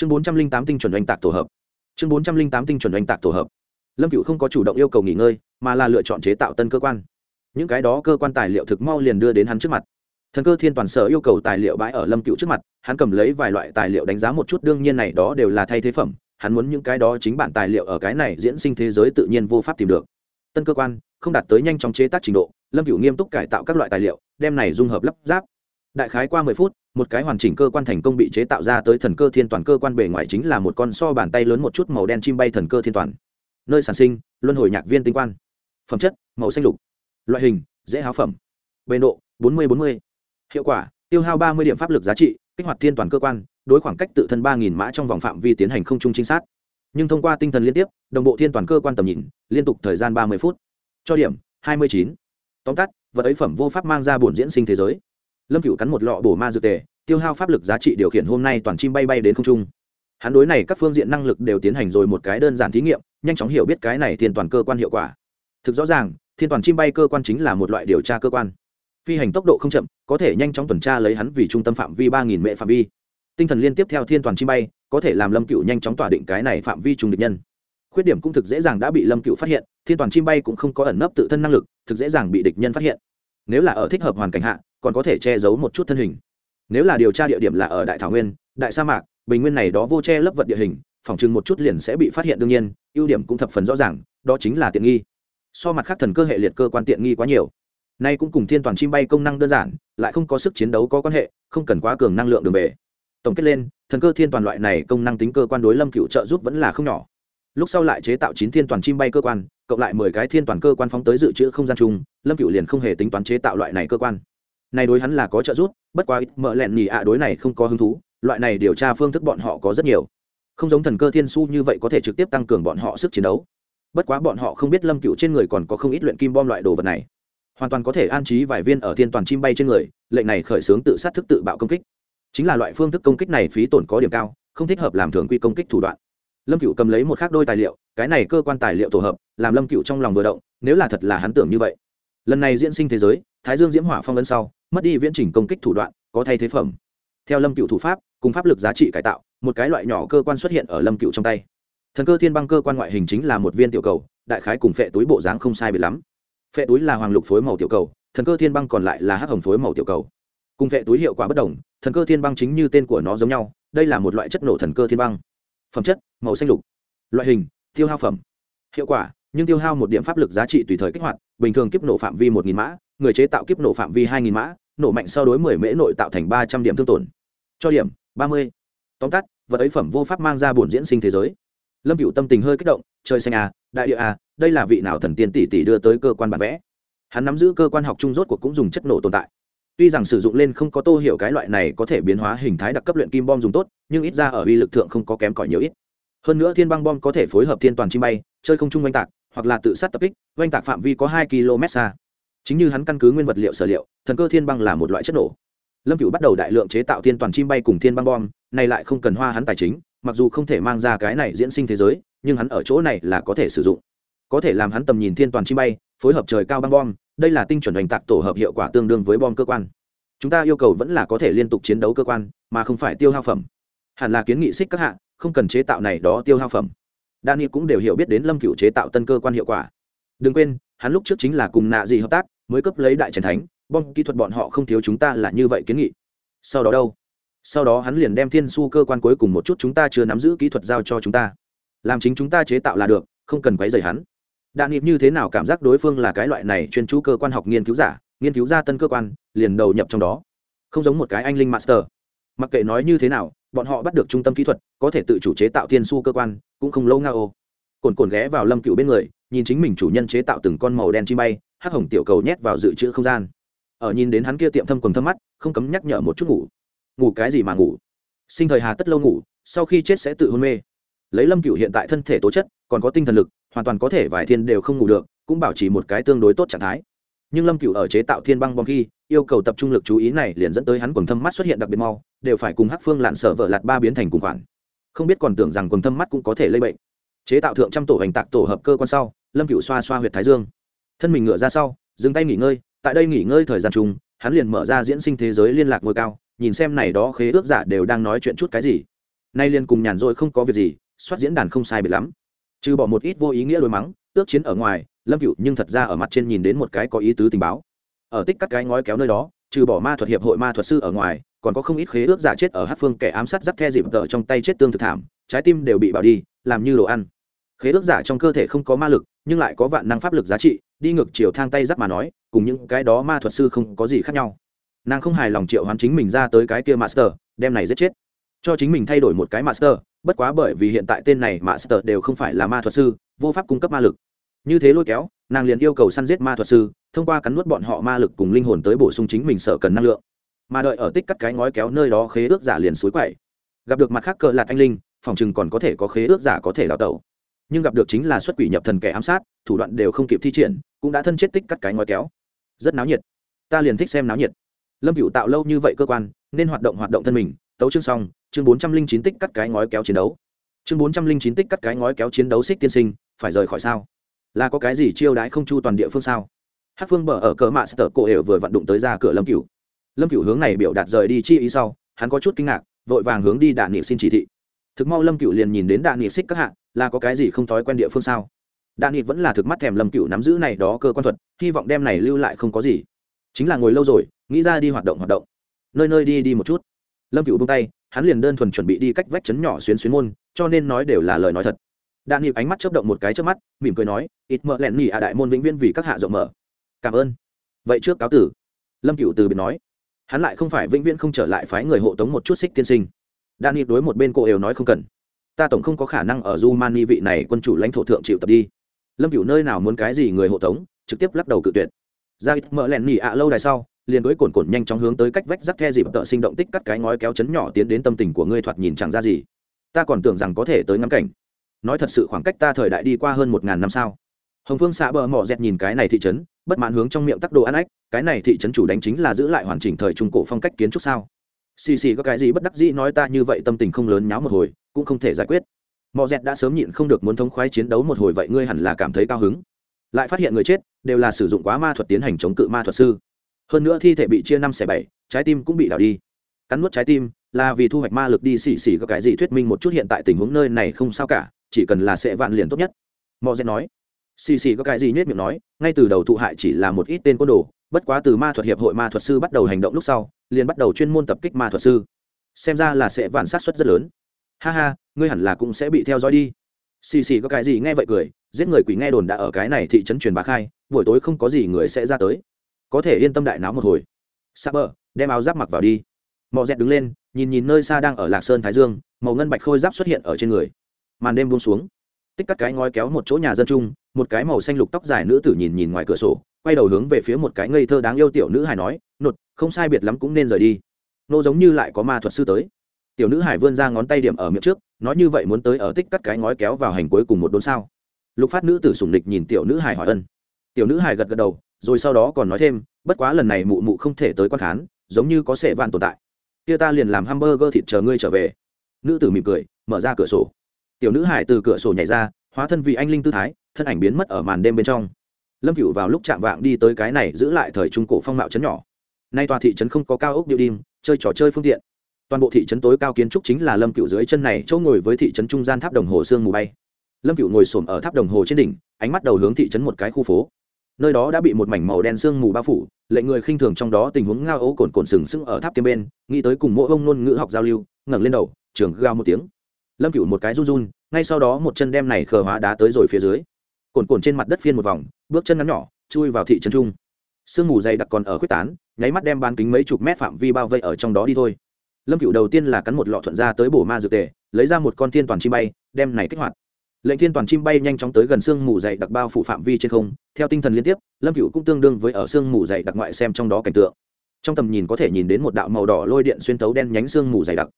chương bốn trăm linh tám tinh chuẩn oanh tạc tổ hợp. Chương bốn trăm linh tám tinh chuẩn oanh tạc tổ hợp. Lâm cựu không có chủ động yêu cầu nghỉ ngơi, mà là lựa chọn chế tạo tân cơ quan. Những cái đó cơ quan tài liệu thực mau liền đưa đến hắn trước mặt. Thần cơ thiên toàn sở yêu cầu tài liệu bãi ở lâm cựu trước mặt, hắn cầm lấy vài loại tài liệu đánh giá một chút, đương nhiên này đó đều là thay thế phẩm, hắn muốn những cái đó chính bản tài liệu ở cái này diễn sinh thế giới tự nhiên vô pháp tìm được. Tân cơ quan, không đạt tới nhanh chóng chế tác trình độ, lâm cựu nghiêm túc cải tạo các loại tài liệu, đem này dung hợp lắp ráp. Đại khái qua mười phút một cái hoàn chỉnh cơ quan thành công bị chế tạo ra tới thần cơ thiên toàn cơ quan bề ngoài chính là một con so bàn tay lớn một chút màu đen chim bay thần cơ thiên toàn. Nơi sản sinh, luân hồi nhạc viên tinh quan. Phẩm chất, màu xanh lục. Loại hình, dễ háo phẩm. Bề độ, bốn mươi bốn mươi. Hiệu quả, tiêu hao ba mươi điểm pháp lực giá trị, kích hoạt thiên toàn cơ quan, đối khoảng cách tự thân ba nghìn mã trong vòng phạm vi tiến hành không trung trinh sát. Nhưng thông qua tinh thần liên tiếp, đồng bộ thiên toàn cơ quan tầm nhìn, liên tục thời gian ba mươi phút. Cho điểm, hai mươi chín. Tóm tắt, vật ấy phẩm vô pháp mang ra bổn diễn sinh thế giới lâm cựu cắn một lọ bổ ma dược tề, tiêu hao pháp lực giá trị điều khiển hôm nay toàn chim bay bay đến không trung. Hắn đối này các phương diện năng lực đều tiến hành rồi một cái đơn giản thí nghiệm, nhanh chóng hiểu biết cái này thiên toàn cơ quan hiệu quả. Thực rõ ràng, thiên toàn chim bay cơ quan chính là một loại điều tra cơ quan. Phi hành tốc độ không chậm, có thể nhanh chóng tuần tra lấy hắn vì trung tâm phạm vi ba nghìn mệ phạm vi. Tinh thần liên tiếp theo thiên toàn chim bay, có thể làm lâm cựu nhanh chóng tỏa định cái này phạm vi trùng địch nhân. Khuyết điểm cũng thực dễ dàng đã bị lâm cựu phát hiện, thiên toàn chim bay cũng không có ẩn nấp tự thân năng lực, thực dễ dàng bị địch nhân phát hiện nếu là ở thích hợp hoàn cảnh hạ, còn có thể che giấu một chút thân hình. Nếu là điều tra địa điểm là ở đại thảo nguyên, đại sa mạc, bình nguyên này đó vô che lấp vật địa hình phòng chừng một chút liền sẽ bị phát hiện đương nhiên, ưu điểm cũng thập phần rõ ràng, đó chính là tiện nghi. So mặt khác thần cơ hệ liệt cơ quan tiện nghi quá nhiều. Nay cũng cùng thiên toàn chim bay công năng đơn giản, lại không có sức chiến đấu có quan hệ, không cần quá cường năng lượng đường về. Tổng kết lên, thần cơ thiên toàn loại này công năng tính cơ quan đối lâm cựu trợ giúp vẫn là không nhỏ lúc sau lại chế tạo chín thiên toàn chim bay cơ quan, cộng lại mười cái thiên toàn cơ quan phóng tới dự trữ không gian chung, lâm cựu liền không hề tính toán chế tạo loại này cơ quan. Này đối hắn là có trợ giúp, bất quá ít mợ lẹn nhì ạ đối này không có hứng thú, loại này điều tra phương thức bọn họ có rất nhiều. Không giống thần cơ thiên su như vậy có thể trực tiếp tăng cường bọn họ sức chiến đấu. Bất quá bọn họ không biết lâm cựu trên người còn có không ít luyện kim bom loại đồ vật này. Hoàn toàn có thể an trí vài viên ở thiên toàn chim bay trên người, lệnh này khởi xướng tự sát thức tự bạo công kích. Chính là loại phương thức công kích này phí tổn có điểm cao, không thích hợp làm thường quy công kích thủ đoạn lâm cựu cầm lấy một khác đôi tài liệu, cái này cơ quan tài liệu tổ hợp, làm lâm cựu trong lòng vừa động, nếu là thật là hắn tưởng như vậy. Lần này diễn sinh thế giới, thái dương diễm hỏa phong ấn sau, mất đi viễn trình công kích thủ đoạn, có thay thế phẩm. Theo lâm cựu thủ pháp, cùng pháp lực giá trị cải tạo, một cái loại nhỏ cơ quan xuất hiện ở lâm cựu trong tay. Thần cơ thiên băng cơ quan ngoại hình chính là một viên tiểu cầu, đại khái cùng phệ túi bộ dáng không sai biệt lắm. Phệ túi là hoàng lục phối màu tiểu cầu, thần cơ thiên băng còn lại là hắc hồng phối màu tiểu cầu. Cùng phệ túi hiệu quả bất đồng, thần cơ thiên băng chính như tên của nó giống nhau, đây là một loại chất nổ thần cơ thiên băng. Phẩm chất màu xanh lục. Loại hình, tiêu hao phẩm. Hiệu quả, nhưng tiêu hao một điểm pháp lực giá trị tùy thời kích hoạt, bình thường kiếp nổ phạm vi một nghìn mã, người chế tạo kiếp nổ phạm vi hai nghìn mã, nổ mạnh so đối mười mễ nội tạo thành ba trăm điểm thương tổn. Cho điểm, ba mươi. Tóm tắt, vật ấy phẩm vô pháp mang ra bổn diễn sinh thế giới. Lâm cựu tâm tình hơi kích động, trời xanh à đại địa à đây là vị nào thần tiên tỷ tỷ đưa tới cơ quan bản vẽ? Hắn nắm giữ cơ quan học trung rốt cuộc cũng dùng chất nổ tồn tại. Tuy rằng sử dụng lên không có tô hiểu cái loại này có thể biến hóa hình thái đặc cấp luyện kim bom dùng tốt, nhưng ít ra ở uy lực thượng không có kém cỏi nhiều ít hơn nữa thiên băng bom có thể phối hợp thiên toàn chim bay, chơi không Chung oanh tạc, hoặc là tự sát tập kích, oanh tạc phạm vi có hai km xa. Chính như hắn căn cứ nguyên vật liệu sở liệu, thần cơ thiên băng là một loại chất nổ. Lâm cựu bắt đầu đại lượng chế tạo thiên toàn chim bay cùng thiên băng bom, này lại không cần hoa hắn tài chính, mặc dù không thể mang ra cái này diễn sinh thế giới, nhưng hắn ở chỗ này là có thể sử dụng. Có thể làm hắn tầm nhìn thiên toàn chim bay, phối hợp trời cao băng bom, đây là tinh chuẩn hoành tạc tổ hợp hiệu quả tương đương với bom cơ quan. Chúng ta yêu cầu vẫn là có thể liên tục chiến đấu cơ quan, mà không phải tiêu hao phẩm. Hẳn là kiến nghị xích các hạng không cần chế tạo này đó tiêu hao phẩm. Dani cũng đều hiểu biết đến lâm cựu chế tạo tân cơ quan hiệu quả. Đừng quên, hắn lúc trước chính là cùng nạ gì hợp tác, mới cấp lấy đại trần thánh, bom kỹ thuật bọn họ không thiếu chúng ta là như vậy kiến nghị. Sau đó đâu? Sau đó hắn liền đem thiên su cơ quan cuối cùng một chút chúng ta chưa nắm giữ kỹ thuật giao cho chúng ta. Làm chính chúng ta chế tạo là được, không cần quấy rầy hắn. Đạn nghiệp như thế nào cảm giác đối phương là cái loại này chuyên chú cơ quan học nghiên cứu giả, nghiên cứu ra tân cơ quan, liền đầu nhập trong đó. Không giống một cái anh linh master. Mặc kệ nói như thế nào bọn họ bắt được trung tâm kỹ thuật, có thể tự chủ chế tạo thiên su cơ quan, cũng không lâu nga ô. Cồn cồn ghé vào lâm cựu bên người, nhìn chính mình chủ nhân chế tạo từng con màu đen chim bay, hắc hồng tiểu cầu nhét vào dự trữ không gian. Ở nhìn đến hắn kia tiệm thâm quần thâm mắt, không cấm nhắc nhở một chút ngủ. Ngủ cái gì mà ngủ? Sinh thời hà tất lâu ngủ, sau khi chết sẽ tự hôn mê. Lấy lâm cựu hiện tại thân thể tố chất, còn có tinh thần lực, hoàn toàn có thể vài thiên đều không ngủ được, cũng bảo trì một cái tương đối tốt trạng thái nhưng lâm cựu ở chế tạo thiên băng bom khi yêu cầu tập trung lực chú ý này liền dẫn tới hắn quần thâm mắt xuất hiện đặc biệt mau, đều phải cùng hắc phương lạn sở vợ lạt ba biến thành cùng khoản. Không biết còn tưởng rằng quần thâm mắt cũng có thể lây bệnh. Chế tạo thượng trăm tổ hành tạc tổ hợp cơ quan sau, lâm cựu xoa xoa h u y ệ t thái dương. Thân mình ngựa ra sau, dừng tay nghỉ ngơi, tại đây nghỉ ngơi thời gian chung, hắn liền mở ra diễn sinh thế giới liên lạc ngôi cao, nhìn xem này đó khế ước giả đều đang nói chuyện chút cái gì. Nay liền cùng nhàn rỗi không có việc gì, soát diễn đàn không sai biệt lắm. Trừ bỏ một ít vô ý nghĩa đôi mắng, ước chiến ở ngoài lâm cựu nhưng thật ra ở mặt trên nhìn đến một cái có ý tứ tình báo. Ở tích các cái ngói kéo nơi đó, trừ bỏ ma thuật hiệp hội ma thuật sư ở ngoài, còn có không ít khế ước giả chết ở hát phương kẻ ám sát giáp the dịp tợ trong tay chết tương thực thảm, trái tim đều bị bạo đi, làm như đồ ăn. Khế ước giả trong cơ thể không có ma lực, nhưng lại có vạn năng pháp lực giá trị, đi ngược chiều thang tay giáp mà nói, cùng những cái đó ma thuật sư không có gì khác nhau. Nàng không hài lòng triệu hoán chính mình ra tới cái kia master, đem này giết chết. Cho chính mình thay đổi một cái master, bất quá bởi vì hiện tại tên này master đều không phải là ma thuật sư, vô pháp cung cấp ma lực như thế lôi kéo, nàng liền yêu cầu săn giết ma thuật sư, thông qua cắn nuốt bọn họ ma lực cùng linh hồn tới bổ sung chính mình sở cần năng lượng. Mà đợi ở tích cắt cái ngói kéo nơi đó, khế ước giả liền suối quậy. Gặp được mặt khác cờ lạt anh linh, phòng chừng còn có thể có khế ước giả có thể đào tẩu. Nhưng gặp được chính là xuất quỷ nhập thần kẻ ám sát, thủ đoạn đều không kịp thi triển, cũng đã thân chết tích cắt cái ngói kéo. Rất náo nhiệt. Ta liền thích xem náo nhiệt. Lâm cựu tạo lâu như vậy cơ quan, nên hoạt động hoạt động thân mình. Tấu chương xong, chương bốn trăm linh chín tích cắt cái ngói kéo chiến đấu. Chương bốn trăm linh chín tích cắt cái ngói kéo chiến đấu xích tiên sinh, phải rời khỏi sao? Là có cái gì chiêu đãi không chu toàn địa phương sao? Hát phương bờ ở cờ mạ sờ cổ ểu vừa vận động tới ra cửa lâm cửu. Lâm cửu hướng này biểu đạt rời đi chi ý sau, hắn có chút kinh ngạc, vội vàng hướng đi đạn nghị xin chỉ thị. Thực mau lâm cửu liền nhìn đến đạn nghị xích các hạng là có cái gì không thói quen địa phương sao? Đạn nghị vẫn là thực mắt thèm lâm cửu nắm giữ này đó cơ quan thuật, hy vọng đem này lưu lại không có gì. Chính là ngồi lâu rồi, nghĩ ra đi hoạt động hoạt động. Nơi nơi đi đi một chút. Lâm cửu buông tay, hắn liền đơn thuần chuẩn bị đi cách vách chấn nhỏ xuyến xuyến môn, cho nên nói đều là lời nói thật đạn nhịp ánh mắt chớp động một cái trước mắt, mỉm cười nói, ít mợ lẹn nhỉ à đại môn vĩnh viễn vì các hạ rộng mở. Cảm ơn. Vậy trước cáo tử. Lâm cựu từ biệt nói. Hắn lại không phải vĩnh viễn không trở lại phái người hộ tống một chút xích tiên sinh. Đạn nhịp đối một bên cô đều nói không cần. Ta tổng không có khả năng ở du mani vị này quân chủ lãnh thổ thượng chịu tập đi. Lâm cựu nơi nào muốn cái gì người hộ tống, trực tiếp lắc đầu cự tuyệt. Ra ít mợ lẹn nhỉ ạ lâu đài sau, liền đối cồn cồn nhanh chóng hướng tới cách vách rắc the dịp tợ sinh động tích cắt cái ngói kéo chấn nhỏ tiến đến tâm tình của ngươi thoạt nhìn chẳng ra gì. Ta còn tưởng rằng có thể tới ngắm cảnh nói thật sự khoảng cách ta thời đại đi qua hơn một ngàn năm sao? Hồng phương xạ bờ mỏ dẹt nhìn cái này thị trấn, bất mãn hướng trong miệng tắc đồ ăn ách cái này thị trấn chủ đánh chính là giữ lại hoàn chỉnh thời trung cổ phong cách kiến trúc sao? Xì xì có cái gì bất đắc dĩ nói ta như vậy tâm tình không lớn nháo một hồi, cũng không thể giải quyết. Mỏ dẹt đã sớm nhịn không được muốn thống khoái chiến đấu một hồi vậy ngươi hẳn là cảm thấy cao hứng. Lại phát hiện người chết, đều là sử dụng quá ma thuật tiến hành chống cự ma thuật sư. Hơn nữa thi thể bị chia năm xẻ bảy, trái tim cũng bị đảo đi. Cắn nuốt trái tim, là vì thu hoạch ma lực đi xì xì có cái gì thuyết minh một chút hiện tại tình huống nơi này không sao cả chỉ cần là sẽ vạn liền tốt nhất. Mò rẽ nói. Xì xì có cái gì nhất miệng nói, ngay từ đầu thụ hại chỉ là một ít tên côn đồ, bất quá từ ma thuật hiệp hội ma thuật sư bắt đầu hành động lúc sau, liền bắt đầu chuyên môn tập kích ma thuật sư. Xem ra là sẽ vạn sát xuất rất lớn. Ha ha, ngươi hẳn là cũng sẽ bị theo dõi đi. Xì xì có cái gì nghe vậy cười, giết người quỷ nghe đồn đã ở cái này thị trấn truyền bá khai, buổi tối không có gì người sẽ ra tới. Có thể yên tâm đại náo một hồi. Sa bờ, đem áo giáp mặc vào đi. Mò rẽ đứng lên, nhìn nhìn nơi xa đang ở lạc sơn thái dương, màu ngân bạch khôi giáp xuất hiện ở trên người màn đêm buông xuống. Tích cắt cái ngói kéo một chỗ nhà dân chung, một cái màu xanh lục tóc dài nữ tử nhìn nhìn ngoài cửa sổ, quay đầu hướng về phía một cái ngây thơ đáng yêu tiểu nữ hải nói, nột, không sai biệt lắm cũng nên rời đi. Nô giống như lại có ma thuật sư tới. Tiểu nữ hải vươn ra ngón tay điểm ở miệng trước, nói như vậy muốn tới ở tích cắt cái ngói kéo vào hành cuối cùng một đốn sao? Lục phát nữ tử sủng địch nhìn tiểu nữ hải hỏi ân. Tiểu nữ hải gật gật đầu, rồi sau đó còn nói thêm, bất quá lần này mụ mụ không thể tới quan khán, giống như có sệ vạn tồn tại. Kia ta liền làm hamburger thịt chờ ngươi trở về. Nữ tử mỉm cười, mở ra cửa sổ tiểu nữ hải từ cửa sổ nhảy ra, hóa thân vì anh linh tư thái, thân ảnh biến mất ở màn đêm bên trong. Lâm cựu vào lúc chạm vạng đi tới cái này giữ lại thời trung cổ phong mạo trấn nhỏ. Nay tòa thị trấn không có cao ốc điệu đinh chơi trò chơi phương tiện. Toàn bộ thị trấn tối cao kiến trúc chính là lâm cựu dưới chân này, chỗ ngồi với thị trấn trung gian tháp đồng hồ sương mù bay. Lâm cựu ngồi s ổ m ở tháp đồng hồ trên đỉnh, ánh mắt đầu hướng thị trấn một cái khu phố. Nơi đó đã bị một mảnh màu đen sương mù bao phủ lệnh người khinh thường trong đó tình huống ngao ấu cồn cồn sừng sững ở tháp tiêm bên, nghĩ tới cùng mỗi ông ngôn ngữ học giao lưu, ngẩng lên đầu, trường gao một tiếng lâm cựu một cái run run, ngay sau đó một chân đem này khờ hóa đá tới rồi phía dưới. Cồn cồn trên mặt đất phiên một vòng, bước chân ngắn nhỏ, chui vào thị trấn trung. Sương mù dày đặc còn ở khuếch tán, nháy mắt đem bán kính mấy chục mét phạm vi bao vây ở trong đó đi thôi. Lâm cựu đầu tiên là cắn một lọ thuận ra tới bổ ma dược tề, lấy ra một con thiên toàn chim bay, đem này kích hoạt. Lệnh thiên toàn chim bay nhanh chóng tới gần sương mù dày đặc bao phủ phạm vi trên không, theo tinh thần liên tiếp, lâm cựu cũng tương đương với ở sương mù dày đặc ngoại xem trong đó cảnh tượng. Trong tầm nhìn có thể nhìn đến một đạo màu đỏ lôi điện xuyên tấu đen nhánh sương mù dày đặc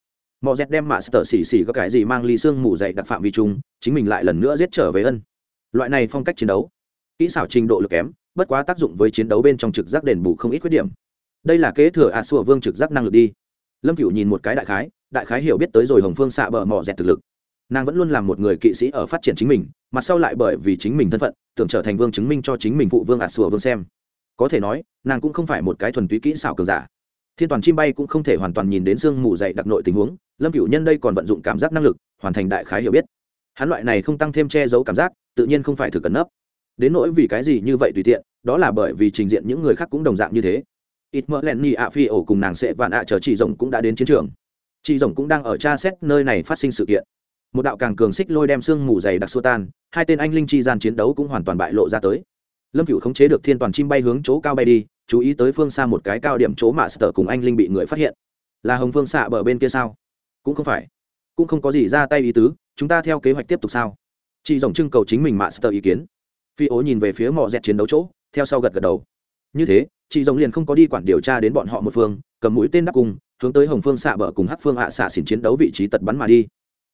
mò dẹt đem mạ sờ xỉ xỉ có cái gì mang ly xương mù dày đặc phạm vi chung, chính mình lại lần nữa giết trở về ân. Loại này phong cách chiến đấu, kỹ xảo trình độ lực kém, bất quá tác dụng với chiến đấu bên trong trực giác đền bù không ít khuyết điểm. Đây là kế thừa ạ à vương trực giác năng lực đi. Lâm cựu nhìn một cái đại khái đại khái hiểu biết tới rồi hồng phương xạ bờ mỏ dẹt thực lực. Nàng vẫn luôn là một người kỵ sĩ ở phát triển chính mình, mặt sau lại bởi vì chính mình thân phận, tưởng trở thành vương chứng minh cho chính mình phụ vương ạt sùa vương xem. Có thể nói, nàng cũng không phải một cái thuần túy kỹ xảo cường giả. Thiên toàn chim bay cũng không thể hoàn toàn nhìn đến sương mù dày đặc nội tình huống lâm cựu nhân đây còn vận dụng cảm giác năng lực, hoàn thành đại khái hiểu biết. Hắn loại này không tăng thêm che giấu cảm giác, tự nhiên không phải thực cẩn nấp. Đến nỗi vì cái gì như vậy tùy tiện, đó là bởi vì trình diện những người khác cũng đồng dạng như thế. Ít mỡ len ni ạ phi ổ cùng nàng sệ vạn ạ chờ chị rồng cũng đã đến chiến trường. Chị rồng cũng đang ở tra xét nơi này phát sinh sự kiện. Một đạo càng cường xích lôi đem xương mù dày đặc xua tan, hai tên anh linh chi gian chiến đấu cũng hoàn toàn bại lộ ra tới. Lâm cựu khống chế được thiên toàn chim bay hướng chỗ cao bay đi, chú ý tới phương xa một cái cao điểm chỗ mạ sờ cùng anh linh bị người phát hiện. Là hồng phương xạ bờ bên kia sao? Cũng không phải. Cũng không có gì ra tay ý tứ, chúng ta theo kế hoạch tiếp tục sao? Chị rồng trưng cầu chính mình mạ sơ ý kiến. Phi ố nhìn về phía mò dẹt chiến đấu chỗ, theo sau gật gật đầu. Như thế, chị rồng liền không có đi quản điều tra đến bọn họ một phương, cầm mũi tên đắp cùng, hướng tới hồng phương xạ bờ cùng hắc phương hạ xạ xỉn chiến đấu vị trí tật bắn mà đi.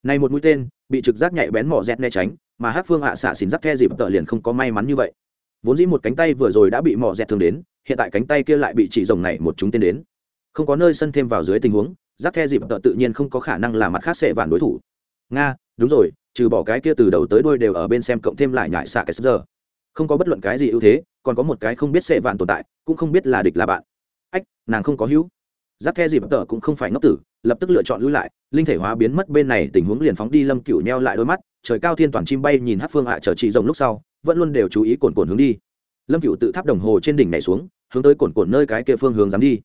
Này một mũi tên, bị trực giác nhạy bén mỏ dẹt né tránh, mà hắc phương hạ xạ xỉn giáp the dịp tợ liền không có may mắn như vậy. Vốn dĩ một cánh tay vừa rồi đã bị mỏ dẹt thương đến, hiện tại cánh tay kia lại bị chỉ rồng này một chúng tên đến. Không có nơi sân thêm vào dưới tình huống giáp the dịp tợ tự nhiên không có khả năng là mặt khác sẽ vạn đối thủ. Nga, đúng rồi, trừ bỏ cái kia từ đầu tới đuôi đều ở bên xem cộng thêm lại nhại xạ cái giờ. Không có bất luận cái gì ưu thế, còn có một cái không biết sẽ vạn tồn tại, cũng không biết là địch là bạn. Ách, nàng không có hữu. Giáp the dịp tợ cũng không phải ngốc tử, lập tức lựa chọn lui lại, linh thể hóa biến mất bên này, tình huống liền phóng đi lâm cựu neo lại đôi mắt, trời cao thiên toàn chim bay nhìn hát phương hạ chờ chị rồng lúc sau, vẫn luôn đều chú ý cồn cồn hướng đi. Lâm cựu tự tháp đồng hồ trên đỉnh này xuống, hướng tới cồn cồn nơi cái kia phương hướng dám đi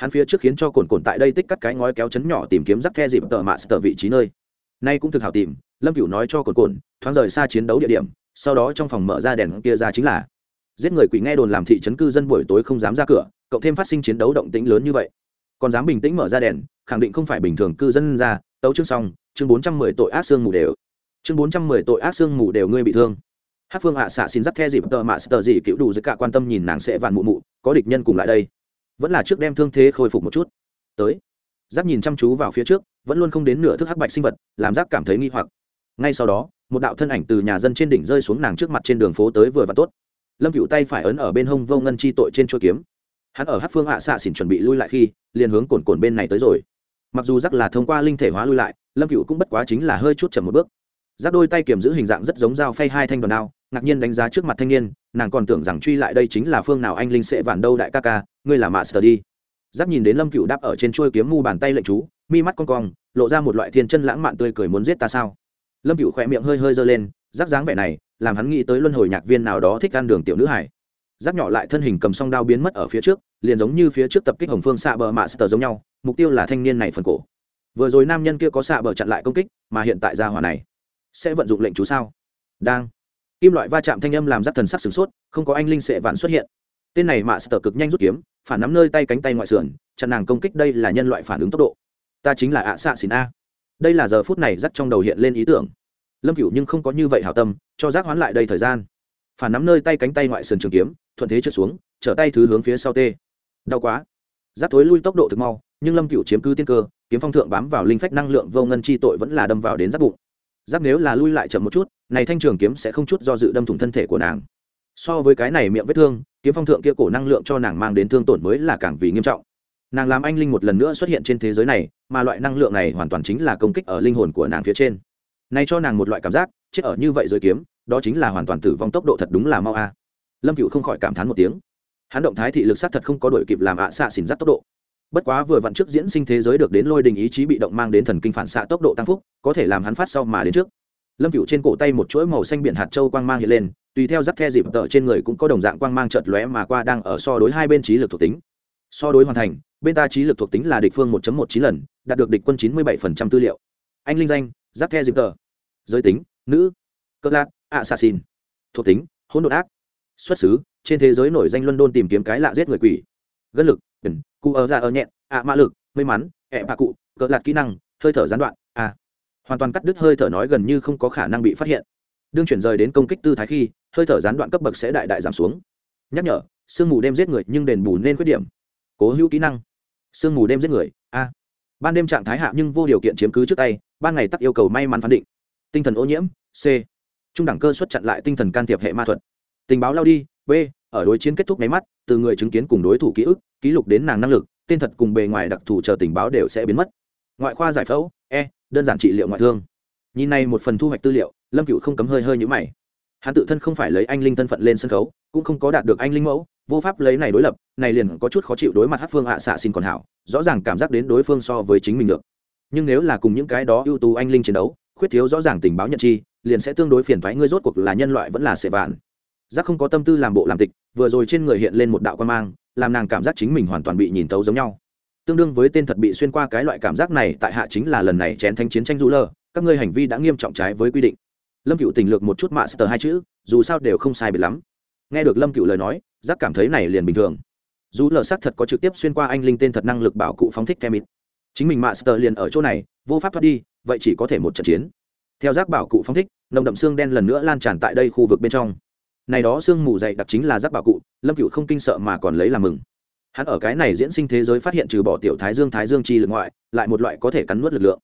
hắn phía trước khiến cho cồn cồn tại đây tích cắt cái ngói kéo chấn nhỏ tìm kiếm rắc the dịp tờ mạ sờ vị trí nơi. Nay cũng thực hảo tìm, lâm cựu nói cho cồn cồn, thoáng rời xa chiến đấu địa điểm, sau đó trong phòng mở ra đèn kia ra chính là, giết người quỷ nghe đồn làm thị trấn cư dân buổi tối không dám ra cửa, cộng thêm phát sinh chiến đấu động tĩnh lớn như vậy. Còn dám bình tĩnh mở ra đèn, khẳng định không phải bình thường cư dân ra, tấu chương xong, chương bốn trăm mười tội ác xương mù đều. Chương bốn trăm mười tội ác xương mù đều ngươi bị thương. Hát phương hạ xạ xin dắt the dịp tờ mạ sờ gì cựu đủ giữa cả quan tâm nhìn nàng sẽ vạn mụ mụ, có địch nhân cùng lại đây vẫn là trước đem thương thế khôi phục một chút. Tới. Giáp nhìn chăm chú vào phía trước, vẫn luôn không đến nửa thức hắc bạch sinh vật, làm giác cảm thấy nghi hoặc. Ngay sau đó, một đạo thân ảnh từ nhà dân trên đỉnh rơi xuống nàng trước mặt trên đường phố tới vừa và tốt. Lâm cựu tay phải ấn ở bên hông vô ngân chi tội trên chuôi kiếm. Hắn ở hát phương hạ xạ xỉn chuẩn bị lui lại khi, liền hướng cồn cồn bên này tới rồi. Mặc dù rắc là thông qua linh thể hóa lui lại, lâm cựu cũng bất quá chính là hơi chút chậm một bước. Rắc đôi tay kiểm giữ hình dạng rất giống dao phay hai thanh đoàn đao ngạc nhiên đánh giá trước mặt thanh niên, nàng còn tưởng rằng truy lại đây chính là phương nào anh linh sẽ vản đâu đại ca ca, ngươi là mạ sờ đi. Giáp nhìn đến lâm cựu đáp ở trên chuôi kiếm mu bàn tay lệnh chú, mi mắt con cong, lộ ra một loại thiên chân lãng mạn tươi cười muốn giết ta sao? Lâm cựu khỏe miệng hơi hơi giơ lên, giáp dáng vẻ này, làm hắn nghĩ tới luân hồi nhạc viên nào đó thích ăn đường tiểu nữ hải giáp nhỏ lại thân hình cầm song đao biến mất ở phía trước, liền giống như phía trước tập kích hồng phương xạ bờ mạ sờ giống nhau, mục tiêu là thanh niên này phần cổ. Vừa rồi nam nhân kia có xạ bờ chặn lại công kích, mà hiện tại ra hỏa này sẽ vận dụng lệnh chú sao? Đang kim loại va chạm thanh âm làm giáp thần sắc sửng sốt, không có anh linh sệ vạn xuất hiện. Tên này mạ sờ cực nhanh rút kiếm, phản nắm nơi tay cánh tay ngoại sườn, chặn nàng công kích đây là nhân loại phản ứng tốc độ. Ta chính là ạ xạ xỉn a. Đây là giờ phút này rắc trong đầu hiện lên ý tưởng. Lâm cửu nhưng không có như vậy hảo tâm, cho giác hoán lại đây thời gian. Phản nắm nơi tay cánh tay ngoại sườn trường kiếm, thuận thế trượt xuống, trở tay thứ hướng phía sau tê. Đau quá. Giáp thối lui tốc độ thực mau, nhưng lâm Cửu chiếm cứ tiên cơ, kiếm phong thượng bám vào linh phách năng lượng vô ngân chi tội vẫn là đâm vào đến giáp bụng giáp nếu là lui lại chậm một chút, này thanh trường kiếm sẽ không chút do dự đâm thủng thân thể của nàng. So với cái này miệng vết thương, kiếm phong thượng kia cổ năng lượng cho nàng mang đến thương tổn mới là càng vì nghiêm trọng. Nàng làm anh linh một lần nữa xuất hiện trên thế giới này, mà loại năng lượng này hoàn toàn chính là công kích ở linh hồn của nàng phía trên. Này cho nàng một loại cảm giác, chết ở như vậy dưới kiếm, đó chính là hoàn toàn tử vong tốc độ thật đúng là mau a. Lâm cựu không khỏi cảm thán một tiếng. Hắn động thái thị lực sát thật không có đội kịp làm ạ xạ xỉn giáp tốc độ bất quá vừa vặn trước diễn sinh thế giới được đến lôi đình ý chí bị động mang đến thần kinh phản xạ tốc độ tăng phúc, có thể làm hắn phát sau mà đến trước. Lâm cựu trên cổ tay một chuỗi màu xanh biển hạt châu quang mang hiện lên, tùy theo dắt the dịp tợ trên người cũng có đồng dạng quang mang chợt lóe mà qua đang ở so đối hai bên trí lực thuộc tính. So đối hoàn thành, bên ta trí lực thuộc tính là địch phương 1 một chín lần, đạt được địch quân chín mươi 97% tư liệu. Anh linh danh dắt the dịp tợ. Giới tính, nữ. Cơ lạc assassin. Thuộc tính, hỗn độn ác. Xuất xứ, trên thế giới nổi danh london tìm kiếm cái lạ giết người quỷ. Gân lực ẩn cụ ở ra ở nhẹn, ạ mã lực, may mắn, ẹ bạ cụ, cỡ lạt kỹ năng, hơi thở gián đoạn a hoàn toàn cắt đứt hơi thở nói gần như không có khả năng bị phát hiện. Đương chuyển rời đến công kích tư thái khi, hơi thở gián đoạn cấp bậc sẽ đại đại giảm xuống. Nhắc nhở, sương mù đêm giết người nhưng đền bù nên khuyết điểm. Cố hữu kỹ năng. Sương mù đêm giết người a ban đêm trạng thái hạ nhưng vô điều kiện chiếm cứ trước tay, ban ngày tắc yêu cầu may mắn phán định. Tinh thần ô nhiễm, c. Trung đẳng cơ xuất chặn lại tinh thần can thiệp hệ ma thuật. Tình báo lao đi, b ở đối chiến kết thúc máy mắt, từ người chứng kiến cùng đối thủ ký ức, ký lục đến nàng năng lực, tên thật cùng bề ngoài đặc thù chờ tình báo đều sẽ biến mất. Ngoại khoa giải phẫu e đơn giản trị liệu ngoại thương. Nhìn này một phần thu hoạch tư liệu, lâm cựu không cấm hơi hơi nhữ mày. Hắn tự thân không phải lấy anh linh thân phận lên sân khấu, cũng không có đạt được anh linh mẫu, vô pháp lấy này đối lập, này liền có chút khó chịu đối mặt hát phương hạ xạ xin còn hảo, rõ ràng cảm giác đến đối phương so với chính mình được. Nhưng nếu là cùng những cái đó ưu tú anh linh chiến đấu, khuyết thiếu rõ ràng tình báo nhận chi, liền sẽ tương đối phiền thoái ngươi rốt cuộc là nhân loại vẫn là sệ vạn giác không có tâm tư làm bộ làm tịch, vừa rồi trên người hiện lên một đạo quan mang, làm nàng cảm giác chính mình hoàn toàn bị nhìn tấu giống nhau. Tương đương với tên thật bị xuyên qua cái loại cảm giác này, tại hạ chính là lần này chén thanh chiến tranh du lơ, các ngươi hành vi đã nghiêm trọng trái với quy định. Lâm cựu tình lược một chút mạ sờ hai chữ, dù sao đều không sai biệt lắm. Nghe được lâm cựu lời nói, giác cảm thấy này liền bình thường. Dù lờ xác thật có trực tiếp xuyên qua anh linh tên thật năng lực bảo cụ phóng thích kemit. Chính mình mạ sờ liền ở chỗ này, vô pháp thoát đi, vậy chỉ có thể một trận chiến. Theo giác bảo cụ phóng thích, nồng đậm xương đen lần nữa lan tràn tại đây khu vực bên trong này đó xương mù dày đặc chính là giác bảo cụ, lâm cựu không kinh sợ mà còn lấy làm mừng. Hắn ở cái này diễn sinh thế giới phát hiện trừ bỏ tiểu thái dương thái dương chi lực ngoại, lại một loại có thể cắn nuốt lực lượng.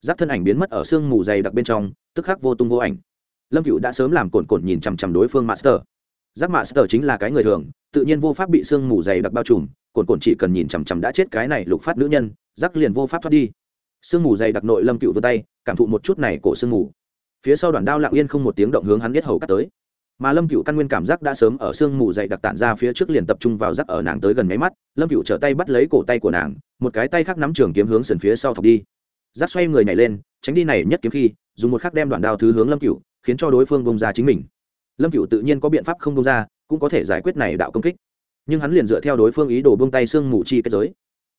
Giáp thân ảnh biến mất ở xương mù dày đặc bên trong, tức khắc vô tung vô ảnh. Lâm cựu đã sớm làm cồn cồn nhìn chằm chằm đối phương master. Giáp master chính là cái người thường, tự nhiên vô pháp bị xương mù dày đặc bao trùm cồn cồn chỉ cần nhìn chằm chằm đã chết cái này lục phát nữ nhân giáp liền vô pháp thoát đi. Sương mù dày đặc nội lâm cựu vươn tay, cảm thụ một chút này cổ sương mù. Phía sau đoàn đao lặng yên không một tiếng động hướng hắn biết hầu cắt tới mà lâm cựu căn nguyên cảm giác đã sớm ở sương mù dậy đặc tản ra phía trước liền tập trung vào rắc ở nàng tới gần máy mắt, lâm cựu trở tay bắt lấy cổ tay của nàng, một cái tay khác nắm trường kiếm hướng sườn phía sau thọc đi. Rắc xoay người nhảy lên, tránh đi này nhất kiếm khi, dùng một khắc đem đoạn đao thứ hướng lâm cựu, khiến cho đối phương bông ra chính mình. Lâm cựu tự nhiên có biện pháp không bông ra, cũng có thể giải quyết này đạo công kích. Nhưng hắn liền dựa theo đối phương ý đồ bông tay sương mù chi kết giới.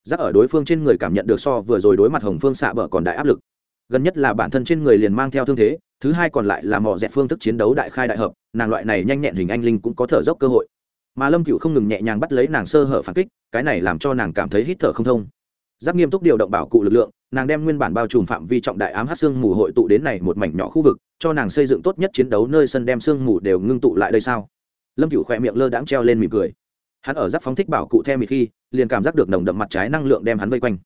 Rắc ở đối phương trên người cảm nhận được so vừa rồi đối mặt hồng phương xạ bờ còn đại áp lực. Gần nhất là bản thân trên người liền mang theo thương thế thứ hai còn lại là mò dẹt phương thức chiến đấu đại khai đại hợp, nàng loại này nhanh nhẹn hình anh linh cũng có thở dốc cơ hội. Mà lâm cựu không ngừng nhẹ nhàng bắt lấy nàng sơ hở phản kích, cái này làm cho nàng cảm thấy hít thở không thông. Giáp nghiêm túc điều động bảo cụ lực lượng, nàng đem nguyên bản bao trùm phạm vi trọng đại ám hát xương mù hội tụ đến này một mảnh nhỏ khu vực, cho nàng xây dựng tốt nhất chiến đấu nơi sân đem xương mù đều ngưng tụ lại đây sao? Lâm cựu khỏe miệng lơ đãng treo lên mỉm cười. Hắn ở giáp phóng thích bảo cụ theo mịt khi, liền cảm giác được nồng đậm mặt trái năng lượng đem hắn vây quanh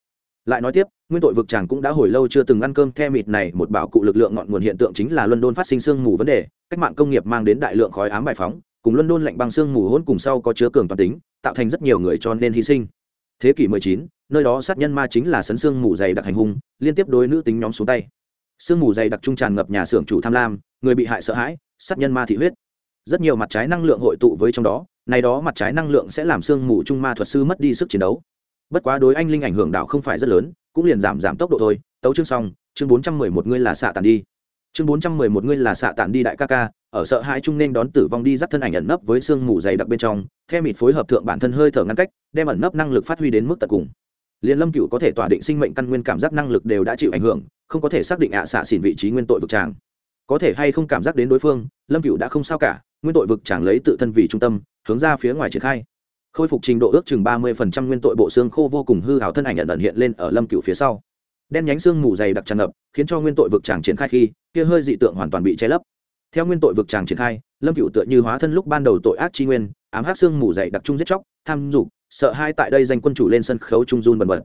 lại nói tiếp nguyên tội vực chàng cũng đã hồi lâu chưa từng ăn cơm theo mịt này một bảo cụ lực lượng ngọn nguồn hiện tượng chính là london phát sinh sương mù vấn đề cách mạng công nghiệp mang đến đại lượng khói ám bài phóng cùng london lạnh băng sương mù hôn cùng sau có chứa cường toàn tính tạo thành rất nhiều người cho nên hy sinh. Thế kỷ 19, nơi đó sát nhân ma chính là sấn sương mù dày đặc hành hung liên tiếp đối nữ tính nhóm xuống tay. Sương mù dày đặc trung tràn ngập nhà xưởng chủ tham lam người bị hại sợ hãi sát nhân ma thị huyết. Rất nhiều mặt trái năng lượng hội tụ với trong đó này đó mặt trái năng lượng sẽ làm sương mù trung ma thuật sư mất đi sức chiến đấu bất quá đối anh linh ảnh hưởng đạo không phải rất lớn, cũng liền giảm giảm tốc độ thôi. Tấu chương xong, chương bốn trăm mười một ngươi là xạ tàn đi. Chương bốn trăm mười một ngươi là xạ tàn đi đại ca ca, ở sợ hai trung nên đón tử vong đi dắt thân ảnh ẩn nấp với sương mù dày đặc bên trong theo mịt phối hợp thượng bản thân hơi thở ngăn cách, đem ẩn nấp năng lực phát huy đến mức tận cùng. Liền lâm cựu có thể tỏa định sinh mệnh căn nguyên cảm giác năng lực đều đã chịu ảnh hưởng, không có thể xác định ạ xạ xỉn vị trí nguyên tội vực tràng. Có thể hay không cảm giác đến đối phương, lâm cựu đã không sao cả, nguyên tội vực tràng lấy tự thân vì trung tâm, hướng ra phía ngoài triển khai khôi phục trình độ ước chừng ba mươi phần trăm nguyên tội bộ xương khô vô cùng hư hào thân ảnh ẩn ẩn hiện lên ở lâm cựu phía sau. Đen nhánh xương mù dày đặc tràn ngập, khiến cho nguyên tội vực tràng triển khai khi, kia hơi dị tượng hoàn toàn bị che lấp. Theo nguyên tội vực tràng triển khai, lâm cựu tựa như hóa thân lúc ban đầu tội ác chi nguyên, ám hát xương mù dày đặc trung giết chóc, tham dục, sợ hai tại đây danh quân chủ lên sân khấu trung run bần bật.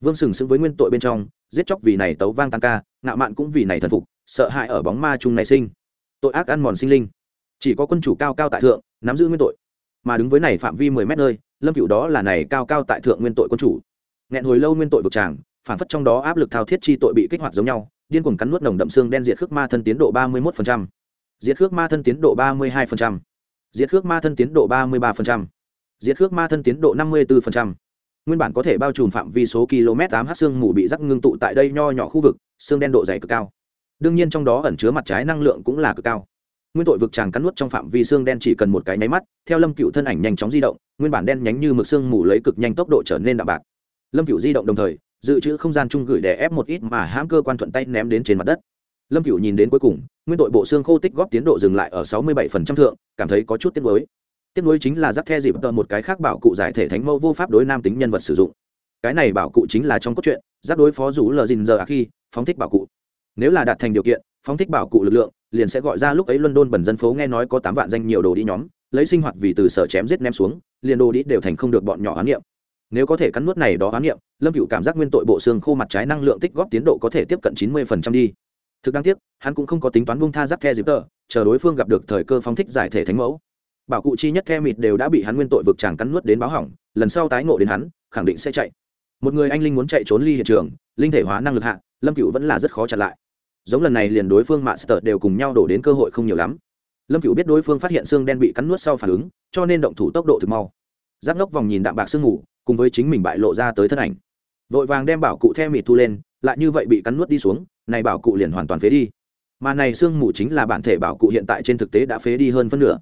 Vương sừng sững với nguyên tội bên trong, giết chóc vì này tấu vang tăng ca, ngạo mạn cũng vì này thần phục, sợ hãi ở bóng ma chung này sinh. Tội ác ăn mòn sinh linh. Chỉ có quân chủ cao cao tại thượng, nắm giữ nguyên tội mà đứng với này phạm vi mười mét nơi, lâm cựu đó là này cao cao tại thượng nguyên tội quân chủ. Nghẹn hồi lâu nguyên tội vực tràng, phản phất trong đó áp lực thao thiết chi tội bị kích hoạt giống nhau, điên cuồng cắn nuốt nồng đậm xương đen diệt khước ma thân tiến độ ba mươi một diệt khước ma thân tiến độ ba mươi hai diệt khước ma thân tiến độ ba mươi ba diệt khước ma thân tiến độ năm mươi bốn nguyên bản có thể bao trùm phạm vi số km tám h xương mù bị rắc ngưng tụ tại đây nho nhỏ khu vực, xương đen độ dày cực cao. Đương nhiên trong đó ẩn chứa mặt trái năng lượng cũng là cực cao nguyên tội vực tràng cắn nuốt trong phạm vi xương đen chỉ cần một cái nháy mắt, theo lâm cựu thân ảnh nhanh chóng di động, nguyên bản đen nhánh như mực xương mù lấy cực nhanh tốc độ trở nên đạm bạc. Lâm cựu di động đồng thời, dự trữ không gian chung gửi đè ép một ít mà hãm cơ quan thuận tay ném đến trên mặt đất. Lâm cựu nhìn đến cuối cùng, nguyên tội bộ xương khô tích góp tiến độ dừng lại ở sáu mươi bảy phần trăm thượng, cảm thấy có chút tiếc nuối. Tiếc nuối chính là giáp the dịp tờ một cái khác bảo cụ giải thể thánh mẫu vô pháp đối nam tính nhân vật sử dụng. Cái này bảo cụ chính là trong cốt truyện giáp đối phó rủ lờ dìn giờ à khi, phóng thích bảo cụ. Nếu là đạt thành điều kiện, phóng thích bảo cụ lực lượng liền sẽ gọi ra lúc ấy london bẩn dân phố nghe nói có tám vạn danh nhiều đồ đi nhóm, lấy sinh hoạt vì từ sở chém giết ném xuống, liền đồ đi đều thành không được bọn nhỏ hoán niệm. Nếu có thể cắn nuốt này đó hoán niệm, lâm cựu cảm giác nguyên tội bộ xương khô mặt trái năng lượng tích góp tiến độ có thể tiếp cận chín mươi phần trăm đi. Thực đáng tiếc, hắn cũng không có tính toán bung tha giáp the dịp tờ, chờ đối phương gặp được thời cơ phóng thích giải thể thánh mẫu. Bảo cụ chi nhất the mịt đều đã bị hắn nguyên tội vực chàng cắn nuốt đến báo hỏng, lần sau tái ngộ đến hắn, khẳng định sẽ chạy. Một người anh linh muốn chạy trốn ly hiện trường, linh thể hóa năng lực hạ, lâm cựu vẫn là rất khó chặn lại giống lần này liền đối phương mạ sờ đều cùng nhau đổ đến cơ hội không nhiều lắm. Lâm cựu biết đối phương phát hiện xương đen bị cắn nuốt sau phản ứng, cho nên động thủ tốc độ thực mau. Giáp ngốc vòng nhìn đạm bạc sương ngủ, cùng với chính mình bại lộ ra tới thân ảnh. Vội vàng đem bảo cụ theo mịt thu lên, lại như vậy bị cắn nuốt đi xuống, này bảo cụ liền hoàn toàn phế đi. Mà này xương mù chính là bản thể bảo cụ hiện tại trên thực tế đã phế đi hơn phân nửa.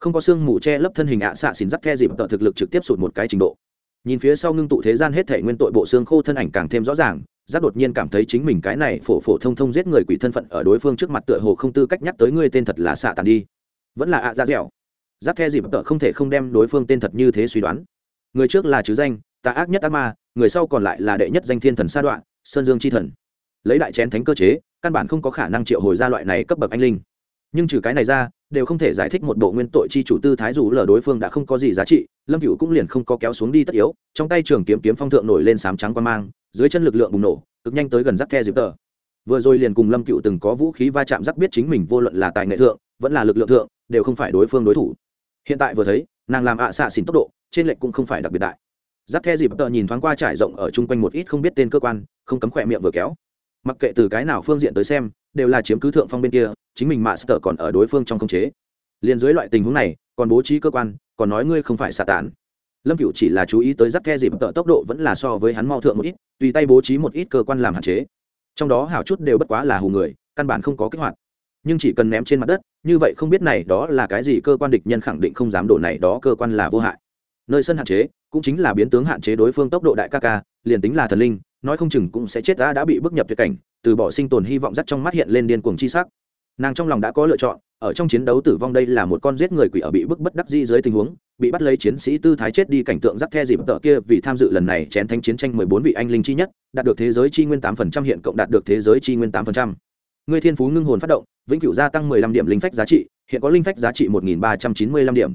Không có xương mù che lấp thân hình ạ xạ xỉn rắc the dịp tợ thực lực trực tiếp sụt một cái trình độ. Nhìn phía sau ngưng tụ thế gian hết thể nguyên tội bộ xương khô thân ảnh càng thêm rõ ràng giác đột nhiên cảm thấy chính mình cái này phổ phổ thông thông giết người quỷ thân phận ở đối phương trước mặt tựa hồ không tư cách nhắc tới ngươi tên thật là xạ tàn đi. Vẫn là ạ à ra dẻo. Giáp the dịp tợ không thể không đem đối phương tên thật như thế suy đoán. Người trước là chứ danh, tà ác nhất ác ma, người sau còn lại là đệ nhất danh thiên thần sa đoạn, sơn dương c h i thần. Lấy đại chén thánh cơ chế, căn bản không có khả năng triệu hồi ra loại này cấp bậc anh linh. Nhưng trừ cái này ra, đều không thể giải thích một bộ nguyên tội chi chủ tư thái dù lờ đối phương đã không có gì giá trị, lâm cựu cũng liền không có kéo xuống đi tất yếu, trong tay trường kiếm kiếm phong thượng nổi lên sám trắng quan mang dưới chân lực lượng bùng nổ, cực nhanh tới gần rắc the dịp tờ vừa rồi liền cùng lâm cựu từng có vũ khí va chạm rắc biết chính mình vô luận là tài nghệ thượng, vẫn là lực lượng thượng, đều không phải đối phương đối thủ. Hiện tại vừa thấy, nàng làm ạ xạ xỉn tốc độ, trên lệnh cũng không phải đặc biệt đại. Giáp the dịp tờ nhìn thoáng qua trải rộng ở chung quanh một ít không biết tên cơ quan, không cấm khỏe miệng vừa kéo. Mặc kệ từ cái nào phương diện tới xem, đều là chiếm cứ thượng phong bên kia, chính mình mạ sở còn ở đối phương trong khống chế. Liền dưới loại tình huống này, còn bố trí cơ quan, còn nói ngươi không phải xạ tản lâm cựu chỉ là chú ý tới rắc the dịp tợ tốc độ vẫn là so với hắn mau thượng một ít, tùy tay bố trí một ít cơ quan làm hạn chế. Trong đó hảo chút đều bất quá là hù người, căn bản không có kích hoạt. Nhưng chỉ cần ném trên mặt đất, như vậy không biết này đó là cái gì cơ quan địch nhân khẳng định không dám đổ này đó cơ quan là vô hại. Nơi sân hạn chế, cũng chính là biến tướng hạn chế đối phương tốc độ đại ca ca, liền tính là thần linh, nói không chừng cũng sẽ chết ta đã bị bức nhập tuyệt cảnh, từ bỏ sinh tồn hy vọng dắt trong mắt hiện lên điên cuồng chi sắc. Nàng trong lòng đã có lựa chọn ở trong chiến đấu tử vong đây là một con giết người quỷ ở bị bức bất đắc di dưới tình huống, bị bắt lấy chiến sĩ tư thái chết đi cảnh tượng giắt the dịp tợ kia vì tham dự lần này chén thanh chiến tranh mười bốn vị anh linh chi nhất, đạt được thế giới chi nguyên tám phần trăm, hiện cộng đạt được thế giới chi nguyên tám phần trăm. Người thiên phú ngưng hồn phát động, vĩnh cửu gia tăng mười lăm điểm linh phách giá trị, hiện có linh phách giá trị một nghìn ba trăm chín mươi lăm điểm.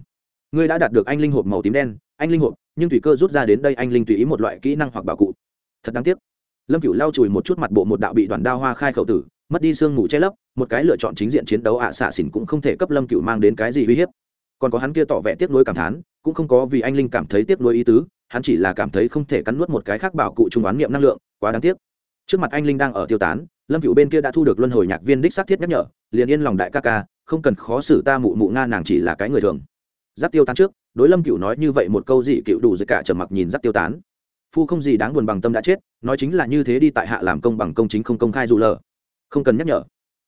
Ngươi đã đạt được anh linh hộp màu tím đen, anh linh hộp, nhưng tùy cơ rút ra đến đây anh linh tùy ý một loại kỹ năng hoặc bảo cụ. Thật đáng tiếc. Lâm cửu lau chùi một chút mặt bộ một đạo bị đoàn đao hoa khai khẩu tử mất đi sương mù che lấp, một cái lựa chọn chính diện chiến đấu ạ xạ xỉn cũng không thể cấp lâm cửu mang đến cái gì uy hiếp. Còn có hắn kia tỏ vẻ tiếc nuối cảm thán, cũng không có vì anh linh cảm thấy tiếc nuối ý tứ, hắn chỉ là cảm thấy không thể cắn nuốt một cái khác bảo cụ trung oán niệm năng lượng, quá đáng tiếc. Trước mặt anh linh đang ở tiêu tán, lâm cựu bên kia đã thu được luân hồi nhạc viên đích xác thiết nhắc nhở, liền yên lòng đại ca ca, không cần khó xử ta mụ mụ nga nàng chỉ là cái người thường. Giáp tiêu tán trước, đối lâm cựu nói như vậy một câu dị cựu đủ dạy cả trầm mặc nhìn giáp tiêu tán. Phu không gì đáng buồn bằng tâm đã chết, nói chính là như thế đi tại hạ làm công bằng công chính không công khai dù lờ không cần nhắc nhở.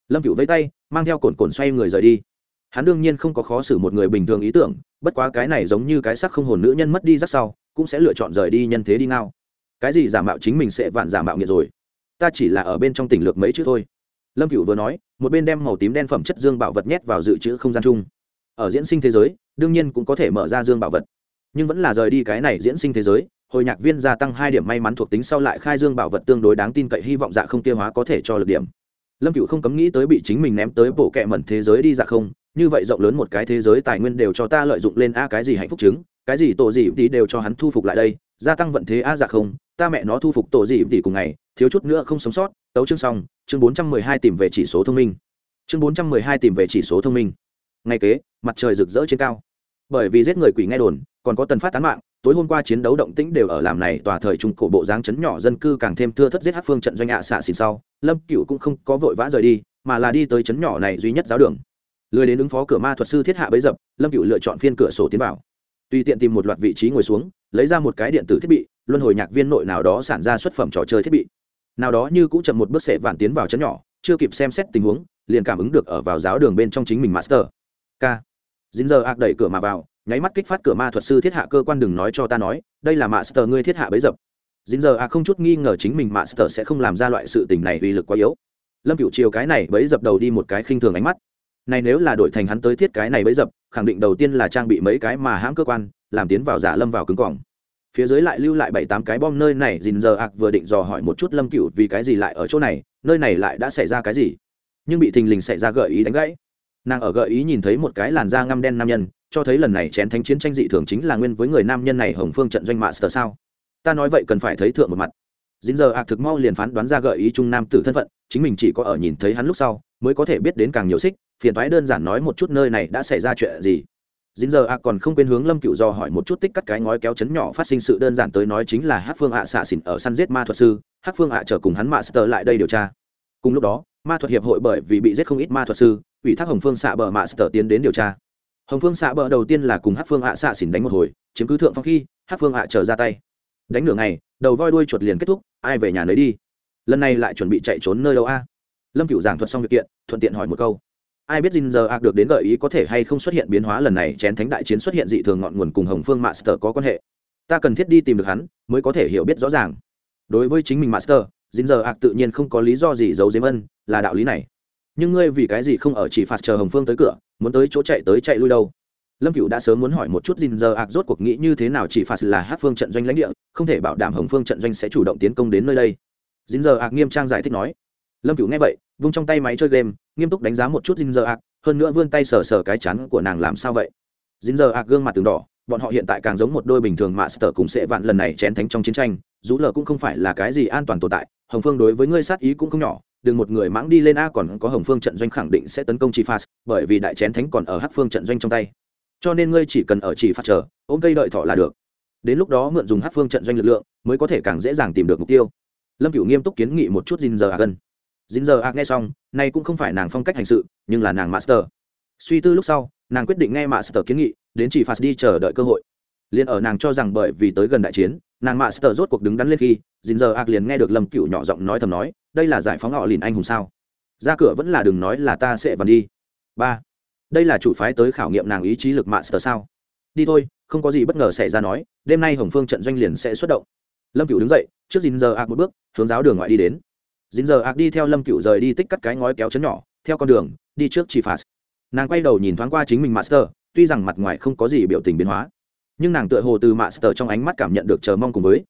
Lâm cựu vẫy tay, mang theo cồn cồn xoay người rời đi. Hắn đương nhiên không có khó xử một người bình thường ý tưởng, bất quá cái này giống như cái sắc không hồn nữ nhân mất đi rất sau, cũng sẽ lựa chọn rời đi nhân thế đi ngao. Cái gì giả mạo chính mình sẽ vạn giả mạo nghiệt rồi? Ta chỉ là ở bên trong tỉnh lược mấy chữ thôi. Lâm cựu vừa nói, một bên đem màu tím đen phẩm chất dương bảo vật nhét vào dự trữ không gian chung. Ở diễn sinh thế giới, đương nhiên cũng có thể mở ra dương bảo vật. Nhưng vẫn là rời đi cái này diễn sinh thế giới, hồi nhạc viên gia tăng hai điểm may mắn thuộc tính sau lại khai dương bảo vật tương đối đáng tin cậy, hy vọng dạ không tiêu hóa có thể cho lực điểm lâm cựu không cấm nghĩ tới bị chính mình ném tới bộ kẹ mẩn thế giới đi dạ không, như vậy rộng lớn một cái thế giới tài nguyên đều cho ta lợi dụng lên a, cái gì hạnh phúc chứng, cái gì tổ gì tí đều cho hắn thu phục lại đây, gia tăng vận thế a dạ không, ta mẹ nó thu phục tổ gì tỷ cùng ngày, thiếu chút nữa không sống sót, tấu chương xong, chương bốn trăm mười hai tìm về chỉ số thông minh. Chương bốn trăm mười hai tìm về chỉ số thông minh. Ngay kế, mặt trời rực rỡ trên cao. Bởi vì giết người quỷ nghe đồn, còn có tần phát tán mạng tối hôm qua chiến đấu động tĩnh đều ở làm này, tòa thời trung cổ bộ dáng chấn nhỏ dân cư càng thêm thưa thất giết hát phương trận doanh ạ xạ xỉn sau, lâm cựu cũng không có vội vã rời đi, mà là đi tới chấn nhỏ này duy nhất giáo đường. Lười đến ứng phó cửa ma thuật sư thiết hạ bấy dập, lâm cựu lựa chọn phiên cửa sổ tiến vào. Tùy tiện tìm một loạt vị trí ngồi xuống, lấy ra một cái điện tử thiết bị, luân hồi nhạc viên nội nào đó sản ra xuất phẩm trò chơi thiết bị. Nào đó như cũng chậm một bước sệ vạn tiến vào chấn nhỏ, chưa kịp xem xét tình huống, liền cảm ứng được ở vào giáo đường bên trong chính mình master. K. Dính giờ ạc đẩy cửa mà vào nháy mắt kích phát cửa ma thuật sư thiết hạ cơ quan đừng nói cho ta nói, đây là master ngươi thiết hạ bấy dập. Dính giờ a không chút nghi ngờ chính mình master sẽ không làm ra loại sự tình này uy lực quá yếu. Lâm cựu chiều cái này bấy dập đầu đi một cái khinh thường ánh mắt. Này nếu là đổi thành hắn tới thiết cái này bấy dập, khẳng định đầu tiên là trang bị mấy cái mà hãm cơ quan, làm tiến vào giả lâm vào cứng cỏng. Phía dưới lại lưu lại bảy tám cái bom nơi này dình giờ ạc vừa định dò hỏi một chút lâm cựu vì cái gì lại ở chỗ này, nơi này lại đã xảy ra cái gì. Nhưng bị thình lình xảy ra gợi ý đánh gãy. Nàng ở gợi ý nhìn thấy một cái làn da ngăm đen nam nhân cho thấy lần này chén thánh chiến tranh dị thường chính là nguyên với người nam nhân này hồng phương trận doanh mạ sờ sao? Ta nói vậy cần phải thấy thượng một mặt. Dính giờ ạc thực mau liền phán đoán ra gợi ý trung nam tử thân phận, chính mình chỉ có ở nhìn thấy hắn lúc sau, mới có thể biết đến càng nhiều xích, phiền thoái đơn giản nói một chút nơi này đã xảy ra chuyện gì. Dính giờ ạ còn không quên hướng lâm cựu do hỏi một chút tích cắt cái ngói kéo chấn nhỏ phát sinh sự đơn giản tới nói chính là hát phương ạ xạ xỉn ở săn giết ma thuật sư hát phương ạ chờ cùng hắn mạ sơ lại đây điều tra. Cùng lúc đó, ma thuật hiệp hội bởi vì bị giết không ít ma thuật sư, ủy thác hồng phương xạ bờ mạ sơ tiến đến điều tra hồng phương xạ bờ đầu tiên là cùng hát phương ạ xạ xỉn đánh một hồi, chiếm cứ thượng phong khi hát phương ạ trở ra tay. Đánh nửa ngày, đầu voi đuôi chuột liền kết thúc, ai về nhà nấy đi. Lần này lại chuẩn bị chạy trốn nơi đâu a? Lâm cựu giảng thuật xong việc kiện, thuận tiện hỏi một câu. Ai biết dinh giờ ạc được đến gợi ý có thể hay không xuất hiện biến hóa lần này, chén thánh đại chiến xuất hiện dị thường ngọn nguồn cùng hồng phương master có quan hệ. Ta cần thiết đi tìm được hắn, mới có thể hiểu biết rõ ràng. Đối với chính mình master dinh giờ ạc tự nhiên không có lý do gì giấu giếm ân, là đạo lý này. Nhưng ngươi vì cái gì không ở chỉ phạt chờ hồng phương tới cửa muốn tới chỗ chạy tới chạy lui đâu. Lâm cựu đã sớm muốn hỏi một chút dình giờ ạc rốt cuộc nghĩ như thế nào chỉ phạt là hát phương trận doanh lãnh địa, không thể bảo đảm hồng phương trận doanh sẽ chủ động tiến công đến nơi đây. Dình giờ ạc nghiêm trang giải thích nói. Lâm cựu nghe vậy, vung trong tay máy chơi game, nghiêm túc đánh giá một chút dình giờ ạc hơn nữa vươn tay sờ sờ cái chắn của nàng làm sao vậy? Dình giờ ạc gương mặt từng đỏ, bọn họ hiện tại càng giống một đôi bình thường mà sở cùng sẽ vạn lần này chén thánh trong chiến tranh dù lờ cũng không phải là cái gì an toàn tồn tại, hồng phương đối với ngươi sát ý cũng không nhỏ, đừng một người mãng đi lên a còn có hồng phương trận doanh khẳng định sẽ tấn công chi phạt, bởi vì đại chén thánh còn ở hắc phương trận doanh trong tay. Cho nên ngươi chỉ cần ở chỉ phạt chờ, ôm cây đợi thọ là được. Đến lúc đó mượn dùng hắc phương trận doanh lực lượng, mới có thể càng dễ dàng tìm được mục tiêu. Lâm cửu nghiêm túc kiến nghị một chút dinh giờ a gần dinh giờ a nghe xong nay cũng không phải nàng phong cách hành sự, nhưng là nàng master. Suy tư lúc sau, nàng quyết định nghe master kiến nghị, đến chỉ phạt đi chờ đợi cơ hội liền ở nàng cho rằng bởi vì tới gần đại chiến, nàng master rốt cuộc đứng đắn lên khi dình giờ ạc liền nghe được lâm cựu nhỏ giọng nói thầm nói, đây là giải phóng họ liền anh hùng sao? Ra cửa vẫn là đừng nói là ta sẽ vằn đi. Ba, đây là chủ phái tới khảo nghiệm nàng ý chí lực master sao? Đi thôi, không có gì bất ngờ xảy ra nói, đêm nay hồng phương trận doanh liền sẽ xuất động. Lâm cựu đứng dậy, trước dình giờ ạc một bước, hướng giáo đường ngoại đi đến. Dình giờ ạc đi theo lâm cựu rời đi tích cắt cái ngói kéo chấn nhỏ, theo con đường, đi trước chỉ phạt nàng quay đầu nhìn thoáng qua chính mình master tuy rằng mặt ngoài không có gì biểu tình biến hóa nhưng nàng tựa hồ từ master trong ánh mắt cảm nhận được chờ mong cùng với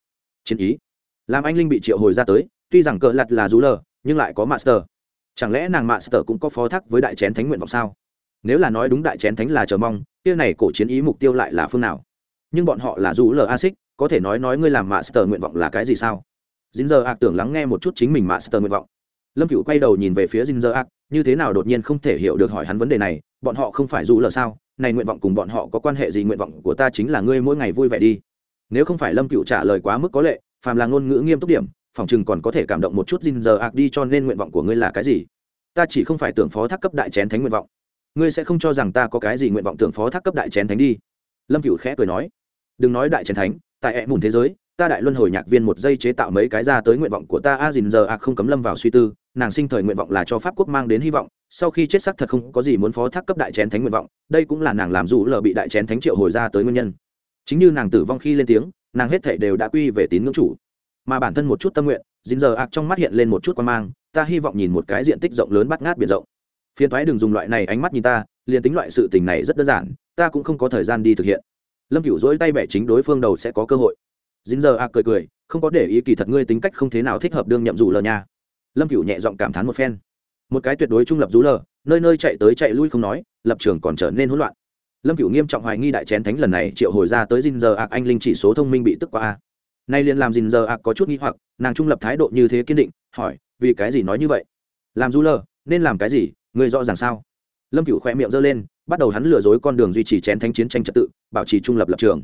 chiến ý. Làm anh linh bị triệu hồi ra tới, tuy rằng cờ lặt là rú lờ, nhưng lại có master chẳng lẽ nàng master cũng có phó thác với đại chén thánh nguyện vọng sao? Nếu là nói đúng đại chén thánh là chờ mong, kia này cổ chiến ý mục tiêu lại là phương nào? Nhưng bọn họ là rú lờ a xích có thể nói nói ngươi làm master nguyện vọng là cái gì sao? Dính giờ ạc tưởng lắng nghe một chút chính mình master nguyện vọng. Lâm cựu quay đầu nhìn về phía dính giờ ạc như thế nào đột nhiên không thể hiểu được hỏi hắn vấn đề này, bọn họ không phải rú lờ sao? Này nguyện vọng cùng bọn họ có quan hệ gì, nguyện vọng của ta chính là ngươi mỗi ngày vui vẻ đi. Nếu không phải lâm cựu trả lời quá mức có lệ, phàm là ngôn ngữ nghiêm túc điểm, phòng chừng còn có thể cảm động một chút dinh giờ ạc đi, cho nên nguyện vọng của ngươi là cái gì? Ta chỉ không phải tưởng phó thác cấp đại chén thánh nguyện vọng. Ngươi sẽ không cho rằng ta có cái gì nguyện vọng tưởng phó thác cấp đại chén thánh đi. Lâm cựu khẽ cười nói. Đừng nói đại chén thánh, tại ẹ mùn thế giới, ta đại luân hồi nhạc viên một giây chế tạo mấy cái ra tới nguyện vọng của ta, a dình giờ ạc không cấm lâm vào suy tư nàng sinh thời nguyện vọng là cho pháp quốc mang đến hy vọng, sau khi chết sắc thật không có gì muốn phó thác cấp đại chén thánh nguyện vọng, đây cũng là nàng làm dù lờ bị đại chén thánh triệu hồi ra tới nguyên nhân. Chính như nàng tử vong khi lên tiếng, nàng hết thể đều đã quy về tín ngưỡng chủ. Mà bản thân một chút tâm nguyện, dính giờ ạc trong mắt hiện lên một chút quan mang, ta hy vọng nhìn một cái diện tích rộng lớn bắt ngát biển rộng. Phiền thoái đừng dùng loại này ánh mắt nhìn ta, liền tính loại sự tình này rất đơn giản, ta cũng không có thời gian đi thực hiện. Lâm cựu dỗi tay bẻ chính đối phương đầu sẽ có cơ hội. Dính giờ ạc cười cười, không có để ý kỳ thật ngươi tính cách không thế nào thích hợp đương nhậm dù lờ nhà lâm cựu nhẹ giọng cảm thán một phen. Một cái tuyệt đối trung lập rú lờ, nơi nơi chạy tới chạy lui không nói, lập trường còn trở nên hỗn loạn. Lâm cựu nghiêm trọng hoài nghi đại chén thánh lần này triệu hồi ra tới dinh giờ ạc anh linh chỉ số thông minh bị tức qua a. Nay liền làm dinh giờ ạc có chút nghi hoặc, nàng trung lập thái độ như thế kiên định, hỏi, vì cái gì nói như vậy? Làm du lờ, nên làm cái gì? Người rõ ràng sao? Lâm cựu khoe miệng giơ lên, bắt đầu hắn lừa dối con đường duy trì chén thánh chiến tranh trật tự, bảo trì trung lập lập trường.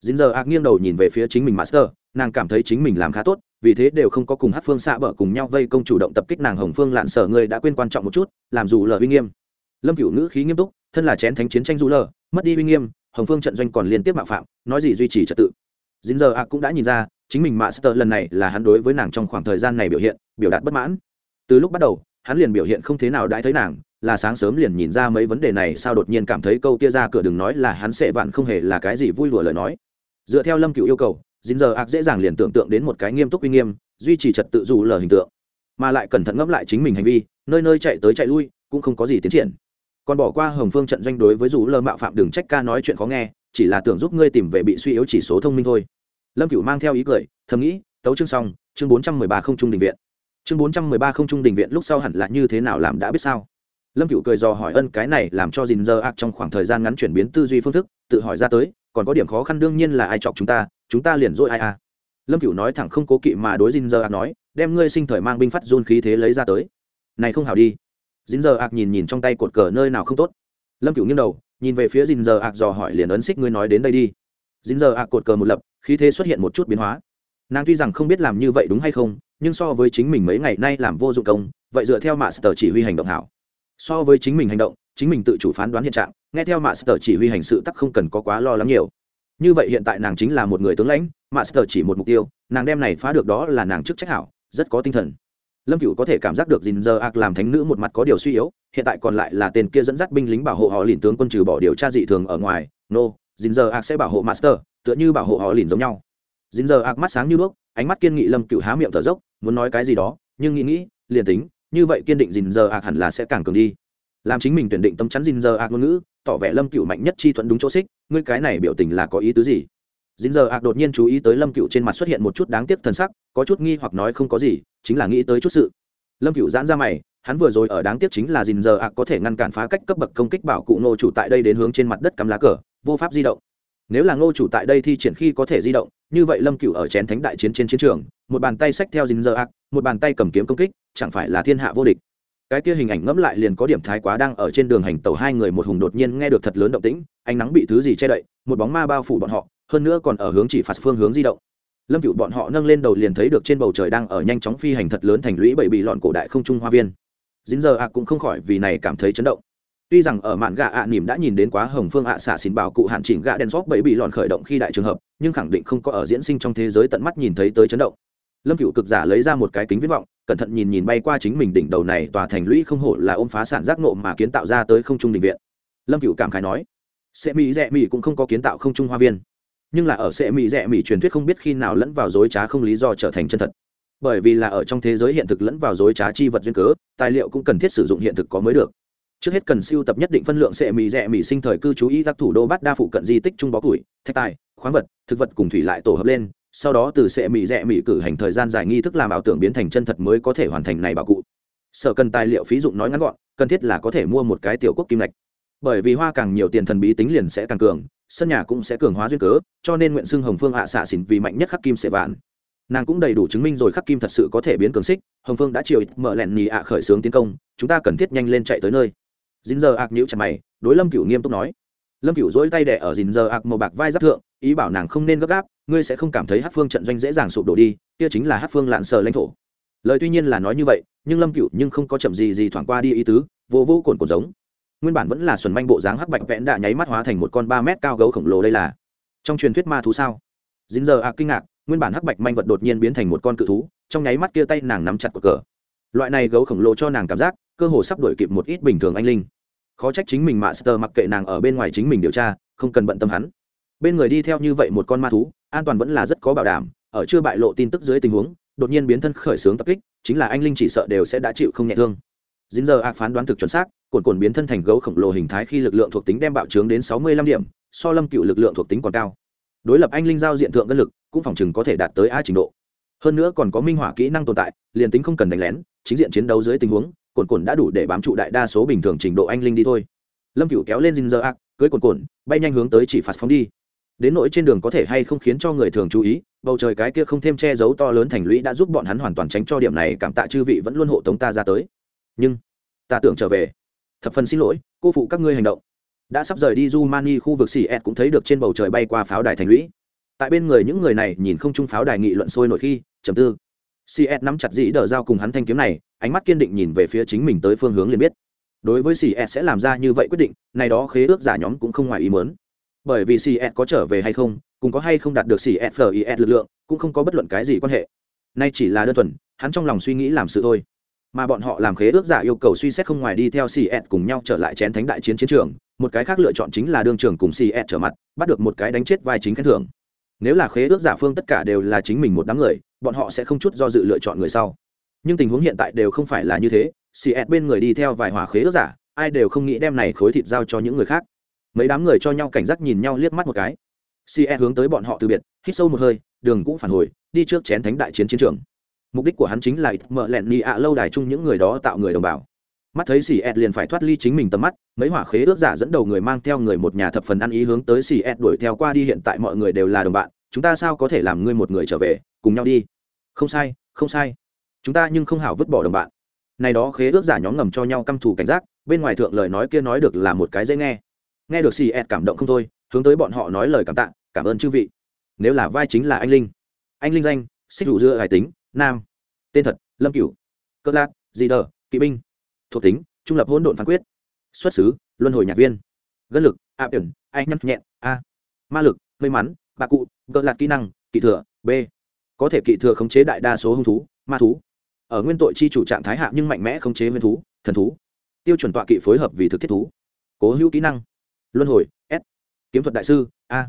Dính giờ ạc nghiêng đầu nhìn về phía chính mình master, nàng cảm thấy chính mình làm khá tốt vì thế đều không có cùng hát phương xạ bở cùng nhau vây công chủ động tập kích nàng hồng phương lạn sở người đã quên quan trọng một chút, làm dù lờ uy nghiêm. Lâm cựu ngữ khí nghiêm túc, thân là chén thánh chiến tranh dù lờ, mất đi uy nghiêm, hồng phương trận doanh còn liên tiếp mạo phạm, nói gì duy trì trật tự. Dính giờ ạc cũng đã nhìn ra, chính mình master lần này là hắn đối với nàng trong khoảng thời gian này biểu hiện, biểu đạt bất mãn. Từ lúc bắt đầu, hắn liền biểu hiện không thế nào đãi thấy nàng, là sáng sớm liền nhìn ra mấy vấn đề này sao đột nhiên cảm thấy câu kia ra cửa đừng nói là hắn sẽ vạn không hề là cái gì vui lùa lời nói. Dựa theo lâm cựu yêu cầu dính giờ ạc dễ dàng liền tưởng tượng đến một cái nghiêm túc uy nghiêm, duy trì trật tự dù lờ hình tượng, mà lại cẩn thận ngẫm lại chính mình hành vi, nơi nơi chạy tới chạy lui, cũng không có gì tiến triển. Còn bỏ qua hồng phương trận doanh đối với dù lờ mạo phạm đừng trách ca nói chuyện khó nghe, chỉ là tưởng giúp ngươi tìm về bị suy yếu chỉ số thông minh thôi. Lâm cửu mang theo ý cười, thầm nghĩ, tấu chương xong, chương bốn trăm mười ba không trung đình viện. Chương bốn trăm mười ba không trung đình viện lúc sau hẳn là như thế nào làm đã biết sao? Lâm cựu cười dò hỏi ân cái này làm cho dình dơ ác trong khoảng thời gian ngắn chuyển biến tư duy phương thức, tự hỏi ra tới, còn có điểm khó khăn đương nhiên là ai chọc chúng ta chúng ta liền dội ai à. Lâm cựu nói thẳng không cố kỵ mà đối dinh dơ ạc nói, đem ngươi sinh thời mang binh phát run khí thế lấy ra tới. Này không hảo đi. Dinh dơ ạc nhìn nhìn trong tay cột cờ nơi nào không tốt. Lâm cựu nghiêng đầu, nhìn về phía dinh dơ ạc dò hỏi liền ấn xích ngươi nói đến đây đi. Dinh dơ ạc cột cờ một lập, khí thế xuất hiện một chút biến hóa. Nàng tuy rằng không biết làm như vậy đúng hay không, nhưng so với chính mình mấy ngày nay làm vô dụng công, vậy dựa theo mạ sở chỉ huy hành động hảo. So với chính mình hành động, chính mình tự chủ phán đoán hiện trạng, nghe theo mạ sở chỉ huy hành sự tắc không cần có quá lo lắng nhiều như vậy hiện tại nàng chính là một người tướng lãnh Master chỉ một mục tiêu nàng đem này phá được đó là nàng chức trách hảo rất có tinh thần. Lâm cựu có thể cảm giác được dìn giờ ạc làm thánh nữ một mặt có điều suy yếu hiện tại còn lại là tên kia dẫn dắt binh lính bảo hộ họ lìn tướng quân trừ bỏ điều tra dị thường ở ngoài nô、no, dìn giờ ạc sẽ bảo hộ master tựa như bảo hộ họ lìn giống nhau. Dìn giờ ạc mắt sáng như đuốc ánh mắt kiên nghị lâm cựu há miệng thở dốc muốn nói cái gì đó nhưng nghĩ nghĩ liền tính như vậy kiên định dìn giờ ạc hẳn là sẽ càng cường đi. Làm chính mình tuyển định tâm chắn dìn giờ ạc ngôn ngữ tỏ vẻ lâm cựu mạnh nhất chi thuẫn đúng chỗ xích, ngươi cái này biểu tình là có ý tứ gì? Dính giờ ạc đột nhiên chú ý tới lâm cựu trên mặt xuất hiện một chút đáng tiếc t sắc, có chút nghi hoặc nói không có gì, chính là nghĩ tới chút sự. Lâm cựu giãn ra mày, hắn vừa rồi ở đáng tiếc chính là dình giờ ạc có thể ngăn cản phá cách cấp bậc công kích bảo cụ ngô chủ tại đây đến hướng trên mặt đất cắm lá cờ, vô pháp di động. Nếu là ngô chủ tại đây thi triển khi có thể di động, như vậy lâm cựu ở chén thánh đại chiến trên chiến trường, một bàn tay xách theo dình giờ ạc, một bàn tay cầm kiếm công kích, chẳng phải là thiên hạ vô địch cái kia hình ảnh ngẫm lại liền có điểm thái quá đang ở trên đường hành tàu hai người một hùng đột nhiên nghe được thật lớn động tĩnh, ánh nắng bị thứ gì che đậy, một bóng ma bao phủ bọn họ, hơn nữa còn ở hướng chỉ phạt phương hướng di động. Lâm cựu bọn họ nâng lên đầu liền thấy được trên bầu trời đang ở nhanh chóng phi hành thật lớn thành lũy bảy bị lọn cổ đại không trung hoa viên. Dính giờ ạ cũng không khỏi vì này cảm thấy chấn động. Tuy rằng ở mạn gạ ạ à nỉm đã nhìn đến quá hồng phương ạ xạ xin bảo cụ hạn chỉnh gạ đen xóp bảy bị lọn khởi động khi đại trường hợp, nhưng khẳng định không có ở diễn sinh trong thế giới tận mắt nhìn thấy tới chấn động. Lâm cựu cực giả lấy ra một cái kính viễn vọng cẩn thận nhìn nhìn bay qua chính mình đỉnh đầu này tòa thành lũy không hổ là ôm phá sản giác nộ mà kiến tạo ra tới không trung đình viện. Lâm cựu cảm khái nói, sẽ mỹ rẽ mỹ cũng không có kiến tạo không trung hoa viên. Nhưng là ở sẽ mỹ rẽ mỹ truyền thuyết không biết khi nào lẫn vào dối trá không lý do trở thành chân thật. Bởi vì là ở trong thế giới hiện thực lẫn vào dối trá chi vật duyên cớ, tài liệu cũng cần thiết sử dụng hiện thực có mới được. Trước hết cần siêu tập nhất định phân lượng sẽ mỹ rẽ mỹ sinh thời cư trú y các thủ đô bát đa phụ cận di tích trung bó củi, thạch tài, khoáng vật, thực vật cùng thủy lại tổ hợp lên sau đó từ sẽ mỹ rẽ mỹ cử hành thời gian dài nghi thức làm ảo tưởng biến thành chân thật mới có thể hoàn thành này bảo cụ. Sở cần tài liệu phí dụng nói ngắn gọn, cần thiết là có thể mua một cái tiểu quốc kim lạch bởi vì hoa càng nhiều tiền thần bí tính liền sẽ càng cường, sân nhà cũng sẽ cường hóa duyên cớ, cho nên nguyện xưng hồng phương hạ xạ xỉn vì mạnh nhất khắc kim sẽ vạn. Nàng cũng đầy đủ chứng minh rồi khắc kim thật sự có thể biến cường xích, hồng phương đã chiều mở lẹn nhì ạ khởi xướng tiến công, chúng ta cần thiết nhanh lên chạy tới nơi. Dính giờ ạc nhíu chặt mày, đối lâm cửu nghiêm túc nói. Lâm cửu dỗi tay đẻ ở dính giờ ạc màu bạc vai giáp thượng, ý bảo nàng không nên gấp gáp ngươi sẽ không cảm thấy hát phương trận doanh dễ dàng sụp đổ đi, kia chính là hát phương lạn sờ lãnh thổ. Lời tuy nhiên là nói như vậy, nhưng lâm cựu nhưng không có chậm gì gì thoảng qua đi ý tứ, vô vô cồn cồn giống. Nguyên bản vẫn là xuẩn manh bộ dáng hắc bạch vẽn đã nháy mắt hóa thành một con ba mét cao gấu khổng lồ đây là. Trong truyền thuyết ma thú sao? Dính giờ ạ, kinh ngạc, nguyên bản hắc bạch manh vật đột nhiên biến thành một con cự thú, trong nháy mắt kia tay nàng nắm chặt cột cờ. Loại này gấu khổng lồ cho nàng cảm giác, cơ hồ sắp đổi kịp một ít bình thường anh linh. Khó trách chính mình mạ sơ mặc kệ nàng ở bên ngoài chính mình điều tra, không cần bận tâm hắn. Bên người đi theo như vậy một con ma thú an toàn vẫn là rất có bảo đảm, ở chưa bại lộ tin tức dưới tình huống, đột nhiên biến thân khởi xướng tập kích, chính là anh linh chỉ sợ đều sẽ đã chịu không nhẹ thương. Dính giờ ạc phán đoán thực chuẩn xác cồn cồn biến thân thành gấu khổng lồ hình thái khi lực lượng thuộc tính đem bạo trướng đến sáu mươi lăm điểm, so lâm cựu lực lượng thuộc tính còn cao. Đối lập anh linh giao diện thượng cân lực, cũng phòng chừng có thể đạt tới a trình độ. Hơn nữa còn có minh họa kỹ năng tồn tại, liền tính không cần đánh lén, chính diện chiến đấu dưới tình huống cồn cồn đã đủ để bám trụ đại đa số bình thường trình độ anh linh đi thôi. Lâm cựu kéo lên dinh giờ ạc cưới cồn cồn bay nhanh hướng tới chỉ phạt phóng đi đến nỗi trên đường có thể hay không khiến cho người thường chú ý, bầu trời cái kia không thêm che giấu to lớn thành lũy đã giúp bọn hắn hoàn toàn tránh cho điểm này, cảm tạ chư vị vẫn luôn hộ tống ta ra tới. Nhưng, ta tưởng trở về. Thập phần xin lỗi, cô phụ các ngươi hành động. Đã sắp rời đi du mani khu vực xì ed cũng thấy được trên bầu trời bay qua pháo đài thành lũy. Tại bên người những người này nhìn không chung pháo đài nghị luận sôi nổi khi chầm tư. Cs nắm chặt dĩ đờ dao cùng hắn thanh kiếm này, ánh mắt kiên định nhìn về phía chính mình tới phương hướng liền biết. Đối với cs sẽ làm ra như vậy quyết định, này đó khế ước giả nhóm cũng không ngoài ý mớn bởi vì cs có trở về hay không, cùng có hay không đạt được xì lực lượng, cũng không có bất luận cái gì quan hệ. Nay chỉ là đơn thuần, hắn trong lòng suy nghĩ làm sự thôi. Mà bọn họ làm khế ước giả yêu cầu suy xét không ngoài đi theo cs cùng nhau trở lại chén thánh đại chiến chiến trường, một cái khác lựa chọn chính là đương trường cùng cs trở mặt, bắt được một cái đánh chết vai chính khen thưởng. Nếu là khế ước giả phương tất cả đều là chính mình một đám người, bọn họ sẽ không chút do dự lựa chọn người sau. Nhưng tình huống hiện tại đều không phải là như thế cs bên người đi theo vài hỏa khế ước giả, ai đều không nghĩ đem này khối thịt giao cho những người khác mấy đám người cho nhau cảnh giác nhìn nhau liếc mắt một cái. Ce hướng tới bọn họ từ biệt, hít sâu một hơi, đường cũng phản hồi, đi trước chén thánh đại chiến chiến trường. Mục đích của hắn chính là ít mợ lẹn nhị ạ lâu đài chung những người đó tạo người đồng bào. Mắt thấy xì ed liền phải thoát ly chính mình tầm mắt, mấy hỏa khế ước giả dẫn đầu người mang theo người một nhà thập phần ăn ý hướng tới xì ed đuổi theo qua đi, hiện tại mọi người đều là đồng bạn, chúng ta sao có thể làm ngươi một người trở về, cùng nhau đi. Không sai không sai. Chúng ta nhưng không hảo vứt bỏ đồng bạn. Này đó khế ước giả nhóm ngầm cho nhau căm thù cảnh giác, bên ngoài thượng lời nói kia nói được là một cái dễ nghe nghe được xì cảm động không thôi, hướng tới bọn họ nói lời cảm tạ, cảm ơn chư vị. Nếu là vai chính là anh linh. Anh linh danh, xích rủ dưa hải tính, nam. Tên thật, lâm cửu. Cơ lạc dị đờ, kỵ binh. Thuộc tính, trung lập hỗn độn phán quyết. Xuất xứ, luân hồi nhạc viên. Gân lực, a biển, a nhắc nhẹn, a. Ma lực may mắn bà cụ gợ lạt kỹ năng, kỵ thừa, b. Có thể kỵ thừa khống chế đại đa số hung thú, ma thú. Ở nguyên tội chi chủ trạng thái hạ nhưng mạnh mẽ khống chế nguyên thú, thần thú. Tiêu chuẩn tọa kỵ phối hợp vì thực thiết thú. Cố hữu kỹ năng luân hồi, s. Kiếm thuật đại sư, a.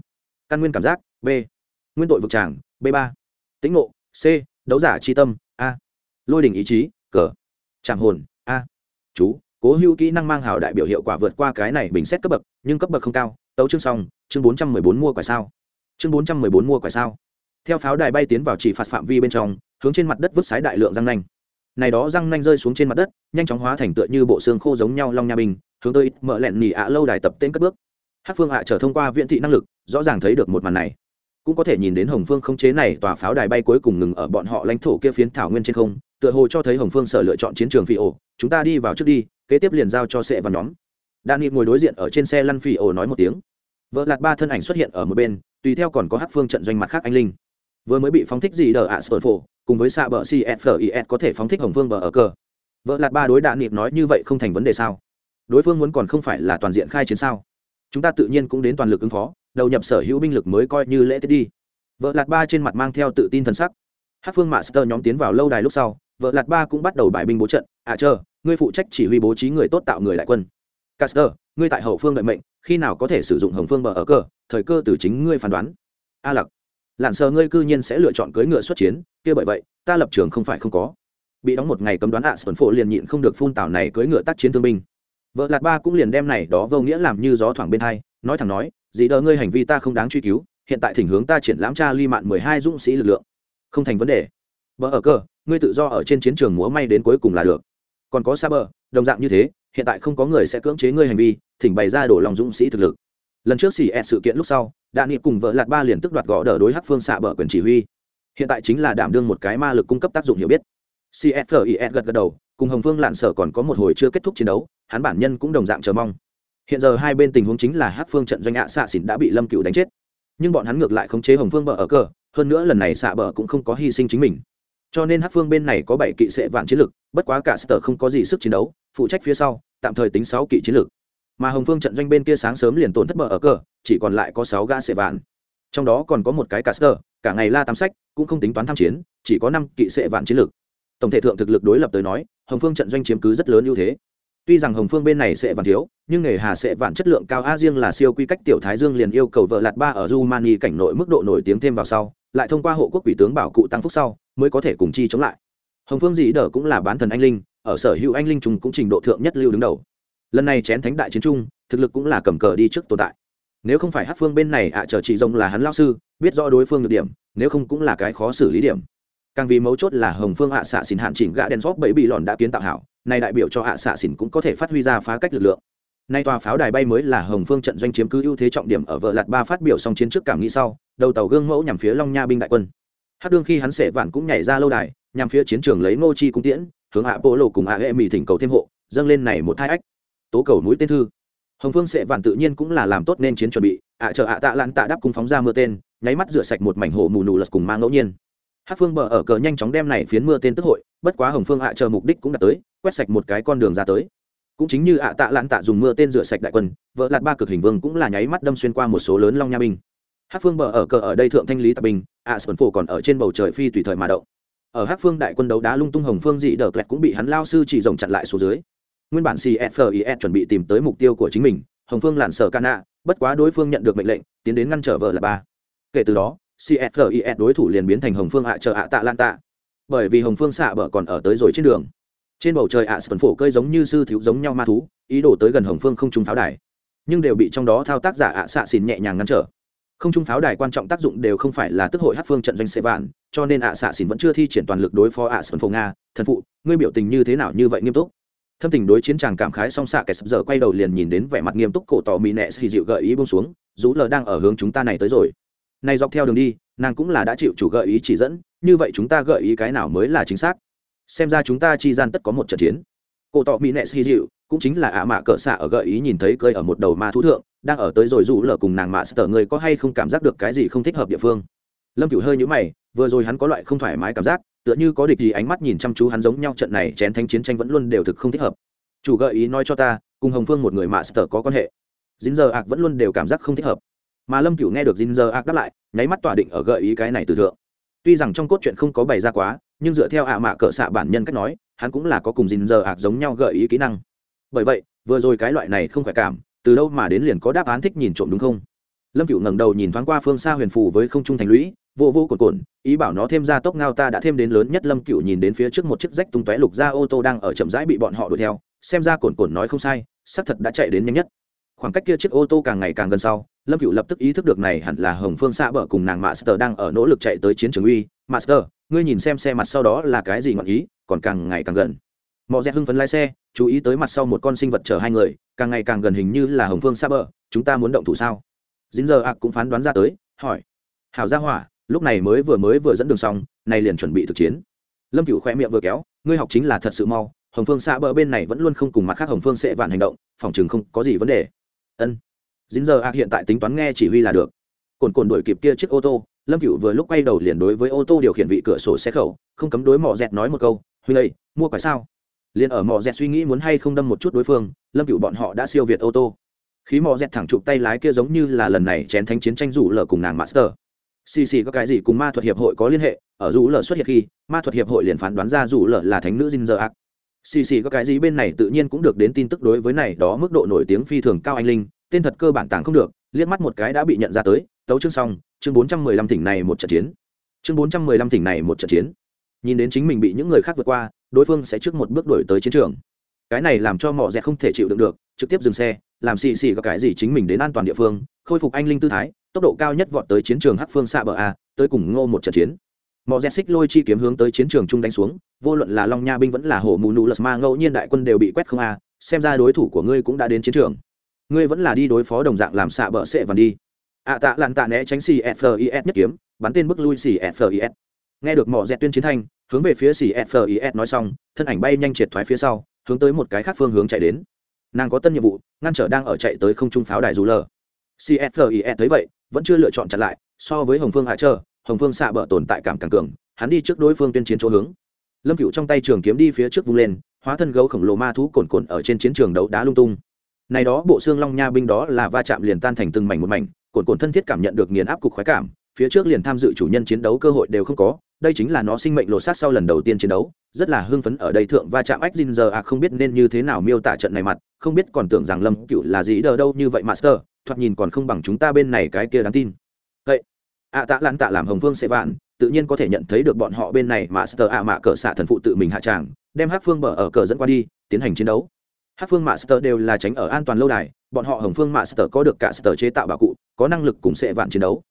Căn nguyên cảm giác, b. Nguyên tội vực tràng, b ba. Tĩnh ngộ, c. Đấu giả tri tâm, a. Lôi đình ý chí cờ tràng hồn, a. Chú, cố hữu kỹ năng mang hào đại biểu hiệu quả vượt qua cái này bình xét cấp bậc, nhưng cấp bậc không cao. Tấu chương xong, chương bốn trăm mười bốn mua quả sao. Chương bốn trăm mười bốn mua quả sao. Theo pháo đài bay tiến vào chỉ phạt phạm vi bên trong, hướng trên mặt đất vứt sái đại lượng răng nanh. Này đó răng nanh rơi xuống trên mặt đất, nhanh chóng hóa thành tựa như bộ xương khô giống nhau long nha bình hướng tới mở lẹn nỉ ạ lâu đài tập tên cất bước. Hát phương ạ trở thông qua viễn thị năng lực, rõ ràng thấy được một màn này. Cũng có thể nhìn đến hồng phương không chế này tòa pháo đài bay cuối cùng ngừng ở bọn họ lãnh thổ kia phiến thảo nguyên trên không, tựa hồ cho thấy hồng phương sở lựa chọn chiến trường phi ổ. Chúng ta đi vào trước đi, kế tiếp liền giao cho sệ và nhóm. Đan nghị ngồi đối diện ở trên xe lăn phi ổ nói một tiếng. Vợ lạt ba thân ảnh xuất hiện ở một bên, tùy theo còn có hát phương trận doanh mặt khác anh linh. Vừa mới bị phóng thích gì đờ ạ sở phổ cùng với xạ bờ cfis có thể phóng thích hồng phương bờ ở cờ. Vợ lạt ba đối đạn nịp nói như vậy không thành vấn đề sao? Đối phương muốn còn không phải là toàn diện khai chiến sao? Chúng ta tự nhiên cũng đến toàn lực ứng phó đầu nhập sở hữu binh lực mới coi như lễ tết đi. Vợ lạt ba trên mặt mang theo tự tin t sắc. Hát phương mạ sơ nhóm tiến vào lâu đài lúc sau vợ lạt ba cũng bắt đầu bài binh bố trận. À chờ ngươi phụ trách chỉ huy bố trí người tốt tạo người đại quân. Caster ngươi tại hậu phương đợi mệnh khi nào có thể sử dụng hồng phương bờ ở cờ thời cơ từ chính ngươi phán đoán. A lặc lặn sờ ngươi cư nhiên sẽ lựa chọn cưỡi ngựa xuất chiến kia bởi vậy ta lập trường không phải không có. Bị đóng một ngày cấm đoán ạ à, sơn phổ liền nhịn không được phun tảo này cưỡi ngựa tác chiến thương binh vợ lạt ba cũng liền đem này đó vô nghĩa làm như gió thoảng bên hai, nói thẳng nói dĩ đỡ ngươi hành vi ta không đáng truy cứu, hiện tại thỉnh hướng ta triển lãm tra ly mạn mười hai dũng sĩ lực lượng. Không thành vấn đề. Bờ ở cơ, ngươi tự do ở trên chiến trường múa may đến cuối cùng là được. Còn có xa bờ đồng dạng như thế, hiện tại không có người sẽ cưỡng chế ngươi hành vi, thỉnh bày ra đổ lòng dũng sĩ thực lực. Lần trước xỉ ẹt sự kiện lúc sau đạn nghị cùng vợ lạt ba liền tức đoạt gõ đỡ đối hắc phương xạ bờ quyền chỉ huy. Hiện tại chính là đảm đương một cái ma lực cung cấp tác dụng hiểu biết. Cfis gật gật đầu cùng hồng phương lạn sở còn có một hồi chưa kết thúc chiến đấu, hắn bản nhân cũng đồng dạng chờ mong. Hiện giờ hai bên tình huống chính là hắc phương trận doanh ạ xạ xỉn đã bị lâm cựu đánh chết. Nhưng bọn hắn ngược lại khống chế hồng phương bờ ở cờ, hơn nữa lần này xạ bờ cũng không có hy sinh chính mình. Cho nên hắc phương bên này có bảy kỵ sệ vạn chiến lực, bất quá cả sở không có gì sức chiến đấu, phụ trách phía sau, tạm thời tính sáu kỵ chiến lực. Mà hồng phương trận doanh bên kia sáng sớm liền tổn thất bờ ở cờ, chỉ còn lại có sáu gã sệ vạn. Trong đó còn có một cái cả sở, cả ngày la tám sách, cũng không tính toán tham chiến, chỉ có năm kỵ sệ vạn chiến lực tổng thể thượng thực lực đối lập tới nói, hồng phương trận doanh chiếm cứ rất lớn ưu thế. Tuy rằng hồng phương bên này sẽ vạn thiếu, nhưng nghề hà sẽ vạn chất lượng cao a riêng là siêu quy cách tiểu thái dương liền yêu cầu vợ lạt ba ở rumani cảnh nội mức độ nổi tiếng thêm vào sau, lại thông qua hộ quốc quỷ tướng bảo cụ tăng phúc sau, mới có thể cùng chi chống lại. Hồng phương dĩ đờ cũng là bán thần anh linh, ở sở hữu anh linh trùng cũng trình độ thượng nhất lưu đứng đầu. Lần này chén thánh đại chiến trung thực lực cũng là cầm cờ đi trước tồn tại. Nếu không phải hát phương bên này ạ à chờ chị rồng là hắn lao sư, biết rõ đối phương được điểm, nếu không cũng là cái khó xử lý điểm càng vì mấu chốt là hồng phương ạ xạ xỉn hạn chỉnh gã đèn xóp bẫy bị lòn đã kiến tạo hảo, này đại biểu cho ạ xạ xỉn cũng có thể phát huy ra phá cách lực lượng. Nay tòa pháo đài bay mới là hồng phương trận doanh chiếm cứ ưu thế trọng điểm ở vợ lạt ba phát biểu xong chiến trước cảm nghĩ sau, đầu tàu gương mẫu nhằm phía long nha binh đại quân. Hát đương khi hắn sể vạn cũng nhảy ra lâu đài, nhằm phía chiến trường lấy ngô chi cung tiễn, hướng ạ bộ lộ cùng ạ hệ mỹ thỉnh cầu thêm hộ, dâng lên này một hai ách. Tố cầu mũi tên thư. Hồng phương sệ vạn tự nhiên cũng là làm tốt nên chiến chuẩn bị, ạ chờ ạ tạ lan tạ đáp cung phóng ra mưa tên, nháy mắt rửa sạch một mảnh hồ mù nù lật cùng mang ngẫu nhiên hát phương bờ ở cờ nhanh chóng đem này phiến mưa tên tức hội, bất quá hồng phương ạ chờ mục đích cũng đã tới, quét sạch một cái con đường ra tới. Cũng chính như ạ tạ lãn tạ dùng mưa tên rửa sạch đại quân, vợ lạt ba cực hình vương cũng là nháy mắt đâm xuyên qua một số lớn long nha binh. Hát phương bờ ở cờ ở đây thượng thanh lý tạp binh, ạ sơn phổ còn ở trên bầu trời phi tùy thời mà động. Ở hát phương đại quân đấu đá lung tung hồng phương dị đờ kẹt cũng bị hắn lao sư chỉ rồng chặn lại xuống dưới. Nguyên bản cfis chuẩn bị tìm tới mục tiêu của chính mình, hồng phương lặn sở cana bất quá đối phương nhận được mệnh lệnh, tiến đến ngăn trở vợ là ba. Kể từ đó cfis đối thủ liền biến thành hồng phương ạ chờ ạ tạ lan tạ. Bởi vì hồng phương xạ bờ còn ở tới rồi trên đường. Trên bầu trời ạ sơn phổ cơi giống như sư thiếu giống nhau ma thú, ý đồ tới gần hồng phương không trung pháo đài. Nhưng đều bị trong đó thao tác giả ạ xạ xỉn nhẹ nhàng ngăn trở. Không trung pháo đài quan trọng tác dụng đều không phải là tức hội hát phương trận doanh xệ vạn, cho nên ạ xạ xỉn vẫn chưa thi triển toàn lực đối phó ạ sơn phổ nga, thần phụ, ngươi biểu tình như thế nào như vậy nghiêm túc? Thâm tình đối chiến chàng cảm khái song xạ kẻ sập giờ quay đầu liền nhìn đến vẻ mặt nghiêm túc cổ tỏ mỹ nệ xì dịu gợi ý buông xuống rú lờ đang ở hướng chúng ta này tới rồi này dọc theo đường đi, nàng cũng là đã chịu chủ gợi ý chỉ dẫn, như vậy chúng ta gợi ý cái nào mới là chính xác? Xem ra chúng ta chi gian tất có một trận chiến. Cổ tọ mỹ nệ xì dịu, cũng chính là ả mạ cỡ xạ ở gợi ý nhìn thấy cơi ở một đầu ma thú thượng, đang ở tới rồi rủ lở cùng nàng mạ sờ người có hay không cảm giác được cái gì không thích hợp địa phương. Lâm cửu hơi nhũ mày, vừa rồi hắn có loại không thoải mái cảm giác, tựa như có địch gì ánh mắt nhìn chăm chú hắn giống nhau trận này chén thanh chiến tranh vẫn luôn đều thực không thích hợp. Chủ gợi ý nói cho ta, cùng hồng phương một người mạ sờ có quan hệ. Dính giờ ạc vẫn luôn đều cảm giác không thích hợp mà lâm cửu nghe được dính giờ ạc đáp lại, nháy mắt tỏa định ở gợi ý cái này từ thượng. Tuy rằng trong cốt truyện không có bày ra quá, nhưng dựa theo ạ mạ cỡ xạ bản nhân cách nói, hắn cũng là có cùng dình giờ ạc giống nhau gợi ý kỹ năng. Bởi vậy, vừa rồi cái loại này không phải cảm, từ đâu mà đến liền có đáp án thích nhìn trộm đúng không? Lâm cựu ngẩng đầu nhìn thoáng qua phương xa huyền phù với không trung thành lũy, vô vô cồn cồn ý bảo nó thêm ra tốc ngao ta đã thêm đến lớn nhất lâm cựu nhìn đến phía trước một chiếc rách tung tóe lục ra ô tô đang ở chậm rãi bị bọn họ đuổi theo, xem ra cồn cồn nói không sai, xác thật đã chạy đến nhanh nhất. Khoảng cách kia chiếc ô tô càng ngày càng gần sau lâm cựu lập tức ý thức được này hẳn là hồng phương xạ bờ cùng nàng master đang ở nỗ lực chạy tới chiến trường uy. Master, ngươi nhìn xem xe mặt sau đó là cái gì ngọn ý, còn càng ngày càng gần. Mọi rẽ hưng phấn lái xe, chú ý tới mặt sau một con sinh vật chở hai người, càng ngày càng gần hình như là hồng phương xa bờ chúng ta muốn động thủ sao? Dính giờ ạc cũng phán đoán ra tới, hỏi. Hảo gia hỏa, lúc này mới vừa mới vừa dẫn đường xong này liền chuẩn bị thực chiến. Lâm cựu khoe miệng vừa kéo, ngươi học chính là thật sự mau, hồng phương xa bờ bên này vẫn luôn không cùng mặt khác hồng phương sẽ vạn hành động, phòng chừng không có gì vấn đề. Ân dính giờ ạc hiện tại tính toán nghe chỉ huy là được. Cồn cồn đuổi kịp kia chiếc ô tô, lâm cựu vừa lúc quay đầu liền đối với ô tô điều khiển vị cửa sổ xe khẩu, không cấm đối mỏ dẹt nói một câu, huy lây mua quả sao? Liền ở mỏ dẹt suy nghĩ muốn hay không đâm một chút đối phương, lâm cựu bọn họ đã siêu việt ô tô. Khí mỏ dẹt thẳng chụp tay lái kia giống như là lần này chén thánh chiến tranh rủ lở cùng nàng master. Xì xì có cái gì cùng ma thuật hiệp hội có liên hệ, ở rủ lở xuất hiện khi, ma thuật hiệp hội liền phán đoán ra rủ lở là thánh nữ dinh giờ ác xì xì có cái gì bên này tự nhiên cũng được đến tin tức đối với này, đó mức độ nổi tiếng phi thường cao anh linh tên thật cơ bản tàng không được, liếc mắt một cái đã bị nhận ra tới, tấu chương xong, chương bốn trăm mười lăm tỉnh này một trận chiến. Chương bốn trăm mười lăm tỉnh này một trận chiến. Nhìn đến chính mình bị những người khác vượt qua, đối phương sẽ trước một bước đổi tới chiến trường. Cái này làm cho mỏ rẽ không thể chịu đựng được, trực tiếp dừng xe, làm xì xì có cái gì chính mình đến an toàn địa phương, khôi phục anh linh tư thái, tốc độ cao nhất vọt tới chiến trường hắc phương xa bờ a, tới cùng ngô một trận chiến. Mỏ rẽ xích lôi chi kiếm hướng tới chiến trường trung đánh xuống, vô luận là long nha binh vẫn là hổ mù nụ lật ma ngẫu nhiên đại quân đều bị quét không a, xem ra đối thủ của ngươi cũng đã đến chiến trường ngươi vẫn là đi đối phó đồng dạng làm xạ bờ sệ và đi. ạ tạ lặn tạ né tránh cfis nhất kiếm, bắn tên bức lui cfis nghe được mỏ dẹt tuyên chiến thanh, hướng về phía cfis nói xong, thân ảnh bay nhanh triệt thoái phía sau, hướng tới một cái khác phương hướng chạy đến. Nàng có tân nhiệm vụ, ngăn trở đang ở chạy tới không trung pháo đài dù lờ. Cfis thấy vậy, vẫn chưa lựa chọn chặn lại, so với hồng phương hạ trơ hồng phương xạ bờ tồn tại cảm càng cường, hắn đi trước đối phương tuyên chiến chỗ hướng. Lâm cựu trong tay trường kiếm đi phía trước vung lên, hóa thân gấu khổng lồ ma thú cồn cồn ở trên chiến trường đấu đá lung tung này đó bộ xương long nha binh đó là va chạm liền tan thành từng mảnh một mảnh, cồn cồn thân thiết cảm nhận được nghiền áp cục khoái cảm, phía trước liền tham dự chủ nhân chiến đấu cơ hội đều không có, đây chính là nó sinh mệnh lột xác sau lần đầu tiên chiến đấu, rất là hưng phấn ở đây thượng va chạm ách dinh giờ à không biết nên như thế nào miêu tả trận này mặt, không biết còn tưởng rằng lâm cựu là gì đờ đâu như vậy master, thoạt nhìn còn không bằng chúng ta bên này cái kia đáng tin. Vậy, ạ tạ lan tạ làm hồng vương sẽ vạn, tự nhiên có thể nhận thấy được bọn họ bên này master ạ mạ cờ xạ thần phụ tự mình hạ tràng, đem hát phương bờ ở cờ dẫn qua đi, tiến hành chiến đấu hát phương master đều là tránh ở an toàn lâu đài bọn họ hồng phương master có được cả sở chế tạo bảo cụ có năng lực cùng sẽ vạn chiến đấu.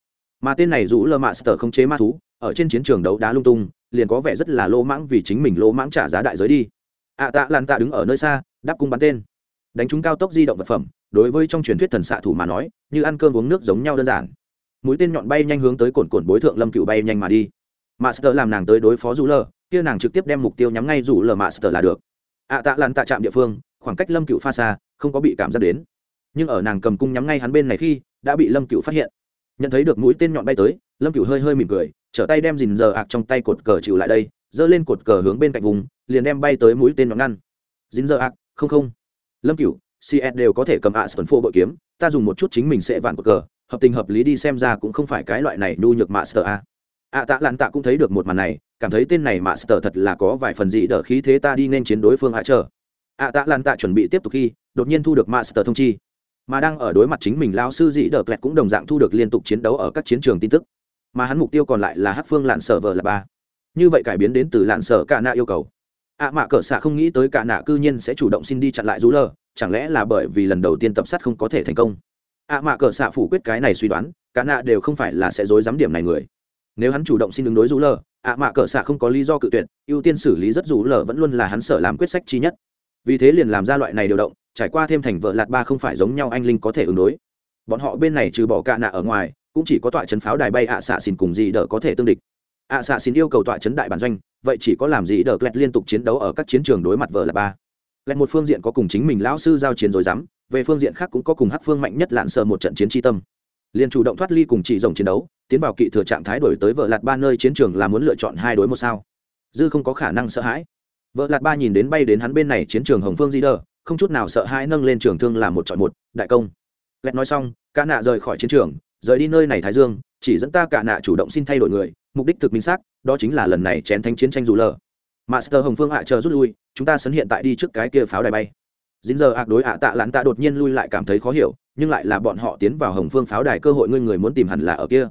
Mà tên này rũ lơ master không chế ma thú ở trên chiến trường đấu đá lung tung liền có vẻ rất là lô mãng vì chính mình lô mãng trả giá đại giới đi. Ạ tạ lan tạ đứng ở nơi xa đáp cung bắn tên. Đánh trúng cao tốc di động vật phẩm đối với trong truyền thuyết thần xạ thủ mà nói như ăn cơm uống nước giống nhau đơn giản. Mũi tên nhọn bay nhanh hướng tới cồn cồn bối thượng lâm cựu bay nhanh mà đi. Master làm nàng tới đối phó rủ Lơ, kia nàng trực tiếp đem mục tiêu nhắm ngay rủ Lơ master là được. Ạ tạ lan tạ chạm địa phương khoảng cách lâm cựu pha xa, không có bị cảm giác đến. Nhưng ở nàng cầm cung nhắm ngay hắn bên này khi, đã bị lâm cựu phát hiện. Nhận thấy được mũi tên nhọn bay tới, lâm cựu hơi hơi mỉm cười, trở tay đem dìn giờ ạc trong tay cột cờ chịu lại đây, giơ lên cột cờ hướng bên cạnh vùng, liền đem bay tới mũi tên nhọn ngăn. Dìn giờ ạc, không không. Lâm cựu cs đều có thể cầm ạ sơn phô bội kiếm, ta dùng một chút chính mình sẽ vạn cột cờ, hợp tình hợp lý đi xem ra cũng không phải cái loại này nhu nhược master a. Ạ tạ lặn tạ cũng thấy được một màn này, cảm thấy tên này master thật là có vài phần gì đỡ khí thế ta đi nên chiến đối phương hạ trở ạ tạ Lan tạ chuẩn bị tiếp tục khi, đột nhiên thu được master thông chi. Mà đang ở đối mặt chính mình lao sư dĩ đờ kẹt cũng đồng dạng thu được liên tục chiến đấu ở các chiến trường tin tức. Mà hắn mục tiêu còn lại là hát phương lạn sở vờ là ba. Như vậy cải biến đến từ lạn sở cả nạ yêu cầu. Ạ mạ cỡ xạ không nghĩ tới cả nạ cư nhiên sẽ chủ động xin đi chặn lại rú lờ, chẳng lẽ là bởi vì lần đầu tiên tập sát không có thể thành công? Ạ mạ cỡ xạ phủ quyết cái này suy đoán, cả nạ đều không phải là sẽ dối dám điểm này người. Nếu hắn chủ động xin ứng đối rú lờ, ạ mạ cỡ xạ không có lý do cự tuyệt, ưu tiên xử lý rất rú lờ vẫn luôn là hắn sợ làm quyết sách chi nhất vì thế liền làm ra loại này điều động, trải qua thêm thành vợ lạt ba không phải giống nhau anh linh có thể ứng đối. Bọn họ bên này trừ bỏ cạ nạ ở ngoài, cũng chỉ có tọa chấn pháo đài bay ạ xạ xin cùng gì đỡ có thể tương địch. ạ xạ xin yêu cầu tọa chấn đại bản doanh, vậy chỉ có làm gì đỡ lẹt liên tục chiến đấu ở các chiến trường đối mặt vợ là ba. Lẹt một phương diện có cùng chính mình lão sư giao chiến rồi dám, về phương diện khác cũng có cùng hắc phương mạnh nhất lạn sờ một trận chiến tri tâm. Liền chủ động thoát ly cùng chỉ rồng chiến đấu, tiến vào kỵ thừa trạng thái đổi tới vợ lạt ba nơi chiến trường là muốn lựa chọn hai đối một sao. Dư không có khả năng sợ hãi vợ lạt ba nhìn đến bay đến hắn bên này chiến trường hồng phương di đờ không chút nào sợ hãi nâng lên trường thương làm một chọn một, đại công. Lẹt nói xong ca nạ rời khỏi chiến trường, rời đi nơi này thái dương, chỉ dẫn ta cả nạ chủ động xin thay đổi người, mục đích thực minh xác, đó chính là lần này chén thánh chiến tranh dù lờ. Master hồng phương hạ chờ rút lui, chúng ta sấn hiện tại đi trước cái kia pháo đài bay. Dính giờ ạc đối ạ tạ lãn tạ đột nhiên lui lại cảm thấy khó hiểu, nhưng lại là bọn họ tiến vào hồng phương pháo đài cơ hội ngươi người muốn tìm hẳn là ở kia.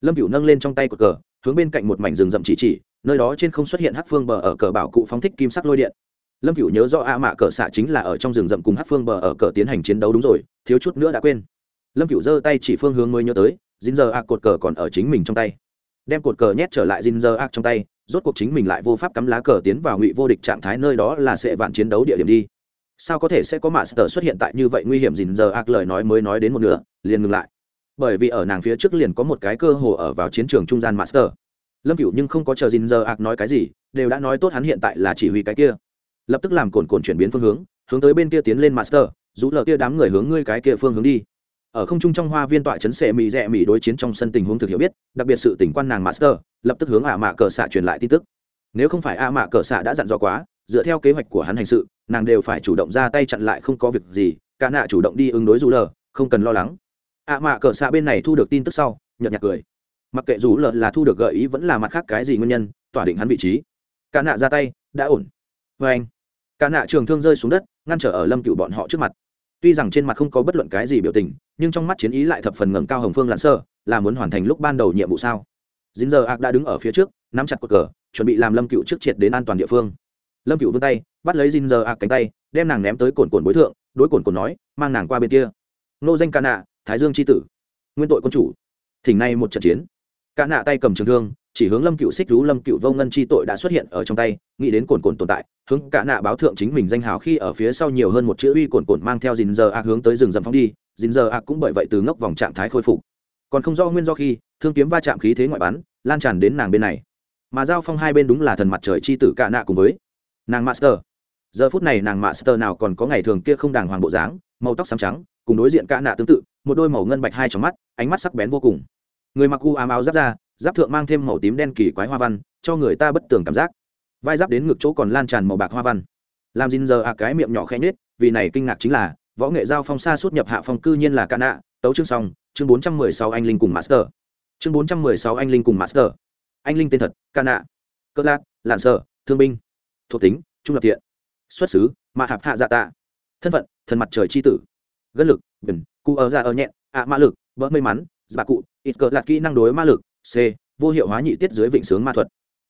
Lâm cửu nâng lên trong tay cột cờ, hướng bên cạnh một mảnh rừng rậm chỉ chỉ nơi đó trên không xuất hiện hắc phương bờ ở cờ bảo cụ phóng thích kim sắc lôi điện. Lâm cửu nhớ rõ a mạ cờ xạ chính là ở trong rừng rậm cùng hắc phương bờ ở cờ tiến hành chiến đấu đúng rồi, thiếu chút nữa đã quên. Lâm cửu giơ tay chỉ phương hướng mới nhớ tới dính giờ a cột cờ còn ở chính mình trong tay. Đem cột cờ nhét trở lại dính giờ a trong tay, rốt cuộc chính mình lại vô pháp cắm lá cờ tiến vào ngụy vô địch trạng thái nơi đó là sẽ vạn chiến đấu địa điểm đi. Sao có thể sẽ có mạ sờ xuất hiện tại như vậy nguy hiểm dính giờ ạc lời nói mới nói đến một nửa, liền ngừng lại. Bởi vì ở nàng phía trước liền có một cái cơ hồ ở vào chiến trường trung gian master lâm cựu nhưng không có chờ dính giờ ạc nói cái gì, đều đã nói tốt hắn hiện tại là chỉ huy cái kia. Lập tức làm cồn cồn chuyển biến phương hướng hướng tới bên kia tiến lên master dù lờ kia đám người hướng ngươi cái kia phương hướng đi. Ở không trung trong hoa viên tọa chấn xệ mỹ rẽ mỹ đối chiến trong sân tình huống thực hiểu biết, đặc biệt sự tỉnh quan nàng master, lập tức hướng ả mạ cờ xạ truyền lại tin tức. Nếu không phải ả mạ cờ xạ đã dặn dò quá, dựa theo kế hoạch của hắn hành sự, nàng đều phải chủ động ra tay chặn lại không có việc gì, cả nạ chủ động đi ứng đối dù lờ không cần lo lắng. ả mạ cờ xạ bên này thu được tin tức sau, nhợt nhạt cười mặc kệ dù lợt là thu được gợi ý vẫn là mặt khác cái gì nguyên nhân, tỏa định hắn vị trí. Cả nạ ra tay, đã ổn. Vê anh, cả nạ trường thương rơi xuống đất, ngăn trở ở lâm cựu bọn họ trước mặt. Tuy rằng trên mặt không có bất luận cái gì biểu tình, nhưng trong mắt chiến ý lại thập phần ngẩng cao hồng phương lặn sơ, là muốn hoàn thành lúc ban đầu nhiệm vụ sao? Dính giờ ạc đã đứng ở phía trước, nắm chặt cột cờ, chuẩn bị làm lâm cựu trước triệt đến an toàn địa phương. Lâm cựu vươn tay, bắt lấy dính giờ ạc cánh tay, đem nàng ném tới cồn cồn bối thượng, đối cồn cồn nói, mang nàng qua bên kia. Nô danh ca nạ, thái dương c tử, nguyên tội quân chủ. Thỉnh nay một trận chiến. Cả nạ tay cầm trường thương, chỉ hướng lâm cựu xích rú, lâm cựu vô ngân chi tội đã xuất hiện ở trong tay, nghĩ đến cồn cồn tồn tại, hướng cả nạ báo thượng chính mình danh hào khi ở phía sau nhiều hơn một chữ uy cồn cồn mang theo dình giờ ạc hướng tới rừng dầm phóng đi dình giờ ạc cũng bởi vậy từ ngốc vòng trạng thái khôi phục. Còn không do nguyên do khi, thương kiếm va chạm khí thế ngoại bắn, lan tràn đến nàng bên này. Mà giao phong hai bên đúng là thần mặt trời chi tử cả nạ cùng với nàng master. Giờ phút này nàng master nào còn có ngày thường kia không đàng hoàng bộ dáng, màu tóc xám trắng, cùng đối diện cả nạ tương tự, một đôi màu ngân bạch hai trong mắt, ánh mắt sắc bén vô cùng người mặc u ám áo giáp ra giáp thượng mang thêm màu tím đen kỳ quái hoa văn, cho người ta bất tường cảm giác. Vai giáp đến ngực chỗ còn lan tràn màu bạc hoa văn. Làm dinh giờ à cái miệng nhỏ khẽ nết vì này kinh ngạc chính là, võ nghệ giao phong xa suốt nhập hạ phong cư nhiên là ca nạ tấu chương xong, chương bốn trăm mười sáu anh linh cùng master. Chương bốn trăm mười sáu anh linh cùng master. Anh linh tên thật ca nạ cỡ lát lạn sở, thương binh. Thuộc tính, trung lập thiện. Xuất xứ mạ hạp hạ dạ tạ. Thân phận, thần mặt trời c h i tử. Gân lực bẩn cụ ở ra dạ ở nhẹ ạ mã lực vỡ may mắn giả cụ, ít cỡ lạt kỹ năng đối ma lực, c, vô hiệu hóa nhị tiết dưới vịnh sướng ma thuật.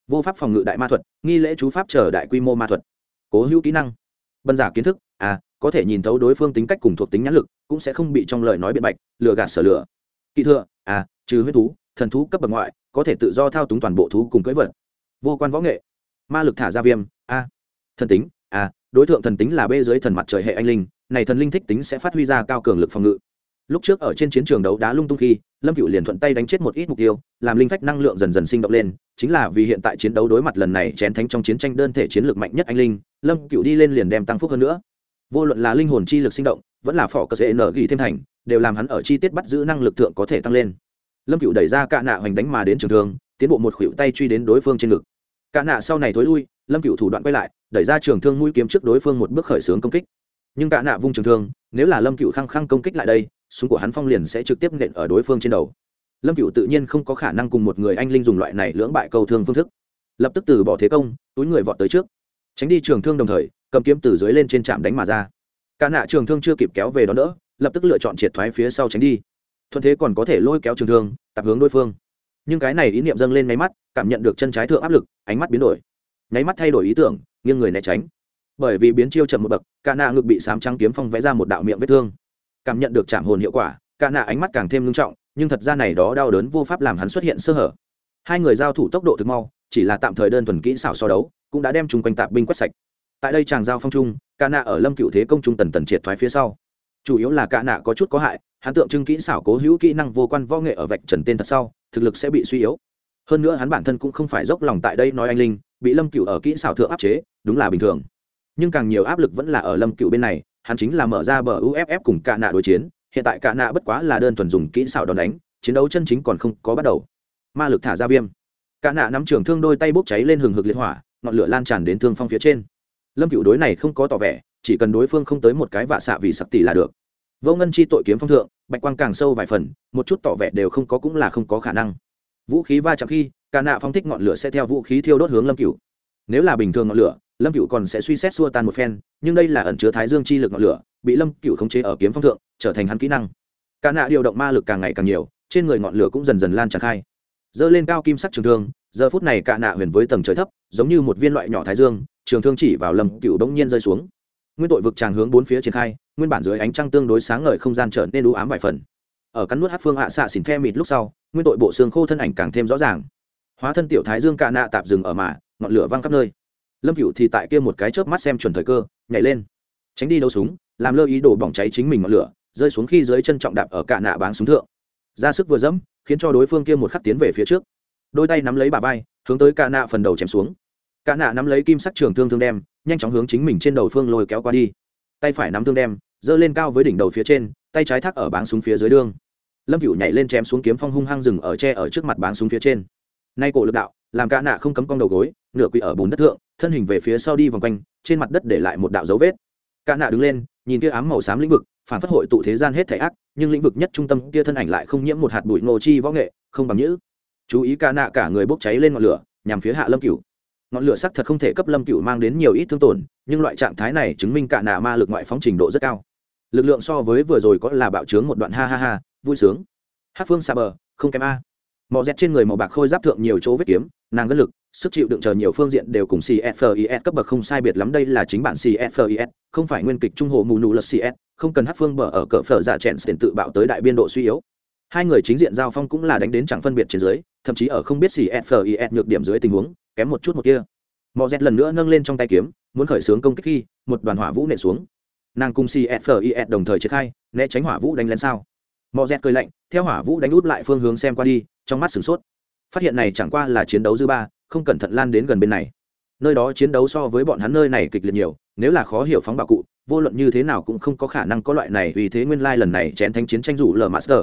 Vô pháp phòng ngự đại ma thuật, nghi lễ chú pháp chờ đại quy mô ma thuật. Cố hữu kỹ năng. Bân giả kiến thức à có thể nhìn thấu đối phương tính cách cùng thuộc tính nhãn lực, cũng sẽ không bị trong lời nói biện bạch, lừa gạt sở lừa. Kỹ thừa à trừ huyết thú, thần thú cấp bậc ngoại, có thể tự do thao túng toàn bộ thú cùng cưỡi vật. Vô quan võ nghệ. Ma lực thả ra viêm, a. Thần tính a đối tượng thần tính là bê dưới thần mặt trời hệ anh linh, này thần linh thích tính sẽ phát huy ra cao cường lực phòng ngự lúc trước ở trên chiến trường đấu đá lung tung khi, lâm cựu liền thuận tay đánh chết một ít mục tiêu, làm linh phách năng lượng dần dần sinh động lên, chính là vì hiện tại chiến đấu đối mặt lần này chén thánh trong chiến tranh đơn thể chiến lược mạnh nhất anh linh, lâm cựu đi lên liền đem tăng phúc hơn nữa. Vô luận là linh hồn chi lực sinh động, vẫn là phỏ cơ sẽ nở ghi thêm thành, đều làm hắn ở chi tiết bắt giữ năng lực thượng có thể tăng lên. Lâm cựu đẩy ra cạ nạ hoành đánh mà đến trường thương, tiến bộ một khuỷu tay truy đến đối phương trên ngực. Cạ nạ sau này thối lui, lâm cựu thủ đoạn quay lại, đẩy ra trường thương mũi kiếm trước đối phương một bước khởi xướng công kích. Nhưng cạ nạ vung trường thương, nếu là lâm cựu khăng khăng công kích lại đây súng của hắn phong liền sẽ trực tiếp nện ở đối phương trên đầu. Lâm cựu tự nhiên không có khả năng cùng một người anh linh dùng loại này lưỡng bại câu thương phương thức. Lập tức từ bỏ thế công, túi người vọt tới trước. Tránh đi trường thương đồng thời, cầm kiếm từ dưới lên trên trạm đánh mà ra. Cả nạ trường thương chưa kịp kéo về đó nữa lập tức lựa chọn triệt thoái phía sau tránh đi. Thuận thế còn có thể lôi kéo trường thương, tập hướng đối phương. Nhưng cái này ý niệm dâng lên nháy mắt, cảm nhận được chân trái thượng áp lực, ánh mắt biến đổi. Nháy mắt thay đổi ý tưởng, nghiêng người né tránh. Bởi vì biến chiêu chậm một bậc, cả nạ ngực bị sám trắng kiếm phong vẽ ra một đạo miệng vết thương cảm nhận được chạm hồn hiệu quả, cả nạ ánh mắt càng thêm ngưng trọng, nhưng thật ra này đó đau đớn vô pháp làm hắn xuất hiện sơ hở. Hai người giao thủ tốc độ thực mau, chỉ là tạm thời đơn thuần kỹ xảo so đấu, cũng đã đem chung quanh tạp binh quét sạch. Tại đây chàng giao phong trung cả nạ ở lâm cựu thế công trung tần tần triệt thoái phía sau. Chủ yếu là cả nạ có chút có hại, hắn tượng trưng kỹ xảo cố hữu kỹ năng vô quan võ nghệ ở vạch trần tên thật sau, thực lực sẽ bị suy yếu. Hơn nữa hắn bản thân cũng không phải dốc lòng tại đây nói anh linh, bị lâm cựu ở kỹ xảo thượng áp chế, đúng là bình thường. Nhưng càng nhiều áp lực vẫn là ở lâm cựu bên này hắn chính là mở ra bờ uff cùng cả nạ đối chiến, hiện tại cả nạ bất quá là đơn thuần dùng kỹ xảo đòn đánh, chiến đấu chân chính còn không có bắt đầu. Ma lực thả ra viêm. Cả nạ nắm trường thương đôi tay bốc cháy lên hừng hực liệt hỏa, ngọn lửa lan tràn đến thương phong phía trên. Lâm cựu đối này không có tỏ vẻ, chỉ cần đối phương không tới một cái vạ xạ vì sặc tỷ là được. Vô ngân chi tội kiếm phong thượng, bạch quang càng sâu vài phần, một chút tỏ vẻ đều không có cũng là không có khả năng. Vũ khí va chạm khi cả nạ phong thích ngọn lửa sẽ theo vũ khí thiêu đốt hướng lâm cựu nếu là bình thường ngọn lửa lâm cựu còn sẽ suy xét xua tan một phen, nhưng đây là ẩn chứa thái dương chi lực ngọn lửa, bị lâm cựu khống chế ở kiếm phong thượng, trở thành hắn kỹ năng. Cả nạ điều động ma lực càng ngày càng nhiều, trên người ngọn lửa cũng dần dần lan tràn khai. Dơ lên cao kim sắc trường thương, giờ phút này cả nạ huyền với tầng trời thấp, giống như một viên loại nhỏ thái dương, trường thương chỉ vào lâm cựu bỗng nhiên rơi xuống. Nguyên tội vực tràng hướng bốn phía triển khai, nguyên bản dưới ánh trăng tương đối sáng ngời không gian trở nên u ám vài phần. Ở cắn nuốt hát phương hạ xạ xỉn the mịt lúc sau, nguyên tội bộ xương khô thân ảnh càng thêm rõ ràng. Hóa thân tiểu thái dương cạ nạ tạp rừng ở mà, ngọn lửa văng khắp nơi lâm cựu thì tại kia một cái chớp mắt xem chuẩn thời cơ, nhảy lên. Tránh đi đấu súng, làm lơ ý đồ bỏng cháy chính mình ngọn lửa, rơi xuống khi dưới chân trọng đạp ở cạ nạ báng súng thượng. Ra sức vừa dẫm, khiến cho đối phương kia một khắc tiến về phía trước. Đôi tay nắm lấy bà vai, hướng tới cạ nạ phần đầu chém xuống. Cạ nạ nắm lấy kim sắc trường thương thương đem, nhanh chóng hướng chính mình trên đầu phương lôi kéo qua đi. Tay phải nắm thương đem, giơ lên cao với đỉnh đầu phía trên, tay trái thác ở báng súng phía dưới đương lâm cựu nhảy lên chém xuống kiếm phong hung hăng rừng ở tre ở trước mặt báng súng phía trên. Nay cổ lực đạo, làm cạ nạ không cấm cong đầu gối, nửa quỳ ở bùn đất thượng thân hình về phía sau đi vòng quanh, trên mặt đất để lại một đạo dấu vết. Cả nạ đứng lên, nhìn kia ám màu xám lĩnh vực, phản phất hội tụ thế gian hết thể ác, nhưng lĩnh vực nhất trung tâm kia thân ảnh lại không nhiễm một hạt bụi ngô chi võ nghệ, không bằng nhữ. Chú ý cả nạ cả người bốc cháy lên ngọn lửa, nhằm phía hạ lâm cửu. Ngọn lửa sắc thật không thể cấp lâm cửu mang đến nhiều ít thương tổn, nhưng loại trạng thái này chứng minh cả nạ ma lực ngoại phóng trình độ rất cao. Lực lượng so với vừa rồi có là bạo trướng một đoạn, ha ha ha, vui sướng. Hát phương xa bờ, không kém a mỏ dẹt trên người màu bạc khôi giáp thượng nhiều chỗ vết kiếm, nàng gân lực, sức chịu đựng chờ nhiều phương diện đều cùng cfis cấp bậc không sai biệt lắm đây là chính bản cfis không phải nguyên kịch trung hồ mù nụ lật cs không cần hát phương bờ ở cỡ phở giả chèn tiền tự bạo tới đại biên độ suy yếu. Hai người chính diện giao phong cũng là đánh đến chẳng phân biệt trên dưới, thậm chí ở không biết cfis nhược điểm dưới tình huống, kém một chút một kia. Mỏ dẹt lần nữa nâng lên trong tay kiếm, muốn khởi xướng công kích khi, một đoàn hỏa vũ nện xuống. Nàng cùng cfis đồng thời triển khai, né tránh hỏa vũ đánh lén sao. Mò dẹt cười lạnh, theo hỏa vũ đánh út lại phương hướng xem qua đi trong mắt sửng sốt. Phát hiện này chẳng qua là chiến đấu dư ba, không cẩn thận lan đến gần bên này. Nơi đó chiến đấu so với bọn hắn nơi này kịch liệt nhiều, nếu là khó hiểu phóng bạo cụ, vô luận như thế nào cũng không có khả năng có loại này vì thế nguyên lai lần này chén thanh chiến tranh rủ lờ master.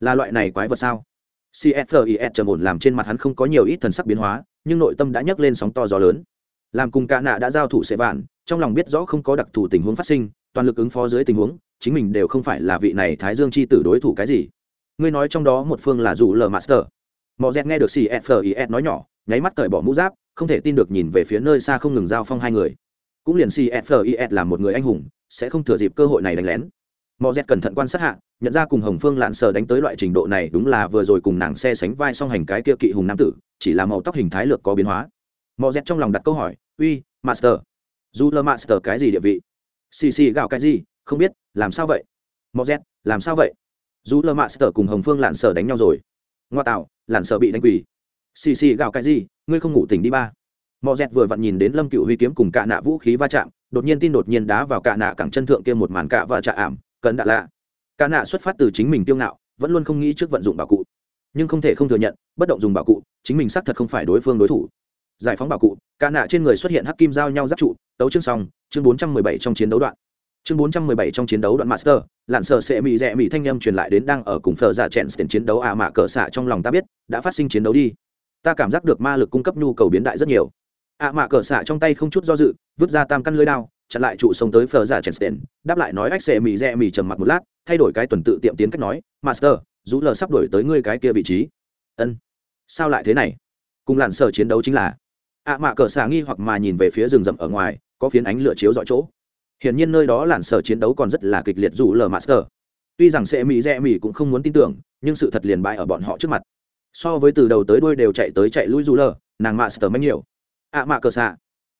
Là loại này quái vật sao? Cfis trầm ổn làm trên mặt hắn không có nhiều ít thần sắc biến hóa, nhưng nội tâm đã nhấc lên sóng to gió lớn. Làm cùng ca nạ đã giao thủ sẽ vạn, trong lòng biết rõ không có đặc thù tình huống phát sinh, toàn lực ứng phó dưới tình huống, chính mình đều không phải là vị này thái dương chi tử đối thủ cái gì ngươi nói trong đó một phương là dù lờ master mò dẹt nghe được cfis nói nhỏ, nháy mắt cởi bỏ mũ giáp, không thể tin được nhìn về phía nơi xa không ngừng giao phong hai người. Cũng liền cfis là một người anh hùng, sẽ không thừa dịp cơ hội này đánh lén. Mò dẹt cẩn thận quan sát hạ, nhận ra cùng hồng phương lạn sờ đánh tới loại trình độ này đúng là vừa rồi cùng nàng xe sánh vai song hành cái kia kỵ hùng nam tử, chỉ là màu tóc hình thái lược có biến hóa. Mò dẹt trong lòng đặt câu hỏi, uy, master, dù lơ master cái gì địa vị? Xì xì gạo cái gì, không biết, làm sao vậy? Mò z làm sao vậy? Dù lơ mạ sở cùng hồng phương lặn sở đánh nhau rồi. Ngoa tạo lặn sở bị đánh quỳ. Xì xì gạo cái gì, ngươi không ngủ tỉnh đi ba. Mò dẹt vừa vặn nhìn đến lâm cựu huy kiếm cùng cạ nạ vũ khí va chạm, đột nhiên tin đột nhiên đá vào cạ nạ cẳng chân thượng kia một màn cạ và chạ ảm, cấn đạ lạ. Cạ nạ xuất phát từ chính mình tiêu ngạo, vẫn luôn không nghĩ trước vận dụng bảo cụ. Nhưng không thể không thừa nhận, bất động dùng bảo cụ, chính mình xác thật không phải đối phương đối thủ. Giải phóng bảo cụ, cạ nạ trên người xuất hiện hắc kim giao nhau giáp trụ, tấu chương xong, chương bốn trăm mười bảy trong chiến đấu đoạn chương 417 trong chiến đấu đoạn master lặn sợ sẽ mỹ rẽ mỹ thanh âm truyền lại đến đang ở cùng phở giả chèn tiền chiến đấu à mạ cỡ xạ trong lòng ta biết, đã phát sinh chiến đấu đi. Ta cảm giác được ma lực cung cấp nhu cầu biến đại rất nhiều. à mạ cỡ xạ trong tay không chút do dự, vứt ra tam căn lưới đao, chặn lại trụ sông tới phở giả chèn tiền đáp lại nói ách sẽ mỹ rẽ mỹ trầm mặt một lát, thay đổi cái tuần tự tiệm tiến cách nói, master rũ lờ sắp đổi tới ngươi cái kia vị trí. Ân, sao lại thế này? Cùng lặn sợ chiến đấu chính là, ạ mạ cờ xạ nghi hoặc mà nhìn về phía rừng rậm ở ngoài, có phiến ánh lửa chiếu dọi chỗ. Hiển nhiên nơi đó làn sở chiến đấu còn rất là kịch liệt dù lờ master. Tuy rằng sẽ mỹ rẽ mỹ cũng không muốn tin tưởng, nhưng sự thật liền bại ở bọn họ trước mặt. So với từ đầu tới đuôi đều chạy tới chạy lui dù lờ, nàng master mạnh nhiều. ạ mạ cờ xạ.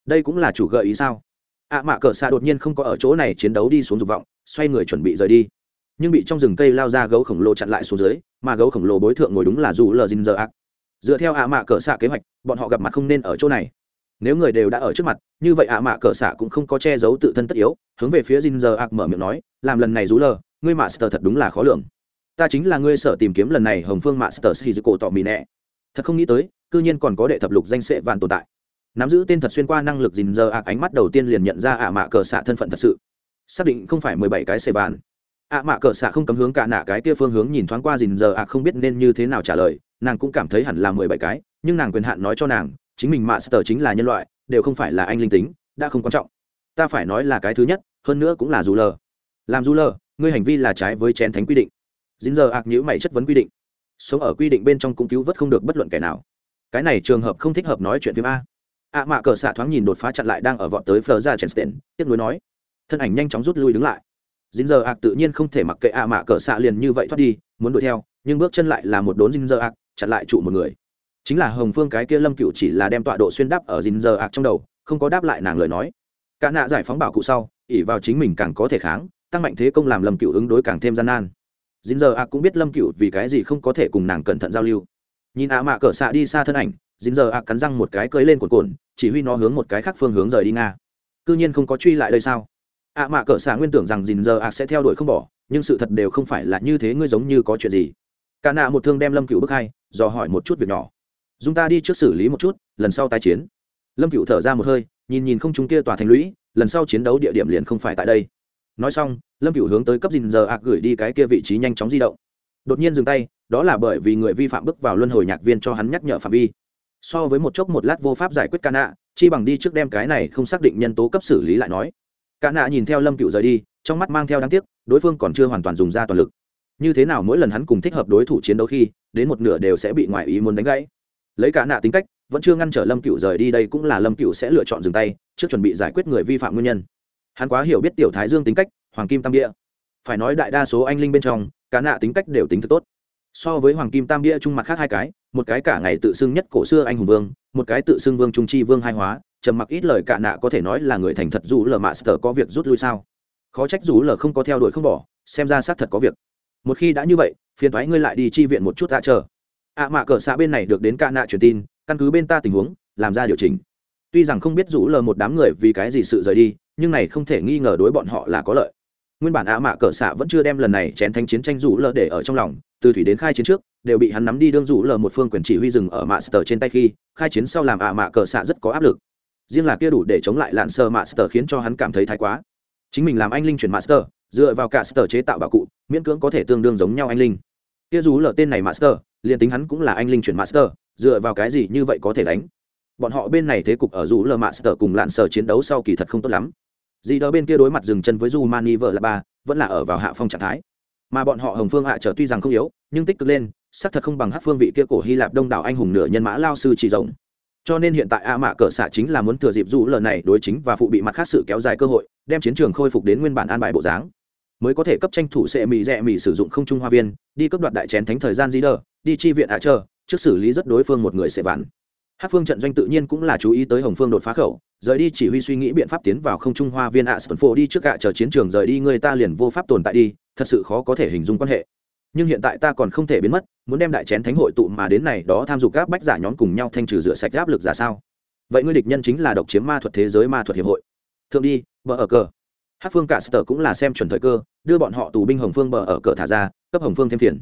Đây cũng là chủ gợi ý sao? ạ mạ cờ xạ đột nhiên không có ở chỗ này chiến đấu đi xuống dục vọng, xoay người chuẩn bị rời đi. Nhưng bị trong rừng cây lao ra gấu khổng lồ chặn lại xuống dưới, mà gấu khổng lồ bối thượng ngồi đúng là dù lờ Jinzer ác. Dựa theo ạ mạ cờ xạ kế hoạch, bọn họ gặp mặt không nên ở chỗ này nếu người đều đã ở trước mặt, như vậy ạ mạ cờ xạ cũng không có che giấu tự thân tất yếu, hướng về phía Jin giờ ạc mở miệng nói, làm lần này rú lờ, ngươi mạ sờ thật đúng là khó lường. Ta chính là ngươi sở tìm kiếm lần này hồng phương mạ sờ sĩ cổ tỏ mì nẹ. Thật không nghĩ tới, cư nhiên còn có đệ thập lục danh sệ vạn tồn tại. Nắm giữ tên thật xuyên qua năng lực Jin giờ ạc ánh mắt đầu tiên liền nhận ra ạ mạ cờ xạ thân phận thật sự. Xác định không phải mười bảy cái sệ vạn. Ạ mạ cờ xạ không cấm hướng cả nạ cái kia phương hướng nhìn thoáng qua dình giờ ạc không biết nên như thế nào trả lời, nàng cũng cảm thấy hẳn là mười bảy cái, nhưng nàng quyền hạn nói cho nàng chính mình master chính là nhân loại, đều không phải là anh linh tính, đã không quan trọng. Ta phải nói là cái thứ nhất, hơn nữa cũng là dù lờ. Làm dù lờ, ngươi hành vi là trái với chén thánh quy định. Dính giờ ạc nhữ mày chất vấn quy định. Sống ở quy định bên trong cũng cứu vớt không được bất luận kẻ nào. Cái này trường hợp không thích hợp nói chuyện phim a. Ạ mạ cờ xạ thoáng nhìn đột phá chặn lại đang ở vọt tới phờ ra chèn tiếp nối nói. Thân ảnh nhanh chóng rút lui đứng lại. Dính giờ ạc tự nhiên không thể mặc kệ ạ mạ cờ xạ liền như vậy thoát đi, muốn đuổi theo, nhưng bước chân lại là một đốn dính giờ ạc, chặn lại trụ một người chính là hồng phương cái kia lâm cựu chỉ là đem tọa độ xuyên đáp ở dính giờ ạc trong đầu, không có đáp lại nàng lời nói. Cả nạ giải phóng bảo cụ sau ỉ vào chính mình càng có thể kháng, tăng mạnh thế công làm lâm cựu ứng đối càng thêm gian nan. Dính giờ ạc cũng biết lâm cựu vì cái gì không có thể cùng nàng cẩn thận giao lưu. Nhìn ạ mạ cỡ xạ đi xa thân ảnh dính giờ ạc cắn răng một cái cưới lên cồn cồn chỉ huy nó hướng một cái khác phương hướng rời đi nga. C nhiên không có truy lại đây sao? Ạ mạ cỡ xạ nguyên tưởng rằng dính giờ ạc sẽ theo đuổi không bỏ, nhưng sự thật đều không phải là như thế, ngươi giống như có chuyện gì? Cả nạ một thương đem lâm cựu bức hai, dò hỏi một chút việc nhỏ dùng ta đi trước xử lý một chút, lần sau tái chiến. Lâm cựu thở ra một hơi, nhìn nhìn không chúng kia tòa thành lũy, lần sau chiến đấu địa điểm liền không phải tại đây. Nói xong, lâm cựu hướng tới cấp dình giờ ạc gửi đi cái kia vị trí nhanh chóng di động. Đột nhiên dừng tay, đó là bởi vì người vi phạm bước vào luân hồi nhạc viên cho hắn nhắc nhở phạm vi. So với một chốc một lát vô pháp giải quyết ca nạ, chi bằng đi trước đem cái này không xác định nhân tố cấp xử lý lại nói. Ca nạ nhìn theo lâm cựu rời đi, trong mắt mang theo đáng tiếc, đối phương còn chưa hoàn toàn dùng ra toàn lực. Như thế nào mỗi lần hắn cùng thích hợp đối thủ chiến đấu khi, đến một nửa đều sẽ bị ngoại ý muốn đánh gãy lấy cả nạ tính cách, vẫn chưa ngăn trở lâm cựu rời đi đây cũng là lâm cựu sẽ lựa chọn dừng tay, trước chuẩn bị giải quyết người vi phạm nguyên nhân. Hắn quá hiểu biết tiểu thái dương tính cách, hoàng kim tam địa phải nói đại đa số anh linh bên trong, cả nạ tính cách đều tính thật tốt. So với hoàng kim tam địa trung mặt khác hai cái, một cái cả ngày tự xưng nhất cổ xưa anh hùng vương, một cái tự xưng vương trung chi vương hai hóa, trầm mặc ít lời cả nạ có thể nói là người thành thật dù lờ mạ sờ có việc rút lui sao. Khó trách dù lờ không có theo đuổi không bỏ, xem ra xác thật có việc. Một khi đã như vậy, phiền thoái ngươi lại đi chi viện một chút đã chờ ạ mạ cờ xã bên này được đến ca nạ truyền tin, căn cứ bên ta tình huống, làm ra điều chỉnh. Tuy rằng không biết rủ lờ một đám người vì cái gì sự rời đi, nhưng này không thể nghi ngờ đối bọn họ là có lợi. Nguyên bản ạ mạ cờ xã vẫn chưa đem lần này chén thanh chiến tranh rủ lờ để ở trong lòng, từ thủy đến khai chiến trước, đều bị hắn nắm đi đương rủ lờ một phương quyền chỉ huy rừng ở mạ sờ trên tay khi, khai chiến sau làm ạ mạ cờ xã rất có áp lực. Riêng là kia đủ để chống lại lạn sơ mạ sờ khiến cho hắn cảm thấy thái quá. Chính mình làm anh linh chuyển master, dựa vào cả sờ chế tạo bảo cụ, miễn cưỡng có thể tương đương giống nhau anh linh. Kia rủ lờ tên này master liền tính hắn cũng là anh linh chuyển master, dựa vào cái gì như vậy có thể đánh? Bọn họ bên này thế cục ở dù lờ master cùng lạn sờ chiến đấu sau kỳ thật không tốt lắm. Dì đờ bên kia đối mặt dừng chân với du mani vợ là ba, vẫn là ở vào hạ phong trạng thái. Mà bọn họ hồng phương hạ trở tuy rằng không yếu, nhưng tích cực lên, xác thật không bằng hát phương vị kia cổ hy lạp đông đảo anh hùng nửa nhân mã lao sư chỉ rộng. Cho nên hiện tại a mạ cỡ xạ chính là muốn thừa dịp dù lờ này đối chính và phụ bị mặt khác sự kéo dài cơ hội, đem chiến trường khôi phục đến nguyên bản an bài bộ dáng mới có thể cấp tranh thủ sẽ mỹ rẻ mỹ sử dụng không trung hoa viên, đi cấp đoạt đại chén thánh thời gian di đờ, đi chi viện à chờ, trước xử lý rất đối phương một người sẽ vạn. Hát phương trận doanh tự nhiên cũng là chú ý tới hồng phương đột phá khẩu, rời đi chỉ huy suy nghĩ biện pháp tiến vào không trung hoa viên ạ sơn phổ đi trước gạ chờ chiến trường rời đi người ta liền vô pháp tồn tại đi, thật sự khó có thể hình dung quan hệ. Nhưng hiện tại ta còn không thể biến mất, muốn đem đại chén thánh hội tụ mà đến này đó tham dục các bách giả nhóm cùng nhau thanh trừ rửa sạch áp lực giả sao? Vậy ngươi địch nhân chính là độc chiếm ma thuật thế giới ma thuật hiệp hội. Thượng đi, vợ ở cờ hát phương cả sở cũng là xem chuẩn thời cơ, đưa bọn họ tù binh hồng phương bờ ở cờ thả ra, cấp hồng phương thêm phiền.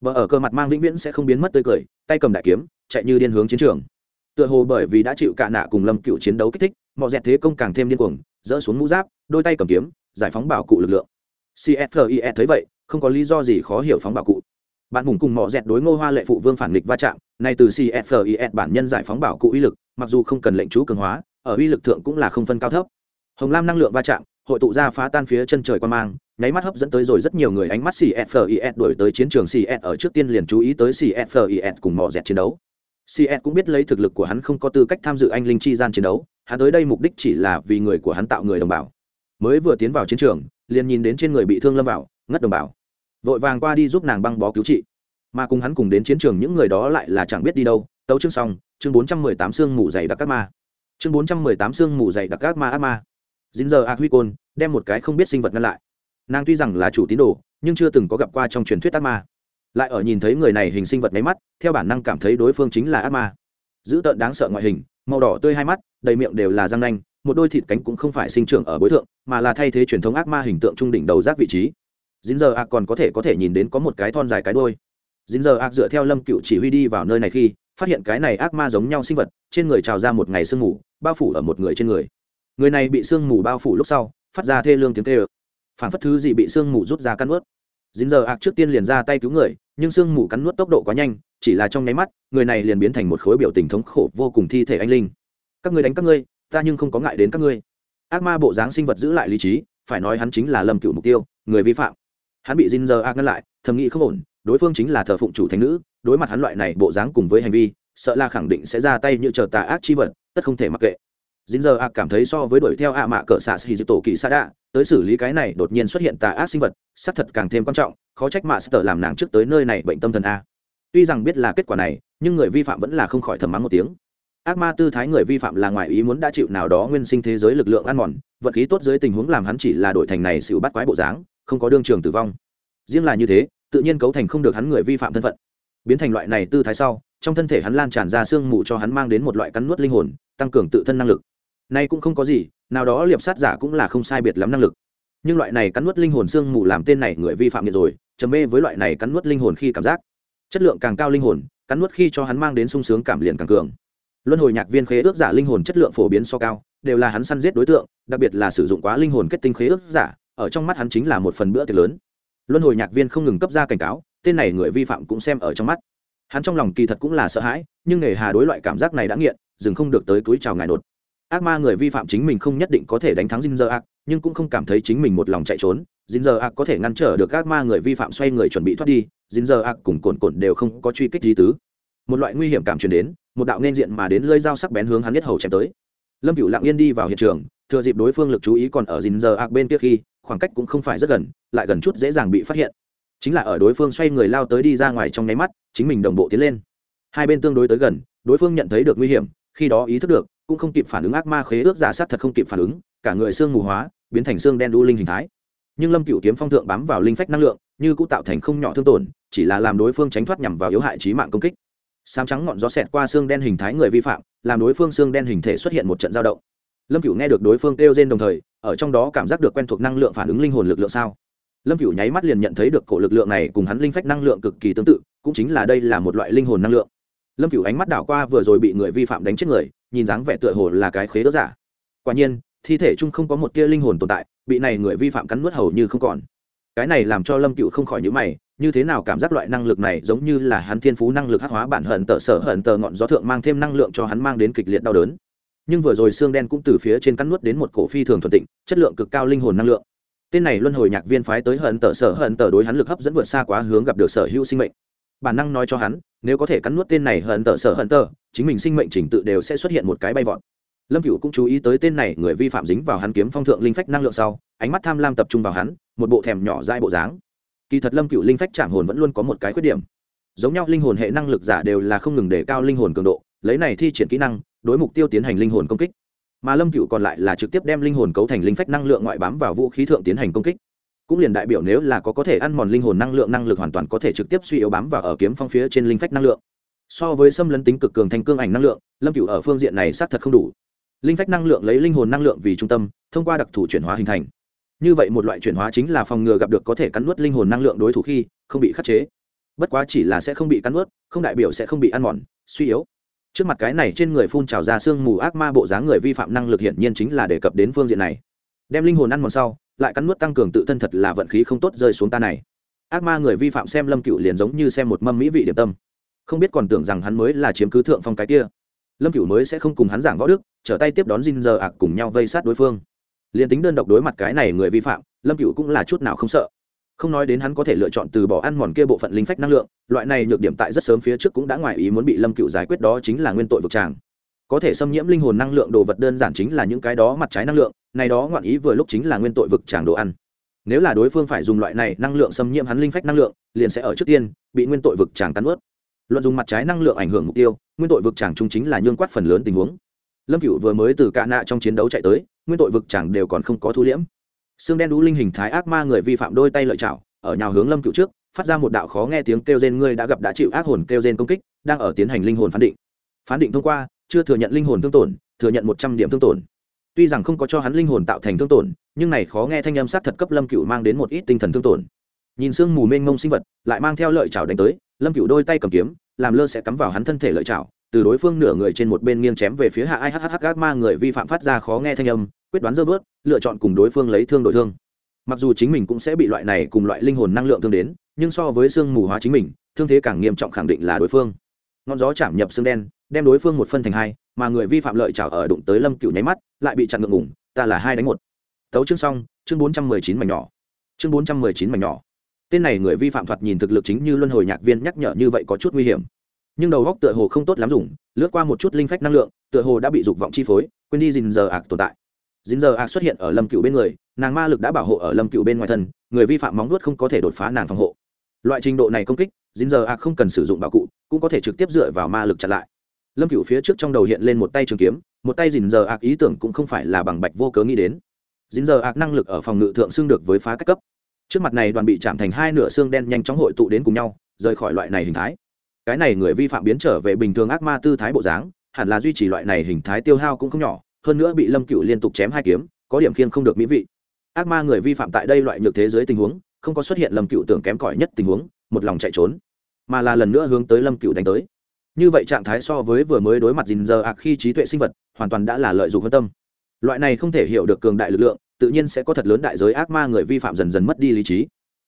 Bờ ở cờ mặt mang vĩnh viễn sẽ không biến mất tươi cười, tay cầm đại kiếm, chạy như điên hướng chiến trường. Tựa hồ bởi vì đã chịu cạ nạ cùng lâm cựu chiến đấu kích thích mọi dẹt thế công càng thêm điên cuồng, dỡ xuống mũ giáp, đôi tay cầm kiếm, giải phóng bảo cụ lực lượng. Cfie thấy vậy, không có lý do gì khó hiểu phóng bảo cụ. Bạn mùng cùng mọ dẹt đối ngô hoa lệ phụ vương phản nghịch va chạm, nay từ csfie bản nhân giải phóng bảo cụ uy lực, mặc dù không cần lệnh chú cường hóa, ở uy lực thượng cũng là không phân cao thấp. Hồng lam năng lượng va chạm hội tụ ra phá tan phía chân trời quan mang, nháy mắt hấp dẫn tới rồi rất nhiều người ánh mắt cfis đổi tới chiến trường cs ở trước tiên liền chú ý tới cfis cùng mò dẹt chiến đấu. Cs cũng biết lấy thực lực của hắn không có tư cách tham dự anh linh chi gian chiến đấu, hắn tới đây mục đích chỉ là vì người của hắn tạo người đồng bào. Mới vừa tiến vào chiến trường, liền nhìn đến trên người bị thương lâm vào ngất đồng bào. Vội vàng qua đi giúp nàng băng bó cứu trị. Mà cùng hắn cùng đến chiến trường những người đó lại là chẳng biết đi đâu, tấu chương xong, chương bốn trăm mười tám xương mù dày đặc các ma. Chương bốn trăm mười tám xương mù dày đặc các ma ác ma dính giờ ác huy côn, đem một cái không biết sinh vật ngăn lại. Nàng tuy rằng là chủ tín đồ, nhưng chưa từng có gặp qua trong truyền thuyết ác ma. Lại ở nhìn thấy người này hình sinh vật máy mắt, theo bản năng cảm thấy đối phương chính là ác ma. Dữ tợn đáng sợ ngoại hình, màu đỏ tươi hai mắt, đầy miệng đều là răng nanh, một đôi thịt cánh cũng không phải sinh trưởng ở bối thượng, mà là thay thế truyền thống ác ma hình tượng trung đỉnh đầu rác vị trí. Dính giờ ác còn có thể có thể nhìn đến có một cái thon dài cái đôi dính giờ ác dựa theo lâm cựu chỉ huy đi vào nơi này khi, phát hiện cái này ác ma giống nhau sinh vật, trên người trào ra một ngày sương mù, bao phủ ở một người trên người người này bị sương mù bao phủ lúc sau, phát ra thê lương tiếng tê ơ phản phất thứ gì bị sương mù rút ra cắn ướt dính giờ ác trước tiên liền ra tay cứu người, nhưng sương mù cắn nuốt tốc độ quá nhanh, chỉ là trong nháy mắt, người này liền biến thành một khối biểu tình thống khổ vô cùng thi thể anh linh. Các ngươi đánh các ngươi, ta nhưng không có ngại đến các ngươi. Ác ma bộ dáng sinh vật giữ lại lý trí, phải nói hắn chính là lầm cựu mục tiêu, người vi phạm. Hắn bị dinh giờ ác ngăn lại, thầm nghĩ không ổn, đối phương chính là thờ phụng chủ thánh nữ, đối mặt hắn loại này bộ dáng cùng với hành vi, sợ là khẳng định sẽ ra tay như chờ tà ác chi vật, tất không thể mặc kệ dính giờ ạc cảm thấy so với đuổi theo ạ mạ cỡ xạ xì tổ kỳ xa đạ, tới xử lý cái này đột nhiên xuất hiện tà ác sinh vật, xác thật càng thêm quan trọng, khó trách mạ sở làm nàng trước tới nơi này bệnh tâm thần a. Tuy rằng biết là kết quả này, nhưng người vi phạm vẫn là không khỏi thầm mắng một tiếng. Ác ma tư thái người vi phạm là ngoài ý muốn đã chịu nào đó nguyên sinh thế giới lực lượng ăn mòn, vật khí tốt dưới tình huống làm hắn chỉ là đổi thành này xỉu bắt quái bộ dáng, không có đương trường tử vong. Riêng là như thế, tự nhiên cấu thành không được hắn người vi phạm thân phận. Biến thành loại này tư thái sau, trong thân thể hắn lan tràn ra xương mù cho hắn mang đến một loại cắn nuốt linh hồn, tăng cường tự thân năng lực nay cũng không có gì, nào đó liệp sát giả cũng là không sai biệt lắm năng lực. Nhưng loại này cắn nuốt linh hồn xương mù làm tên này người vi phạm nghiện rồi, trầm mê với loại này cắn nuốt linh hồn khi cảm giác. Chất lượng càng cao linh hồn, cắn nuốt khi cho hắn mang đến sung sướng cảm liền càng cường. Luân hồi nhạc viên khế ước giả linh hồn chất lượng phổ biến so cao, đều là hắn săn giết đối tượng, đặc biệt là sử dụng quá linh hồn kết tinh khế ước giả, ở trong mắt hắn chính là một phần bữa tiệc lớn. Luân hồi nhạc viên không ngừng cấp ra cảnh cáo, tên này người vi phạm cũng xem ở trong mắt. Hắn trong lòng kỳ thật cũng là sợ hãi, nhưng nghề hà đối loại cảm giác này đã nghiện, dừng không được tới túi chào ngài nột ác ma người vi phạm chính mình không nhất định có thể đánh thắng dinh dơ ác, nhưng cũng không cảm thấy chính mình một lòng chạy trốn. Dinh dơ ác có thể ngăn trở được ác ma người vi phạm xoay người chuẩn bị thoát đi dinh dơ ác cùng cồn cồn đều không có truy kích di tứ. Một loại nguy hiểm cảm truyền đến, một đạo nên diện mà đến lơi dao sắc bén hướng hắn nhất hầu chém tới. Lâm Vũ lặng yên đi vào hiện trường, thừa dịp đối phương lực chú ý còn ở dinh dơ ác bên kia khi, khoảng cách cũng không phải rất gần, lại gần chút dễ dàng bị phát hiện. Chính là ở đối phương xoay người lao tới đi ra ngoài trong nháy mắt, chính mình đồng bộ tiến lên. Hai bên tương đối tới gần, đối phương nhận thấy được nguy hiểm, khi đó ý thức được cũng không kịp phản ứng ác ma khế ước giả sát thật không kịp phản ứng, cả người xương mù hóa, biến thành xương đen đu linh hình thái. Nhưng lâm cựu kiếm phong thượng bám vào linh phách năng lượng, như cũng tạo thành không nhỏ thương tổn, chỉ là làm đối phương tránh thoát nhằm vào yếu hại trí mạng công kích. Sám trắng ngọn gió xẹt qua xương đen hình thái người vi phạm, làm đối phương xương đen hình thể xuất hiện một trận giao động. Lâm cựu nghe được đối phương kêu trên đồng thời, ở trong đó cảm giác được quen thuộc năng lượng phản ứng linh hồn lực lượng sao? Lâm cựu nháy mắt liền nhận thấy được cổ lực lượng này cùng hắn linh phách năng lượng cực kỳ tương tự, cũng chính là đây là một loại linh hồn năng lượng. Lâm cựu ánh mắt đảo qua vừa rồi bị người vi phạm đánh chết người nhìn dáng vẻ tựa hồ là cái khế đỡ giả. Quả nhiên, thi thể chung không có một tia linh hồn tồn tại, bị này người vi phạm cắn nuốt hầu như không còn. Cái này làm cho lâm cựu không khỏi nhữ mày, như thế nào cảm giác loại năng lực này giống như là hắn thiên phú năng lực hắc hóa bản hận tờ sở hận tờ ngọn gió thượng mang thêm năng lượng cho hắn mang đến kịch liệt đau đớn. Nhưng vừa rồi xương đen cũng từ phía trên cắn nuốt đến một cổ phi thường thuần tịnh, chất lượng cực cao linh hồn năng lượng. Tên này luân hồi nhạc viên phái tới hận tờ sở hận tờ đối hắn lực hấp dẫn vượt xa quá hướng gặp được sở hữu sinh mệnh. Bản năng nói cho hắn nếu có thể cắn nuốt tên này hận tờ sở hận tờ chính mình sinh mệnh trình tự đều sẽ xuất hiện một cái bay vọt. Lâm cựu cũng chú ý tới tên này, người vi phạm dính vào hắn kiếm phong thượng linh phách năng lượng sau, ánh mắt tham lam tập trung vào hắn, một bộ thèm nhỏ dai bộ dáng. Kỳ thật lâm cựu linh phách chạm hồn vẫn luôn có một cái khuyết điểm. Giống nhau linh hồn hệ năng lực giả đều là không ngừng để cao linh hồn cường độ, lấy này thi triển kỹ năng, đối mục tiêu tiến hành linh hồn công kích. Mà lâm cựu còn lại là trực tiếp đem linh hồn cấu thành linh phách năng lượng ngoại bám vào vũ khí thượng tiến hành công kích cũng liền đại biểu nếu là có có thể ăn mòn linh hồn năng lượng, năng lực hoàn toàn có thể trực tiếp suy yếu bám vào ở kiếm phong phía trên linh phách năng lượng. So với xâm lấn tính cực cường thành cương ảnh năng lượng, lâm cựu ở phương diện này xác thật không đủ. Linh phách năng lượng lấy linh hồn năng lượng vì trung tâm, thông qua đặc thù chuyển hóa hình thành. Như vậy một loại chuyển hóa chính là phòng ngừa gặp được có thể cắn nuốt linh hồn năng lượng đối thủ khi không bị khắc chế. Bất quá chỉ là sẽ không bị cắn nuốt, không đại biểu sẽ không bị ăn mòn, suy yếu. Trước mặt cái này trên người phun trào ra sương mù ác ma bộ dáng người vi phạm năng lực hiển nhiên chính là đề cập đến phương diện này. Đem linh hồn ăn mòn sau lại cắn nuốt tăng cường tự thân thật là vận khí không tốt rơi xuống ta này. Ác ma người vi phạm xem lâm cựu liền giống như xem một mâm mỹ vị điểm tâm. Không biết còn tưởng rằng hắn mới là chiếm cứ thượng phong cái kia. Lâm cựu mới sẽ không cùng hắn giảng võ đức, trở tay tiếp đón dinh giờ ạc cùng nhau vây sát đối phương. Liền tính đơn độc đối mặt cái này người vi phạm, lâm cựu cũng là chút nào không sợ. Không nói đến hắn có thể lựa chọn từ bỏ ăn mòn kia bộ phận linh phách năng lượng, loại này nhược điểm tại rất sớm phía trước cũng đã ngoài ý muốn bị lâm cựu giải quyết đó chính là nguyên tội vực tràng. Có thể xâm nhiễm linh hồn năng lượng đồ vật đơn giản chính là những cái đó mặt trái năng lượng này đó ngoạn ý vừa lúc chính là nguyên tội vực tràng đồ ăn. Nếu là đối phương phải dùng loại này năng lượng xâm nhiễm hắn linh phách năng lượng, liền sẽ ở trước tiên, bị nguyên tội vực tràng cắn ướt luận dùng mặt trái năng lượng ảnh hưởng mục tiêu, nguyên tội vực tràng chung chính là nhương quát phần lớn tình huống. Lâm cựu vừa mới từ cạ nạ trong chiến đấu chạy tới, nguyên tội vực tràng đều còn không có thu liễm. Xương đen đũ linh hình thái ác ma người vi phạm đôi tay lợi chảo ở nhào hướng lâm cựu trước, phát ra một đạo khó nghe tiếng kêu rên, ngươi đã gặp đã chịu ác hồn kêu rên công kích, đang ở tiến hành linh hồn phán định. Phán định thông qua, chưa thừa nhận linh hồn thương tổn, thừa nhận một trăm điểm thương tổn tuy rằng không có cho hắn linh hồn tạo thành thương tổn, nhưng này khó nghe thanh âm sát thật cấp lâm cựu mang đến một ít tinh thần thương tổn. Nhìn sương mù mênh mông sinh vật, lại mang theo lợi chảo đánh tới, lâm cựu đôi tay cầm kiếm, làm lơ sẽ cắm vào hắn thân thể lợi chảo, từ đối phương nửa người trên một bên nghiêng chém về phía hạ ai hhh gác ma người vi phạm phát ra khó nghe thanh âm, quyết đoán dơ vớt lựa chọn cùng đối phương lấy thương đổi thương. Mặc dù chính mình cũng sẽ bị loại này cùng loại linh hồn năng lượng thương đến, nhưng so với sương mù hóa chính mình, thương thế càng nghiêm trọng khẳng định là đối phương. Ngọn gió chạm nhập xương đen, đem đối phương một phân thành hai mà người vi phạm lợi chảo ở đụng tới lâm cựu nháy mắt, lại bị chặn ngượng ngủng, ta là hai đánh một. Tấu chương xong, chương bốn trăm mười chín mảnh nhỏ. Chương bốn trăm mười chín mảnh nhỏ. Tên này người vi phạm thoạt nhìn thực lực chính như luân hồi nhạc viên nhắc nhở như vậy có chút nguy hiểm. Nhưng đầu góc tựa hồ không tốt lắm dùng, lướt qua một chút linh phách năng lượng, tựa hồ đã bị dục vọng chi phối, quên đi dình giờ ạc tồn tại. Dình giờ ạc xuất hiện ở lâm cựu bên người, nàng ma lực đã bảo hộ ở lâm cựu bên ngoài thân, người vi phạm móng nuốt không có thể đột phá nàng phòng hộ. Loại trình độ này công kích dình giờ ạc không cần sử dụng bảo cụ, cũng có thể trực tiếp dựa vào ma lực chặn lại lâm cựu phía trước trong đầu hiện lên một tay trường kiếm, một tay dình giờ ạc ý tưởng cũng không phải là bằng bạch vô cớ nghĩ đến. Dình giờ ạc năng lực ở phòng ngự thượng xưng được với phá cách cấp. Trước mặt này đoàn bị chạm thành hai nửa xương đen nhanh chóng hội tụ đến cùng nhau, rời khỏi loại này hình thái. Cái này người vi phạm biến trở về bình thường ác ma tư thái bộ dáng, hẳn là duy trì loại này hình thái tiêu hao cũng không nhỏ, hơn nữa bị lâm cựu liên tục chém hai kiếm, có điểm khiêng không được mỹ vị. Ác ma người vi phạm tại đây loại nhược thế giới tình huống, không có xuất hiện lâm cựu tưởng kém cỏi nhất tình huống, một lòng chạy trốn, mà là lần nữa hướng tới lâm cựu đánh tới như vậy trạng thái so với vừa mới đối mặt dình giờ ạc khi trí tuệ sinh vật, hoàn toàn đã là lợi dụng hơn tâm. Loại này không thể hiểu được cường đại lực lượng, tự nhiên sẽ có thật lớn đại giới ác ma người vi phạm dần dần mất đi lý trí.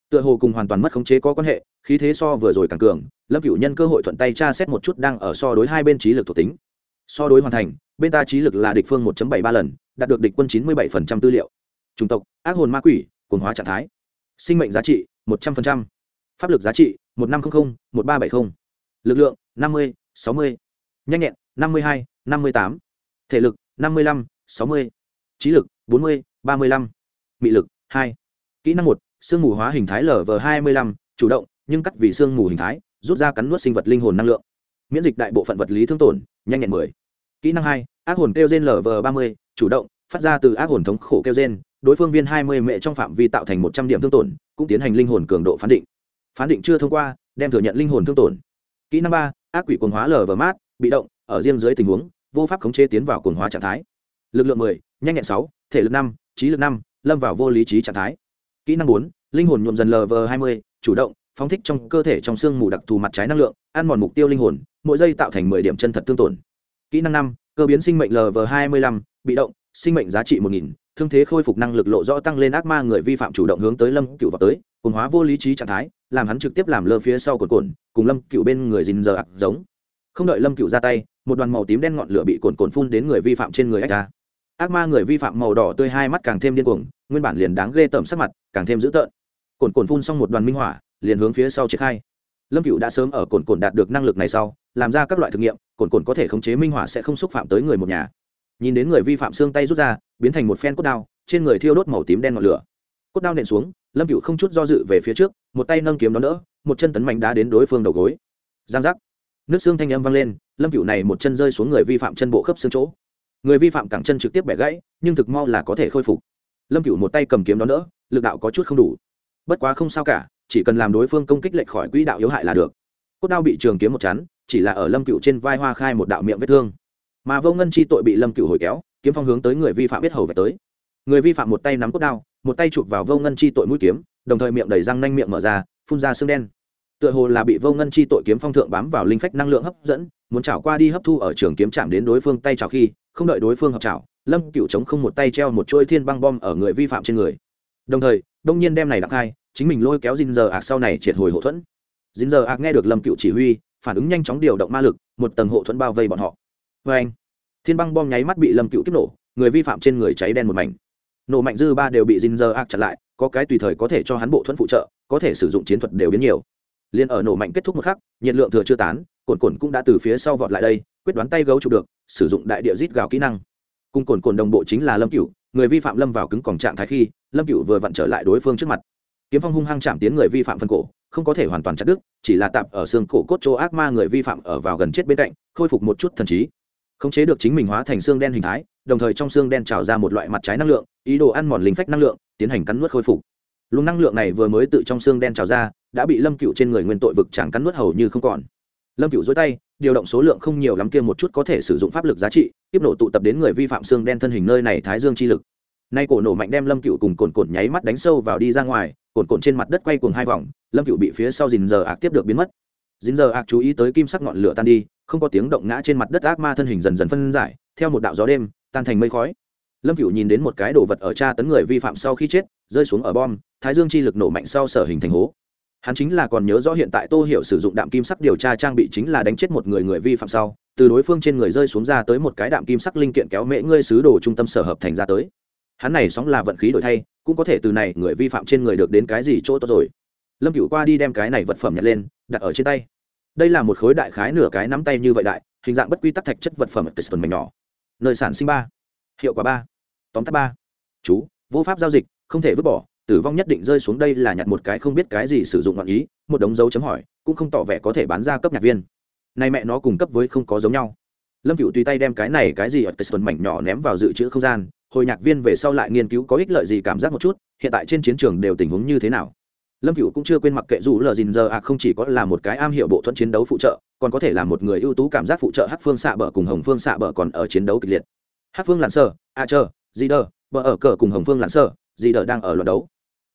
Tựa hồ cùng hoàn toàn mất khống chế có quan hệ, khí thế so vừa rồi càng cường, lâm cựu nhân cơ hội thuận tay tra xét một chút đang ở so đối hai bên trí lực thuộc tính. So đối hoàn thành, bên ta trí lực là địch phương 1 bảy ba lần, đạt được địch quân chín mươi 97% tư liệu. Chủng tộc, ác hồn ma quỷ cồn hóa trạng thái. Sinh mệnh giá trị, một trăm 100%. pháp lực giá trị, một năm trăm linh một ba bảy mươi lực lượng, năm mươi sáu mươi. Nhanh nhẹn, năm mươi hai, năm mươi tám. Thể lực, năm mươi lăm, sáu mươi. Trí lực, bốn mươi, ba mươi lăm. Mị lực, hai. Kỹ năng một sương mù hóa hình thái lv hai mươi lăm, chủ động, nhưng cắt vì sương mù hình thái, rút ra cắn nuốt sinh vật linh hồn năng lượng. Miễn dịch đại bộ phận vật lý thương tổn, nhanh nhẹn mười. Kỹ năng hai, ác hồn kêu gen lv ba mươi, chủ động, phát ra từ ác hồn thống khổ kêu gen, đối phương viên hai mươi mệ trong phạm vi tạo thành một trăm điểm thương tổn, cũng tiến hành linh hồn cường độ phán định. Phán định chưa thông qua, đem thừa nhận linh hồn thương tổn. Kỹ năng ba ác quỷ quần hóa lờ vờ mát, bị động, ở riêng dưới tình huống, vô pháp khống chế tiến vào quần hóa trạng thái. Lực lượng mười, nhanh nhẹn sáu, thể lực năm, trí lực năm, lâm vào vô lý trí trạng thái. Kỹ năng bốn, linh hồn nhuộm dần lờ vờ hai mươi, chủ động, phóng thích trong cơ thể trong xương mù đặc thù mặt trái năng lượng, ăn mòn mục tiêu linh hồn, mỗi giây tạo thành mười điểm chân thật tương tổn. Kỹ năng năm, cơ biến sinh mệnh lv hai mươi lăm, bị động, sinh mệnh giá trị một nghìn, thương thế khôi phục năng lực lộ rõ tăng lên ác ma người vi phạm chủ động hướng tới lâm cựu vào tới cồn hóa vô lý trí trạng thái làm hắn trực tiếp làm lơ phía sau cồn cồn, cùng lâm cựu bên người dình giờ ạc giống. Không đợi lâm cựu ra tay, một đoàn màu tím đen ngọn lửa bị cồn cồn phun đến người vi phạm trên người ách ta ác ma người vi phạm màu đỏ tươi hai mắt càng thêm điên cuồng, nguyên bản liền đáng ghê tởm sắc mặt, càng thêm dữ tợn. Cồn cồn phun xong một đoàn minh hỏa, liền hướng phía sau triển khai. Lâm cựu đã sớm ở cồn cồn đạt được năng lực này sau, làm ra các loại thử nghiệm, cồn cồn có thể khống chế minh hỏa sẽ không xúc phạm tới người một nhà. Nhìn đến người vi phạm xương tay rút ra, biến thành một phen cốt đao, trên người thiêu đốt màu tím đen ngọn lửa. Cốt đao nện xuống lâm cựu không chút do dự về phía trước, một tay nâng kiếm đó nữa một chân tấn mạnh đá đến đối phương đầu gối. Giang giác. Nước xương thanh âm vang lên, lâm cựu này một chân rơi xuống người vi phạm chân bộ khớp xương chỗ. Người vi phạm cẳng chân trực tiếp bẻ gãy, nhưng thực mau là có thể khôi phục. Lâm cựu một tay cầm kiếm đó nữa lực đạo có chút không đủ. Bất quá không sao cả, chỉ cần làm đối phương công kích lệch khỏi quỹ đạo yếu hại là được. Cốt đao bị trường kiếm một chắn, chỉ là ở lâm cựu trên vai hoa khai một đạo miệng vết thương. Mà vô ngân chi tội bị lâm cựu hồi kéo, kiếm phong hướng tới người vi phạm biết hầu về tới. Người vi phạm một tay nắm cốt đao một tay chụp vào vô ngân chi tội mũi kiếm, đồng thời miệng đầy răng nanh miệng mở ra, phun ra xương đen. Tựa hồ là bị vô ngân chi tội kiếm phong thượng bám vào linh phách năng lượng hấp dẫn, muốn chảo qua đi hấp thu ở trường kiếm chạm đến đối phương tay chảo khi, không đợi đối phương hợp chảo lâm cựu chống không một tay treo một chuôi thiên băng bom ở người vi phạm trên người. Đồng thời, đông nhiên đem này đặc hai, chính mình lôi kéo dinh giờ ạc sau này triệt hồi hộ thuẫn. Dinh giờ ạc nghe được lâm cựu chỉ huy, phản ứng nhanh chóng điều động ma lực, một tầng hộ thuẫn bao vây bọn họ. Vê anh thiên băng bom nháy mắt bị lâm cựu kích nổ, người vi phạm trên người cháy đen một mảnh nổ mạnh dư ba đều bị dinh dơ ác chặn lại, có cái tùy thời có thể cho hắn bộ thuẫn phụ trợ, có thể sử dụng chiến thuật đều biến nhiều. Liền ở nổ mạnh kết thúc một khắc, nhiệt lượng thừa chưa tán cồn cồn cũng đã từ phía sau vọt lại đây, quyết đoán tay gấu chụp được, sử dụng đại địa rít gào kỹ năng. Cùng cồn cồn đồng bộ chính là lâm cựu người vi phạm lâm vào cứng còng trạng thái khi, lâm cựu vừa vặn trở lại đối phương trước mặt. Kiếm phong hung hăng chạm tiến người vi phạm phân cổ, không có thể hoàn toàn chặt đứt, chỉ là tạm ở xương cổ cốt chỗ ác ma người vi phạm ở vào gần chết bên cạnh, khôi phục một chút thần trí khống chế được chính mình hóa thành xương đen hình thái, đồng thời trong xương đen trào ra một loại mặt trái năng lượng, ý đồ ăn mòn linh phách năng lượng, tiến hành cắn nuốt khôi phục. Luồng năng lượng này vừa mới tự trong xương đen trào ra, đã bị lâm cựu trên người nguyên tội vực chẳng cắn nuốt hầu như không còn. Lâm cựu dối tay, điều động số lượng không nhiều lắm kia một chút có thể sử dụng pháp lực giá trị, tiếp nổ tụ tập đến người vi phạm xương đen thân hình nơi này thái dương chi lực. Nay cổ nổ mạnh đem lâm cựu cùng cồn cồn nháy mắt đánh sâu vào đi ra ngoài, cồn cồn trên mặt đất quay cuồng hai vòng, lâm cựu bị phía sau dình giờ ạc tiếp được biến mất. Dình giờ ạc chú ý tới kim sắc ngọn lửa tan đi không có tiếng động ngã trên mặt đất ác ma thân hình dần dần phân giải, theo một đạo gió đêm, tan thành mây khói. Lâm cựu nhìn đến một cái đồ vật ở tra tấn người vi phạm sau khi chết, rơi xuống ở bom, thái dương chi lực nổ mạnh sau sở hình thành hố. Hắn chính là còn nhớ rõ hiện tại tô hiểu sử dụng đạm kim sắc điều tra trang bị chính là đánh chết một người người vi phạm sau, từ đối phương trên người rơi xuống ra tới một cái đạm kim sắc linh kiện kéo mễ ngươi sứ đồ trung tâm sở hợp thành ra tới. Hắn này sóng là vận khí đổi thay, cũng có thể từ này người vi phạm trên người được đến cái gì chỗ tốt rồi. Lâm cựu qua đi đem cái này vật phẩm nhặt lên, đặt ở trên tay đây là một khối đại khái nửa cái nắm tay như vậy đại, hình dạng bất quy tắc thạch chất vật phẩm ở mảnh nhỏ. Nơi sản sinh ba, hiệu quả ba, tóm tắt ba. Chú, vô pháp giao dịch, không thể vứt bỏ, tử vong nhất định rơi xuống đây là nhặt một cái không biết cái gì sử dụng ngọn ý, một đống dấu chấm hỏi, cũng không tỏ vẻ có thể bán ra cấp nhạc viên. Này mẹ nó cùng cấp với không có giống nhau. Lâm cựu tùy tay đem cái này cái gì ở cái mảnh nhỏ ném vào dự trữ không gian, hồi nhạc viên về sau lại nghiên cứu có ích lợi gì cảm giác một chút, hiện tại trên chiến trường đều tình huống như thế nào lâm cựu cũng chưa quên mặc kệ dù lờ dìn giờ à không chỉ có là một cái am hiểu bộ thuẫn chiến đấu phụ trợ, còn có thể là một người ưu tú cảm giác phụ trợ hát phương xạ bờ cùng hồng phương xạ bờ còn ở chiến đấu kịch liệt. Hát phương lặn sơ a chờ dì đờ, bờ ở cờ cùng hồng phương lặn sơ dì đờ đang ở loạt đấu.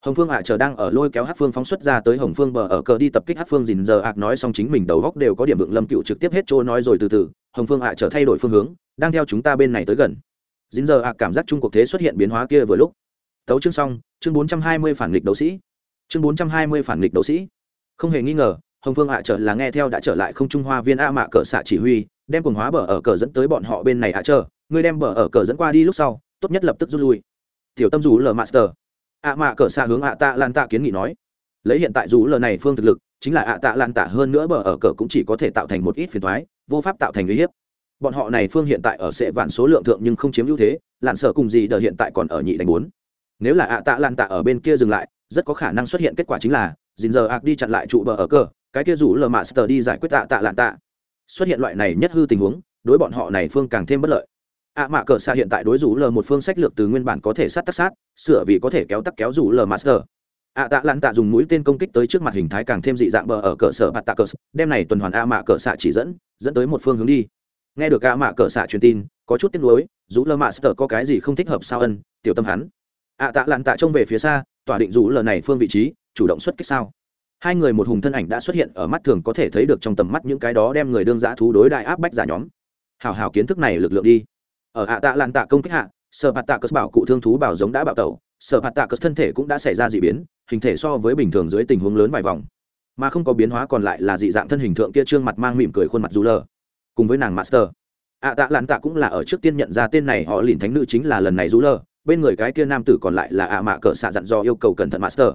Hồng phương ạ chờ đang ở lôi kéo hát phương phóng xuất ra tới hồng phương bờ ở cờ đi tập kích hát phương dìn giờ ạc nói xong chính mình đầu góc đều có điểm vựng lâm cựu trực tiếp hết chỗ nói rồi từ từ, hồng phương ạ chờ thay đổi phương hướng, đang theo chúng ta bên này tới gần. Dìn giờ ạc cảm giác chung cuộc thế xuất hiện biến hóa kia vừa lúc. Tấu chương xong, chương bốn trăm hai mươi phản nghịch đấu sĩ chương bốn trăm hai mươi phản nghịch đấu sĩ. Không hề nghi ngờ, hồng phương ạ trở là nghe theo đã trở lại không trung hoa viên a mạ cờ xạ chỉ huy, đem quần hóa bờ ở cờ dẫn tới bọn họ bên này ạ chờ ngươi đem bờ ở cờ dẫn qua đi lúc sau, tốt nhất lập tức rút lui. Tiểu tâm rủ lờ master. Ạ mạ cờ xạ hướng ạ tạ lan tạ kiến nghị nói. Lấy hiện tại rủ lờ này phương thực lực, chính là ạ tạ lan tạ hơn nữa bờ ở cờ cũng chỉ có thể tạo thành một ít phiền thoái vô pháp tạo thành uy hiếp. Bọn họ này phương hiện tại ở sệ vạn số lượng thượng nhưng không chiếm ưu thế lặn sợ cùng gì đờ hiện tại còn ở nhị đánh bốn. Nếu là ạ tạ lan tạ ở bên kia dừng lại rất có khả năng xuất hiện kết quả chính là dìn giờ ạc đi chặn lại trụ bờ ở cờ, cái kia rủ lờ master đi giải quyết tạ tạ lạn tạ. Xuất hiện loại này nhất hư tình huống, đối bọn họ này phương càng thêm bất lợi. Ạ à mạ cờ xa hiện tại đối rủ lờ một phương sách lược từ nguyên bản có thể sát tắc sát, sửa vì có thể kéo tắc kéo rủ lờ master ạ à tạ lạn tạ dùng mũi tên công kích tới trước mặt hình thái càng thêm dị dạng bờ ở cờ sở bạt tạ cờ đem này tuần hoàn ạ mạ cờ xạ chỉ dẫn dẫn tới một phương hướng đi. Nghe được ạ mạ cờ xạ truyền tin, có chút tiếc nuối, rủ lờ master có cái gì không thích hợp sao ân, tiểu tâm hắn. Ạ tạ lạn tạ trông về phía xa tỏa định rủ lờ này phương vị trí, chủ động xuất kích sao? Hai người một hùng thân ảnh đã xuất hiện ở mắt thường có thể thấy được trong tầm mắt những cái đó đem người đương giã thú đối đại áp bách giả nhóm. Hào hào kiến thức này lực lượng đi. Ở ạ tạ lan tạ công kích hạ sở bạt tạ cất bảo cụ thương thú bảo giống đã bạo tẩu sở bạt tạ cất thân thể cũng đã xảy ra d ị biến, hình thể so với bình thường dưới tình huống lớn vài vòng. Mà không có biến hóa còn lại là dị dạng thân hình thượng kia trương mặt mang mỉm cười khuôn mặt dù lờ. Cùng với nàng master. Ạ tạ lan tạ cũng là ở trước tiên nhận ra tên này, họ lìn thánh nữ chính là lần này dù lờ bên người cái kia nam tử còn lại là ạ mạ cỡ xạ dặn do yêu cầu cẩn thận master.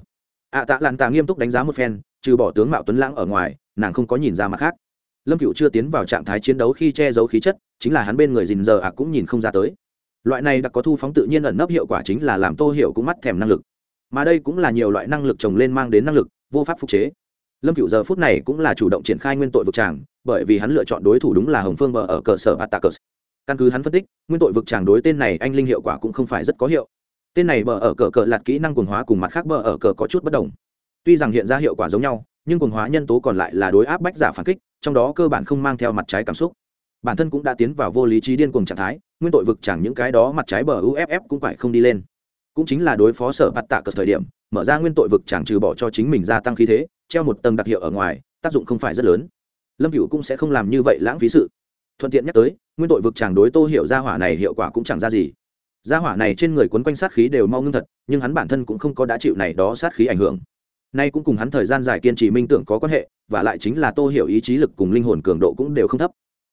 ạ tạ lan tạ nghiêm túc đánh giá một phen, trừ bỏ tướng mạo tuấn lãng ở ngoài, nàng không có nhìn ra mặt khác. Lâm cựu chưa tiến vào trạng thái chiến đấu khi che giấu khí chất, chính là hắn bên người dình giờ ạ cũng nhìn không ra tới. Loại này đã có thu phóng tự nhiên ẩn nấp hiệu quả chính là làm tô hiểu cũng mắt thèm năng lực. Mà đây cũng là nhiều loại năng lực trồng lên mang đến năng lực, vô pháp phục chế. Lâm cựu giờ phút này cũng là chủ động triển khai nguyên tội vực tràng, bởi vì hắn lựa chọn đối thủ đúng là hồng phương bờ ở cơ sở attackers căn cứ hắn phân tích, nguyên tội vực chàng đối tên này anh linh hiệu quả cũng không phải rất có hiệu. Tên này bờ ở cờ cờ lạt kỹ năng quần hóa cùng mặt khác bờ ở cờ có chút bất đồng. Tuy rằng hiện ra hiệu quả giống nhau, nhưng quần hóa nhân tố còn lại là đối áp bách giả phản kích, trong đó cơ bản không mang theo mặt trái cảm xúc. Bản thân cũng đã tiến vào vô lý trí điên cuồng trạng thái, nguyên tội vực chẳng những cái đó mặt trái bờ uff cũng phải không đi lên. Cũng chính là đối phó sở bắt tạ cờ thời điểm, mở ra nguyên tội vực chẳng trừ bỏ cho chính mình gia tăng khí thế, treo một tầng đặc hiệu ở ngoài, tác dụng không phải rất lớn. Lâm cựu cũng sẽ không làm như vậy lãng phí sự thuận tiện nhắc tới, nguyên tội vực chẳng đối tô hiệu gia hỏa này hiệu quả cũng chẳng ra gì. Gia hỏa này trên người quấn quanh sát khí đều mau ngưng thật, nhưng hắn bản thân cũng không có đã chịu này đó sát khí ảnh hưởng. Nay cũng cùng hắn thời gian dài kiên trì minh tưởng có quan hệ, và lại chính là tô hiểu ý chí lực cùng linh hồn cường độ cũng đều không thấp.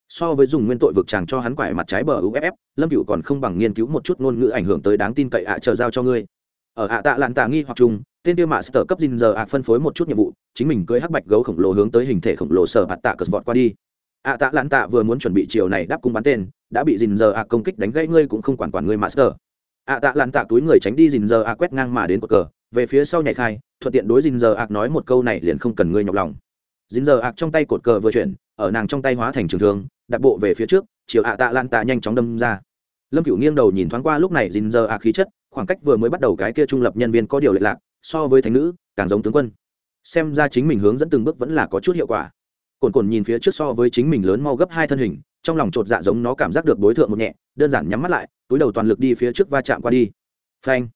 So với dùng nguyên tội vực chàng cho hắn quải mặt trái bờ uff lâm cựu còn không bằng nghiên cứu một chút ngôn ngữ ảnh hưởng tới đáng tin cậy ạ à chờ giao cho ngươi. Ở ạ tạ lạn tạ nghi hoặc chung, tên tiêu mạ sở cấp dinh giờ ạ phân phối một chút nhiệm vụ, chính mình cưới hắc bạch gấu khổng lồ hướng tới hình thể khổng lồ sở bạt tạ cờ vọt qua đi ạ tạ lạn tạ vừa muốn chuẩn bị chiều này đáp cung bắn tên, đã bị dình giờ ạ công kích đánh gãy, ngươi cũng không quản quản ngươi master. ạ tạ lạn tạ túi người tránh đi dình giờ ạ quét ngang mà đến cột cờ, về phía sau nhảy khai, thuận tiện đối dình giờ ạ nói một câu này liền không cần ngươi nhọc lòng. Dình giờ ạ trong tay cột cờ vừa chuyển, ở nàng trong tay hóa thành trường thương, đặt bộ về phía trước, chiều ạ tạ lan tạ nhanh chóng đâm ra. Lâm cửu nghiêng đầu nhìn thoáng qua lúc này dình giờ ạ khí chất, khoảng cách vừa mới bắt đầu cái kia trung lập nhân viên có điều lệ lạc, so với thánh nữ, càng giống tướng quân. Xem ra chính mình hướng dẫn từng bước vẫn là có chút hiệu quả cồn cồn nhìn phía trước so với chính mình lớn mau gấp hai thân hình, trong lòng chột dạ giống nó cảm giác được đối tượng một nhẹ, đơn giản nhắm mắt lại, túi đầu toàn lực đi phía trước va chạm qua đi. Phanh.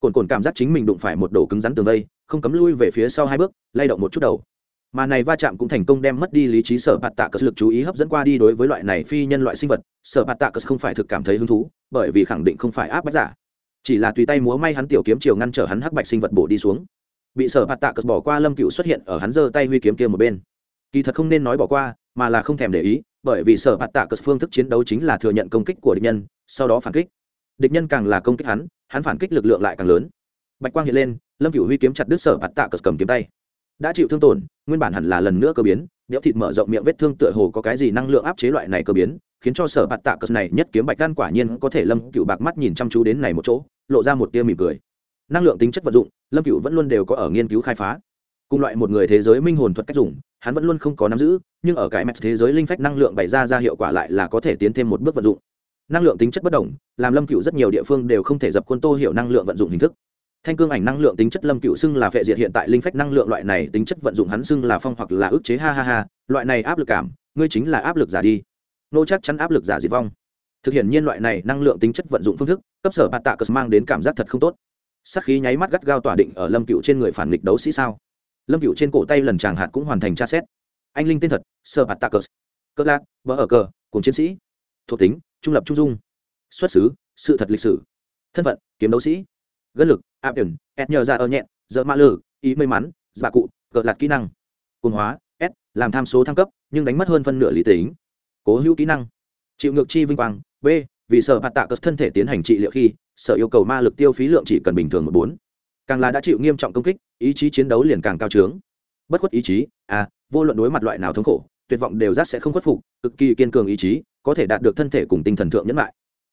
Cồn cồn cảm giác chính mình đụng phải một đồ cứng rắn tường vây, không cấm lui về phía sau hai bước, lay động một chút đầu. Mà này va chạm cũng thành công đem mất đi lý trí sở bạt tạ cờ lực chú ý hấp dẫn qua đi đối với loại này phi nhân loại sinh vật, sở bạt tạ cờ không phải thực cảm thấy hứng thú, bởi vì khẳng định không phải áp bách giả. Chỉ là tùy tay múa may hắn tiểu kiếm chiều ngăn trở hắn hắc bạch sinh vật bổ đi xuống. Bị sở bạt tạ cờ bỏ qua lâm cựu xuất hiện ở hắn giơ tay huy kiếm kia một bên kỳ thật không nên nói bỏ qua, mà là không thèm để ý, bởi vì sở bạt tạ cờ phương thức chiến đấu chính là thừa nhận công kích của địch nhân, sau đó phản kích. Địch nhân càng là công kích hắn hắn phản kích lực lượng lại càng lớn. Bạch quang hiện lên, lâm cửu huy kiếm chặt đứt sở bạt tạ cờ cầm kiếm tay. Đã chịu thương tổn, nguyên bản hẳn là lần nữa cơ biến đẽo thịt mở rộng miệng vết thương tựa hồ có cái gì năng lượng áp chế loại này cơ biến, khiến cho sở bạt tạ cờ này nhất kiếm bạch đan quả nhiên có thể lâm cựu bạc mắt nhìn chăm chú đến này một chỗ, lộ ra một tia mỉm cười. Năng lượng tính chất vật dụng, lâm cựu vẫn luôn đều có ở nghiên cứu khai phá cùng loại một người thế giới minh hồn thuật cách dùng, hắn vẫn luôn không có nắm giữ, nhưng ở cái mẹt thế giới linh phách năng lượng bày ra ra hiệu quả lại là có thể tiến thêm một bước vận dụng. Năng lượng tính chất bất đồng, làm lâm cựu rất nhiều địa phương đều không thể dập quân tô hiểu năng lượng vận dụng hình thức. Thanh cương ảnh năng lượng tính chất lâm cựu xưng là phệ diệt hiện tại linh phách năng lượng loại này tính chất vận dụng hắn xưng là phong hoặc là ức chế, ha ha ha, loại này áp lực cảm, ngươi chính là áp lực giả đi. Nô chắc chắn áp lực giả diệt vong. Thực hiện nhiên loại này năng lượng tính chất vận dụng phương thức, cấp sở bạt tạ cờ mang đến cảm giác thật không tốt. Sắc khí nháy mắt gắt gao tỏa định ở lâm cựu trên người phản nghịch đấu sĩ sao? Lâm cựu trên cổ tay lần tràng hạt cũng hoàn thành tra xét. Anh linh tên thật sơ bạt tạ cỡ cơ lạc vỡ ở cờ, cùng chiến sĩ. Thuộc tính, trung lập trung dung. Xuất xứ, sự thật lịch sử. Thân phận, kiếm đấu sĩ. Gân lực, áp ẩn, s nhờ ra ở nhẹn giờ mã lử, ý may mắn giả cụ cờ lạc kỹ năng. Cồn hóa, s, làm tham số thăng cấp, nhưng đánh mất hơn phân nửa lý tính. Cố hữu kỹ năng. Chịu ngược chi vinh quang. B, vì sở bạt tạ cất thân thể tiến hành trị liệu khi, sở yêu cầu ma lực tiêu phí lượng chỉ cần bình thường một bốn càng là đã chịu nghiêm trọng công kích ý chí chiến đấu liền càng cao trướng. Bất khuất ý chí à, vô luận đối mặt loại nào thống khổ tuyệt vọng đều giác sẽ không khuất phục cực kỳ kiên cường ý chí có thể đạt được thân thể cùng tinh thần thượng nhẫn lại.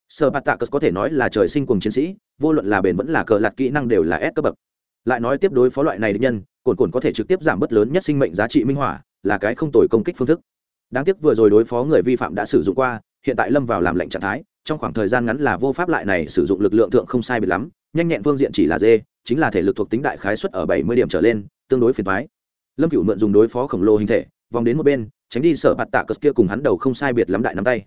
Sở bạt tạ cất có thể nói là trời sinh cùng chiến sĩ vô luận là bền vẫn là cờ lạt kỹ năng đều là ép cấp bậc. Lại nói tiếp đối phó loại này định nhân cồn cồn có thể trực tiếp giảm bớt lớn nhất sinh mệnh giá trị minh hỏa là cái không tồi công kích phương thức. Đáng tiếc vừa rồi đối phó người vi phạm đã sử dụng qua hiện tại lâm vào làm lệnh trạng thái trong khoảng thời gian ngắn là vô pháp lại này sử dụng lực lượng thượng không sai biệt lắm nhanh nhẹn phương diện chỉ là dê chính là thể lực thuộc tính đại khái suất ở bảy mươi điểm trở lên, tương đối phiền thoái lâm cựu mượn dùng đối phó khổng lồ hình thể, vòng đến một bên, tránh đi sở bạt tạ cất kia cùng hắn đầu không sai biệt lắm đại nắm tay.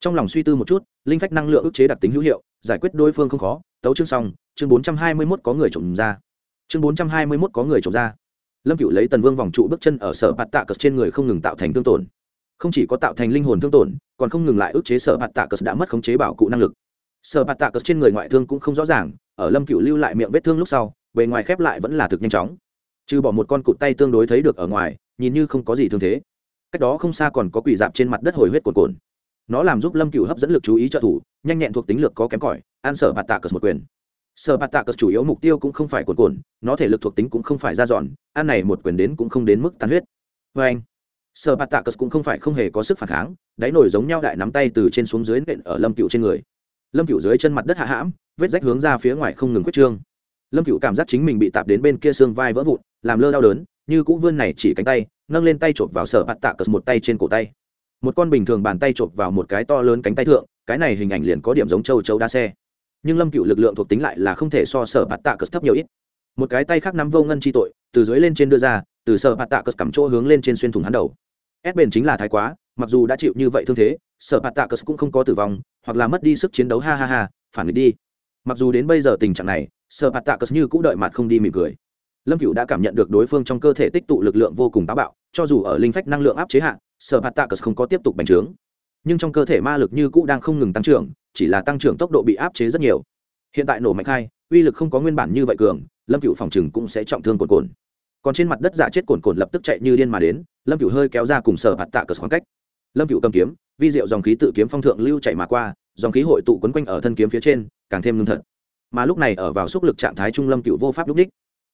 Trong lòng suy tư một chút, linh phách năng lượng ức chế đặc tính hữu hiệu, giải quyết đối phương không khó. Tấu chương xong, chương bốn trăm hai mươi mốt có người trộm ra. Chương bốn trăm hai mươi mốt có người trộm ra. Lâm cựu lấy tần vương vòng trụ bước chân ở sở bạt tạ cất trên người không ngừng tạo thành thương tổn. Không chỉ có tạo thành linh hồn thương tổn, còn không ngừng lại ức chế sở bạt tạ cất đã mất khống chế bảo cụ năng lực sở bạt tạ cất trên người ngoại thương cũng không rõ ràng, ở lâm cựu lưu lại miệng vết thương lúc sau, bề ngoài khép lại vẫn là thực nhanh chóng. Trừ bỏ một con cụt tay tương đối thấy được ở ngoài, nhìn như không có gì thương thế. Cách đó không xa còn có quỷ dạp trên mặt đất hồi huyết cồn cồn nó làm giúp lâm cựu hấp dẫn lực chú ý trợ thủ, nhanh nhẹn thuộc tính lược có kém cỏi an sở bạt tạ cờ một quyền. Sở bạt tạ cờ chủ yếu mục tiêu cũng không phải cồn cồn nó thể lực thuộc tính cũng không phải ra dọn an này một quyền đến cũng không đến mức tàn huyết. Vê anh, sở bạt tạ cờ cũng không phải không hề có sức phản kháng, đáy nổi giống nhau đại nắm tay từ trên xuống dưới nện ở lâm cựu trên người lâm cựu dưới chân mặt đất hạ hãm, vết rách hướng ra phía ngoài không ngừng quyết trương. Lâm cựu cảm giác chính mình bị tạp đến bên kia xương vai vỡ vụn, làm lơ đau đớn, như cũ vươn này chỉ cánh tay, nâng lên tay chộp vào sở bạt tạ cờ một tay trên cổ tay. Một con bình thường bàn tay chộp vào một cái to lớn cánh tay thượng, cái này hình ảnh liền có điểm giống châu châu đa xe. Nhưng lâm cựu lực lượng thuộc tính lại là không thể so sở bạt tạ cờ thấp nhiều ít. Một cái tay khác nắm vô ngân chi tội, từ dưới lên trên đưa ra, từ sở bạt tạ cờ cắm chỗ hướng lên trên xuyên thủng hắn đầu. Ép bền chính là thái quá mặc dù đã chịu như vậy thương thế, sở bạt tạ cờ cũng không có tử vong, hoặc là mất đi sức chiến đấu, ha ha ha, phản nghịch đi. Mặc dù đến bây giờ tình trạng này, sở bạt tạ cờ như cũng đợi mặt không đi mỉm cười. Lâm cựu đã cảm nhận được đối phương trong cơ thể tích tụ lực lượng vô cùng táo bạo, cho dù ở linh phách năng lượng áp chế hạn sở bạt tạ cờ không có tiếp tục bành trướng. Nhưng trong cơ thể ma lực như cũ đang không ngừng tăng trưởng, chỉ là tăng trưởng tốc độ bị áp chế rất nhiều. Hiện tại nổ mạnh khai, uy lực không có nguyên bản như vậy cường, lâm cựu phòng chừng cũng sẽ trọng thương cồn cồn còn trên mặt đất giả chết cồn cồn lập tức chạy như điên mà đến, lâm cựu hơi kéo ra cùng sở hạt tạ cờ khoảng cách lâm cựu cầm kiếm, vi diệu dòng khí tự kiếm phong thượng lưu chạy mà qua, dòng khí hội tụ quấn quanh ở thân kiếm phía trên, càng thêm ngưng thật. Mà lúc này ở vào xúc lực trạng thái trung lâm cựu vô pháp lúc đích.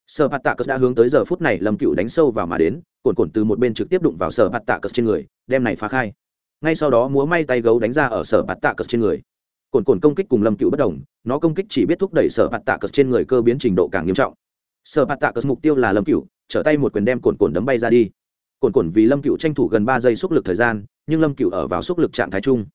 Sở Bát tạ cất đã hướng tới giờ phút này lâm cựu đánh sâu vào mà đến cồn cồn từ một bên trực tiếp đụng vào sở Bát tạ cất trên người, đem này phá khai. Ngay sau đó múa may tay gấu đánh ra ở sở Bát tạ cất trên người. Cồn cồn công kích cùng lâm cựu bất đồng, nó công kích chỉ biết thúc đẩy sở Bát tạ cất trên người cơ biến trình độ càng nghiêm trọng. Sở Bát tạ cất mục tiêu là lâm cựu, trở tay một quyền đem cồn cồn đấm bay ra đi cồn cồn vì lâm cựu tranh thủ gần ba giây xúc lực thời gian, nhưng lâm cựu ở vào xúc lực trạng thái chung.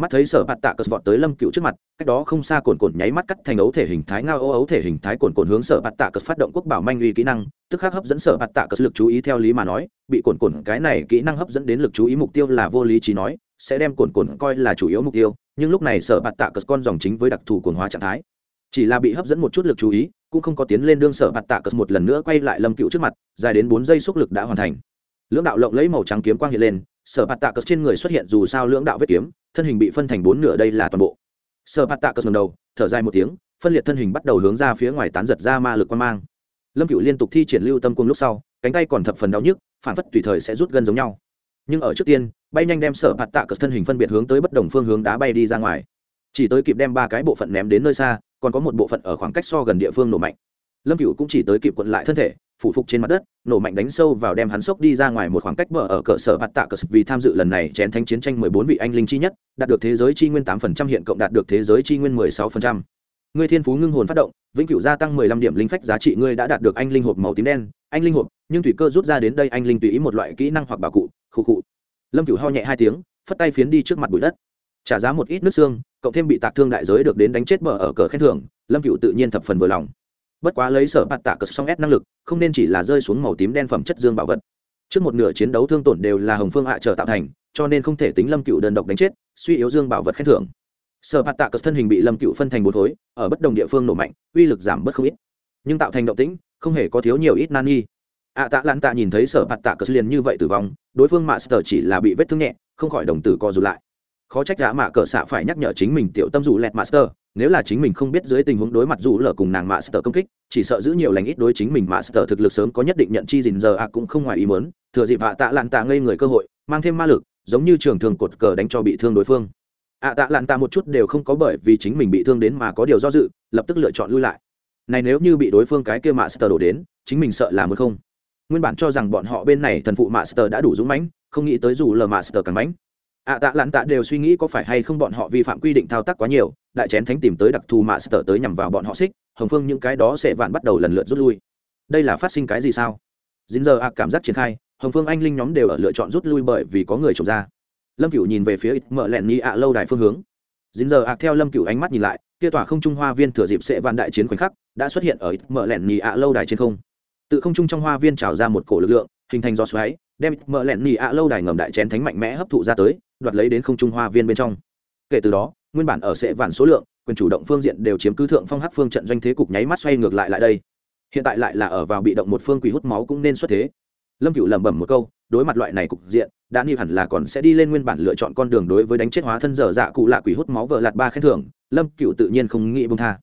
Mắt thấy sở bạt tạ cờ vọt tới lâm cựu trước mặt, cách đó không xa cồn cồn nháy mắt cắt thành ấu thể hình thái ngao ấu ấu thể hình thái cồn cồn hướng sở bạt tạ cờ phát động quốc bảo manh uy kỹ năng, tức khắc hấp dẫn sở bạt tạ cờ lực chú ý theo lý mà nói, bị cồn cồn cái này kỹ năng hấp dẫn đến lực chú ý mục tiêu là vô lý trí nói, sẽ đem cồn cồn coi là chủ yếu mục tiêu, nhưng lúc này sở bạt tạ cờ con dòng chính với đặc thù cồn hóa trạng thái. Chỉ là bị hấp dẫn một chút lực chú ý, cũng không có tiến lên đương sở bạt tạ cờ một lần nữa quay lại lâm cựu trước mặt, dài đến bốn giây xúc lực đã hoàn thành lưỡng đạo lộng lấy màu trắng kiếm quang hiện lên, sở bạt tạ cờ trên người xuất hiện dù sao lưỡng đạo vết kiếm, thân hình bị phân thành bốn nửa đây là toàn bộ. Sở bạt tạ cờ ngầm đầu, thở dài một tiếng, phân liệt thân hình bắt đầu hướng ra phía ngoài tán giật ra ma lực quan mang. Lâm cựu liên tục thi triển lưu tâm cung lúc sau, cánh tay còn thập phần đau nhức, phản phất tùy thời sẽ rút gân giống nhau. Nhưng ở trước tiên, bay nhanh đem sở bạt tạ cờ thân hình phân biệt hướng tới bất đồng phương hướng đá bay đi ra ngoài. Chỉ tới kịp đem ba cái bộ phận ném đến nơi xa, còn có một bộ phận ở khoảng cách so gần địa phương nổ mạnh lâm cựu cũng chỉ tới kịp quận lại thân thể, phủ phục trên mặt đất, nổ mạnh đánh sâu vào đem hắn sốc đi ra ngoài một khoảng cách bờ ở cỡ sở bạt tạ cờ vì tham dự lần này chén thanh chiến tranh mười bốn vị anh linh chi nhất, đạt được thế giới chi nguyên tám phần trăm, hiện cộng đạt được thế giới chi nguyên mười sáu phần trăm. Ngươi thiên phú ngưng hồn phát động, vĩnh cửu gia tăng mười lăm điểm linh phách giá trị, ngươi đã đạt được anh linh hộp màu tím đen, anh linh hộp, nhưng thủy cơ rút ra đến đây anh linh tùy ý một loại kỹ năng hoặc bảo cụ khu cụ lâm cửu ho nhẹ hai tiếng, phất tay phiến đi trước mặt bụi đất. Trả giá một ít nước xương, cộng thêm bị tạc thương đại giới được đến đánh chết bờ ở cờ khen thưởng, lâm cửu tự nhiên thập phần vừa lòng bất quá lấy sở bạt tạ cờ song s năng lực, không nên chỉ là rơi xuống màu tím đen phẩm chất dương bảo vật. Trước một nửa chiến đấu thương tổn đều là hồng phương hạ trở tạo thành, cho nên không thể tính lâm cựu đơn độc đánh chết, suy yếu dương bảo vật khen thưởng. Sở bạt tạ cờ thân hình bị lâm cựu phân thành bốn khối, ở bất đồng địa phương nổ mạnh, uy lực giảm bớt không ít. Nhưng tạo thành động tĩnh, không hề có thiếu nhiều ít nan nghi. Ạ tạ lãn tạ nhìn thấy sở bạt tạ cờ liền như vậy tử vong, đối phương mạ sở chỉ là bị vết thương nhẹ, không khỏi đồng tử co rụt lại khó trách gã mạ cờ xạ phải nhắc nhở chính mình tiểu tâm dù lẹt master, nếu là chính mình không biết dưới tình huống đối mặt dù lờ cùng nàng master công kích, chỉ sợ giữ nhiều lành ít đối chính mình master thực lực sớm có nhất định nhận chi dình giờ ạ cũng không ngoài ý mớn thừa dịp ạ tạ lạn tạ ngây người cơ hội, mang thêm ma lực, giống như trường thường cột cờ đánh cho bị thương đối phương. Ạ tạ lạn tạ một chút đều không có bởi vì chính mình bị thương đến mà có điều do dự, lập tức lựa chọn lui lại. Này nếu như bị đối phương cái kia master đổ đến, chính mình sợ là mới không. Nguyên bản cho rằng bọn họ bên này thần phụ master đã đủ dũng mãnh, không nghĩ tới dù lờ master càng mãnh ạ tạ lãn tạ đều suy nghĩ có phải hay không bọn họ vi phạm quy định thao tác quá nhiều, đại chén thánh tìm tới đặc thù mạ sở tới nhằm vào bọn họ xích, hồng phương những cái đó sẽ vạn bắt đầu lần lượt rút lui. Đây là phát sinh cái gì sao? Dính giờ ạ cảm giác triển khai, hồng phương anh linh nhóm đều ở lựa chọn rút lui bởi vì có người trồng ra. Lâm cửu nhìn về phía ít mợ lẹn nhi ạ lâu đài phương hướng. Dính giờ ạ theo lâm cửu ánh mắt nhìn lại, kia tỏa không trung hoa viên thừa dịp sẽ vạn đại chiến khoảnh khắc, đã xuất hiện ở ít mợ lẹn nhi ạ lâu đài trên không. Tự không trung trong hoa viên trào ra một cổ lực lượng, hình thành gió xoáy, đem mợ lẹn nhi ạ lâu đài ngầm đại chén thánh mạnh mẽ hấp thụ ra tới đoạt lấy đến không trung hoa viên bên trong. Kể từ đó, nguyên bản ở sẽ vạn số lượng, quyền chủ động phương diện đều chiếm cứ thượng phong hắc phương trận doanh thế cục nháy mắt xoay ngược lại lại đây. Hiện tại lại là ở vào bị động một phương quỷ hút máu cũng nên xuất thế. Lâm cựu lẩm bẩm một câu, đối mặt loại này cục diện, đã nghi hẳn là còn sẽ đi lên nguyên bản lựa chọn con đường đối với đánh chết hóa thân dở dạ cụ lạ quỷ hút máu vợ lạt ba khen thưởng, lâm cựu tự nhiên không nghĩ bông tha.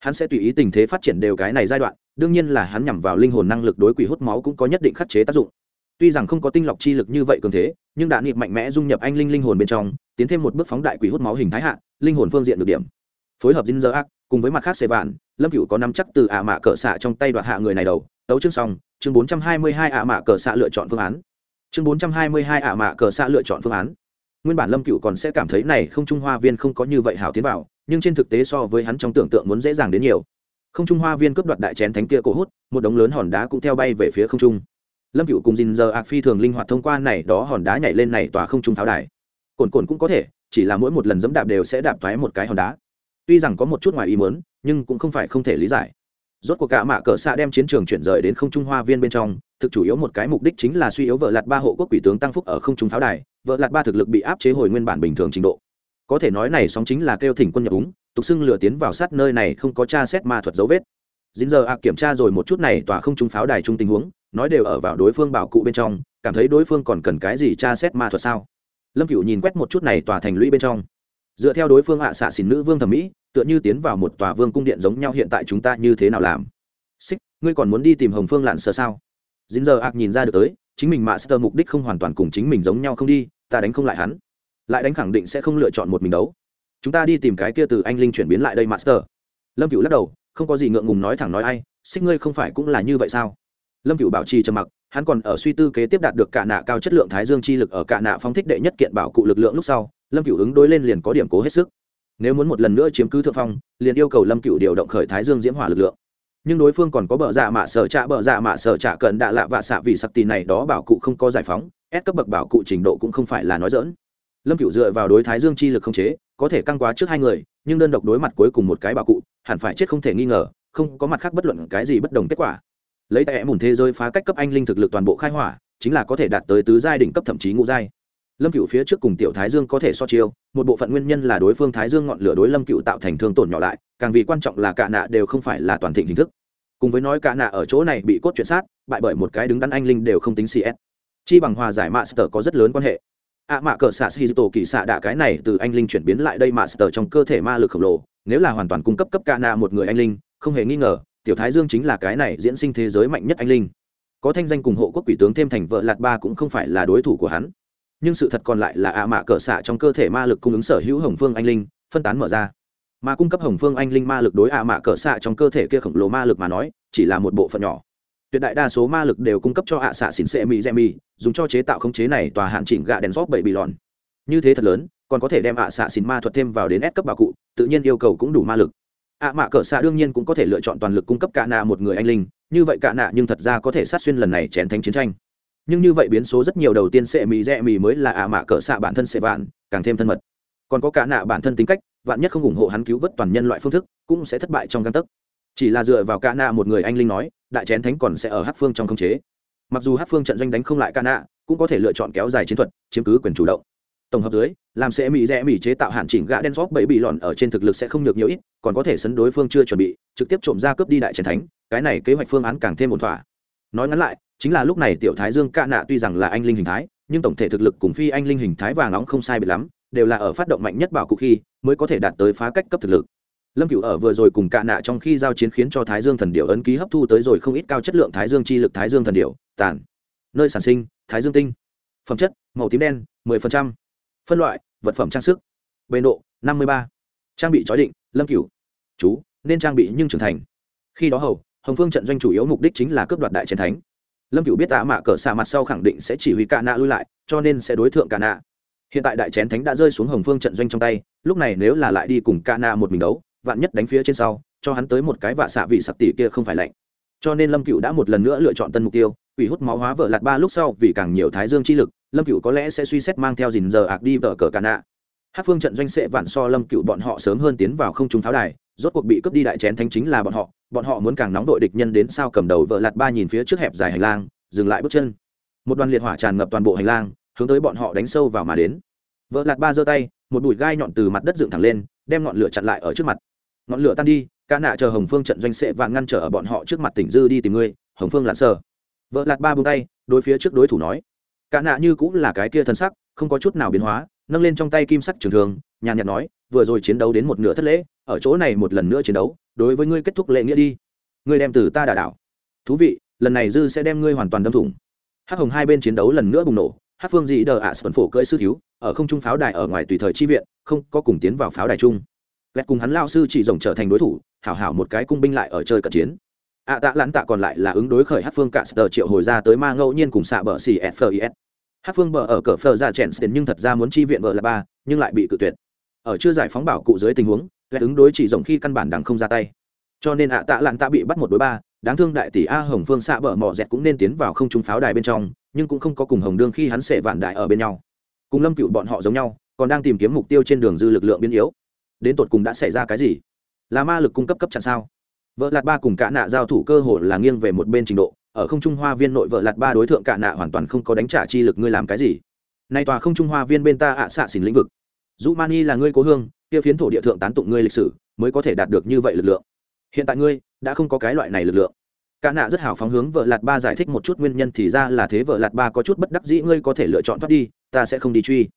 Hắn sẽ tùy ý tình thế phát triển đều cái này giai đoạn, đương nhiên là hắn nhằm vào linh hồn năng lực đối quỷ hút máu cũng có nhất định khắc chế tác dụng tuy rằng không có tinh lọc chi lực như vậy cường thế, nhưng đạn nghiệp mạnh mẽ dung nhập anh linh linh hồn bên trong, tiến thêm một bước phóng đại quỷ hút máu hình thái hạ, linh hồn phương diện được điểm. Phối hợp dinh dơ ác cùng với mặt khác xê vạn lâm cựu có nắm chắc từ ả mạ cờ xạ trong tay đoạt hạ người này đầu. Tấu chương xong, chương bốn trăm hai mươi hai ả mạ cờ xạ lựa chọn phương án. Chương bốn trăm hai mươi hai ả mạ cờ xạ lựa chọn phương án. Nguyên bản lâm cựu còn sẽ cảm thấy này không trung hoa viên không có như vậy hảo tiến vào, nhưng trên thực tế so với hắn trong tưởng tượng muốn dễ dàng đến nhiều. Không trung hoa viên cướp đoạt đại chén thánh kia cổ hút, một đống lớn hòn đá cũng theo bay về phía không trung lâm cựu cùng dình giờ ạc phi thường linh hoạt thông qua này đó hòn đá nhảy lên này tòa không trung pháo đài. Cồn cồn cũng có thể, chỉ là mỗi một lần dẫm đạp đều sẽ đạp thoái một cái hòn đá. Tuy rằng có một chút ngoài ý mớn nhưng cũng không phải không thể lý giải. Rốt cuộc cả mạ cờ xạ đem chiến trường chuyển rời đến không trung hoa viên bên trong, thực chủ yếu một cái mục đích chính là suy yếu vợ lạt ba hộ quốc quỷ tướng tăng phúc ở không trung pháo đài, vợ lạt ba thực lực bị áp chế hồi nguyên bản bình thường trình độ. Có thể nói này sóng chính là kêu thỉnh quân nhập úng, tục xưng lửa tiến vào sát nơi này không có tra xét ma thuật dấu vết. Dính giờ ạc kiểm tra rồi một chút này tòa không trung pháo đài chung tình huống nói đều ở vào đối phương bảo cụ bên trong, cảm thấy đối phương còn cần cái gì tra xét ma thuật sao? Lâm cựu nhìn quét một chút này tòa thành lũy bên trong. Dựa theo đối phương hạ xạ xỉn nữ vương thẩm mỹ, tựa như tiến vào một tòa vương cung điện giống nhau hiện tại chúng ta như thế nào làm? Xích, ngươi còn muốn đi tìm hồng phương lạn sơ sao? Dính giờ ạc nhìn ra được tới, chính mình mạ sơ mục đích không hoàn toàn cùng chính mình giống nhau không đi, ta đánh không lại hắn. Lại đánh khẳng định sẽ không lựa chọn một mình đấu. Chúng ta đi tìm cái kia từ anh linh chuyển biến lại đây, master. Lâm cựu lắc đầu, không có gì ngượng ngùng nói thẳng nói ai, xích ngươi không phải cũng là như vậy sao? Lâm cựu bảo trì trầm mặc, hắn còn ở suy tư kế tiếp đạt được cả nạ cao chất lượng thái dương chi lực ở cả nạ phóng thích đệ nhất kiện bảo cụ lực lượng lúc sau, lâm cựu ứng đối lên liền có điểm cố hết sức. Nếu muốn một lần nữa chiếm cứ thượng phong, liền yêu cầu lâm cựu điều động khởi thái dương diễm hỏa lực lượng. Nhưng đối phương còn có bờ dạ mạ sở trạ, bờ dạ mạ sở trạ cận đạ lạ vạ xạ vì sặc tì này đó bảo cụ không có giải phóng, ép cấp bậc bảo cụ trình độ cũng không phải là nói dỡn lâm cựu dựa vào đối thái dương chi lực không chế, có thể căng quá trước hai người, nhưng đơn độc đối mặt cuối cùng một cái bảo cụ, hẳn phải chết không thể nghi ngờ, không có mặt khác bất luận cái gì bất đồng kết quả lấy tại mùn thế giới phá cách cấp anh linh thực lực toàn bộ khai hỏa chính là có thể đạt tới tứ giai đỉnh cấp thậm chí ngũ giai. Lâm cựu phía trước cùng tiểu thái dương có thể so chiêu một bộ phận nguyên nhân là đối phương thái dương ngọn lửa đối lâm cựu tạo thành thương tổn nhỏ lại càng vì quan trọng là cả nạ đều không phải là toàn thịnh hình thức. Cùng với nói cả nạ ở chỗ này bị cốt chuyển sát bại bởi một cái đứng đắn anh linh đều không tính cs. Chi bằng hòa giải mạ sờ có rất lớn quan hệ. Ạ à, mạ cờ xạ xì tổ kỳ xạ đạ cái này từ anh linh chuyển biến lại đây mạ sờ trong cơ thể ma lực khổng lồ nếu là hoàn toàn cung cấp cấp cả nạ một người anh linh không hề nghi ngờ tiểu thái dương chính là cái này diễn sinh thế giới mạnh nhất anh linh. Có thanh danh cùng hộ quốc quỷ tướng thêm thành vợ lạt ba cũng không phải là đối thủ của hắn. Nhưng sự thật còn lại là ạ mạ cỡ xạ trong cơ thể ma lực cung ứng sở hữu hồng phương anh linh, phân tán mở ra. Mà cung cấp hồng phương anh linh ma lực đối ạ mạ cỡ xạ trong cơ thể kia khổng lồ ma lực mà nói, chỉ là một bộ phận nhỏ. Tuyệt đại đa số ma lực đều cung cấp cho ạ xạ xỉn xệ mỹ rẽ mỹ dùng cho chế tạo khống chế này tòa hạn chỉnh gạ đèn rót bảy bị lòn như thế thật lớn, còn có thể đem ạ xạ xỉn ma thuật thêm vào đến S cấp bảo cụ, tự nhiên yêu cầu cũng đủ ma lực ạ mạ cỡ xạ đương nhiên cũng có thể lựa chọn toàn lực cung cấp cả nạ một người anh linh, như vậy cả nạ nhưng thật ra có thể sát xuyên lần này chén thánh chiến tranh. Nhưng như vậy biến số rất nhiều đầu tiên sẽ mì rẽ mì mới là ạ mạ cỡ xạ bản thân sẽ vạn, càng thêm thân mật. Còn có cả nạ bản thân tính cách, vạn nhất không ủng hộ hắn cứu vớt toàn nhân loại phương thức, cũng sẽ thất bại trong căn tấc. Chỉ là dựa vào cả nạ một người anh linh nói, đại chén thánh còn sẽ ở hát phương trong khống chế. Mặc dù hát phương trận doanh đánh không lại cả nạ, cũng có thể lựa chọn kéo dài chiến thuật, chiếm cứ quyền chủ động tổng hợp dưới, làm sẽ mỹ rẽ mỹ chế tạo hạn chỉnh gã đen xóp bảy bị lòn ở trên thực lực sẽ không được nhiều ít, còn có thể sấn đối phương chưa chuẩn bị, trực tiếp trộm ra cướp đi đại trần thánh, cái này kế hoạch phương án càng thêm ổn thỏa. Nói ngắn lại, chính là lúc này tiểu thái dương ca nạ tuy rằng là anh linh hình thái, nhưng tổng thể thực lực cùng phi anh linh hình thái vàng nóng không sai biệt lắm, đều là ở phát động mạnh nhất bảo cụ khi, mới có thể đạt tới phá cách cấp thực lực. Lâm cựu ở vừa rồi cùng cạ nạ trong khi giao chiến khiến cho thái dương thần điệu ấn ký hấp thu tới rồi không ít cao chất lượng thái dương chi lực thái dương thần điệu tàn. Nơi sản sinh, thái dương tinh. Phẩm chất, màu tím đen 10% phân loại, vật phẩm trang sức. Bền độ 53. trang bị trói định, lâm cửu. Chú, nên trang bị nhưng trưởng thành. Khi đó hầu, hồng phương trận doanh chủ yếu mục đích chính là cướp đoạt đại chiến thánh. Lâm cửu biết tạ mạ cờ xạ mặt sau khẳng định sẽ chỉ huy cạ nạ lui lại, cho nên sẽ đối tượng cạ nạ. Hiện tại đại chén thánh đã rơi xuống hồng phương trận doanh trong tay, lúc này nếu là lại đi cùng ca na một mình đấu, vạn nhất đánh phía trên sau, cho hắn tới một cái vạ xạ vị sặc tỷ kia không phải lạnh. Cho nên lâm cựu đã một lần nữa lựa chọn tân mục tiêu ủy hút máu hóa vợ lạt ba lúc sau vì càng nhiều thái dương chi lực lâm cựu có lẽ sẽ suy xét mang theo dìn giờ ạc đi vợ cờ cà nạ. Hát phương trận doanh sẽ vạn so lâm cựu bọn họ sớm hơn tiến vào không trung pháo đài, rốt cuộc bị cướp đi đại chén thánh chính là bọn họ bọn họ muốn càng nóng đội địch nhân đến sao cầm đầu vợ lạt ba nhìn phía trước hẹp dài hành lang, dừng lại bước chân. Một đoàn liệt hỏa tràn ngập toàn bộ hành lang, hướng tới bọn họ đánh sâu vào mà đến. Vợ lạt ba giơ tay, một bụi gai nhọn từ mặt đất dựng thẳng lên, đem ngọn lửa chặn lại ở trước mặt. Ngọn lửa tan đi ca nạ chờ hồng phương trận doanh sệ và ngăn trở ở bọn họ trước mặt tỉnh dư đi tìm ngươi, hồng phương lặn sờ. Vợ lạt ba buông tay, đối phía trước đối thủ nói. Cả nạ như cũng là cái kia thân sắc, không có chút nào biến hóa, nâng lên trong tay kim sắc trường thường nhàn nhạt nói, vừa rồi chiến đấu đến một nửa thất lễ, ở chỗ này một lần nữa chiến đấu, đối với ngươi kết thúc lệ nghĩa đi. Ngươi đem từ ta đả đảo. Thú vị, lần này dư sẽ đem ngươi hoàn toàn đâm thủng. Hắc hồng hai bên chiến đấu lần nữa bùng nổ hát phương dị đờ ạ sơn phổ cưỡi sư thiếu, ở không trung pháo đài ở ngoài tùy thời chi viện, không có cùng tiến vào pháo đài chung. Vẹt cùng hắn lao sư chỉ rồng trở thành đối thủ, hảo hảo một cái cung binh lại ở chơi cận chiến ạ tạ lãn tạ còn lại là ứng đối khởi hát phương cả sờ triệu hồi ra tới ma ngẫu nhiên cùng xạ bờ xì fis hát phương bờ ở cờ phờ ra chèn tiền nhưng thật ra muốn chi viện vợ là ba, nhưng lại bị cự tuyệt. Ở chưa giải phóng bảo cụ dưới tình huống lẹt ứng đối chỉ rộng khi căn bản đằng không ra tay. Cho nên ạ tạ lãn tạ bị bắt một đối ba, đáng thương đại tỷ a hồng phương xạ bờ mỏ dẹt cũng nên tiến vào không trung pháo đài bên trong, nhưng cũng không có cùng hồng đương khi hắn sệ vạn đại ở bên nhau. Cùng lâm cựu bọn họ giống nhau, còn đang tìm kiếm mục tiêu trên đường dư lực lượng biến yếu. Đến tột cùng đã xảy ra cái gì? Là ma lực cung cấp cấp chặn sao? Vợ lạt ba cùng cả nạ giao thủ cơ hồ là nghiêng về một bên trình độ. Ở không trung hoa viên nội vợ lạt ba đối tượng cả nạ hoàn toàn không có đánh trả chi lực ngươi làm cái gì? Nay tòa không trung hoa viên bên ta ạ à xạ xỉn lĩnh vực. Dù mani là ngươi cố hương, kia phiến thổ địa thượng tán tụng ngươi lịch sử, mới có thể đạt được như vậy lực lượng. Hiện tại ngươi, đã không có cái loại này lực lượng. Cả nạ rất hào phóng hướng vợ lạt ba giải thích một chút nguyên nhân thì ra là thế vợ lạt ba có chút bất đắc dĩ, ngươi có thể lựa chọn thoát đi, ta sẽ không đi truy.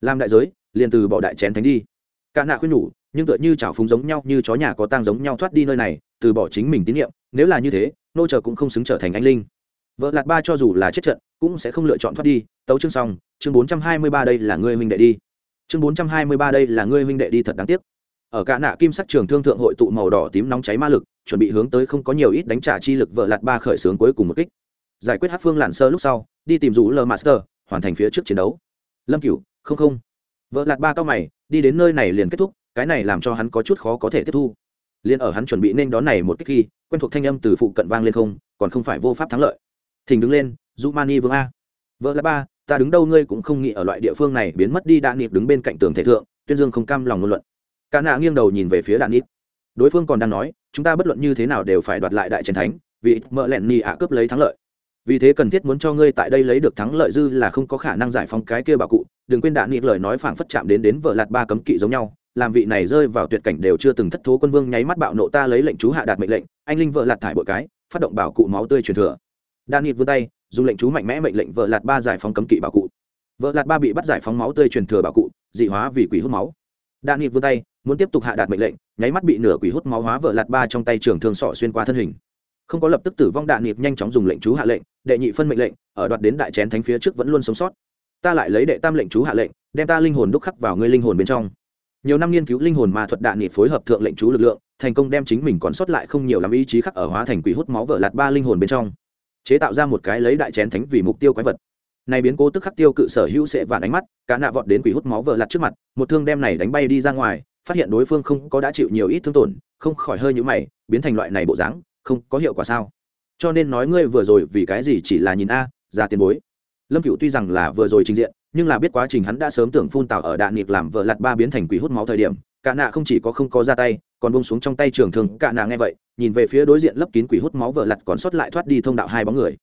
Làm đại giới, liền từ bỏ đại chén thánh đi cả nạ khuyên nhủ, nhưng tựa như chảo phúng giống nhau như chó nhà có tang giống nhau thoát đi nơi này, từ bỏ chính mình tín nhiệm nếu là như thế, nô chờ cũng không xứng trở thành anh linh. Vợ lạt ba cho dù là chết trận, cũng sẽ không lựa chọn thoát đi. Tấu chương xong, chương bốn trăm hai mươi ba đây là ngươi huynh đệ đi. Chương bốn trăm hai mươi ba đây là ngươi huynh đệ đi thật đáng tiếc. Ở cả nạ kim sắc trường thương thượng hội tụ màu đỏ tím nóng cháy ma lực, chuẩn bị hướng tới không có nhiều ít đánh trả chi lực vợ lạt ba khởi xướng cuối cùng một kích. Giải quyết hát phương lặn sơ lúc sau, đi tìm rủ lờ master, hoàn thành phía trước chiến đấu. Lâm cửu, không không. Vợ lạt ba cao mày đi đến nơi này liền kết thúc, cái này làm cho hắn có chút khó có thể tiếp thu. Liền ở hắn chuẩn bị nên đón này một kích khi, quen thuộc thanh âm từ phụ cận vang lên không, còn không phải vô pháp thắng lợi. Thình đứng lên du mani vương a. Vợ là ba, ta đứng đâu ngươi cũng không nghĩ ở loại địa phương này biến mất đi, đạn nịp đứng bên cạnh tường thể thượng, tuyên dương không cam lòng ngôn luận. Cả nạ nghiêng đầu nhìn về phía đạn nịp. Đối phương còn đang nói, chúng ta bất luận như thế nào đều phải đoạt lại đại chiến thánh, vì mợ lẹn ni ạ cướp lấy thắng lợi. Vì thế cần thiết muốn cho ngươi tại đây lấy được thắng lợi dư là không có khả năng giải phóng cái kia bảo cụ đừng quên đạn nghị lời nói phảng phất chạm đến đến vợ lạt ba cấm kỵ giống nhau, làm vị này rơi vào tuyệt cảnh đều chưa từng thất thố quân vương nháy mắt bạo nộ ta lấy lệnh chú hạ đạt mệnh lệnh, anh linh vợ lạt thải bội cái, phát động bảo cụ máu tươi truyền thừa. Đạn nghị vươn tay, dùng lệnh chú mạnh mẽ mệnh lệnh vợ lạt ba giải phóng cấm kỵ bảo cụ. Vợ lạt ba bị bắt giải phóng máu tươi truyền thừa bảo cụ, dị hóa vì quỷ hút máu. Đạn nghị vươn tay, muốn tiếp tục hạ đạt mệnh lệnh, nháy mắt bị nửa quỷ hút máu hóa vợ lạt ba trong tay trường thương sọ xuyên qua thân hình. Không có lập tức tử vong đạn nghị nhanh chóng dùng lệnh chú hạ lệnh, đệ nhị phân mệnh lệnh, ở đoạt đến đại chén thánh phía trước vẫn luôn sống sót ta lại lấy đệ tam lệnh chú hạ lệnh, đem ta linh hồn đúc khắc vào ngươi linh hồn bên trong. Nhiều năm nghiên cứu linh hồn ma thuật đạn nghị phối hợp thượng lệnh chú lực lượng, thành công đem chính mình còn sót lại không nhiều làm ý chí khắc ở hóa thành quỷ hút máu vợ lạt ba linh hồn bên trong. Chế tạo ra một cái lấy đại chén thánh vì mục tiêu quái vật. Này biến cố tức khắc tiêu cự sở hữu sẽ vạn ánh mắt, cả nạ vọt đến quỷ hút máu vợ lặt trước mặt, một thương đem này đánh bay đi ra ngoài, phát hiện đối phương không có đã chịu nhiều ít thương tổn, không khỏi hơi nhũ mày, biến thành loại này bộ dáng, không có hiệu quả sao? Cho nên nói ngươi vừa rồi vì cái gì chỉ là nhìn a, ra tiền bối lâm cựu tuy rằng là vừa rồi trình diện, nhưng là biết quá trình hắn đã sớm tưởng phun tào ở đạn nịp làm vợ lặt ba biến thành quỷ hút máu thời điểm, cả nạ không chỉ có không có ra tay, còn bông xuống trong tay trường thường cả nạ nghe vậy, nhìn về phía đối diện lấp kín quỷ hút máu vợ lặt còn sót lại thoát đi thông đạo hai bóng người.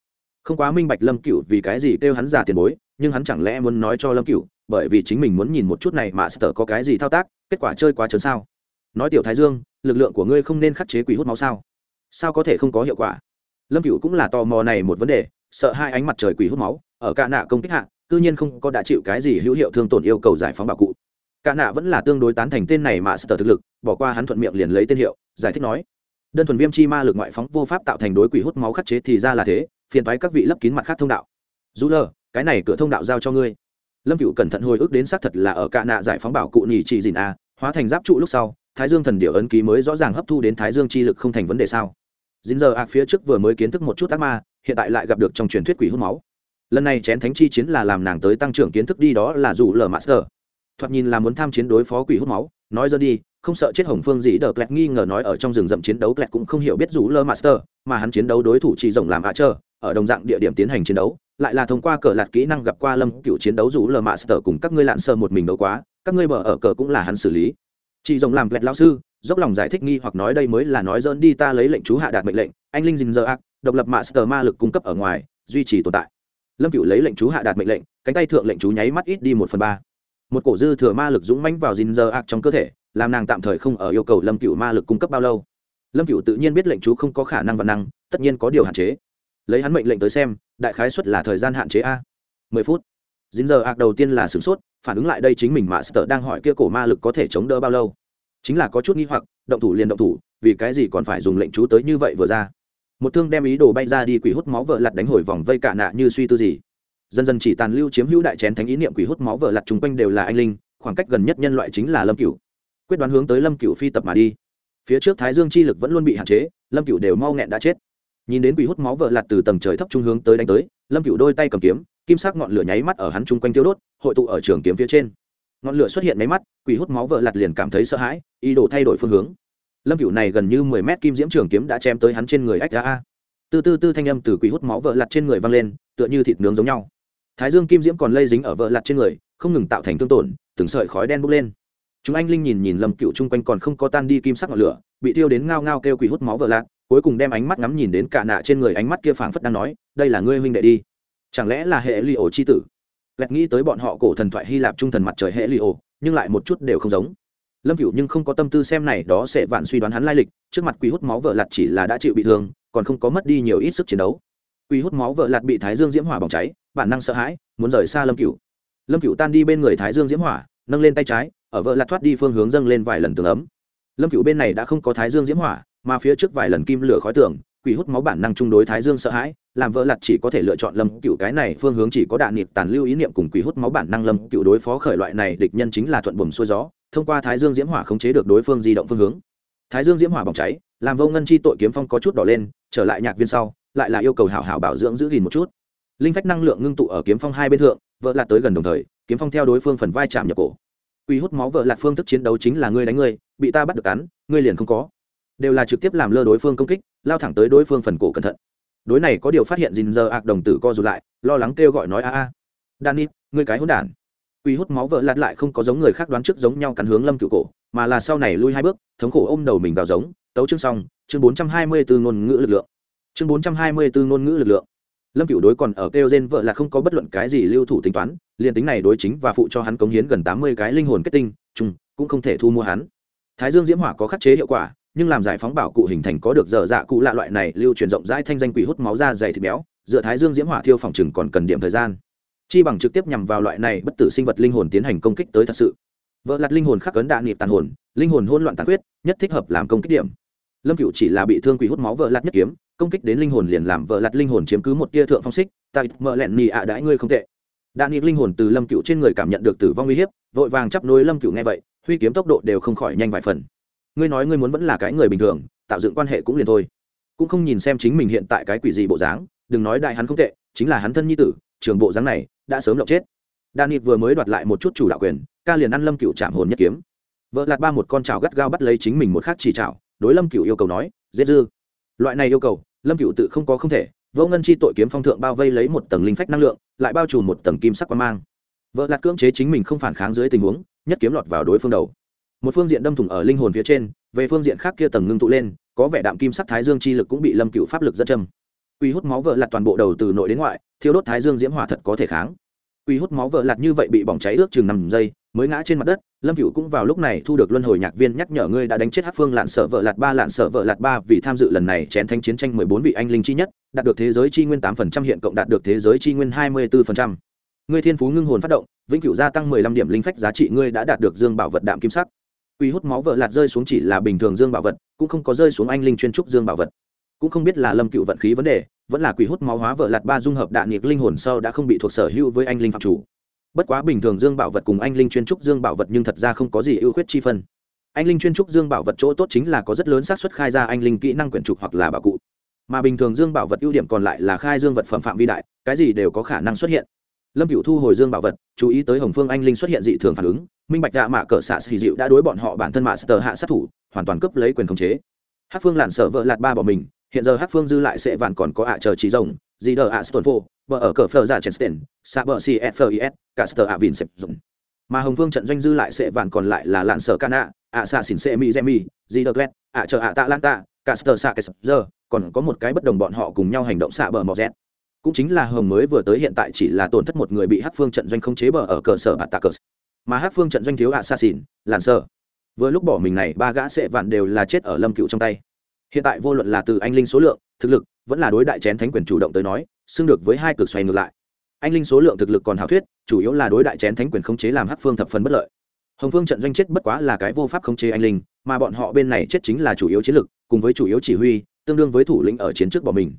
Không quá minh bạch lâm cựu vì cái gì kêu hắn giả tiền bối, nhưng hắn chẳng lẽ muốn nói cho lâm cựu bởi vì chính mình muốn nhìn một chút này mà sợ có cái gì thao tác, kết quả chơi quá chớn sao? Nói tiểu thái dương, lực lượng của ngươi không nên khắc chế quỷ hút máu sao? Sao có thể không có hiệu quả? Lâm cựu cũng là tò mò này một vấn đề, sợ hai ánh mặt trời quỷ hút máu ở cả nạ công kích hạ tự nhiên không có đã chịu cái gì hữu hiệu thương tổn yêu cầu giải phóng bảo cụ. Cả nạ vẫn là tương đối tán thành tên này mà sở thực lực, bỏ qua hắn thuận miệng liền lấy tên hiệu, giải thích nói, đơn thuần viêm chi ma lực ngoại phóng vô pháp tạo thành đối quỷ hút máu khắc chế thì ra là thế, phiền thoái các vị lấp kín mặt khác thông đạo. Dù lờ cái này cửa thông đạo giao cho ngươi. Lâm cựu cẩn thận hồi ức đến xác thật là ở cạ nạ giải phóng bảo cụ nhì trị dìn a, hóa thành giáp trụ lúc sau, thái dương thần điệu ấn ký mới rõ ràng hấp thu đến thái dương chi lực không thành vấn đề sao? Dính giờ ạc phía trước vừa mới kiến thức một chút ác ma, hiện tại lại gặp được trong truyền thuyết quỷ hút máu lần này chén thánh chi chiến là làm nàng tới tăng trưởng kiến thức đi, đó là dù lờ master thoạt nhìn là muốn tham chiến đối phó quỷ hút máu, nói ra đi, không sợ chết hồng phương dĩ đờ kẹt nghi ngờ nói ở trong rừng rậm chiến đấu kẹt cũng không hiểu biết rủ lơ master mà hắn chiến đấu đối thủ chỉ rồng làm ạ chờ ở đồng dạng địa điểm tiến hành chiến đấu, lại là thông qua cờ lạt kỹ năng gặp qua lâm cựu chiến đấu rủ lơ master cùng các ngươi lạn sơ một mình đấu quá, các ngươi bờ ở cờ cũng là hắn xử lý. Chị rồng làm kẹt lão sư, dốc lòng giải thích nghi hoặc nói đây mới là nói dơn đi ta lấy lệnh chú hạ đạt mệnh lệnh, anh linh dình giờ ác, độc lập master ma lực cung cấp ở ngoài, duy trì tồn tại lâm cựu lấy lệnh chú hạ đạt mệnh lệnh, cánh tay thượng lệnh chú nháy mắt ít đi một phần ba. Một cổ dư thừa ma lực dũng mãnh vào dinh giờ ạc trong cơ thể, làm nàng tạm thời không ở yêu cầu lâm cựu ma lực cung cấp bao lâu. Lâm cựu tự nhiên biết lệnh chú không có khả năng và năng, tất nhiên có điều hạn chế. Lấy hắn mệnh lệnh tới xem, đại khái suất là thời gian hạn chế a. Mười phút. Dính giờ ạc đầu tiên là sửng sốt, phản ứng lại đây chính mình mà sợ đang hỏi kia cổ ma lực có thể chống đỡ bao lâu. Chính là có chút nghi hoặc, động thủ liền động thủ, vì cái gì còn phải dùng lệnh chú tới như vậy vừa ra một thương đem ý đồ bay ra đi quỷ hút máu vợ lặt đánh hồi vòng vây cả nạ như suy tư gì. Dần dần chỉ tàn lưu chiếm hữu đại chén thánh ý niệm quỷ hút máu vợ lặt chung quanh đều là anh linh, khoảng cách gần nhất nhân loại chính là lâm cửu. Quyết đoán hướng tới lâm cựu phi tập mà đi. Phía trước thái dương chi lực vẫn luôn bị hạn chế, lâm cựu đều mau nghẹn đã chết. Nhìn đến quỷ hút máu vợ lặt từ tầng trời thấp trung hướng tới đánh tới, lâm cựu đôi tay cầm kiếm, kim sắc ngọn lửa nháy mắt ở hắn chung quanh tiêu đốt, hội tụ ở trường kiếm phía trên. Ngọn lửa xuất hiện máy mắt, quỷ hút máu vợ lặt liền cảm thấy sợ hãi, ý đồ thay đổi phương hướng lâm cựu này gần như mười mét kim diễm trường kiếm đã chém tới hắn trên người ách a. Từ từ tư thanh âm từ quỷ hút máu vợ lặt trên người văng lên tựa như thịt nướng giống nhau. Thái dương kim diễm còn lây dính ở vợ lặt trên người không ngừng tạo thành thương tổn từng sợi khói đen bốc lên. Chúng anh linh nhìn nhìn lâm cựu chung quanh còn không có tan đi kim sắc ngọn lửa bị tiêu đến ngao ngao kêu quỷ hút máu vợ lạt, cuối cùng đem ánh mắt ngắm nhìn đến cả nạ trên người ánh mắt kia phảng phất đang nói đây là ngươi huynh đệ đi. Chẳng lẽ là hệ li ổ c h i tử? Lẹt nghĩ tới bọn họ cổ thần thoại hy lạp trung thần mặt trời hệ li ổ nhưng lại một chút đều không giống lâm cựu nhưng không có tâm tư xem này, đó sẽ vạn suy đoán hắn lai lịch, trước mặt quỷ hút máu vợ lặt chỉ là đã chịu bị thương, còn không có mất đi nhiều ít sức chiến đấu. Quỷ hút máu vợ lặt bị thái dương diễm hỏa bỏng cháy, bản năng sợ hãi, muốn rời xa lâm cựu lâm cựu tan đi bên người thái dương diễm hỏa, nâng lên tay trái, ở vợ lặt thoát đi phương hướng dâng lên vài lần tường ấm. Lâm cựu bên này đã không có thái dương diễm hỏa, mà phía trước vài lần kim lửa khói tường quỷ hút máu bản năng chung đối thái dương sợ hãi làm vợ lặt chỉ có thể lựa chọn lâm cựu cái này phương hướng chỉ có đạn nịp tàn lưu ý niệm cùng quỷ hút máu bản năng lâm cựu đối phó khởi loại này địch nhân chính là thuận buồm xuôi gió thông qua thái dương diễm hỏa khống chế được đối phương di động phương hướng. Thái dương diễm hỏa bỏng cháy làm vô ngân chi tội kiếm phong có chút đỏ lên trở lại nhạc viên sau lại là yêu cầu hảo hảo bảo dưỡng giữ gìn một chút. Linh phách năng lượng ngưng tụ ở kiếm phong hai bên thượng vợ lặt tới gần đồng thời kiếm phong theo đối phương phần vai chạm nhập cổ. Quỷ hút máu vợ lạt phương thức chiến đấu chính là ngươi đánh ngươi, bị ta bắt được cắn, ngươi liền không có. Đều là trực tiếp làm lơ đối phương công kích, lao thẳng tới đối phương phần cổ cẩn thận. Đối này có điều phát hiện dình giờ ạc đồng tử co rụt lại, lo lắng kêu gọi nói a a. Danny, ngươi cái hỗn đản. Quỷ hút máu vợ lạt lại không có giống người khác đoán trước giống nhau cắn hướng Lâm cựu cổ, mà là sau này lui hai bước, thống khổ ôm đầu mình vào giống, tấu chương xong, chương 424 ngôn ngữ lực lượng. Chương 424 ngôn ngữ lực lượng lâm cựu đối còn ở kêu gen vợ là không có bất luận cái gì lưu thủ tính toán liền tính này đối chính và phụ cho hắn cống hiến gần tám mươi cái linh hồn kết tinh chung cũng không thể thu mua hắn thái dương diễm hỏa có khắc chế hiệu quả nhưng làm giải phóng bảo cụ hình thành có được dở dạ cụ lạ loại này, lưu truyền rộng rãi thanh danh quỷ hút máu ra dày thịt béo, dựa thái dương diễm hỏa thiêu phòng chừng còn cần điểm thời gian. Chi bằng trực tiếp nhằm vào loại này bất tử sinh vật linh hồn tiến hành công kích tới thật sự. Vợ lặt linh hồn khắc cấn đạn nịp tàn hồn, linh hồn hôn loạn tàn huyết nhất thích hợp làm công kích điểm. Lâm cựu chỉ là bị thương quỷ hút máu vợ lặt nhất kiếm, công kích đến linh hồn liền làm vợ lặt linh hồn chiếm cứ một tia thượng phong xích, ta mợ lẹn nhì ạ đãi ngươi không tệ. Đạn nịp linh hồn từ lâm cựu trên người cảm nhận được tử vong uy hiếp, vội vàng chấp nối lâm cựu nghe vậy, huy kiếm tốc độ đều không khỏi nhanh vài phần ngươi nói ngươi muốn vẫn là cái người bình thường, tạo dựng quan hệ cũng liền thôi. Cũng không nhìn xem chính mình hiện tại cái quỷ gì bộ dáng, đừng nói đại hắn không tệ, chính là hắn thân nhi tử, trường bộ dáng này, đã sớm lộng chết. Đan nịt vừa mới đoạt lại một chút chủ đạo quyền, ca liền ăn lâm cựu chạm hồn nhất kiếm. Vợ lạt ba một con chảo gắt gao bắt lấy chính mình một khác chỉ chảo, đối lâm cựu yêu cầu nói dễ dư. Loại này yêu cầu, lâm cựu tự không có không thể, vô ngân chi tội kiếm phong thượng bao vây lấy một tầng linh phách năng lượng, lại bao trùm một tầng kim sắc quan mang. Vợ lạt cưỡng chế chính mình không phản kháng dưới tình huống, nhất kiếm lọt vào đối phương đầu một phương diện đâm thủng ở linh hồn phía trên, về phương diện khác kia tầng ngưng tụ lên, có vẻ đạm kim sắc thái dương chi lực cũng bị lâm cựu pháp lực dẫn châm. Quy hút máu vợ lặt toàn bộ đầu từ nội đến ngoại thiếu đốt thái dương diễm hỏa thật có thể kháng. Quy hút máu vợ lặt như vậy bị bỏng cháy ước chừng năm giây, mới ngã trên mặt đất, lâm cựu cũng vào lúc này thu được luân hồi nhạc viên nhắc nhở ngươi đã đánh chết hát phương lạn sợ vợ lạt ba, lạn sợ vợ lạt ba vì tham dự lần này chén thanh chiến tranh mười bốn vị anh linh chi nhất, đạt được thế giới chi nguyên tám phần trăm, hiện cộng đạt được thế giới chi nguyên hai mươi bốn phần trăm. Ngươi thiên phú ngưng hồn phát động, vĩnh cửu gia tăng mười lăm điểm linh phách giá trị ngươi đã đạt được dương bảo vật đạm kim sắc quy hút máu vợ lạt rơi xuống chỉ là bình thường dương bảo vật, cũng không có rơi xuống anh linh chuyên trúc dương bảo vật. Cũng không biết là lâm cựu vận khí vấn đề, vẫn là quỷ hút máu hóa vợ lạt ba dung hợp đạn nhiệt linh hồn sau đã không bị thuộc sở hữu với anh linh phạm chủ. Bất quá bình thường dương bảo vật cùng anh linh chuyên trúc dương bảo vật nhưng thật ra không có gì ưu khuyết chi phân. Anh linh chuyên trúc dương bảo vật chỗ tốt chính là có rất lớn xác suất khai ra anh linh kỹ năng quyển trục hoặc là bảo cụ. Mà bình thường dương bảo vật ưu điểm còn lại là khai dương vật phẩm phạm vi đại, cái gì đều có khả năng xuất hiện. Lâm cựu thu hồi dương bảo vật, chú ý tới hồng phương anh linh xuất hiện dị thường phản ứng minh bạch đã mạ cỡ xạ xì dịu đã đối bọn họ bản thân mạ sờ hạ sát thủ, hoàn toàn cướp lấy quyền khống chế. Hát phương lặn sở vợ lạt ba bỏ mình, hiện giờ hát phương dư lại sẽ vạn còn có ạ chờ trí rồng, gì đờ ạ stone vô vợ ở cờ phờ giả chester xạ bờ cfis cả sờ ạ vin sẹp dùng mà hồng Vương trận doanh dư lại sẽ vạn còn lại là lặn sở cana ạ xạ xỉn xe mi gemi gì đờ glet, ạ chờ ạ tạ lan tạ cả sờ xạ cái giờ còn có một cái bất đồng bọn họ cùng nhau hành động xạ bờ mò dẹt. Cũng chính là hồng mới vừa tới hiện tại chỉ là tổn thất một người bị hát phương trận doanh không chế bờ ở cơ sở bạt tạ cờ mà hát phương trận doanh thiếu ạ xa xỉn làn sơ. Vừa lúc bỏ mình này, ba gã sệ vạn đều là chết ở lâm cựu trong tay. Hiện tại vô luận là từ anh linh số lượng, thực lực, vẫn là đối đại chén thánh quyền chủ động tới nói, xưng được với hai cực xoay ngược lại. Anh linh số lượng thực lực còn hào thuyết, chủ yếu là đối đại chén thánh quyền khống chế làm hát phương thập phần bất lợi. Hồng phương trận doanh chết bất quá là cái vô pháp khống chế anh linh, mà bọn họ bên này chết chính là chủ yếu chiến lực, cùng với chủ yếu chỉ huy, tương đương với thủ lĩnh ở chiến trước bỏ mình.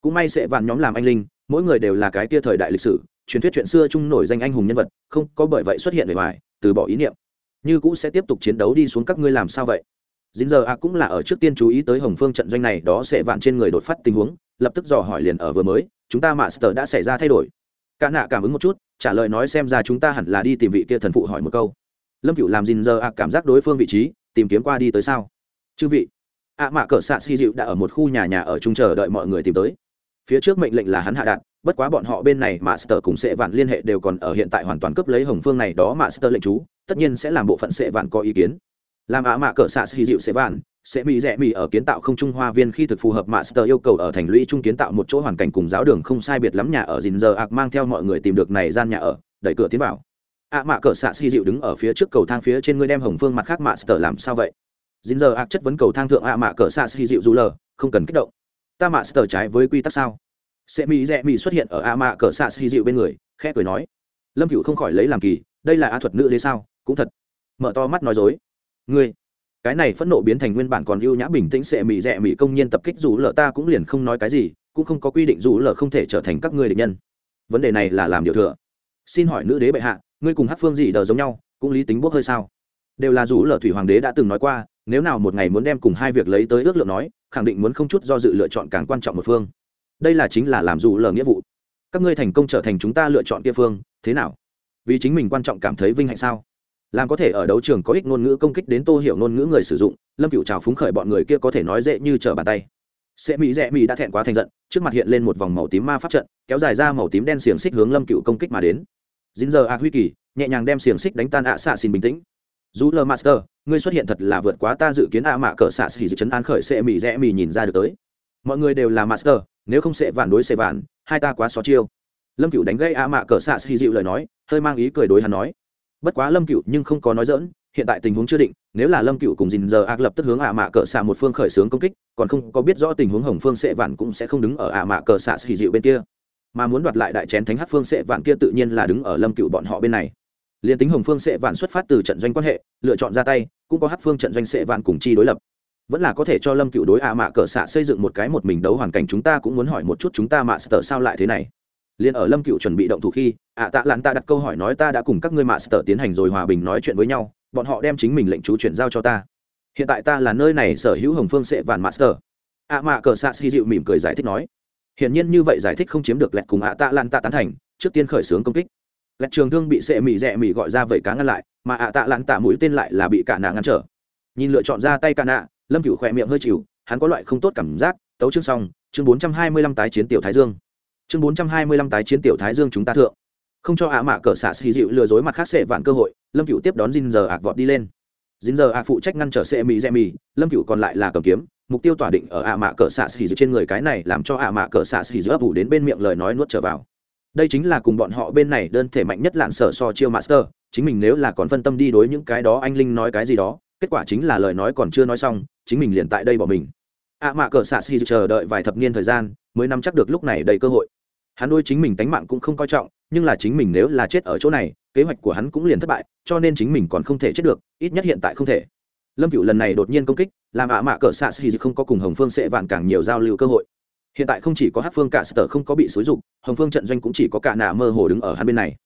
Cũng may sẽ vạn nhóm làm anh linh, mỗi người đều là cái tia thời đại lịch sử truyền thuyết chuyện xưa chung nổi danh anh hùng nhân vật, không có bởi vậy xuất hiện bề ngoài, từ bỏ ý niệm. Như cũ sẽ tiếp tục chiến đấu đi xuống các ngươi làm sao vậy? Dính giờ a cũng là ở trước tiên chú ý tới hồng phương trận doanh này, đó sẽ vạn trên người đột phát tình huống, lập tức dò hỏi liền ở vừa mới, chúng ta master đã xảy ra thay đổi. Cả nạ cảm ứng một chút, trả lời nói xem ra chúng ta hẳn là đi tìm vị kia thần phụ hỏi một câu. Lâm cựu làm dính giờ a cảm giác đối phương vị trí, tìm kiếm qua đi tới sao? Chư vị, ạ mạ cỡ xạ xì dịu đã ở một khu nhà nhà ở chung chờ đợi mọi người tìm tới. Phía trước mệnh lệnh là hắn hạ đạn bất quá bọn họ bên này mà sở cùng sẽ vạn liên hệ đều còn ở hiện tại hoàn toàn cấp lấy hồng phương này, đó mà lệnh chú, tất nhiên sẽ làm bộ phận sẽ vạn có ý kiến. Làm ạ mạ cỡ xạ xì dịu sẽ vạn sẽ mỹ rẻ mỹ ở kiến tạo không trung hoa viên khi thực phù hợp mạ sơ yêu cầu ở thành lũy trung kiến tạo một chỗ hoàn cảnh cùng giáo đường không sai biệt lắm nhà ở dình giờ ạc mang theo mọi người tìm được này gian nhà ở, đẩy cửa tiến vào. Ạ mạ cỡ xạ xì dịu đứng ở phía trước cầu thang phía trên ngươi đem hồng phương mặt khác mạ sơ làm sao vậy? Dình giờ ạc chất vấn cầu thang thượng ạ mạ cỡ xạ xì dịu dù lờ, không cần kích động. Ta mạ sơ trái với quy tắc sao? Sẽ mỹ rẽ mỹ xuất hiện ở a mạ cờ xạ xì dịu bên người, khẽ cười nói. Lâm cựu không khỏi lấy làm kỳ, đây là a thuật nữ đế sao? Cũng thật. Mở to mắt nói dối. Ngươi, cái này phẫn nộ biến thành nguyên bản còn ưu nhã bình tĩnh sẽ mỹ rẽ mỹ công nhiên tập kích dù lờ ta cũng liền không nói cái gì, cũng không có quy định dù lờ không thể trở thành các ngươi địch nhân. Vấn đề này là làm điều thừa. Xin hỏi nữ đế bệ hạ, ngươi cùng hát phương gì đờ giống nhau, cũng lý tính bốc hơi sao? Đều là dù lờ thủy hoàng đế đã từng nói qua, nếu nào một ngày muốn đem cùng hai việc lấy tới ước lượng nói, khẳng định muốn không chút do dự lựa chọn càng quan trọng một phương đây là chính là làm dù lờ nghĩa vụ. Các ngươi thành công trở thành chúng ta lựa chọn kia phương, thế nào? Vì chính mình quan trọng cảm thấy vinh hạnh sao? Làm có thể ở đấu trường có ích ngôn ngữ công kích đến tô hiểu ngôn ngữ người sử dụng, lâm cựu trào phúng khởi bọn người kia có thể nói dễ như trở bàn tay. Sẽ mỹ rẽ mỹ đã thẹn quá thành giận, trước mặt hiện lên một vòng màu tím ma pháp trận, kéo dài ra màu tím đen xiềng xích hướng lâm cựu công kích mà đến. Dính giờ a huy kỳ, nhẹ nhàng đem xiềng xích đánh tan ạ xạ xin bình tĩnh. Dù lờ master, ngươi xuất hiện thật là vượt quá ta dự kiến a mạ cỡ xạ xỉ dự chấn an khởi sẽ mỹ rẽ mỹ nhìn ra được tới. Mọi người đều là master nếu không sẽ vạn đối sẽ vạn, hai ta quá xó chiêu. Lâm cựu đánh gây a mạ cờ xạ xì dịu lời nói, hơi mang ý cười đối hắn nói. Bất quá lâm cựu nhưng không có nói dỡn hiện tại tình huống chưa định, nếu là lâm cựu cùng dình giờ ác lập tức hướng ạ mạ cờ xạ một phương khởi xướng công kích, còn không có biết rõ tình huống hồng phương sẽ vạn cũng sẽ không đứng ở ạ mạ cờ xạ xì dịu bên kia. Mà muốn đoạt lại đại chén thánh hát phương sẽ vạn kia tự nhiên là đứng ở lâm cựu bọn họ bên này. Liền tính hồng phương sẽ vạn xuất phát từ trận doanh quan hệ, lựa chọn ra tay, cũng có hát phương trận doanh sẽ vạn cùng chi đối lập vẫn là có thể cho lâm cựu đối ạ mạ cỡ xạ xây dựng một cái một mình đấu hoàn cảnh chúng ta cũng muốn hỏi một chút chúng ta mạ sở sao lại thế này. Liền ở lâm cựu chuẩn bị động thủ khi, ạ tạ lặn ta đặt câu hỏi nói ta đã cùng các ngươi mạ sở tiến hành rồi hòa bình nói chuyện với nhau, bọn họ đem chính mình lệnh chú chuyển giao cho ta. Hiện tại ta là nơi này sở hữu hồng phương sệ vạn master ạ mạ cờ xạ xì dịu mỉm cười giải thích nói. Hiển nhiên như vậy giải thích không chiếm được lẹt cùng ạ tạ lan tạ tán thành, trước tiên khởi xướng công kích. Lẹt trường thương bị sệ mị rẽ mị gọi ra vẩy cá ngăn lại, mà ạ tạ lan tạ mũi tên lại là bị cả nạ ngăn trở. Nhìn lựa chọn ra tay cả nạ lâm cựu khỏe miệng hơi chịu, hắn có loại không tốt cảm giác, tấu chương xong, chương bốn trăm hai mươi lăm tái chiến tiểu thái dương. Chương bốn trăm hai mươi lăm tái chiến tiểu thái dương chúng ta thượng. Không cho ạ mạ cờ xạ xì dịu lừa dối mặt khác sệ vạn cơ hội, lâm cựu tiếp đón dinh giờ ạc vọt đi lên. Dinh giờ ạc phụ trách ngăn trở sệ mỹ dẹ mì, lâm cựu còn lại là cầm kiếm, mục tiêu tỏa định ở ạ mạ cờ xạ xì dịu trên người cái này làm cho ạ mạ cờ xạ xì dịu ấp ủ đến bên miệng lời nói nuốt trở vào. Đây chính là cùng bọn họ bên này đơn thể mạnh nhất lạn sở so chiêu master, chính mình nếu là còn phân tâm đi đối những cái đó, anh linh nói cái gì đó kết quả chính là lời nói còn chưa nói xong, chính mình liền tại đây bỏ mình. Ạ mạ cờ xạ xì chờ đợi vài thập niên thời gian, mới nắm chắc được lúc này đầy cơ hội. Hắn đôi chính mình tánh mạng cũng không coi trọng, nhưng là chính mình nếu là chết ở chỗ này, kế hoạch của hắn cũng liền thất bại, cho nên chính mình còn không thể chết được, ít nhất hiện tại không thể. Lâm cựu lần này đột nhiên công kích, làm ạ mạ cờ xạ xì không có cùng hồng phương sẽ vạn càng nhiều giao lưu cơ hội. Hiện tại không chỉ có hát phương cả sở không có bị xúi dục, hồng phương trận doanh cũng chỉ có cả nạ mơ hồ đứng ở hắn bên này.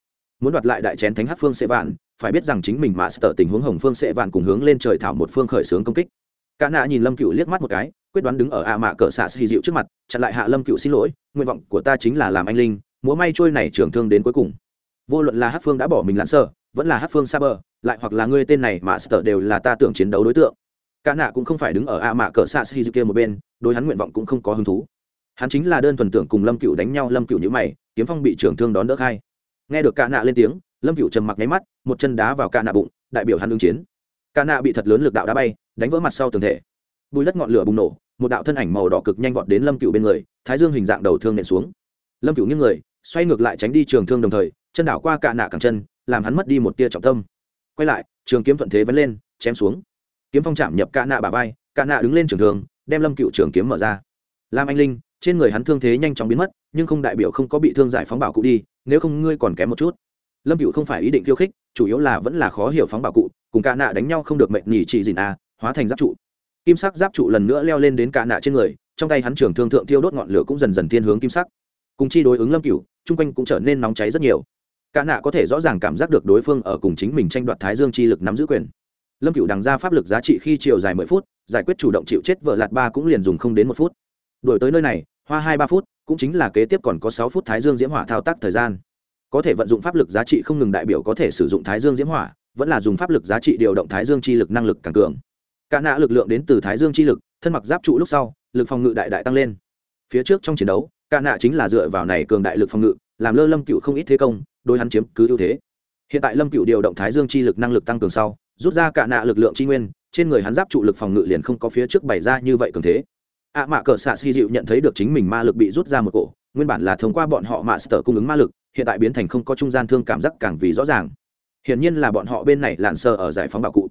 Muốn đoạt lại đại chén thánh hát phương sẽ vạn phải biết rằng chính mình mà sở tình huống hồng phương sẽ vạn cùng hướng lên trời thảo một phương khởi xướng công kích. Cả nạ nhìn lâm cựu liếc mắt một cái, quyết đoán đứng ở ạ mạ cờ xạ xì dịu trước mặt, chặn lại hạ lâm cựu xin lỗi, nguyện vọng của ta chính là làm anh linh, múa may trôi này trưởng thương đến cuối cùng. Vô luận là hát phương đã bỏ mình lãn sợ, vẫn là hát phương xa bờ, lại hoặc là ngươi tên này mà sở đều là ta tưởng chiến đấu đối tượng. Cả nạ cũng không phải đứng ở ạ mạ cờ xạ xì dịu kia một bên, đối hắn nguyện vọng cũng không có hứng thú. Hắn chính là đơn thuần tưởng cùng lâm cựu đánh nhau, lâm cựu nhữ mày, kiếm phong bị trưởng thương đón đỡ khai. Nghe được cả nạ lên tiếng, lâm cựu trầm mặc nháy mắt một chân đá vào ca nạ bụng, đại biểu hắn ứng chiến. Ca nạ bị thật lớn lực đạo đá bay, đánh vỡ mặt sau tường thể. Bùi đất ngọn lửa bùng nổ, một đạo thân ảnh màu đỏ cực nhanh vọt đến lâm cựu bên người, thái dương hình dạng đầu thương nện xuống. Lâm cựu những người, xoay ngược lại tránh đi trường thương đồng thời, chân đảo qua cạ nạ cẳng chân, làm hắn mất đi một tia trọng tâm. Quay lại, trường kiếm thuận thế vẫn lên, chém xuống. Kiếm phong chạm nhập cạ nạ bà vai cạ nạ đứng lên trường thương, đem lâm cựu trường kiếm mở ra. Làm anh linh, trên người hắn thương thế nhanh chóng biến mất, nhưng không đại biểu không có bị thương giải phóng bảo cụ đi, nếu không ngươi còn kém một chút. Lâm cựu không phải ý định khiêu khích chủ yếu là vẫn là khó hiểu phóng bảo cụ, cùng cả nạ đánh nhau không được mệnh nhỉ chỉ dìn a, hóa thành giáp trụ. Kim sắc giáp trụ lần nữa leo lên đến cả nạ trên người, trong tay hắn trường thương thượng thiêu đốt ngọn lửa cũng dần dần thiên hướng kim sắc. Cùng chi đối ứng lâm cửu, chung quanh cũng trở nên nóng cháy rất nhiều. Cả nạ có thể rõ ràng cảm giác được đối phương ở cùng chính mình tranh đoạt thái dương chi lực nắm giữ quyền. Lâm cửu đằng ra pháp lực giá trị khi chiều dài mười phút, giải quyết chủ động chịu chết vợ lạt ba cũng liền dùng không đến một phút. Đổi tới nơi này, hoa hai ba phút, cũng chính là kế tiếp còn có sáu phút thái dương diễm hỏa thao tác thời gian có thể vận dụng pháp lực giá trị không ngừng đại biểu có thể sử dụng thái dương diễm hỏa, vẫn là dùng pháp lực giá trị điều động thái dương chi lực năng lực càng cường. Cả nạ lực lượng đến từ thái dương chi lực, thân mặc giáp trụ lúc sau, lực phòng ngự đại đại tăng lên. Phía trước trong chiến đấu, cả nạ chính là dựa vào này cường đại lực phòng ngự, làm lơ lâm cựu không ít thế công đôi hắn chiếm cứ ưu thế. Hiện tại lâm cựu điều động thái dương chi lực năng lực tăng cường sau, rút ra cả nạ lực lượng chi nguyên, trên người hắn giáp trụ lực phòng ngự liền không có phía trước bày ra như vậy cường thế. Ạ à mạ cờ xạ xì dịu nhận thấy được chính mình ma lực bị rút ra một cổ, nguyên bản là thông qua bọn họ mạ sở cung ứng ma lực hiện tại biến thành không có trung gian thương cảm giác càng vì rõ ràng. Hiển nhiên là bọn họ bên này lạn sơ ở giải phóng bảo cụ.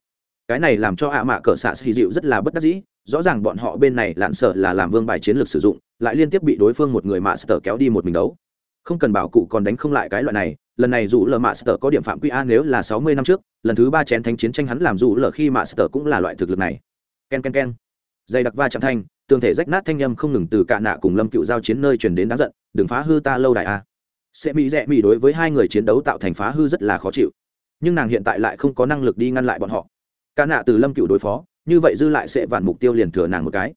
Cái này làm cho ạ à mạ cờ xạ xì dịu rất là bất đắc dĩ, rõ ràng bọn họ bên này lạn sợ là làm vương bài chiến lược sử dụng, lại liên tiếp bị đối phương một người mạ sờ kéo đi một mình đấu. Không cần bảo cụ còn đánh không lại cái loại này, lần này dù lờ mạ sờ có điểm phạm quy a nếu là sáu mươi năm trước, lần thứ ba chén thánh chiến tranh hắn làm dù lờ khi mạ sờ cũng là loại thực lực này. Ken ken ken. Dày đặc va chạm thanh, tường thể rách nát thanh â m không ngừng từ cạ nạ cùng lâm cựu giao chiến nơi chuyển đến đáng giận, đừng phá hư ta lâu đại a sẽ mỹ rẽ mỹ đối với hai người chiến đấu tạo thành phá hư rất là khó chịu. Nhưng nàng hiện tại lại không có năng lực đi ngăn lại bọn họ. Ca nạ từ lâm cựu đối phó, như vậy dư lại sẽ vạn mục tiêu liền thừa nàng một cái.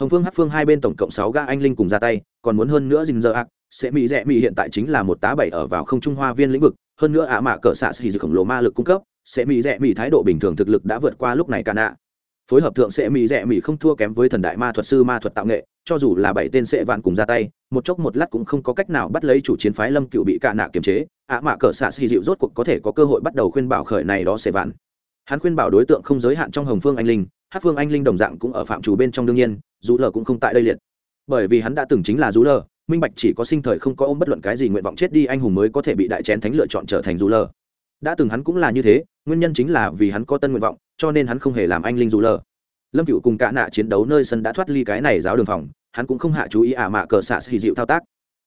Hồng phương hát phương hai bên tổng cộng sáu ga anh linh cùng ra tay, còn muốn hơn nữa dình dơ ạc sẽ mỹ rẽ mỹ hiện tại chính là một tá bảy ở vào không trung hoa viên lĩnh vực, hơn nữa ả mạ cỡ xạ xì khổng lồ ma lực cung cấp, sẽ mỹ rẽ mỹ thái độ bình thường thực lực đã vượt qua lúc này ca nạ. Phối hợp thượng sẽ mỹ rẽ mỹ không thua kém với thần đại ma thuật sư ma thuật tạo nghệ cho dù là bảy tên sệ vạn cùng ra tay, một chốc một lát cũng không có cách nào bắt lấy chủ chiến phái lâm cựu bị cạ nạ kiềm chế, ạ mạ cờ xạ xì dịu rốt cuộc có thể có cơ hội bắt đầu khuyên bảo khởi này đó sệ vạn. Hắn khuyên bảo đối tượng không giới hạn trong hồng phương anh linh hát phương anh linh đồng dạng cũng ở phạm chủ bên trong đương nhiên, dù lờ cũng không tại đây liệt. Bởi vì hắn đã từng chính là dù lờ, minh bạch chỉ có sinh thời không có ôm bất luận cái gì nguyện vọng chết đi anh hùng mới có thể bị đại chén thánh lựa chọn trở thành dù lờ. Đã từng hắn cũng là như thế, nguyên nhân chính là vì hắn có tân nguyện vọng, cho nên hắn không hề làm anh linh dù lờ. Lâm cựu cùng cả nạ chiến đấu nơi sân đã thoát ly cái này giáo đường phòng hắn cũng không hạ chú ý ả mạ cờ xạ xì dịu thao tác.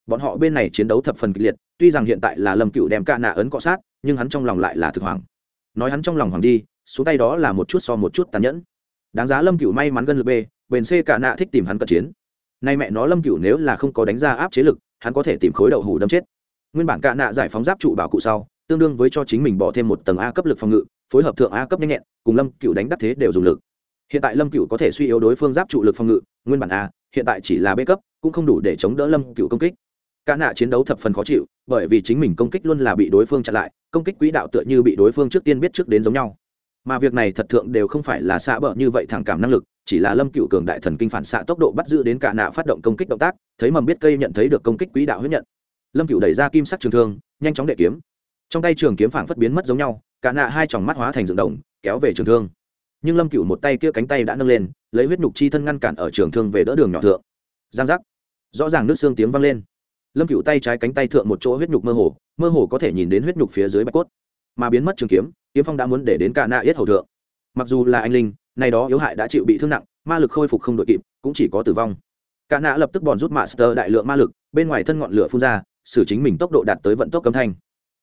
Bọn họ bên này chiến đấu thập phần kịch liệt, tuy rằng hiện tại là lâm cựu đem ca nạ ấn cọ sát, nhưng hắn trong lòng lại là thực hoàng. Nói hắn trong lòng hoàng đi, xuống tay đó là một chút so một chút tàn nhẫn. Đáng giá lâm cựu may mắn gân lực b bền c ca nạ thích tìm hắn cận chiến. Nay mẹ nó lâm cựu nếu là không có đánh ra áp chế lực, hắn có thể tìm khối đậu hủ đâm chết. Nguyên bản ca nạ giải phóng giáp trụ bảo cụ sau, tương đương với cho chính mình bỏ thêm một tầng a cấp lực phòng ngự, phối hợp thượng a cấp nhanh nhẹn, cùng lâm cựu đánh đắc thế đều dùng lực. Hiện tại lâm cựu có thể suy yếu đối phương giáp trụ lực phòng ngự, nguyên bản a hiện tại chỉ là bê cấp, cũng không đủ để chống đỡ lâm cựu công kích. Cả nạ chiến đấu thập phần khó chịu, bởi vì chính mình công kích luôn là bị đối phương chặn lại, công kích quỹ đạo tựa như bị đối phương trước tiên biết trước đến giống nhau. Mà việc này thật thượng đều không phải là xạ bờ như vậy thẳng cảm năng lực, chỉ là lâm cựu cường đại thần kinh phản xạ tốc độ bắt giữ đến cả nạ phát động công kích động tác, thấy mầm biết cây nhận thấy được công kích quỹ đạo huyết nhận. Lâm cựu đẩy ra kim sắc trường thương, nhanh chóng đệ kiếm. Trong tay trường kiếm phảng phất biến mất giống nhau, cả nạ hai tròng mắt hóa thành dựng đồng, kéo về trường thương nhưng lâm cựu một tay kia cánh tay đã nâng lên, lấy huyết nhục chi thân ngăn cản ở trường thương về đỡ đường nhỏ thượng. Giang giác. Rõ ràng nước xương tiếng vang lên. Lâm cựu tay trái cánh tay thượng một chỗ huyết nhục mơ hồ mơ hồ có thể nhìn đến huyết nhục phía dưới bạch cốt. Mà biến mất trường kiếm kiếm phong đã muốn để đến cả nạ yết hầu thượng. Mặc dù là anh linh, nay đó yếu hại đã chịu bị thương nặng, ma lực khôi phục không đội kịp, cũng chỉ có tử vong. Cả nạ lập tức bòn rút master đại lượng ma lực, bên ngoài thân ngọn lửa phun ra, xử chính mình tốc độ đạt tới vận tốc cấm thanh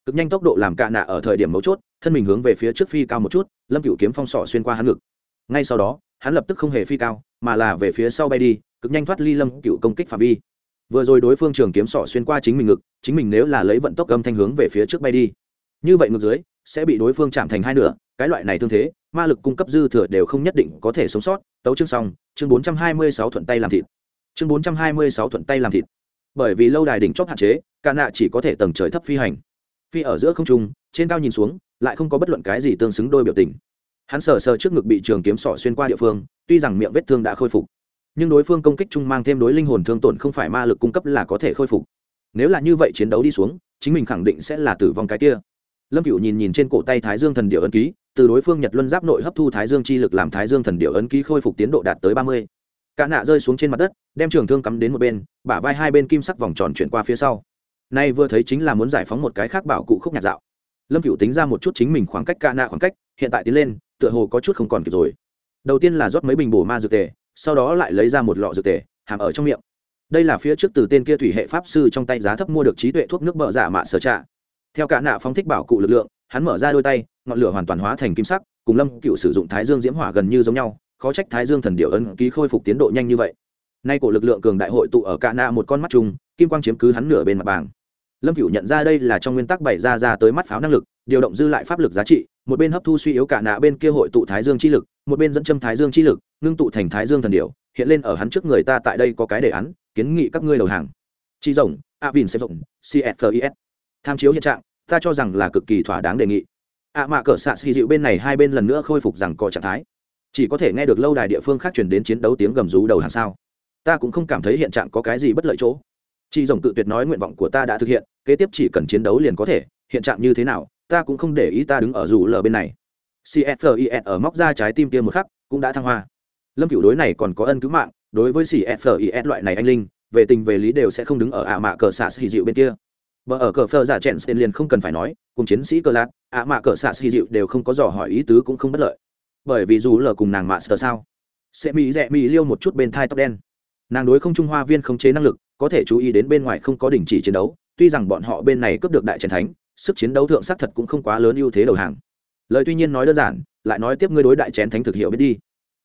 cực nhanh tốc độ làm cạ nạ ở thời điểm mấu chốt, thân mình hướng về phía trước phi cao một chút, lâm cựu kiếm phong sỏ xuyên qua hắn ngực. Ngay sau đó, hắn lập tức không hề phi cao, mà là về phía sau bay đi, cực nhanh thoát ly lâm cựu công kích phạm vi. Vừa rồi đối phương trường kiếm sỏ xuyên qua chính mình ngực, chính mình nếu là lấy vận tốc âm thanh hướng về phía trước bay đi, như vậy ngược dưới, sẽ bị đối phương chạm thành hai nửa, cái loại này thương thế, ma lực cung cấp dư thừa đều không nhất định có thể sống sót. Tấu chương xong, chương bốn trăm hai mươi sáu thuận tay làm thịt. Chương bốn trăm hai mươi sáu thuận tay làm thịt. Bởi vì lâu đài đỉnh chóp hạn chế ca nạ chỉ có thể tầng trời thấp phi hành phi ở giữa không trung, trên cao nhìn xuống, lại không có bất luận cái gì tương xứng đôi biểu tình. Hắn sờ sờ trước ngực bị trường kiếm sỏ xuyên qua địa phương, tuy rằng miệng vết thương đã khôi phục, nhưng đối phương công kích chung mang thêm đối linh hồn thương tổn không phải ma lực cung cấp là có thể khôi phục. Nếu là như vậy chiến đấu đi xuống, chính mình khẳng định sẽ là tử vong cái kia. Lâm cựu nhìn nhìn trên cổ tay thái dương thần điệu ấn ký, từ đối phương nhật luân giáp nội hấp thu thái dương chi lực làm thái dương thần điệu ấn ký khôi phục tiến độ đạt tới ba mươi. Cả nạ rơi xuống trên mặt đất, đem trường thương cắm đến một bên, bả vai hai bên kim sắc vòng tròn chuyển qua phía sau nay vừa thấy chính là muốn giải phóng một cái khác bảo cụ khúc nhạc dạo. Lâm cựu tính ra một chút chính mình khoảng cách ca nạ khoảng cách, hiện tại tiến lên, tựa hồ có chút không còn kịp rồi. Đầu tiên là rót mấy bình bổ ma dược tề, sau đó lại lấy ra một lọ dược tề, hàm ở trong miệng. Đây là phía trước từ tên kia thủy hệ pháp sư trong tay giá thấp mua được trí tuệ thuốc nước bợ giả mạ sở trạ. Theo cả nạ phóng thích bảo cụ lực lượng, hắn mở ra đôi tay, ngọn lửa hoàn toàn hóa thành kim sắc, cùng lâm cựu sử dụng thái dương diễm hỏa gần như giống nhau, khó trách thái dương thần điệu ân ký khôi phục tiến độ nhanh như vậy. Nay cổ lực lượng cường đại hội tụ ở cả nạ một con mắt chung kim quang chiếm cứ hắn nửa bên mặt bảng lâm cựu nhận ra đây là trong nguyên tắc bày ra ra tới mắt pháo năng lực, điều động dư lại pháp lực giá trị, một bên hấp thu suy yếu cả nạ bên kia hội tụ thái dương chi lực, một bên dẫn châm thái dương chi lực, ngưng tụ thành thái dương thần điệu hiện lên ở hắn trước người ta tại đây có cái đề án, kiến nghị các ngươi đầu hàng. Chi rồng a vin xem rộng cfis tham chiếu hiện trạng, ta cho rằng là cực kỳ thỏa đáng đề nghị. Ạ mạ cỡ xạ xì dịu bên này hai bên lần nữa khôi phục rằng có trạng thái. Chỉ có thể nghe được lâu đài địa phương khác chuyển đến chiến đấu tiếng gầm rú đầu hàng sao. Ta cũng không cảm thấy hiện trạng có cái gì bất lợi chỗ chị rồng tự tuyệt nói nguyện vọng của ta đã thực hiện kế tiếp chỉ cần chiến đấu liền có thể hiện trạng như thế nào ta cũng không để ý ta đứng ở rủ lờ bên này cfis ở móc ra trái tim kia một khắc cũng đã thăng hoa lâm cựu đối này còn có ân cứu mạng đối với cfis loại này anh linh về tình về lý đều sẽ không đứng ở ạ mạ cờ xạ xì dịu bên kia Bờ ở cờ phơ giả chèn tên liền không cần phải nói, cùng chiến sĩ cờ lát, ạ mạ cờ xạ xì dịu đều không có dò hỏi ý tứ cũng không bất lợi. Bởi vì dù lờ cùng nàng mạ sờ sao, sẽ mỹ rẽ mỹ liêu một chút bên thai tóc đen. Nàng đối không trung hoa viên không chế năng lực, có thể chú ý đến bên ngoài không có đình chỉ chiến đấu, tuy rằng bọn họ bên này cướp được đại chiến thánh, sức chiến đấu thượng sắc thật cũng không quá lớn ưu thế đầu hàng. Lời tuy nhiên nói đơn giản, lại nói tiếp ngươi đối đại chén thánh thực hiệu biết đi.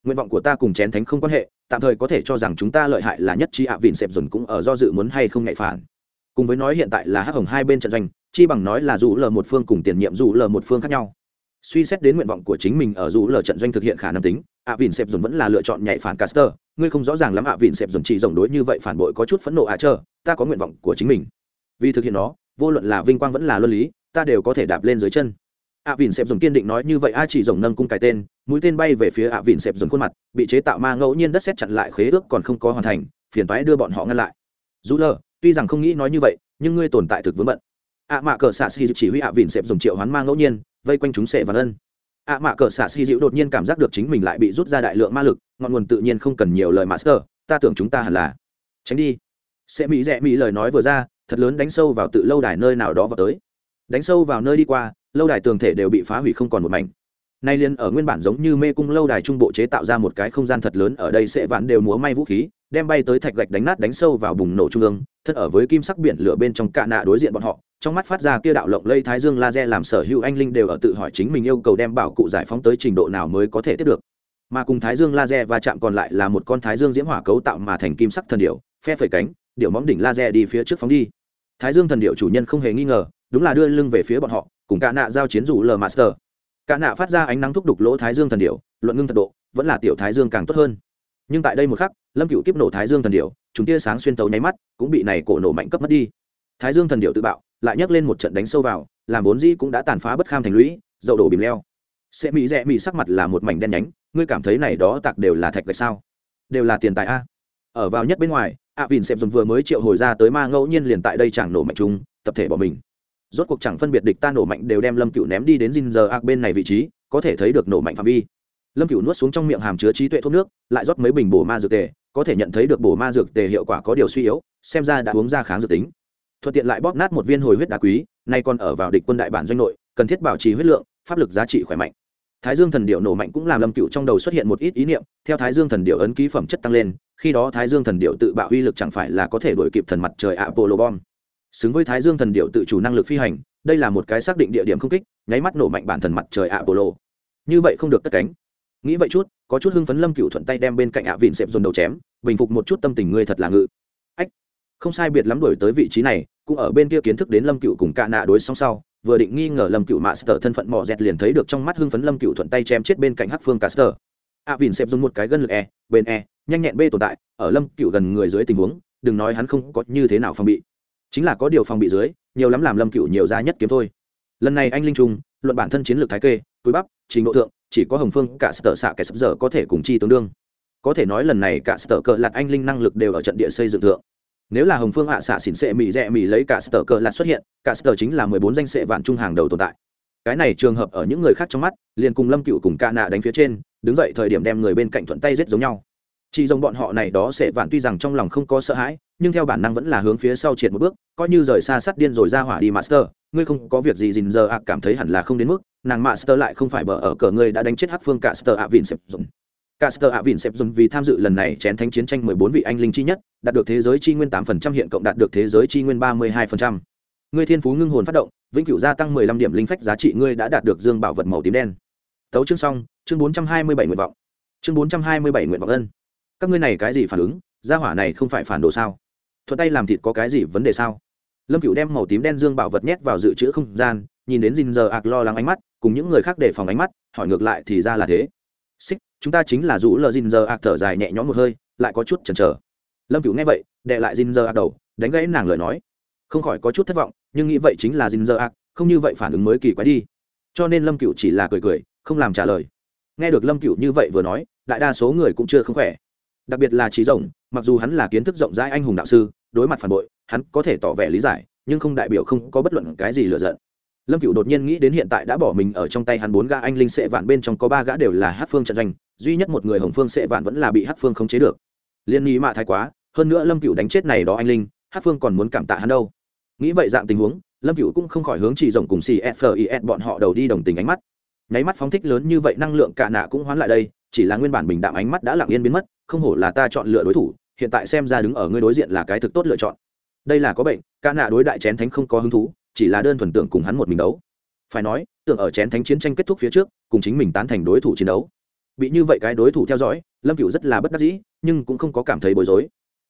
Nguyện vọng của ta cùng chén thánh không quan hệ, tạm thời có thể cho rằng chúng ta lợi hại là nhất chi ạ vịn xẹp dồn cũng ở do dự muốn hay không ngại phản cùng với nói hiện tại là hắc hồng hai bên trận doanh chi bằng nói là dù lờ một phương cùng tiền nhiệm dù lờ một phương khác nhau suy xét đến nguyện vọng của chính mình ở dù lờ trận doanh thực hiện khả năng tính ạ vịn xẹp dồn vẫn là lựa chọn nhảy phản caster. Ngươi không rõ ràng lắm ạ vịn xẹp dồn chỉ rồng đối như vậy phản bội có chút phẫn nộ ạ à chờ ta có nguyện vọng của chính mình. Vì thực hiện nó, vô luận là vinh quang vẫn là luân lý, ta đều có thể đạp lên dưới chân. ạ vịn xẹp dồn kiên định nói như vậy a chỉ rồng nâng cung cái tên, mũi tên bay về phía ạ vịn xẹp dồn khuôn mặt, bị chế tạo ma ngẫu nhiên đất xét chặn lại khế ước còn không có hoàn thành, phiền toái đưa bọn họ ngăn lại. Dù lờ, tuy rằng không nghĩ nói như vậy, nhưng ngươi tồn tại thực vướng bận. ạ mạ cờ xạ xì chỉ huy ạ vịn xẹp dùng triệu hoán ma ngẫu nhiên, vây quanh chúng sệ và ân ạ mạ cờ xạ xì dịu đột nhiên cảm giác được chính mình lại bị rút ra đại lượng ma lực, ngọn nguồn tự nhiên không cần nhiều lời master ta tưởng chúng ta hẳn là. Tránh đi. Sẽ mỹ rẽ mỹ lời nói vừa ra, thật lớn đánh sâu vào tự lâu đài nơi nào đó vào tới. Đánh sâu vào nơi đi qua, lâu đài tường thể đều bị phá hủy không còn một mảnh. Nay liên ở nguyên bản giống như mê cung lâu đài trung bộ chế tạo ra một cái không gian thật lớn, ở đây sẽ vạn đều múa may vũ khí, đem bay tới thạch gạch đánh nát đánh sâu vào bùng nổ trung ương thân ở với kim sắc biển lửa bên trong cạ nạ đối diện bọn họ trong mắt phát ra kia đạo lộng lây thái dương laser làm sở hữu anh linh đều ở tự hỏi chính mình yêu cầu đem bảo cụ giải phóng tới trình độ nào mới có thể tiếp được. Mà cùng thái dương laser và chạm còn lại là một con thái dương diễm hỏa cấu tạo mà thành kim sắc thần điệu phe phẩy cánh điệu móng đỉnh laser đi phía trước phóng đi. Thái dương thần điệu chủ nhân không hề nghi ngờ, đúng là đưa lưng về phía bọn họ, cùng cả nạ giao chiến rủ lờ master. Cả nạ phát ra ánh nắng thúc đục lỗ thái dương thần điệu luận ngưng thật độ, vẫn là tiểu thái dương càng tốt hơn. Nhưng tại đây một khắc, lâm cựu kiếp nổ thái dương thần điệu chúng tia sáng xuyên tấu nháy mắt, cũng bị này cổ nổ mạnh cấp mất đi. Thái dương thần điệu tự bạo lại nhấc lên một trận đánh sâu vào, làm vốn dĩ cũng đã tàn phá bất kham thành lũy, dậu đổ bìm leo. Sẽ mỹ rẽ mỹ sắc mặt là một mảnh đen nhánh, ngươi cảm thấy này đó tạc đều là thạch gạch sao? Đều là tiền tài a. Ở vào nhất bên ngoài, ạ vìn xem dùng vừa mới triệu hồi ra tới ma ngẫu nhiên liền tại đây chẳng nổ mạnh chúng tập thể bỏ mình. Rốt cuộc chẳng phân biệt địch ta nổ mạnh đều đem lâm cựu ném đi đến dinh giờ ạc bên này vị trí, có thể thấy được nổ mạnh phạm vi. Lâm cựu nuốt xuống trong miệng hàm chứa trí tuệ thuốc nước, lại rót mấy bình bổ ma dược tề, có thể nhận thấy được bổ ma dược tề hiệu quả có điều suy yếu, xem ra đã uống ra kháng dược tính thuận tiện lại bóp nát một viên hồi huyết đá quý, nay còn ở vào địch quân đại bản doanh nội, cần thiết bảo trì huyết lượng, pháp lực giá trị khỏe mạnh. Thái dương thần điệu nổ mạnh cũng làm lâm cựu trong đầu xuất hiện một ít ý niệm, theo thái dương thần điệu ấn ký phẩm chất tăng lên, khi đó thái dương thần điệu tự bạo uy lực chẳng phải là có thể đổi kịp thần mặt trời apollo bom. Xứng với thái dương thần điệu tự chủ năng lực phi hành, đây là một cái xác định địa điểm không kích, nháy mắt nổ mạnh bản thần mặt trời apollo. Như vậy không được cất cánh. Nghĩ vậy chút, có chút hưng phấn lâm cựu thuận tay đem bên cạnh ạ vịn xẹp dồn đầu chém, bình phục một chút tâm tình ngươi thật là ngự không sai biệt lắm đổi tới vị trí này, cũng ở bên kia kiến thức đến lâm cựu cùng cạ nạ đối song sau, vừa định nghi ngờ lâm cựu mạ sờ thân phận mò dẹt liền thấy được trong mắt hưng phấn lâm cựu thuận tay chém chết bên cạnh hắc phương caster a vìn xếp dùng một cái gân lực e bên e nhanh nhẹn b tồn tại, ở lâm cựu gần người dưới tình huống, đừng nói hắn không có như thế nào phòng bị. Chính là có điều phòng bị dưới, nhiều lắm làm lâm cựu nhiều giá nhất kiếm thôi. Lần này anh linh trung, luận bản thân chiến lược thái kê, túi bắp, trình độ thượng, chỉ có hồng phương cả sở xạ kẻ sập giờ có thể cùng chi tương đương. Có thể nói lần này cả sở cờ lạt anh linh năng lực đều ở trận địa xây dựng thượng nếu là hồng phương hạ xạ xỉn sệ mỹ rẽ mỹ lấy cả sờ cờ lạt xuất hiện, cả sờ chính là mười bốn danh sệ vạn trung hàng đầu tồn tại. Cái này trường hợp ở những người khác trong mắt, liền cùng lâm cựu cùng ca nạ đánh phía trên, đứng dậy thời điểm đem người bên cạnh thuận tay giết giống nhau. Chỉ giống bọn họ này đó sẽ vạn tuy rằng trong lòng không có sợ hãi, nhưng theo bản năng vẫn là hướng phía sau triệt một bước, coi như rời xa sát điên rồi ra hỏa đi master ngươi không có việc gì dình giờ ạ, cảm thấy hẳn là không đến mức, nàng master lại không phải bờ ở cờ ngươi đã đánh chết hắc phương cả sờ ạ vin sẹp dùng Caster Avin Sep dùng vì tham dự lần này chén thánh chiến tranh 14 vị anh linh chi nhất, đạt được thế giới chi nguyên 8% hiện cộng đạt được thế giới chi nguyên 32%. Ngươi thiên phú ngưng hồn phát động, vĩnh cửu gia tăng 15 điểm linh phách giá trị ngươi đã đạt được dương bảo vật màu tím đen. Tấu chương xong, chương 427 nguyện vọng. Chương 427 nguyện vọng ân. Các ngươi này cái gì phản ứng, gia hỏa này không phải phản đồ sao? Thuận tay làm thịt có cái gì vấn đề sao? Lâm Cửu đem màu tím đen dương bảo vật nhét vào dự trữ không gian, nhìn đến Jin giờ ạc lo lắng ánh mắt, cùng những người khác để phòng ánh mắt, hỏi ngược lại thì ra là thế. Xích, chúng ta chính là rủ lờ Jin giờ ạc thở dài nhẹ nhõm một hơi, lại có chút chần chờ. Lâm Cửu nghe vậy, đệ lại Jin giờ ạc đầu, đánh gãy nàng lời nói. Không khỏi có chút thất vọng, nhưng nghĩ vậy chính là Jin giờ ạc, không như vậy phản ứng mới kỳ quái đi. Cho nên Lâm Cửu chỉ là cười cười, không làm trả lời. Nghe được Lâm Cửu như vậy vừa nói, đại đa số người cũng chưa không khỏe. Đặc biệt là Trí Rộng, mặc dù hắn là kiến thức rộng rãi anh hùng đạo sư, đối mặt phản bội, hắn có thể tỏ vẻ lý giải, nhưng không đại biểu không có bất luận cái gì lựa giận lâm cựu đột nhiên nghĩ đến hiện tại đã bỏ mình ở trong tay hắn bốn gã anh linh sệ vạn bên trong có ba gã đều là hát phương trận doanh, duy nhất một người hồng phương sệ vạn vẫn là bị hát phương khống chế được. Liên nghĩ mạ thái quá, hơn nữa lâm cựu đánh chết này đó anh linh hát phương còn muốn cảm tạ hắn đâu. Nghĩ vậy dạng tình huống, lâm cựu cũng không khỏi hướng chỉ rồng cùng cfis bọn họ đầu đi đồng tình ánh mắt. Nháy mắt phóng thích lớn như vậy, năng lượng cả nạ cũng hoán lại đây, chỉ là nguyên bản bình đạm ánh mắt đã lặng yên biến mất, không hổ là ta chọn lựa đối thủ, hiện tại xem ra đứng ở ngươi đối diện là cái thực tốt lựa chọn. Đây là có bệnh ca nạ đối đại chén thánh không có hứng thú chỉ là đơn thuần tưởng cùng hắn một mình đấu. Phải nói, tưởng ở chén thánh chiến tranh kết thúc phía trước, cùng chính mình tán thành đối thủ chiến đấu. Bị như vậy cái đối thủ theo dõi, lâm cựu rất là bất đắc dĩ, nhưng cũng không có cảm thấy bối rối.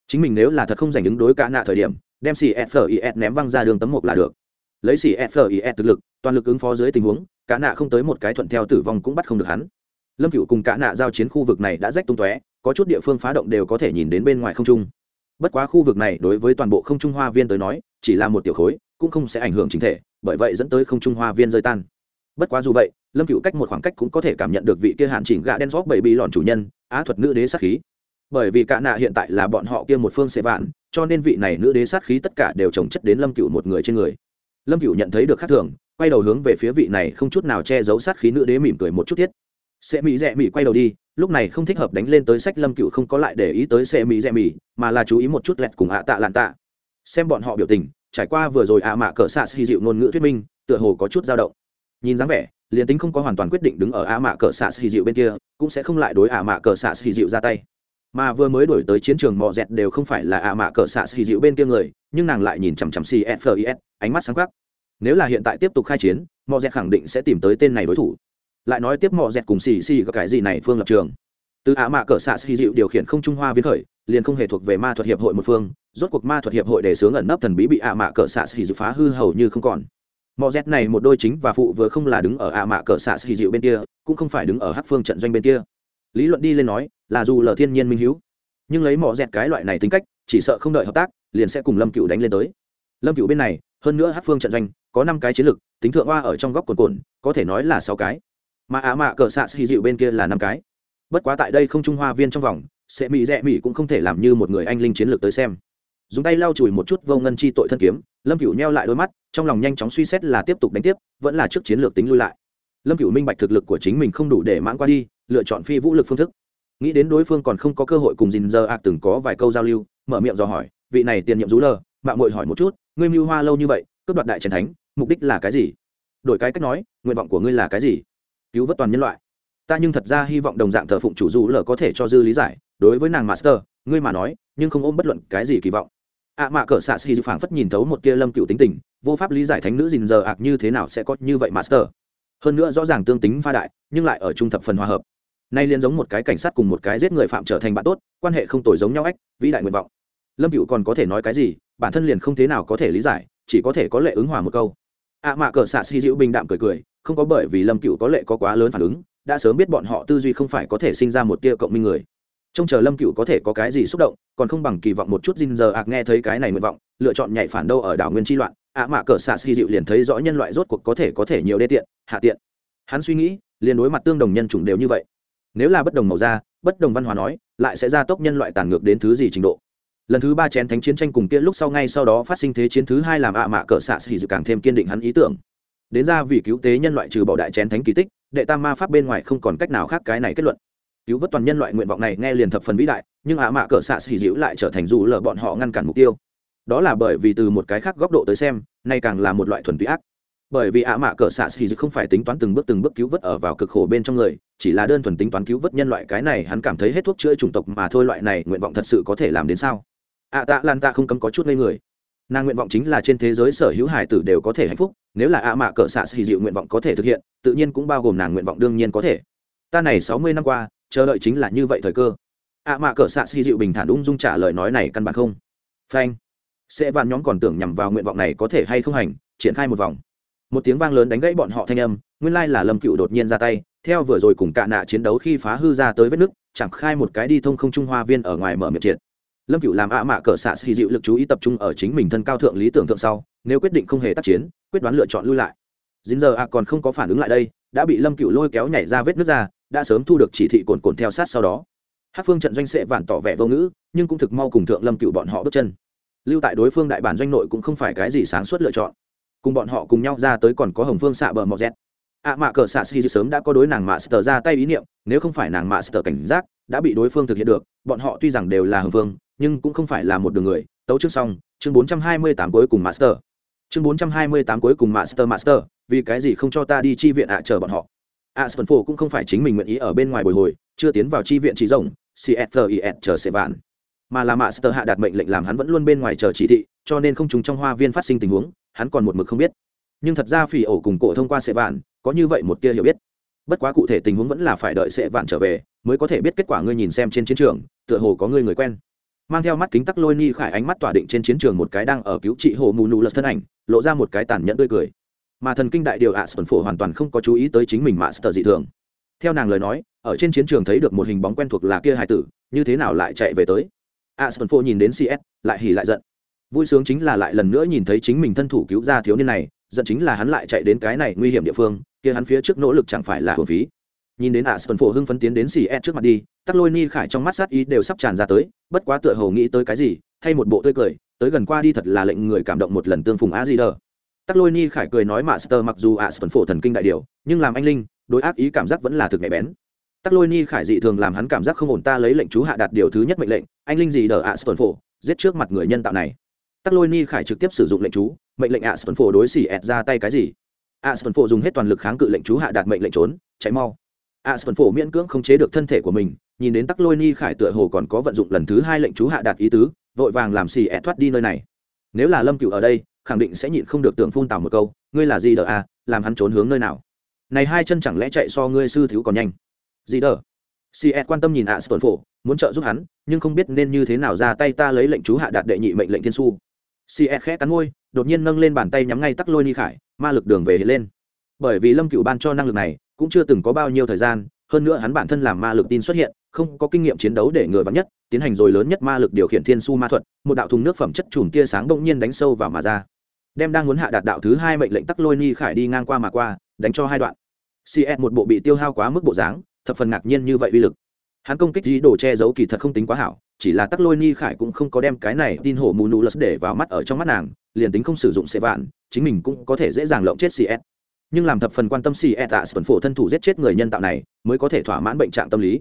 Chính mình nếu là thật không giành ứng đối cả nạ thời điểm, đem xì fis ném văng ra đường tấm một là được. Lấy xì fis thực lực, toàn lực ứng phó dưới tình huống, cả nạ không tới một cái thuận theo tử vong cũng bắt không được hắn. Lâm cựu cùng cả nạ giao chiến khu vực này đã rách tung tóe, có chút địa phương phá động đều có thể nhìn đến bên ngoài không trung. Bất quá khu vực này đối với toàn bộ không trung hoa viên tới nói, chỉ là một tiểu khối cũng không sẽ ảnh hưởng chính thể, bởi vậy dẫn tới không trung hoa viên rơi tan. Bất quá dù vậy, lâm cựu cách một khoảng cách cũng có thể cảm nhận được vị kia hạn chỉnh gạ đen rót bảy bị lòn chủ nhân, á thuật nữ đế sát khí. Bởi vì cả nạ hiện tại là bọn họ kia một phương xệ vạn, cho nên vị này nữ đế sát khí tất cả đều trồng chất đến lâm cựu một người trên người. Lâm cựu nhận thấy được khác thường, quay đầu hướng về phía vị này không chút nào che giấu sát khí nữ đế mỉm cười một chút thiết. Sẽ mỹ rẽ mỹ quay đầu đi, lúc này không thích hợp đánh lên tới sách lâm cựu không có lại để ý tới sẽ mỹ rẽ mỹ mà là chú ý một chút lẹt cùng ạ tạ lạn tạ. Xem bọn họ biểu tình trải qua vừa rồi ạ mạ cỡ xạ xì dịu ngôn ngữ thuyết minh, tựa hồ có chút dao động. Nhìn dáng vẻ, liền tính không có hoàn toàn quyết định đứng ở ạ mạ cỡ xạ xì dịu bên kia, cũng sẽ không lại đối ạ mạ cỡ xạ xì dịu ra tay. Mà vừa mới đổi tới chiến trường mò dẹt đều không phải là ạ mạ cỡ xạ xì dịu bên kia người, nhưng nàng lại nhìn chằm chằm cfis ánh mắt sáng khắc nếu là hiện tại tiếp tục khai chiến mò dẹt khẳng định sẽ tìm tới tên này đối thủ. Lại nói tiếp mò dẹt cùng xì xì có cái gì này phương lập trường. Từ ạ mạ cỡ xạ xì dịu điều khiển không trung hoa viễn khởi, liền không hề thuộc về ma thuật hiệp hội một phương rốt cuộc ma thuật hiệp hội đề xướng ẩn nấp thần bí bị ạ mạ cỡ xạ xì dịu phá hư hầu như không còn. Mò z này một đôi chính và phụ vừa không là đứng ở ạ mạ cờ xạ xì dịu bên kia, cũng không phải đứng ở hát phương trận doanh bên kia. Lý luận đi lên nói, là dù lờ thiên nhiên minh hữu nhưng lấy mỏ dẹt cái loại này tính cách, chỉ sợ không đợi hợp tác, liền sẽ cùng lâm cựu đánh lên tới. Lâm cựu bên này, hơn nữa hát phương trận doanh, có năm cái chiến lược, tính thượng hoa ở trong góc cồn cồn có thể nói là sáu cái. Mà ạ mạ cờ xạ xì dịu bên kia là năm cái. Bất quá tại đây không trung hoa viên trong vòng, sẽ mỹ rẽ mỹ cũng không thể làm như một người anh linh chiến lược tới xem dùng tay lau chùi một chút vô ngân chi tội thân kiếm, lâm cựu neo lại đôi mắt, trong lòng nhanh chóng suy xét là tiếp tục đánh tiếp, vẫn là trước chiến lược tính lui lại. Lâm cựu minh bạch thực lực của chính mình không đủ để mãn qua đi, lựa chọn phi vũ lực phương thức. Nghĩ đến đối phương còn không có cơ hội cùng dình giờ ạc từng có vài câu giao lưu, mở miệng dò hỏi, vị này tiền nhiệm rú lờ, mạng mội hỏi một chút, ngươi mưu hoa lâu như vậy, cướp đoạt đại trần thánh, mục đích là cái gì? Đổi cái cách nói, nguyện vọng của ngươi là cái gì? Cứu vớt toàn nhân loại. Ta nhưng thật ra hy vọng đồng dạng thờ phụng chủ rú lờ có thể cho dư lý giải, đối với nàng master, ngươi mà nói, nhưng không ôm bất luận cái gì kỳ vọng ạ à mạ cỡ xạ xì phảng phất nhìn thấu một tia lâm cựu tính tình, vô pháp lý giải thánh nữ dình giờ ạc như thế nào sẽ có như vậy master hơn nữa rõ ràng tương tính pha đại, nhưng lại ở trung thập phần hòa hợp. Nay liên giống một cái cảnh sát cùng một cái giết người phạm trở thành bạn tốt, quan hệ không tồi giống nhau ách, vĩ đại nguyện vọng. Lâm cựu còn có thể nói cái gì, bản thân liền không thế nào có thể lý giải, chỉ có thể có lệ ứng hòa một câu. Ạ à mạ cỡ xạ xì dịu bình đạm cười cười, không có bởi vì lâm cựu có lệ có quá lớn phản ứng, đã sớm biết bọn họ tư duy không phải có thể sinh ra một tia cộng minh người trông chờ lâm cựu có thể có cái gì xúc động, còn không bằng kỳ vọng một chút dinh giờ ạc nghe thấy cái này nguyện vọng, lựa chọn nhảy phản đâu ở đảo nguyên tri loạn. Ạ mạ cờ xạ xì dịu liền thấy rõ nhân loại rốt cuộc có thể có thể nhiều đê tiện, hạ tiện. Hắn suy nghĩ, liền đối mặt tương đồng nhân chủng đều như vậy. Nếu là bất đồng màu da, bất đồng văn hóa nói, lại sẽ gia tốc nhân loại tàn ngược đến thứ gì trình độ. Lần thứ ba chén thánh chiến tranh cùng kia lúc sau ngay sau đó phát sinh thế chiến thứ hai làm ạ mạ cờ xạ xì dịu càng thêm kiên định hắn ý tưởng. Đến ra vì cứu tế nhân loại trừ bỏ đại chén thánh kỳ tích, đệ tam ma pháp bên ngoài không còn cách nào khác cái này kết luận cứu vớt toàn nhân loại nguyện vọng này nghe liền thập phần vĩ đại, nhưng ạ mạ cỡ xạ xỉ dịu lại trở thành dù lờ bọn họ ngăn cản mục tiêu. Đó là bởi vì từ một cái khác góc độ tới xem, nay càng là một loại thuần túy ác. Bởi vì ạ mạ cỡ xạ xỉ dịu không phải tính toán từng bước từng bước cứu vớt ở vào cực khổ bên trong người, chỉ là đơn thuần tính toán cứu vớt nhân loại cái này, hắn cảm thấy hết thuốc chữa chủng tộc mà thôi loại này nguyện vọng thật sự có thể làm đến sao? Ạ tạ lan ta không cấm có chút ngây người. Nàng nguyện vọng chính là trên thế giới sở hữu hải tử đều có thể hạnh phúc, nếu là ạ mạ cỡ xạ xỉ dịu nguyện vọng có thể thực hiện, tự nhiên cũng bao gồm nàng nguyện vọng đương nhiên có thể. Ta này sáu mươi năm qua chờ đợi chính là như vậy thời cơ. Ạ mạ cỡ xạ xì dịu bình thản ung dung trả lời nói này căn bản không. Phanh. Sẽ vạn nhóm còn tưởng nhằm vào nguyện vọng này có thể hay không hành, triển khai một vòng. Một tiếng vang lớn đánh gãy bọn họ thanh âm, nguyên lai là lâm cựu đột nhiên ra tay, theo vừa rồi cùng cạ nạ chiến đấu khi phá hư ra tới vết nước chẳng khai một cái đi thông không trung hoa viên ở ngoài mở miệng triệt. Lâm cựu làm ạ mạ cỡ xạ xì dịu lực chú ý tập trung ở chính mình thân cao thượng lý tưởng thượng sau, nếu quyết định không hề tác chiến, quyết đoán lựa chọn lui lại. Dính giờ ạ còn không có phản ứng lại đây, đã bị lâm cựu lôi kéo nhảy ra vết nước ra đã sớm thu được chỉ thị cồn cồn theo sát sau đó. Hát phương trận doanh sệ vản tỏ vẻ vô ngữ, nhưng cũng thực mau cùng thượng lâm cựu bọn họ bước chân. Lưu tại đối phương đại bản doanh nội cũng không phải cái gì sáng suốt lựa chọn. Cùng bọn họ cùng nhau ra tới còn có hồng phương xạ bờ mọc dẹt. Ạ mạ cờ xạ xì sớm đã có đối nàng mạ sờ ra tay ý niệm, nếu không phải nàng mạ sờ cảnh giác, đã bị đối phương thực hiện được, bọn họ tuy rằng đều là hồng phương, nhưng cũng không phải là một đường người. Tấu trước xong, chương bốn trăm hai mươi tám cuối cùng master chương bốn trăm hai mươi tám cuối cùng master master vì cái gì không cho ta đi chi viện ạ, chờ bọn họ ạ sơn phổ cũng không phải chính mình nguyện ý ở bên ngoài bồi hồi, chưa tiến vào tri viện trí rồng cfis chờ sẽ vạn. Mà là master hạ đạt mệnh lệnh làm hắn vẫn luôn bên ngoài chờ chỉ thị, cho nên không chúng trong hoa viên phát sinh tình huống, hắn còn một mực không biết. Nhưng thật ra phỉ ổ cùng cổ thông qua sẽ vạn, có như vậy một tia hiểu biết. Bất quá cụ thể tình huống vẫn là phải đợi sẽ vạn trở về, mới có thể biết kết quả ngươi nhìn xem trên chiến trường, tựa hồ có ngươi người quen. Mang theo mắt kính tắc lôi ni khải ánh mắt tỏa định trên chiến trường một cái đang ở cứu trị hồ mù nụ lật thân ảnh, lộ ra một cái tàn nhẫn tươi cười mà thần kinh đại điều ạ sơn phổ hoàn toàn không có chú ý tới chính mình mạ sờ dị thường. Theo nàng lời nói, ở trên chiến trường thấy được một hình bóng quen thuộc là kia hải tử, như thế nào lại chạy về tới? Ạ sơn phổ nhìn đến cs lại hỉ lại giận. Vui sướng chính là lại lần nữa nhìn thấy chính mình thân thủ cứu ra thiếu niên này, giận chính là hắn lại chạy đến cái này nguy hiểm địa phương, kia hắn phía trước nỗ lực chẳng phải là hồn phí. Nhìn đến ạ sơn phổ hưng phấn tiến đến cs trước mặt đi, tắc lôi ni khải trong mắt sát ý đều sắp tràn ra tới, bất quá tựa hồ nghĩ tới cái gì, thay một bộ tươi cười, tới gần qua đi thật là lệnh người cảm động một lần tương phùng á gì đờ tắc lôi ni khải cười nói master mặc dù ạ sơn phổ thần kinh đại điều, nhưng làm anh linh, đối ác ý cảm giác vẫn là thực nhạy bén. Tắc lôi ni khải dị thường làm hắn cảm giác không ổn, ta lấy lệnh chú hạ đạt điều thứ nhất mệnh lệnh, anh linh gì đờ ạ sơn phổ, giết trước mặt người nhân tạo này. Tắc lôi ni khải trực tiếp sử dụng lệnh chú, mệnh lệnh ạ sơn phổ đối xỉ ẹt ra tay cái gì? ạ sơn phổ dùng hết toàn lực kháng cự lệnh chú hạ đạt mệnh lệnh trốn, chạy mau. ạ sơn phổ miễn cưỡng không chế được thân thể của mình, nhìn đến tắc lôi ni khải tựa hồ còn có vận dụng lần thứ hai lệnh chú hạ đạt ý tứ, vội vàng làm xì ẹt thoát đi nơi này. Nếu là lâm cựu ở đây khẳng định sẽ nhịn không được tưởng phun tào một câu ngươi là gì đờ à? Làm hắn trốn hướng nơi nào? Này hai chân chẳng lẽ chạy so ngươi sư thiếu còn nhanh? Gì đờ, si quan tâm nhìn ạ sơn phổ muốn trợ giúp hắn nhưng không biết nên như thế nào ra tay ta lấy lệnh chú hạ đạt đệ nhị mệnh lệnh thiên su. Si khẽ cắn môi đột nhiên nâng lên bàn tay nhắm ngay tắc lôi ni khải ma lực đường về hiện lên. Bởi vì lâm cựu ban cho năng lực này cũng chưa từng có bao nhiêu thời gian hơn nữa hắn bản thân làm ma lực tin xuất hiện không có kinh nghiệm chiến đấu để ngừa vắn nhất tiến hành rồi lớn nhất ma lực điều khiển thiên su ma thuật một đạo thùng nước phẩm chất chùm tia sáng bỗng nhiên đánh sâu vào mà ra đem đang muốn hạ đạt đạo thứ hai mệnh lệnh tắc lôi ni khải đi ngang qua mà qua, đánh cho hai đoạn. Cs một bộ bị tiêu hao quá mức bộ dáng, thập phần ngạc nhiên như vậy uy lực. Hắn công kích dí đồ che giấu kỳ thật không tính quá hảo, chỉ là tắc lôi ni khải cũng không có đem cái này tin hổ mù nụ lật để vào mắt ở trong mắt nàng, liền tính không sử dụng xe vạn, chính mình cũng có thể dễ dàng lộng chết cs nhưng làm thập phần quan tâm cs tạ sơn à, phổ thân thủ giết chết người nhân tạo này, mới có thể thỏa mãn bệnh trạng tâm lý.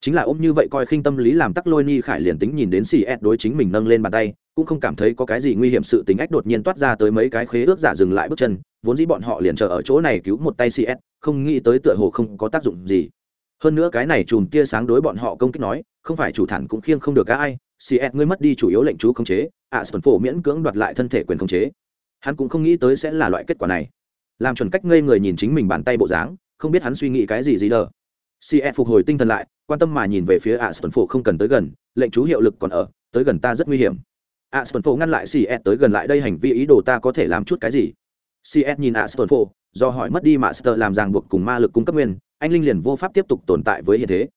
Chính là ôm như vậy coi khinh tâm lý làm tắc lôi ni khải liền tính nhìn đến cs đối chính mình nâng lên bàn tay cũng không cảm thấy có cái gì nguy hiểm sự tính ách đột nhiên toát ra tới mấy cái khế ước giả dừng lại bước chân vốn dĩ bọn họ liền chờ ở chỗ này cứu một tay cs không nghĩ tới tựa hồ không có tác dụng gì. Hơn nữa cái này chùm tia sáng đối bọn họ công kích nói không phải chủ thản cũng khiêng không được ai cs ngươi mất đi chủ yếu lệnh chú khống chế ạ à, phổ miễn cưỡng đoạt lại thân thể quyền khống chế. Hắn cũng không nghĩ tới sẽ là loại kết quả này. Làm chuẩn cách ngây người nhìn chính mình bàn tay bộ dáng không biết hắn suy nghĩ cái gì gì đờ. cs phục hồi tinh thần lại quan tâm mà nhìn về phía ạ sơn phổ không cần tới gần lệnh chú hiệu lực còn ở tới gần ta rất nguy hiểm ạ à, phổ ngăn lại cs tới gần lại đây hành vi ý đồ ta có thể làm chút cái gì? Cs nhìn ạ à, phổ do hỏi mất đi master làm ràng buộc cùng ma lực cung cấp nguyên anh linh liền vô pháp tiếp tục tồn tại với hiện thế.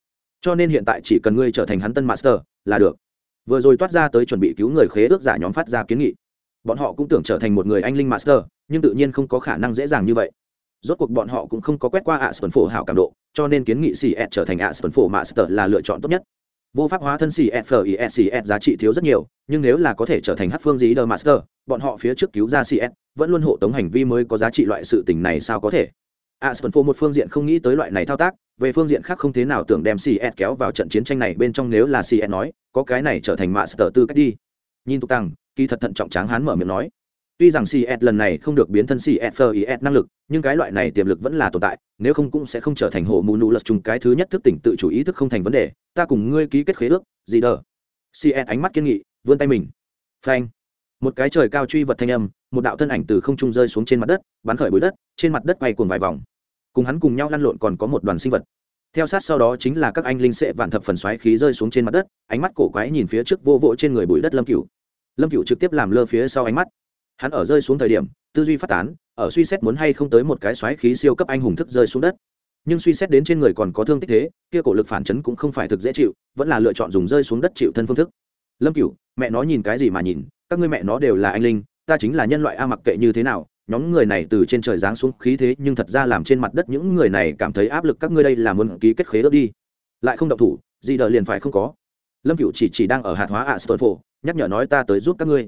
Cho nên hiện tại chỉ cần ngươi trở thành hắn tân master là được. Vừa rồi toát ra tới chuẩn bị cứu người khế ước giả nhóm phát ra kiến nghị. Bọn họ cũng tưởng trở thành một người anh linh master nhưng tự nhiên không có khả năng dễ dàng như vậy. Rốt cuộc bọn họ cũng không có quét qua ạ sần phổ hảo cảm độ cho nên kiến nghị cs trở thành ạ sần phổ master là lựa chọn tốt nhất vô pháp hóa thân cfis giá trị thiếu rất nhiều nhưng nếu là có thể trở thành hát phương dí đờ master bọn họ phía trước cứu ra cs vẫn luôn hộ tống hành vi mới có giá trị loại sự tình này sao có thể à, Aspen Phô một phương diện không nghĩ tới loại này thao tác, về phương diện khác không thế nào tưởng đem CS kéo vào trận chiến tranh này bên trong nếu là CS nói, có cái này trở thành master tư cách đi. Nhìn tục tăng, kỳ thật thận trọng tráng hán mở miệng nói. Tuy rằng CS lần này không được biến thân cfis năng lực, nhưng cái loại này tiềm lực vẫn là tồn tại, nếu không cũng sẽ không trở thành hộ mù nụ lật chung cái thứ nhất thức tỉnh tự chủ ý thức không thành vấn đề, ta cùng ngươi ký kết khế ước, gì đờ. cn ánh mắt kiên nghị, vươn tay mình. Phanh. Một cái trời cao truy vật thanh âm, một đạo thân ảnh từ không trung rơi xuống trên mặt đất, bắn khởi bụi đất, trên mặt đất quay cuồng vài vòng. Cùng hắn cùng nhau lăn lộn còn có một đoàn sinh vật. Theo sát sau đó chính là các anh linh sệ vạn thập phần xoáy khí rơi xuống trên mặt đất, ánh mắt cổ quái nhìn phía trước vô vỗ trên người bụi đất Lâm Cửu. Lâm Cửu trực tiếp làm lơ phía sau ánh mắt hắn ở rơi xuống thời điểm tư duy phát tán ở suy xét muốn hay không tới một cái xoáy khí siêu cấp anh hùng thức rơi xuống đất nhưng suy xét đến trên người còn có thương tích thế, kia cổ lực phản chấn cũng không phải thực dễ chịu, vẫn là lựa chọn dùng rơi xuống đất chịu thân phương thức. Lâm cửu, mẹ nó nhìn cái gì mà nhìn, các ngươi mẹ nó đều là anh linh, ta chính là nhân loại a mặc kệ như thế nào, nhóm người này từ trên trời giáng xuống khí thế nhưng thật ra làm trên mặt đất những người này cảm thấy áp lực các ngươi đây là muốn ký kết khế ước đi. Lại không động thủ, gì đợi liền phải không có. Lâm cửu chỉ chỉ đang ở hạt hóa ạ sơn phổ nhắc nhở nói ta tới giúp các ngươi.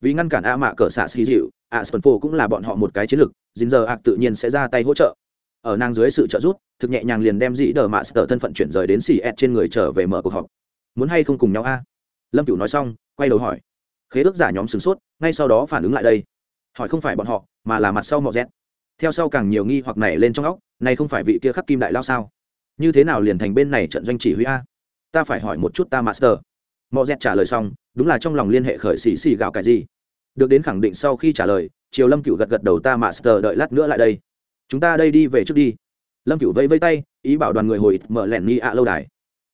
Vì ngăn cản a mạ cỡ xạ xì dịu, a sơn phổ cũng là bọn họ một cái chiến lược dính giờ ạc tự nhiên sẽ ra tay hỗ trợ ở nàng dưới sự trợ giúp, thực nhẹ nhàng liền đem dĩ đờ mạ sở thân phận chuyển rời đến xì ed trên người trở về mở cuộc họp. Muốn hay không cùng nhau a? Lâm cửu nói xong, quay đầu hỏi. Khế ước giả nhóm sửng sốt, ngay sau đó phản ứng lại đây. Hỏi không phải bọn họ, mà là mặt sau mọ rét theo sau càng nhiều nghi hoặc nảy lên trong óc, này không phải vị kia khắc kim đại lao sao? Như thế nào liền thành bên này trận doanh chỉ huy a? Ta phải hỏi một chút ta master. Mọ rét trả lời xong, đúng là trong lòng liên hệ khởi xì xì gạo cái gì. Được đến khẳng định sau khi trả lời triều lâm cựu gật gật đầu ta master đợi lát nữa lại đây chúng ta đây đi về trước đi. Lâm cựu vây vây tay, ý bảo đoàn người hồi mở lẻn nghi ạ lâu đài.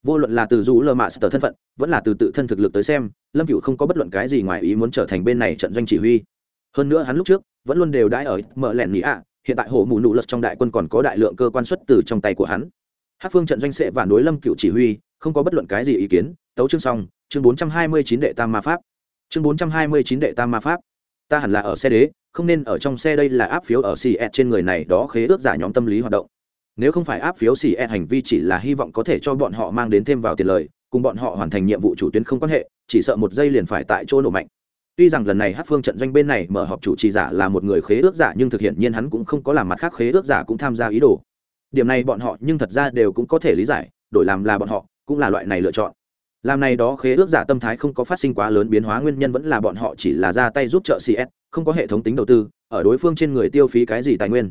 Vô luận là từ dù lơ mạ sở thân phận, vẫn là từ tự thân thực lực tới xem, lâm cựu không có bất luận cái gì ngoài ý muốn trở thành bên này trận doanh chỉ huy. Hơn nữa hắn lúc trước vẫn luôn đều đãi ở mở lẻn nghi ạ, hiện tại hồ mù nụ lật trong đại quân còn có đại lượng cơ quan xuất từ trong tay của hắn. Hát phương trận doanh sẽ và đối lâm cựu chỉ huy, không có bất luận cái gì ý kiến. Tấu chương xong, chương bốn trăm hai mươi chín đệ tam ma pháp. Chương bốn trăm hai mươi chín đệ tam ma pháp ta hẳn là ở xe đế, không nên ở trong xe đây là áp phiếu ở cs trên người này, đó khế ước giả nhóm tâm lý hoạt động. Nếu không phải áp phiếu cs hành vi chỉ là hy vọng có thể cho bọn họ mang đến thêm vào tiền lời cùng bọn họ hoàn thành nhiệm vụ chủ tuyến không quan hệ, chỉ sợ một giây liền phải tại chỗ nổ mạnh. Tuy rằng lần này hát phương trận doanh bên này mở họp chủ trì giả là một người khế ước giả, nhưng thực hiện nhiên hắn cũng không có làm mặt khác khế ước giả cũng tham gia ý đồ. Điểm này bọn họ nhưng thật ra đều cũng có thể lý giải, đổi làm là bọn họ, cũng là loại này lựa chọn làm này đó khế ước giả tâm thái không có phát sinh quá lớn biến hóa, nguyên nhân vẫn là bọn họ chỉ là ra tay giúp trợ cs không có hệ thống tính đầu tư, ở đối phương trên người tiêu phí cái gì tài nguyên.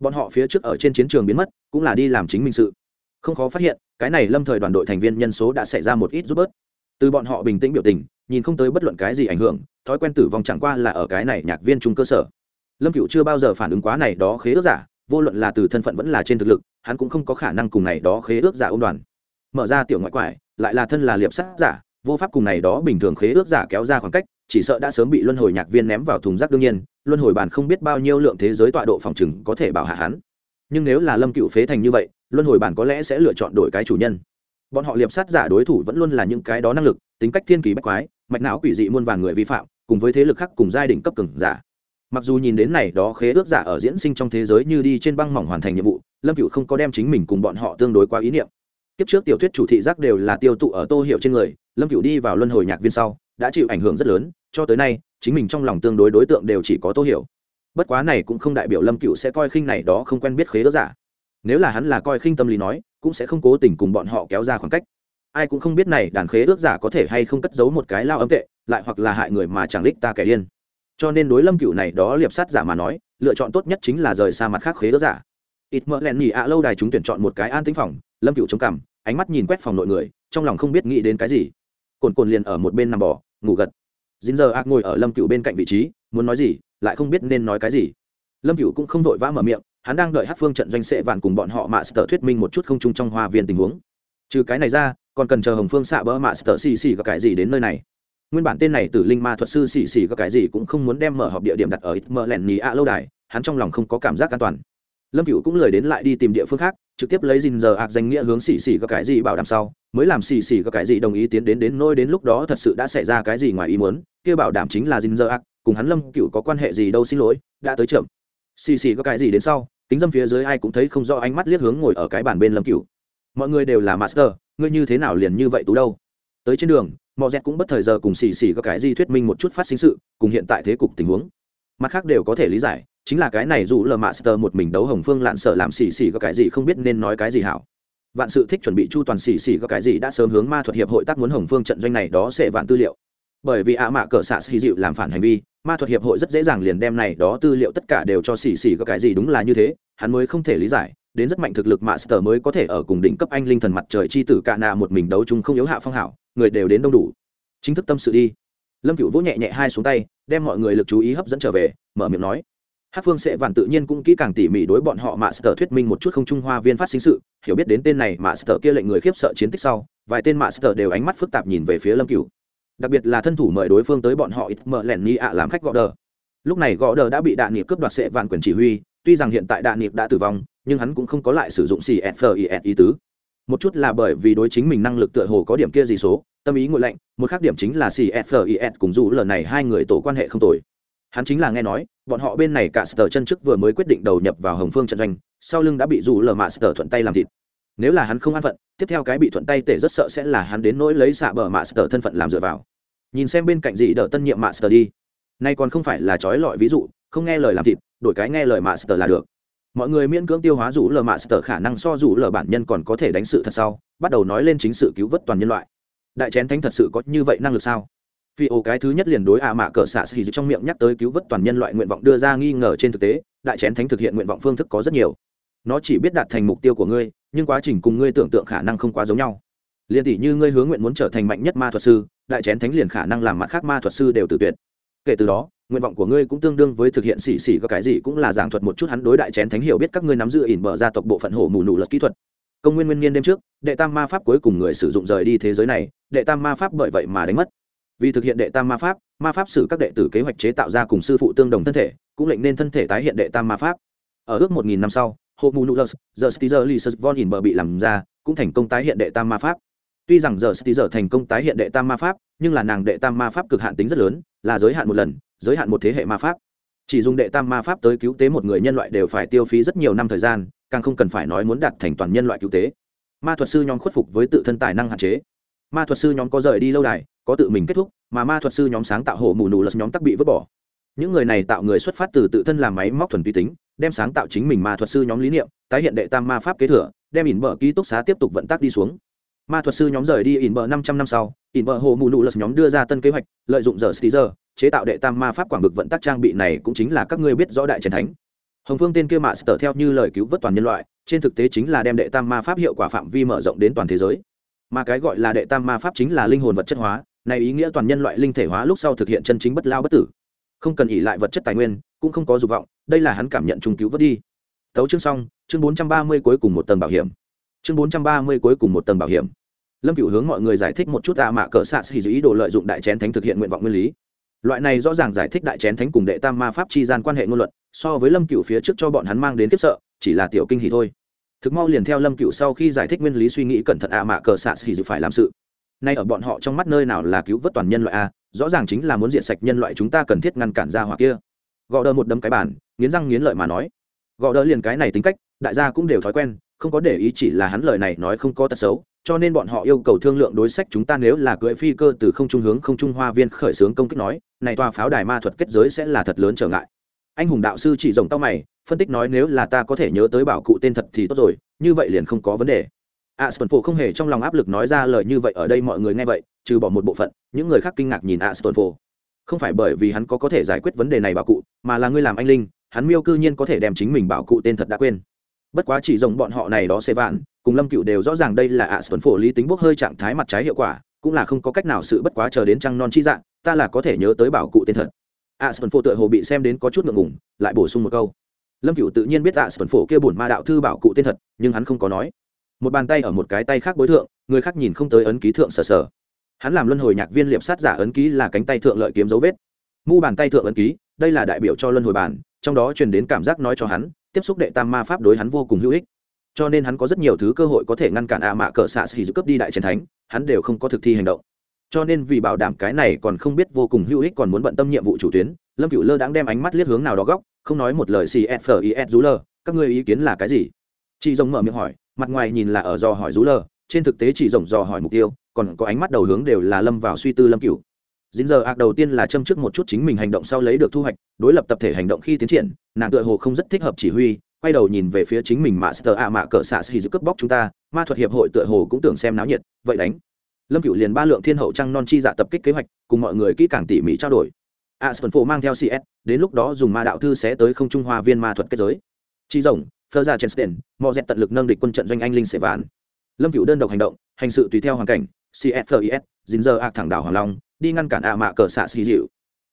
Bọn họ phía trước ở trên chiến trường biến mất, cũng là đi làm chính minh sự. Không khó phát hiện, cái này lâm thời đoàn đội thành viên nhân số đã xảy ra một ít giúp bớt. Từ bọn họ bình tĩnh biểu tình, nhìn không tới bất luận cái gì ảnh hưởng, thói quen tử vong chẳng qua là ở cái này nhạc viên trung cơ sở. Lâm cựu chưa bao giờ phản ứng quá này đó khế ước giả, vô luận là từ thân phận vẫn là trên thực lực, hắn cũng không có khả năng cùng này đó khế ước giả ôn đoàn. Mở ra tiểu ngoại quải lại là thân là liệp sát giả, vô pháp cùng này đó bình thường khế ước giả kéo ra khoảng cách, chỉ sợ đã sớm bị luân hồi nhạc viên ném vào thùng rác đương nhiên, luân hồi bàn không biết bao nhiêu lượng thế giới tọa độ phòng chừng có thể bảo hạ hắn. Nhưng nếu là lâm cựu phế thành như vậy, luân hồi bản có lẽ sẽ lựa chọn đổi cái chủ nhân. Bọn họ liệp sát giả đối thủ vẫn luôn là những cái đó năng lực, tính cách thiên kỳ bách quái, mạch não quỷ dị muôn vàn người vi phạm, cùng với thế lực khác cùng giai đình cấp cường giả. Mặc dù nhìn đến này đó khế ước giả ở diễn sinh trong thế giới như đi trên băng mỏng hoàn thành nhiệm vụ, lâm cựu không có đem chính mình cùng bọn họ tương đối qua ý niệm kiếp trước tiểu thuyết chủ thị giác đều là tiêu tụ ở tô hiệu trên người, lâm cửu đi vào luân hồi nhạc viên sau, đã chịu ảnh hưởng rất lớn, cho tới nay, chính mình trong lòng tương đối đối tượng đều chỉ có tô hiểu. Bất quá này cũng không đại biểu lâm cửu sẽ coi khinh này đó không quen biết khế ước giả. Nếu là hắn là coi khinh tâm lý nói, cũng sẽ không cố tình cùng bọn họ kéo ra khoảng cách. Ai cũng không biết này đàn khế ước giả có thể hay không cất giấu một cái lao ấm tệ, lại hoặc là hại người mà chẳng lích ta kẻ điên. Cho nên đối lâm cựu này đó liệp sát giả mà nói, lựa chọn tốt nhất chính là rời xa mặt khác khế ước giả. Ít mỡ lẹn nhỉ ạ, lâu đài chúng tuyển chọn một cái an tính phòng lâm cựu chống cằm ánh mắt nhìn quét phòng nội người, trong lòng không biết nghĩ đến cái gì. Cồn cồn liền ở một bên nằm bò, ngủ gật. Dính giờ ác ngồi ở lâm cựu bên cạnh vị trí, muốn nói gì, lại không biết nên nói cái gì. Lâm cựu cũng không vội vã mở miệng, hắn đang đợi hát phương trận doanh sệ vạn cùng bọn họ mạ sở thuyết minh một chút không chung trong hoa viên tình huống. Trừ cái này ra, còn cần chờ hồng phương xạ bỡ mạ sở xì xì có cái gì đến nơi này. Nguyên bản tên này từ linh ma thuật sư xì xì có cái gì cũng không muốn đem mở họp địa điểm đặt ở ít mơ lẻn nhì ạ lâu đài, hắn trong lòng không có cảm giác an toàn lâm cựu cũng lời đến lại đi tìm địa phương khác, trực tiếp lấy dình giờ ạc danh nghĩa hướng xì xì có cái gì bảo đảm sau, mới làm xì xì có cái gì đồng ý tiến đến đến nôi đến lúc đó thật sự đã xảy ra cái gì ngoài ý muốn, kia bảo đảm chính là dình giờ ạc, cùng hắn lâm cựu có quan hệ gì đâu xin lỗi, đã tới chậm. Xì xì có cái gì đến sau tính dâm phía dưới ai cũng thấy không rõ ánh mắt liếc hướng ngồi ở cái bàn bên lâm cựu mọi người đều là master, ngươi như thế nào liền như vậy tú đâu? Tới trên đường mọi dẹt cũng bất thời giờ cùng xì xì có cái gì thuyết minh một chút phát sinh sự, cùng hiện tại thế cục tình huống. Mặt khác đều có thể lý giải chính là cái này dù lờ master một mình đấu hồng phương lạn sợ làm xì xì có cái gì không biết nên nói cái gì hảo. Vạn sự thích chuẩn bị chu toàn xì xì có cái gì đã sớm hướng ma thuật hiệp hội tác muốn hồng phương trận doanh này đó sẽ vạn tư liệu. Bởi vì ạ mạ cờ xạ xì dịu làm phản hành vi, ma thuật hiệp hội rất dễ dàng liền đem này đó tư liệu tất cả đều cho xì xì có cái gì đúng là như thế, hắn mới không thể lý giải, đến rất mạnh thực lực master mới có thể ở cùng đỉnh cấp anh linh thần mặt trời chi tử cạ nạ một mình đấu chung không yếu hạ phong hảo, người đều đến đông đủ. Chính thức tâm sự đi. Lâm cựu vỗ nhẹ nhẹ hai xuống tay, đem mọi người lực chú ý hấp dẫn trở về, mở miệng nói hát phương Sệ vạn tự nhiên cũng kỹ càng tỉ mỉ đối bọn họ mạ sở thuyết minh một chút không trung hoa viên phát sinh sự, hiểu biết đến tên này mạ sở kia lệnh người khiếp sợ chiến tích sau, vài tên mạ sở đều ánh mắt phức tạp nhìn về phía lâm Cửu. đặc biệt là thân thủ mời đối phương tới bọn họ ít mợ lẻn ni ạ làm khách gõ đờ. Lúc này gõ đờ đã bị đạn nghiệp cướp đoạt sệ vạn quyền chỉ huy, tuy rằng hiện tại đạn nghiệp đã tử vong, nhưng hắn cũng không có lại sử dụng cfis ý tứ. Một chút là bởi vì đối chính mình năng lực tựa hồ có điểm kia gì số, tâm ý ngội lạnh, một khác điểm chính là cfis cùng dù lần này hai người tổ quan hệ không tồi hắn chính là nghe nói, bọn họ bên này cả sở chân chức vừa mới quyết định đầu nhập vào hồng phương trận doanh, sau lưng đã bị dù lờ mạ sở thuận tay làm thịt. Nếu là hắn không an phận, tiếp theo cái bị thuận tay tể rất sợ sẽ là hắn đến nỗi lấy xạ bờ mạ sở thân phận làm dựa vào. Nhìn xem bên cạnh gì đỡ tân nhiệm mạ sở đi. Nay còn không phải là trói lọi ví dụ, không nghe lời làm thịt, đổi cái nghe lời mạ sở là được. Mọi người miễn cưỡng tiêu hóa rủ lờ mạ sở khả năng so rủ lờ bản nhân còn có thể đánh sự thật sau, bắt đầu nói lên chính sự cứu vớt toàn nhân loại. Đại chén thánh thật sự có như vậy năng lực sao? Phi ô cái thứ nhất liền đối ạ mạ cỡ xạ xì trong miệng nhắc tới cứu vớt toàn nhân loại nguyện vọng đưa ra nghi ngờ trên thực tế, đại chén thánh thực hiện nguyện vọng phương thức có rất nhiều. Nó chỉ biết đạt thành mục tiêu của ngươi, nhưng quá trình cùng ngươi tưởng tượng khả năng không quá giống nhau. Liền tỷ như ngươi hướng nguyện muốn trở thành mạnh nhất ma thuật sư, đại chén thánh liền khả năng làm mặt khác ma thuật sư đều tự tuyệt. Kể từ đó, nguyện vọng của ngươi cũng tương đương với thực hiện xỉ xỉ có cái gì cũng là giảng thuật một chút hắn đối đại chén thánh hiểu biết các ngươi nắm giữ ỉn bờ gia tộc bộ phận hổ mù nụ lật kỹ thuật. Công nguyên nguyên niên đêm trước, đệ tam ma pháp cuối cùng người sử dụng rời đi thế giới này, đệ tam ma pháp bởi vậy mà đánh mất vì thực hiện đệ tam ma pháp ma pháp sử các đệ tử kế hoạch chế tạo ra cùng sư phụ tương đồng thân thể, cũng lệnh nên thân thể tái hiện đệ tam ma pháp. Ở ước một nghìn năm sau hộ mù nụ lật giờ stizer lysus von in bờ bị làm ra, cũng thành công tái hiện đệ tam ma pháp. Tuy rằng giờ stizer thành công tái hiện đệ tam ma pháp, nhưng là nàng đệ tam ma pháp cực hạn tính rất lớn, là giới hạn một lần, giới hạn một thế hệ ma pháp. Chỉ dùng đệ tam ma pháp tới cứu tế một người nhân loại đều phải tiêu phí rất nhiều năm thời gian, càng không cần phải nói muốn đạt thành toàn nhân loại cứu tế. Ma thuật sư nhóm khuất phục với tự thân tài năng hạn chế ma thuật sư nhóm có rời đi lâu đài, có tự mình kết thúc, mà ma thuật sư nhóm sáng tạo hổ mù nù lật nhóm tắc bị vứt bỏ. Những người này tạo người xuất phát từ tự thân làm máy móc thuần vi tính, đem sáng tạo chính mình ma thuật sư nhóm lý niệm, tái hiện đệ tam ma pháp kế thừa, đem ỉn bờ ký túc xá tiếp tục vận tác đi xuống. Ma thuật sư nhóm rời đi ỉn bờ năm trăm năm sau, ỉn bờ hồ mù nụ lật nhóm đưa ra tân kế hoạch, lợi dụng giờ stizer chế tạo đệ tam ma pháp quảng vực vận tắc trang bị này cũng chính là các ngươi biết rõ đại trần thánh. Hồng phương tên kia mạ sở theo như lời cứu vớt toàn nhân loại, trên thực tế chính là đem đệ tam ma pháp hiệu quả phạm vi mở rộng đến toàn thế giới mà cái gọi là đệ tam ma pháp chính là linh hồn vật chất hóa, này ý nghĩa toàn nhân loại linh thể hóa lúc sau thực hiện chân chính bất lao bất tử. Không cần ỉ lại vật chất tài nguyên, cũng không có dục vọng, đây là hắn cảm nhận trung cứu vớt đi. Tấu chương xong, chương bốn trăm ba mươi cuối cùng một tầng bảo hiểm. Chương bốn trăm ba mươi cuối cùng một tầng bảo hiểm. Lâm cựu hướng mọi người giải thích một chút tạ mạ cỡ xạ xì ý đồ lợi dụng đại chén thánh thực hiện nguyện vọng nguyên lý. Loại này rõ ràng giải thích đại chén thánh cùng đệ tam ma pháp chi gian quan hệ ngôn luận, so với lâm cựu phía trước cho bọn hắn mang đến kiếp sợ, chỉ là tiểu kinh hỷ thôi thực mau liền theo lâm cựu sau khi giải thích nguyên lý suy nghĩ cẩn thận ạ mạ cờ xạ thì dự phải làm sự. Nay ở bọn họ trong mắt nơi nào là cứu vớt toàn nhân loại a, rõ ràng chính là muốn diện sạch nhân loại chúng ta cần thiết ngăn cản ra hoặc kia. Gõ đơ một đấm cái bàn, nghiến răng nghiến lợi mà nói. Gõ đơ liền cái này tính cách, đại gia cũng đều thói quen, không có để ý chỉ là hắn lời này nói không có tật xấu, cho nên bọn họ yêu cầu thương lượng đối sách chúng ta nếu là cưỡi phi cơ từ không trung hướng không trung hoa viên khởi xướng công kích nói, này tòa pháo đài ma thuật kết giới sẽ là thật lớn trở ngại. Anh hùng đạo sư chỉ rồng tao mày phân tích nói nếu là ta có thể nhớ tới bảo cụ tên thật thì tốt rồi, như vậy liền không có vấn đề. À, a s phổ không hề trong lòng áp lực nói ra lời như vậy ở đây mọi người nghe vậy, trừ bỏ một bộ phận, những người khác kinh ngạc nhìn a s phổ. Không phải bởi vì hắn có có thể giải quyết vấn đề này bảo cụ, mà là ngươi làm anh linh, hắn miêu cư nhiên có thể đem chính mình bảo cụ tên thật đã quên. Bất quá chỉ rồng bọn họ này đó xê vạn, cùng lâm cựu đều rõ ràng đây là a s phổ lý tính bốc hơi trạng thái mặt trái hiệu quả, cũng là không có cách nào sự bất quá chờ đến trăng non chi dạng, ta là có thể nhớ tới bảo cụ tên thật. A s phổ tựa hồ bị xem đến có chút ngượng ngùng, lại bổ sung một câu lâm cựu tự nhiên biết tạ sơn phổ kia bổn ma đạo thư bảo cụ tên thật, nhưng hắn không có nói. Một bàn tay ở một cái tay khác bối thượng, người khác nhìn không tới ấn ký thượng sở sở hắn làm luân hồi nhạc viên liệp sát giả ấn ký là cánh tay thượng lợi kiếm dấu vết. Mu bàn tay thượng ấn ký, đây là đại biểu cho luân hồi bản, trong đó truyền đến cảm giác nói cho hắn, tiếp xúc đệ tam ma pháp đối hắn vô cùng hữu ích. Cho nên hắn có rất nhiều thứ cơ hội có thể ngăn cản ạ mạ cỡ xạ xì giúp cấp đi đại chiến thánh, hắn đều không có thực thi hành động cho nên vì bảo đảm cái này còn không biết vô cùng hữu ích còn muốn bận tâm nhiệm vụ chủ tuyến, lâm cựu lơ đãng đem ánh mắt liếc hướng nào đó góc, không nói một lời cfis rú lơ, các ngươi ý kiến là cái gì? Chị rồng mở miệng hỏi, mặt ngoài nhìn là ở dò hỏi rú lơ, trên thực tế chỉ rồng dò hỏi mục tiêu, còn có ánh mắt đầu hướng đều là lâm vào suy tư lâm cựu dính giờ ạc đầu tiên là châm trước một chút chính mình hành động sau lấy được thu hoạch, đối lập tập thể hành động khi tiến triển, nàng tựa hồ không rất thích hợp chỉ huy, quay đầu nhìn về phía chính mình mà sờ ạ mạ cỡ xạ xì giữ cướp bóc chúng ta, ma thuật hiệp hội tựa hồ cũng tưởng xem náo nhiệt, vậy đánh lâm cựu liền ba lượng thiên hậu trăng non chi dạ tập kích kế hoạch, cùng mọi người kỹ càng tỉ mỉ trao đổi. A sơn phổ mang theo cs đến lúc đó dùng ma đạo thư sẽ tới không trung hoa viên ma thuật kết giới. Chi rồng phơ ra chensten mò dẹt tận lực nâng địch quân trận doanh anh linh sệ vạn. Lâm cựu đơn độc hành động, hành sự tùy theo hoàn cảnh csfis dính giờ ạc thẳng đảo hoàng long, đi ngăn cản a mạ cờ xạ xì dịu.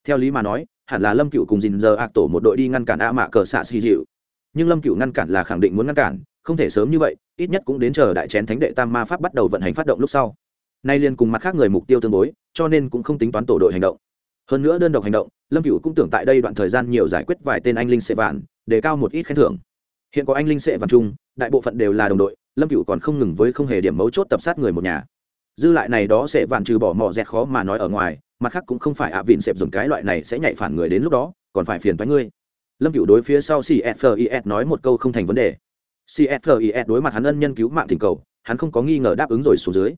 Theo lý mà nói, hẳn là lâm cựu cùng dính giờ ạc tổ một đội đi ngăn cản a mạ cờ xạ xì dịu. Nhưng lâm cựu ngăn cản là khẳng định muốn ngăn cản, không thể sớm như vậy, ít nhất cũng đến chờ đại chén thánh đệ tam ma pháp bắt đầu vận hành phát động lúc sau nay liên cùng mặt khác người mục tiêu tương đối, cho nên cũng không tính toán tổ đội hành động. Hơn nữa đơn độc hành động, lâm cựu cũng tưởng tại đây đoạn thời gian nhiều giải quyết vài tên anh linh sệ vạn, để cao một ít khen thưởng. Hiện có anh linh sệ vạn chung, đại bộ phận đều là đồng đội, lâm cựu còn không ngừng với không hề điểm mấu chốt tập sát người một nhà. Dư lại này đó sẽ vạn trừ bỏ mỏ dẹt khó mà nói ở ngoài, mặt khác cũng không phải ạ vịn sẹp dùng cái loại này sẽ nhảy phản người đến lúc đó, còn phải phiền thoái ngươi. Lâm cựu đối phía sau cfis nói một câu không thành vấn đề. Cfis đối mặt hắn ân nhân cứu mạng thỉnh cầu, hắn không có nghi ngờ đáp ứng rồi xuống dưới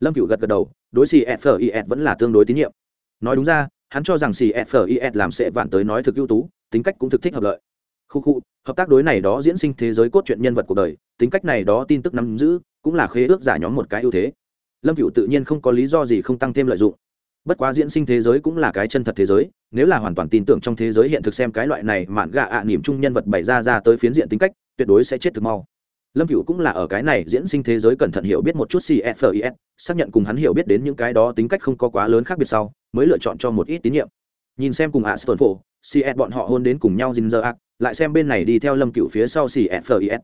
lâm cựu gật gật đầu đối cfis vẫn là tương đối tín nhiệm. Nói đúng ra hắn cho rằng cfis làm sệ vạn tới nói thực ưu tú tính cách cũng thực thích hợp lợi. Khu khu hợp tác đối này đó diễn sinh thế giới cốt truyện nhân vật cuộc đời tính cách này đó tin tức nắm giữ cũng là khế ước giả nhóm một cái ưu thế. Lâm cựu tự nhiên không có lý do gì không tăng thêm lợi dụng. Bất quá diễn sinh thế giới cũng là cái chân thật thế giới nếu là hoàn toàn tin tưởng trong thế giới hiện thực xem cái loại này mạn gạ ạ à, niềm chung nhân vật bày ra ra tới phiến diện tính cách tuyệt đối sẽ chết thực mau lâm cựu cũng là ở cái này diễn sinh thế giới cẩn thận hiểu biết một chút cfis xác nhận cùng hắn hiểu biết đến những cái đó tính cách không có quá lớn khác biệt sau, mới lựa chọn cho một ít tín nhiệm. Nhìn xem cùng ạ, stone phổ cs bọn họ hôn đến cùng nhau dinh dơ ác lại xem bên này đi theo lâm cựu phía sau cfis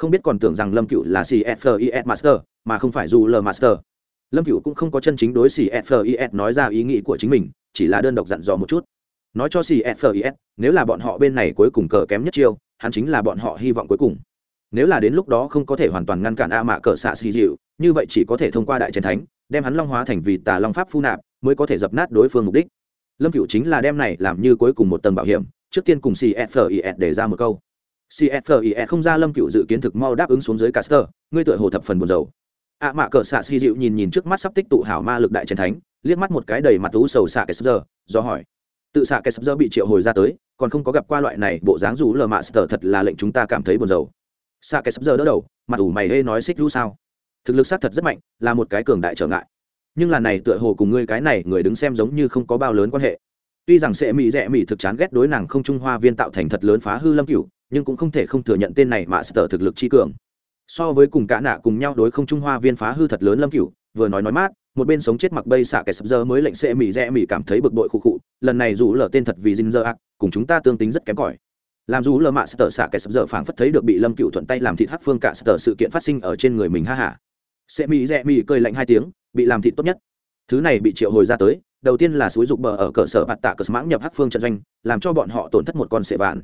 không biết còn tưởng rằng lâm cựu là cfis master, mà không phải dù l master. Lâm cựu cũng không có chân chính đối cfis nói ra ý nghĩ của chính mình, chỉ là đơn độc dặn dò một chút. Nói cho cfis nếu là bọn họ bên này cuối cùng cờ kém nhất chiêu, hắn chính là bọn họ hy vọng cuối cùng nếu là đến lúc đó không có thể hoàn toàn ngăn cản a mạ cỡ xạ xì dịu, như vậy chỉ có thể thông qua đại trần thánh, đem hắn long hóa thành vì tà long pháp phu nạp, mới có thể dập nát đối phương mục đích. Lâm cựu chính là đem này làm như cuối cùng một tầng bảo hiểm, trước tiên cùng cfis để ra một câu. Cfis không ra lâm cựu dự kiến thực mau đáp ứng xuống dưới caster, ngươi tựa hồ thập phần buồn dầu a mạ cỡ xạ xì dịu nhìn nhìn trước mắt sắp tích tụ hảo ma lực đại trần thánh, liếc mắt một cái đầy mặt thú sầu xạ cái giờ do hỏi. Tự xạ cái giờ bị triệu hồi ra tới, còn không có gặp qua loại này bộ dáng rú lờ mạ sờ thật là lệnh chúng ta cảm thấy buồn rầu xạ sắp giờ đỡ đầu, mặt ủ mày hê nói xích lũ sao? Thực lực sát thật rất mạnh, là một cái cường đại trở ngại. Nhưng lần này tựa hồ cùng ngươi cái này người đứng xem giống như không có bao lớn quan hệ. Tuy rằng sệ mỹ rẽ mỹ thực chán ghét đối nàng không trung hoa viên tạo thành thật lớn phá hư lâm cửu, nhưng cũng không thể không thừa nhận tên này mà sở thực lực chi cường. So với cùng cả nạ cùng nhau đối không trung hoa viên phá hư thật lớn lâm cửu, vừa nói nói mát, một bên sống chết mặc bây xạ kẻ sập giờ mới lệnh sệ mỹ rẽ mỹ cảm thấy bực bội khụ khụ, lần này dù lờ tên thật vì dinh dơ ác cùng chúng ta tương tính rất kém cỏi làm dù lơ mạ sờ xạ kẻ sập giờ phảng phất thấy được bị lâm cựu thuận tay làm thịt hắc phương cả sờ sự kiện phát sinh ở trên người mình, ha hả sẽ mỹ rẽ mỹ cười lạnh hai tiếng, bị làm thịt tốt nhất. Thứ này bị triệu hồi ra tới, đầu tiên là xúi dục bờ ở cơ sở bạt tạ cờ mãng nhập hắc phương trận doanh, làm cho bọn họ tổn thất một con sệ vạn.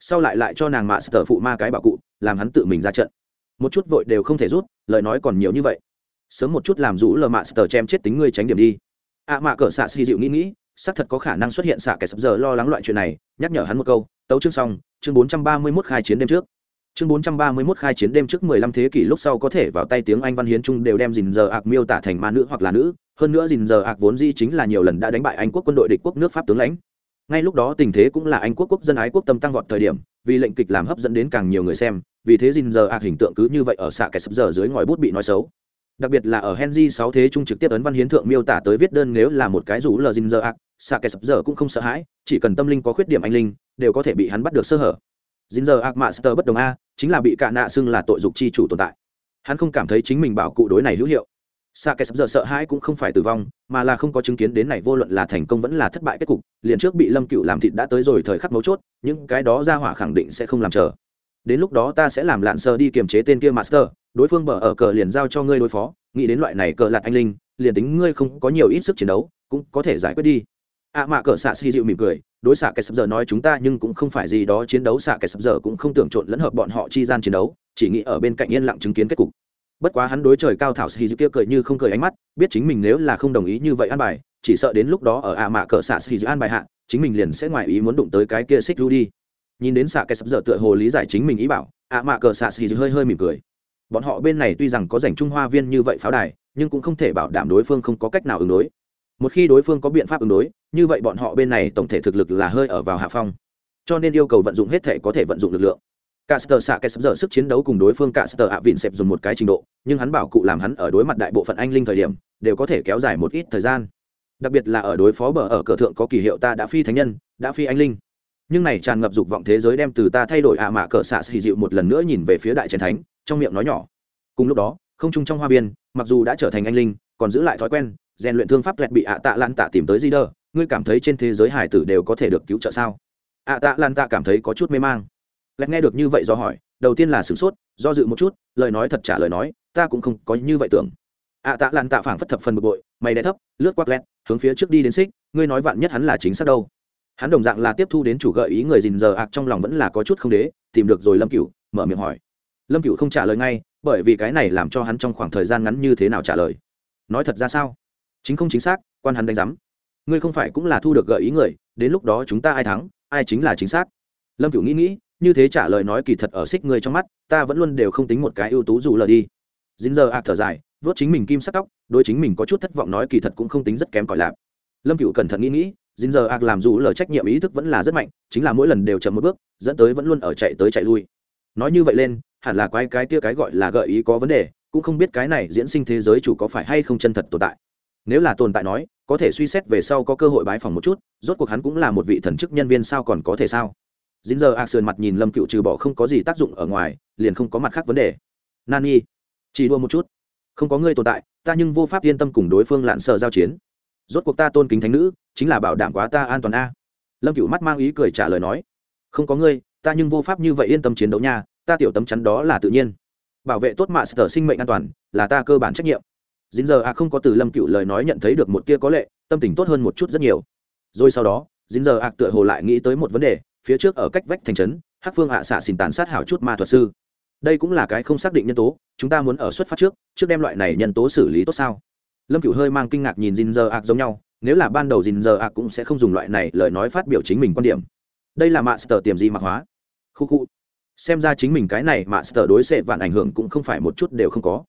Sau lại lại cho nàng mạ sờ phụ ma cái bảo cụ, làm hắn tự mình ra trận. Một chút vội đều không thể rút, lời nói còn nhiều như vậy. Sớm một chút làm rũ lờ mạ sờ chém chết tính ngươi tránh điểm đi. Ạ mạ cờ xạ xì dịu nghĩ nghĩ xác thật có khả năng xuất hiện xạ kẻ sập giờ lo lắng loại chuyện này, nhắc nhở hắn một câu, tấu chương xong, chương bốn trăm ba mươi 431 khai chiến đêm trước. Chương bốn trăm ba mươi 431 khai chiến đêm trước mười lăm thế kỷ lúc sau có thể vào tay tiếng anh văn hiến trung đều đem dình giờ ạc miêu tả thành ma nữ hoặc là nữ, hơn nữa dình giờ ạc vốn di chính là nhiều lần đã đánh bại anh quốc quân đội địch quốc nước pháp tướng lãnh. Ngay lúc đó tình thế cũng là anh quốc quốc dân ái quốc tâm tăng vọt thời điểm, vì lệnh kịch làm hấp dẫn đến càng nhiều người xem, vì thế dình giờ ạc hình tượng cứ như vậy ở xạ kẻ sập giờ dưới ngòi bút bị nói xấu đặc biệt là ở henry sáu thế trung trực tiếp ấn văn hiến thượng miêu tả tới viết đơn nếu là một cái rủ lờ dinh dơ ạc xạ kẻ sập giờ cũng không sợ hãi, chỉ cần tâm linh có khuyết điểm anh linh, đều có thể bị hắn bắt được sơ hở. Dinh dơ ạc master bất đồng a, chính là bị cả nạ xưng là tội dục chi chủ tồn tại. Hắn không cảm thấy chính mình bảo cụ đối này hữu hiệu. Xạ kẻ sập giờ sợ hãi cũng không phải tử vong, mà là không có chứng kiến đến này vô luận là thành công vẫn là thất bại kết cục, liền trước bị lâm cựu làm thịt đã tới rồi thời khắc mấu chốt, những cái đó ra hỏa khẳng định sẽ không làm chờ. Đến lúc đó ta sẽ làm lạn sơ đi kiềm chế tên kia master đối phương bờ ở cờ liền giao cho ngươi đối phó, nghĩ đến loại này cờ lạt anh linh, liền tính ngươi không có nhiều ít sức chiến đấu, cũng có thể giải quyết đi. Ạ à mạ cờ xạ xì dịu mỉm cười, đối xạ kẻ sập giờ nói chúng ta nhưng cũng không phải gì đó chiến đấu, xạ kẻ sập giờ cũng không tưởng trộn lẫn hợp bọn họ chi gian chiến đấu, chỉ nghĩ ở bên cạnh yên lặng chứng kiến kết cục. Bất quá hắn đối trời cao thảo xì dịu kia cười như không cười ánh mắt, biết chính mình nếu là không đồng ý như vậy an bài, chỉ sợ đến lúc đó ở ạ à mạ cờ xạ xì dịu an bài hạ, chính mình liền sẽ ngoài ý muốn đụng tới cái kia xích ru đi nhìn đến xạ kẻ sập giờ tựa hồ lý giải chính mình ý bảo ạ à mạ cờ xạ xì dịu hơi hơi mỉm cười bọn họ bên này tuy rằng có dành trung hoa viên như vậy pháo đài, nhưng cũng không thể bảo đảm đối phương không có cách nào ứng đối. Một khi đối phương có biện pháp ứng đối, như vậy bọn họ bên này tổng thể thực lực là hơi ở vào hạ phong. Cho nên yêu cầu vận dụng hết thể có thể vận dụng lực lượng. Cả sờ xạ cái sắp dở sức chiến đấu cùng đối phương cả sờ ạ vịn xẹp dùng một cái trình độ, nhưng hắn bảo cụ làm hắn ở đối mặt đại bộ phận anh linh thời điểm, đều có thể kéo dài một ít thời gian. Đặc biệt là ở đối phó bờ ở cờ thượng có kỳ hiệu ta đã phi thánh nhân, đã phi anh linh. Nhưng này tràn ngập dục vọng thế giới đem từ ta thay đổi ạ mạ cờ xạ xì dịu một lần nữa nhìn về phía đại trần thánh trong miệng nói nhỏ. Cùng lúc đó, không chung trong hoa viên, mặc dù đã trở thành anh linh, còn giữ lại thói quen, rèn luyện thương pháp lẹt bị ạ tạ lan tạ tìm tới di đơ ngươi cảm thấy trên thế giới hải tử đều có thể được cứu trợ sao? ạ tạ lan tạ cảm thấy có chút mê mang. Lẹt nghe được như vậy do hỏi, đầu tiên là sửng sốt, do dự một chút, lời nói thật trả lời nói, ta cũng không có như vậy tưởng. ạ tạ lan tạ phảng phất thập phần bực bội, mày đẻ thấp, lướt quát lẹt, hướng phía trước đi đến xích ngươi nói vạn nhất hắn là chính xác đâu? Hắn đồng dạng là tiếp thu đến chủ gợi ý người dình giờ ạc trong lòng vẫn là có chút không đế, tìm được rồi lâm cửu, mở miệng hỏi lâm cửu không trả lời ngay, bởi vì cái này làm cho hắn trong khoảng thời gian ngắn như thế nào trả lời. Nói thật ra sao? Chính không chính xác, quan hắn đánh giám. Ngươi không phải cũng là thu được gợi ý người, đến lúc đó chúng ta ai thắng, ai chính là chính xác. Lâm cửu nghĩ nghĩ, như thế trả lời nói kỳ thật ở xích ngươi trong mắt, ta vẫn luôn đều không tính một cái ưu tú dù lờ đi. Dính giờ ạc thở dài vớt chính mình kim sắc tóc đôi chính mình có chút thất vọng nói kỳ thật cũng không tính rất kém cỏi lạp lâm cửu cẩn thận nghĩ nghĩ, dính giờ ạc làm dù lờ trách nhiệm ý thức vẫn là rất mạnh, chính là mỗi lần đều chậm một bước, dẫn tới vẫn luôn ở chạy tới chạy lui. Nói như vậy lên hẳn là quái cái kia cái gọi là gợi ý có vấn đề, cũng không biết cái này diễn sinh thế giới chủ có phải hay không chân thật tồn tại. Nếu là tồn tại nói, có thể suy xét về sau có cơ hội bái phòng một chút, rốt cuộc hắn cũng là một vị thần chức nhân viên sao còn có thể sao? Dính giờ a sườn mặt nhìn lâm cựu trừ bỏ không có gì tác dụng ở ngoài, liền không có mặt khác vấn đề. Nani, chỉ đua một chút. Không có ngươi tồn tại, ta nhưng vô pháp yên tâm cùng đối phương lạn sợ giao chiến. Rốt cuộc ta tôn kính thánh nữ, chính là bảo đảm quá ta an toàn a. Lâm cựu mắt mang ý cười trả lời nói. Không có ngươi ta nhưng vô pháp như vậy yên tâm chiến đấu nha ta tiểu tấm chắn đó là tự nhiên. Bảo vệ tốt mạ sở sinh mệnh an toàn, là ta cơ bản trách nhiệm. Dính giờ a không có từ lâm cựu lời nói nhận thấy được một tia có lệ, tâm tình tốt hơn một chút rất nhiều. Rồi sau đó, dính giờ a tựa hồ lại nghĩ tới một vấn đề, phía trước ở cách vách thành trấn, hắc phương hạ xạ xin tàn sát hảo chút ma thuật sư. Đây cũng là cái không xác định nhân tố, chúng ta muốn ở xuất phát trước trước đem loại này nhân tố xử lý tốt sao? Lâm cựu hơi mang kinh ngạc nhìn dính giờ a giống nhau, nếu là ban đầu dính giờ a cũng sẽ không dùng loại này lời nói phát biểu chính mình quan điểm. Đây là mạ sờ tiềm di mạc hóa. Khu khu xem ra chính mình cái này mà sở đối xệ vạn ảnh hưởng cũng không phải một chút đều không có.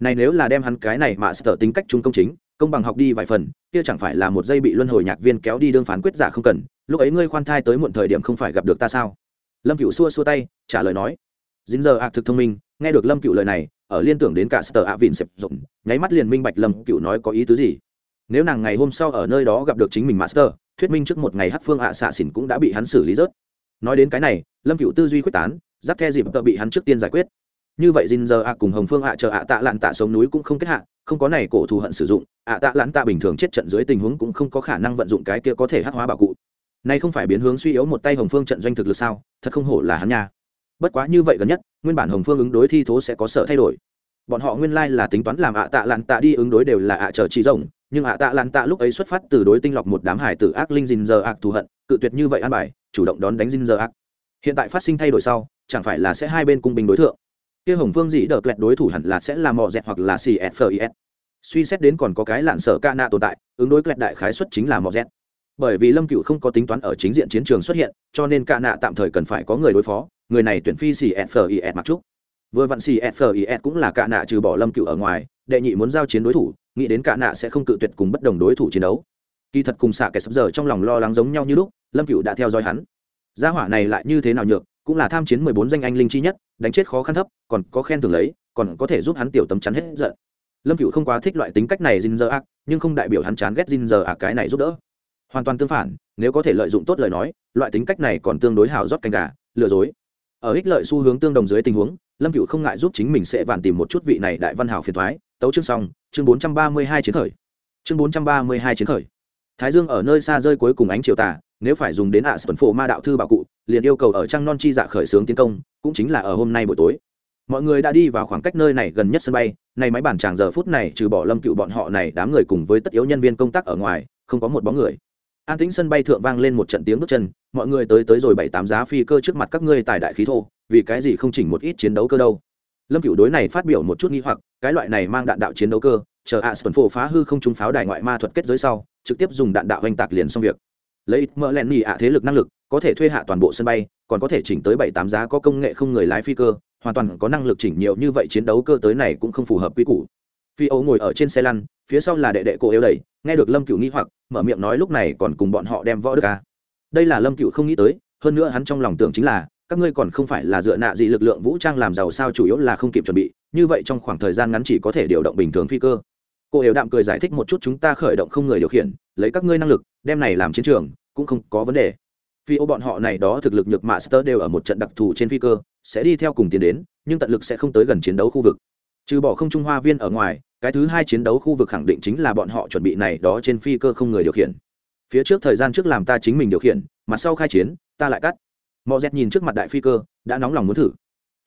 Này nếu là đem hắn cái này mà sở tính cách trung công chính, công bằng học đi vài phần, kia chẳng phải là một giây bị luân hồi nhạc viên kéo đi đương phán quyết giả không cần, lúc ấy ngươi khoan thai tới muộn thời điểm không phải gặp được ta sao? Lâm cựu xua xua tay, trả lời nói. Dính giờ ạc thực thông minh, nghe được lâm cựu lời này, ở liên tưởng đến cả sở ạ vịn xẹp rộng nháy mắt liền minh bạch lâm cựu nói có ý tứ gì. Nếu nàng ngày hôm sau ở nơi đó gặp được chính mình master, thuyết minh trước một ngày hát phương ạ xạ xỉn cũng đã bị hắn xử lý rớt. Nói đến cái này, lâm cựu tư duy quyết tán giáp the dịp tợ bị hắn trước tiên giải quyết. Như vậy dinh giờ ạ cùng hồng phương ạ chờ ạ tạ lạn tạ sống núi cũng không kết hạ, không có này cổ thù hận sử dụng, ạ tạ lạn tạ bình thường chết trận dưới tình huống cũng không có khả năng vận dụng cái kia có thể hắc hóa bảo cụ. Nay không phải biến hướng suy yếu một tay hồng phương trận doanh thực lực sao, thật không hổ là hắn nha. Bất quá như vậy gần nhất, nguyên bản hồng phương ứng đối thi thố sẽ có sợ thay đổi. Bọn họ nguyên lai là tính toán làm ạ tạ lạn tạ đi ứng đối đều là ạ chờ chỉ rồng nhưng ạ tạ lan tạ lúc ấy xuất phát từ đối tinh lọc một đám hải tử ác linh dinh giờ ác thù hận, cự tuyệt như vậy an bài, chủ động đón đánh dinh giờ ạc hiện tại phát sinh thay đổi sau, chẳng phải là sẽ hai bên cung bình đối tượng kia hồng phương dĩ đợt lẹt đối thủ hẳn là sẽ là mò dẹt hoặc là cfis suy xét đến còn có cái lạn sở ca nạ tồn tại, ứng đối lẹt đại khái xuất chính là mò dẹt. Bởi vì lâm cựu không có tính toán ở chính diện chiến trường xuất hiện, cho nên ca nạ tạm thời cần phải có người đối phó, người này tuyển phi cfis mặc trúc vừa vặn cfis cũng là ca nạ trừ bỏ lâm cựu ở ngoài, đệ nhị muốn giao chiến đối thủ, nghĩ đến ca nạ sẽ không cự tuyệt cùng bất đồng đối thủ chiến đấu. Kỳ thật cùng xạ kẻ sắp giờ trong lòng lo lắng giống nhau như lúc, lâm cựu đã theo dõi hắn gia hỏa này lại như thế nào nhược, cũng là tham chiến mười bốn danh anh linh chi nhất, đánh chết khó khăn thấp, còn có khen thưởng lấy, còn có thể giúp hắn tiểu tấm chắn hết giận. Lâm cựu không quá thích loại tính cách này dinh giờ ác nhưng không đại biểu hắn chán ghét dinh giờ ác cái này giúp đỡ. Hoàn toàn tương phản, nếu có thể lợi dụng tốt lời nói, loại tính cách này còn tương đối hào rót canh gà, lừa dối. Ở ích lợi xu hướng tương đồng dưới tình huống, lâm cựu không ngại giúp chính mình sẽ vạn tìm một chút vị này đại văn hào phiền thoái tấu chương xong, chương bốn trăm ba mươi hai chiến khởi. Chương bốn trăm ba mươi hai chiến khởi. Thái dương ở nơi xa rơi cuối cùng ánh chiều tà nếu phải dùng đến ạ sần phổ ma đạo thư bảo cụ, liền yêu cầu ở trăng non chi dạ khởi xướng tiến công, cũng chính là ở hôm nay buổi tối. Mọi người đã đi vào khoảng cách nơi này gần nhất sân bay, nay máy bản tràng giờ phút này trừ bỏ lâm cựu bọn họ này, đám người cùng với tất yếu nhân viên công tác ở ngoài, không có một bóng người. An tĩnh sân bay thượng vang lên một trận tiếng bước chân, mọi người tới tới rồi bảy tám giá phi cơ trước mặt các ngươi tài đại khí thô, vì cái gì không chỉnh một ít chiến đấu cơ đâu. Lâm cựu đối này phát biểu một chút nghi hoặc, cái loại này mang đạn đạo chiến đấu cơ, chờ ạ sần phổ phá hư không trung pháo đài ngoại ma thuật kết giới sau, trực tiếp dùng đạn đạo oanh tạc liền xong việc lấy ít mỡ len nhì ạ thế lực năng lực, có thể thuê hạ toàn bộ sân bay, còn có thể chỉnh tới bảy tám giá có công nghệ không người lái phi cơ, hoàn toàn có năng lực chỉnh nhiều như vậy chiến đấu cơ tới này cũng không phù hợp quy củ. Phi ấu ngồi ở trên xe lăn, phía sau là đệ đệ cô yếu đầy, nghe được lâm cựu nghĩ hoặc, mở miệng nói lúc này còn cùng bọn họ đem võ đức ca. Đây là lâm cựu không nghĩ tới, hơn nữa hắn trong lòng tưởng chính là, các ngươi còn không phải là dựa nạ gì lực lượng vũ trang làm giàu sao chủ yếu là không kịp chuẩn bị, như vậy trong khoảng thời gian ngắn chỉ có thể điều động bình thường phi cơ. Cô yếu đạm cười giải thích một chút chúng ta khởi động không người điều khiển, lấy các ngươi năng lực, đem này làm chiến trường cũng không có vấn đề. Phi ô bọn họ này đó thực lực nhược master đều ở một trận đặc thù trên phi cơ, sẽ đi theo cùng tiến đến, nhưng tận lực sẽ không tới gần chiến đấu khu vực. Trừ bỏ không trung hoa viên ở ngoài, cái thứ hai chiến đấu khu vực khẳng định chính là bọn họ chuẩn bị này đó trên phi cơ không người điều khiển. Phía trước thời gian trước làm ta chính mình điều khiển, mà sau khai chiến, ta lại cắt. Mọi dẹt nhìn trước mặt đại phi cơ, đã nóng lòng muốn thử.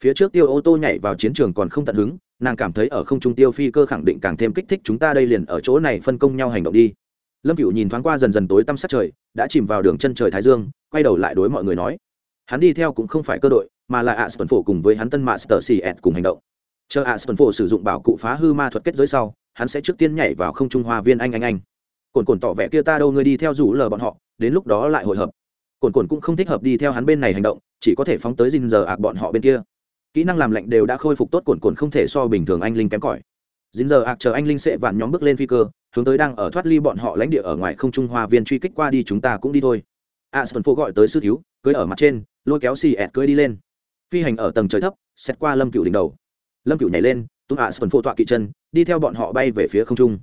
Phía trước tiêu ô tô nhảy vào chiến trường còn không tận hứng, nàng cảm thấy ở không trung tiêu phi cơ khẳng định càng thêm kích thích chúng ta đây liền ở chỗ này phân công nhau hành động đi. Lâm cựu nhìn thoáng qua dần dần tối tăm sát trời đã chìm vào đường chân trời thái dương, quay đầu lại đối mọi người nói. Hắn đi theo cũng không phải cơ đội, mà là ạ sần phổ cùng với hắn tân mạ sờ xì ẹt cùng hành động. Chờ ạ sần phổ sử dụng bảo cụ phá hư ma thuật kết giới sau, hắn sẽ trước tiên nhảy vào không trung hoa viên anh anh anh. Cồn cồn tỏ vẻ kia ta đâu ngươi đi theo rủ lờ bọn họ, đến lúc đó lại hội hợp. Cồn cồn cũng không thích hợp đi theo hắn bên này hành động, chỉ có thể phóng tới dinh giờ ạc bọn họ bên kia. Kỹ năng làm lạnh đều đã khôi phục tốt, cồn cồn không thể so bình thường anh linh kém cỏi. Dính giờ ạc chờ anh linh sẽ vạn nhóm bước lên phi cơ hướng tới đang ở thoát ly bọn họ lãnh địa ở ngoài không trung hoa viên truy kích qua đi chúng ta cũng đi thôi. A sơn phô gọi tới sư thiếu, cưới ở mặt trên, lôi kéo xì ẹt cưới đi lên. Phi hành ở tầng trời thấp, xét qua lâm cựu đỉnh đầu. Lâm cựu nhảy lên, tung a sơn phô tọa kỵ chân, đi theo bọn họ bay về phía không trung.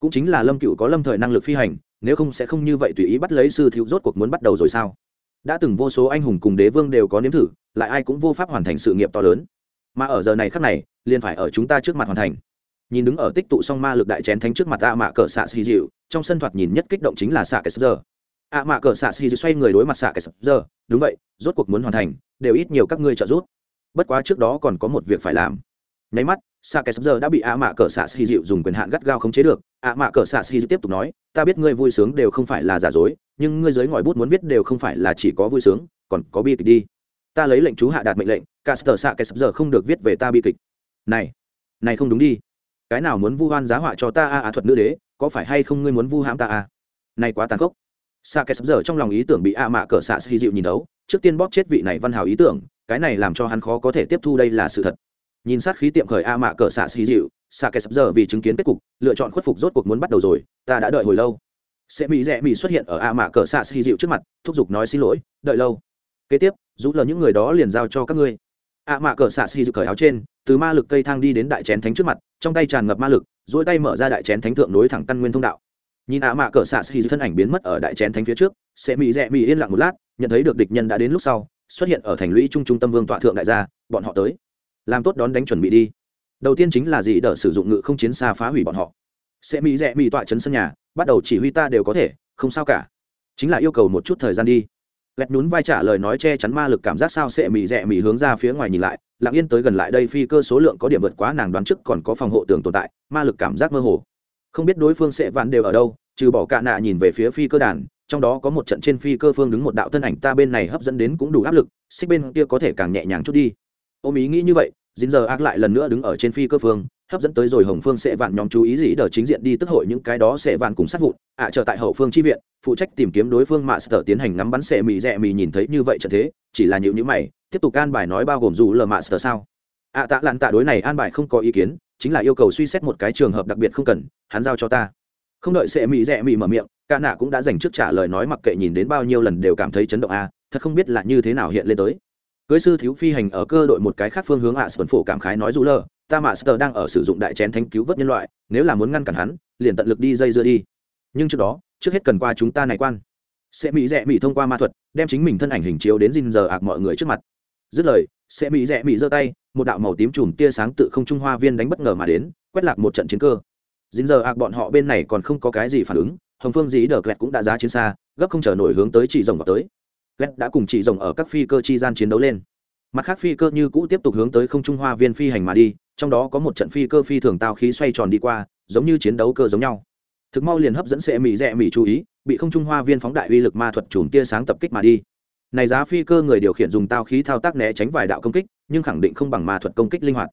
Cũng chính là lâm cựu có lâm thời năng lực phi hành, nếu không sẽ không như vậy tùy ý bắt lấy sư thiếu rốt cuộc muốn bắt đầu rồi sao? Đã từng vô số anh hùng cùng đế vương đều có nếm thử, lại ai cũng vô pháp hoàn thành sự nghiệp to lớn. Mà ở giờ này khắc này, liền phải ở chúng ta trước mặt hoàn thành nhìn đứng ở tích tụ song ma lực đại chén thánh trước mặt a mạ cờ xạ xì dịu, trong sân thoạt nhìn nhất kích động chính là xạ kẻ giờ a mạ cờ xạ xì dịu xoay người đối mặt xạ kẻ giờ đúng vậy, rốt cuộc muốn hoàn thành, đều ít nhiều các ngươi trợ giúp. Bất quá trước đó còn có một việc phải làm. Nháy mắt xạ kẻ giờ đã bị a mạ cờ xạ xì dịu dùng quyền hạn gắt gao khống chế được. A mạ cờ xạ xì dịu tiếp tục nói, ta biết ngươi vui sướng đều không phải là giả dối, nhưng ngươi giới ngòi bút muốn viết đều không phải là chỉ có vui sướng, còn có bi kịch đi. Ta lấy lệnh chú hạ đạt mệnh lệnh cả sở xạ kẻ giờ không được viết về ta bi kịch. Này này không đúng đi cái nào muốn vu hoan giá họa cho ta a à, thuật nữ đế có phải hay không ngươi muốn vu hãm ta a? Này quá tàn khốc. Xa kẻ sắp giờ trong lòng ý tưởng bị a mạ cờ xạ xì dịu nhìn đấu trước tiên bóp chết vị này văn hào ý tưởng cái này làm cho hắn khó có thể tiếp thu đây là sự thật. Nhìn sát khí tiệm khởi a mạ cờ xạ xì dịu xa kẻ sắp giờ vì chứng kiến kết cục lựa chọn khuất phục rốt cuộc muốn bắt đầu rồi ta đã đợi hồi lâu. Sẽ mỹ rẽ mỹ xuất hiện ở a mạ cờ xạ xì dịu trước mặt thúc giục nói xin lỗi đợi lâu. Kế tiếp rũ lờ những người đó liền giao cho các ngươi a mạ cờ xạ xì dự cởi áo trên, từ ma lực cây thang đi đến đại chén thánh trước mặt, trong tay tràn ngập ma lực dỗi tay mở ra đại chén thánh thượng nối thẳng căn nguyên thông đạo. Nhìn ạ mạ cờ xạ xì thân ảnh biến mất ở đại chén thánh phía trước, sẽ mỹ rẽ mỹ yên lặng một lát, nhận thấy được địch nhân đã đến lúc sau, xuất hiện ở thành lũy trung trung tâm vương tọa thượng đại gia, bọn họ tới. Làm tốt đón đánh chuẩn bị đi. Đầu tiên chính là gì đỡ sử dụng ngự không chiến xa phá hủy bọn họ. Sẽ mỹ rẽ mỹ tọa chấn sân nhà, bắt đầu chỉ huy ta đều có thể, không sao cả. Chính là yêu cầu một chút thời gian đi lẹt nhún vai trả lời nói che chắn ma lực cảm giác sao sẽ mị rẽ mị hướng ra phía ngoài nhìn lại, lặng yên tới gần lại đây phi cơ số lượng có điểm vượt quá nàng đoán trước còn có phòng hộ tường tồn tại, ma lực cảm giác mơ hồ. Không biết đối phương sẽ vạn đều ở đâu, trừ bỏ cả nạ nhìn về phía phi cơ đàn, trong đó có một trận trên phi cơ phương đứng một đạo thân ảnh ta bên này hấp dẫn đến cũng đủ áp lực, xích bên kia có thể càng nhẹ nhàng chút đi. Ôm ý nghĩ như vậy dính giờ ác lại lần nữa đứng ở trên phi cơ phương hấp dẫn tới rồi hồng phương sẽ vạn nhóm chú ý gì đờ chính diện đi tức hội những cái đó sẽ vạn cùng sát vụn. Ạ à, chờ tại hậu phương chi viện phụ trách tìm kiếm đối phương mạ sở tiến hành ngắm bắn xe mì rẽ mì nhìn thấy như vậy trận thế chỉ là những những mày tiếp tục an bài nói bao gồm dù lờ mạ sở sao? Ạ à, tạ lặn tạ đối này an bài không có ý kiến chính là yêu cầu suy xét một cái trường hợp đặc biệt không cần hắn giao cho ta. Không đợi sẽ mì rẽ mì mở miệng ca nạ cũng đã dành trước trả lời nói mặc kệ nhìn đến bao nhiêu lần đều cảm thấy chấn động a thật không biết là như thế nào hiện lên tới. Cưới sư thiếu phi hành ở cơ đội một cái khác phương hướng ạ sơn phổ cảm khái nói dù lờ ta mạ sơ đang ở sử dụng đại chén thánh cứu vớt nhân loại, nếu là muốn ngăn cản hắn, liền tận lực đi dây dưa đi. Nhưng trước đó, trước hết cần qua chúng ta này quan. Sẽ mỹ rẽ mỹ thông qua ma thuật, đem chính mình thân ảnh hình chiếu đến dinh giờ ạc mọi người trước mặt. Dứt lời, sẽ mỹ rẽ mỹ giơ tay, một đạo màu tím chùm tia sáng tự không trung hoa viên đánh bất ngờ mà đến, quét lạc một trận chiến cơ. Dinh giờ ạc bọn họ bên này còn không có cái gì phản ứng, hồng phương dĩ đờ kẹt cũng đã giá chiến xa, gấp không chờ nổi hướng tới chị rồng vào tới. Kẹt đã cùng chị rồng ở các phi cơ chi gian chiến đấu lên. Mặt khác phi cơ như cũ tiếp tục hướng tới không trung hoa viên phi hành mà đi trong đó có một trận phi cơ phi thường tao khí xoay tròn đi qua, giống như chiến đấu cơ giống nhau. Thực mau liền hấp dẫn sệ mỹ rẽ mỹ chú ý, bị không trung hoa viên phóng đại uy lực ma thuật chùm tia sáng tập kích mà đi. Này giá phi cơ người điều khiển dùng tao khí thao tác né tránh vài đạo công kích, nhưng khẳng định không bằng ma thuật công kích linh hoạt.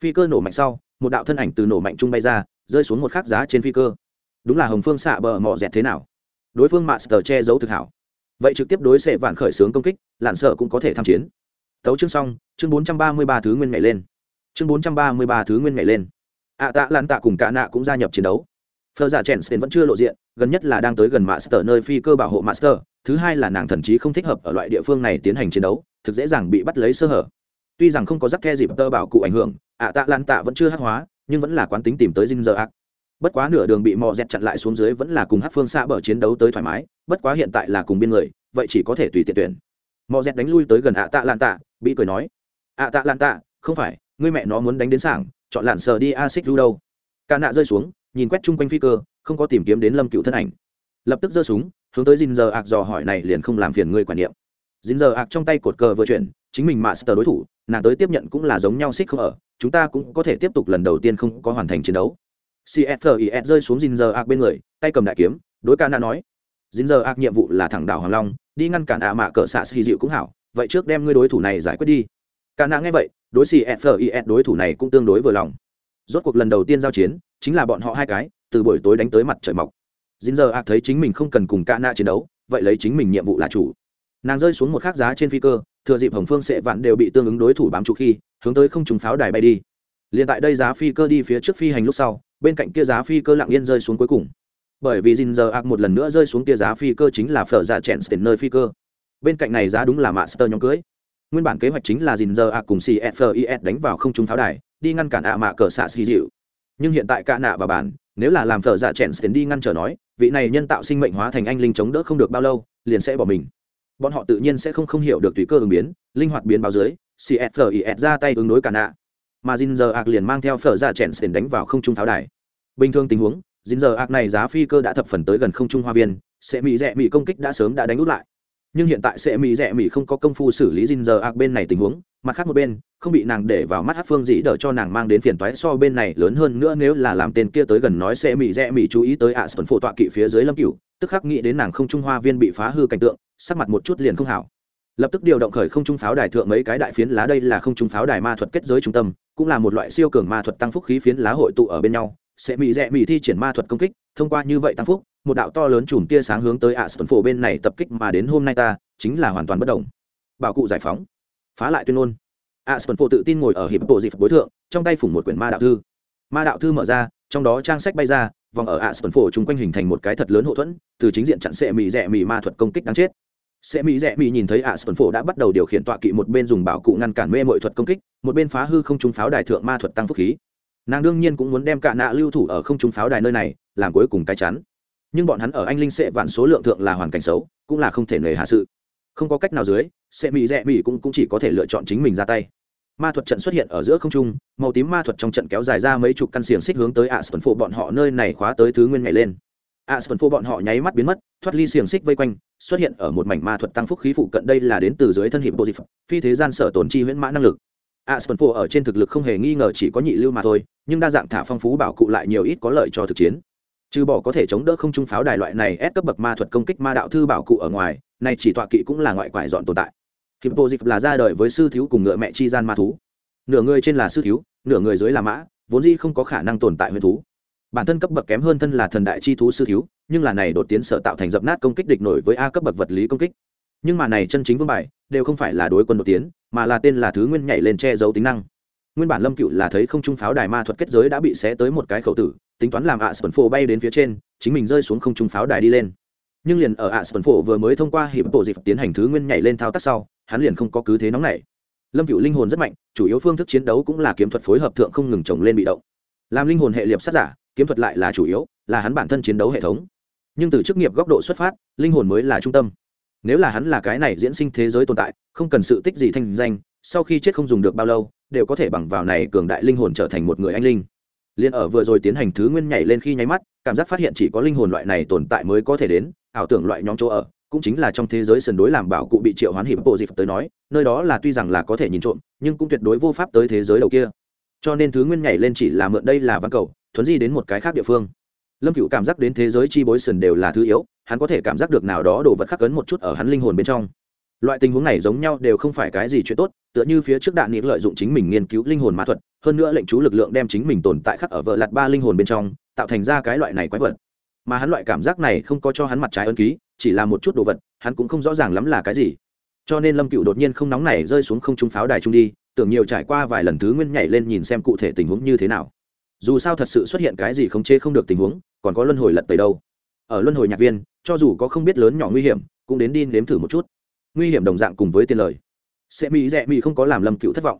Phi cơ nổ mạnh sau, một đạo thân ảnh từ nổ mạnh trung bay ra, rơi xuống một khắc giá trên phi cơ. Đúng là hồng phương xạ bờ mỏ dẹt thế nào? Đối phương mạ sờ che giấu thực hảo. Vậy trực tiếp đối sẽ vạn khởi xướng công kích, lạn sợ cũng có thể tham chiến. Tấu chương xong, chương bốn trăm ba mươi ba thứ nguyên ngày lên chương bốn trăm ba mươi ba thứ nguyên ngày lên. Ạ tạ lan tạ cùng cả nạ cũng gia nhập chiến đấu. Phờ giả chèn vẫn chưa lộ diện, gần nhất là đang tới gần master nơi phi cơ bảo hộ master, thứ hai là nàng thần trí không thích hợp ở loại địa phương này tiến hành chiến đấu, thực dễ dàng bị bắt lấy sơ hở. Tuy rằng không có rắc the dịp tơ bảo cụ ảnh hưởng, ạ tạ lan tạ vẫn chưa hắc hóa, nhưng vẫn là quán tính tìm tới dinh giờ ác bất quá nửa đường bị mò dẹt chặn lại xuống dưới vẫn là cùng hát phương xa bờ chiến đấu tới thoải mái, bất quá hiện tại là cùng biên người, vậy chỉ có thể tùy tiện tuyển. Mò dẹt đánh lui tới gần ạ tạ lan tạ, bị cười nói, ạ tạ lan tạ, không phải ngươi mẹ nó muốn đánh đến sảng, chọn lạn sờ đi a xích ru đâu. Ca nạ rơi xuống, nhìn quét chung quanh phi cơ, không có tìm kiếm đến lâm cựu thân ảnh. Lập tức giơ súng, hướng tới dinh giờ ạc dò hỏi này liền không làm phiền ngươi quản niệm. Dinh giờ ạc trong tay cột cờ vừa chuyển, chính mình mạ sờ đối thủ, nàng tới tiếp nhận cũng là giống nhau xích không ở, chúng ta cũng có thể tiếp tục lần đầu tiên không có hoàn thành chiến đấu. Cfis rơi xuống dinh giờ ạc bên người, tay cầm đại kiếm, đối ca nạ nói dinh giờ ạc nhiệm vụ là thẳng đảo hoàng long, đi ngăn cản ạ mạ cỡ xạ xì dịu cũng hảo, vậy trước đem ngươi đối thủ này giải quyết đi. Cả nạ nghe vậy, đối xì fis đối thủ này cũng tương đối vừa lòng. Rốt cuộc lần đầu tiên giao chiến, chính là bọn họ hai cái, từ buổi tối đánh tới mặt trời mọc. Dính giờ ạc thấy chính mình không cần cùng cả nạ chiến đấu, vậy lấy chính mình nhiệm vụ là chủ. Nàng rơi xuống một khắc giá trên phi cơ, thừa dịp hồng phương sệ vạn đều bị tương ứng đối thủ bám trụ khi, hướng tới không trùng pháo đài bay đi. Liền tại đây giá phi cơ đi phía trước phi hành lúc sau, bên cạnh kia giá phi cơ lặng yên rơi xuống cuối cùng. Bởi vì dìn giờ ạc một lần nữa rơi xuống kia giá phi cơ chính là phở dạ chèn tiền nơi phi cơ. Bên cạnh này giá đúng là master nhóm cưới nguyên bản kế hoạch chính là dìn giờ ạ cùng cfis đánh vào không trung pháo đài, đi ngăn cản ạ mạ cờ xạ xì dịu. Nhưng hiện tại cả nạ và bản, nếu là làm phở dạ chèn tiến đi ngăn trở nói, vị này nhân tạo sinh mệnh hóa thành anh linh chống đỡ không được bao lâu, liền sẽ bỏ mình. Bọn họ tự nhiên sẽ không không hiểu được tùy cơ ứng biến, linh hoạt biến báo dưới cfis ra tay ứng đối cả nạ. Mà dìn giờ ạc liền mang theo phở dạ chèn tiến đánh vào không trung pháo đài. Bình thường tình huống dìn giờ ạc này giá phi cơ đã thập phần tới gần không trung hoa viên, sẽ mỹ rẽ mỹ công kích đã sớm đã đánh út lại nhưng hiện tại sẽ mỹ rẻ mỹ không có công phu xử lý dinh giờ ạc bên này tình huống, mặt khác một bên, không bị nàng để vào mắt hát phương dĩ đỡ cho nàng mang đến phiền toái so bên này lớn hơn nữa nếu là làm tên kia tới gần nói sẽ mỹ rẽ mỹ chú ý tới ạ à sơn phổ tọa kỵ phía dưới lâm cửu, tức khắc nghĩ đến nàng không trung hoa viên bị phá hư cảnh tượng, sắc mặt một chút liền không hảo. Lập tức điều động khởi không trung pháo đài thượng mấy cái đại phiến lá, đây là không trung pháo đài ma thuật kết giới trung tâm, cũng là một loại siêu cường ma thuật tăng phúc khí phiến lá hội tụ ở bên nhau sẽ mỹ rẽ mỹ thi triển ma thuật công kích, thông qua như vậy tăng phúc, một đạo to lớn chùm tia sáng hướng tới ạ sơn phổ bên này tập kích mà đến hôm nay ta, chính là hoàn toàn bất động. Bảo cụ giải phóng. Phá lại tuyên ngôn. ạ sơn phổ tự tin ngồi ở hiệp bộ dịp bối thượng, trong tay phủng một quyển ma đạo thư. Ma đạo thư mở ra, trong đó trang sách bay ra, vòng ở ạ sơn phổ chung quanh hình thành một cái thật lớn hậu thuẫn, từ chính diện chặn sệ mì rẽ mì ma thuật công kích đáng chết. Sẽ mỹ rẽ mỹ nhìn thấy ạ sơn phổ đã bắt đầu điều khiển tọa kỵ một bên dùng bảo cụ ngăn cản mê mọi thuật công kích, một bên phá hư không trung pháo đài thượng ma thuật tăng phúc khí nàng đương nhiên cũng muốn đem cả nạ lưu thủ ở không trung pháo đài nơi này làm cuối cùng cái chắn. Nhưng bọn hắn ở anh linh sệ vạn số lượng thượng là hoàn cảnh xấu cũng là không thể nề hạ sự. Không có cách nào dưới sẽ mỹ rẽ mỹ cũng, cũng chỉ có thể lựa chọn chính mình ra tay. Ma thuật trận xuất hiện ở giữa không trung màu tím ma thuật trong trận kéo dài ra mấy chục căn xiềng xích hướng tới ạ sơn phụ bọn họ nơi này khóa tới thứ nguyên ngày lên. Ạ sơn phụ bọn họ nháy mắt biến mất thoát ly xiềng xích vây quanh xuất hiện ở một mảnh ma thuật tăng phúc khí phụ cận đây là đến từ dưới thân hiệp bộ dịch phi thế gian sở tồn chi huyễn mã năng lực a sơn ở trên thực lực không hề nghi ngờ chỉ có nhị lưu mà thôi, nhưng đa dạng thả phong phú bảo cụ lại nhiều ít có lợi cho thực chiến. Trừ bỏ có thể chống đỡ không trung pháo đài loại này ép cấp bậc ma thuật công kích ma đạo thư bảo cụ ở ngoài, này chỉ tọa kỵ cũng là ngoại quải dọn tồn tại. Hippo dịp là ra đời với sư thiếu cùng ngựa mẹ chi gian ma thú. Nửa người trên là sư thiếu, nửa người dưới là mã, vốn dĩ không có khả năng tồn tại huyền thú. Bản thân cấp bậc kém hơn thân là thần đại chi thú sư thiếu, nhưng là này đột tiến sở tạo thành dập nát công kích địch nổi với a cấp bậc vật lý công kích nhưng mà này chân chính vương bài đều không phải là đối quân đột tiến, mà là tên là thứ nguyên nhảy lên che giấu tính năng. Nguyên bản lâm cựu là thấy không trung pháo đài ma thuật kết giới đã bị xé tới một cái khẩu tử, tính toán làm ạ sần phổ bay đến phía trên, chính mình rơi xuống không trung pháo đài đi lên. Nhưng liền ở ạ sần phổ vừa mới thông qua hiệp bộ dịp tiến hành thứ nguyên nhảy lên thao tác sau, hắn liền không có cứ thế nóng này lâm cựu linh hồn rất mạnh, chủ yếu phương thức chiến đấu cũng là kiếm thuật phối hợp thượng không ngừng trồng lên bị động. Làm linh hồn hệ liệp sát giả, kiếm thuật lại là chủ yếu, là hắn bản thân chiến đấu hệ thống. Nhưng từ chức nghiệp góc độ xuất phát, linh hồn mới là trung tâm nếu là hắn là cái này diễn sinh thế giới tồn tại, không cần sự tích gì thanh danh, sau khi chết không dùng được bao lâu, đều có thể bằng vào này cường đại linh hồn trở thành một người anh linh. Liên ở vừa rồi tiến hành thứ nguyên nhảy lên khi nháy mắt, cảm giác phát hiện chỉ có linh hồn loại này tồn tại mới có thể đến, ảo tưởng loại nhóm chỗ ở, cũng chính là trong thế giới sườn đối làm bảo cụ bị triệu hoán hiệp bộ dịp tới nói, nơi đó là tuy rằng là có thể nhìn trộm, nhưng cũng tuyệt đối vô pháp tới thế giới đầu kia. Cho nên thứ nguyên nhảy lên chỉ là mượn đây là văn cầu, thuấn di đến một cái khác địa phương lâm cựu cảm giác đến thế giới chi bối sần đều là thứ yếu, hắn có thể cảm giác được nào đó đồ vật khắc cấn một chút ở hắn linh hồn bên trong. Loại tình huống này giống nhau đều không phải cái gì chuyện tốt, tựa như phía trước đạn nghĩa lợi dụng chính mình nghiên cứu linh hồn ma thuật, hơn nữa lệnh chú lực lượng đem chính mình tồn tại khắc ở vợ lặt ba linh hồn bên trong, tạo thành ra cái loại này quái vật. Mà hắn loại cảm giác này không có cho hắn mặt trái ân ký, chỉ là một chút đồ vật, hắn cũng không rõ ràng lắm là cái gì. Cho nên lâm cựu đột nhiên không nóng này rơi xuống không trung pháo đài trung đi, tưởng nhiều trải qua vài lần thứ nguyên nhảy lên nhìn xem cụ thể tình huống như thế nào dù sao thật sự xuất hiện cái gì không chế không được tình huống, còn có luân hồi lật tới đâu. Ở luân hồi nhạc viên, cho dù có không biết lớn nhỏ nguy hiểm, cũng đến đi nếm thử một chút. Nguy hiểm đồng dạng cùng với tiền lời. Sẽ mỹ rẽ mỹ không có làm lâm cựu thất vọng.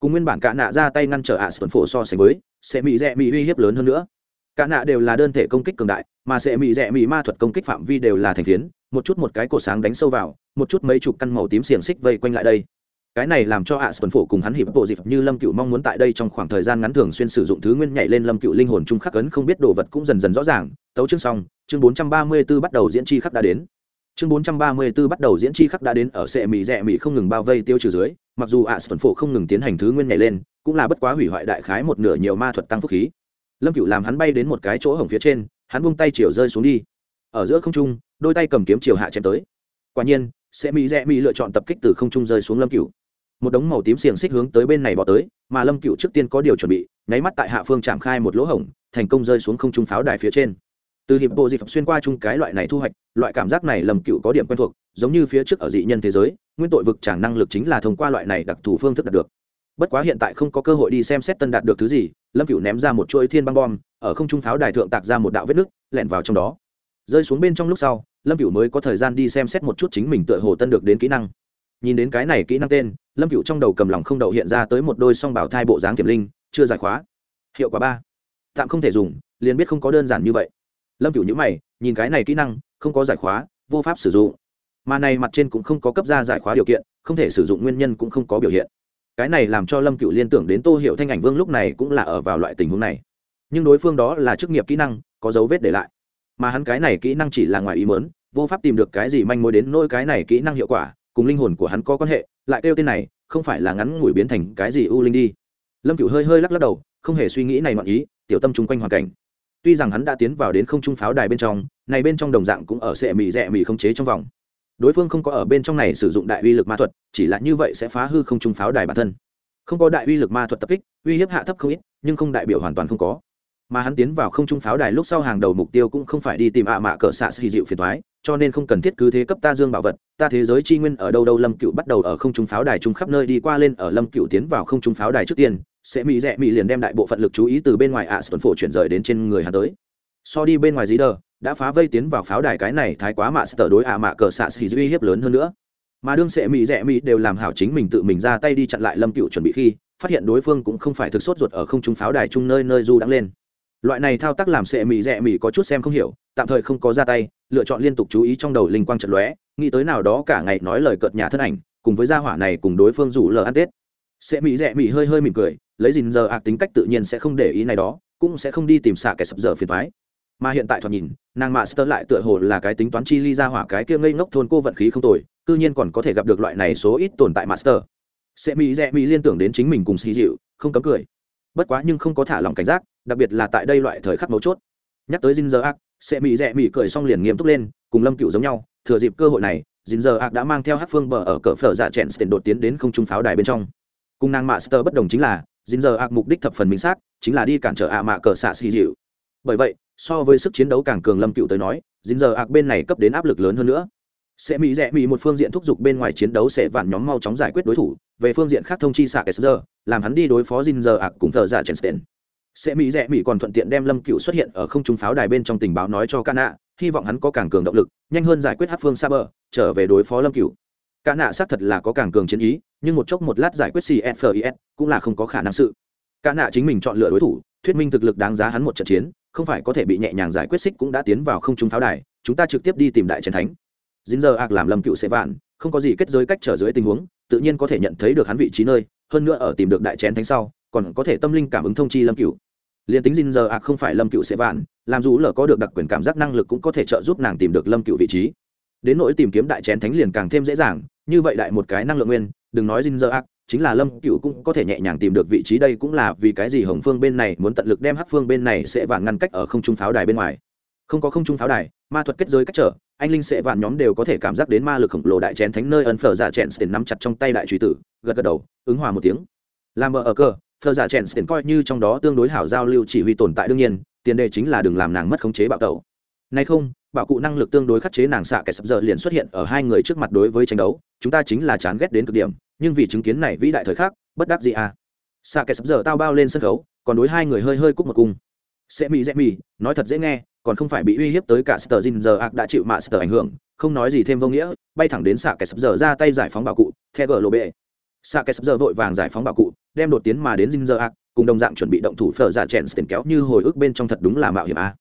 Cùng nguyên bản cả nạ ra tay ngăn trở ạ sơn phổ so sánh với, sẽ mỹ rẽ mỹ uy hiếp lớn hơn nữa. Cả nạ đều là đơn thể công kích cường đại, mà sẽ mỹ rẽ mỹ ma thuật công kích phạm vi đều là thành phiến, một chút một cái cổ sáng đánh sâu vào, một chút mấy chục căn màu tím xiềng xích vây quanh lại đây cái này làm cho ạ sơn phổ cùng hắn hiệp bộ dịp như lâm cựu mong muốn tại đây trong khoảng thời gian ngắn thường xuyên sử dụng thứ nguyên nhảy lên lâm cựu linh hồn trung khắc ấn không biết đồ vật cũng dần dần rõ ràng. Tấu chương xong, chương bốn trăm ba mươi 434 bắt đầu diễn chi khắc đã đến. Chương bốn trăm ba mươi 434 bắt đầu diễn chi khắc đã đến ở sệ mỹ rẽ mỹ không ngừng bao vây tiêu trừ dưới, mặc dù ạ sơn phổ không ngừng tiến hành thứ nguyên nhảy lên, cũng là bất quá hủy hoại đại khái một nửa nhiều ma thuật tăng phúc khí. Lâm cựu làm hắn bay đến một cái chỗ hổng phía trên, hắn buông tay chiều rơi xuống đi. Ở giữa không trung, đôi tay cầm kiếm chiều hạ chém tới. Quả nhiên sẽ mỹ rẽ mỹ lựa chọn tập kích từ không trung rơi xuống lâm cựu một đống màu tím xiềng xích hướng tới bên này bỏ tới, mà lâm cựu trước tiên có điều chuẩn bị, nháy mắt tại hạ phương chạm khai một lỗ hổng, thành công rơi xuống không trung pháo đài phía trên. Từ hiệp bộ dịp xuyên qua chung cái loại này thu hoạch, loại cảm giác này lâm cựu có điểm quen thuộc, giống như phía trước ở dị nhân thế giới, nguyên tội vực chẳng năng lực chính là thông qua loại này đặc thù phương thức đạt được. Bất quá hiện tại không có cơ hội đi xem xét tân đạt được thứ gì, lâm cựu ném ra một chuỗi thiên băng bom, ở không trung pháo đài thượng tạc ra một đạo vết nứt, lẻn vào trong đó. Rơi xuống bên trong lúc sau, lâm cựu mới có thời gian đi xem xét một chút chính mình tựa hồ tân được đến kỹ năng. Nhìn đến cái này kỹ năng tên lâm cựu trong đầu cầm lòng không đậu hiện ra tới một đôi song bảo thai bộ dáng kiểm linh, chưa giải khóa. Hiệu quả ba. Tạm không thể dùng, liền biết không có đơn giản như vậy. Lâm cựu nhữ mày, nhìn cái này kỹ năng, không có giải khóa, vô pháp sử dụng. Mà này mặt trên cũng không có cấp ra giải khóa điều kiện, không thể sử dụng nguyên nhân cũng không có biểu hiện. Cái này làm cho lâm cựu liên tưởng đến tô hiệu thanh ảnh vương lúc này cũng là ở vào loại tình huống này. Nhưng đối phương đó là chức nghiệp kỹ năng, có dấu vết để lại. Mà hắn cái này kỹ năng chỉ là ngoài ý mớn vô pháp tìm được cái gì manh mối đến nỗi cái này kỹ năng hiệu quả cùng linh hồn của hắn có quan hệ, lại kêu tên này, không phải là ngắn ngủi biến thành cái gì u linh đi. Lâm cựu hơi hơi lắc lắc đầu, không hề suy nghĩ này ngoạn ý, tiểu tâm chung quanh hoàn cảnh. Tuy rằng hắn đã tiến vào đến không trung pháo đài bên trong, này bên trong đồng dạng cũng ở sệ mì rẽ mì không chế trong vòng. Đối phương không có ở bên trong này sử dụng đại uy lực ma thuật, chỉ là như vậy sẽ phá hư không trung pháo đài bản thân. Không có đại uy lực ma thuật tập kích, uy hiếp hạ thấp không ít, nhưng không đại biểu hoàn toàn không có. Mà hắn tiến vào không trung pháo đài lúc sau hàng đầu mục tiêu cũng không phải đi tìm ạ mạ cỡ xạ xì dịu phiền thoái cho nên không cần thiết cứ thế cấp ta dương bảo vật, ta thế giới chi nguyên ở đâu đâu lâm cựu bắt đầu ở không trung pháo đài trung khắp nơi đi qua lên ở lâm cựu tiến vào không trung pháo đài trước tiên, sẽ mỹ rẽ mỹ liền đem đại bộ phận lực chú ý từ bên ngoài ạ sơn phổ chuyển rời đến trên người hắn tới. So đi bên ngoài dí đờ, đã phá vây tiến vào pháo đài cái này thái quá mạ sở đối ạ mạ cờ xạ xì uy hiếp lớn hơn nữa. Mà đương sẽ mỹ rẽ mỹ đều làm hảo chính mình tự mình ra tay đi chặn lại lâm cựu chuẩn bị khi, phát hiện đối phương cũng không phải thực sốt ruột ở không trung pháo đài chung nơi nơi du đang lên. Loại này thao tác làm sệ mỹ rẽ mỹ có chút xem không hiểu tạm thời không có ra tay, lựa chọn liên tục chú ý trong đầu linh quang trận lóe, nghĩ tới nào đó cả ngày nói lời cợt nhà thân ảnh, cùng với gia hỏa này cùng đối phương rủ lờ ăn tết. Sẽ mỹ rẽ mỹ hơi hơi mỉm cười, lấy dình giờ ạc tính cách tự nhiên sẽ không để ý này đó, cũng sẽ không đi tìm xạ kẻ sập giờ phiền thoái mà hiện tại thoạt nhìn, nàng mạ sơ lại tựa hồ là cái tính toán chi ly ra hỏa cái kia ngây ngốc thôn cô vận khí không tồi, cư nhiên còn có thể gặp được loại này số ít tồn tại master sẽ mỹ rẽ mỹ liên tưởng đến chính mình cùng xì dịu, không cấm cười. Bất quá nhưng không có thả lòng cảnh giác, đặc biệt là tại đây loại thời khắc mấu chốt. Nhắc tới dinh giờ ác sẽ mỹ rẽ mỹ cười xong liền nghiêm túc lên, cùng lâm cựu giống nhau, thừa dịp cơ hội này dinh giờ ác đã mang theo hát phương bờ ở cỡ phở dạ chèn tiền đột tiến đến không trung pháo đài bên trong. Cùng nàng mạ sơ bất đồng chính là dinh giờ ác mục đích thập phần minh xác, chính là đi cản trở ạ mạ cờ xạ xì dịu. Bởi vậy, so với sức chiến đấu càng cường lâm cựu tới nói dính giờ ác bên này cấp đến áp lực lớn hơn nữa. Sẽ mỹ rẽ mỹ một phương diện thúc giục bên ngoài chiến đấu sẽ vạn nhóm mau chóng giải quyết đối thủ, về phương diện khác thông chi xạ sr làm hắn đi đối phó dính giờ ạc cùng thợ dạ chen sẽ mỹ rẽ mỹ còn thuận tiện đem lâm cựu xuất hiện ở không trung pháo đài bên trong tình báo nói cho ca nạ, hy vọng hắn có càng cường động lực, nhanh hơn giải quyết hát phương sa bờ trở về đối phó lâm cựu ca nạ xác thật là có càng cường chiến ý, nhưng một chốc một lát giải quyết cfis cũng là không có khả năng sự. Ca nạ chính mình chọn lựa đối thủ, thuyết minh thực lực đáng giá hắn một trận chiến, không phải có thể bị nhẹ nhàng giải quyết xích cũng đã tiến vào không trung pháo đài, chúng ta trực tiếp đi tìm đại trần thánh. Dính giờ ạc làm lâm cựu sẽ vạn, không có gì kết giới cách trở dưới tình huống, tự nhiên có thể nhận thấy được hắn vị trí nơi, hơn nữa ở tìm được đại chén thánh sau còn có thể tâm linh cảm ứng thông chi lâm cựu liền tính dinh giờ ạc không phải lâm cựu sẽ vạn, làm dù lờ có được đặc quyền cảm giác năng lực cũng có thể trợ giúp nàng tìm được lâm cựu vị trí. Đến nỗi tìm kiếm đại chén thánh liền càng thêm dễ dàng, như vậy đại một cái năng lượng nguyên, đừng nói dinh giờ ạc chính là lâm cựu cũng có thể nhẹ nhàng tìm được vị trí đây cũng là vì cái gì hồng phương bên này muốn tận lực đem hắc phương bên này sẽ vạn ngăn cách ở không trung pháo đài bên ngoài. Không có không trung pháo đài, ma thuật kết giới cách trở, anh linh sẽ vạn nhóm đều có thể cảm giác đến ma lực khổng lồ đại chén thánh nơi ấn phở giả chèn tiền nắm chặt trong tay đại truy tử, gật gật đầu, ứng hòa một tiếng. Làm mờ ở cơ phở giả chèn tiền coi như trong đó tương đối hảo giao lưu chỉ huy tồn tại đương nhiên tiền đề chính là đừng làm nàng mất khống chế bạo tẩu. Nay không bạo cụ năng lực tương đối khắc chế nàng xạ kẻ sập giờ liền xuất hiện ở hai người trước mặt đối với tranh đấu chúng ta chính là chán ghét đến cực điểm nhưng vì chứng kiến này vĩ đại thời khắc bất đắc gì à. Xạ kẻ sập giờ tao bao lên sân khấu còn đối hai người hơi hơi cúc một cung. Sẽ mỹ dễ mỹ nói thật dễ nghe còn không phải bị uy hiếp tới cả sờ dinh giờ ạc đã chịu mạ sờ ảnh hưởng, không nói gì thêm vô nghĩa, bay thẳng đến xạ kẻ sập giờ ra tay giải phóng bảo cụ, theo gờ lộ bệ. Xạ kẻ sập giờ vội vàng giải phóng bảo cụ, đem đột tiến mà đến dinh dơ ạc, cùng đồng dạng chuẩn bị động thủ phở giả chèn tiền kéo như hồi ức bên trong thật đúng là mạo hiểm a.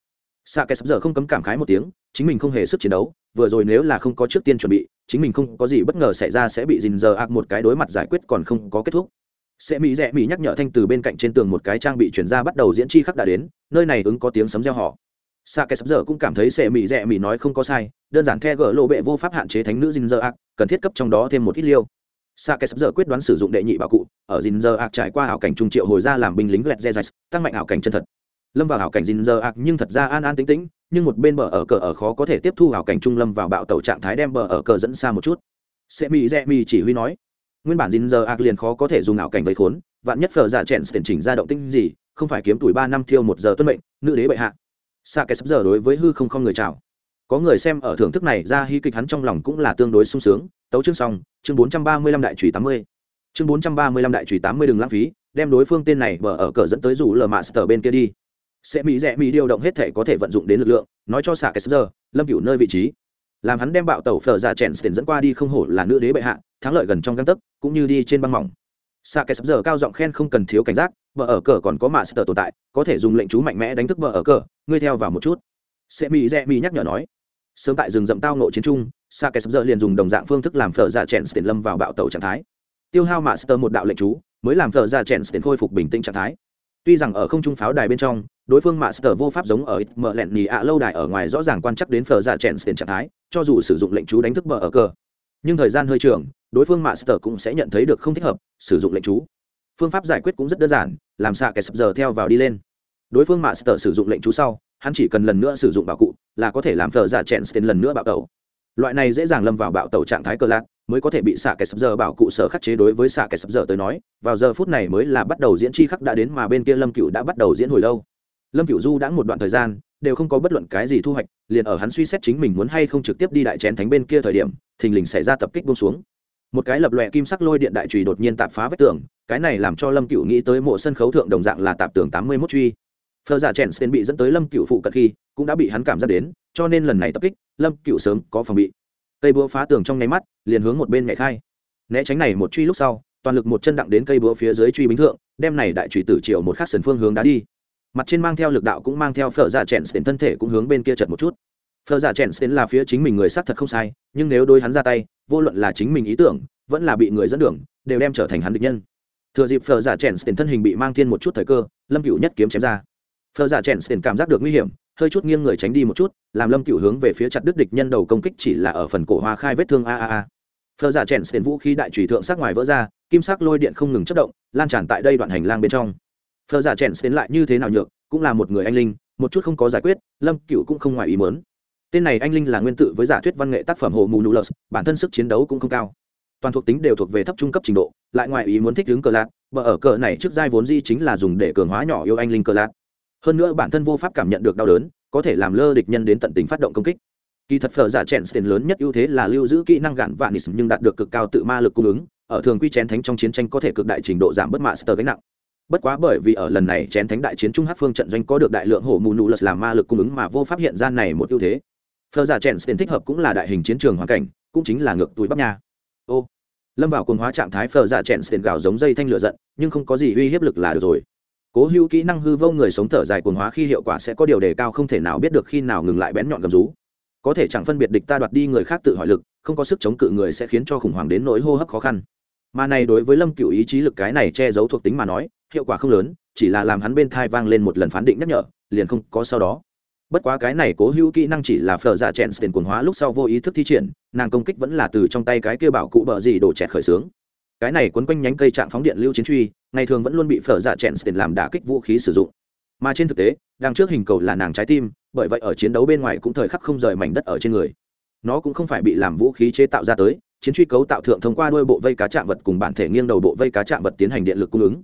Xạ kẻ sắp giờ không cấm cảm khái một tiếng, chính mình không hề sức chiến đấu, vừa rồi nếu là không có trước tiên chuẩn bị, chính mình không có gì bất ngờ xảy ra sẽ bị Jin giờ ạc một cái đối mặt giải quyết còn không có kết thúc. Sẽ mỹ rẽ mỹ nhắc nhở thanh từ bên cạnh trên tường một cái trang bị chuyển ra bắt đầu diễn chi khắc đã đến nơi này ứng có tiếng sấm reo họ Sa kẻ sắp giờ cũng cảm thấy sẽ mỹ rẽ mỹ nói không có sai đơn giản the gỡ lộ bệ vô pháp hạn chế thánh nữ dinh dơ ác cần thiết cấp trong đó thêm một ít liêu. Sa kẻ sắp giờ quyết đoán sử dụng đệ nhị bảo cụ, ở dinh giờ ác trải qua ảo cảnh trung triệu hồi ra làm binh lính lẹt dè tăng mạnh ảo cảnh chân thật. Lâm vào ảo cảnh dinh giờ ác nhưng thật ra an an tĩnh tĩnh, nhưng một bên bờ ở cờ ở khó có thể tiếp thu ảo cảnh trung lâm vào bạo tẩu trạng thái đem bờ ở cờ dẫn xa một chút. Sẽ mỹ rẽ mỹ chỉ huy nói, nguyên bản dinh giờ ác liền khó có thể dùng ảo cảnh với khốn, vạn nhất phở giả chèn tiền chỉnh ra động tinh gì, không phải kiếm tuổi ba năm thiêu một giờ tuân mệnh, nữ đế bệ hạ. Xa cái sắp giờ đối với hư không không người chào có người xem ở thưởng thức này ra hy kịch hắn trong lòng cũng là tương đối sung sướng. Tấu chương xong, chương bốn trăm ba mươi lăm đại trùy tám mươi. Chương bốn trăm ba mươi lăm đại trùy tám mươi đừng lãng phí, đem đối phương tên này bờ ở cờ dẫn tới rủ lờ mạ sờ bên kia đi. Sẽ mỹ rẽ mỹ điều động hết thể có thể vận dụng đến lực lượng, nói cho xạ cái giờ lâm cựu nơi vị trí. Làm hắn đem bạo tẩu phở giả chèn tiền dẫn qua đi không hổ là nữ đế bệ hạ, thắng lợi gần trong găng tấc, cũng như đi trên băng mỏng. Xạ cái sắp giờ cao giọng khen không cần thiếu cảnh giác vợ ở cờ còn có mạ sờ tồn tại, có thể dùng lệnh chú mạnh mẽ đánh thức vợ ở cờ, ngươi theo vào một chút. Sẽ mỹ rẽ mỹ nhắc nhở nói sớm tại rừng rậm tao nộ chiến trung Sa kẻ sắp giờ liền dùng đồng dạng phương thức làm phở ra chèn tiền lâm vào bạo tàu trạng thái. Tiêu hao mạ sơ một đạo lệnh chú, mới làm phở ra chèn tiền khôi phục bình tĩnh trạng thái. Tuy rằng ở không trung pháo đài bên trong, đối phương mạ sơ vô pháp giống ở ít mở lẹn nhì ạ lâu đài ở ngoài rõ ràng quan chắc đến phở ra chèn tiền trạng thái, cho dù sử dụng lệnh chú đánh thức bờ ở cờ. Nhưng thời gian hơi trường, đối phương mạ sơ cũng sẽ nhận thấy được không thích hợp, sử dụng lệnh chú. Phương pháp giải quyết cũng rất đơn giản, làm xạ kẻ sập giờ theo vào đi lên. Đối phương mạ sơ sử dụng lệnh chú sau, hắn chỉ cần lần nữa sử dụng bảo cụ là có thể làm thợ giả chèn tiền lần nữa bạo tẩu. Loại này dễ dàng lâm vào bạo tẩu trạng thái cơ lạc, mới có thể bị xạ kẻ sập giờ bảo cụ sở khắc chế đối với xạ kẻ sập giờ tới nói, vào giờ phút này mới là bắt đầu diễn chi khắc đã đến mà bên kia lâm cựu đã bắt đầu diễn hồi lâu. Lâm cựu du đã một đoạn thời gian, đều không có bất luận cái gì thu hoạch, liền ở hắn suy xét chính mình muốn hay không trực tiếp đi đại chén thánh bên kia thời điểm, thình lình xảy ra tập kích bông xuống. Một cái lập lòe kim sắc lôi điện đại trùy đột nhiên tạp phá vách tường, cái này làm cho lâm cựu nghĩ tới mộ sân khấu thượng đồng dạng là tạp tường tám mươi mốt truy. Phờ giả chèn sten bị dẫn tới lâm cựu phụ cận khi cũng đã bị hắn cảm giác đến, cho nên lần này tập kích, lâm cựu sớm có phòng bị. Cây búa phá tường trong nháy mắt, liền hướng một bên nhảy khai. Né tránh này một truy lúc sau, toàn lực một chân đặng đến cây búa phía dưới truy bính thượng, đem này đại truy tử triệu một khắc sần phương hướng đá đi. Mặt trên mang theo lực đạo cũng mang theo phở giả chèn đến thân thể cũng hướng bên kia chật một chút. Phở giả chèn đến là phía chính mình người xác thật không sai, nhưng nếu đôi hắn ra tay, vô luận là chính mình ý tưởng, vẫn là bị người dẫn đường, đều đem trở thành hắn địch nhân. Thừa dịp phở giả chèn tiền thân hình bị mang thiên một chút thời cơ, lâm cựu nhất kiếm chém ra. Phở giả chèn tiền cảm giác được nguy hiểm hơi chút nghiêng người tránh đi một chút, làm lâm cựu hướng về phía chặt đứt địch nhân đầu công kích chỉ là ở phần cổ hoa khai vết thương a a a. Phờ giả chèn tiền vũ khí đại trùy thượng sắc ngoài vỡ ra, kim sắc lôi điện không ngừng chất động, lan tràn tại đây đoạn hành lang bên trong. Phờ giả chèn tiền lại như thế nào nhược, cũng là một người anh linh, một chút không có giải quyết, lâm cựu cũng không ngoài ý mớn tên này anh linh là nguyên tự với giả thuyết văn nghệ tác phẩm hồ mù nụ lợt, bản thân sức chiến đấu cũng không cao. Toàn thuộc tính đều thuộc về thấp trung cấp trình độ, lại ngoài ý muốn thích đứng cờ lạc bờ ở cờ này trước giai vốn di chính là dùng để cường hóa nhỏ yêu anh linh cờ lạc hơn nữa bản thân vô pháp cảm nhận được đau đớn, có thể làm lơ địch nhân đến tận tình phát động công kích. Kỳ thật phở giả chèn tiền lớn nhất ưu thế là lưu giữ kỹ năng gạn vạn nhưng đạt được cực cao tự ma lực cung ứng, ở thường quy chén thánh trong chiến tranh có thể cực đại trình độ giảm bớt mạ sờ gánh nặng. Bất quá bởi vì ở lần này chén thánh đại chiến trung hát phương trận doanh có được đại lượng hổ mù nụ lật làm ma lực cung ứng mà vô pháp hiện gian này một ưu thế. Phở giả chèn tiền thích hợp cũng là đại hình chiến trường hoàn cảnh, cũng chính là ngược túi bắp nha. Ô, lâm vào cuồng hóa trạng thái, phở giả chèn tiền gào giống dây thanh lửa giận, nhưng không có gì uy hiếp lực là được rồi cố hữu kỹ năng hư vô người sống thở dài cuồng hóa khi hiệu quả sẽ có điều đề cao không thể nào biết được khi nào ngừng lại bén nhọn gầm rú. Có thể chẳng phân biệt địch ta đoạt đi người khác tự hỏi lực, không có sức chống cự người sẽ khiến cho khủng hoảng đến nỗi hô hấp khó khăn. Mà này đối với lâm cựu ý chí lực cái này che giấu thuộc tính mà nói, hiệu quả không lớn, chỉ là làm hắn bên thai vang lên một lần phán định nhắc nhở, liền không có sau đó. Bất quá cái này cố hữu kỹ năng chỉ là phở dạ chèn tiền cuồng hóa lúc sau vô ý thức thi triển, nàng công kích vẫn là từ trong tay cái kia bảo cụ bờ gì đổ chẹt khởi xướng cái này quấn quanh nhánh cây trạng phóng điện lưu chiến truy ngày thường vẫn luôn bị phở dạ chèn tiền làm đả kích vũ khí sử dụng. Mà trên thực tế, đằng trước hình cầu là nàng trái tim, bởi vậy ở chiến đấu bên ngoài cũng thời khắc không rời mảnh đất ở trên người. Nó cũng không phải bị làm vũ khí chế tạo ra tới, chiến truy cấu tạo thượng thông qua đôi bộ vây cá chạm vật cùng bản thể nghiêng đầu bộ vây cá chạm vật tiến hành điện lực cung ứng.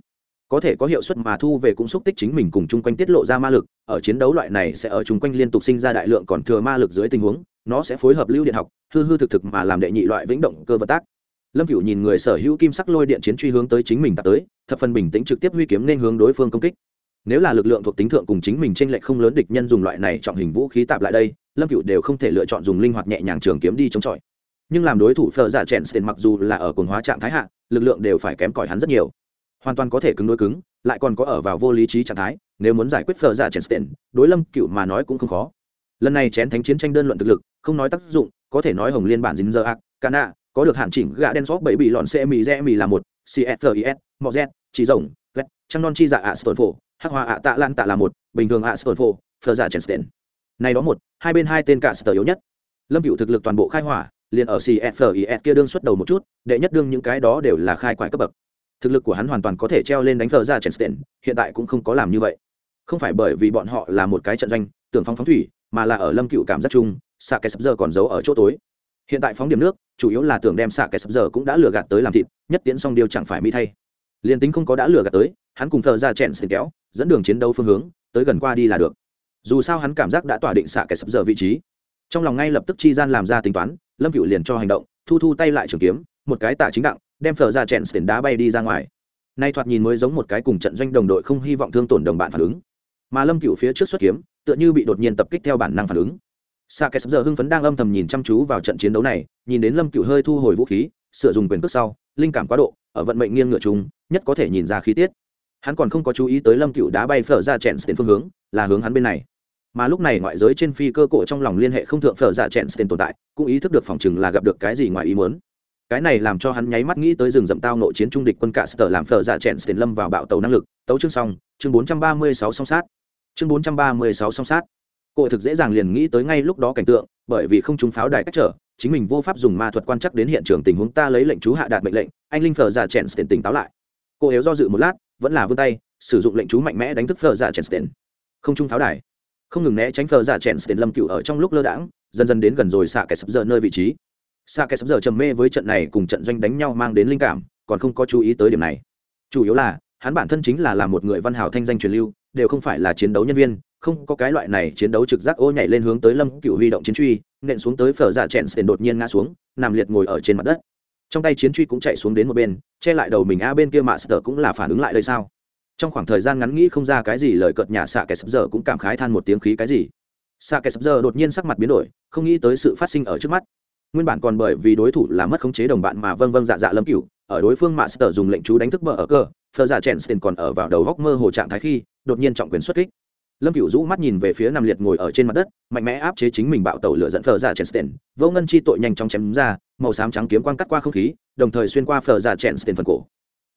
Có thể có hiệu suất mà thu về cũng xúc tích chính mình cùng chung quanh tiết lộ ra ma lực, ở chiến đấu loại này sẽ ở chung quanh liên tục sinh ra đại lượng còn thừa ma lực dưới tình huống, nó sẽ phối hợp lưu điện học, hư hư thực thực mà làm đệ nhị loại vĩnh động cơ vật tác lâm Cựu nhìn người sở hữu kim sắc lôi điện chiến truy hướng tới chính mình tạp tới, thập phần bình tĩnh trực tiếp huy kiếm nên hướng đối phương công kích. Nếu là lực lượng thuộc tính thượng cùng chính mình tranh lệch không lớn địch nhân dùng loại này trọng hình vũ khí tạp lại đây, lâm cựu đều không thể lựa chọn dùng linh hoạt nhẹ nhàng trường kiếm đi chống chọi. Nhưng làm đối thủ phờ giả chèn tiền mặc dù là ở cồn hóa trạng thái hạ, lực lượng đều phải kém cỏi hắn rất nhiều. Hoàn toàn có thể cứng đối cứng, lại còn có ở vào vô lý trí trạng thái, nếu muốn giải quyết phờ giả chèn tiền đối lâm cựu mà nói cũng không khó. Lần này chén thánh chiến tranh đơn luận thực lực, không nói tác dụng, có thể nói hồng liên bản dính dơ ạc cana có được hạn chỉnh gạ đen sóp bảy bị lọn xe mì rẽ mì là một csfis mọ z chỉ rồng ghét trăng non chi dạ ạ sơn phổ hắc hoa ạ tạ lan tạ là một, bình thường ạ sơn phổ phờ giả chen tiền này đó một, hai bên hai tên cả sở yếu nhất. Lâm cựu thực lực toàn bộ khai hỏa, liền ở cfis kia đương xuất đầu một chút, đệ nhất đương những cái đó đều là khai quải cấp bậc. Thực lực của hắn hoàn toàn có thể treo lên đánh phờ dạ ra chèn hiện tại cũng không có làm như vậy. Không phải bởi vì bọn họ là một cái trận doanh, tưởng phong phóng thủy, mà là ở lâm cựu cảm giác chung xạ kẻ sập giờ còn giấu ở chỗ tối hiện tại phóng điểm nước, chủ yếu là tưởng đem xạ kẻ sập giờ cũng đã lừa gạt tới làm thịt, nhất tiến xong điều chẳng phải mỹ thay. Liền tính không có đã lừa gạt tới, hắn cùng thợ ra chèn sừng kéo, dẫn đường chiến đấu phương hướng, tới gần qua đi là được. Dù sao hắn cảm giác đã tỏa định xạ kẻ sập giờ vị trí. Trong lòng ngay lập tức chi gian làm ra tính toán, lâm cựu liền cho hành động, thu thu tay lại trường kiếm, một cái tạ chính đặng, đem phở ra chèn sừng đá bay đi ra ngoài. Nay thoạt nhìn mới giống một cái cùng trận doanh đồng đội không hy vọng thương tổn đồng bạn phản ứng. Mà lâm cựu phía trước xuất kiếm, tựa như bị đột nhiên tập kích theo bản năng phản ứng sa kẻ giờ hưng phấn đang âm thầm nhìn chăm chú vào trận chiến đấu này nhìn đến lâm Cửu hơi thu hồi vũ khí sửa dùng quyền cước sau linh cảm quá độ ở vận mệnh nghiêng ngửa trùng, nhất có thể nhìn ra khí tiết. Hắn còn không có chú ý tới lâm Cửu đá bay phở ra chèn tiền phương hướng là hướng hắn bên này. Mà lúc này ngoại giới trên phi cơ cổ trong lòng liên hệ không thượng phở ra chèn tiền tồn tại cũng ý thức được phòng chừng là gặp được cái gì ngoài ý muốn. Cái này làm cho hắn nháy mắt nghĩ tới rừng rậm tao nội chiến trung địch quân cả sở làm phở ra chèn tiền lâm vào bạo tàu năng lực. Tấu chương xong chương bốn trăm ba mươi sáu song sát. Chương bốn trăm ba mươi sáu song sát. Cô thực dễ dàng liền nghĩ tới ngay lúc đó cảnh tượng, bởi vì không trúng pháo đài cách trở, chính mình vô pháp dùng ma thuật quan chắc đến hiện trường tình huống ta lấy lệnh chú hạ đạt mệnh lệnh, anh linh phở giả chèn tiền tỉnh táo lại. Cô yếu do dự một lát, vẫn là vươn tay, sử dụng lệnh chú mạnh mẽ đánh thức phở giả chèn tiền không trung pháo đài. Không ngừng né tránh phờ giả dạ chèn tiền lâm cựu ở trong lúc lơ đãng, dần dần đến gần rồi xạ kẻ sập giờ nơi vị trí. Xạ kẻ sập giờ trầm mê với trận này cùng trận doanh đánh nhau mang đến linh cảm, còn không có chú ý tới điểm này. Chủ yếu là, hắn bản thân chính là làm một người văn hào thanh danh truyền lưu, đều không phải là chiến đấu nhân viên không có cái loại này chiến đấu trực giác ô nhảy lên hướng tới lâm cựu huy động chiến truy, nện xuống tới phở dạ chèn tiền đột nhiên ngã xuống, nằm liệt ngồi ở trên mặt đất. Trong tay chiến truy cũng chạy xuống đến một bên, che lại đầu mình, a, bên kia mạ sờ cũng là phản ứng lại đây sao? Trong khoảng thời gian ngắn nghĩ không ra cái gì lời cợt nhà xạ kẻ sập giờ cũng cảm khái than một tiếng khí cái gì. Xạ kẻ sập giờ đột nhiên sắc mặt biến đổi, không nghĩ tới sự phát sinh ở trước mắt. Nguyên bản còn bởi vì đối thủ là mất khống chế đồng bạn mà vâng vâng dạ dạ lâm cửu, ở đối phương mạ sờ dùng lệnh chú đánh thức bờ ở cơ phờ giả dạ chèn tiền còn ở vào đầu góc mơ hồ trạng thái khi, đột nhiên trọng quyền xuất kích lâm cửu rũ mắt nhìn về phía nằm liệt ngồi ở trên mặt đất, mạnh mẽ áp chế chính mình bạo tẩu lửa dẫn phờ giả chèn tiền vô ngân chi tội nhanh chóng chém ra, màu xám trắng kiếm quang cắt qua không khí, đồng thời xuyên qua phờ giả chèn tiền phần cổ.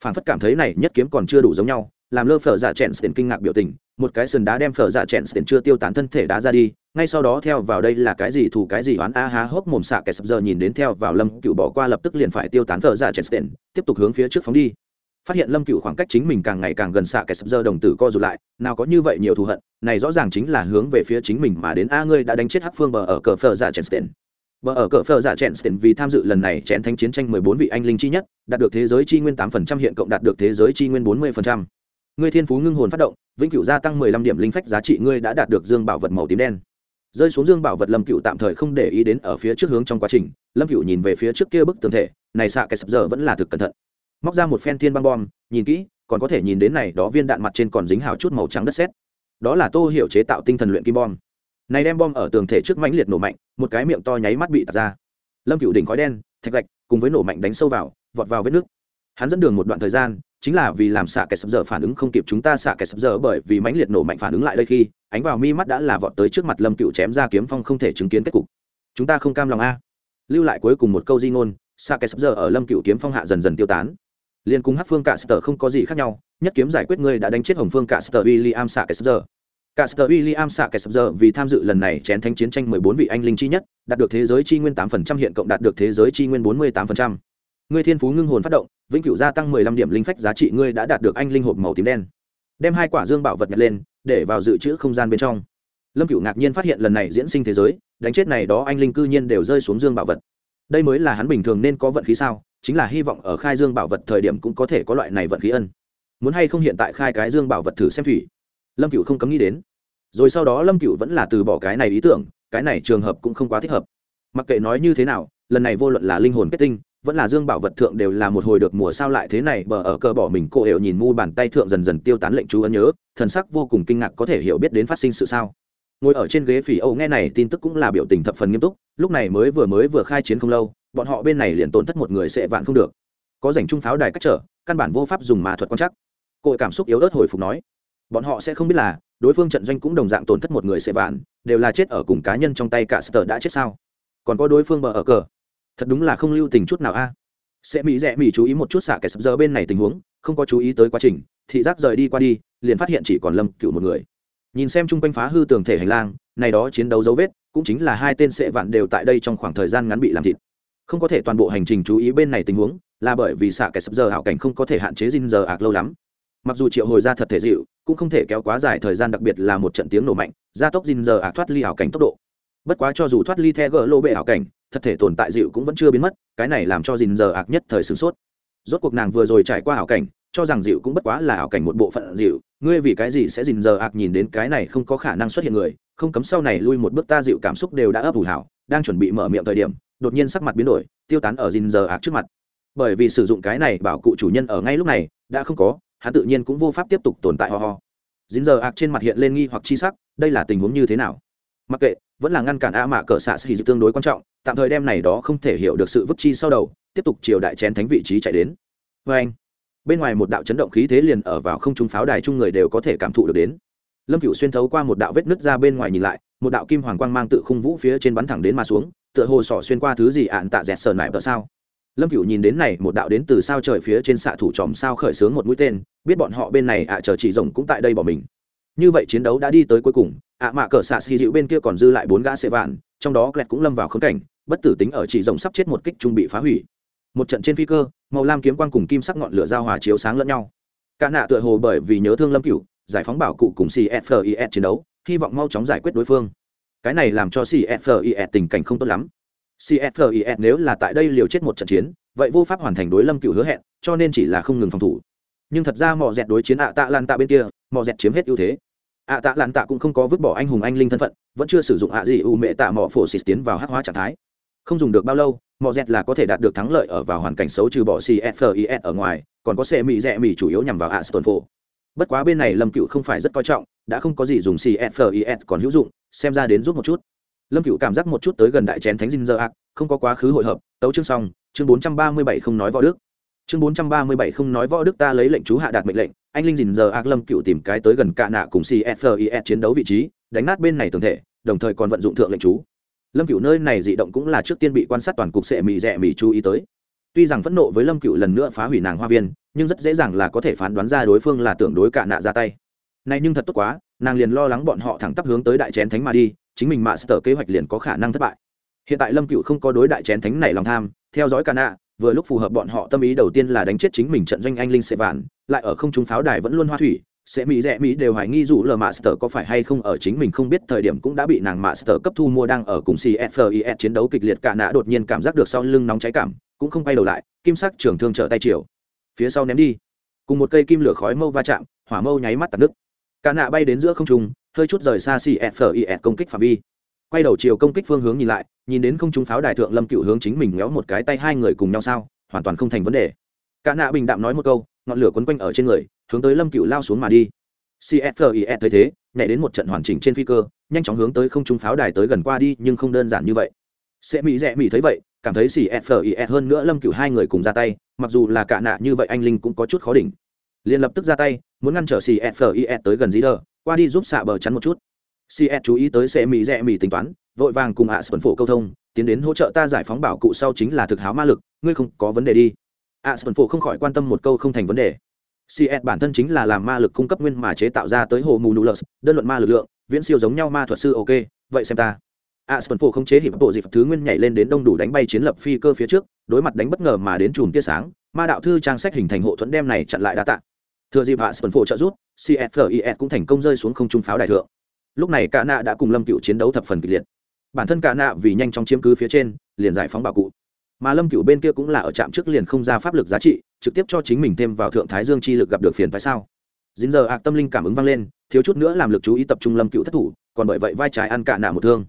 Phản phất cảm thấy này nhất kiếm còn chưa đủ giống nhau, làm lơ phở dạ chèn tiền kinh ngạc biểu tình, một cái sườn đá đem phở dạ chèn tiền chưa tiêu tán thân thể đá ra đi, ngay sau đó theo vào đây là cái gì thủ cái gì oán a há hốc mồm xạ kẻ sập giờ nhìn đến theo vào lâm cựu bỏ qua lập tức liền phải tiêu tán phở dạ chèn tiền tiếp tục hướng phía trước phóng đi phát hiện lâm cựu khoảng cách chính mình càng ngày càng gần xạ kẻ sập dơ đồng tử co rụt lại nào có như vậy nhiều thù hận này rõ ràng chính là hướng về phía chính mình mà đến a ngươi đã đánh chết hắc phương bờ ở cờ phờ giả chen Bờ ở cờ phở giả chèn Sten vì tham dự lần này chén thánh chiến tranh 14 vị anh linh chi nhất, đạt được thế giới chi nguyên tám phần trăm hiện cộng đạt được thế giới chi nguyên 40%. Ngươi thiên phú ngưng hồn phát động, vĩnh cửu gia tăng 15 điểm linh phách giá trị ngươi đã đạt được dương bảo vật màu tím đen. Rơi xuống dương bảo vật Lâm Cửu tạm thời không để ý đến ở phía trước hướng trong quá trình, Lâm Cửu nhìn về phía trước kia bức tường thể, này xạ cái sập giờ vẫn là thực cẩn thận. Móc ra một phen thiên băng bom, nhìn kỹ, còn có thể nhìn đến này đó viên đạn mặt trên còn dính hào chút màu trắng đất sét. Đó là Tô Hiểu chế tạo tinh thần luyện kim bom. Này đem bom ở tường thể trước mãnh liệt nổ mạnh, một cái miệng to nháy mắt bị tạt ra. Lâm cựu đỉnh khói đen thạch gạch cùng với nổ mạnh đánh sâu vào vọt vào vết nước. Hắn dẫn đường một đoạn thời gian chính là vì làm xạ kẻ sập dở phản ứng không kịp chúng ta xạ kẻ sập dở bởi vì mãnh liệt nổ mạnh phản ứng lại đây khi ánh vào mi mắt đã là vọt tới trước mặt lâm cựu chém ra kiếm phong không thể chứng kiến kết cục. Chúng ta không cam lòng a. Lưu lại cuối cùng một câu di ngôn xạ kẻ sập dở ở lâm cựu kiếm phong hạ dần dần tiêu tán liên cung hát phương cả không có gì khác nhau nhất kiếm giải quyết ngươi đã đánh chết hồng phương cả sở William Sạ kẻ sập dở Caster William Sạ kẻ sập vì tham dự lần này chén thánh chiến tranh 14 vị anh linh chi nhất, đạt được thế giới chi nguyên tám phần trăm hiện cộng đạt được thế giới chi nguyên 48%. Ngươi thiên phú ngưng hồn phát động, vĩnh cửu gia tăng 15 điểm linh phách giá trị ngươi đã đạt được anh linh hộp màu tím đen. Đem hai quả dương bảo vật nhặt lên, để vào dự trữ không gian bên trong. Lâm Cửu ngạc nhiên phát hiện lần này diễn sinh thế giới, đánh chết này đó anh linh cư nhiên đều rơi xuống dương bảo vật. Đây mới là hắn bình thường nên có vận khí sao? Chính là hy vọng ở khai dương bảo vật thời điểm cũng có thể có loại này vận khí ân. Muốn hay không hiện tại khai cái dương bảo vật thử xem thủy? Lâm cựu không cấm nghĩ đến. Rồi sau đó lâm cựu vẫn là từ bỏ cái này ý tưởng, cái này trường hợp cũng không quá thích hợp. Mặc kệ nói như thế nào, lần này vô luận là linh hồn kết tinh, vẫn là dương bảo vật thượng đều là một hồi được mùa sao lại thế này, bờ ở cơ bỏ mình, cô hiểu nhìn mu bàn tay thượng dần dần tiêu tán lệnh chú ấn nhớ, thần sắc vô cùng kinh ngạc có thể hiểu biết đến phát sinh sự sao. Ngồi ở trên ghế phỉ âu nghe này tin tức cũng là biểu tình thập phần nghiêm túc, lúc này mới vừa mới vừa khai chiến không lâu bọn họ bên này liền tổn thất một người sẽ vạn không được. Có dành trung pháo đài cách trở, căn bản vô pháp dùng mà thuật quan chắc cô cảm xúc yếu ớt hồi phục nói, bọn họ sẽ không biết là, đối phương trận doanh cũng đồng dạng tổn thất một người sẽ vạn, đều là chết ở cùng cá nhân trong tay cả sờ đã chết sao? Còn có đối phương bờ ở cờ. Thật đúng là không lưu tình chút nào a. Sẽ mỹ rẽ mỹ chú ý một chút xả kẻ sập giờ bên này tình huống, không có chú ý tới quá trình, thị giác rời đi qua đi, liền phát hiện chỉ còn lâm cựu một người. Nhìn xem chung quanh phá hư tường thể hành lang, này đó chiến đấu dấu vết, cũng chính là hai tên sệ vạn đều tại đây trong khoảng thời gian ngắn bị làm thịt không có thể toàn bộ hành trình chú ý bên này tình huống, là bởi vì xạ kẻ sập giờ hảo cảnh không có thể hạn chế dinh giờ ạc lâu lắm. Mặc dù triệu hồi ra thật thể dịu, cũng không thể kéo quá dài thời gian đặc biệt là một trận tiếng nổ mạnh, gia tốc dinh giờ ạc thoát ly ảo cảnh tốc độ. Bất quá cho dù thoát ly the gỡ lô bệ ảo cảnh, thật thể tồn tại dịu cũng vẫn chưa biến mất, cái này làm cho dinh giờ ạc nhất thời sửng sốt. Rốt cuộc nàng vừa rồi trải qua ảo cảnh, cho rằng dịu cũng bất quá là ảo cảnh một bộ phận dịu, ngươi vì cái gì sẽ dình giờ ạc nhìn đến cái này không có khả năng xuất hiện người, không cấm sau này lui một bước ta dịu cảm xúc đều đã ấp ủ hảo đang chuẩn bị mở miệng thời điểm, đột nhiên sắc mặt biến đổi, tiêu tán ở dình giờ ạc trước mặt. Bởi vì sử dụng cái này bảo cụ chủ nhân ở ngay lúc này, đã không có, hắn tự nhiên cũng vô pháp tiếp tục tồn tại ho ho. Dính giờ ạc trên mặt hiện lên nghi hoặc chi sắc, đây là tình huống như thế nào? Mặc kệ, vẫn là ngăn cản a mạ cỡ xạ xì tương đối quan trọng, tạm thời đem này đó không thể hiểu được sự vứt chi sau đầu, tiếp tục chiều đại chén thánh vị trí chạy đến. Vê anh bên ngoài một đạo chấn động khí thế liền ở vào không trung pháo đài chung người đều có thể cảm thụ được đến lâm cựu xuyên thấu qua một đạo vết nứt ra bên ngoài nhìn lại, một đạo kim hoàng quang mang tự khung vũ phía trên bắn thẳng đến mà xuống, tựa hồ sỏ xuyên qua thứ gì ạn tạ dẹt sờn lại vợ sao. Lâm cựu nhìn đến này, một đạo đến từ sao trời phía trên xạ thủ tròm sao khởi xướng một mũi tên, biết bọn họ bên này ạ, chờ chỉ rồng cũng tại đây bỏ mình. Như vậy chiến đấu đã đi tới cuối cùng, ạ, mạ cờ xạ xì dịu bên kia còn dư lại bốn gã xệ vạn, trong đó kẹt cũng lâm vào khống cảnh, bất tử tính ở chỉ rồng sắp chết một kích trung bị phá hủy. Một trận trên phi cơ, màu lam kiếm quang cùng kim sắc ngọn lửa giao hòa chiếu sáng lẫn nhau. Cả nạ tựa hồ bởi vì nhớ thương lâm cựu giải phóng bảo cụ cùng cfis chiến đấu, hy vọng mau chóng giải quyết đối phương. Cái này làm cho cfis tình cảnh không tốt lắm. Cfis nếu là tại đây liều chết một trận chiến, vậy vô pháp hoàn thành đối lâm cựu hứa hẹn, cho nên chỉ là không ngừng phòng thủ. Nhưng thật ra mọ dẹt đối chiến ạ tạ lan tạ bên kia, mọ dẹt chiếm hết ưu thế. Ạ tạ lan tạ cũng không có vứt bỏ anh hùng anh linh thân phận, vẫn chưa sử dụng ạ gì, u, mẹ, tạ mỏ phổ, xịt tiến vào hắc hóa trạng thái. Không dùng được bao lâu, mọ dẹt là có thể đạt được thắng lợi ở vào hoàn cảnh xấu trừ bỏ cfis ở ngoài, còn có xe mỹ rẽ mỹ chủ yếu nhằm vào ạ stone phổ bất quá bên này lâm cựu không phải rất coi trọng, đã không có gì dùng cfis còn hữu dụng, xem ra đến giúp một chút. Lâm cựu cảm giác một chút tới gần đại chén thánh dinh dơ ạc không có quá khứ hội hợp, tấu chương xong, chương bốn trăm ba mươi bảy không nói võ đức. Chương bốn trăm ba mươi bảy không nói võ đức ta lấy lệnh chú hạ đạt mệnh lệnh, anh linh dình giờ ác lâm cựu tìm cái tới gần cạ nạ cùng cfis chiến đấu vị trí, đánh nát bên này tường thể, đồng thời còn vận dụng thượng lệnh chú. Lâm cựu nơi này dị động cũng là trước tiên bị quan sát toàn cục sệ mì rẽ mì chú ý tới. Tuy rằng phẫn nộ với lâm cựu lần nữa phá hủy nàng hoa viên nhưng rất dễ dàng là có thể phán đoán ra đối phương là tưởng đối cả nạ ra tay. Này nhưng thật tốt quá, nàng liền lo lắng bọn họ thẳng tắp hướng tới đại chén thánh mà đi, chính mình mạ sở kế hoạch liền có khả năng thất bại. Hiện tại lâm cựu không có đối đại chén thánh này lòng tham, theo dõi cả nạ, vừa lúc phù hợp bọn họ tâm ý đầu tiên là đánh chết chính mình trận doanh anh linh sệ vạn, lại ở không trung pháo đài vẫn luôn hoa thủy sẽ mỹ rẽ mỹ đều hoài nghi dù lờ master có phải hay không ở chính mình không biết thời điểm cũng đã bị nàng master cấp thu mua đang ở cùng cfis chiến đấu kịch liệt, cả nã đột nhiên cảm giác được sau lưng nóng cháy cảm, cũng không bay đầu lại, kim sắc trường thương trở tay chiều phía sau ném đi. Cùng một cây kim lửa khói mâu va chạm, hỏa mâu nháy mắt tạt nước cả nạ bay đến giữa không trung, hơi chút rời xa cfis công kích phạm vi. Quay đầu chiều công kích phương hướng nhìn lại, nhìn đến không trung pháo đài thượng lâm cựu hướng chính mình ngéo một cái tay hai người cùng nhau sao, hoàn toàn không thành vấn đề. Cả nạ bình đạm nói một câu, ngọn lửa quấn quanh ở trên người, hướng tới lâm cựu lao xuống mà đi. Cfis thấy thế, nhảy đến một trận hoàn chỉnh trên phi cơ, nhanh chóng hướng tới không trung pháo đài tới gần qua đi, nhưng không đơn giản như vậy. Sẽ mỹ rẽ mỹ thấy vậy, cảm thấy cfis hơn nữa lâm cựu hai người cùng ra tay mặc dù là cả nạ như vậy anh linh cũng có chút khó đỉnh. Liền lập tức ra tay, muốn ngăn trở cfis tới gần dí đờ qua đi giúp xạ bờ chắn một chút. Cs chú ý tới xe mỹ rẽ mỹ tính toán, vội vàng cùng ạ à phổ câu thông, tiến đến hỗ trợ ta giải phóng bảo cụ sau chính là thực háo ma lực, ngươi không có vấn đề đi. ạ à phổ không khỏi quan tâm một câu không thành vấn đề. Cs bản thân chính là làm ma lực cung cấp nguyên mà chế tạo ra tới hồ mù nụ lợt, đơn luận ma lực lượng, viễn siêu giống nhau ma thuật sư, ok, vậy xem ta ạ không chế hiệp bộ dịp thứ nguyên nhảy lên đến đông đủ đánh bay chiến lập phi cơ phía trước, đối mặt đánh bất ngờ mà đến chùm tia sáng, ma đạo thư trang sách hình thành hộ thuẫn đem này chặn lại đa tạ. Thừa dịp ạ trợ rút cfis cũng thành công rơi xuống không trung pháo đại thượng. Lúc này cả nạ đã cùng lâm cựu chiến đấu thập phần kịch liệt. Bản thân cả nạ vì nhanh chóng chiếm cứ phía trên, liền giải phóng bảo cụ. Mà lâm cựu bên kia cũng là ở trạm trước liền không ra pháp lực giá trị, trực tiếp cho chính mình thêm vào thượng thái dương chi lực gặp được phiền phải sao? Dính giờ ạc tâm linh cảm ứng vang lên, thiếu chút nữa làm lực chú ý tập trung lâm cựu thất thủ, còn bởi vậy vai trái ăn cả nạ một thương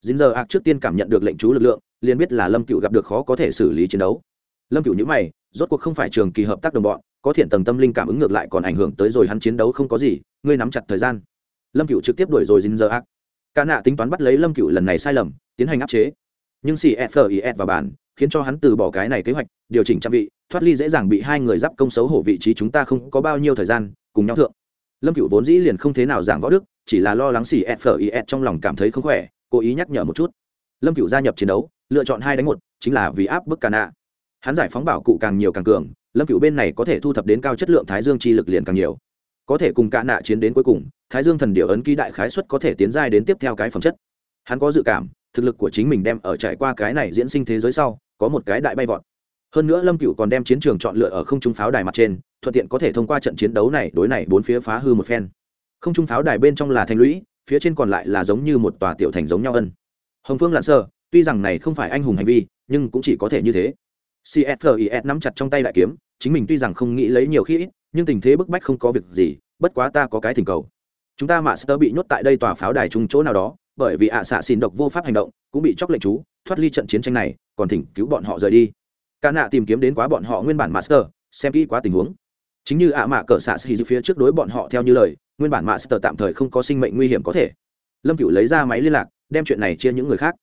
dính giờ ạc trước tiên cảm nhận được lệnh chú lực lượng, liền biết là lâm cựu gặp được khó có thể xử lý chiến đấu. Lâm cựu nhữ mày, rốt cuộc không phải trường kỳ hợp tác đồng bọn, có thiện tầng tâm linh cảm ứng ngược lại còn ảnh hưởng tới rồi hắn chiến đấu không có gì, ngươi nắm chặt thời gian. Lâm cựu trực tiếp đuổi rồi dính giờ ác ca nạ tính toán bắt lấy lâm cựu lần này sai lầm, tiến hành áp chế. Nhưng cfis vào bản, khiến cho hắn từ bỏ cái này kế hoạch, điều chỉnh trang vị, thoát ly dễ dàng bị hai người giáp công xấu hổ vị trí chúng ta không có bao nhiêu thời gian, cùng nhau thượng. Lâm cựu vốn dĩ liền không thế nào giảng võ đức, chỉ là lo lắng cfis trong lòng cảm thấy không khỏe cố ý nhắc nhở một chút. Lâm cựu gia nhập chiến đấu, lựa chọn hai đánh một, chính là vì áp bức ca nạ hắn giải phóng bảo cụ càng nhiều càng cường, lâm cựu bên này có thể thu thập đến cao chất lượng thái dương chi lực liền càng nhiều. Có thể cùng ca nạ chiến đến cuối cùng, thái dương thần điệu ấn ký đại khái xuất có thể tiến giai đến tiếp theo cái phẩm chất. Hắn có dự cảm, thực lực của chính mình đem ở trải qua cái này diễn sinh thế giới sau, có một cái đại bay vọt. Hơn nữa lâm cựu còn đem chiến trường chọn lựa ở không trung pháo đài mặt trên, thuận tiện có thể thông qua trận chiến đấu này đối này bốn phía phá hư một phen. Không trung pháo đài bên trong là thanh lũy phía trên còn lại là giống như một tòa tiểu thành giống nhau ân. Hồng phương lặn sơ tuy rằng này không phải anh hùng hành vi, nhưng cũng chỉ có thể như thế. Cfis nắm chặt trong tay đại kiếm, chính mình tuy rằng không nghĩ lấy nhiều khi ít, nhưng tình thế bức bách không có việc gì, bất quá ta có cái thỉnh cầu. Chúng ta mạ sơ bị nhốt tại đây tòa pháo đài chung chỗ nào đó, bởi vì ạ xạ xin độc vô pháp hành động, cũng bị chóc lệnh chú, thoát ly trận chiến tranh này, còn thỉnh cứu bọn họ rời đi. Ca nạ tìm kiếm đến quá bọn họ nguyên bản master, xem kỹ quá tình huống. Chính như ạ mạ cờ xạ xì phía trước đối bọn họ theo như lời nguyên bản master tạm thời không có sinh mệnh nguy hiểm có thể. Lâm cựu lấy ra máy liên lạc, đem chuyện này chia những người khác.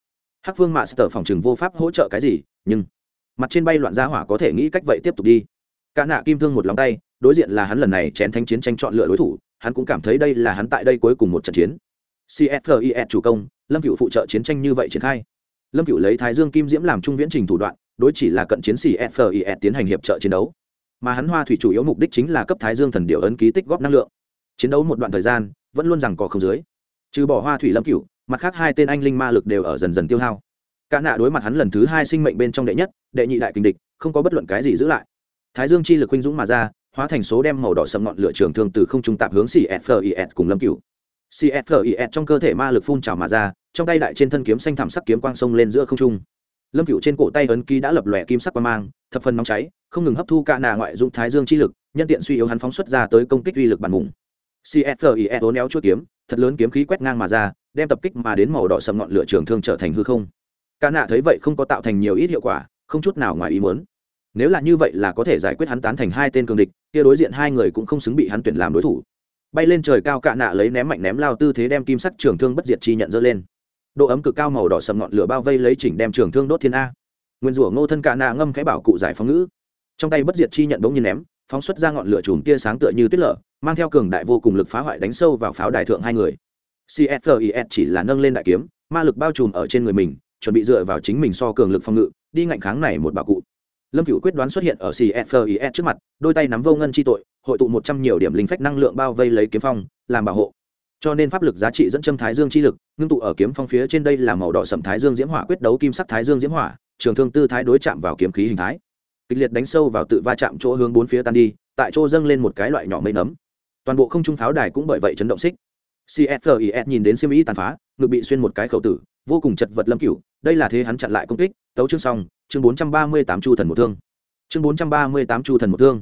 Hắc phương master phòng chừng vô pháp hỗ trợ cái gì, nhưng mặt trên bay loạn ra hỏa có thể nghĩ cách vậy tiếp tục đi. Cả nạ kim thương một lòng tay, đối diện là hắn lần này chén thánh chiến tranh chọn lựa đối thủ, hắn cũng cảm thấy đây là hắn tại đây cuối cùng một trận chiến. CFIS chủ công, lâm cựu phụ trợ chiến tranh như vậy triển khai. Lâm cựu lấy thái dương kim diễm làm trung viễn trình thủ đoạn, đối chỉ là cận chiến sĩ tiến hành hiệp trợ chiến đấu. Mà hắn hoa thủy chủ yếu mục đích chính là cấp thái dương thần điệu ấn ký tích góp năng lượng chiến đấu một đoạn thời gian, vẫn luôn rằng có không dưới. Trừ bỏ hoa thủy lâm cựu mặt khác hai tên anh linh ma lực đều ở dần dần tiêu hao. Cả nạ đối mặt hắn lần thứ hai sinh mệnh bên trong đệ nhất, đệ nhị đại kinh địch, không có bất luận cái gì giữ lại. Thái dương chi lực huynh dũng mà ra, hóa thành số đem màu đỏ sầm ngọn lửa trường thương từ không trung tạp hướng cfis cùng lâm cựu cfis trong cơ thể ma lực phun trào mà ra, trong tay đại trên thân kiếm xanh thảm sắc kiếm quang sông lên giữa không trung. Lâm cựu trên cổ tay ấn ký đã lập lòe kim sắc quang mang, thập phần nóng cháy, không ngừng hấp thu cả nà ngoại dụng thái dương chi lực, nhân tiện suy yếu hắn phóng xuất ra tới công kích uy lực bản mùng. CFIE ố néo chuôi kiếm, thật lớn kiếm khí quét ngang mà ra, đem tập kích mà đến màu đỏ sầm ngọn lửa trường thương trở thành hư không. Cả nạ thấy vậy không có tạo thành nhiều ít hiệu quả, không chút nào ngoài ý muốn. Nếu là như vậy là có thể giải quyết hắn tán thành hai tên cường địch, kia đối diện hai người cũng không xứng bị hắn tuyển làm đối thủ. Bay lên trời cao cả nạ lấy ném mạnh ném lao tư thế đem kim sắc trường thương bất diệt chi nhận giơ lên. Độ ấm cực cao màu đỏ sầm ngọn lửa bao vây lấy chỉnh đem trường thương đốt thiên a. Nguyên rủa ngô thân cả nạ ngâm khẽ bảo cụ giải phóng ngữ. Trong tay bất diệt chi nhận bỗng nhiên ném phóng xuất ra ngọn lửa chùm tia sáng tựa như tuyết lở, mang theo cường đại vô cùng lực phá hoại đánh sâu vào pháo đài thượng hai người. Cfis chỉ là nâng lên đại kiếm, ma lực bao trùm ở trên người mình, chuẩn bị dựa vào chính mình so cường lực phòng ngự, đi ngạnh kháng này một bảo cụ. Lâm cựu quyết đoán xuất hiện ở cfis trước mặt, đôi tay nắm vô ngân chi tội, hội tụ một trăm nhiều điểm linh phách năng lượng bao vây lấy kiếm phong, làm bảo hộ. Cho nên pháp lực giá trị dẫn châm thái dương chi lực, ngưng tụ ở kiếm phong phía trên đây là màu đỏ sầm thái dương diễm hỏa quyết đấu kim sắc thái dương diễm hỏa, trường thương tư thái đối chạm vào kiếm khí hình thái kịch liệt đánh sâu vào tự va chạm chỗ hướng bốn phía tan đi, tại chỗ dâng lên một cái loại nhỏ mây nấm. Toàn bộ không trung pháo đài cũng bởi vậy chấn động xích. Cfis nhìn đến siêm ý tàn phá, ngực bị xuyên một cái khẩu tử, vô cùng chật vật lâm cửu, đây là thế hắn chặn lại công kích, tấu chương xong, chương bốn trăm ba mươi tám chu thần một thương. Chương bốn trăm ba mươi tám chu thần một thương.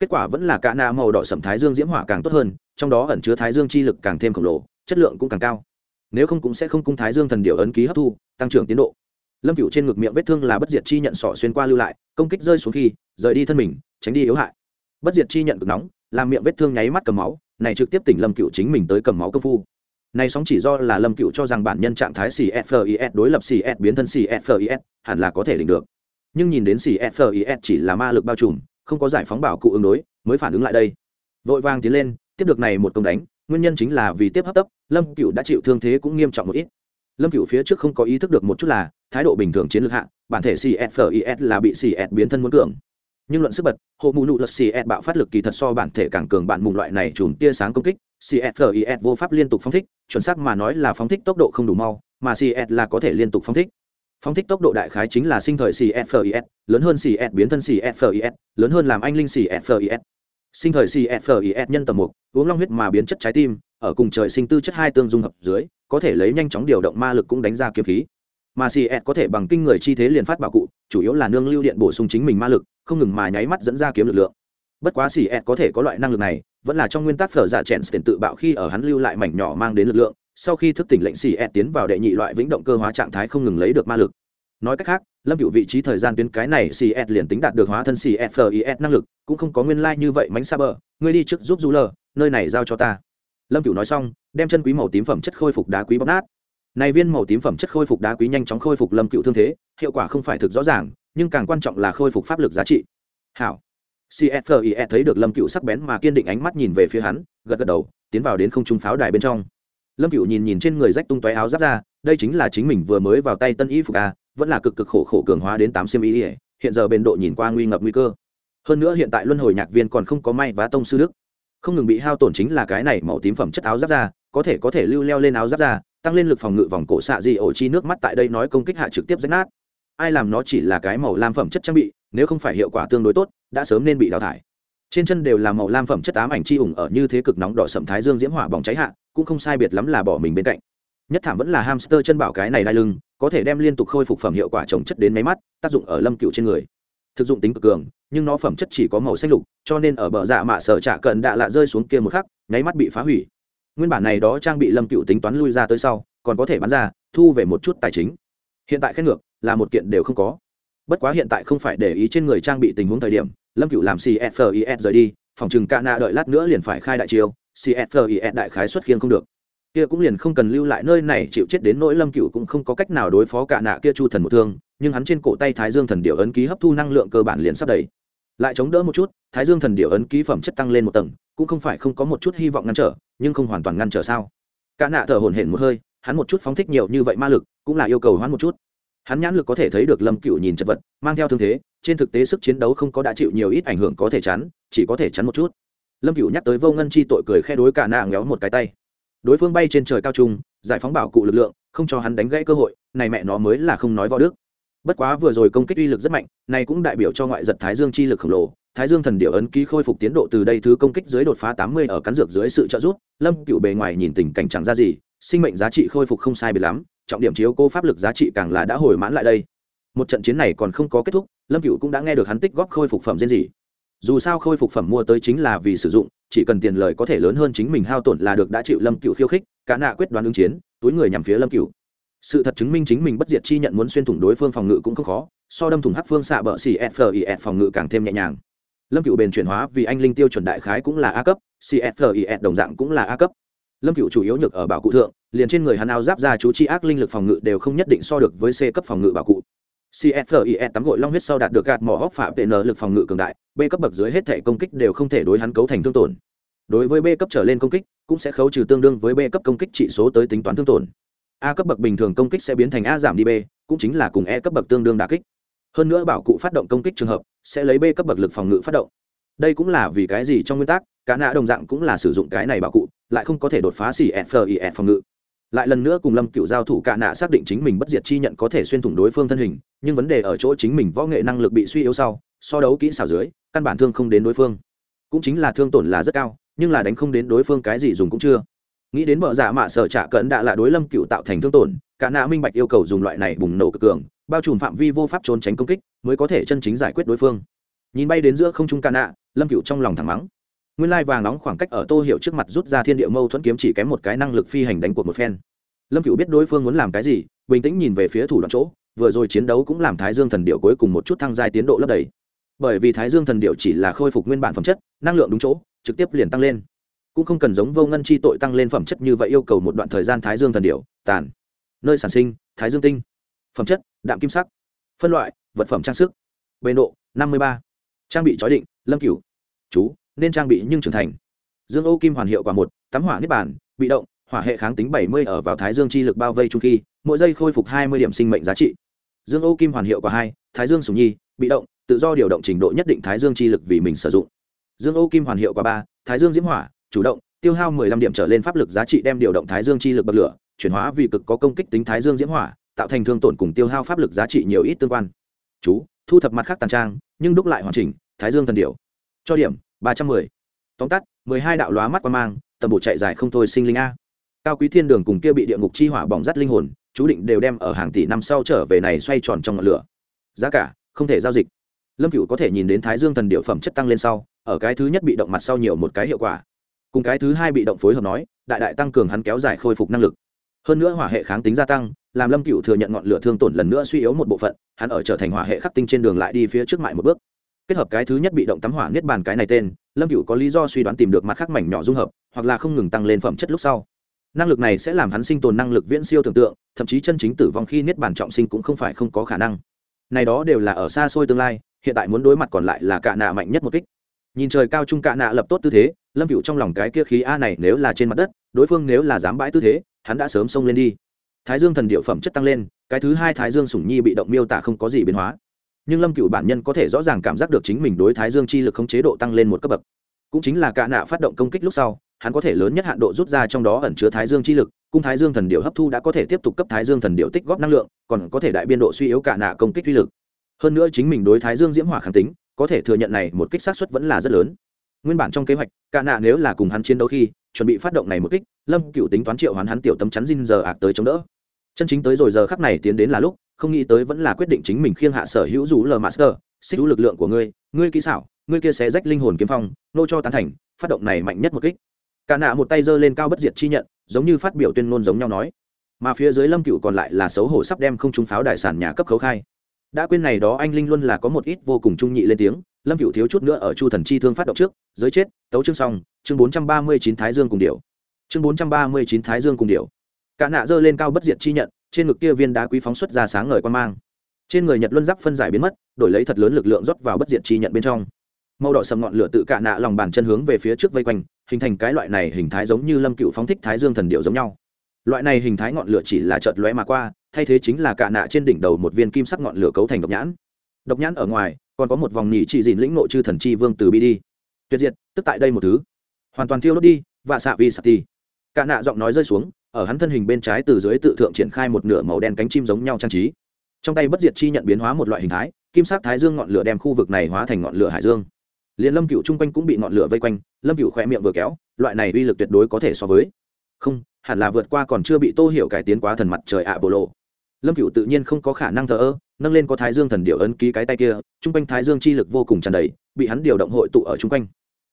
Kết quả vẫn là cả na màu đỏ sẩm thái dương diễm hỏa càng tốt hơn, trong đó ẩn chứa thái dương chi lực càng thêm khổng lồ, chất lượng cũng càng cao. Nếu không cũng sẽ không cung thái dương thần điệu ấn ký hấp thu, tăng trưởng tiến độ lâm cựu trên ngực miệng vết thương là bất diệt chi nhận sọ xuyên qua lưu lại, công kích rơi xuống khi, rời đi thân mình, tránh đi yếu hại. Bất diệt chi nhận cực nóng, làm miệng vết thương nháy mắt cầm máu, này trực tiếp tỉnh lâm cựu chính mình tới cầm máu công phu. Này sóng chỉ do là lâm cựu cho rằng bản nhân trạng thái cfis đối lập cf biến thân cfis hẳn là có thể định được. Nhưng nhìn đến cfis chỉ là ma lực bao trùm, không có giải phóng bảo cụ ứng đối, mới phản ứng lại đây. Vội vàng tiến lên, tiếp được này một công đánh, nguyên nhân chính là vì tiếp hấp tấp, lâm cựu đã chịu thương thế cũng nghiêm trọng một ít lâm cựu phía trước không có ý thức được một chút là thái độ bình thường chiến lược hạ bản thể cfis là bị cs biến thân muốn cường nhưng luận sức bật hộ mù nụ lật cs bạo phát lực kỳ thật so bản thể càng cường bản mùng loại này chùm tia sáng công kích cfis vô pháp liên tục phóng thích chuẩn xác mà nói là phóng thích tốc độ không đủ mau mà cs là có thể liên tục phóng thích phóng thích tốc độ đại khái chính là sinh thời cfis lớn hơn cs biến thân cfis lớn hơn làm anh linh cfis sinh thời cfis nhân tầm mục uống long huyết mà biến chất trái tim ở cùng trời sinh tư chất hai tương dung hợp dưới, có thể lấy nhanh chóng điều động ma lực cũng đánh ra kiếm khí. Mà cs có thể bằng kinh người chi thế liền phát bảo cụ, chủ yếu là nương lưu điện bổ sung chính mình ma lực, không ngừng mà nháy mắt dẫn ra kiếm lực lượng. Bất quá cs có thể có loại năng lực này, vẫn là trong nguyên tắc phở giả chèn tiền tự bạo khi ở hắn lưu lại mảnh nhỏ mang đến lực lượng, sau khi thức tỉnh lệnh cs tiến vào đệ nhị loại vĩnh động cơ hóa trạng thái không ngừng lấy được ma lực. Nói cách khác, lâm cựu vị trí thời gian tuyến cái này cs liền tính đạt được hóa thân cfis năng lực, cũng không có nguyên lai、like、như vậy mánh xa bờ. Ngươi đi trước giúp du lờ nơi này giao cho ta lâm Cửu nói xong, đem chân quý màu tím phẩm chất khôi phục đá quý bóc nát. Này viên màu tím phẩm chất khôi phục đá quý nhanh chóng khôi phục lâm cựu thương thế, hiệu quả không phải thực rõ ràng, nhưng càng quan trọng là khôi phục pháp lực giá trị. Hảo. Cfie thấy được lâm cựu sắc bén mà kiên định ánh mắt nhìn về phía hắn, gật gật đầu, tiến vào đến không trung pháo đài bên trong. Lâm cựu nhìn nhìn trên người rách tung tóe áo giáp ra, đây chính là chính mình vừa mới vào tay tân y phục a vẫn là cực cực khổ khổ cường hóa đến tám xiêm y, hiện giờ bền độ nhìn qua nguy ngập nguy cơ. Hơn nữa hiện tại luân hồi nhạc viên còn không có may vá tông sư đức không ngừng bị hao tổn chính là cái này màu tím phẩm chất áo giáp da, có thể có thể lưu leo lên áo giáp da, tăng lên lực phòng ngự vòng cổ xạ dị ổ chi nước mắt tại đây nói công kích hạ trực tiếp rách nát. Ai làm nó chỉ là cái màu lam phẩm chất trang bị nếu không phải hiệu quả tương đối tốt đã sớm nên bị đào thải. Trên chân đều là màu lam phẩm chất ám ảnh chi ủng ở như thế cực nóng đỏ sậm thái dương diễm hỏa bỏng cháy hạ cũng không sai biệt lắm là bỏ mình bên cạnh. Nhất thảm vẫn là hamster chân bảo cái này đai lưng có thể đem liên tục khôi phục phẩm hiệu quả trồng chất đến máy mắt tác dụng ở lâm cựu trên người thực dụng tính cực cường, nhưng nó phẩm chất chỉ có màu xanh lục, cho nên ở bờ dạ mạ sở trả cận đạ lạ rơi xuống kia một khắc, nháy mắt bị phá hủy. Nguyên bản này đó trang bị lâm cựu tính toán lui ra tới sau, còn có thể bán ra, thu về một chút tài chính. Hiện tại khen ngược, là một kiện đều không có. Bất quá hiện tại không phải để ý trên người trang bị tình huống thời điểm, lâm cựu làm cfis rời đi, phòng chừng ca na đợi lát nữa liền phải khai đại chiêu cfis đại khái xuất khiêng không được kia cũng liền không cần lưu lại nơi này chịu chết đến nỗi lâm cựu cũng không có cách nào đối phó cả nạ kia chu thần một thương, nhưng hắn trên cổ tay thái dương thần điệu ấn ký hấp thu năng lượng cơ bản liền sắp đầy. Lại chống đỡ một chút, thái dương thần điệu ấn ký phẩm chất tăng lên một tầng, cũng không phải không có một chút hy vọng ngăn trở, nhưng không hoàn toàn ngăn trở sao? Cả nạ thở hổn hển một hơi, hắn một chút phóng thích nhiều như vậy ma lực, cũng là yêu cầu hoãn một chút. Hắn nhãn lực có thể thấy được lâm cựu nhìn chật vật, mang theo thương thế, trên thực tế sức chiến đấu không có đã chịu nhiều ít ảnh hưởng có thể chắn, chỉ có thể chắn một chút. Lâm cựu nhắc tới vô ngân chi tội cười khe đối cả nạ ngéo một cái tay đối phương bay trên trời cao trung, giải phóng bảo cụ lực lượng, không cho hắn đánh gãy cơ hội, này mẹ nó mới là không nói võ đức. Bất quá vừa rồi công kích uy lực rất mạnh, này cũng đại biểu cho ngoại giật thái dương chi lực khổng lồ. Thái dương thần điệu ấn ký khôi phục tiến độ từ đây thứ công kích dưới đột phá tám mươi ở cắn dược dưới sự trợ giúp, lâm cựu bề ngoài nhìn tình cảnh chẳng ra gì, sinh mệnh giá trị khôi phục không sai biệt lắm, trọng điểm chiếu cô pháp lực giá trị càng là đã hồi mãn lại đây. Một trận chiến này còn không có kết thúc, lâm cựu cũng đã nghe được hắn tích góp khôi phục phẩm riêng gì. Dù sao khôi phục phẩm mua tới chính là vì sử dụng chỉ cần tiền lời có thể lớn hơn chính mình hao tổn là được đã chịu lâm cựu khiêu khích cả nạ quyết đoán ứng chiến, túi người nhằm phía lâm cựu sự thật chứng minh chính mình bất diệt chi nhận muốn xuyên thủng đối phương phòng ngự cũng không khó, so đâm thủng hắc phương xạ bờ xì fis phòng ngự càng thêm nhẹ nhàng. Lâm cựu bền chuyển hóa vì anh linh tiêu chuẩn đại khái cũng là a cấp cfis đồng dạng cũng là a cấp. Lâm cựu chủ yếu nhược ở bảo cụ thượng, liền trên người hắn áo giáp ra chú chi ác linh lực phòng ngự đều không nhất định so được với c cấp phòng ngự bảo cụ cfie tắm gội long huyết sau đạt được gạt mỏ hóc phạm tn lực phòng ngự cường đại, b cấp bậc dưới hết thể công kích đều không thể đối hắn cấu thành thương tổn. Đối với b cấp trở lên công kích, cũng sẽ khấu trừ tương đương với b cấp công kích trị số tới tính toán thương tổn. A cấp bậc bình thường công kích sẽ biến thành a giảm đi b, cũng chính là cùng e cấp bậc tương đương đả kích. Hơn nữa bảo cụ phát động công kích trường hợp, sẽ lấy b cấp bậc lực phòng ngự phát động. Đây cũng là vì cái gì trong nguyên tắc, cả nạ đồng dạng cũng là sử dụng cái này bảo cụ, lại không có thể đột phá xỉ phòng ngự lại lần nữa cùng lâm cựu giao thủ, cả nạ xác định chính mình bất diệt chi nhận có thể xuyên thủng đối phương thân hình, nhưng vấn đề ở chỗ chính mình võ nghệ năng lực bị suy yếu sau, so đấu kỹ xảo dưới, căn bản thương không đến đối phương. Cũng chính là thương tổn là rất cao, nhưng là đánh không đến đối phương cái gì dùng cũng chưa. Nghĩ đến bợ giả dạ mạ sở trả cận đã là đối lâm cựu tạo thành thương tổn, cả nạ minh bạch yêu cầu dùng loại này bùng nổ cực cường, bao trùm phạm vi vô pháp trốn tránh công kích, mới có thể chân chính giải quyết đối phương. Nhìn bay đến giữa không trung cả nạ, lâm cựu trong lòng thẳng mắng nguyên lai vàng nóng khoảng cách ở tô hiệu trước mặt rút ra thiên địa mâu thuẫn kiếm chỉ kém một cái năng lực phi hành đánh cuộc một phen. Lâm cựu biết đối phương muốn làm cái gì, bình tĩnh nhìn về phía thủ đoạn chỗ, vừa rồi chiến đấu cũng làm thái dương thần điệu cuối cùng một chút thăng giai tiến độ lấp đầy. Bởi vì thái dương thần điệu chỉ là khôi phục nguyên bản phẩm chất, năng lượng đúng chỗ, trực tiếp liền tăng lên. Cũng không cần giống vô ngân chi tội tăng lên phẩm chất như vậy yêu cầu một đoạn thời gian thái dương thần điệu, tàn. Nơi sản sinh, thái dương tinh. Phẩm chất, đạm kim sắc. Phân loại, vật phẩm trang sức. Bề độ, năm mươi ba. Trang bị chói định, lâm cửu. Chú nên trang bị nhưng trưởng thành. Dương ô kim hoàn hiệu quả một, tắm hỏa niết bản bị động, hỏa hệ kháng tính bảy mươi ở vào thái dương chi lực bao vây trung khi, mỗi giây khôi phục hai mươi điểm sinh mệnh giá trị. Dương ô kim hoàn hiệu quả hai, thái dương sùng nhi, bị động, tự do điều động trình độ nhất định thái dương chi lực vì mình sử dụng. Dương ô kim hoàn hiệu quả ba, thái dương diễm hỏa, chủ động, tiêu hao mười lăm điểm trở lên pháp lực giá trị đem điều động thái dương chi lực bậc lửa, chuyển hóa vì cực có công kích tính thái dương diễm hỏa, tạo thành thương tổn cùng tiêu hao pháp lực giá trị nhiều ít tương quan. Chú, thu thập mặt khác tàn trang, nhưng đúc lại hoàn chỉnh, thái dương thần điệu cho điểm ba trăm mười. Tóm tắt, mười hai đạo lóa mắt qua mang, tầm bộ chạy dài không thôi sinh linh a. Cao quý thiên đường cùng kia bị địa ngục chi hỏa bỏng rắt linh hồn, chú định đều đem ở hàng tỷ năm sau trở về này xoay tròn trong ngọn lửa. Giá cả, không thể giao dịch. Lâm cựu có thể nhìn đến thái dương thần điệu phẩm chất tăng lên sau, ở cái thứ nhất bị động mặt sau nhiều một cái hiệu quả. Cùng cái thứ hai bị động phối hợp nói, đại đại tăng cường hắn kéo dài khôi phục năng lực. Hơn nữa hỏa hệ kháng tính gia tăng, làm lâm cựu thừa nhận ngọn lửa thương tổn lần nữa suy yếu một bộ phận, hắn ở trở thành hỏa hệ khắc tinh trên đường lại đi phía trước mại một bước kết hợp cái thứ nhất bị động tắm hỏa niết bàn cái này tên, lâm cựu có lý do suy đoán tìm được mặt khác mảnh nhỏ dung hợp, hoặc là không ngừng tăng lên phẩm chất lúc sau. Năng lực này sẽ làm hắn sinh tồn năng lực viễn siêu tưởng tượng, thậm chí chân chính tử vong khi niết bàn trọng sinh cũng không phải không có khả năng. Này đó đều là ở xa xôi tương lai, hiện tại muốn đối mặt còn lại là cạ nạ mạnh nhất một kích. Nhìn trời cao trung cạ nạ lập tốt tư thế, lâm cựu trong lòng cái kia khí a này nếu là trên mặt đất, đối phương nếu là dám bãi tư thế, hắn đã sớm xông lên đi. Thái dương thần điệu phẩm chất tăng lên, cái thứ hai thái dương sủng nhi bị động miêu tả không có gì biến hóa nhưng lâm cựu bản nhân có thể rõ ràng cảm giác được chính mình đối thái dương chi lực không chế độ tăng lên một cấp bậc. Cũng chính là Cả nạ phát động công kích lúc sau, hắn có thể lớn nhất hạn độ rút ra trong đó ẩn chứa thái dương chi lực, cung thái dương thần điệu hấp thu đã có thể tiếp tục cấp thái dương thần điệu tích góp năng lượng, còn có thể đại biên độ suy yếu Cả nạ công kích uy lực. Hơn nữa chính mình đối thái dương diễm hỏa kháng tính, có thể thừa nhận này một kích sát xuất vẫn là rất lớn. Nguyên bản trong kế hoạch, Cả nạ nếu là cùng hắn chiến đấu khi, chuẩn bị phát động này một kích, lâm cựu tính toán triệu hoán hắn tiểu tấm chắn dinh giờ ạc tới chống đỡ. Chân chính tới rồi giờ khắc này tiến đến là lúc không nghĩ tới vẫn là quyết định chính mình khiêng hạ sở hữu rủ lờ master, xích rú lực lượng của ngươi ngươi kỹ xảo, ngươi kia sẽ rách linh hồn kiếm phong, nô cho tán thành, phát động này mạnh nhất một kích. Cả nạ một tay giơ lên cao bất diệt chi nhận, giống như phát biểu tuyên ngôn giống nhau nói. Mà phía dưới lâm cựu còn lại là xấu hổ sắp đem không trúng pháo đại sản nhà cấp khấu khai. Đã quên này đó anh linh luôn là có một ít vô cùng trung nhị lên tiếng, lâm cựu thiếu chút nữa ở chu thần chi thương phát động trước, giới chết, tấu chương xong, chương bốn trăm ba mươi chín thái dương cùng điệu. Chương bốn trăm ba mươi chín thái dương cùng điệu. Cả nạ giơ lên cao bất diệt chi nhận trên ngực kia viên đá quý phóng xuất ra sáng ngời quan mang. Trên người nhật luân giáp phân giải biến mất, đổi lấy thật lớn lực lượng rót vào bất diệt chi nhận bên trong. Màu đỏ sầm ngọn lửa tự cạ nạ lòng bàn chân hướng về phía trước vây quanh, hình thành cái loại này hình thái giống như lâm cựu phóng thích thái dương thần điệu giống nhau. Loại này hình thái ngọn lửa chỉ là chợt lóe mà qua, thay thế chính là cạ nạ trên đỉnh đầu một viên kim sắc ngọn lửa cấu thành độc nhãn. Độc nhãn ở ngoài, còn có một vòng nhỉ chỉ dìn lĩnh nội chư thần chi vương từ bi đi. Tuyệt diệt, tức tại đây một thứ. Hoàn toàn thiêu đốt đi và xạ vi sạc ti cạ nạ giọng nói rơi xuống ở hắn thân hình bên trái từ dưới tự thượng triển khai một nửa màu đen cánh chim giống nhau trang trí. Trong tay bất diệt chi nhận biến hóa một loại hình thái, kim sắc thái dương ngọn lửa đem khu vực này hóa thành ngọn lửa hải dương. Liền lâm cựu chung quanh cũng bị ngọn lửa vây quanh, lâm cựu khỏe miệng vừa kéo, loại này uy lực tuyệt đối có thể so với. Không, hẳn là vượt qua còn chưa bị tô hiểu cải tiến quá thần mặt trời ạ bộ lộ. Lâm cựu tự nhiên không có khả năng thờ ơ, nâng lên có thái dương thần điệu ấn ký cái tay kia, chung quanh thái dương chi lực vô cùng tràn đầy, bị hắn điều động hội tụ ở chung quanh.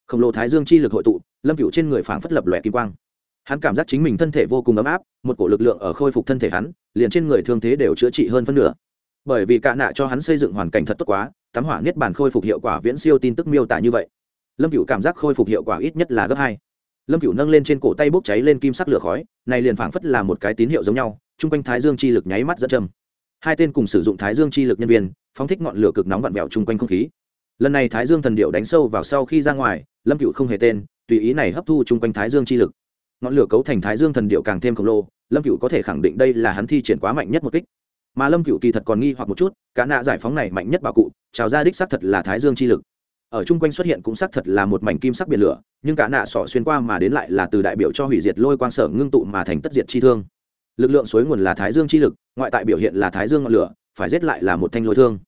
Khổng lồ thái dương chi lực hội tụ, lâm cựu trên người phảng phất lập lòe kim quang hắn cảm giác chính mình thân thể vô cùng ấm áp, một cổ lực lượng ở khôi phục thân thể hắn, liền trên người thương thế đều chữa trị hơn phân nửa. Bởi vì cả nạ cho hắn xây dựng hoàn cảnh thật tốt quá tắm hỏa niết bàn khôi phục hiệu quả viễn siêu tin tức miêu tả như vậy. Lâm cựu cảm giác khôi phục hiệu quả ít nhất là gấp hai. Lâm cựu nâng lên trên cổ tay bốc cháy lên kim sắc lửa khói, này liền phảng phất là một cái tín hiệu giống nhau, chung quanh thái dương chi lực nháy mắt dẫn châm hai tên cùng sử dụng thái dương chi lực nhân viên, phóng thích ngọn lửa cực nóng vặn vẹo chung quanh không khí. Lần này thái dương thần điệu đánh sâu vào sau khi ra ngoài, lâm cựu không hề tên, tùy ý này hấp thu chung quanh thái dương chi lực ngọn lửa cấu thành thái dương thần điệu càng thêm khổng lồ, lâm cựu có thể khẳng định đây là hắn thi triển quá mạnh nhất một kích. Mà lâm cựu kỳ thật còn nghi hoặc một chút, cả nạ giải phóng này mạnh nhất bà cụ, trào ra đích xác thật là thái dương chi lực. Ở chung quanh xuất hiện cũng xác thật là một mảnh kim sắc biển lửa, nhưng cả nạ sỏ xuyên qua mà đến lại là từ đại biểu cho hủy diệt lôi quang sở ngưng tụ mà thành tất diệt chi thương. Lực lượng suối nguồn là thái dương chi lực, ngoại tại biểu hiện là thái dương ngọn lửa, phải giết lại là một thanh lôi thương.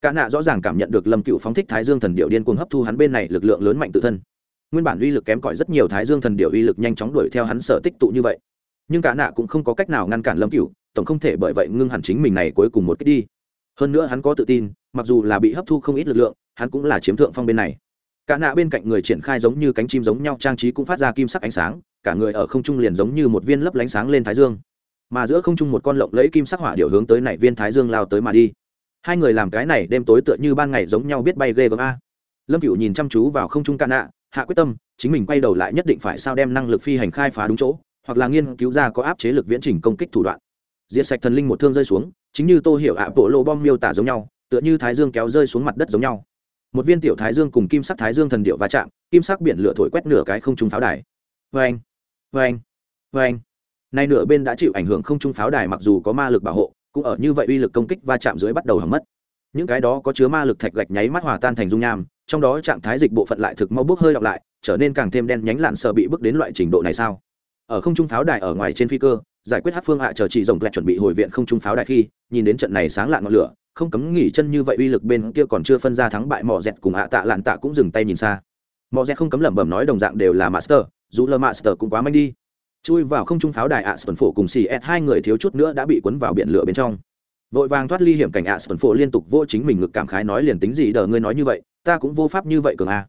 Cả nạ rõ ràng cảm nhận được lâm cựu phóng thích thái dương thần điệu điên cuồng hấp thu hắn bên này lực lượng lớn mạnh tự thân nguyên bản uy lực kém cỏi rất nhiều thái dương thần điệu uy lực nhanh chóng đuổi theo hắn sở tích tụ như vậy. Nhưng cả nạ cũng không có cách nào ngăn cản lâm cựu tổng không thể bởi vậy ngưng hẳn chính mình này cuối cùng một cách đi. Hơn nữa hắn có tự tin, mặc dù là bị hấp thu không ít lực lượng, hắn cũng là chiếm thượng phong bên này. Cả nạ bên cạnh người triển khai giống như cánh chim giống nhau, trang trí cũng phát ra kim sắc ánh sáng, cả người ở không trung liền giống như một viên lấp lánh sáng lên thái dương. Mà giữa không trung một con lộng lẫy kim sắc hỏa điệu hướng tới này viên thái dương lao tới mà đi. Hai người làm cái này đêm tối tựa như ban ngày giống nhau biết bay ghê gớm a. Lâm cựu nhìn chăm chú vào không trung ca nạ hạ quyết tâm, chính mình quay đầu lại nhất định phải sao đem năng lực phi hành khai phá đúng chỗ, hoặc là nghiên cứu ra có áp chế lực viễn trình công kích thủ đoạn. Diệt sạch thần linh một thương rơi xuống, chính như tô hiểu ạ, bộ lô bom miêu tả giống nhau, tựa như thái dương kéo rơi xuống mặt đất giống nhau. Một viên tiểu thái dương cùng kim sắc thái dương thần điệu va chạm, kim sắc biển lửa thổi quét nửa cái không trung pháo đài. Vê anh vê anh vê anh nay nửa bên đã chịu ảnh hưởng không trung pháo đài mặc dù có ma lực bảo hộ, cũng ở như vậy uy lực công kích va chạm dưới bắt đầu hỏng mất. Những cái đó có chứa ma lực thạch gạch nháy mắt hòa tan thành dung nham trong đó trạng thái dịch bộ phận lại thực mau bước hơi đọc lại, trở nên càng thêm đen nhánh lạn sợ bị bước đến loại trình độ này sao? Ở không trung pháo đài ở ngoài trên phi cơ, giải quyết hát phương hạ chờ chị rồng lẹt chuẩn bị hồi viện không trung pháo đài khi, nhìn đến trận này sáng lạn ngọn lửa, không cấm nghỉ chân như vậy uy lực bên kia còn chưa phân ra thắng bại mỏ dẹt cùng hạ tạ lạn tạ cũng dừng tay nhìn xa. Mỏ dẹt không cấm lẩm bẩm nói đồng dạng đều là master, dù lơ master cũng quá manh đi. Chui vào không trung pháo đài ạ sơn phổ cùng xì hai người thiếu chút nữa đã bị cuốn vào biển lửa bên trong. Vội vàng thoát ly hiểm cảnh ạ sơn phổ liên tục vô chính mình ngực cảm khái nói liền tính gì đờ ngươi nói như vậy ta cũng vô pháp như vậy cường a.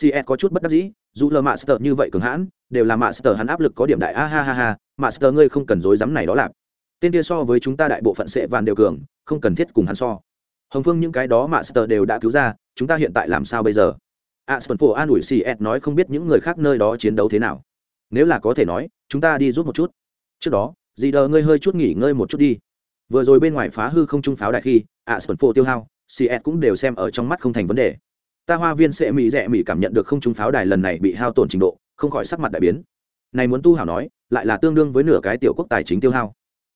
Cs có chút bất đắc dĩ, dù lờ master như vậy cường hãn, đều là master hắn áp lực có điểm đại, a ha ha ha mạ sờ ngươi không cần dối dám này đó lạp tên kia so với chúng ta đại bộ phận sẽ vàn đều cường, không cần thiết cùng hắn so. Hồng phương những cái đó mạ sờ đều đã cứu ra, chúng ta hiện tại làm sao bây giờ? A sần phổ an ủi cs nói không biết những người khác nơi đó chiến đấu thế nào. Nếu là có thể nói, chúng ta đi rút một chút. Trước đó, dì đờ ngươi hơi chút nghỉ ngơi một chút đi. Vừa rồi bên ngoài phá hư không trung pháo đại khi, a sần phổ tiêu hao cs cũng đều xem ở trong mắt không thành vấn đề ta hoa viên sẽ mỹ rẽ mỹ cảm nhận được không trung pháo đài lần này bị hao tổn trình độ không khỏi sắc mặt đại biến này muốn tu hảo nói lại là tương đương với nửa cái tiểu quốc tài chính tiêu hao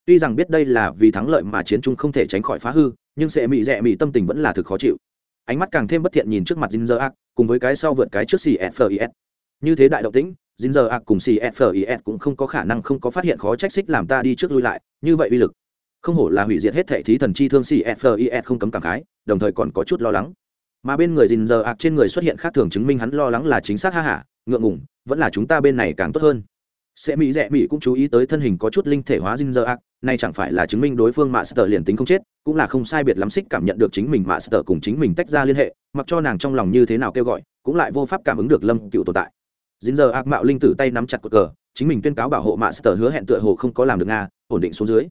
tuy rằng biết đây là vì thắng lợi mà chiến trung không thể tránh khỏi phá hư nhưng sẽ mỹ rẽ mỹ tâm tình vẫn là thực khó chịu ánh mắt càng thêm bất thiện nhìn trước mặt Jinzer Arc, cùng với cái sau vượt cái trước CFIS. Như thế đại động tĩnh, Jinzer Arc cùng CFIS cũng không có khả năng không có phát hiện khó trách xích làm ta đi trước lui lại, như vậy uy lực. Không hổ là hủy diệt hết thể thí thần chi thương CFIS không cấm cảm khái, đồng thời còn có chút lo lắng mà bên người dình giờ ạc trên người xuất hiện khác thường chứng minh hắn lo lắng là chính xác, ha hả ngượng ngủng vẫn là chúng ta bên này càng tốt hơn. Sẽ mỹ rẽ mỹ cũng chú ý tới thân hình có chút linh thể hóa dinh dơ ác nay chẳng phải là chứng minh đối phương mạ sờ liền tính không chết, cũng là không sai biệt lắm xích cảm nhận được chính mình mạ sờ cùng chính mình tách ra liên hệ, mặc cho nàng trong lòng như thế nào kêu gọi, cũng lại vô pháp cảm ứng được lâm cựu tồn tại. Dinh dơ ác mạo linh tử tay nắm chặt cột cờ, chính mình tuyên cáo bảo hộ mạ sờ hứa hẹn tựa hồ không có làm được nga, ổn định xuống dưới.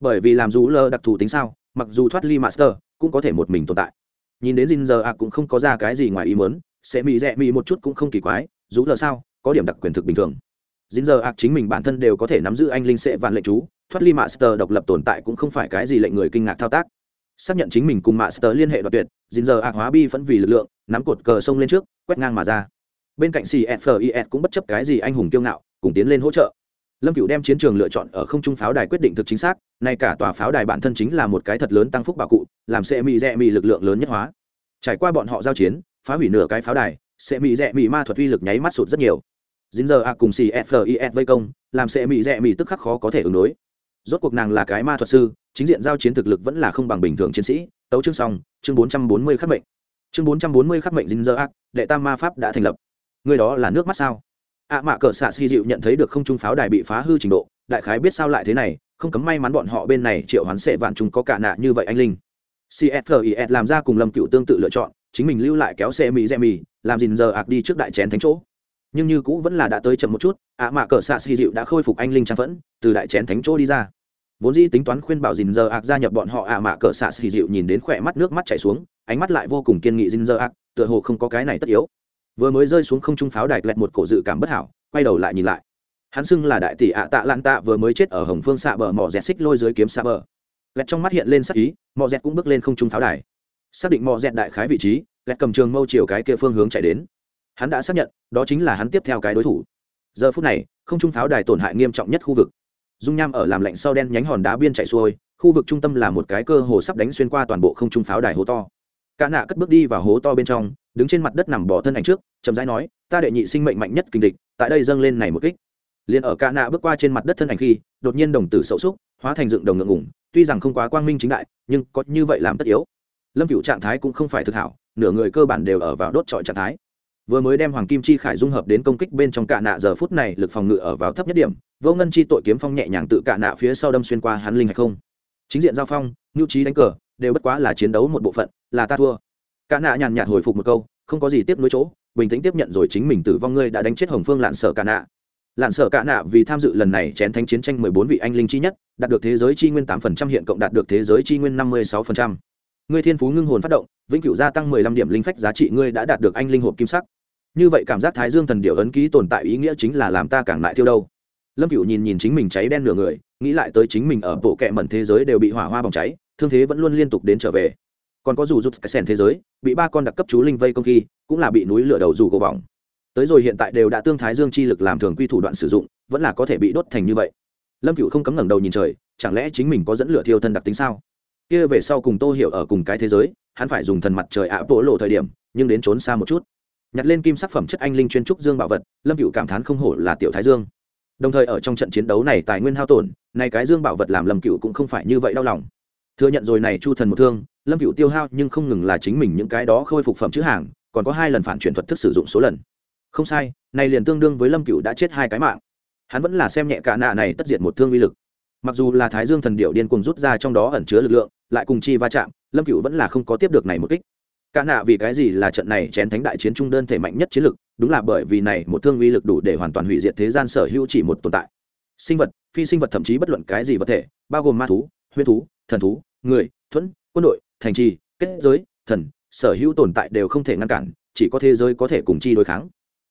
Bởi vì làm dù lơ đặc thù tính sao, mặc dù thoát ly master, cũng có thể một mình tồn tại nhìn đến dinh giờ ạ cũng không có ra cái gì ngoài ý muốn, sẽ mị rẹ mị một chút cũng không kỳ quái, dù là sao, có điểm đặc quyền thực bình thường. Dinh giờ ạ chính mình bản thân đều có thể nắm giữ anh linh sẽ vạn lệnh chú, thoát ly master độc lập tồn tại cũng không phải cái gì lệnh người kinh ngạc thao tác. Xác nhận chính mình cùng master liên hệ đoạt tuyệt dinh giờ ạ hóa bi vẫn vì lực lượng, nắm cột cờ sông lên trước, quét ngang mà ra. Bên cạnh cfis cũng bất chấp cái gì anh hùng kiêu ngạo, cùng tiến lên hỗ trợ lâm cựu đem chiến trường lựa chọn ở không trung pháo đài quyết định thực chính xác, nay cả tòa pháo đài bản thân chính là một cái thật lớn tăng phúc bảo cụ, làm sệ mị rẽ mị lực lượng lớn nhất hóa. Trải qua bọn họ giao chiến, phá hủy nửa cái pháo đài sệ mị rẽ mị ma thuật uy lực nháy mắt sụt rất nhiều. Dính giờ a cùng cfis vây công, làm sệ mị rẽ mị tức khắc khó có thể ứng đối. Rốt cuộc nàng là cái ma thuật sư, chính diện giao chiến thực lực vẫn là không bằng bình thường chiến sĩ. Tấu chương xong, chương bốn trăm bốn mươi khắc mệnh. Chương bốn trăm bốn mươi khắc mệnh dính giờ a, đệ tam ma pháp đã thành lập. Người đó là nước mắt sao? Ạ mạ cờ xạ xì dịu nhận thấy được không trung pháo đài bị phá hư trình độ, đại khái biết sao lại thế này, không cấm may mắn bọn họ bên này triệu hoán sệ vạn chúng có cả nạ như vậy anh linh. Cfis làm ra cùng lâm cựu tương tự lựa chọn, chính mình lưu lại kéo xe mỹ rẽ mì làm gìn giờ ạc đi trước đại chén thánh chỗ. Nhưng như cũ vẫn là đã tới chậm một chút, ạ mạ cờ xạ xì dịu đã khôi phục anh linh trang phẫn, từ đại chén thánh chỗ đi ra. Vốn dĩ tính toán khuyên bảo dìn giờ ạc gia nhập bọn họ, ạ mạ cờ xạ xì dịu nhìn đến khỏe mắt nước mắt chảy xuống, ánh mắt lại vô cùng kiên nghị dìn giờ ạc, tựa hồ không có cái này tất yếu vừa mới rơi xuống không trung pháo đài lẹt một cổ dự cảm bất hảo, quay đầu lại nhìn lại. Hắn xưng là đại tỷ ạ tạ lan tạ vừa mới chết ở hồng phương xạ bờ mỏ dẹt xích lôi dưới kiếm xạ bờ. Lẹt trong mắt hiện lên sắc ý, mỏ dẹt cũng bước lên không trung pháo đài. Xác định mỏ dẹt đại khái vị trí, lẹt cầm trường mâu chiều cái kia phương hướng chạy đến. Hắn đã xác nhận, đó chính là hắn tiếp theo cái đối thủ. Giờ phút này, không trung pháo đài tổn hại nghiêm trọng nhất khu vực. Dung nham ở làm lạnh sau đen nhánh hòn đá biên chạy xuôi, khu vực trung tâm là một cái cơ hồ sắp đánh xuyên qua toàn bộ không trung pháo đài hố to cả nạ cất bước đi vào hố to bên trong, đứng trên mặt đất nằm bỏ thân ảnh trước, chậm rãi nói, ta đệ nhị sinh mệnh mạnh nhất kinh địch, tại đây dâng lên này một kích. Liên ở cả nạ bước qua trên mặt đất thân ảnh khi, đột nhiên đồng tử sậu xúc hóa thành dựng đồng ngượng ngủng tuy rằng không quá quang minh chính đại, nhưng có như vậy làm tất yếu. Lâm cửu trạng thái cũng không phải thực hảo, nửa người cơ bản đều ở vào đốt trọi trạng thái. Vừa mới đem hoàng kim chi khải dung hợp đến công kích bên trong cả nạ, giờ phút này lực phòng ngự ở vào thấp nhất điểm, vô ngân chi tội kiếm phong nhẹ nhàng tự cả nạ phía sau đâm xuyên qua hắn linh hay không. Chính diện giao phong nhu trí đánh cờ đều bất quá là chiến đấu một bộ phận, là ta thua. Cả nạ nhàn nhạt hồi phục một câu, không có gì tiếp nối chỗ, bình tĩnh tiếp nhận rồi chính mình tử vong ngươi đã đánh chết hồng phương lạn sở cả nạ. Lạn sở cả nạ vì tham dự lần này chén thánh chiến tranh mười bốn vị anh linh chi nhất, đạt được thế giới chi nguyên tám phần trăm, hiện cộng đạt được thế giới chi nguyên năm mươi sáu phần trăm. Ngươi thiên phú ngưng hồn phát động, vĩnh cửu gia tăng mười lăm điểm linh phách giá trị ngươi đã đạt được anh linh hộp kim sắc. Như vậy cảm giác thái dương thần điệu ấn ký tồn tại ý nghĩa chính là làm ta càng lại tiêu đâu. Lâm cựu nhìn nhìn chính mình cháy đen nửa người, nghĩ lại tới chính mình ở bộ kệ mẩn thế giới đều bị hỏa hoa bỏng cháy thương thế vẫn luôn liên tục đến trở về. Còn có dù rút cái sèn thế giới, bị ba con đặc cấp chú linh vây công khi, cũng là bị núi lửa đầu dù gỗ bỏng. Tới rồi hiện tại đều đã tương thái dương chi lực làm thường quy thủ đoạn sử dụng, vẫn là có thể bị đốt thành như vậy. Lâm cựu không cấm ngẩng đầu nhìn trời, chẳng lẽ chính mình có dẫn lửa thiêu thân đặc tính sao? Kia về sau cùng tô hiểu ở cùng cái thế giới, hắn phải dùng thần mặt trời ạ bổ lộ thời điểm, nhưng đến trốn xa một chút. Nhặt lên kim sắc phẩm chất anh linh chuyên trúc dương bảo vật, lâm cựu cảm thán không hổ là tiểu thái dương. Đồng thời ở trong trận chiến đấu này tài nguyên hao tổn này cái dương bảo vật làm lâm cựu cũng không phải như vậy đau lòng thừa nhận rồi này chu thần một thương, lâm cựu tiêu hao nhưng không ngừng là chính mình những cái đó khôi phục phẩm chữ hàng, còn có hai lần phản chuyển thuật thức sử dụng số lần. Không sai, này liền tương đương với lâm cựu đã chết hai cái mạng. Hắn vẫn là xem nhẹ cả nạ này tất diệt một thương uy lực. Mặc dù là thái dương thần điệu điên cùng rút ra trong đó ẩn chứa lực lượng, lại cùng chi va chạm, lâm cựu vẫn là không có tiếp được này một kích. Cả nạ vì cái gì là trận này chén thánh đại chiến trung đơn thể mạnh nhất chiến lực, đúng là bởi vì này một thương uy lực đủ để hoàn toàn hủy diệt thế gian sở hữu chỉ một tồn tại. Sinh vật, phi sinh vật thậm chí bất luận cái gì vật thể, bao gồm ma thú, huyết thú thần thú, người, thuẫn, quân đội, thành trì, kết giới, thần, sở hữu tồn tại đều không thể ngăn cản, chỉ có thế giới có thể cùng chi đối kháng.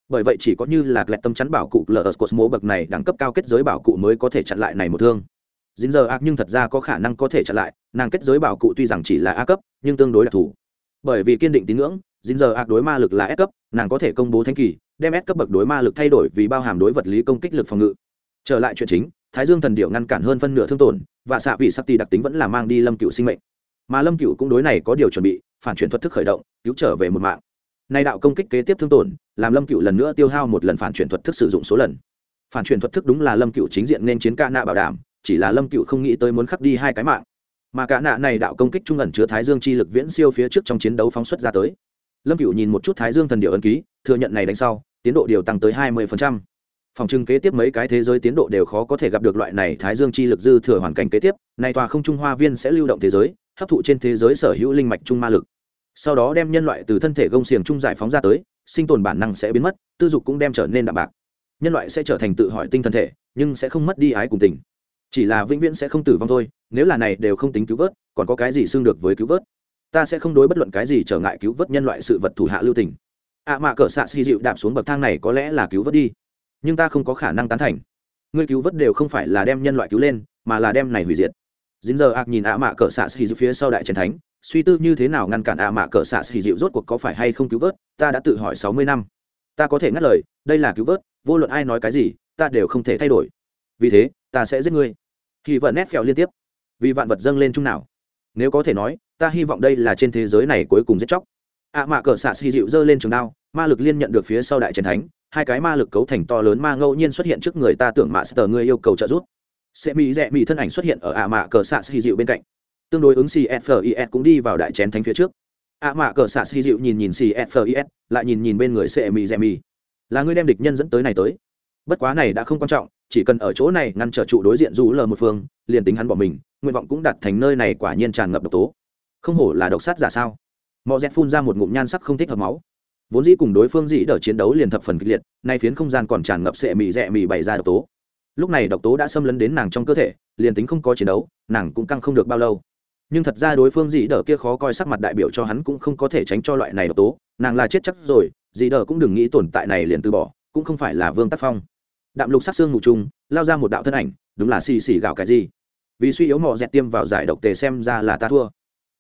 Bởi vậy chỉ có như là lẹt tâm chắn bảo cụ lờ cosmo bậc này đẳng cấp cao kết giới bảo cụ mới có thể chặn lại này một thương. Dính giờ ác nhưng thật ra có khả năng có thể chặn lại, nàng kết giới bảo cụ tuy rằng chỉ là a cấp, nhưng tương đối đặc thù. Bởi vì kiên định tín ngưỡng, dính giờ ác đối ma lực là s cấp, nàng có thể công bố thanh kỳ, đem s cấp bậc đối ma lực thay đổi vì bao hàm đối vật lý công kích lực phòng ngự. Trở lại chuyện chính thái dương thần điệu ngăn cản hơn phân nửa thương tổn, và xạ vị sắc tì đặc tính vẫn là mang đi lâm cựu sinh mệnh. Mà lâm cựu cũng đối này có điều chuẩn bị, phản chuyển thuật thức khởi động, cứu trở về một mạng. Nay đạo công kích kế tiếp thương tổn, làm lâm cựu lần nữa tiêu hao một lần phản chuyển thuật thức sử dụng số lần. Phản chuyển thuật thức đúng là lâm cựu chính diện nên chiến ca nạ bảo đảm, chỉ là lâm cựu không nghĩ tới muốn khắc đi hai cái mạng. Mà cả nạ này đạo công kích trung ẩn chứa thái dương chi lực viễn siêu phía trước trong chiến đấu phóng xuất ra tới. Lâm cựu nhìn một chút thái dương thần điệu ấn ký, thừa nhận này đánh sau, tiến độ điều tăng tới hai mươi phần trăm phòng trưng kế tiếp mấy cái thế giới tiến độ đều khó có thể gặp được loại này thái dương chi lực dư thừa hoàn cảnh kế tiếp, này tòa không trung hoa viên sẽ lưu động thế giới, hấp thụ trên thế giới sở hữu linh mạch trung ma lực. Sau đó đem nhân loại từ thân thể gông xiềng trung giải phóng ra tới, sinh tồn bản năng sẽ biến mất, tư dục cũng đem trở nên đạm bạc. Nhân loại sẽ trở thành tự hỏi tinh thần thể, nhưng sẽ không mất đi ái cùng tình. Chỉ là vĩnh viễn sẽ không tử vong thôi, nếu là này đều không tính cứu vớt, còn có cái gì xương được với cứu vớt? Ta sẽ không đối bất luận cái gì trở ngại cứu vớt nhân loại sự vật thủ hạ lưu tình. Ạ à mạ cỡ xạ xì dịu đạp xuống bậc thang này có lẽ là cứu vớt đi nhưng ta không có khả năng tán thành. Ngươi cứu vớt đều không phải là đem nhân loại cứu lên, mà là đem này hủy diệt. Dính giờ ạc nhìn ạ à mạ cỡ xạ xì dịu phía sau đại trần thánh, suy tư như thế nào ngăn cản ạ à mạ cỡ xạ xì dịu rốt cuộc có phải hay không cứu vớt, ta đã tự hỏi sáu mươi năm. Ta có thể ngắt lời, đây là cứu vớt, vô luận ai nói cái gì, ta đều không thể thay đổi. Vì thế, ta sẽ giết ngươi. Khi vọng nét phèo liên tiếp. Vì vạn vật dâng lên chung nào. Nếu có thể nói, ta hy vọng đây là trên thế giới này cuối cùng giết chóc. Ạ à mạ cỡ xạ xì dịu giơ lên trường đao, ma lực liên nhận được phía sau đại trần thánh hai cái ma lực cấu thành to lớn ma ngẫu nhiên xuất hiện trước người ta tưởng mạ sờ ngươi yêu cầu trợ giúp. Sẽ mỹ rẽ mỹ thân ảnh xuất hiện ở ạ mạ cờ xạ xì dịu bên cạnh. Tương đối ứng cfis cũng đi vào đại chén thánh phía trước. Ạ mạ cờ xạ xì dịu nhìn nhìn cfis lại nhìn nhìn bên người sẽ mỹ rẽ mỹ là ngươi đem địch nhân dẫn tới này tới. Bất quá này đã không quan trọng, chỉ cần ở chỗ này ngăn trở trụ đối diện dù lờ một phương, liền tính hắn bỏ mình, nguyện vọng cũng đặt thành nơi này quả nhiên tràn ngập độc tố. Không hổ là độc sát giả sao? Mọi dẹt phun ra một ngụm nhan sắc không thích hợp máu vốn dĩ cùng đối phương dĩ đỡ chiến đấu liền thập phần kịch liệt, nay phiến không gian còn tràn ngập sệ mị rẽ mị bày ra độc tố. Lúc này độc tố đã xâm lấn đến nàng trong cơ thể, liền tính không có chiến đấu, nàng cũng căng không được bao lâu. Nhưng thật ra đối phương dĩ đỡ kia khó coi sắc mặt đại biểu cho hắn cũng không có thể tránh cho loại này độc tố, nàng là chết chắc rồi, dĩ đỡ cũng đừng nghĩ tồn tại này liền từ bỏ, cũng không phải là vương tác phong. Đạm lục sắc xương mù trung lao ra một đạo thân ảnh, đúng là xì xì gạo cái gì. Vì suy yếu mò dẹt tiêm vào giải độc tề xem ra là ta thua.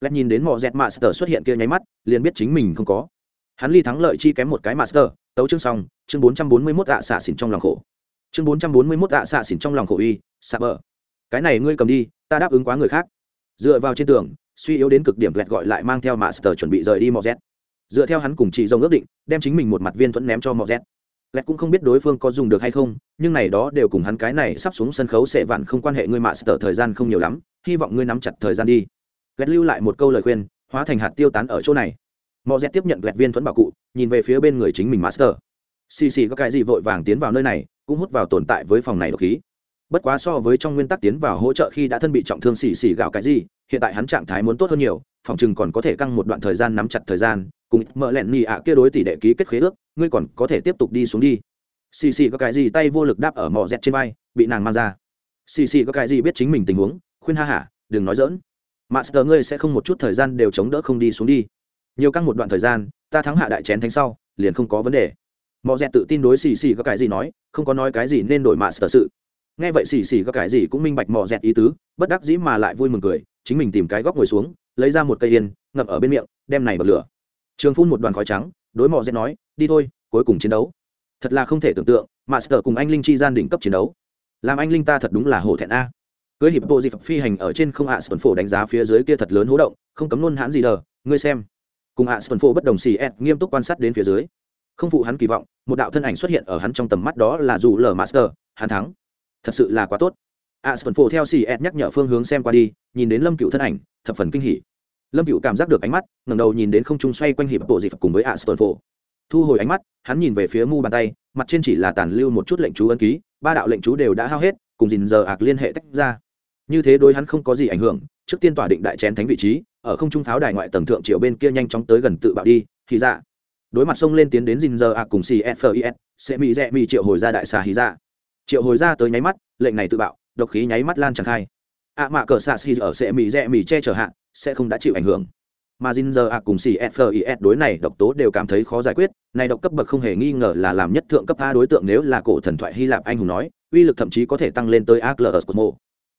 Lét nhìn đến mò dẹt master xuất hiện kia nháy mắt, liền biết chính mình không có hắn ly thắng lợi chi kém một cái master, tấu chương xong, chương bốn trăm bốn mươi mốt ạ xạ xỉn trong lòng khổ. Chương bốn trăm bốn mươi mốt ạ xạ xỉn trong lòng khổ y xạ bờ. Cái này ngươi cầm đi, ta đáp ứng quá người khác. Dựa vào trên tường, suy yếu đến cực điểm lẹt gọi lại mang theo master chuẩn bị rời đi mò z. Dựa theo hắn cùng chị dông ước định, đem chính mình một mặt viên thuẫn ném cho mò z. Lẹt cũng không biết đối phương có dùng được hay không, nhưng này đó đều cùng hắn cái này sắp xuống sân khấu sẽ vạn không quan hệ ngươi master thời gian không nhiều lắm, hy vọng ngươi nắm chặt thời gian đi. Lẹt lưu lại một câu lời khuyên, hóa thành hạt tiêu tán ở chỗ này mò dẹt tiếp nhận lẹt viên thuẫn bảo cụ, nhìn về phía bên người chính mình master. Xì xì có cái gì vội vàng tiến vào nơi này, cũng hút vào tồn tại với phòng này độc khí. Bất quá so với trong nguyên tắc tiến vào hỗ trợ khi đã thân bị trọng thương xì xì gạo cái gì, hiện tại hắn trạng thái muốn tốt hơn nhiều, phòng chừng còn có thể căng một đoạn thời gian nắm chặt thời gian, cùng mở lẹn nhì ạ kia đối tỷ đệ ký kết khế ước, ngươi còn có thể tiếp tục đi xuống đi. Xì xì có cái gì tay vô lực đáp ở mỏ dẹt trên vai, bị nàng mang ra. Xì xì có cái gì biết chính mình tình huống, khuyên ha hả, đừng nói dỡn master ngươi sẽ không một chút thời gian đều chống đỡ không đi xuống đi nhiều căng một đoạn thời gian, ta thắng hạ đại chén thánh sau, liền không có vấn đề. Mỏ dẹt tự tin đối xì xì có cái gì nói, không có nói cái gì nên đổi master sự. Nghe vậy xì xì có cái gì cũng minh bạch mỏ dẹt ý tứ, bất đắc dĩ mà lại vui mừng cười, chính mình tìm cái góc ngồi xuống, lấy ra một cây yên ngập ở bên miệng, đem này bật lửa. Trường phun một đoàn khói trắng, đối mỏ dẹt nói, đi thôi, cuối cùng chiến đấu. Thật là không thể tưởng tượng master cùng anh linh chi gian đỉnh cấp chiến đấu. Làm anh linh ta thật đúng là hổ thẹn a. Cưới hiệp bộ dịp phi hành ở trên không ạ sơn phổ đánh giá phía dưới kia thật lớn hố động, không cấm luôn hãn gì đờ, ngươi xem cùng ạ sơn phổ bất đồng xì ed nghiêm túc quan sát đến phía dưới. Không phụ hắn kỳ vọng, một đạo thân ảnh xuất hiện ở hắn trong tầm mắt đó là dù lờ master, hắn thắng. Thật sự là quá tốt. Ạ sơn phổ theo xì ed nhắc nhở phương hướng xem qua đi, nhìn đến lâm cựu thân ảnh, thập phần kinh hỉ. Lâm cựu cảm giác được ánh mắt, ngẩng đầu nhìn đến không trung xoay quanh hiệp bộ dịp cùng với ạ sơn phổ thu hồi ánh mắt, hắn nhìn về phía mu bàn tay, mặt trên chỉ là tàn lưu một chút lệnh chú ân ký, ba đạo lệnh chú đều đã hao hết, cùng dình giờ ạc liên hệ tách ra. Như thế đối hắn không có gì ảnh hưởng trước tiên tỏa định đại chén thánh vị trí ở không trung pháo đài ngoại tầng thượng triệu bên kia nhanh chóng tới gần tự bạo đi thì ra dạ. đối mặt sông lên tiến đến dinh giờ ạc cùng cfis sẽ mỹ rẽ mỹ triệu hồi ra đại xà hí ra dạ. triệu hồi ra tới nháy mắt lệnh này tự bạo độc khí nháy mắt lan tràn khai. Ạ mạ cờ xà xì dạ ở sẽ mỹ rẽ mỹ che chở hạ sẽ không đã chịu ảnh hưởng. Mà dinh giờ ạ cùng CFIS đối này độc tố đều cảm thấy khó giải quyết, này độc cấp bậc không hề nghi ngờ là làm nhất thượng cấp A đối tượng nếu là cổ thần thoại Hy Lạp anh hùng nói, uy lực thậm chí có thể tăng lên tới Aklus Cosmo.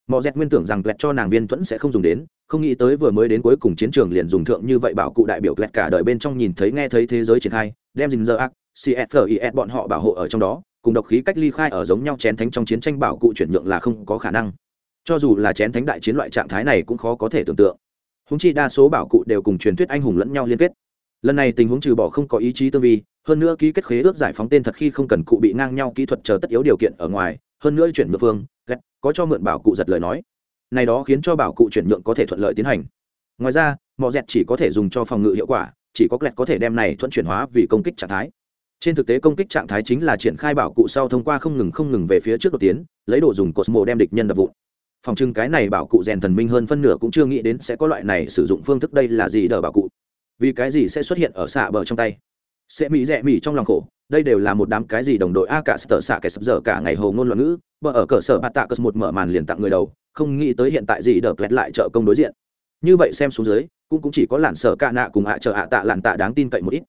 Mọ Dẹt nguyên tưởng rằng lẹt cho nàng viên thuẫn sẽ không dùng đến, không nghĩ tới vừa mới đến cuối cùng chiến trường liền dùng thượng như vậy bảo cụ đại biểu lẹt cả đời bên trong nhìn thấy nghe thấy thế giới triển khai, đem dình giờ ác CFIS bọn họ bảo hộ ở trong đó, cùng độc khí cách ly khai ở giống nhau chén thánh trong chiến tranh bảo cụ chuyển nhượng là không có khả năng. Cho dù là chén thánh đại chiến loại trạng thái này cũng khó có thể tưởng tượng húng chi đa số bảo cụ đều cùng truyền thuyết anh hùng lẫn nhau liên kết lần này tình huống trừ bỏ không có ý chí tư vi hơn nữa ký kết khế ước giải phóng tên thật khi không cần cụ bị ngang nhau kỹ thuật chờ tất yếu điều kiện ở ngoài hơn nữa chuyển ngược phương ghét có cho mượn bảo cụ giật lời nói. Này đó khiến cho bảo cụ chuyển nhượng có thể thuận lợi tiến hành. Ngoài ra mò dẹt chỉ có thể dùng cho phòng ngự hiệu quả, chỉ có kẹt có thể đem này thuận chuyển hóa vì công kích trạng thái. Trên thực tế công kích trạng thái chính là triển khai bảo cụ sau thông qua không ngừng không ngừng về phía trước đột tiến, lấy đồ dùng cosmo đem địch nhân đập vụn. Phòng trưng cái này bảo cụ rèn thần minh hơn phân nửa cũng chưa nghĩ đến sẽ có loại này sử dụng phương thức đây là gì đờ bảo cụ. Vì cái gì sẽ xuất hiện ở xạ bờ trong tay? Sẽ mỹ rẽ mỹ trong lòng khổ. Đây đều là một đám cái gì đồng đội a cả sở xạ kẻ sập dở cả ngày hồ ngôn loạn ngữ bờ ở cơ sở bạt tạ cơ một mở màn liền tặng người đầu, không nghĩ tới hiện tại gì đờ lẹt lại trợ công đối diện. Như vậy xem xuống dưới, cũng cũng chỉ có lản sở cạ nạ cùng ạ trợ ạ tạ lạn tạ đáng tin cậy một ít.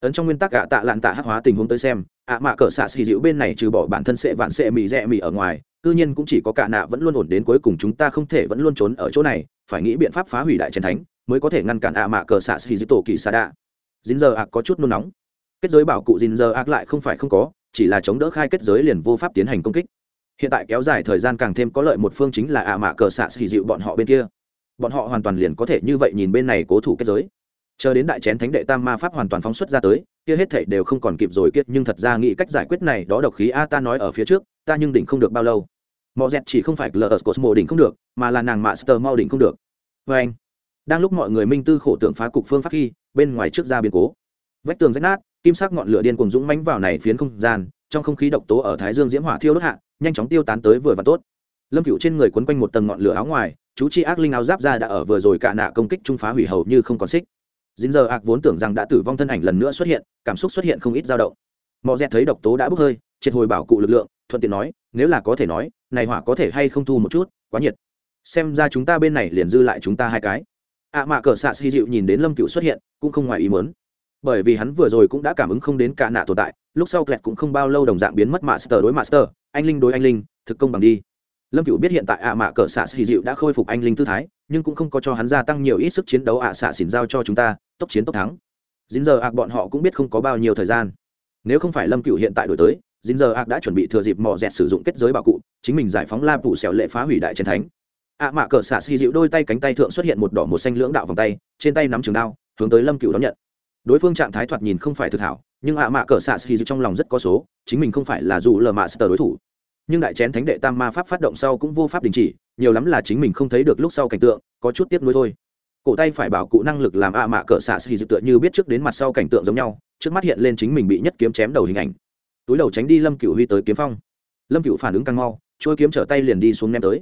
Ấn trong nguyên tắc ạ tạ lạn tạ hắc hóa tình huống tới xem, ạ mạ cờ xạ xì dịu bên này trừ bỏ bản thân sẽ vạn sẽ mỹ rẽ mỹ ở ngoài cư nhiên cũng chỉ có cả nạ vẫn luôn ổn đến cuối cùng chúng ta không thể vẫn luôn trốn ở chỗ này, phải nghĩ biện pháp phá hủy đại chiến thánh, mới có thể ngăn cản ạ mạ cờ xạ xì dịu tổ kỳ sa đạ. Dính giờ ạ có chút nôn nóng kết giới bảo cụ dình giờ ác lại không phải không có, chỉ là chống đỡ khai kết giới liền vô pháp tiến hành công kích. Hiện tại kéo dài thời gian càng thêm có lợi một phương chính là ạ mạ cờ xạ xì dịu bọn họ bên kia. Bọn họ hoàn toàn liền có thể như vậy nhìn bên này cố thủ kết giới. Chờ đến đại chén thánh đệ tam ma pháp hoàn toàn phóng xuất ra tới, kia hết thảy đều không còn kịp rồi kiết nhưng thật ra nghĩ cách giải quyết này, đó độc khí a ta nói ở phía trước, ta nhưng đỉnh không được bao lâu. Mọi dẹt chỉ không phải lờ cosmo đỉnh không được, mà là nàng master mau đỉnh không được. Vê anh, đang lúc mọi người minh tư khổ tượng phá cục phương pháp khi, bên ngoài trước ra biến cố. Vách tường rách nát kim sắc ngọn lửa điên cuồng dũng mãnh vào này phiến không gian, trong không khí độc tố ở thái dương diễm hỏa thiêu đốt hạ, nhanh chóng tiêu tán tới vừa và tốt. Lâm cựu trên người quấn quanh một tầng ngọn lửa áo ngoài, chú chi ác linh áo giáp ra đã ở vừa rồi cả nạ công kích trung phá hủy hầu như không còn xích. Dính giờ ác vốn tưởng rằng đã tử vong thân ảnh lần nữa xuất hiện, cảm xúc xuất hiện không ít dao động. Mọi dẹt thấy độc tố đã bốc hơi, triệt hồi bảo cụ lực lượng, thuận tiện nói, nếu là có thể nói, này hỏa có thể hay không thu một chút, quá nhiệt. Xem ra chúng ta bên này liền dư lại chúng ta hai cái. Ạ à mạ cờ xạ xì dịu nhìn đến lâm cựu xuất hiện, cũng không ngoài ý mớn bởi vì hắn vừa rồi cũng đã cảm ứng không đến cả nạ tồn tại, lúc sau kẹt cũng không bao lâu đồng dạng biến mất master đối master, anh linh đối anh linh, thực công bằng đi. Lâm cựu biết hiện tại ạ à mạ cờ xạ xì dịu đã khôi phục anh linh tư thái, nhưng cũng không có cho hắn gia tăng nhiều ít sức chiến đấu ạ à xạ xỉn giao cho chúng ta, tốc chiến tốc thắng. Dính giờ ạc bọn họ cũng biết không có bao nhiêu thời gian. Nếu không phải lâm cựu hiện tại đổi tới, dính giờ ạc đã chuẩn bị thừa dịp mò dẹt sử dụng kết giới bảo cụ, chính mình giải phóng la phủ xẻo lệ phá hủy đại chiến thánh. Ạ mạ cờ xạ xì dịu đôi tay cánh tay thượng xuất hiện một đỏ một xanh lưỡng đạo vòng tay, trên tay nắm trường đao, hướng tới lâm cựu đón nhận đối phương trạng thái thoạt nhìn không phải thực hảo, nhưng ạ mạ cờ xạ xì dịu trong lòng rất có số, chính mình không phải là dù lờ mạ sờ đối thủ. Nhưng đại chén thánh đệ tam ma pháp phát động sau cũng vô pháp đình chỉ, nhiều lắm là chính mình không thấy được lúc sau cảnh tượng, có chút tiếp nối thôi. Cổ tay phải bảo cụ năng lực làm ạ mạ cờ xạ xì dự tựa như biết trước đến mặt sau cảnh tượng giống nhau, trước mắt hiện lên chính mình bị nhất kiếm chém đầu hình ảnh. Túi đầu tránh đi lâm cựu huy tới kiếm phong. Lâm cựu phản ứng càng mau trôi kiếm trở tay liền đi xuống ném tới.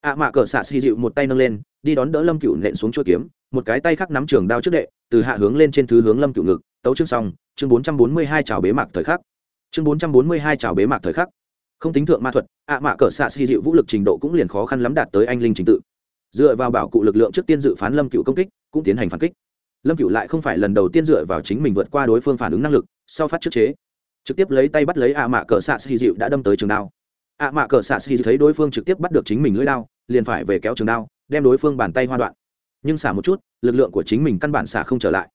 ạ mạ cờ xạ xì dịu một tay nâng lên, đi đón đỡ lâm cựu nện xuống chuôi kiếm một cái tay khác nắm trường đao trước đệ, từ hạ hướng lên trên thứ hướng lâm cựu ngực, tấu chương xong, chương bốn trăm bốn mươi hai chào bế mạc thời khắc. Chương bốn trăm bốn mươi hai chào bế mạc thời khắc. Không tính thượng ma thuật, ạ mạ cỡ xạ xì dịu vũ lực trình độ cũng liền khó khăn lắm đạt tới anh linh trình tự. Dựa vào bảo cụ lực lượng trước tiên dự phán lâm cựu công kích, cũng tiến hành phản kích. Lâm cựu lại không phải lần đầu tiên dựa vào chính mình vượt qua đối phương phản ứng năng lực, sau phát trước chế. Trực tiếp lấy tay bắt lấy ạ mạ cỡ xạ xì dịu đã đâm tới trường đao. Ạ mạ cỡ xạ xì thấy đối phương trực tiếp bắt được chính mình lưỡi đao, liền phải về kéo trường đao, đem đối phương bàn tay hoa đoạn nhưng xả một chút, lực lượng của chính mình căn bản xả không trở lại.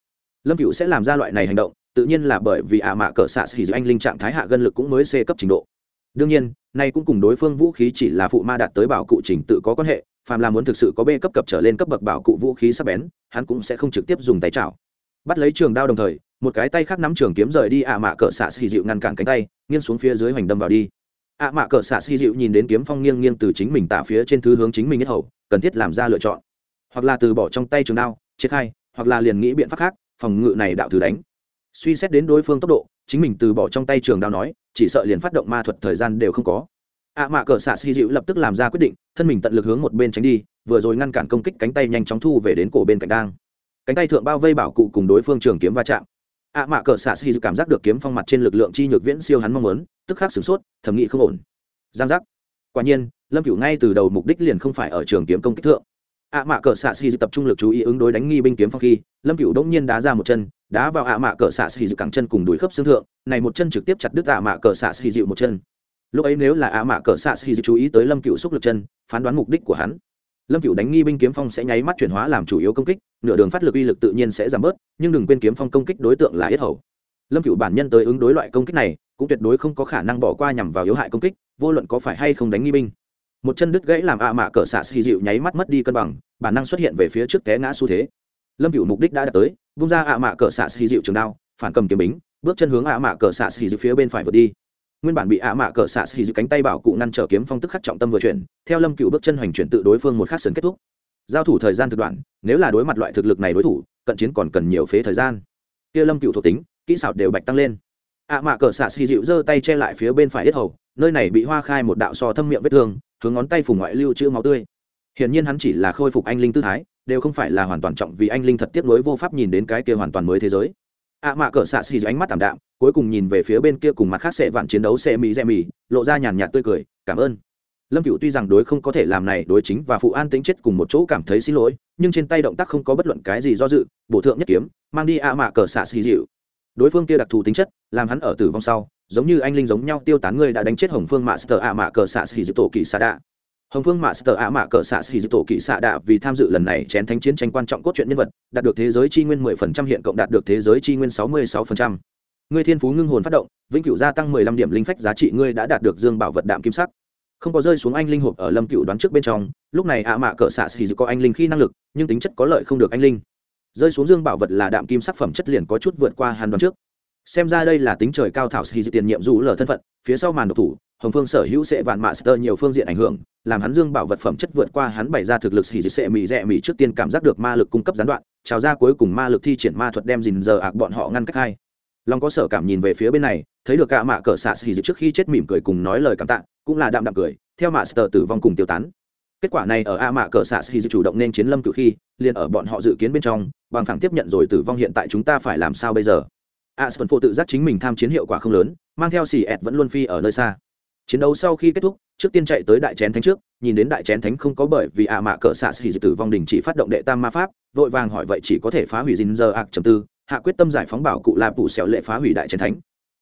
Lâm cựu sẽ làm ra loại này hành động, tự nhiên là bởi vì ạ mạ cỡ xạ xì anh linh trạng thái hạ gân lực cũng mới c cấp trình độ. Đương nhiên, nay cũng cùng đối phương vũ khí chỉ là phụ ma đạt tới bảo cụ trình tự có quan hệ, phàm là muốn thực sự có b cấp cập trở lên cấp bậc bảo cụ vũ khí sắp bén, hắn cũng sẽ không trực tiếp dùng tay chảo. Bắt lấy trường đao đồng thời, một cái tay khác nắm trường kiếm rời đi ạ mạ cỡ xạ xì dịu ngăn cản cánh tay, nghiêng xuống phía dưới hoành đâm vào đi. ạ mạ cỡ xạ xì dịu nhìn đến kiếm phong nghiêng nghiêng từ chính mình tạ phía trên thứ hướng chính mình nhất hầu, cần thiết làm ra lựa chọn hoặc là từ bỏ trong tay trường đao, triệt khai, hoặc là liền nghĩ biện pháp khác, phòng ngự này đạo thử đánh. Suy xét đến đối phương tốc độ, chính mình từ bỏ trong tay trường đao nói, chỉ sợ liền phát động ma thuật thời gian đều không có. Ạ mạ cờ xạ xì dịu lập tức làm ra quyết định, thân mình tận lực hướng một bên tránh đi, vừa rồi ngăn cản công kích cánh tay nhanh chóng thu về đến cổ bên cạnh đang. Cánh tay thượng bao vây bảo cụ cùng đối phương trường kiếm va chạm. Ạ mạ cờ xạ xì dịu cảm giác được kiếm phong mặt trên lực lượng chi nhược viễn siêu hắn mong muốn, tức khắc sửng sốt thẩm nghĩ không ổn. Giang giác. Quả nhiên, lâm cửu ngay từ đầu mục đích liền không phải ở trường kiếm công kích thượng ạ mạ cỡ xạ xì dịu tập trung lực chú ý ứng đối đánh nghi binh kiếm phong khi, lâm Cựu đống nhiên đá ra một chân, đá vào ạ mạ cỡ xạ xì dịu cẳng chân cùng đuổi khớp xương thượng, này một chân trực tiếp chặt đứt ạ mạ cỡ xạ xì dịu một chân. Lúc ấy nếu là ạ mạ cỡ xạ xì dịu chú ý tới lâm Cựu xúc lực chân, phán đoán mục đích của hắn. Lâm Cựu đánh nghi binh kiếm phong sẽ nháy mắt chuyển hóa làm chủ yếu công kích, nửa đường phát lực uy lực tự nhiên sẽ giảm bớt, nhưng đừng quên kiếm phong công kích đối tượng là yết hầu. Lâm Cựu bản nhân tới ứng đối loại công kích này, cũng tuyệt đối không có khả năng bỏ qua nhằm vào yếu hại công kích, vô luận có phải hay không đánh nghi binh một chân đứt gãy làm ạ mạ cỡ xạ xì dịu nháy mắt mất đi cân bằng, bản năng xuất hiện về phía trước té ngã xu thế. Lâm cựu mục đích đã đạt tới, vung ra ạ mạ cỡ xạ xì dịu trường đao, phản cầm kiếm bính, bước chân hướng ạ mạ cỡ xạ xì dịu phía bên phải vượt đi. Nguyên bản bị ạ mạ cỡ xạ xì dịu cánh tay bảo cụ ngăn trở kiếm phong tức khắc trọng tâm vừa chuyển, theo lâm cựu bước chân hoành chuyển tự đối phương một khắc sườn kết thúc. Giao thủ thời gian thực đoạn, nếu là đối mặt loại thực lực này đối thủ, cận chiến còn cần nhiều phế thời gian. Kia lâm cựu thuộc tính, kỹ xảo đều bạch tăng lên. Ạ mạ cỡ xạ xì dịu giơ tay che lại phía bên phải yết hầu, nơi này bị hoa khai một đạo so thâm miệng vết thương hướng ngón tay phủ ngoại lưu chữ máu tươi. Hiển nhiên hắn chỉ là khôi phục anh linh tư thái, đều không phải là hoàn toàn trọng vì anh linh thật tiếp nối vô pháp nhìn đến cái kia hoàn toàn mới thế giới. Ạ mạ cỡ xạ xì ánh mắt tảm đạm, cuối cùng nhìn về phía bên kia cùng mặt khác sẽ vạn chiến đấu xe mỹ rẽ mỹ lộ ra nhàn nhạt tươi cười, cảm ơn. Lâm cựu tuy rằng đối không có thể làm này đối chính và phụ an tính chết cùng một chỗ cảm thấy xin lỗi, nhưng trên tay động tác không có bất luận cái gì do dự, bổ thượng nhất kiếm, mang đi ạ mạ cỡ xạ xì dịu đối phương kia đặc thù tính chất, làm hắn ở tử vong sau giống như anh linh giống nhau tiêu tán ngươi đã đánh chết hồng phương mạ sờ ạ mạ cờ xạ xì dư tổ kỳ xạ đạ. Hồng phương mạ sờ ạ mạ cờ xạ xì dư tổ kỳ xạ đạ vì tham dự lần này chén thánh chiến tranh quan trọng cốt truyện nhân vật, đạt được thế giới chi nguyên mười phần trăm, hiện cộng đạt được thế giới chi nguyên sáu mươi sáu phần trăm. Ngươi thiên phú ngưng hồn phát động, vĩnh cửu gia tăng mười lăm điểm linh phách giá trị ngươi đã đạt được dương bảo vật đạm kim sắc. Không có rơi xuống anh linh hộp ở lâm cựu đoán trước bên trong, lúc này ạ mạ cờ xạ xì dịu có anh linh khi năng lực, nhưng tính chất có lợi không được anh linh. Rơi xuống dương bảo vật là đạm kim sắc phẩm chất liền có chút vượt qua hàn đoán trước xem ra đây là tính trời cao thảo sĩ tiền nhiệm dù lờ thân phận, phía sau màn độc thủ, hồng phương sở hữu sẽ vạn mạ sơ nhiều phương diện ảnh hưởng, làm hắn dương bảo vật phẩm chất vượt qua hắn bày ra thực lực sĩ sẽ mì rẽ mì trước tiên cảm giác được ma lực cung cấp gián đoạn trào ra cuối cùng ma lực thi triển ma thuật đem dình giờ ạc bọn họ ngăn cách hai. Long có sở cảm nhìn về phía bên này, thấy được cả mạ cỡ xạ sĩ trước khi chết mỉm cười cùng nói lời cảm tạ, cũng là đạm đạm cười, theo mạ sơ tử vong cùng tiêu tán. Kết quả này ở a mạ cỡ xạ sĩ chủ động nên chiến lâm cử khi, liền ở bọn họ dự kiến bên trong, bằng thẳng tiếp nhận rồi tử vong hiện tại chúng ta phải làm sao bây giờ? Aspen tự giác chính mình tham chiến hiệu quả không lớn, mang theo xì ẹt vẫn luôn phi ở nơi xa. Chiến đấu sau khi kết thúc, trước tiên chạy tới đại chén thánh trước, nhìn đến đại chén thánh không có bởi vì ạ mạ cỡ xạ xỉ tử vong đình chỉ phát động đệ tam ma pháp, vội vàng hỏi vậy chỉ có thể phá hủy dinh giờ ạc chấm tư, hạ quyết tâm giải phóng bảo cụ là phụ xẻo lệ phá hủy đại chén thánh.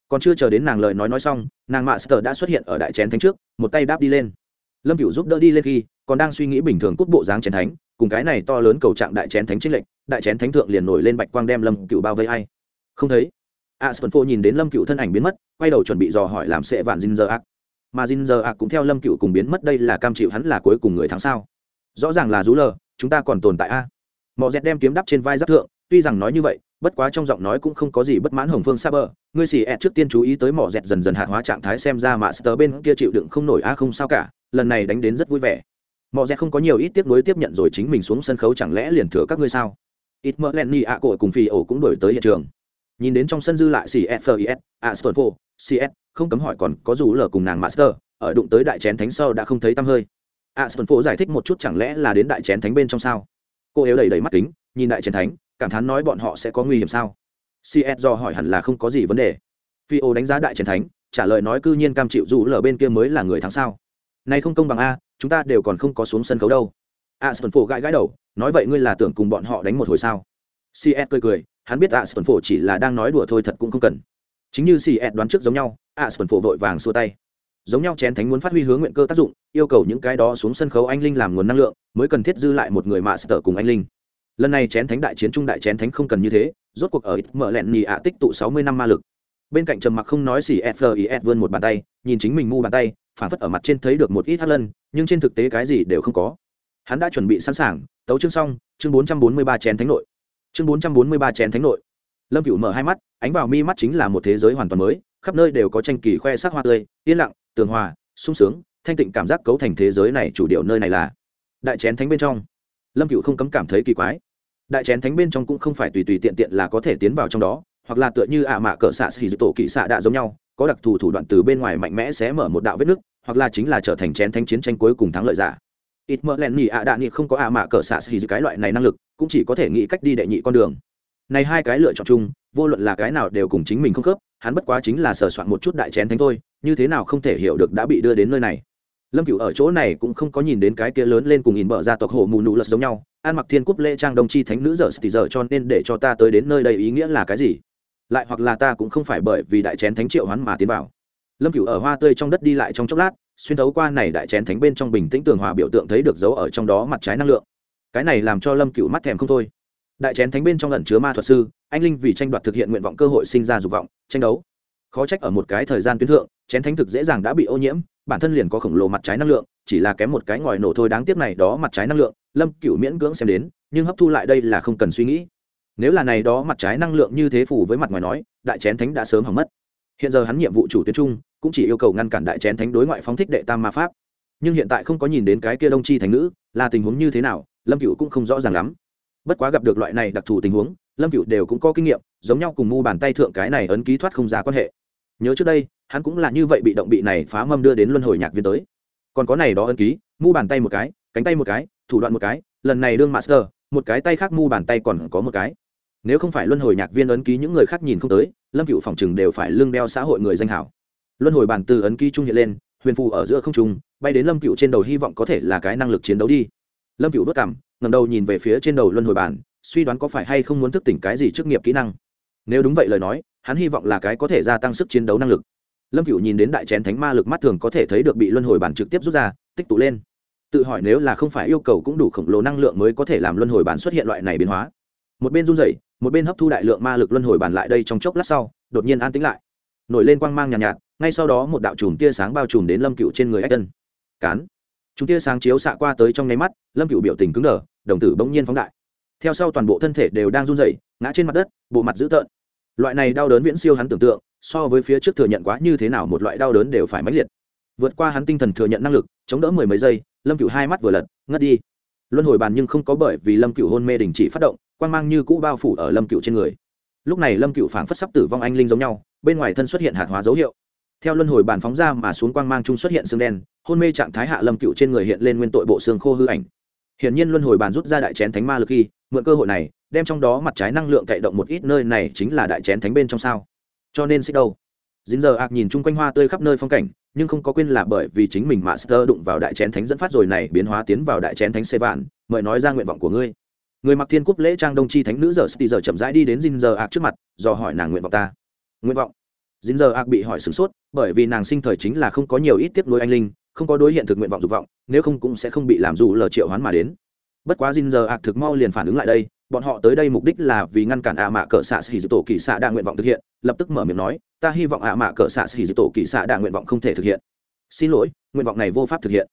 Còn chưa chờ đến nàng lời nói nói xong, nàng mạ Master đã xuất hiện ở đại chén thánh trước, một tay đáp đi lên. Lâm Vũ giúp đỡ đi lên khi, còn đang suy nghĩ bình thường cút bộ dáng chén thánh, cùng cái này to lớn cầu trạng đại chén thánh chiến lệnh, đại chén thánh thượng liền nổi lên bạch quang đem Lâm Cửu bao vây ai. Không thấy a sơn phô nhìn đến lâm cựu thân ảnh biến mất quay đầu chuẩn bị dò hỏi làm sệ vạn dinh giờ ác mà dinh giờ ác cũng theo lâm cựu cùng biến mất đây là cam chịu hắn là cuối cùng người thắng sao? Rõ ràng là rú lờ chúng ta còn tồn tại a. Mọi dẹt đem kiếm đắp trên vai giáp thượng tuy rằng nói như vậy bất quá trong giọng nói cũng không có gì bất mãn hồng phương Saber, bờ. Ngươi xì ẹt trước tiên chú ý tới mỏ dẹt dần dần hạ hóa trạng thái xem ra mà sờ bên kia chịu đựng không nổi a không sao cả lần này đánh đến rất vui vẻ. Mỏ dẹt không có nhiều ít tiếp nối tiếp nhận rồi chính mình xuống sân khấu chẳng lẽ liền thừa các ngươi sao? Ít mỡ len ni ạ cội cùng phi ổ cũng đổi tới hiện trường nhìn đến trong sân dư lại cfis astonpo à, cs không cấm hỏi còn có dù lờ cùng nàng master, ở đụng tới đại chén thánh sau đã không thấy tăm hơi. À, astonpo giải thích một chút chẳng lẽ là đến đại chén thánh bên trong sao? Cô yếu đầy đầy mắt kính, nhìn đại chén thánh, cảm thán nói bọn họ sẽ có nguy hiểm sao? Cs do hỏi hẳn là không có gì vấn đề. Phi ô đánh giá đại chén thánh, trả lời nói cư nhiên cam chịu dù lờ bên kia mới là người thắng sao? Này không công bằng a, chúng ta đều còn không có xuống sân khấu đâu. À, astonpo gãi gãi đầu, nói vậy ngươi là tưởng cùng bọn họ đánh một hồi sao? Cs cười cười hắn biết aston phổ chỉ là đang nói đùa thôi thật cũng không cần. Chính như cs đoán trước giống nhau aston phổ vội vàng xua tay. Giống nhau chén thánh muốn phát huy hướng nguyện cơ tác dụng, yêu cầu những cái đó xuống sân khấu anh linh làm nguồn năng lượng, mới cần thiết dư lại một người mạ sở cùng anh linh. Lần này chén thánh đại chiến trung đại chén thánh không cần như thế, rốt cuộc ở ít mở lẹn nhì ạ tích tụ sáu mươi năm ma lực. Bên cạnh trầm mặc không nói xì fis vươn một bàn tay, nhìn chính mình mu bàn tay, phản phất ở mặt trên thấy được một ít hát lân, nhưng trên thực tế cái gì đều không có. Hắn đã chuẩn bị sẵn sàng, tấu chương xong, chương bốn trăm bốn mươi ba chén thánh nội chương bốn trăm bốn mươi ba chén thánh nội. Lâm cựu mở hai mắt, ánh vào mi mắt chính là một thế giới hoàn toàn mới, khắp nơi đều có tranh kỳ khoe sắc hoa tươi, yên lặng, tường hòa, sung sướng, thanh tịnh cảm giác cấu thành thế giới này chủ điệu nơi này là đại chén thánh bên trong. Lâm cựu không cấm cảm thấy kỳ quái. Đại chén thánh bên trong cũng không phải tùy tùy tiện tiện là có thể tiến vào trong đó, hoặc là tựa như ạ mạ cỡ xạ xì tổ kỵ xạ đạ giống nhau, có đặc thù thủ đoạn từ bên ngoài mạnh mẽ sẽ mở một đạo vết nứt, hoặc là chính là trở thành chén thánh chiến tranh cuối cùng thắng lợi giả ít mỡ len nhị ạ đạ nhị không có ạ mạ cờ xạ xì cái loại này năng lực, cũng chỉ có thể nghĩ cách đi đệ nhị con đường. Này hai cái lựa chọn chung, vô luận là cái nào đều cùng chính mình không khớp, hắn bất quá chính là sờ soạn một chút đại chén thánh thôi, như thế nào không thể hiểu được đã bị đưa đến nơi này. Lâm cựu ở chỗ này cũng không có nhìn đến cái kia lớn lên cùng nhìn bờ ra tộc hồ mù nụ lật giống nhau an mặc thiên cúp lễ trang đồng chi thánh nữ giờ thì giờ cho nên để cho ta tới đến nơi đây ý nghĩa là cái gì? Lại hoặc là ta cũng không phải bởi vì đại chén thánh triệu hắn mà tiến vào. Lâm cựu ở hoa tươi trong đất đi lại trong chốc lát xuyên thấu qua này đại chén thánh bên trong bình tĩnh tường hòa biểu tượng thấy được dấu ở trong đó mặt trái năng lượng. Cái này làm cho lâm cựu mắt thèm không thôi. Đại chén thánh bên trong lẩn chứa ma thuật sư, anh linh vì tranh đoạt thực hiện nguyện vọng cơ hội sinh ra dục vọng, tranh đấu. Khó trách ở một cái thời gian tuyến thượng, chén thánh thực dễ dàng đã bị ô nhiễm, bản thân liền có khổng lồ mặt trái năng lượng, chỉ là kém một cái ngòi nổ thôi đáng tiếc này đó mặt trái năng lượng, lâm cựu miễn cưỡng xem đến, nhưng hấp thu lại đây là không cần suy nghĩ. Nếu là này đó mặt trái năng lượng như thế phủ với mặt ngoài nói, đại chén thánh đã sớm hỏng mất. Hiện giờ hắn nhiệm vụ chủ tuyến trung cũng chỉ yêu cầu ngăn cản đại chén thánh đối ngoại phóng thích đệ tam ma pháp. Nhưng hiện tại không có nhìn đến cái kia đông chi thành nữ, là tình huống như thế nào, lâm cựu cũng không rõ ràng lắm. Bất quá gặp được loại này đặc thù tình huống, lâm cựu đều cũng có kinh nghiệm, giống nhau cùng mu bàn tay thượng cái này ấn ký thoát không ra quan hệ. Nhớ trước đây, hắn cũng là như vậy bị động bị này phá mâm đưa đến luân hồi nhạc viên tới. Còn có này đó ấn ký, mu bàn tay một cái, cánh tay một cái, thủ đoạn một cái, lần này đương master, một cái tay khác mu bàn tay còn có một cái. Nếu không phải luân hồi nhạc viên ấn ký những người khác nhìn không tới, lâm cựu phòng chừng đều phải lương đeo xã hội người danh hảo luân hồi bản từ ấn ký trung hiện lên huyền phù ở giữa không trung bay đến lâm cựu trên đầu hy vọng có thể là cái năng lực chiến đấu đi. Lâm cựu vất cảm ngầm đầu nhìn về phía trên đầu luân hồi bản, suy đoán có phải hay không muốn thức tỉnh cái gì chức nghiệp kỹ năng. Nếu đúng vậy lời nói hắn hy vọng là cái có thể gia tăng sức chiến đấu năng lực. Lâm cựu nhìn đến đại chén thánh ma lực mắt thường có thể thấy được bị luân hồi bản trực tiếp rút ra tích tụ lên. Tự hỏi nếu là không phải yêu cầu cũng đủ khổng lồ năng lượng mới có thể làm luân hồi bản xuất hiện loại này biến hóa. Một bên run rẩy một bên hấp thu đại lượng ma lực luân hồi bản lại đây trong chốc lát sau đột nhiên an tĩnh lại nổi lên quang mang nhàn nhạt, nhạt ngay sau đó một đạo chùm tia sáng bao trùm đến lâm cựu trên người ách tân cán. Chúng tia sáng chiếu xạ qua tới trong nháy mắt lâm cựu biểu tình cứng đờ đồng tử bỗng nhiên phóng đại. Theo sau toàn bộ thân thể đều đang run rẩy ngã trên mặt đất bộ mặt dữ tợn. Loại này đau đớn viễn siêu hắn tưởng tượng so với phía trước thừa nhận quá như thế nào một loại đau đớn đều phải mãnh liệt. Vượt qua hắn tinh thần thừa nhận năng lực chống đỡ mười mấy giây lâm cựu hai mắt vừa lật ngất đi. Luân hồi bàn nhưng không có bởi vì lâm cựu hôn mê đình chỉ phát động quan mang như cũ bao phủ ở lâm cựu trên người. Lúc này lâm cựu phảng phất sắp tử vong anh linh giống nhau bên ngoài thân xuất hiện hạt hóa dấu hiệu. Theo luân hồi bàn phóng ra mà xuống quang mang chung xuất hiện xương đen, hôn mê trạng thái hạ lâm cựu trên người hiện lên nguyên tội bộ xương khô hư ảnh. Hiển nhiên luân hồi bàn rút ra đại chén thánh ma lực khi, mượn cơ hội này, đem trong đó mặt trái năng lượng cậy động một ít nơi này chính là đại chén thánh bên trong sao. Cho nên xích đâu? Dính giờ ạc nhìn chung quanh hoa tươi khắp nơi phong cảnh, nhưng không có quên là bởi vì chính mình mà master đụng vào đại chén thánh dẫn phát rồi này, biến hóa tiến vào đại chén thánh xê vạn, mời nói ra nguyện vọng của ngươi. Người mặc thiên cúp lễ trang đông chi thánh nữ giờ sti giờ chậm rãi đi đến dính giờ ạc trước mặt, do hỏi nàng nguyện vọng ta nguyện vọng. Dính giờ ạc bị hỏi sửng sốt, bởi vì nàng sinh thời chính là không có nhiều ít tiếp nối anh linh, không có đối hiện thực nguyện vọng dục vọng, nếu không cũng sẽ không bị làm dù lờ triệu hoán mà đến. Bất quá dính giờ ạc thực mau liền phản ứng lại đây, bọn họ tới đây mục đích là vì ngăn cản ạ mạ cỡ xạ xì tổ kỳ xạ đa nguyện vọng thực hiện, lập tức mở miệng nói, ta hy vọng ạ mạ cỡ xạ xì tổ kỳ xạ đa nguyện vọng không thể thực hiện. Xin lỗi, nguyện vọng này vô pháp thực hiện.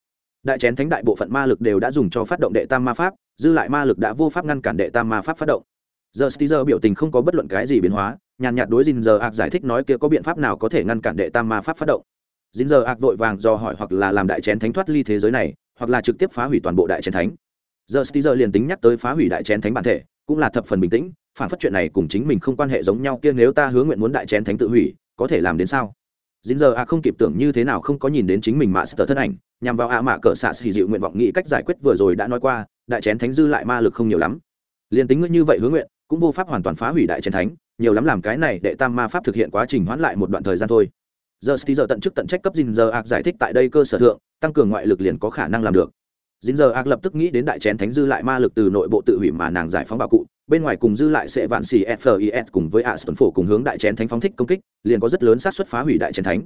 Đại chén thánh đại bộ phận ma lực đều đã dùng cho phát động đệ tam ma pháp, dư lại ma lực đã vô pháp ngăn cản đệ tam ma pháp phát động. Giờ stizer biểu tình không có bất luận cái gì biến hóa nhàn nhạt đối dình giờ ạc giải thích nói kia có biện pháp nào có thể ngăn cản đệ tam ma pháp phát động. Dính giờ ạc vội vàng do hỏi hoặc là làm đại chén thánh thoát ly thế giới này, hoặc là trực tiếp phá hủy toàn bộ đại chén thánh. Giờ stizer liền tính nhắc tới phá hủy đại chén thánh bản thể, cũng là thập phần bình tĩnh, phản phát chuyện này cùng chính mình không quan hệ giống nhau kia nếu ta hứa nguyện muốn đại chén thánh tự hủy, có thể làm đến sao? Dính giờ a không kịp tưởng như thế nào không có nhìn đến chính mình mạ sờ thân ảnh, nhằm vào a mạ cỡ xạ xì dịu nguyện vọng nghĩ cách giải quyết vừa rồi đã nói qua, đại chén thánh dư lại ma lực không nhiều lắm. Liền tính ngươi như vậy hứa nguyện, cũng vô pháp hoàn toàn phá hủy đại chén thánh nhiều lắm làm cái này để tam ma pháp thực hiện quá trình hoãn lại một đoạn thời gian thôi. Giờ sti giờ tận chức tận trách cấp dinh giờ ạc giải thích tại đây cơ sở thượng, tăng cường ngoại lực liền có khả năng làm được. Dinh giờ ạc lập tức nghĩ đến đại chén thánh dư lại ma lực từ nội bộ tự hủy mà nàng giải phóng bảo cụ, bên ngoài cùng dư lại sẽ vạn xì fis cùng với ạ sơn phổ cùng hướng đại chén thánh phóng thích công kích, liền có rất lớn xác suất phá hủy đại chén thánh.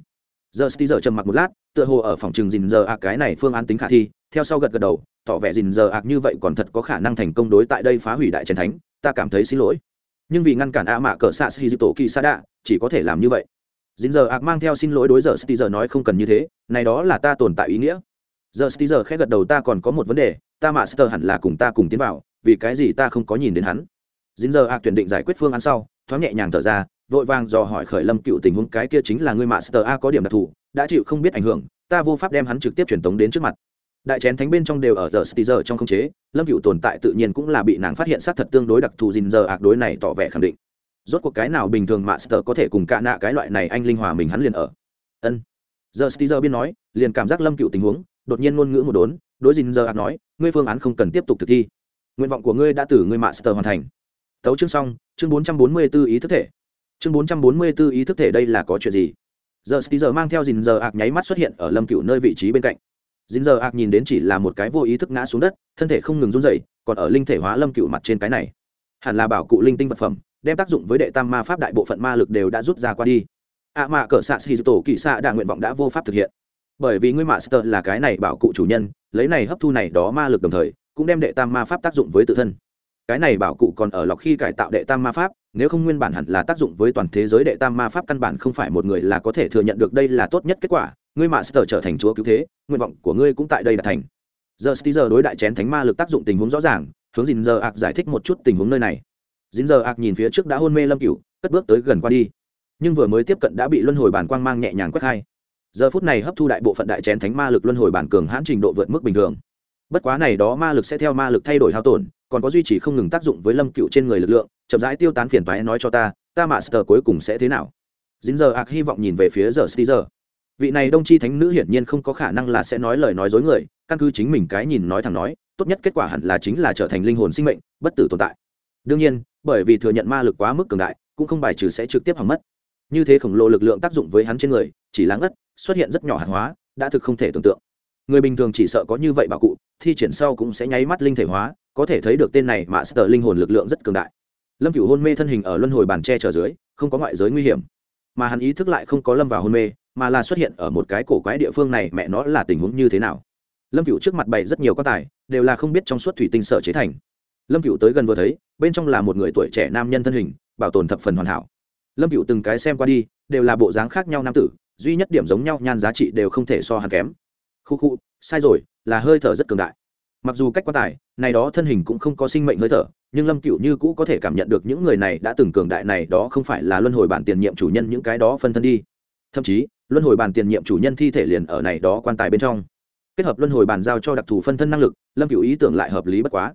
Giờ sti giờ trầm mặc một lát, tựa hồ ở phòng trường dình giờ ạc cái này phương án tính khả thi, theo sau gật gật đầu, tỏ vẻ dình giờ ạc như vậy còn thật có khả năng thành công đối tại đây phá hủy đại chén thánh, ta cảm thấy xin lỗi nhưng vì ngăn cản a mạ cỡ xạ sĩ tổ kỳ xa đạ chỉ có thể làm như vậy. Dính giờ ạc mang theo xin lỗi đối giờ sti giờ nói không cần như thế, này đó là ta tồn tại ý nghĩa. Giờ sti giờ khẽ gật đầu, ta còn có một vấn đề, ta mạ sơ hẳn là cùng ta cùng tiến vào, vì cái gì ta không có nhìn đến hắn? Dính giờ ạc tuyển định giải quyết phương án sau, thoáng nhẹ nhàng thở ra, vội vàng dò hỏi khởi lâm cựu tình huống, cái kia chính là người mạ sơ a có điểm đặc thù, đã chịu không biết ảnh hưởng, ta vô pháp đem hắn trực tiếp truyền tống đến trước mặt đại chén thánh bên trong đều ở giờ sti giờ trong không chế lâm cựu tồn tại tự nhiên cũng là bị nàng phát hiện sát thật tương đối đặc thù Dìn giờ ạc đối này tỏ vẻ khẳng định rốt cuộc cái nào bình thường mà Master có thể cùng cạ nạ cái loại này anh linh hòa mình hắn liền ở. Ân. Giờ Steezer biên nói, liền cảm giác Lâm Cựu tình huống, đột nhiên ngôn ngữ một đốn, đối Dìn giờ nói, ngươi phương án không cần tiếp tục thực thi. Nguyện vọng của ngươi đã từ ngươi Master hoàn thành. Tấu chương xong, chương 444 ý thức thể. Chương 444 ý thức thể đây là có chuyện gì? Giờ Steezer mang theo Dìn giờ ạc nháy mắt xuất hiện ở Lâm Cựu nơi vị trí bên cạnh dính giờ ạc nhìn đến chỉ là một cái vô ý thức ngã xuống đất, thân thể không ngừng run rẩy, còn ở linh thể hóa Lâm Cựu mặt trên cái này, hẳn là bảo cụ linh tinh vật phẩm đem tác dụng với đệ tam ma pháp đại bộ phận ma lực đều đã rút ra qua đi. Ạ à mạ cỡ xạ xì tổ kỵ xạ đạ nguyện vọng đã vô pháp thực hiện. Bởi vì ngươi mạ sơ là cái này bảo cụ chủ nhân lấy này hấp thu này đó ma lực đồng thời cũng đem đệ tam ma pháp tác dụng với tự thân. Cái này bảo cụ còn ở lọc khi cải tạo đệ tam ma pháp nếu không nguyên bản hẳn là tác dụng với toàn thế giới đệ tam ma pháp căn bản không phải một người là có thể thừa nhận được đây là tốt nhất kết quả ngươi mạ sở trở thành chúa cứu thế, nguyện vọng của ngươi cũng tại đây là thành. Giờ sti giờ đối đại chén thánh ma lực tác dụng tình huống rõ ràng, hướng dình giờ ạc giải thích một chút tình huống nơi này. Dình giờ ạc nhìn phía trước đã hôn mê lâm cửu, cất bước tới gần qua đi. Nhưng vừa mới tiếp cận đã bị luân hồi bản quang mang nhẹ nhàng quét hai. Giờ phút này hấp thu đại bộ phận đại chén thánh ma lực luân hồi bản cường hãn trình độ vượt mức bình thường. Bất quá này đó ma lực sẽ theo ma lực thay đổi hao tổn, còn có duy trì không ngừng tác dụng với lâm cựu trên người lực lượng, chậm rãi tiêu tán phiền toái nói cho ta ta mạ sờ cuối cùng sẽ thế nào? Dính giờ ạc hy vọng nhìn về phía giờ stizer vị này đông chi thánh nữ hiển nhiên không có khả năng là sẽ nói lời nói dối người, căn cứ chính mình cái nhìn nói thẳng nói, tốt nhất kết quả hẳn là chính là trở thành linh hồn sinh mệnh, bất tử tồn tại. Đương nhiên, bởi vì thừa nhận ma lực quá mức cường đại, cũng không bài trừ sẽ trực tiếp hỏng mất. Như thế khổng lồ lực lượng tác dụng với hắn trên người, chỉ láng ất xuất hiện rất nhỏ hàng hóa, đã thực không thể tưởng tượng. Người bình thường chỉ sợ có như vậy bảo cụ, thi triển sau cũng sẽ nháy mắt linh thể hóa, có thể thấy được tên này mà sờ linh hồn lực lượng rất cường đại. Lâm cửu hôn mê thân hình ở luân hồi bàn tre trở dưới, không có ngoại giới nguy hiểm. Mà hắn ý thức lại không có lâm vào hôn mê mà là xuất hiện ở một cái cổ quái địa phương này, mẹ nó là tình huống như thế nào? Lâm cửu trước mặt bày rất nhiều quan tài, đều là không biết trong suốt thủy tinh sở chế thành. Lâm cựu tới gần vừa thấy, bên trong là một người tuổi trẻ nam nhân thân hình, bảo tồn thập phần hoàn hảo. Lâm cựu từng cái xem qua đi, đều là bộ dáng khác nhau nam tử, duy nhất điểm giống nhau, nhan giá trị đều không thể so hàn kém. Khu khu, sai rồi, là hơi thở rất cường đại. Mặc dù cách quan tài, này đó thân hình cũng không có sinh mệnh hơi thở, nhưng lâm cựu như cũ có thể cảm nhận được những người này đã từng cường đại, này đó không phải là luân hồi bản tiền nhiệm chủ nhân những cái đó phân thân đi. Thậm chí luân hồi bàn tiền nhiệm chủ nhân thi thể liền ở này đó quan tài bên trong. Kết hợp luân hồi bàn giao cho đặc thù phân thân năng lực, lâm cựu ý tưởng lại hợp lý bất quá.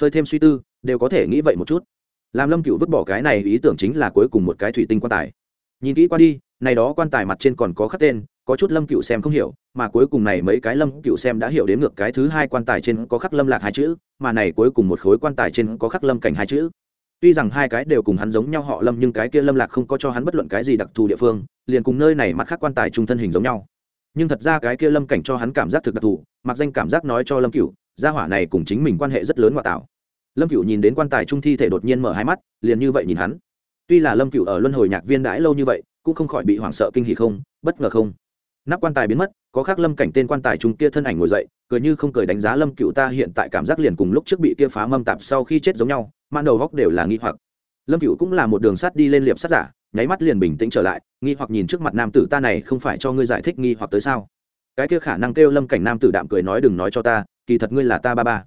Hơi thêm suy tư, đều có thể nghĩ vậy một chút. Làm lâm cựu vứt bỏ cái này ý tưởng chính là cuối cùng một cái thủy tinh quan tài. Nhìn kỹ qua đi, này đó quan tài mặt trên còn có khắc tên, có chút lâm cựu xem không hiểu, mà cuối cùng này mấy cái lâm cựu xem đã hiểu đến ngược cái thứ hai quan tài trên có khắc lâm lạc hai chữ, mà này cuối cùng một khối quan tài trên có khắc lâm cảnh hai chữ tuy rằng hai cái đều cùng hắn giống nhau họ lâm, nhưng cái kia lâm lạc không có cho hắn bất luận cái gì đặc thù địa phương, liền cùng nơi này mặt khác quan tài trung thân hình giống nhau. Nhưng thật ra cái kia lâm cảnh cho hắn cảm giác thực đặc thù, mặc danh cảm giác nói cho lâm cựu gia hỏa này cùng chính mình quan hệ rất lớn ngoại tạo. Lâm cựu nhìn đến quan tài trung thi thể đột nhiên mở hai mắt, liền như vậy nhìn hắn. Tuy là lâm cựu ở luân hồi nhạc viên đãi lâu như vậy, cũng không khỏi bị hoảng sợ kinh hỉ không, bất ngờ không nắp quan tài biến mất, có khác lâm cảnh tên quan tài trung kia thân ảnh ngồi dậy, cười như không cười đánh giá lâm cựu ta hiện tại cảm giác liền cùng lúc trước bị kia phá mâm tạp sau khi chết giống nhau mang đầu góc đều là nghi hoặc. Lâm cựu cũng là một đường sắt đi lên liệp sát giả, nháy mắt liền bình tĩnh trở lại, nghi hoặc nhìn trước mặt nam tử ta này không phải cho ngươi giải thích nghi hoặc tới sao? Cái kia khả năng kêu lâm cảnh nam tử đạm cười nói đừng nói cho ta, kỳ thật ngươi là ta ba ba.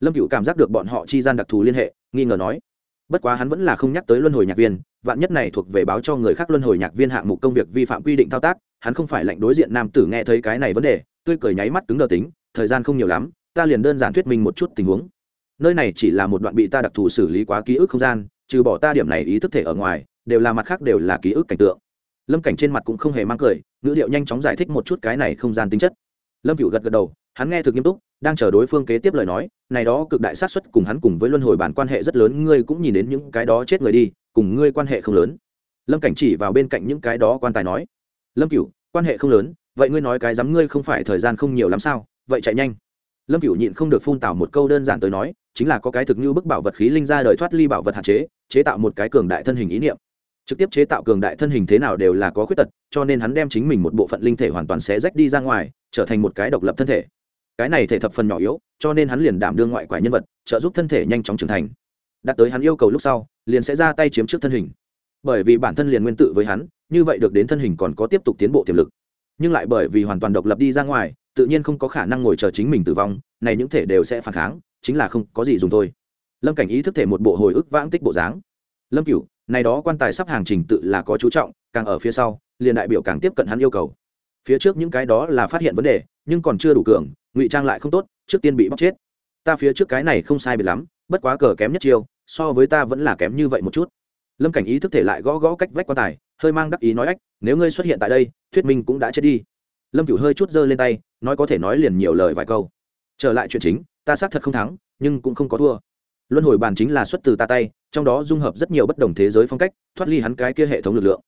Lâm cựu cảm giác được bọn họ chi gian đặc thù liên hệ, nghi ngờ nói bất quá hắn vẫn là không nhắc tới luân hồi nhạc viên, vạn nhất này thuộc về báo cho người khác luân hồi nhạc viên hạng mục công việc vi phạm quy định thao tác, hắn không phải lệnh đối diện nam tử nghe thấy cái này vấn đề, tươi cười nháy mắt cứng đờ tính, thời gian không nhiều lắm, ta liền đơn giản thuyết minh một chút tình huống. Nơi này chỉ là một đoạn bị ta đặc thù xử lý quá ký ức không gian, trừ bỏ ta điểm này ý thức thể ở ngoài, đều là mặt khác đều là ký ức cảnh tượng. Lâm cảnh trên mặt cũng không hề mang cười, ngữ điệu nhanh chóng giải thích một chút cái này không gian tính chất. Lâm cựu gật gật đầu hắn nghe thực nghiêm túc, đang chờ đối phương kế tiếp lời nói, này đó cực đại sát xuất cùng hắn cùng với luân hồi bản quan hệ rất lớn, ngươi cũng nhìn đến những cái đó chết người đi, cùng ngươi quan hệ không lớn. Lâm cảnh chỉ vào bên cạnh những cái đó quan tài nói, lâm cựu quan hệ không lớn, vậy ngươi nói cái dám ngươi không phải thời gian không nhiều lắm sao, vậy chạy nhanh. Lâm cựu nhịn không được phun tảo một câu đơn giản tới nói, chính là có cái thực như bức bảo vật khí linh ra đời thoát ly bảo vật hạn chế chế tạo một cái cường đại thân hình ý niệm. Trực tiếp chế tạo cường đại thân hình thế nào đều là có khuyết tật, cho nên hắn đem chính mình một bộ phận linh thể hoàn toàn xé rách đi ra ngoài, trở thành một cái độc lập thân thể cái này thể thập phần nhỏ yếu, cho nên hắn liền đảm đương ngoại quả nhân vật, trợ giúp thân thể nhanh chóng trưởng thành. Đạt tới hắn yêu cầu lúc sau, liền sẽ ra tay chiếm trước thân hình. Bởi vì bản thân liền nguyên tự với hắn, như vậy được đến thân hình còn có tiếp tục tiến bộ tiềm lực. Nhưng lại bởi vì hoàn toàn độc lập đi ra ngoài, tự nhiên không có khả năng ngồi chờ chính mình tử vong, này những thể đều sẽ phản kháng, chính là không có gì dùng thôi. Lâm cảnh ý thức thể một bộ hồi ức vãng tích bộ dáng. Lâm cửu, này đó quan tài sắp hàng trình tự là có chú trọng, càng ở phía sau, liền đại biểu càng tiếp cận hắn yêu cầu. Phía trước những cái đó là phát hiện vấn đề, nhưng còn chưa đủ cường ngụy trang lại không tốt, trước tiên bị bóc chết. Ta phía trước cái này không sai biệt lắm, bất quá cờ kém nhất chiêu, so với ta vẫn là kém như vậy một chút. Lâm cảnh ý thức thể lại gõ gõ cách vách quan tài, hơi mang đắc ý nói ách, nếu ngươi xuất hiện tại đây, thuyết minh cũng đã chết đi. Lâm cửu hơi chút giơ lên tay, nói có thể nói liền nhiều lời vài câu. Trở lại chuyện chính, ta xác thật không thắng, nhưng cũng không có thua. Luân hồi bàn chính là xuất từ ta tay, trong đó dung hợp rất nhiều bất đồng thế giới phong cách, thoát ly hắn cái kia hệ thống lực lượng.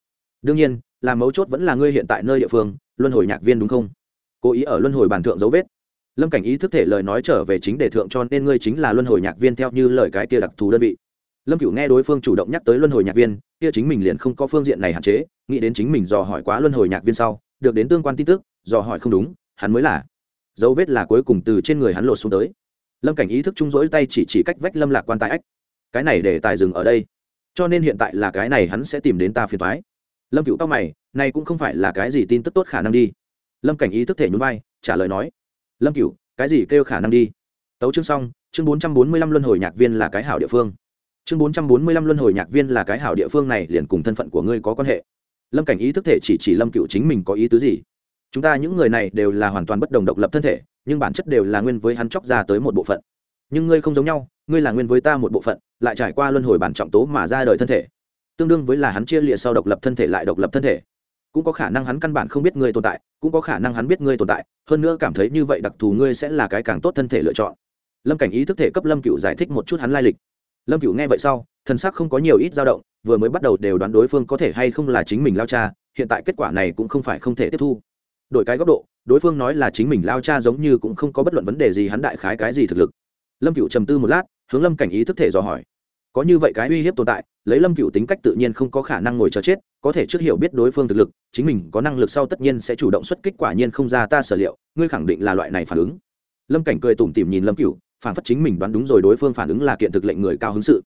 Đương nhiên, là mấu chốt vẫn là ngươi hiện tại nơi địa phương, luân hồi nhạc viên đúng không? Cố ý ở luân hồi bàn thượng dấu vết lâm cảnh ý thức thể lời nói trở về chính đề thượng cho nên ngươi chính là luân hồi nhạc viên theo như lời cái kia đặc thù đơn vị. Lâm cửu nghe đối phương chủ động nhắc tới luân hồi nhạc viên, kia chính mình liền không có phương diện này hạn chế, nghĩ đến chính mình dò hỏi quá luân hồi nhạc viên sau, được đến tương quan tin tức, dò hỏi không đúng, hắn mới là. Dấu vết là cuối cùng từ trên người hắn lột xuống tới. Lâm cảnh ý thức trung rỗi tay chỉ chỉ cách vách lâm lạc quan tài ách. Cái này để tài dừng ở đây. Cho nên hiện tại là cái này hắn sẽ tìm đến ta phiền thoái lâm cựu tóc mày, này cũng không phải là cái gì tin tức tốt khả năng đi. Lâm cảnh ý thức thể nhún vai, trả lời nói lâm cựu cái gì kêu khả năng đi? Tấu chương xong, chương bốn trăm bốn mươi lăm luân hồi nhạc viên là cái hảo địa phương. Chương bốn trăm bốn mươi lăm luân hồi nhạc viên là cái hảo địa phương này liền cùng thân phận của ngươi có quan hệ. Lâm cảnh ý thức thể chỉ chỉ lâm cựu chính mình có ý tứ gì. Chúng ta những người này đều là hoàn toàn bất đồng độc lập thân thể, nhưng bản chất đều là nguyên với hắn chóc ra tới một bộ phận. Nhưng ngươi không giống nhau, ngươi là nguyên với ta một bộ phận, lại trải qua luân hồi bản trọng tố mà ra đời thân thể. Tương đương với là hắn chia lịa sau độc lập thân thể lại độc lập thân thể. Cũng có khả năng hắn căn bản không biết ngươi tồn tại cũng có khả năng hắn biết ngươi tồn tại, hơn nữa cảm thấy như vậy đặc thù ngươi sẽ là cái càng tốt thân thể lựa chọn. Lâm cảnh ý thức thể cấp lâm cựu giải thích một chút hắn lai lịch. Lâm cựu nghe vậy sau thân xác không có nhiều ít dao động, vừa mới bắt đầu đều đoán đối phương có thể hay không là chính mình lao cha, hiện tại kết quả này cũng không phải không thể tiếp thu. Đổi cái góc độ, đối phương nói là chính mình lao cha giống như cũng không có bất luận vấn đề gì hắn đại khái cái gì thực lực. Lâm cựu trầm tư một lát, hướng lâm cảnh ý thức thể dò hỏi có như vậy cái uy hiếp tồn tại, lấy lâm cựu tính cách tự nhiên không có khả năng ngồi chờ chết, có thể trước hiểu biết đối phương thực lực, chính mình có năng lực sau tất nhiên sẽ chủ động xuất kích quả nhiên không ra ta sở liệu, ngươi khẳng định là loại này phản ứng. Lâm cảnh cười tủm tỉm nhìn lâm cựu phản phất chính mình đoán đúng rồi đối phương phản ứng là kiện thực lệnh người cao hứng sự.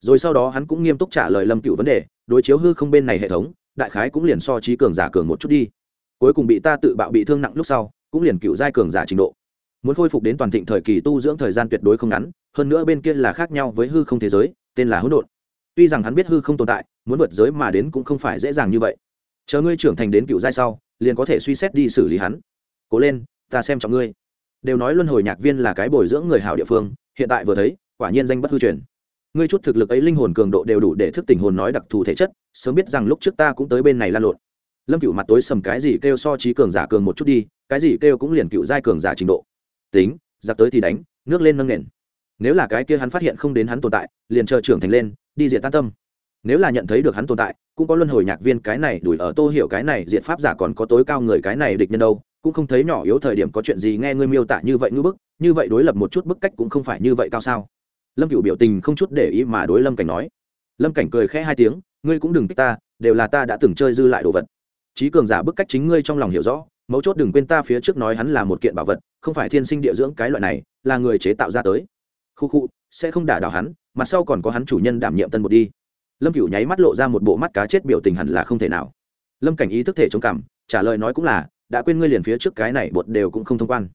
Rồi sau đó hắn cũng nghiêm túc trả lời lâm cựu vấn đề, đối chiếu hư không bên này hệ thống, đại khái cũng liền so trí cường giả cường một chút đi. Cuối cùng bị ta tự bạo bị thương nặng lúc sau, cũng liền cựu giai cường giả trình độ. Muốn khôi phục đến toàn thịnh thời kỳ tu dưỡng thời gian tuyệt đối không ngắn, hơn nữa bên kia là khác nhau với hư không thế giới tên là hỗn độn. Tuy rằng hắn biết hư không tồn tại, muốn vượt giới mà đến cũng không phải dễ dàng như vậy. Chờ ngươi trưởng thành đến cựu giai sau, liền có thể suy xét đi xử lý hắn. Cố lên, ta xem trọng ngươi. Đều nói luân hồi nhạc viên là cái bồi dưỡng người hảo địa phương, hiện tại vừa thấy, quả nhiên danh bất hư truyền. Ngươi chút thực lực ấy linh hồn cường độ đều đủ để thức tình hồn nói đặc thù thể chất, sớm biết rằng lúc trước ta cũng tới bên này lan lộn. Lâm cựu mặt tối sầm cái gì kêu so trí cường giả cường một chút đi, cái gì kêu cũng liền cựu giai cường giả trình độ. Tính, giặc tới thì đánh, nước lên nâng nền nếu là cái kia hắn phát hiện không đến hắn tồn tại, liền chờ trưởng thành lên, đi diện tan tâm. Nếu là nhận thấy được hắn tồn tại, cũng có luân hồi nhạc viên cái này đuổi ở tô hiểu cái này diện pháp giả còn có tối cao người cái này địch nhân đâu, cũng không thấy nhỏ yếu thời điểm có chuyện gì nghe ngươi miêu tả như vậy ngư bức, như vậy đối lập một chút bức cách cũng không phải như vậy cao sao. Lâm cựu biểu tình không chút để ý mà đối lâm cảnh nói. Lâm cảnh cười khẽ hai tiếng, ngươi cũng đừng kích ta, đều là ta đã từng chơi dư lại đồ vật. Trí cường giả bức cách chính ngươi trong lòng hiểu rõ, mấu chốt đừng quên ta phía trước nói hắn là một kiện bảo vật, không phải thiên sinh địa dưỡng cái loại này, là người chế tạo ra tới khu khu, sẽ không đả đảo hắn mặt sau còn có hắn chủ nhân đảm nhiệm tân một đi. Lâm cửu nháy mắt lộ ra một bộ mắt cá chết biểu tình hẳn là không thể nào. Lâm cảnh ý thức thể trông cảm trả lời nói cũng là, đã quên ngươi liền phía trước cái này bột đều cũng không thông quan.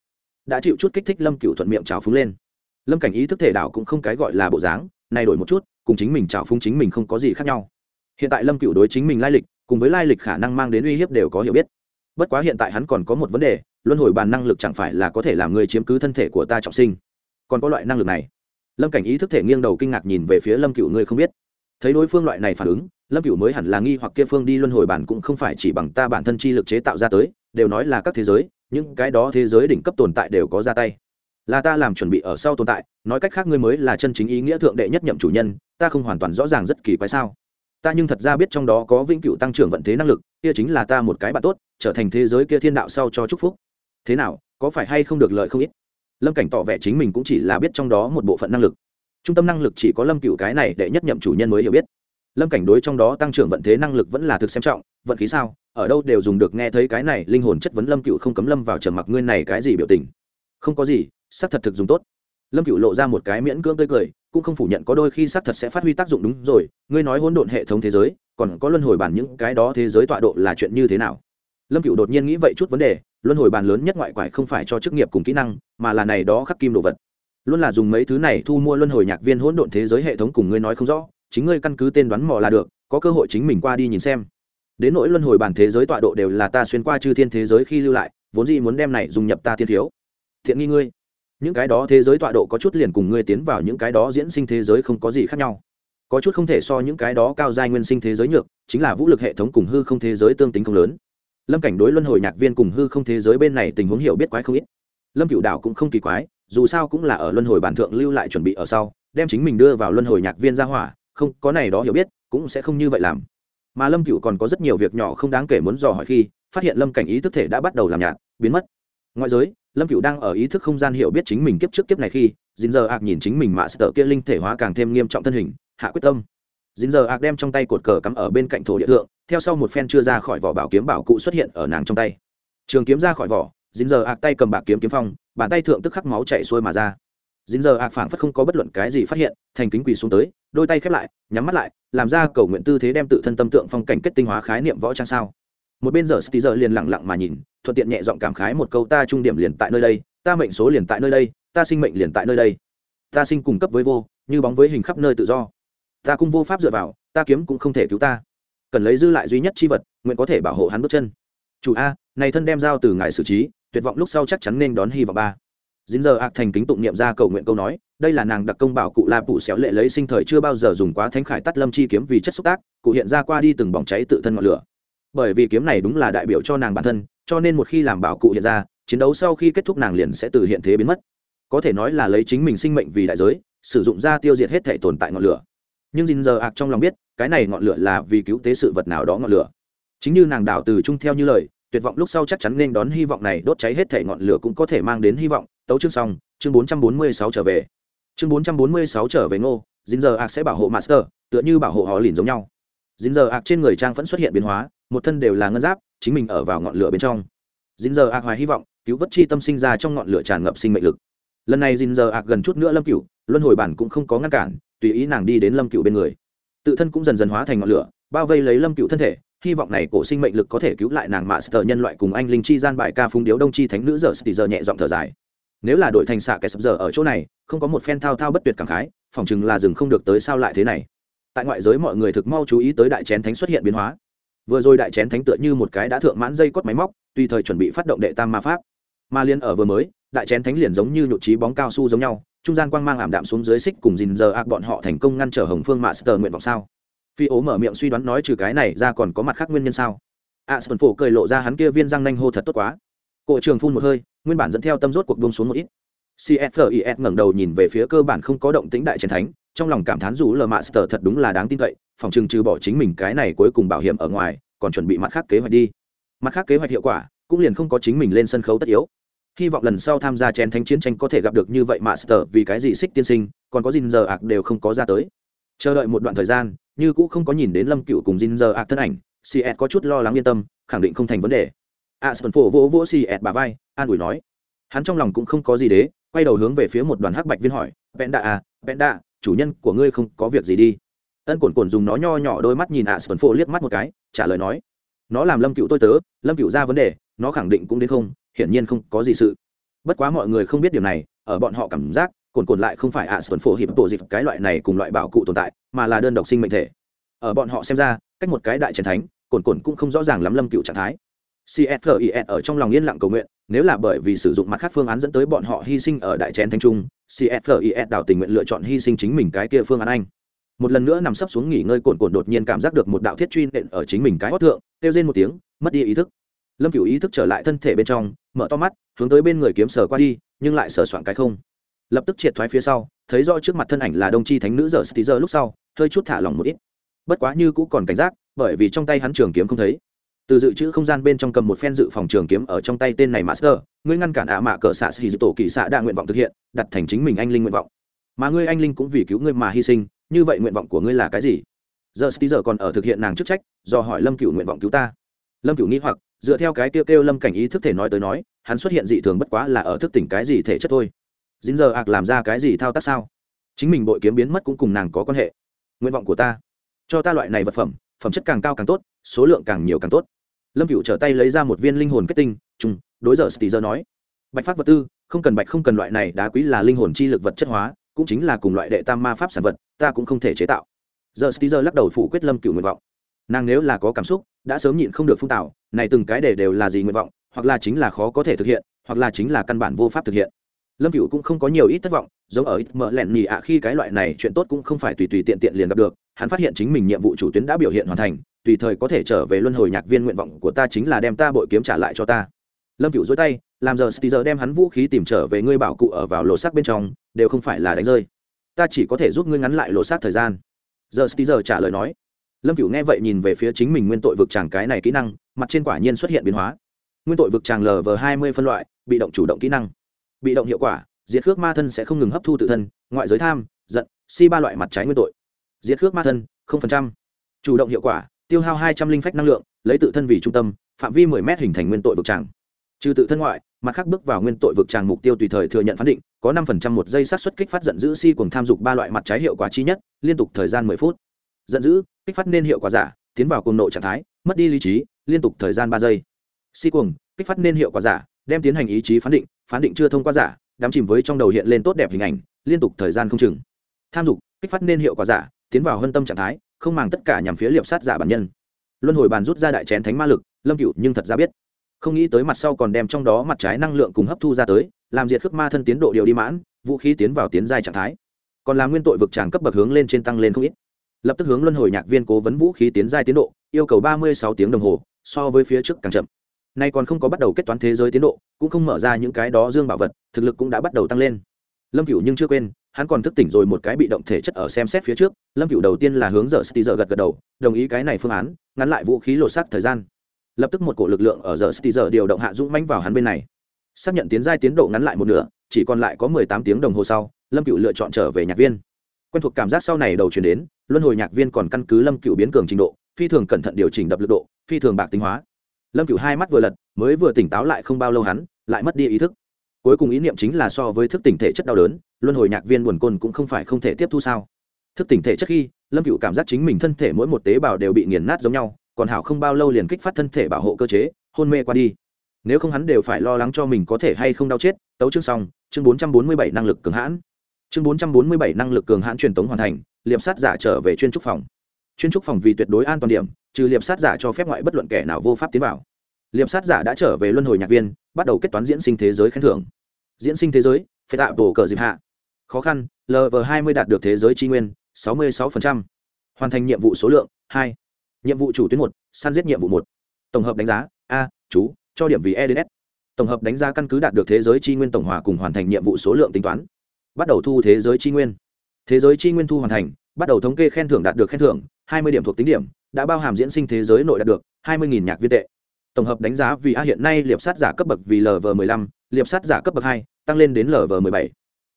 Đã chịu chút kích thích lâm cửu thuận miệng trào phúng lên. Lâm cảnh ý thức thể đảo cũng không cái gọi là bộ dáng nay đổi một chút, cùng chính mình trào phúng chính mình không có gì khác nhau. Hiện tại lâm cửu đối chính mình lai lịch, cùng với lai lịch khả năng mang đến uy hiếp đều có hiểu biết. Bất quá hiện tại hắn còn có một vấn đề, luân hồi bàn năng lực chẳng phải là có thể làm người chiếm cứ thân thể của ta trọng sinh còn có loại năng lực này. Lâm cảnh ý thức thể nghiêng đầu kinh ngạc nhìn về phía lâm cựu ngươi không biết. Thấy đối phương loại này phản ứng, lâm cựu mới hẳn là nghi hoặc kia phương đi luân hồi bản cũng không phải chỉ bằng ta bản thân chi lực chế tạo ra tới, đều nói là các thế giới, những cái đó thế giới đỉnh cấp tồn tại đều có ra tay. Là ta làm chuẩn bị ở sau tồn tại, nói cách khác ngươi mới là chân chính ý nghĩa thượng đệ nhất nhậm chủ nhân, ta không hoàn toàn rõ ràng rất kỳ quái sao. Ta nhưng thật ra biết trong đó có vĩnh cửu tăng trưởng vận thế năng lực, kia chính là ta một cái bạn tốt, trở thành thế giới kia thiên đạo sau cho chúc phúc. Thế nào, có phải hay không được lợi không ít? Lâm cảnh tỏ vẻ chính mình cũng chỉ là biết trong đó một bộ phận năng lực trung tâm năng lực chỉ có lâm cựu cái này để nhất nhậm chủ nhân mới hiểu biết lâm cảnh đối trong đó tăng trưởng vận thế năng lực vẫn là thực xem trọng vận khí sao ở đâu đều dùng được nghe thấy cái này linh hồn chất vấn lâm cựu không cấm lâm vào trầm mặc ngươi này cái gì biểu tình không có gì sắc thật thực dùng tốt lâm cựu lộ ra một cái miễn cưỡng tươi cười cũng không phủ nhận có đôi khi sắc thật sẽ phát huy tác dụng đúng rồi ngươi nói hỗn độn hệ thống thế giới còn có luân hồi bản những cái đó thế giới tọa độ là chuyện như thế nào lâm cựu đột nhiên nghĩ vậy chút vấn đề, luân hồi bàn lớn nhất ngoại quải không phải cho chức nghiệp cùng kỹ năng, mà là này đó khắc kim đồ vật. Luôn là dùng mấy thứ này thu mua luân hồi nhạc viên hỗn độn thế giới hệ thống cùng ngươi nói không rõ, chính ngươi căn cứ tên đoán mò là được, có cơ hội chính mình qua đi nhìn xem. Đến nỗi luân hồi bàn thế giới tọa độ đều là ta xuyên qua chư thiên thế giới khi lưu lại, vốn gì muốn đem này dùng nhập ta thiên thiếu. Thiện nghi ngươi. Những cái đó thế giới tọa độ có chút liền cùng ngươi tiến vào những cái đó diễn sinh thế giới không có gì khác nhau. Có chút không thể so những cái đó cao giai nguyên sinh thế giới nhược, chính là vũ lực hệ thống cùng hư không thế giới tương tính không lớn lâm cảnh đối luân hồi nhạc viên cùng hư không thế giới bên này tình huống hiểu biết quái không ít. Lâm cựu đảo cũng không kỳ quái, dù sao cũng là ở luân hồi bản thượng lưu lại chuẩn bị ở sau, đem chính mình đưa vào luân hồi nhạc viên ra hỏa, không, có này đó hiểu biết, cũng sẽ không như vậy làm. Mà lâm cựu còn có rất nhiều việc nhỏ không đáng kể muốn dò hỏi khi, phát hiện lâm cảnh ý thức thể đã bắt đầu làm nhạt, biến mất. Ngoại giới, lâm cựu đang ở ý thức không gian hiểu biết chính mình kiếp trước kiếp này khi dính giờ ạc nhìn chính mình mạ sợ kia linh thể hóa càng thêm nghiêm trọng thân hình, hạ quyết tâm dính giờ ạc đem trong tay cột cờ cắm ở bên cạnh thổ địa thượng, theo sau một phen chưa ra khỏi vỏ bảo kiếm bảo cụ xuất hiện ở nàng trong tay. Trường kiếm ra khỏi vỏ, dính giờ ạc tay cầm bạc kiếm kiếm phong, bàn tay thượng tức khắc máu chạy xuôi mà ra. Dính giờ ạc phảng phất không có bất luận cái gì phát hiện, thành kính quỳ xuống tới, đôi tay khép lại, nhắm mắt lại, làm ra cầu nguyện tư thế đem tự thân tâm tượng phong cảnh kết tinh hóa khái niệm võ trang sao. Một bên giờ Sti giờ liền lặng lặng mà nhìn, thuận tiện nhẹ giọng cảm khái một câu, ta trung điểm liền tại nơi đây, ta mệnh số liền tại nơi đây, ta sinh mệnh liền tại nơi đây. Ta sinh cùng cấp với vô, như bóng với hình khắp nơi tự do ta cung vô pháp dựa vào, ta kiếm cũng không thể cứu ta. Cần lấy dư lại duy nhất chi vật, nguyện có thể bảo hộ hắn bước chân. Chủ a, này thân đem giao từ ngài xử trí, tuyệt vọng lúc sau chắc chắn nên đón hy vọng ba. Dính giờ ạc thành kính tụng niệm ra cầu nguyện câu nói, đây là nàng đặc công bảo cụ la phụ xéo lệ lấy sinh thời chưa bao giờ dùng quá thánh khải tắt lâm chi kiếm vì chất xúc tác, cụ hiện ra qua đi từng bỏng cháy tự thân ngọn lửa. Bởi vì kiếm này đúng là đại biểu cho nàng bản thân, cho nên một khi làm bảo cụ hiện ra, chiến đấu sau khi kết thúc nàng liền sẽ từ hiện thế biến mất. Có thể nói là lấy chính mình sinh mệnh vì đại giới, sử dụng ra tiêu diệt hết thể tồn tại ngọn lửa nhưng dình giờ ạc trong lòng biết cái này ngọn lửa là vì cứu tế sự vật nào đó ngọn lửa. Chính như nàng đảo từ trung theo như lời tuyệt vọng lúc sau chắc chắn nên đón hy vọng này đốt cháy hết thể ngọn lửa cũng có thể mang đến hy vọng. Tấu chương xong chương bốn trăm bốn mươi sáu trở về. Chương bốn trăm bốn mươi sáu trở về ngô dính giờ ạc sẽ bảo hộ master tựa như bảo hộ họ lìn giống nhau. Dính giờ ạc trên người trang vẫn xuất hiện biến hóa một thân đều là ngân giáp chính mình ở vào ngọn lửa bên trong. Dính giờ ạc hoài hy vọng cứu vớt chi tâm sinh ra trong ngọn lửa tràn ngập sinh mệnh lực. Lần này dính giờ ạc gần chút nữa lâm cửu, luân hồi bản cũng không có ngăn cản tùy ý nàng đi đến lâm cựu bên người. Tự thân cũng dần dần hóa thành ngọn lửa, bao vây lấy lâm cựu thân thể, hy vọng này cổ sinh mệnh lực có thể cứu lại nàng mạ sờ nhân loại cùng anh linh chi gian bài ca phúng điếu đông chi thánh nữ giờ stì giờ nhẹ giọng thở dài. Nếu là đội thành xạ kẻ sập giờ ở chỗ này, không có một phen thao thao bất tuyệt cảm khái, phỏng chừng là dừng không được tới sao lại thế này. Tại ngoại giới mọi người thực mau chú ý tới đại chén thánh xuất hiện biến hóa. Vừa rồi đại chén thánh tựa như một cái đã thượng mãn dây cốt máy móc, tùy thời chuẩn bị phát động đệ tam ma pháp. Ma liên ở vừa mới, đại chén thánh liền giống như nhụt trí bóng cao su giống nhau trung gian quang mang ảm đạm xuống dưới xích cùng dình giờ ạc bọn họ thành công ngăn trở hồng phương master nguyện vọng sao? Phi ố mở miệng suy đoán nói trừ cái này ra còn có mặt khác nguyên nhân sao? A, sơn phổ cười lộ ra hắn kia viên răng nanh hô thật tốt quá. Cổ trường phun một hơi, nguyên bản dẫn theo tâm rốt cuộc buông xuống một ít. Cfis ngẩng đầu nhìn về phía cơ bản không có động tĩnh đại chiến thánh, trong lòng cảm thán dù lờ master thật đúng là đáng tin cậy, phòng trừng trừ bỏ chính mình cái này cuối cùng bảo hiểm ở ngoài, còn chuẩn bị mặt khác kế hoạch đi. Mặt khác kế hoạch hiệu quả, cũng liền không có chính mình lên sân khấu tất yếu hy vọng lần sau tham gia chén thánh chiến tranh có thể gặp được như vậy mà master vì cái gì xích tiên sinh, còn có dinh giờ ạc đều không có ra tới. Chờ đợi một đoạn thời gian, như cũng không có nhìn đến lâm cựu cùng dinh giờ ạc thân ảnh cs có chút lo lắng yên tâm, khẳng định không thành vấn đề. A sơn phổ vỗ vỗ cs bà vai, an ủi nói. Hắn trong lòng cũng không có gì đế, quay đầu hướng về phía một đoàn hắc bạch viên hỏi, vẹn đạ à vẹn đạ, chủ nhân của ngươi không có việc gì đi. Ân cồn cồn dùng nó nho nhỏ đôi mắt nhìn a sơn phổ liếc mắt một cái, trả lời nói, nó làm lâm cựu tôi tớ, lâm cựu ra vấn đề, nó khẳng định cũng đến không hiển nhiên không có gì sự. Bất quá mọi người không biết điều này, ở bọn họ cảm giác, cồn cồn lại không phải ạ sơn phổ hiệp, tổ dịp, cái loại này cùng loại bảo cụ tồn tại, mà là đơn độc sinh mệnh thể. Ở bọn họ xem ra, cách một cái đại trần thánh, cồn cồn cũng không rõ ràng lắm lâm cựu trạng thái. Cfis ở trong lòng yên lặng cầu nguyện, nếu là bởi vì sử dụng mặt khác phương án dẫn tới bọn họ hy sinh ở đại chén thanh trung cfis đảo tình nguyện lựa chọn hy sinh chính mình cái kia phương án anh. Một lần nữa nằm sấp xuống nghỉ ngơi cồn cồn đột nhiên cảm giác được một đạo thiết truy nện ở chính mình cái hót thượng, kêu rên một tiếng, mất đi ý thức. Lâm cửu ý thức trở lại thân thể bên trong mở to mắt, hướng tới bên người kiếm sờ qua đi, nhưng lại sờ soạn cái không. Lập tức triệt thoái phía sau, thấy rõ trước mặt thân ảnh là đông chi thánh nữ giờ tí giờ lúc sau, hơi chút thả lỏng một ít. Bất quá như cũ còn cảnh giác, bởi vì trong tay hắn trường kiếm không thấy. Từ dự trữ không gian bên trong cầm một phen dự phòng trường kiếm ở trong tay tên này master, ngươi ngăn cản ạ mạ cờ xạ xì tổ kỳ xạ đa nguyện vọng thực hiện, đặt thành chính mình anh linh nguyện vọng. Mà ngươi anh linh cũng vì cứu ngươi mà hy sinh, như vậy nguyện vọng của ngươi là cái gì? Giờ tí giờ còn ở thực hiện nàng chức trách, do hỏi lâm cựu nguyện vọng cứu ta. Lâm cựu nghĩ hoặc dựa theo cái kêu kêu lâm cảnh ý thức thể nói tới nói, hắn xuất hiện dị thường bất quá là ở thức tỉnh cái gì thể chất thôi. Dính giờ ạc làm ra cái gì thao tác sao? Chính mình bội kiếm biến mất cũng cùng nàng có quan hệ. Nguyện vọng của ta, cho ta loại này vật phẩm phẩm chất càng cao càng tốt, số lượng càng nhiều càng tốt. Lâm cựu trở tay lấy ra một viên linh hồn kết tinh chung đối giờ steve nói, bạch pháp vật tư, không cần bạch không cần loại này đá quý là linh hồn chi lực vật chất hóa, cũng chính là cùng loại đệ tam ma pháp sản vật, ta cũng không thể chế tạo. Giờ steve lắc đầu phủ quyết lâm cựu nguyện vọng. Nàng nếu là có cảm xúc đã sớm nhịn không được phun tạo này từng cái để đều là gì nguyện vọng, hoặc là chính là khó có thể thực hiện, hoặc là chính là căn bản vô pháp thực hiện. Lâm cựu cũng không có nhiều ít thất vọng, giống ở ít mỡ lẹn nhì ạ, khi cái loại này chuyện tốt cũng không phải tùy tùy tiện tiện liền gặp được, hắn phát hiện chính mình nhiệm vụ chủ tuyến đã biểu hiện hoàn thành, tùy thời có thể trở về luân hồi nhạc viên nguyện vọng của ta chính là đem ta bội kiếm trả lại cho ta. Lâm cựu dối tay, làm giờ steve đem hắn vũ khí tìm trở về ngươi bảo cụ ở vào lỗ xác bên trong, đều không phải là đánh rơi. Ta chỉ có thể giúp ngươi ngắn lại lỗ xác thời gian. Giờ steve trả lời nói lâm cựu nghe vậy nhìn về phía chính mình nguyên tội vực tràng cái này kỹ năng, mặt trên quả nhiên xuất hiện biến hóa. Nguyên tội vực tràng lv hai mươi phân loại, bị động chủ động kỹ năng. Bị động hiệu quả, diệt khước ma thân sẽ không ngừng hấp thu tự thân, ngoại giới tham, giận, si ba loại mặt trái nguyên tội. Diệt khước ma thân chủ động hiệu quả, tiêu hao hai trăm linh phách năng lượng, lấy tự thân vì trung tâm, phạm vi mười m hình thành nguyên tội vực tràng trừ tự thân ngoại, mặt khác bước vào nguyên tội vực tràng mục tiêu tùy thời thừa nhận phán định, có năm phần trăm một giây sát xuất kích phát giận dữ si cùng tham dục ba loại mặt trái hiệu quả chi nhất, liên tục thời gian mười phút giận dữ, kích phát nên hiệu quả giả, tiến vào cùng nội trạng thái, mất đi lý trí, liên tục thời gian ba giây. Si cuồng, kích phát nên hiệu quả giả, đem tiến hành ý chí phán định phán định chưa thông qua giả đám chìm với trong đầu hiện lên tốt đẹp hình ảnh, liên tục thời gian không chừng. Tham dục, kích phát nên hiệu quả giả, tiến vào hân tâm trạng thái, không màng tất cả nhằm phía liệp sát giả bản nhân. Luân hồi bàn rút ra đại chén thánh ma lực, lâm cựu nhưng thật ra biết. Không nghĩ tới mặt sau còn đem trong đó mặt trái năng lượng cùng hấp thu ra tới, làm diệt khước ma thân tiến độ điều đi mãn, vũ khí tiến vào tiến giai trạng thái. Còn là nguyên tội vực tràng cấp bậc hướng lên trên tăng lên không ít lập tức hướng luân hồi nhạc viên cố vấn vũ khí tiến giai tiến độ, yêu cầu ba mươi sáu tiếng đồng hồ, so với phía trước càng chậm. Nay còn không có bắt đầu kết toán thế giới tiến độ, cũng không mở ra những cái đó dương bảo vật, thực lực cũng đã bắt đầu tăng lên. Lâm cửu nhưng chưa quên, hắn còn thức tỉnh rồi một cái bị động thể chất ở xem xét phía trước, lâm cửu đầu tiên là hướng giờ sti giờ gật gật đầu, đồng ý cái này phương án, ngắn lại vũ khí lột xác thời gian. Lập tức một cổ lực lượng ở giờ sti giờ điều động hạ dũng manh vào hắn bên này. Xác nhận tiến giai tiến độ ngắn lại một nửa, chỉ còn lại có mười tám tiếng đồng hồ sau, lâm cửu lựa chọn trở về nhạc viên quen thuộc cảm giác sau này đầu chuyển đến, luân hồi nhạc viên còn căn cứ lâm cựu biến cường trình độ, phi thường cẩn thận điều chỉnh đập lực độ, phi thường bạc tính hóa. Lâm cựu hai mắt vừa lật, mới vừa tỉnh táo lại không bao lâu hắn, lại mất đi ý thức. Cuối cùng ý niệm chính là so với thức tỉnh thể chất đau đớn, luân hồi nhạc viên buồn côn cũng không phải không thể tiếp thu sao. Thức tỉnh thể chất khi, lâm cựu cảm giác chính mình thân thể mỗi một tế bào đều bị nghiền nát giống nhau, còn hảo không bao lâu liền kích phát thân thể bảo hộ cơ chế, hôn mê qua đi. Nếu không hắn đều phải lo lắng cho mình có thể hay không đau chết, tấu chương xong, chương bốn trăm bốn mươi bảy năng lực cường hãn chương bốn trăm bốn mươi bảy năng lực cường hãn truyền tống hoàn thành, liệp sát giả trở về chuyên trúc phòng. Chuyên trúc phòng vì tuyệt đối an toàn điểm, trừ liệp sát giả cho phép ngoại bất luận kẻ nào vô pháp tiến vào. Liệp sát giả đã trở về luân hồi nhạc viên, bắt đầu kết toán diễn sinh thế giới khen thưởng. Diễn sinh thế giới phải tạo tổ cờ dịp hạ. Khó khăn lv hai mươi đạt được thế giới tri nguyên, sáu mươi sáu hoàn thành nhiệm vụ số lượng, hai. Nhiệm vụ chủ tuyến một, săn giết nhiệm vụ một. Tổng hợp đánh giá, a, chú, cho điểm vì e đến s tổng hợp đánh giá căn cứ đạt được thế giới tri nguyên tổng hòa cùng hoàn thành nhiệm vụ số lượng tính toán bắt đầu thu thế giới tri nguyên. Thế giới tri nguyên thu hoàn thành, bắt đầu thống kê khen thưởng đạt được khen thưởng, hai mươi điểm thuộc tính điểm, đã bao hàm diễn sinh thế giới nội đạt được, hai mươi nhạc viên tệ. Tổng hợp đánh giá vì a hiện nay liệp sát giả cấp bậc vì lv 15 liệp sát giả cấp bậc hai, tăng lên đến lv 17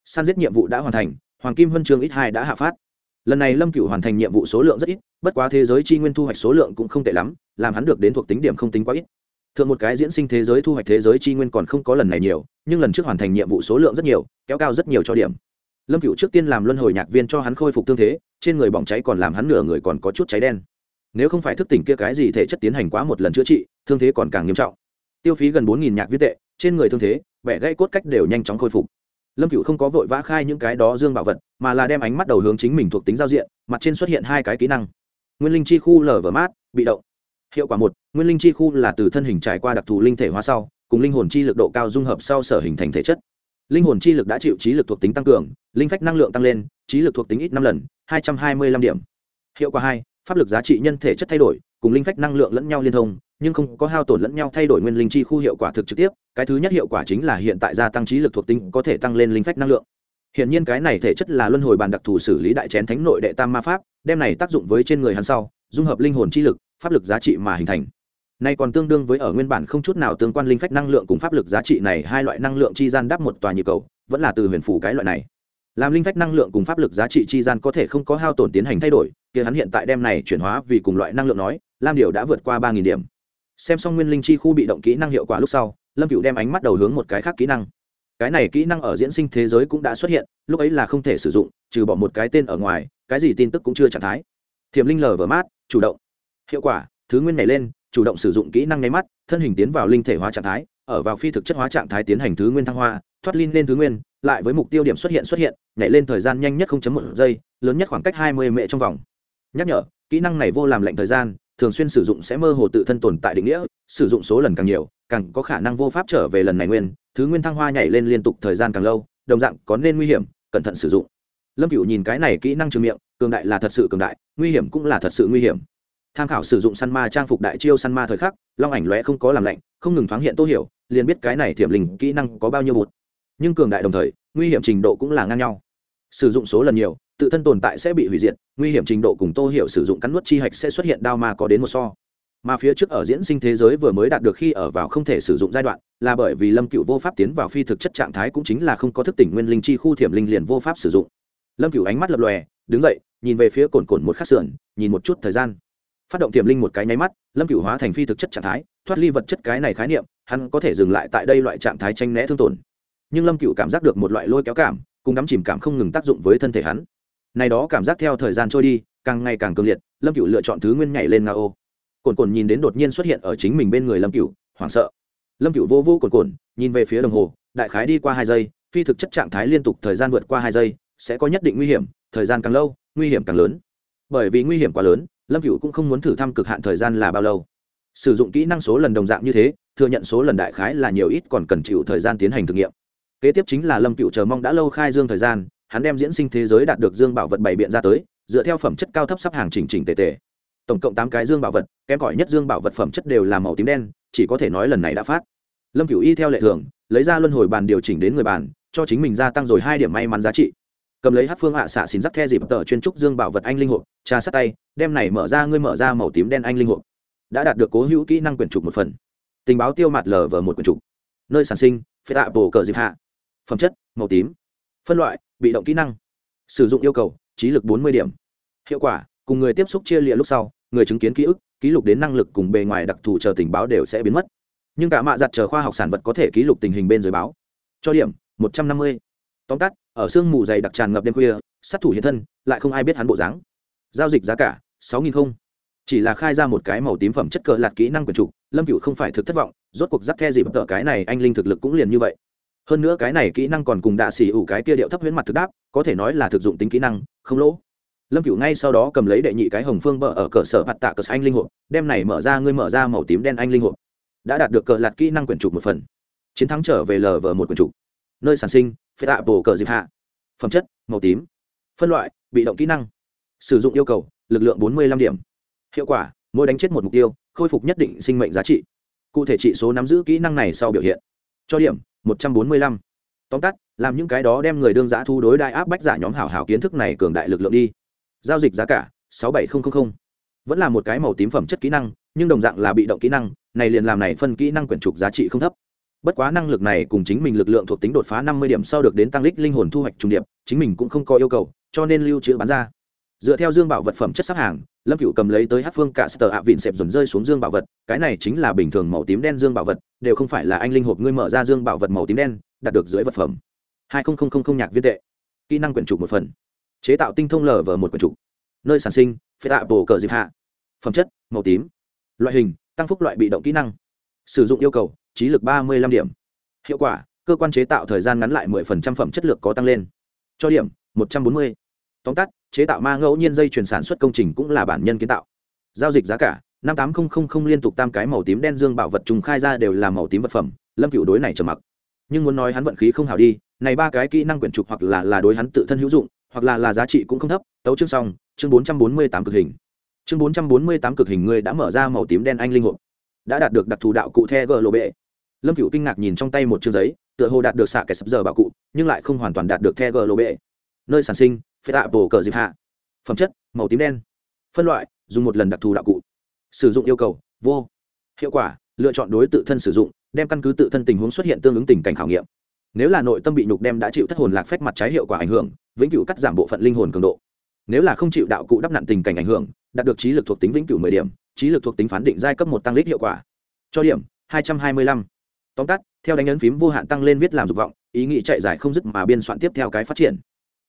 săn giết nhiệm vụ đã hoàn thành, hoàng kim huân chương ít hai đã hạ phát. Lần này lâm cửu hoàn thành nhiệm vụ số lượng rất ít, bất quá thế giới chi nguyên thu hoạch số lượng cũng không tệ lắm, làm hắn được đến thuộc tính điểm không tính quá ít thượng một cái diễn sinh thế giới thu hoạch thế giới chi nguyên còn không có lần này nhiều, nhưng lần trước hoàn thành nhiệm vụ số lượng rất nhiều, kéo cao rất nhiều cho điểm. Lâm cửu trước tiên làm luân hồi nhạc viên cho hắn khôi phục thương thế, trên người bỏng cháy còn làm hắn nửa người còn có chút cháy đen. Nếu không phải thức tỉnh kia cái gì thể chất tiến hành quá một lần chữa trị, thương thế còn càng nghiêm trọng. Tiêu phí gần bốn nghìn nhạc viên tệ, trên người thương thế, vẻ gây cốt cách đều nhanh chóng khôi phục. Lâm cựu không có vội vã khai những cái đó dương bảo vật, mà là đem ánh mắt đầu hướng chính mình thuộc tính giao diện, mặt trên xuất hiện hai cái kỹ năng. Nguyên linh chi khu lở vở mát, bị động hiệu quả một, nguyên linh chi khu là từ thân hình trải qua đặc thù linh thể hóa sau, cùng linh hồn chi lực độ cao dung hợp sau sở hình thành thể chất. Linh hồn chi lực đã chịu trí lực thuộc tính tăng cường, linh phách năng lượng tăng lên, trí lực thuộc tính ít năm lần, hai trăm hai mươi lăm điểm. Hiệu quả hai, pháp lực giá trị nhân thể chất thay đổi, cùng linh phách năng lượng lẫn nhau liên thông, nhưng không có hao tổn lẫn nhau thay đổi nguyên linh chi khu hiệu quả thực trực tiếp, cái thứ nhất hiệu quả chính là hiện tại gia tăng trí lực thuộc tính có thể tăng lên linh phách năng lượng. Hiện nhiên cái này thể chất là luân hồi bàn đặc thù xử lý đại chén thánh nội đệ tam ma pháp, đem này tác dụng với trên người hắn sau, dung hợp linh hồn chi lực pháp lực giá trị mà hình thành. Nay còn tương đương với ở nguyên bản không chút nào tương quan linh phách năng lượng cùng pháp lực giá trị này, hai loại năng lượng chi gian đắp một tòa nhịp cầu, vẫn là từ huyền phủ cái loại này. Làm linh phách năng lượng cùng pháp lực giá trị chi gian có thể không có hao tổn tiến hành thay đổi, kia hắn hiện tại đem này chuyển hóa vì cùng loại năng lượng nói, lam điều đã vượt qua ba nghìn điểm. Xem xong nguyên linh chi khu bị động kỹ năng hiệu quả lúc sau, lâm cựu đem ánh mắt đầu hướng một cái khác kỹ năng. Cái này kỹ năng ở diễn sinh thế giới cũng đã xuất hiện, lúc ấy là không thể sử dụng, trừ bỏ một cái tên ở ngoài, cái gì tin tức cũng chưa trạng thái. Thiềm linh lờ vờ mát, chủ động hiệu quả, thứ nguyên này lên, chủ động sử dụng kỹ năng nháy mắt, thân hình tiến vào linh thể hóa trạng thái, ở vào phi thực chất hóa trạng thái tiến hành thứ nguyên thăng hoa, thoát linh lên thứ nguyên, lại với mục tiêu điểm xuất hiện xuất hiện, nhảy lên thời gian nhanh nhất 0.1 giây, lớn nhất khoảng cách 20 mệ trong vòng. Nhắc nhở, kỹ năng này vô làm lệnh thời gian, thường xuyên sử dụng sẽ mơ hồ tự thân tồn tại định nghĩa, sử dụng số lần càng nhiều, càng có khả năng vô pháp trở về lần này nguyên, thứ nguyên thăng hoa nhảy lên liên tục thời gian càng lâu, đồng dạng có nên nguy hiểm, cẩn thận sử dụng. Lâm cựu nhìn cái này kỹ năng trừ miệng, cường đại là thật sự cường đại, nguy hiểm cũng là thật sự nguy hiểm tham khảo sử dụng săn ma trang phục đại chiêu săn ma thời khắc, long ảnh lóe không có làm lạnh, không ngừng thoáng hiện tô hiểu, liền biết cái này thiểm linh kỹ năng có bao nhiêu bụt. Nhưng cường đại đồng thời, nguy hiểm trình độ cũng là ngang nhau. Sử dụng số lần nhiều, tự thân tồn tại sẽ bị hủy diệt, nguy hiểm trình độ cùng tô hiểu sử dụng cắn nuốt chi hạch sẽ xuất hiện đao ma có đến một so. Mà phía trước ở diễn sinh thế giới vừa mới đạt được khi ở vào không thể sử dụng giai đoạn, là bởi vì lâm cựu vô pháp tiến vào phi thực chất trạng thái cũng chính là không có thức tỉnh nguyên linh chi khu thiểm linh liền vô pháp sử dụng. Lâm cựu ánh mắt lập lòe, đứng dậy, nhìn về phía cồn cồn một khắc sườn, nhìn một chút thời gian phát động tiềm linh một cái nháy mắt, lâm cựu hóa thành phi thực chất trạng thái, thoát ly vật chất cái này khái niệm, hắn có thể dừng lại tại đây loại trạng thái tranh né thương tổn. Nhưng lâm cựu cảm giác được một loại lôi kéo cảm, cùng đắm chìm cảm không ngừng tác dụng với thân thể hắn. Này đó cảm giác theo thời gian trôi đi, càng ngày càng cường liệt, lâm cựu lựa chọn thứ nguyên nhảy lên nga ô cồn cồn nhìn đến đột nhiên xuất hiện ở chính mình bên người lâm cựu hoảng sợ. Lâm cựu vô vô cồn cồn nhìn về phía đồng hồ, đại khái đi qua hai giây, phi thực chất trạng thái liên tục thời gian vượt qua hai giây, sẽ có nhất định nguy hiểm, thời gian càng lâu, nguy hiểm càng lớn. Bởi vì nguy hiểm quá lớn lâm cựu cũng không muốn thử thăm cực hạn thời gian là bao lâu. Sử dụng kỹ năng số lần đồng dạng như thế, thừa nhận số lần đại khái là nhiều ít còn cần chịu thời gian tiến hành thử nghiệm. Kế tiếp chính là lâm cựu chờ mong đã lâu khai dương thời gian, hắn đem diễn sinh thế giới đạt được dương bảo vật bày biện ra tới, dựa theo phẩm chất cao thấp sắp hàng chỉnh chỉnh tề tề. Tổng cộng tám cái dương bảo vật, kém cỏi nhất dương bảo vật phẩm chất đều là màu tím đen, chỉ có thể nói lần này đã phát. Lâm cửu y theo lệ thường, lấy ra luân hồi bàn điều chỉnh đến người bàn, cho chính mình gia tăng rồi hai điểm may mắn giá trị. Cầm lấy hát phương hạ xạ xin rắc the dịp tờ chuyên trúc dương bảo vật anh linh hộp trà sát tay đem này mở ra, ngươi mở ra màu tím đen anh linh hộp. Đã đạt được cố hữu kỹ năng quyển trục một phần. Tình báo tiêu mặt lờ vờ một quyển trục. Nơi sản sinh, phê tạ bổ cờ dịp hạ. Phẩm chất, màu tím. Phân loại, bị động kỹ năng. Sử dụng yêu cầu, trí lực bốn mươi điểm. Hiệu quả, cùng người tiếp xúc chia lịa lúc sau, người chứng kiến ký ức, ký lục đến năng lực cùng bề ngoài đặc thù chờ tình báo đều sẽ biến mất. Nhưng cả mạ giặt chờ khoa học sản vật có thể ký lục tình hình bên dưới báo. Cho điểm, một trăm năm mươi. Tóm tắt, ở sương mù dày đặc tràn ngập đêm khuya, sát thủ hiện thân, lại không ai biết hắn bộ dáng. Giao dịch giá cả sáu nghìn không. Chỉ là khai ra một cái màu tím phẩm chất cờ lạt kỹ năng quyền trục, lâm cựu không phải thực thất vọng, rốt cuộc dắt the dịp tợ cái này, anh linh thực lực cũng liền như vậy. Hơn nữa cái này kỹ năng còn cùng đạ xỉ ủ cái kia điệu thấp huyễn mặt thực đáp, có thể nói là thực dụng tính kỹ năng, không lỗ. Lâm cựu ngay sau đó cầm lấy đệ nhị cái hồng phương bờ ở cờ sở mặt tạ cờ anh linh hộp, đem này mở ra, ngươi mở ra màu tím đen anh linh hộp. Đã đạt được cờ lạt kỹ năng quyển trục một phần. Chiến thắng trở về lờ vờ một quyển trục. Nơi sản sinh phê tạ bổ cờ dịp hạ. Phẩm chất, màu tím. Phân loại, bị động kỹ năng. Sử dụng yêu cầu lực lượng bốn mươi năm điểm. Hiệu quả, mỗi đánh chết một mục tiêu, khôi phục nhất định sinh mệnh giá trị. Cụ thể trị số nắm giữ kỹ năng này sau biểu hiện. Cho điểm, một trăm bốn mươi lăm. Tóm tắt, làm những cái đó đem người đương giã thu đối đại áp bách giả nhóm hảo hảo kiến thức này cường đại lực lượng đi. Giao dịch giá cả, sáu bảy nghìn vẫn là một cái màu tím phẩm chất kỹ năng, nhưng đồng dạng là bị động kỹ năng, này liền làm này phân kỹ năng quyển trục giá trị không thấp. Bất quá năng lực này cùng chính mình lực lượng thuộc tính đột phá năm mươi điểm sau được đến tăng lích linh hồn thu hoạch trung điệp, chính mình cũng không có yêu cầu, cho nên lưu trữ bán ra dựa theo dương bảo vật phẩm chất sắp hàng, lâm cựu cầm lấy tới hát phương cả sờ hạ vịn xẹp dồn rơi xuống dương bảo vật. Cái này chính là bình thường màu tím đen dương bảo vật, đều không phải là anh linh hộp ngươi mở ra dương bảo vật màu tím đen, đạt được dưới vật phẩm. Hai nhạc viên tệ. Kỹ năng quyển trục một phần. Chế tạo tinh thông lờ vờ một quyển trục. Nơi sản sinh phế tạ bổ cờ dịp hạ. Phẩm chất, màu tím. Loại hình, tăng phúc loại bị động kỹ năng. Sử dụng yêu cầu, trí lực ba mươi năm điểm. Hiệu quả, cơ quan chế tạo thời gian ngắn lại mười phần trăm phẩm chất lượng có tăng lên. Cho điểm, một trăm bốn mươi. Tóm tắt chế tạo ma ngẫu nhiên dây chuyển sản xuất công trình cũng là bản nhân kiến tạo. Giao dịch giá cả, năm tám không liên tục tam cái màu tím đen dương bảo vật trùng khai ra đều là màu tím vật phẩm, lâm cựu đối này trầm mặc. Nhưng muốn nói hắn vận khí không hảo đi, này ba cái kỹ năng quyển trục hoặc là là đối hắn tự thân hữu dụng, hoặc là là giá trị cũng không thấp, tấu chương xong, chương bốn trăm bốn mươi tám cực hình. Chương bốn trăm bốn mươi tám cực hình người đã mở ra màu tím đen anh linh hộp. Đã đạt được đặc thù đạo cụ the g lộ bệ lâm cựu kinh ngạc nhìn trong tay một chương giấy, tựa hồ đạt được xạ kẻ sập giờ bảo cụ, nhưng lại không hoàn toàn đạt được the g lộ bệ nơi sản sinh phê tạ bổ cờ dịp hạ. Phẩm chất, màu tím đen. Phân loại, dùng một lần đặc thù đạo cụ. Sử dụng yêu cầu, vô. Hiệu quả, lựa chọn đối tự thân sử dụng, đem căn cứ tự thân tình huống xuất hiện tương ứng tình cảnh khảo nghiệm. Nếu là nội tâm bị nhục đem đã chịu thất hồn lạc phách mặt trái hiệu quả ảnh hưởng, vĩnh cửu cắt giảm bộ phận linh hồn cường độ. Nếu là không chịu đạo cụ đắp nặn tình cảnh ảnh hưởng, đạt được trí lực thuộc tính vĩnh cửu mười điểm, trí lực thuộc tính phán định giai cấp một tăng lít hiệu quả. Cho điểm, hai trăm hai mươi lăm. Tóm tắt, theo đánh ấn phím vô hạn tăng lên viết làm dục vọng, ý nghĩ chạy dài không dứt mà biên soạn tiếp theo cái phát triển.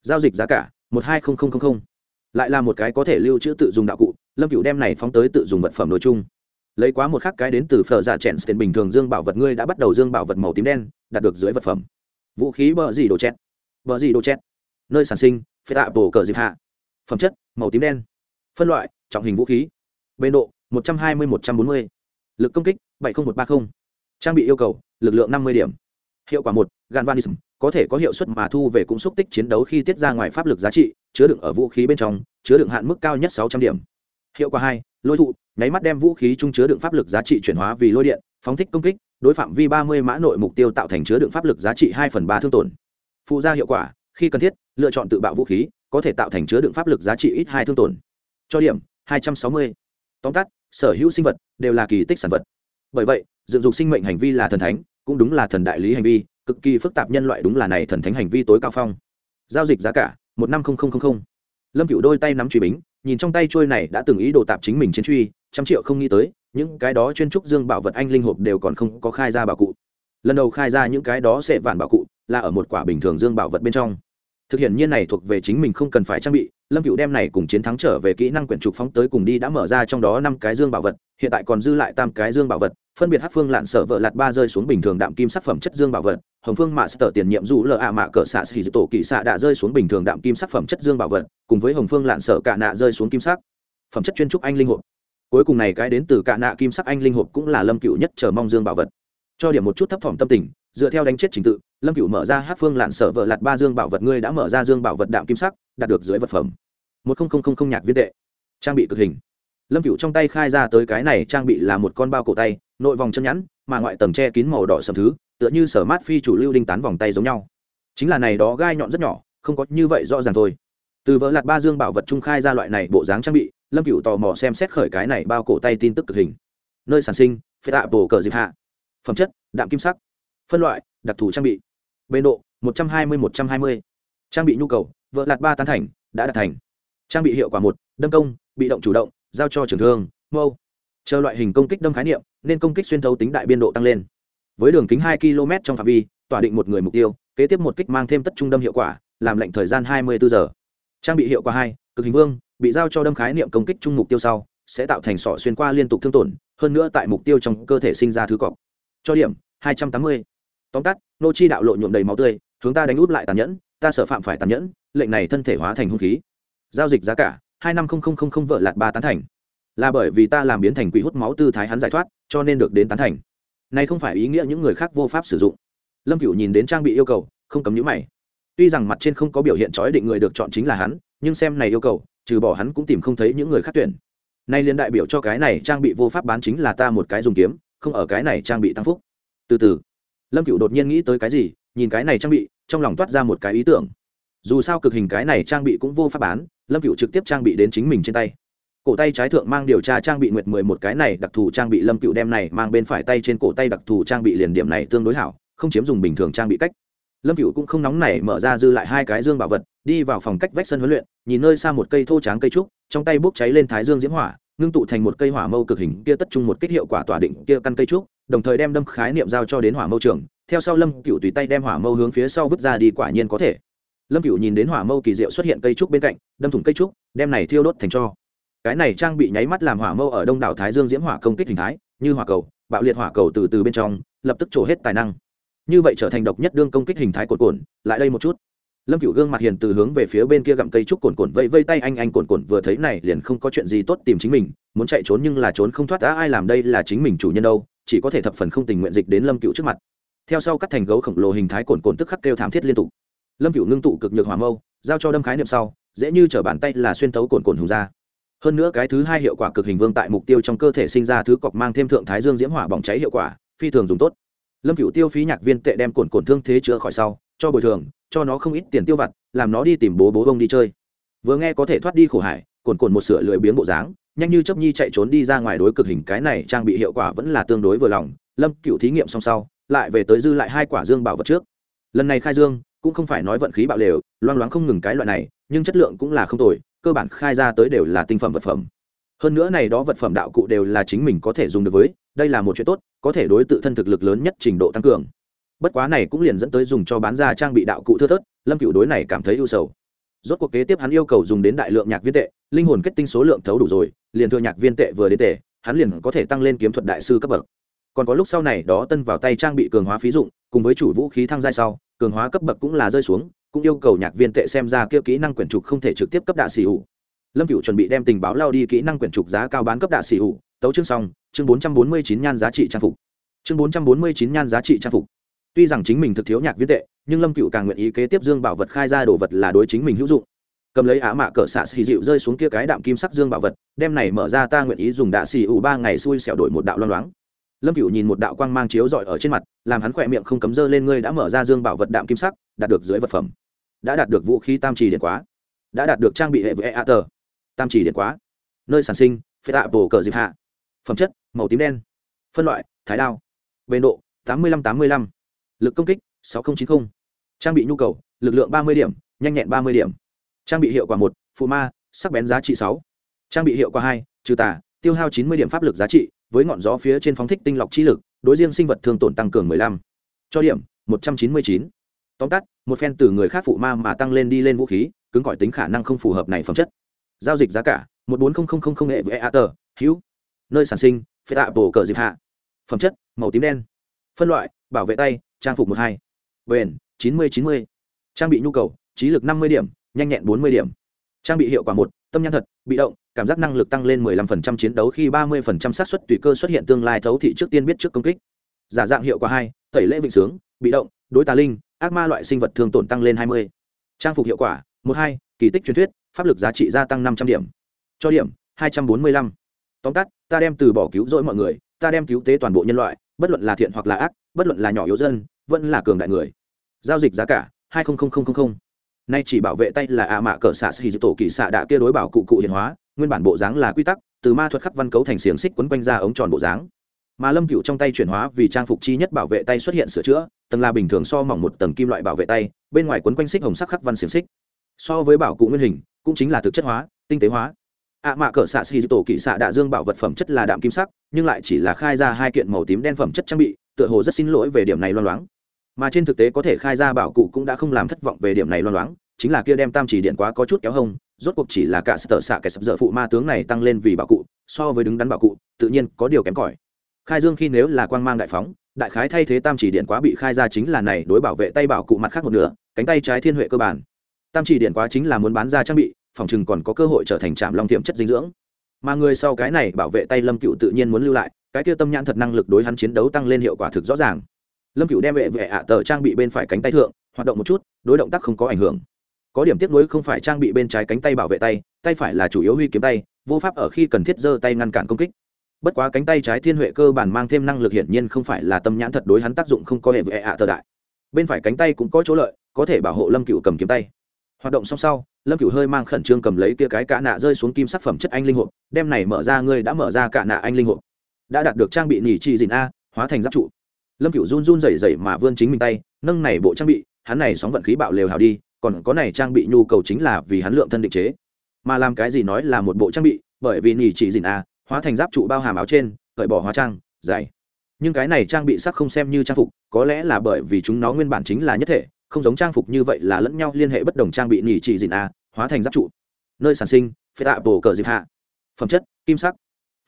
Giao dịch giá cả một hai lại là một cái có thể lưu trữ tự dùng đạo cụ lâm cựu đem này phóng tới tự dùng vật phẩm nội chung. Lấy quá một khắc cái đến từ phở dạ chèn tiền bình thường dương bảo vật ngươi đã bắt đầu dương bảo vật màu tím đen đạt được dưới vật phẩm. Vũ khí bờ gì đồ chẹt, bờ gì đồ chẹt. nơi sản sinh phê tạ bổ cờ dịp hạ. Phẩm chất màu tím đen. Phân loại trọng hình vũ khí. Bên độ một trăm hai mươi một trăm bốn mươi. Lực công kích bảy mươi một ba mươi trang bị yêu cầu lực lượng năm mươi điểm hiệu quả một ganvanism có thể có hiệu suất mà thu về cũng xúc tích chiến đấu khi tiết ra ngoài pháp lực giá trị, chứa đựng ở vũ khí bên trong, chứa đựng hạn mức cao nhất sáu trăm điểm. Hiệu quả hai, lôi thụ, nháy mắt đem vũ khí trung chứa đựng pháp lực giá trị chuyển hóa vì lôi điện, phóng thích công kích, đối phạm vi ba mươi mã nội mục tiêu tạo thành chứa đựng pháp lực giá trị hai phần ba thương tổn. Phụ gia hiệu quả, khi cần thiết, lựa chọn tự bạo vũ khí, có thể tạo thành chứa đựng pháp lực giá trị ít hai thương tổn. Cho điểm, hai trăm sáu mươi. Tóm tắt, sở hữu sinh vật đều là kỳ tích sản vật. Bởi vậy, dựng dục sinh mệnh hành vi là thần thánh cũng đúng là thần đại lý hành vi, cực kỳ phức tạp nhân loại đúng là này thần thánh hành vi tối cao phong. Giao dịch giá cả, một năm lâm cựu đôi tay nắm truy bính, nhìn trong tay trôi này đã từng ý đồ tạp chính mình chiến truy, trăm triệu không nghĩ tới, những cái đó chuyên trúc dương bảo vật anh linh hộp đều còn không có khai ra bảo cụ. Lần đầu khai ra những cái đó sẽ vạn bảo cụ, là ở một quả bình thường dương bảo vật bên trong thực hiện nhiên này thuộc về chính mình không cần phải trang bị, lâm cựu đem này cùng chiến thắng trở về kỹ năng quyển trục phóng tới cùng đi đã mở ra trong đó năm cái dương bảo vật, hiện tại còn dư lại tam cái dương bảo vật, phân biệt hát phương lạn sở vợ lạt ba rơi xuống bình thường đạm kim sắc phẩm chất dương bảo vật, hồng phương mạ sở tiền nhiệm dù lờ ạ mạ cỡ xạ xì tổ kỵ xạ đã rơi xuống bình thường đạm kim sắc phẩm chất dương bảo vật, cùng với hồng phương lạn sở cạ nạ rơi xuống kim sắc phẩm chất chuyên trúc anh linh hộp. Cuối cùng này cái đến từ cạ nạ kim sắc anh linh hộp cũng là lâm cựu nhất chờ mong dương bảo vật. Cho điểm một chút thấp thỏm tâm tình dựa theo đánh chết trình tự, lâm cựu mở ra hát phương lạn sở vợ lạt ba dương bảo vật, ngươi đã mở ra dương bảo vật đạm kim sắc, đạt được dưới vật phẩm. Một không nhạc viên tệ. Trang bị cực hình. Lâm cựu trong tay khai ra tới cái này trang bị là một con bao cổ tay, nội vòng chân nhẵn, mà ngoại tầng che kín màu đỏ sầm thứ, tựa như sở mát phi chủ lưu đinh tán vòng tay giống nhau. Chính là này đó gai nhọn rất nhỏ, không có như vậy rõ ràng thôi. Từ vỡ lạt ba dương bảo vật trung khai ra loại này bộ dáng trang bị, lâm cựu tò mò xem xét khởi cái này bao cổ tay tin tức cực hình. Nơi sản sinh, phê tạ bổ cờ dịp hạ. Phẩm chất, đạm kim sắc phân loại, đặc thù trang bị. Bê độ, một trăm hai mươi, một trăm hai mươi. Trang bị nhu cầu, vợ lạt ba tán thành, đã đạt thành. Trang bị hiệu quả một, đâm công, bị động chủ động, giao cho trường thương, mâu. Chờ loại hình công kích đâm khái niệm, nên công kích xuyên thấu tính đại biên độ tăng lên. Với đường kính hai km trong phạm vi, tỏa định một người mục tiêu, kế tiếp một kích mang thêm tất trung đâm hiệu quả, làm lệnh thời gian hai mươi bốn giờ. Trang bị hiệu quả hai, cực hình vương, bị giao cho đâm khái niệm công kích chung mục tiêu sau, sẽ tạo thành sọ xuyên qua liên tục thương tổn, hơn nữa tại mục tiêu trong cơ thể sinh ra thứ cọc. Cho điểm, hai trăm tám mươi tóm tắt, nô chi đạo lộ nhuộm đầy máu tươi, hướng ta đánh út lại tàn nhẫn, ta sợ phạm phải tàn nhẫn, lệnh này thân thể hóa thành hung khí. Giao dịch giá cả, hai năm không không không không vợ lạt ba tán thành. Là bởi vì ta làm biến thành quỷ hút máu tư thái hắn giải thoát, cho nên được đến tán thành. Này không phải ý nghĩa những người khác vô pháp sử dụng. Lâm cựu nhìn đến trang bị yêu cầu, không cấm nhữ mày. Tuy rằng mặt trên không có biểu hiện trói định người được chọn chính là hắn, nhưng xem này yêu cầu, trừ bỏ hắn cũng tìm không thấy những người khác tuyển. Nay liên đại biểu cho cái này trang bị vô pháp bán chính là ta một cái dùng kiếm, không ở cái này trang bị tăng phúc. Từ từ lâm cựu đột nhiên nghĩ tới cái gì, nhìn cái này trang bị, trong lòng toát ra một cái ý tưởng. Dù sao cực hình cái này trang bị cũng vô pháp bán, lâm cựu trực tiếp trang bị đến chính mình trên tay. Cổ tay trái thượng mang điều tra trang bị nguyệt mười một cái này, đặc thù trang bị lâm cựu đem này mang bên phải tay trên cổ tay đặc thù trang bị liền điểm này tương đối hảo, không chiếm dùng bình thường trang bị cách. Lâm cựu cũng không nóng nảy mở ra dư lại hai cái dương bảo vật, đi vào phòng cách vách sân huấn luyện, nhìn nơi xa một cây thô tráng cây trúc, trong tay bốc cháy lên thái dương diễm hỏa, ngưng tụ thành một cây hỏa mâu cực hình, kia tất trung một kích hiệu quả tỏa định, kia căn cây trúc đồng thời đem đâm khái niệm giao cho đến hỏa mâu trường, theo sau lâm cựu tùy tay đem hỏa mâu hướng phía sau vứt ra đi quả nhiên có thể. Lâm cựu nhìn đến hỏa mâu kỳ diệu xuất hiện cây trúc bên cạnh, đâm thủng cây trúc, đem này thiêu đốt thành cho. Cái này trang bị nháy mắt làm hỏa mâu ở đông đảo thái dương diễm hỏa công kích hình thái, như hỏa cầu, bạo liệt hỏa cầu từ từ bên trong, lập tức trổ hết tài năng. Như vậy trở thành độc nhất đương công kích hình thái cột cồn lại đây một chút. Lâm cựu gương mặt hiền từ hướng về phía bên kia gặm cây trúc cồn cồn vây vây tay anh anh cồn cồn vừa thấy này liền không có chuyện gì tốt tìm chính mình, muốn chạy trốn nhưng là trốn không thoát đã ai làm đây là chính mình chủ nhân đâu chỉ có thể thập phần không tình nguyện dịch đến lâm cựu trước mặt. Theo sau cắt thành gấu khổng lồ hình thái cồn cồn tức khắc kêu thảm thiết liên tục. Lâm cựu ngưng tụ cực nhược hỏa mâu, giao cho đâm khái niệm sau, dễ như chở bàn tay là xuyên tấu cồn cồn hùng ra. Hơn nữa cái thứ hai hiệu quả cực hình vương tại mục tiêu trong cơ thể sinh ra thứ cọc mang thêm thượng thái dương diễm hỏa bỏng cháy hiệu quả, phi thường dùng tốt. Lâm cựu tiêu phí nhạc viên tệ đem cồn cồn thương thế chữa khỏi sau, cho bồi thường, cho nó không ít tiền tiêu vặt, làm nó đi tìm bố bố bông đi chơi. Vừa nghe có thể thoát đi khổ hải, cồn cồn một sửa lười biếng bộ dáng nhanh như chấp nhi chạy trốn đi ra ngoài đối cực hình cái này trang bị hiệu quả vẫn là tương đối vừa lòng, lâm cựu thí nghiệm xong sau, lại về tới dư lại hai quả dương bảo vật trước. Lần này khai dương, cũng không phải nói vận khí bạo lều, loang loáng không ngừng cái loại này, nhưng chất lượng cũng là không tồi, cơ bản khai ra tới đều là tinh phẩm vật phẩm. Hơn nữa này đó vật phẩm đạo cụ đều là chính mình có thể dùng được với, đây là một chuyện tốt, có thể đối tự thân thực lực lớn nhất trình độ tăng cường. Bất quá này cũng liền dẫn tới dùng cho bán ra trang bị đạo cụ thưa thớt, lâm cựu đối này cảm thấy ưu sầu. Rốt cuộc kế tiếp hắn yêu cầu dùng đến đại lượng nhạc viên tệ, linh hồn kết tinh số lượng thấu đủ rồi liền thừa nhạc viên tệ vừa đến tệ, hắn liền có thể tăng lên kiếm thuật đại sư cấp bậc. Còn có lúc sau này đó tân vào tay trang bị cường hóa phí dụng, cùng với chủ vũ khí thăng giai sau, cường hóa cấp bậc cũng là rơi xuống, cũng yêu cầu nhạc viên tệ xem ra kia kỹ năng quyển trục không thể trực tiếp cấp đạ xì ủ lâm cựu chuẩn bị đem tình báo lao đi kỹ năng quyển trục giá cao bán cấp đạ xì ủ tấu chương xong, chương bốn trăm bốn mươi chín nhan giá trị trang phục. Chương bốn trăm bốn mươi chín nhan giá trị trang phục. Tuy rằng chính mình thực thiếu nhạc viên tệ, nhưng lâm cựu càng nguyện ý kế tiếp dương bảo vật khai ra đồ vật là đối chính mình hữu dụng cầm lấy á mạ cỡ xạ xì dịu rơi xuống kia cái đạm kim sắc dương bảo vật, đem này mở ra ta nguyện ý dùng đạ xì ủ ba ngày xui xẻo đổi một đạo loang loáng. Lâm cựu nhìn một đạo quang mang chiếu rọi ở trên mặt, làm hắn khỏe miệng không cấm dơ lên, ngươi đã mở ra dương bảo vật đạm kim sắc, đạt được dưới vật phẩm. Đã đạt được vũ khí tam trì điện quá. Đã đạt được trang bị hệ với a tờ. Tam trì điện quá. Nơi sản sinh phê tạ bổ cờ dịp hạ. Phẩm chất, màu tím đen. Phân loại, thái đao. Bền độ, tám mươi lăm tám mươi lăm. Lực công kích, sáu nghìn chín mươi trang bị nhu cầu, lực lượng ba mươi điểm, nhanh nhẹn ba mươi điểm trang bị hiệu quả một phụ ma sắc bén giá trị sáu trang bị hiệu quả hai trừ tà tiêu hao chín mươi điểm pháp lực giá trị với ngọn gió phía trên phóng thích tinh lọc chi lực đối riêng sinh vật thường tổn tăng cường mười lăm cho điểm một trăm chín mươi chín tóm tắt một phen từ người khác phụ ma mà tăng lên đi lên vũ khí cứng gọi tính khả năng không phù hợp này phẩm chất giao dịch giá cả một bốn không không không không hệ với a tờ hữu nơi sản sinh phê tạ bổ cờ dịp hạ phẩm chất màu tím đen phân loại bảo vệ tay trang phục một hai bền chín mươi chín mươi trang bị nhu cầu trí lực năm mươi điểm nhanh nhẹn bốn mươi điểm. Trang bị hiệu quả một, tâm nhãn thật, bị động, cảm giác năng lực tăng lên 15% chiến đấu khi 30% xác suất tùy cơ xuất hiện tương lai thấu thị trước tiên biết trước công kích. Giả dạng hiệu quả hai, tẩy lễ vịnh sướng, bị động, đối tà linh, ác ma loại sinh vật thường tổn tăng lên 20. trang phục hiệu quả, một hai, kỳ tích truyền thuyết, pháp lực giá trị gia tăng 500 điểm. Cho điểm 245. tóm tắt, ta đem từ bỏ cứu rỗi mọi người, ta đem cứu tế toàn bộ nhân loại, bất luận là thiện hoặc là ác, bất luận là nhỏ yếu dân, vẫn là cường đại người. Giao dịch giá cả 200000 nay chỉ bảo vệ tay là ạ mạ cỡ xạ xì tổ kỳ xạ đã kia đối bảo cụ cụ hiện hóa, nguyên bản bộ dáng là quy tắc, từ ma thuật khắc văn cấu thành xiềng xích quấn quanh ra ống tròn bộ dáng. Mà lâm cựu trong tay chuyển hóa vì trang phục chi nhất bảo vệ tay xuất hiện sửa chữa, tầng là bình thường so mỏng một tầng kim loại bảo vệ tay, bên ngoài quấn quanh xích hồng sắc khắc văn xiềng xích. So với bảo cụ nguyên hình, cũng chính là thực chất hóa, tinh tế hóa. Ạ mạ cỡ xạ xì tổ kỵ xạ đạ dương bảo vật phẩm chất là đạm kim sắc, nhưng lại chỉ là khai ra hai kiện màu tím đen phẩm chất trang bị, tựa hồ rất xin lỗi về điểm này loang loáng mà trên thực tế có thể khai ra bảo cụ cũng đã không làm thất vọng về điểm này loan loáng, chính là kia đem tam chỉ điện quá có chút kéo hông, rốt cuộc chỉ là cả sở xạ kẻ sập dở phụ ma tướng này tăng lên vì bảo cụ, so với đứng đắn bảo cụ, tự nhiên có điều kém cỏi. Khai dương khi nếu là quang mang đại phóng, đại khái thay thế tam chỉ điện quá bị khai ra chính là này đối bảo vệ tay bảo cụ mặt khác một nửa, cánh tay trái thiên huệ cơ bản. Tam chỉ điện quá chính là muốn bán ra trang bị, phòng chừng còn có cơ hội trở thành trạm long tiệm chất dinh dưỡng. Mà người sau cái này bảo vệ tay lâm cựu tự nhiên muốn lưu lại, cái kia tâm nhãn thật năng lực đối hắn chiến đấu tăng lên hiệu quả thực rõ ràng lâm cựu đem vệ vệ ạ tờ trang bị bên phải cánh tay thượng, hoạt động một chút, đối động tác không có ảnh hưởng. Có điểm tiếp nối không phải trang bị bên trái cánh tay bảo vệ tay tay phải là chủ yếu huy kiếm tay, vô pháp ở khi cần thiết giơ tay ngăn cản công kích. Bất quá cánh tay trái thiên huệ cơ bản mang thêm năng lực hiển nhiên không phải là tâm nhãn thật đối hắn tác dụng không có hệ vệ ạ tờ đại. Bên phải cánh tay cũng có chỗ lợi, có thể bảo hộ lâm cựu cầm kiếm tay. Hoạt động xong sau, lâm cựu hơi mang khẩn trương cầm lấy kia cái cạ nạ rơi xuống kim sắc phẩm chất anh linh hộp, đem này mở ra, ngươi đã mở ra cạ nạ anh linh hộp. Đã đạt được trang bị nỉ trị dìn a, hóa thành giáp trụ lâm cựu run run rẩy rẩy mà vươn chính mình tay, nâng này bộ trang bị, hắn này sóng vận khí bạo lều hào đi, còn có này trang bị nhu cầu chính là vì hắn lượng thân định chế. Mà làm cái gì nói là một bộ trang bị, bởi vì nỉ chỉ dìn a hóa thành giáp trụ bao hàm áo trên, cởi bỏ hóa trang dày nhưng cái này trang bị sắc không xem như trang phục, có lẽ là bởi vì chúng nó nguyên bản chính là nhất thể, không giống trang phục như vậy là lẫn nhau liên hệ bất đồng trang bị nỉ chỉ dìn a hóa thành giáp trụ. Nơi sản sinh phế tạ bổ cờ dịp hạ. Phẩm chất, kim sắc.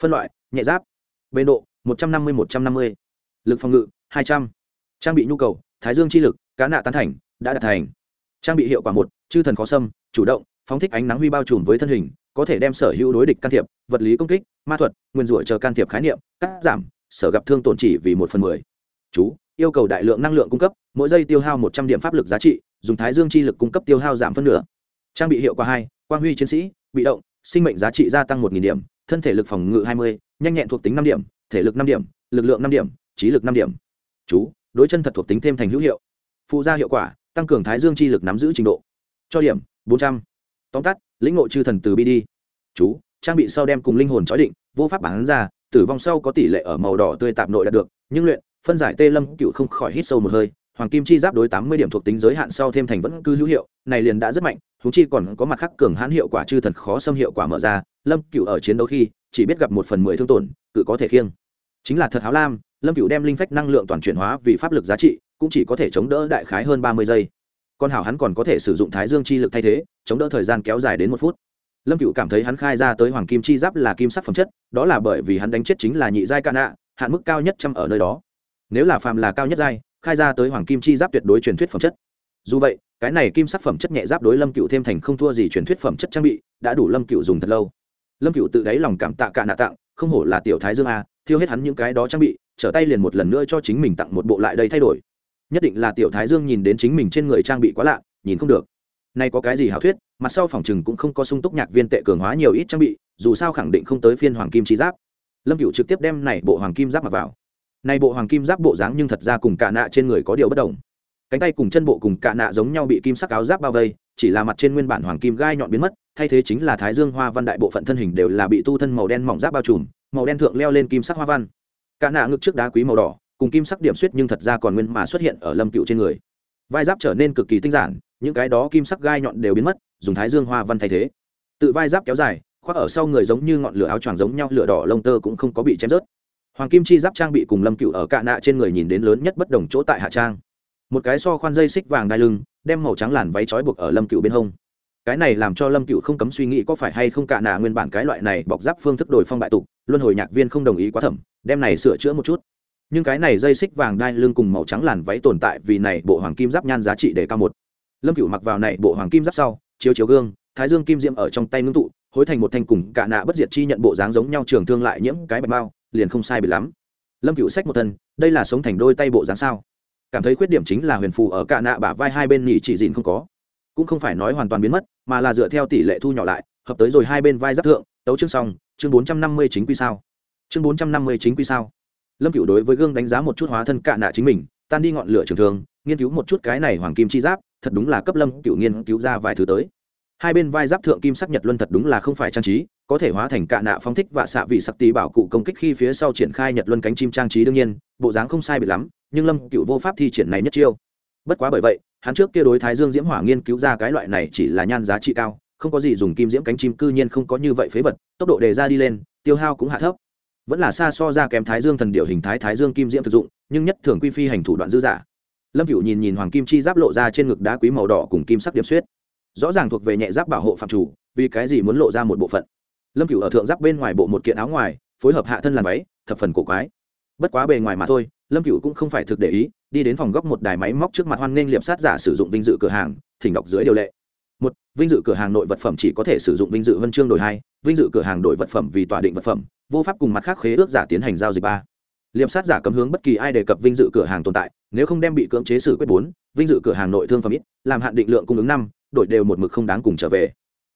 Phân loại, nhẹ giáp. Bê độ, một trăm năm mươi, một trăm năm mươi. Lực phòng ngự hai trăm. Trang bị nhu cầu, thái dương chi lực, cá nạ tán thành, đã đạt thành. Trang bị hiệu quả một, chư thần khó xâm, chủ động, phóng thích ánh nắng huy bao trùm với thân hình, có thể đem sở hữu đối địch can thiệp, vật lý công kích, ma thuật, nguyên rủa chờ can thiệp khái niệm, cắt giảm, sở gặp thương tổn chỉ vì một phần mười. Chú, yêu cầu đại lượng năng lượng cung cấp, mỗi giây tiêu hao một trăm điểm pháp lực giá trị, dùng thái dương chi lực cung cấp tiêu hao giảm phân nửa. Trang bị hiệu quả hai, quang huy chiến sĩ, bị động, sinh mệnh giá trị gia tăng một điểm, thân thể lực phòng ngự hai mươi, nhanh nhẹn thuộc tính năm điểm, thể lực năm điểm, lực lượng năm điểm, trí lực năm điểm chú, đối chân thật thuộc tính thêm thành hữu hiệu. Phụ gia hiệu quả, tăng cường thái dương chi lực nắm giữ trình độ. Cho điểm, bốn trăm. Tóm tắt, lĩnh ngộ chư thần từ bi đi. Chú, trang bị sau đem cùng linh hồn chói định, vô pháp bán ra, tử vong sau có tỷ lệ ở màu đỏ tươi tạp nội đạt được, nhưng luyện, phân giải tê lâm cựu không khỏi hít sâu một hơi, hoàng kim chi giáp đối tám mươi điểm thuộc tính giới hạn sau thêm thành vẫn cứ hữu hiệu, này liền đã rất mạnh thú chi còn có mặt khác cường hãn hiệu quả chư thần khó xâm hiệu quả mở ra, lâm cựu ở chiến đấu khi, chỉ biết gặp một phần mười thương tổn, cự có thể khiêng. Chính là thật háo lam lâm cựu đem linh phách năng lượng toàn chuyển hóa vì pháp lực giá trị, cũng chỉ có thể chống đỡ đại khái hơn ba mươi giây. Con hảo hắn còn có thể sử dụng thái dương chi lực thay thế, chống đỡ thời gian kéo dài đến một phút. Lâm cựu cảm thấy hắn khai ra tới hoàng kim chi giáp là kim sắc phẩm chất, đó là bởi vì hắn đánh chết chính là nhị giai ca nạ, hạn mức cao nhất trăm ở nơi đó. Nếu là phàm là cao nhất giai, khai ra tới hoàng kim chi giáp tuyệt đối truyền thuyết phẩm chất. Dù vậy, cái này kim sắc phẩm chất nhẹ giáp đối lâm cựu thêm thành không thua gì truyền thuyết phẩm chất trang bị, đã đủ lâm cựu dùng thật lâu. Lâm cựu tự đáy lòng cảm tạ cả nạ tặng, không hổ là tiểu thái dương a thiêu hết hắn những cái đó trang bị, trở tay liền một lần nữa cho chính mình tặng một bộ lại đây thay đổi. Nhất định là tiểu thái dương nhìn đến chính mình trên người trang bị quá lạ, nhìn không được. Nay có cái gì hảo thuyết, mặt sau phòng chừng cũng không có sung túc nhạc viên tệ cường hóa nhiều ít trang bị, dù sao khẳng định không tới phiên hoàng kim trí giáp. Lâm cựu trực tiếp đem này bộ hoàng kim giáp mặc vào. Nay bộ hoàng kim giáp bộ dáng nhưng thật ra cùng cả nạ trên người có điều bất đồng. Cánh tay cùng chân bộ cùng cả nạ giống nhau bị kim sắc áo giáp bao vây, chỉ là mặt trên nguyên bản hoàng kim gai nhọn biến mất, thay thế chính là thái dương hoa văn đại bộ phận thân hình đều là bị tu thân màu đen mỏng giáp bao trùm màu đen thượng leo lên kim sắc hoa văn. Cả nạ ngực trước đá quý màu đỏ, cùng kim sắc điểm suýt nhưng thật ra còn nguyên mà xuất hiện ở lâm cựu trên người. Vai giáp trở nên cực kỳ tinh giản, những cái đó kim sắc gai nhọn đều biến mất, dùng thái dương hoa văn thay thế. Tự vai giáp kéo dài, khoác ở sau người giống như ngọn lửa áo choàng giống nhau, lửa đỏ lông tơ cũng không có bị chém rớt. Hoàng kim chi giáp trang bị cùng lâm cựu ở cạ nạ trên người nhìn đến lớn nhất bất đồng chỗ tại hạ trang. Một cái so khoan dây xích vàng đai lưng, đem màu trắng làn váy trói buộc ở lâm cựu bên hông cái này làm cho lâm cựu không cấm suy nghĩ có phải hay không cả nà nguyên bản cái loại này bọc giáp phương thức đổi phong bại tục, luân hồi nhạc viên không đồng ý quá thẩm, đem này sửa chữa một chút. Nhưng cái này dây xích vàng đai lưng cùng màu trắng làn váy tồn tại vì này bộ hoàng kim giáp nhan giá trị để cao một. Lâm cựu mặc vào này bộ hoàng kim giáp sau, chiếu chiếu gương, thái dương kim diệm ở trong tay ngưng tụ, hối thành một thanh cùng cả nạ bất diệt chi nhận bộ dáng giống nhau trường thương lại nhiễm cái bạch bao liền không sai bị lắm. Lâm cựu sách một thân, đây là sống thành đôi tay bộ dáng sao? Cảm thấy khuyết điểm chính là huyền phù ở cả nạ bả vai hai bên nhỉ chỉ dịn không có cũng không phải nói hoàn toàn biến mất, mà là dựa theo tỷ lệ thu nhỏ lại, hợp tới rồi hai bên vai giáp thượng, tấu chương xong, chương bốn trăm năm mươi chính quy sao. Chương bốn trăm năm mươi chính quy sao. Lâm cựu đối với gương đánh giá một chút hóa thân cạ nạ chính mình, tan đi ngọn lửa trường thường nghiên cứu một chút cái này hoàng kim chi giáp, thật đúng là cấp lâm cựu nghiên cứu ra vài thứ tới. Hai bên vai giáp thượng kim sắc nhật luân thật đúng là không phải trang trí, có thể hóa thành cạ nạ phong thích và xạ vị sắc tí bảo cụ công kích khi phía sau triển khai nhật luân cánh chim trang trí đương nhiên, bộ dáng không sai biệt lắm, nhưng lâm cựu vô pháp thi triển này nhất chiêu bất quá bởi vậy, hắn trước kia đối thái dương diễm hỏa nghiên cứu ra cái loại này chỉ là nhan giá trị cao, không có gì dùng kim diễm cánh chim, cư nhiên không có như vậy phế vật, tốc độ đề ra đi lên, tiêu hao cũng hạ thấp. Vẫn là xa so ra kém thái dương thần điệu hình thái thái dương kim diễm thực dụng, nhưng nhất thường quy phi hành thủ đoạn dư giả. Lâm cựu nhìn nhìn hoàng kim chi giáp lộ ra trên ngực đá quý màu đỏ cùng kim sắc điểm xuyết. Rõ ràng thuộc về nhẹ giáp bảo hộ phạm chủ, vì cái gì muốn lộ ra một bộ phận. Lâm cựu ở thượng giáp bên ngoài bộ một kiện áo ngoài, phối hợp hạ thân làm váy, thập phần cổ quái. Bất quá bề ngoài mà thôi, lâm cựu cũng không phải thực để ý đi đến phòng góc một đài máy móc trước mặt hoan nghênh liệp sát giả sử dụng vinh dự cửa hàng, thỉnh đọc dưới điều lệ. Một, vinh dự cửa hàng nội vật phẩm chỉ có thể sử dụng vinh dự huân chương đổi hai, vinh dự cửa hàng đổi vật phẩm vì tòa định vật phẩm, vô pháp cùng mặt khác khế ước giả tiến hành giao dịch ba. Liệp sát giả cấm hướng bất kỳ ai đề cập vinh dự cửa hàng tồn tại, nếu không đem bị cưỡng chế xử quyết bốn, vinh dự cửa hàng nội thương phẩm ít, làm hạn định lượng cung ứng năm, đổi đều một mực không đáng cùng trở về.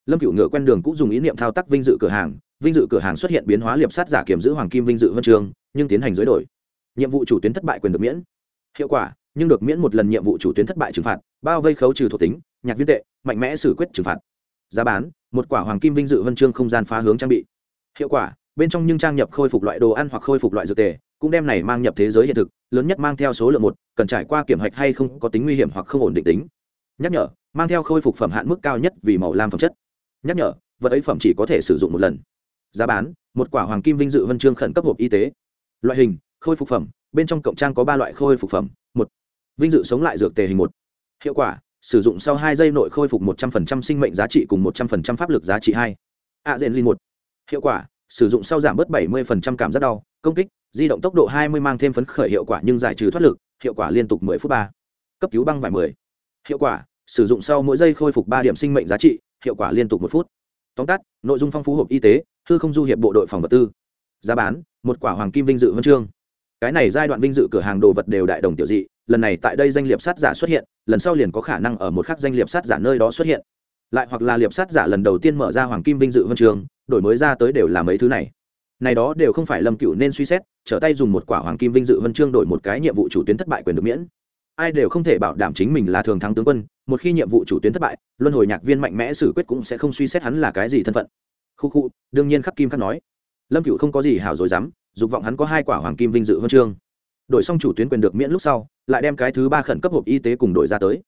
Lâm cựu ngựa quen đường cũng dùng ý niệm thao tác vinh dự cửa hàng, vinh dự cửa hàng xuất hiện biến hóa liệp sát giả kiểm giữ hoàng kim vinh dự huân chương, nhưng tiến hành dưới đổi. Nhiệm vụ chủ tuyến thất bại quyền được miễn hiệu quả, nhưng được miễn một lần nhiệm vụ chủ tuyến thất bại trừng phạt, bao vây khấu trừ thuộc tính, nhạc viên tệ, mạnh mẽ xử quyết trừng phạt. Giá bán, một quả hoàng kim vinh dự huân chương không gian phá hướng trang bị. Hiệu quả, bên trong nhưng trang nhập khôi phục loại đồ ăn hoặc khôi phục loại dược tề, cũng đem này mang nhập thế giới hiện thực, lớn nhất mang theo số lượng một, cần trải qua kiểm hạch hay không có tính nguy hiểm hoặc không ổn định tính. Nhắc nhở, mang theo khôi phục phẩm hạn mức cao nhất vì màu lam phẩm chất. Nhắc nhở, vật ấy phẩm chỉ có thể sử dụng một lần. Giá bán, một quả hoàng kim vinh dự huân chương khẩn cấp hộp y tế. Loại hình, khôi phục phẩm bên trong cộng trang có ba loại khôi phục phẩm. Một, vinh dự sống lại dược tề hình một. Hiệu quả, sử dụng sau hai giây nội khôi phục một trăm linh sinh mệnh giá trị cùng một trăm linh pháp lực giá trị hai. A dền linh một. Hiệu quả, sử dụng sau giảm bớt bảy mươi cảm giác đau, công kích, di động tốc độ hai mươi mang thêm phấn khởi hiệu quả nhưng giải trừ thoát lực, hiệu quả liên tục mười phút ba. Cấp cứu băng vải mười. Hiệu quả, sử dụng sau mỗi giây khôi phục ba điểm sinh mệnh giá trị, hiệu quả liên tục một phút. Tóm tắt, nội dung phong phú hộp y tế thư không du hiệp bộ đội phòng vật tư. Giá bán, một quả hoàng kim vinh dự huân chương cái này giai đoạn vinh dự cửa hàng đồ vật đều đại đồng tiểu dị, lần này tại đây danh liệp sát giả xuất hiện, lần sau liền có khả năng ở một khắc danh liệp sát giả nơi đó xuất hiện. Lại hoặc là liệp sát giả lần đầu tiên mở ra hoàng kim vinh dự huân trường, đổi mới ra tới đều là mấy thứ này. Này đó đều không phải lâm cựu nên suy xét, trở tay dùng một quả hoàng kim vinh dự huân chương đổi một cái nhiệm vụ chủ tuyến thất bại quyền được miễn. Ai đều không thể bảo đảm chính mình là thường thắng tướng quân, một khi nhiệm vụ chủ tuyến thất bại, luân hồi nhạc viên mạnh mẽ xử quyết cũng sẽ không suy xét hắn là cái gì thân phận. Khu khu, đương nhiên khắc kim khắc nói. Lâm cựu không có gì hảo dối dám dục vọng hắn có hai quả hoàng kim vinh dự huân chương. Đổi xong chủ tuyến quyền được miễn lúc sau, lại đem cái thứ ba khẩn cấp hộp y tế cùng đổi ra tới.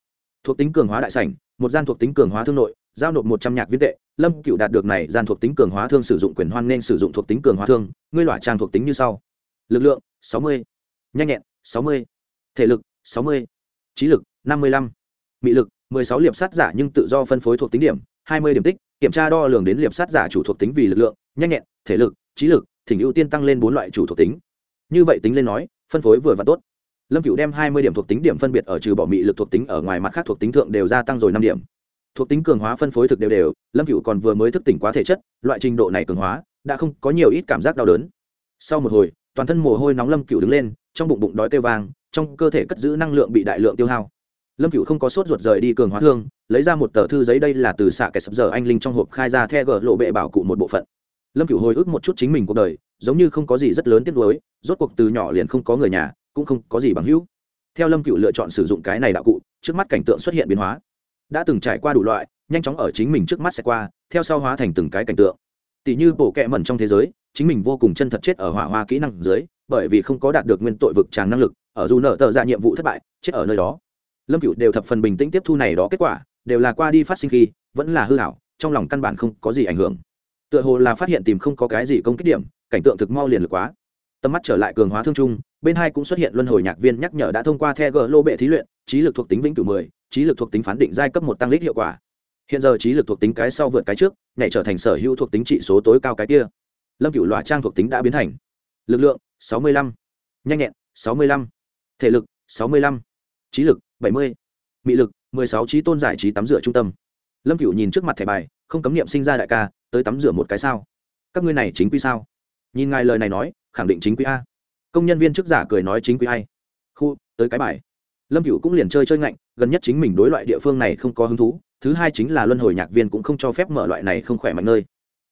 Thuộc tính cường hóa đại sảnh, một gian thuộc tính cường hóa thương nội, giao nộp một trăm nhạc viên tệ. Lâm cựu đạt được này gian thuộc tính cường hóa thương sử dụng quyền hoan nên sử dụng thuộc tính cường hóa thương, ngươi loại trang thuộc tính như sau. Lực lượng, sáu mươi. Nhanh nhẹn, sáu mươi. Thể lực, sáu mươi. Trí lực, năm mươi lăm. Mị lực, mười sáu liệp sát giả nhưng tự do phân phối thuộc tính điểm, hai mươi điểm tích, kiểm tra đo lường đến liệp sát giả chủ thuộc tính vì lực lượng, nhanh nhẹn, thể lực, trí lực thỉnh ưu tiên tăng lên bốn loại chủ thuộc tính. Như vậy tính lên nói, phân phối vừa và tốt. Lâm cựu đem hai mươi điểm thuộc tính điểm phân biệt ở trừ bỏ mị lực thuộc tính ở ngoài mặt khác thuộc tính thượng đều gia tăng rồi năm điểm. Thuộc tính cường hóa phân phối thực đều đều, lâm cựu còn vừa mới thức tỉnh quá thể chất, loại trình độ này cường hóa, đã không có nhiều ít cảm giác đau đớn. Sau một hồi, toàn thân mồ hôi nóng lâm cựu đứng lên, trong bụng bụng đói kêu vang, trong cơ thể cất giữ năng lượng bị đại lượng tiêu hao. Lâm cựu không có sốt ruột rời đi cường hóa thương, lấy ra một tờ thư giấy, đây là từ xạ kẻ sập giờ anh linh trong hộp khai ra the gờ lộ bệ bảo cụ một bộ phận lâm cựu hồi ức một chút chính mình cuộc đời, giống như không có gì rất lớn tiếc nuối, rốt cuộc từ nhỏ liền không có người nhà, cũng không có gì bằng hữu. Theo lâm cựu lựa chọn sử dụng cái này đạo cụ, trước mắt cảnh tượng xuất hiện biến hóa. Đã từng trải qua đủ loại, nhanh chóng ở chính mình trước mắt sẽ qua, theo sau hóa thành từng cái cảnh tượng. Tỷ như bộ kẹ mẩn trong thế giới, chính mình vô cùng chân thật chết ở hỏa hoa kỹ năng dưới, bởi vì không có đạt được nguyên tội vực tràng năng lực, ở dù nợ tờ ra nhiệm vụ thất bại, chết ở nơi đó. Lâm cựu đều thập phần bình tĩnh tiếp thu này đó kết quả, đều là qua đi phát sinh khi, vẫn là hư hảo, trong lòng căn bản không có gì ảnh hưởng tựa hồ là phát hiện tìm không có cái gì công kích điểm, cảnh tượng thực mau liền lực quá. Tầm mắt trở lại cường hóa thương trung, bên hai cũng xuất hiện luân hồi nhạc viên nhắc nhở đã thông qua the g lô bệ thí luyện, trí lực thuộc tính vĩnh cửu mười, trí lực thuộc tính phán định giai cấp một tăng lít hiệu quả. Hiện giờ trí lực thuộc tính cái sau vượt cái trước, nhảy trở thành sở hữu thuộc tính trị số tối cao cái kia. Lâm cửu loại trang thuộc tính đã biến thành lực lượng sáu mươi lăm, nhanh nhẹn sáu mươi lăm, thể lực sáu mươi lăm, trí lực bảy mươi, mị lực mười sáu, trí tôn giải trí tắm rửa trung tâm. Lâm cửu nhìn trước mặt thẻ bài, không cấm niệm sinh ra đại ca tới tắm rửa một cái sao? Các ngươi này chính quy sao? Nhìn ngài lời này nói, khẳng định chính quy a. Công nhân viên chức giả cười nói chính quy ai? Khu, tới cái bài. Lâm cửu cũng liền chơi chơi ngạnh, gần nhất chính mình đối loại địa phương này không có hứng thú, thứ hai chính là luân hồi nhạc viên cũng không cho phép mở loại này không khỏe mạnh nơi.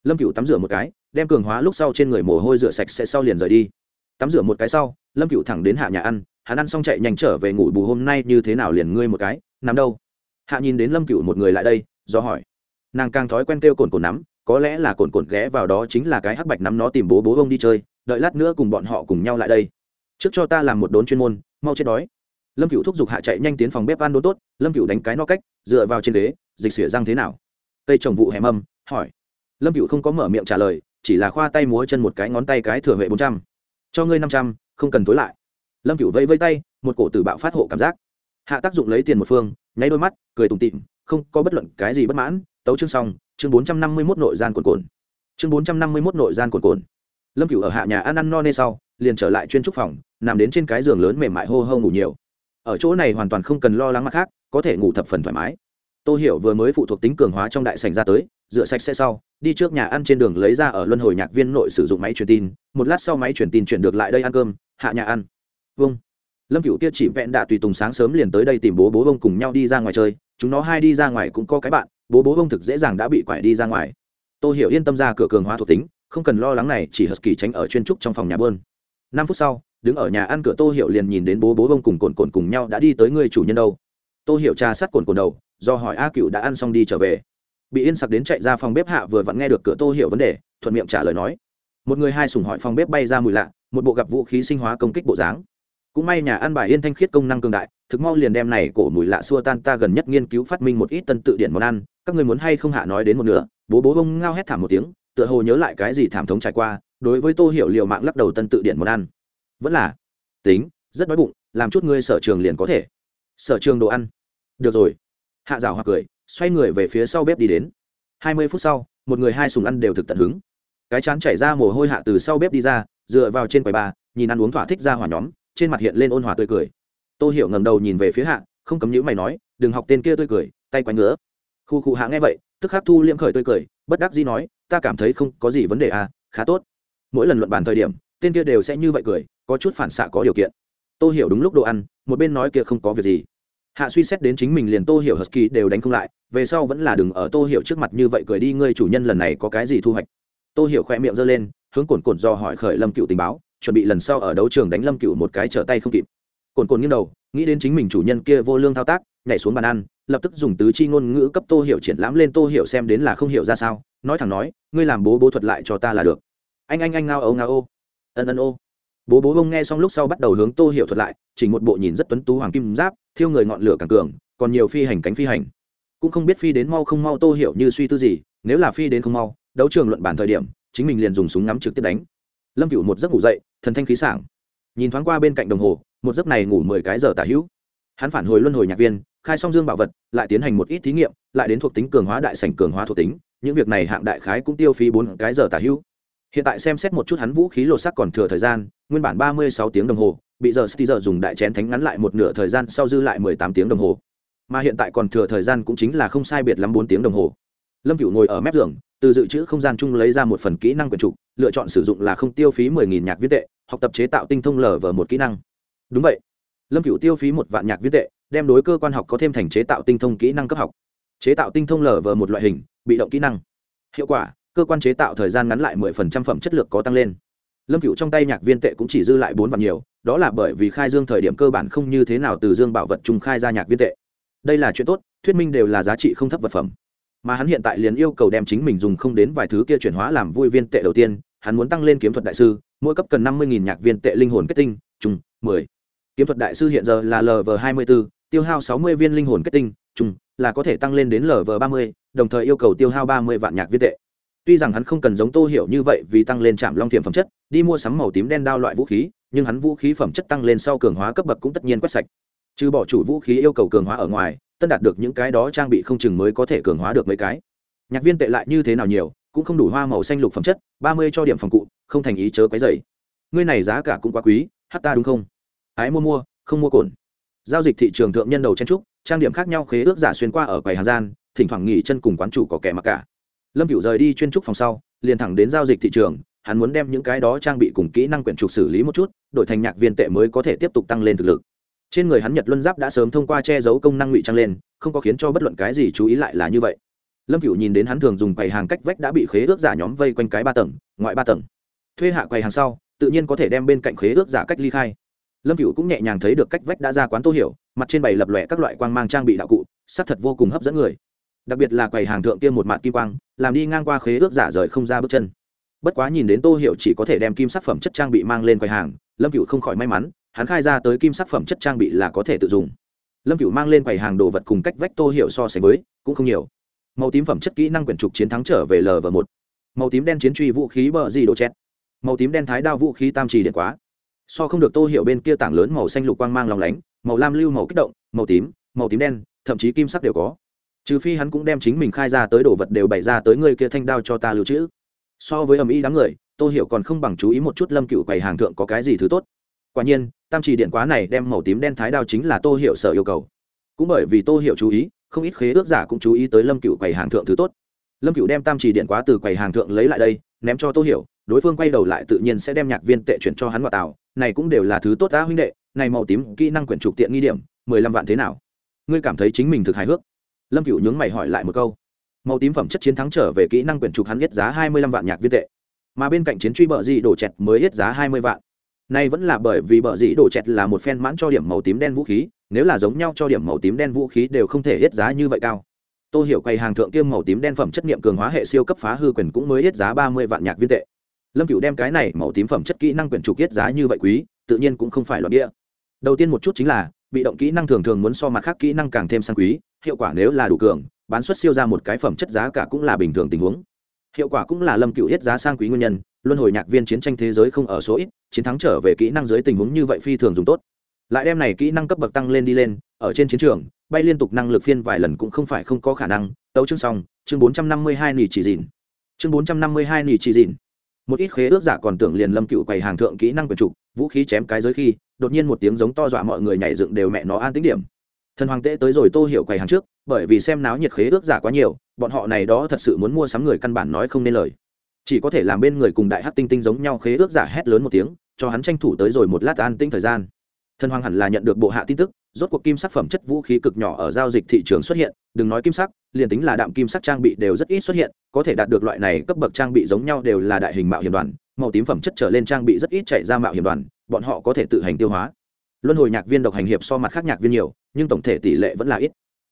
Lâm cửu tắm rửa một cái, đem cường hóa lúc sau trên người mồ hôi rửa sạch sẽ sau liền rời đi. Tắm rửa một cái sau, lâm cửu thẳng đến hạ nhà ăn, hắn ăn xong chạy nhanh trở về ngủ, bù hôm nay như thế nào liền ngươi một cái, nằm đâu? Hạ nhìn đến lâm cửu một người lại đây, do hỏi. Nàng càng thói quen kêu cồn cồn nắm có lẽ là cồn cồn ghé vào đó chính là cái hắc bạch nắm nó tìm bố bố ông đi chơi, đợi lát nữa cùng bọn họ cùng nhau lại đây. Trước cho ta làm một đốn chuyên môn, mau chết đói. Lâm cựu thúc giục hạ chạy nhanh tiến phòng bếp ăn đốn tốt, lâm cựu đánh cái no cách, dựa vào trên ghế, dịch xỉa răng thế nào? Cây trồng vụ hẻm âm, hỏi. Lâm cựu không có mở miệng trả lời, chỉ là khoa tay múa chân một cái ngón tay cái thừa huệ bốn trăm. Cho ngươi năm trăm, không cần tối lại. Lâm cựu vẫy vây tay, một cổ tử bạo phát hộ cảm giác. Hạ tác dụng lấy tiền một phương, nháy đôi mắt, cười tùng tịm không có bất luận cái gì bất mãn, tấu chương xong chương bốn trăm năm mươi mốt nội gian cồn cồn chương bốn trăm năm mươi mốt nội gian cồn cồn lâm cựu ở hạ nhà ăn ăn no nê sau, liền trở lại chuyên trúc phòng, nằm đến trên cái giường lớn mềm mại hô hô ngủ nhiều. Ở chỗ này hoàn toàn không cần lo lắng mặt khác, có thể ngủ thập phần thoải mái. Tôi hiểu vừa mới phụ thuộc tính cường hóa trong đại sành ra tới, rửa sạch sẽ sau, đi trước nhà ăn trên đường lấy ra ở luân hồi nhạc viên nội sử dụng máy truyền tin, một lát sau máy truyền tin chuyển được lại đây ăn cơm, hạ nhà ăn. Vâng. Lâm cựu kia chỉ vẹn đạ tùy tùng sáng sớm liền tới đây tìm bố bố bông cùng nhau đi ra ngoài chơi chúng nó hai đi ra ngoài cũng có cái bạn, bố bố bông thực dễ dàng đã bị quải đi ra ngoài. Tôi hiểu yên tâm ra cửa cường hóa thuộc tính, không cần lo lắng này, chỉ hờ kỳ tránh ở chuyên trúc trong phòng nhà bơn. Năm phút sau, đứng ở nhà ăn cửa tô hiểu liền nhìn đến bố bố bông cùng cồn cồn cùng nhau đã đi tới người chủ nhân đâu. Tô hiểu trà sát cồn cồn đầu, do hỏi a cựu đã ăn xong đi trở về. Bị yên sặc đến chạy ra phòng bếp hạ vừa vặn nghe được cửa tô hiểu vấn đề, thuận miệng trả lời nói. Một người hai sùng hỏi phòng bếp bay ra mùi lạ, một bộ gặp vũ khí sinh hóa công kích bộ dáng. Cũng may nhà ăn bài yên thanh khiết công năng cường đại thực mau liền đem này cổ mùi lạ xua tan, ta gần nhất nghiên cứu phát minh một ít tân tự điển món ăn, các người muốn hay không hạ nói đến một nửa? Bố bố bông ngao hét thảm một tiếng, tựa hồ nhớ lại cái gì thảm thống trải qua, đối với tô hiểu liệu mạng lắc đầu tân tự điển món ăn. Vẫn là, tính, rất đói bụng, làm chút ngươi sở trường liền có thể. Sở trường đồ ăn. Được rồi. Hạ rào hoặc cười, xoay người về phía sau bếp đi đến. Hai mươi phút sau, một người hai sùng ăn đều thực tận hứng. Cái chán chảy ra mồ hôi hạ từ sau bếp đi ra, dựa vào trên quầy ba nhìn ăn uống thỏa thích ra hỏa nhóm, trên mặt hiện lên ôn hòa tươi cười tô hiểu ngầm đầu nhìn về phía hạ, không cấm nhữ mày nói, đừng học tên kia tươi cười, tay quánh ngứa. Khu cụ hạ nghe vậy, tức khắc thu liễm khởi tươi cười, bất đắc dĩ nói, ta cảm thấy không có gì vấn đề à khá tốt. Mỗi lần luận bàn thời điểm, tên kia đều sẽ như vậy cười, có chút phản xạ có điều kiện. Tô hiểu đúng lúc đồ ăn, một bên nói kia không có việc gì. Hạ suy xét đến chính mình liền tô hiểu husky đều đánh không lại, về sau vẫn là đừng ở tô hiểu trước mặt như vậy cười đi, ngươi chủ nhân lần này có cái gì thu hoạch? Tô hiểu khoe miệng giơ lên, hướng cồn cồn do hỏi khởi lâm cựu tình báo, chuẩn bị lần sau ở đấu trường đánh lâm cựu một cái trở tay không kịp cồn cồn nghiêng đầu, nghĩ đến chính mình chủ nhân kia vô lương thao tác, nhảy xuống bàn ăn, lập tức dùng tứ chi ngôn ngữ cấp tô hiểu triển lãm lên tô hiểu xem đến là không hiểu ra sao, nói thẳng nói, ngươi làm bố bố thuật lại cho ta là được. Anh anh anh ngao ấu ngao ô. Ân ân ô. Bố bố bông nghe xong lúc sau bắt đầu hướng tô hiểu thuật lại, chỉ một bộ nhìn rất tuấn tú hoàng kim giáp, thiêu người ngọn lửa càng cường, còn nhiều phi hành cánh phi hành. Cũng không biết phi đến mau không mau tô hiểu như suy tư gì, nếu là phi đến không mau, đấu trường luận bản thời điểm, chính mình liền dùng súng ngắm trực tiếp đánh. Lâm cựu một giấc ngủ dậy, thần thanh khí sảng. Nhìn thoáng qua bên cạnh đồng hồ một giấc này ngủ mười cái giờ tả hữu. Hắn phản hồi luân hồi nhạc viên, khai xong dương bảo vật, lại tiến hành một ít thí nghiệm, lại đến thuộc tính cường hóa đại sảnh cường hóa thuộc tính, những việc này hạng đại khái cũng tiêu phí bốn cái giờ tả hữu. Hiện tại xem xét một chút hắn vũ khí lột sắc còn thừa thời gian, nguyên bản ba mươi sáu tiếng đồng hồ, bị giờ sti giờ dùng đại chén thánh ngắn lại một nửa thời gian, sau dư lại mười tám tiếng đồng hồ. Mà hiện tại còn thừa thời gian cũng chính là không sai biệt lắm bốn tiếng đồng hồ. Lâm cửu ngồi ở mép giường, từ dự trữ không gian chung lấy ra một phần kỹ năng quyền trục, lựa chọn sử dụng là không tiêu phí mười nghìn nhạc viết tệ, học tập chế tạo tinh thông lở vở một kỹ năng đúng vậy. Lâm cựu tiêu phí một vạn nhạc viết tệ, đem đối cơ quan học có thêm thành chế tạo tinh thông kỹ năng cấp học. Chế tạo tinh thông lở vờ một loại hình, bị động kỹ năng. Hiệu quả, cơ quan chế tạo thời gian ngắn lại mười phần trăm phẩm chất lượng có tăng lên. Lâm cựu trong tay nhạc viên tệ cũng chỉ dư lại bốn vạn nhiều, đó là bởi vì khai dương thời điểm cơ bản không như thế nào từ dương bảo vật trung khai ra nhạc viên tệ. Đây là chuyện tốt, thuyết minh đều là giá trị không thấp vật phẩm. Mà hắn hiện tại liền yêu cầu đem chính mình dùng không đến vài thứ kia chuyển hóa làm vui viên tệ đầu tiên, hắn muốn tăng lên kiếm thuật đại sư, mỗi cấp cần năm mươi nhạc viên tệ linh hồn kết tinh chung mười kiếm thuật đại sư hiện giờ là lv hai mươi b ố tiêu hao sáu mươi viên linh hồn kết tinh chung là có thể tăng lên đến lv ba mươi, đồng thời yêu cầu tiêu hao ba mươi vạn nhạc viên tệ. Tuy rằng hắn không cần giống tô hiểu như vậy vì tăng lên trạm long thiểm phẩm chất, đi mua sắm màu tím đen đao loại vũ khí, nhưng hắn vũ khí phẩm chất tăng lên sau cường hóa cấp bậc cũng tất nhiên quét sạch. Trừ bỏ chủ vũ khí yêu cầu cường hóa ở ngoài, tân đạt được những cái đó trang bị không chừng mới có thể cường hóa được mấy cái. Nhạc viên tệ lại như thế nào nhiều, cũng không đủ hoa màu xanh lục phẩm chất, ba mươi cho điểm phòng cụ, không thành ý chớ quấy dày ngươi này giá cả cũng quá quý, hát ta đúng không? Ái mua mua, không mua cồn. Giao dịch thị trường thượng nhân đầu chen trúc, trang điểm khác nhau khế ước giả xuyên qua ở quầy hàng gian, thỉnh thoảng nghỉ chân cùng quán chủ có kẻ mặc cả. Lâm cựu rời đi chuyên trúc phòng sau, liền thẳng đến giao dịch thị trường, hắn muốn đem những cái đó trang bị cùng kỹ năng quyển trục xử lý một chút, đổi thành nhạc viên tệ mới có thể tiếp tục tăng lên thực lực. Trên người hắn nhật luân giáp đã sớm thông qua che giấu công năng ngụy trang lên, không có khiến cho bất luận cái gì chú ý lại là như vậy. Lâm cựu nhìn đến hắn thường dùng quầy hàng cách vách đã bị khế ước giả nhóm vây quanh cái ba tầng, ngoại ba tầng. Thuê hạ quầy hàng sau, tự nhiên có thể đem bên cạnh khế ước giả cách ly khai lâm cựu cũng nhẹ nhàng thấy được cách vách đã ra quán tô hiểu, mặt trên bày lập lòe các loại quang mang trang bị đạo cụ, sắc thật vô cùng hấp dẫn người. Đặc biệt là quầy hàng thượng kia một mạt kim quang, làm đi ngang qua khế ước giả rời không ra bước chân. Bất quá nhìn đến tô hiểu chỉ có thể đem kim sắc phẩm chất trang bị mang lên quầy hàng, lâm cựu không khỏi may mắn, hắn khai ra tới kim sắc phẩm chất trang bị là có thể tự dùng. Lâm cựu mang lên quầy hàng đồ vật cùng cách vách tô hiểu so sánh với, cũng không nhiều. Màu tím phẩm chất kỹ năng quyển trục chiến thắng trở về lv một. Màu tím đen chiến truy vũ khí bờ gì đồ chét màu tím đen thái đao vũ khí tam trì điện quá so không được tô hiểu bên kia tảng lớn màu xanh lục quang mang lòng lánh, màu lam lưu màu kích động, màu tím màu tím đen, thậm chí kim sắc đều có. Trừ phi hắn cũng đem chính mình khai ra tới đồ vật đều bày ra tới người kia thanh đao cho ta lưu trữ. So với ầm ĩ đám người, tô hiểu còn không bằng chú ý một chút lâm cựu quầy hàng thượng có cái gì thứ tốt. Quả nhiên, tam chỉ điện quá này đem màu tím đen thái đao chính là tô hiểu sở yêu cầu. Cũng bởi vì tô hiểu chú ý, không ít khế ước giả cũng chú ý tới lâm cựu quầy hàng thượng thứ tốt. Lâm cựu đem tam chỉ điện quá từ quầy hàng thượng lấy lại đây, ném cho tô hiểu đối phương quay đầu lại tự nhiên sẽ đem nhạc viên tệ chuyển cho hắn ngoại tảo, này cũng đều là thứ tốt đã huynh đệ này màu tím kỹ năng quyển trục tiện nghi điểm mười lăm vạn thế nào? Ngươi cảm thấy chính mình thực hài hước? Lâm cựu nhướng mày hỏi lại một câu. Màu tím phẩm chất chiến thắng trở về kỹ năng quyển trục hắn ít giá hai mươi lăm vạn nhạc viên tệ. Mà bên cạnh chiến truy bợ dị đổ chẹt mới ít giá hai mươi vạn. Nay vẫn là bởi vì bợ dị đổ chẹt là một phen mãn cho điểm màu tím đen vũ khí nếu là giống nhau cho điểm màu tím đen vũ khí đều không thể hết giá như vậy cao. Tôi hiểu quầy hàng thượng kiêm màu tím đen phẩm chất niệm cường hóa hệ siêu cấp phá hư quyền cũng mới hết giá ba mươi vạn nhạc viên tệ lâm cựu đem cái này màu tím phẩm chất kỹ năng quyển trục tiết giá như vậy quý, tự nhiên cũng không phải loại đĩa đầu tiên một chút chính là, bị động kỹ năng thường thường muốn so mặt khác kỹ năng càng thêm sang quý, hiệu quả nếu là đủ cường, bán xuất siêu ra một cái phẩm chất giá cả cũng là bình thường tình huống. Hiệu quả cũng là lâm cựu hết giá sang quý nguyên nhân, luân hồi nhạc viên chiến tranh thế giới không ở số ít, chiến thắng trở về kỹ năng dưới tình huống như vậy phi thường dùng tốt. Lại đem này kỹ năng cấp bậc tăng lên đi lên, ở trên chiến trường, bay liên tục năng lực phiên vài lần cũng không phải không có khả năng. Tấu chương xong, chương bốn trăm năm mươi hai nỉ chỉ dìn chương bốn trăm năm mươi hai nỉ chỉ dìn một ít khế ước giả còn tưởng liền lâm cựu quầy hàng thượng kỹ năng quyền trục, vũ khí chém cái giới khi, đột nhiên một tiếng giống to dọa mọi người nhảy dựng đều mẹ nó an tính điểm. Thần hoàng tễ tới rồi tô hiểu quầy hàng trước, bởi vì xem náo nhiệt khế ước giả quá nhiều, bọn họ này đó thật sự muốn mua sắm người căn bản nói không nên lời. Chỉ có thể làm bên người cùng đại hát tinh tinh giống nhau khế ước giả hét lớn một tiếng, cho hắn tranh thủ tới rồi một lát an tinh thời gian. Thần hoàng hẳn là nhận được bộ hạ tin tức rốt cuộc kim sắc phẩm chất vũ khí cực nhỏ ở giao dịch thị trường xuất hiện, đừng nói kim sắc, liền tính là đạm kim sắc trang bị đều rất ít xuất hiện, có thể đạt được loại này cấp bậc trang bị giống nhau đều là đại hình mạo hiểm đoàn, màu tím phẩm chất trở lên trang bị rất ít chạy ra mạo hiểm đoàn, bọn họ có thể tự hành tiêu hóa. Luân hồi nhạc viên độc hành hiệp so mặt khác nhạc viên nhiều, nhưng tổng thể tỷ lệ vẫn là ít.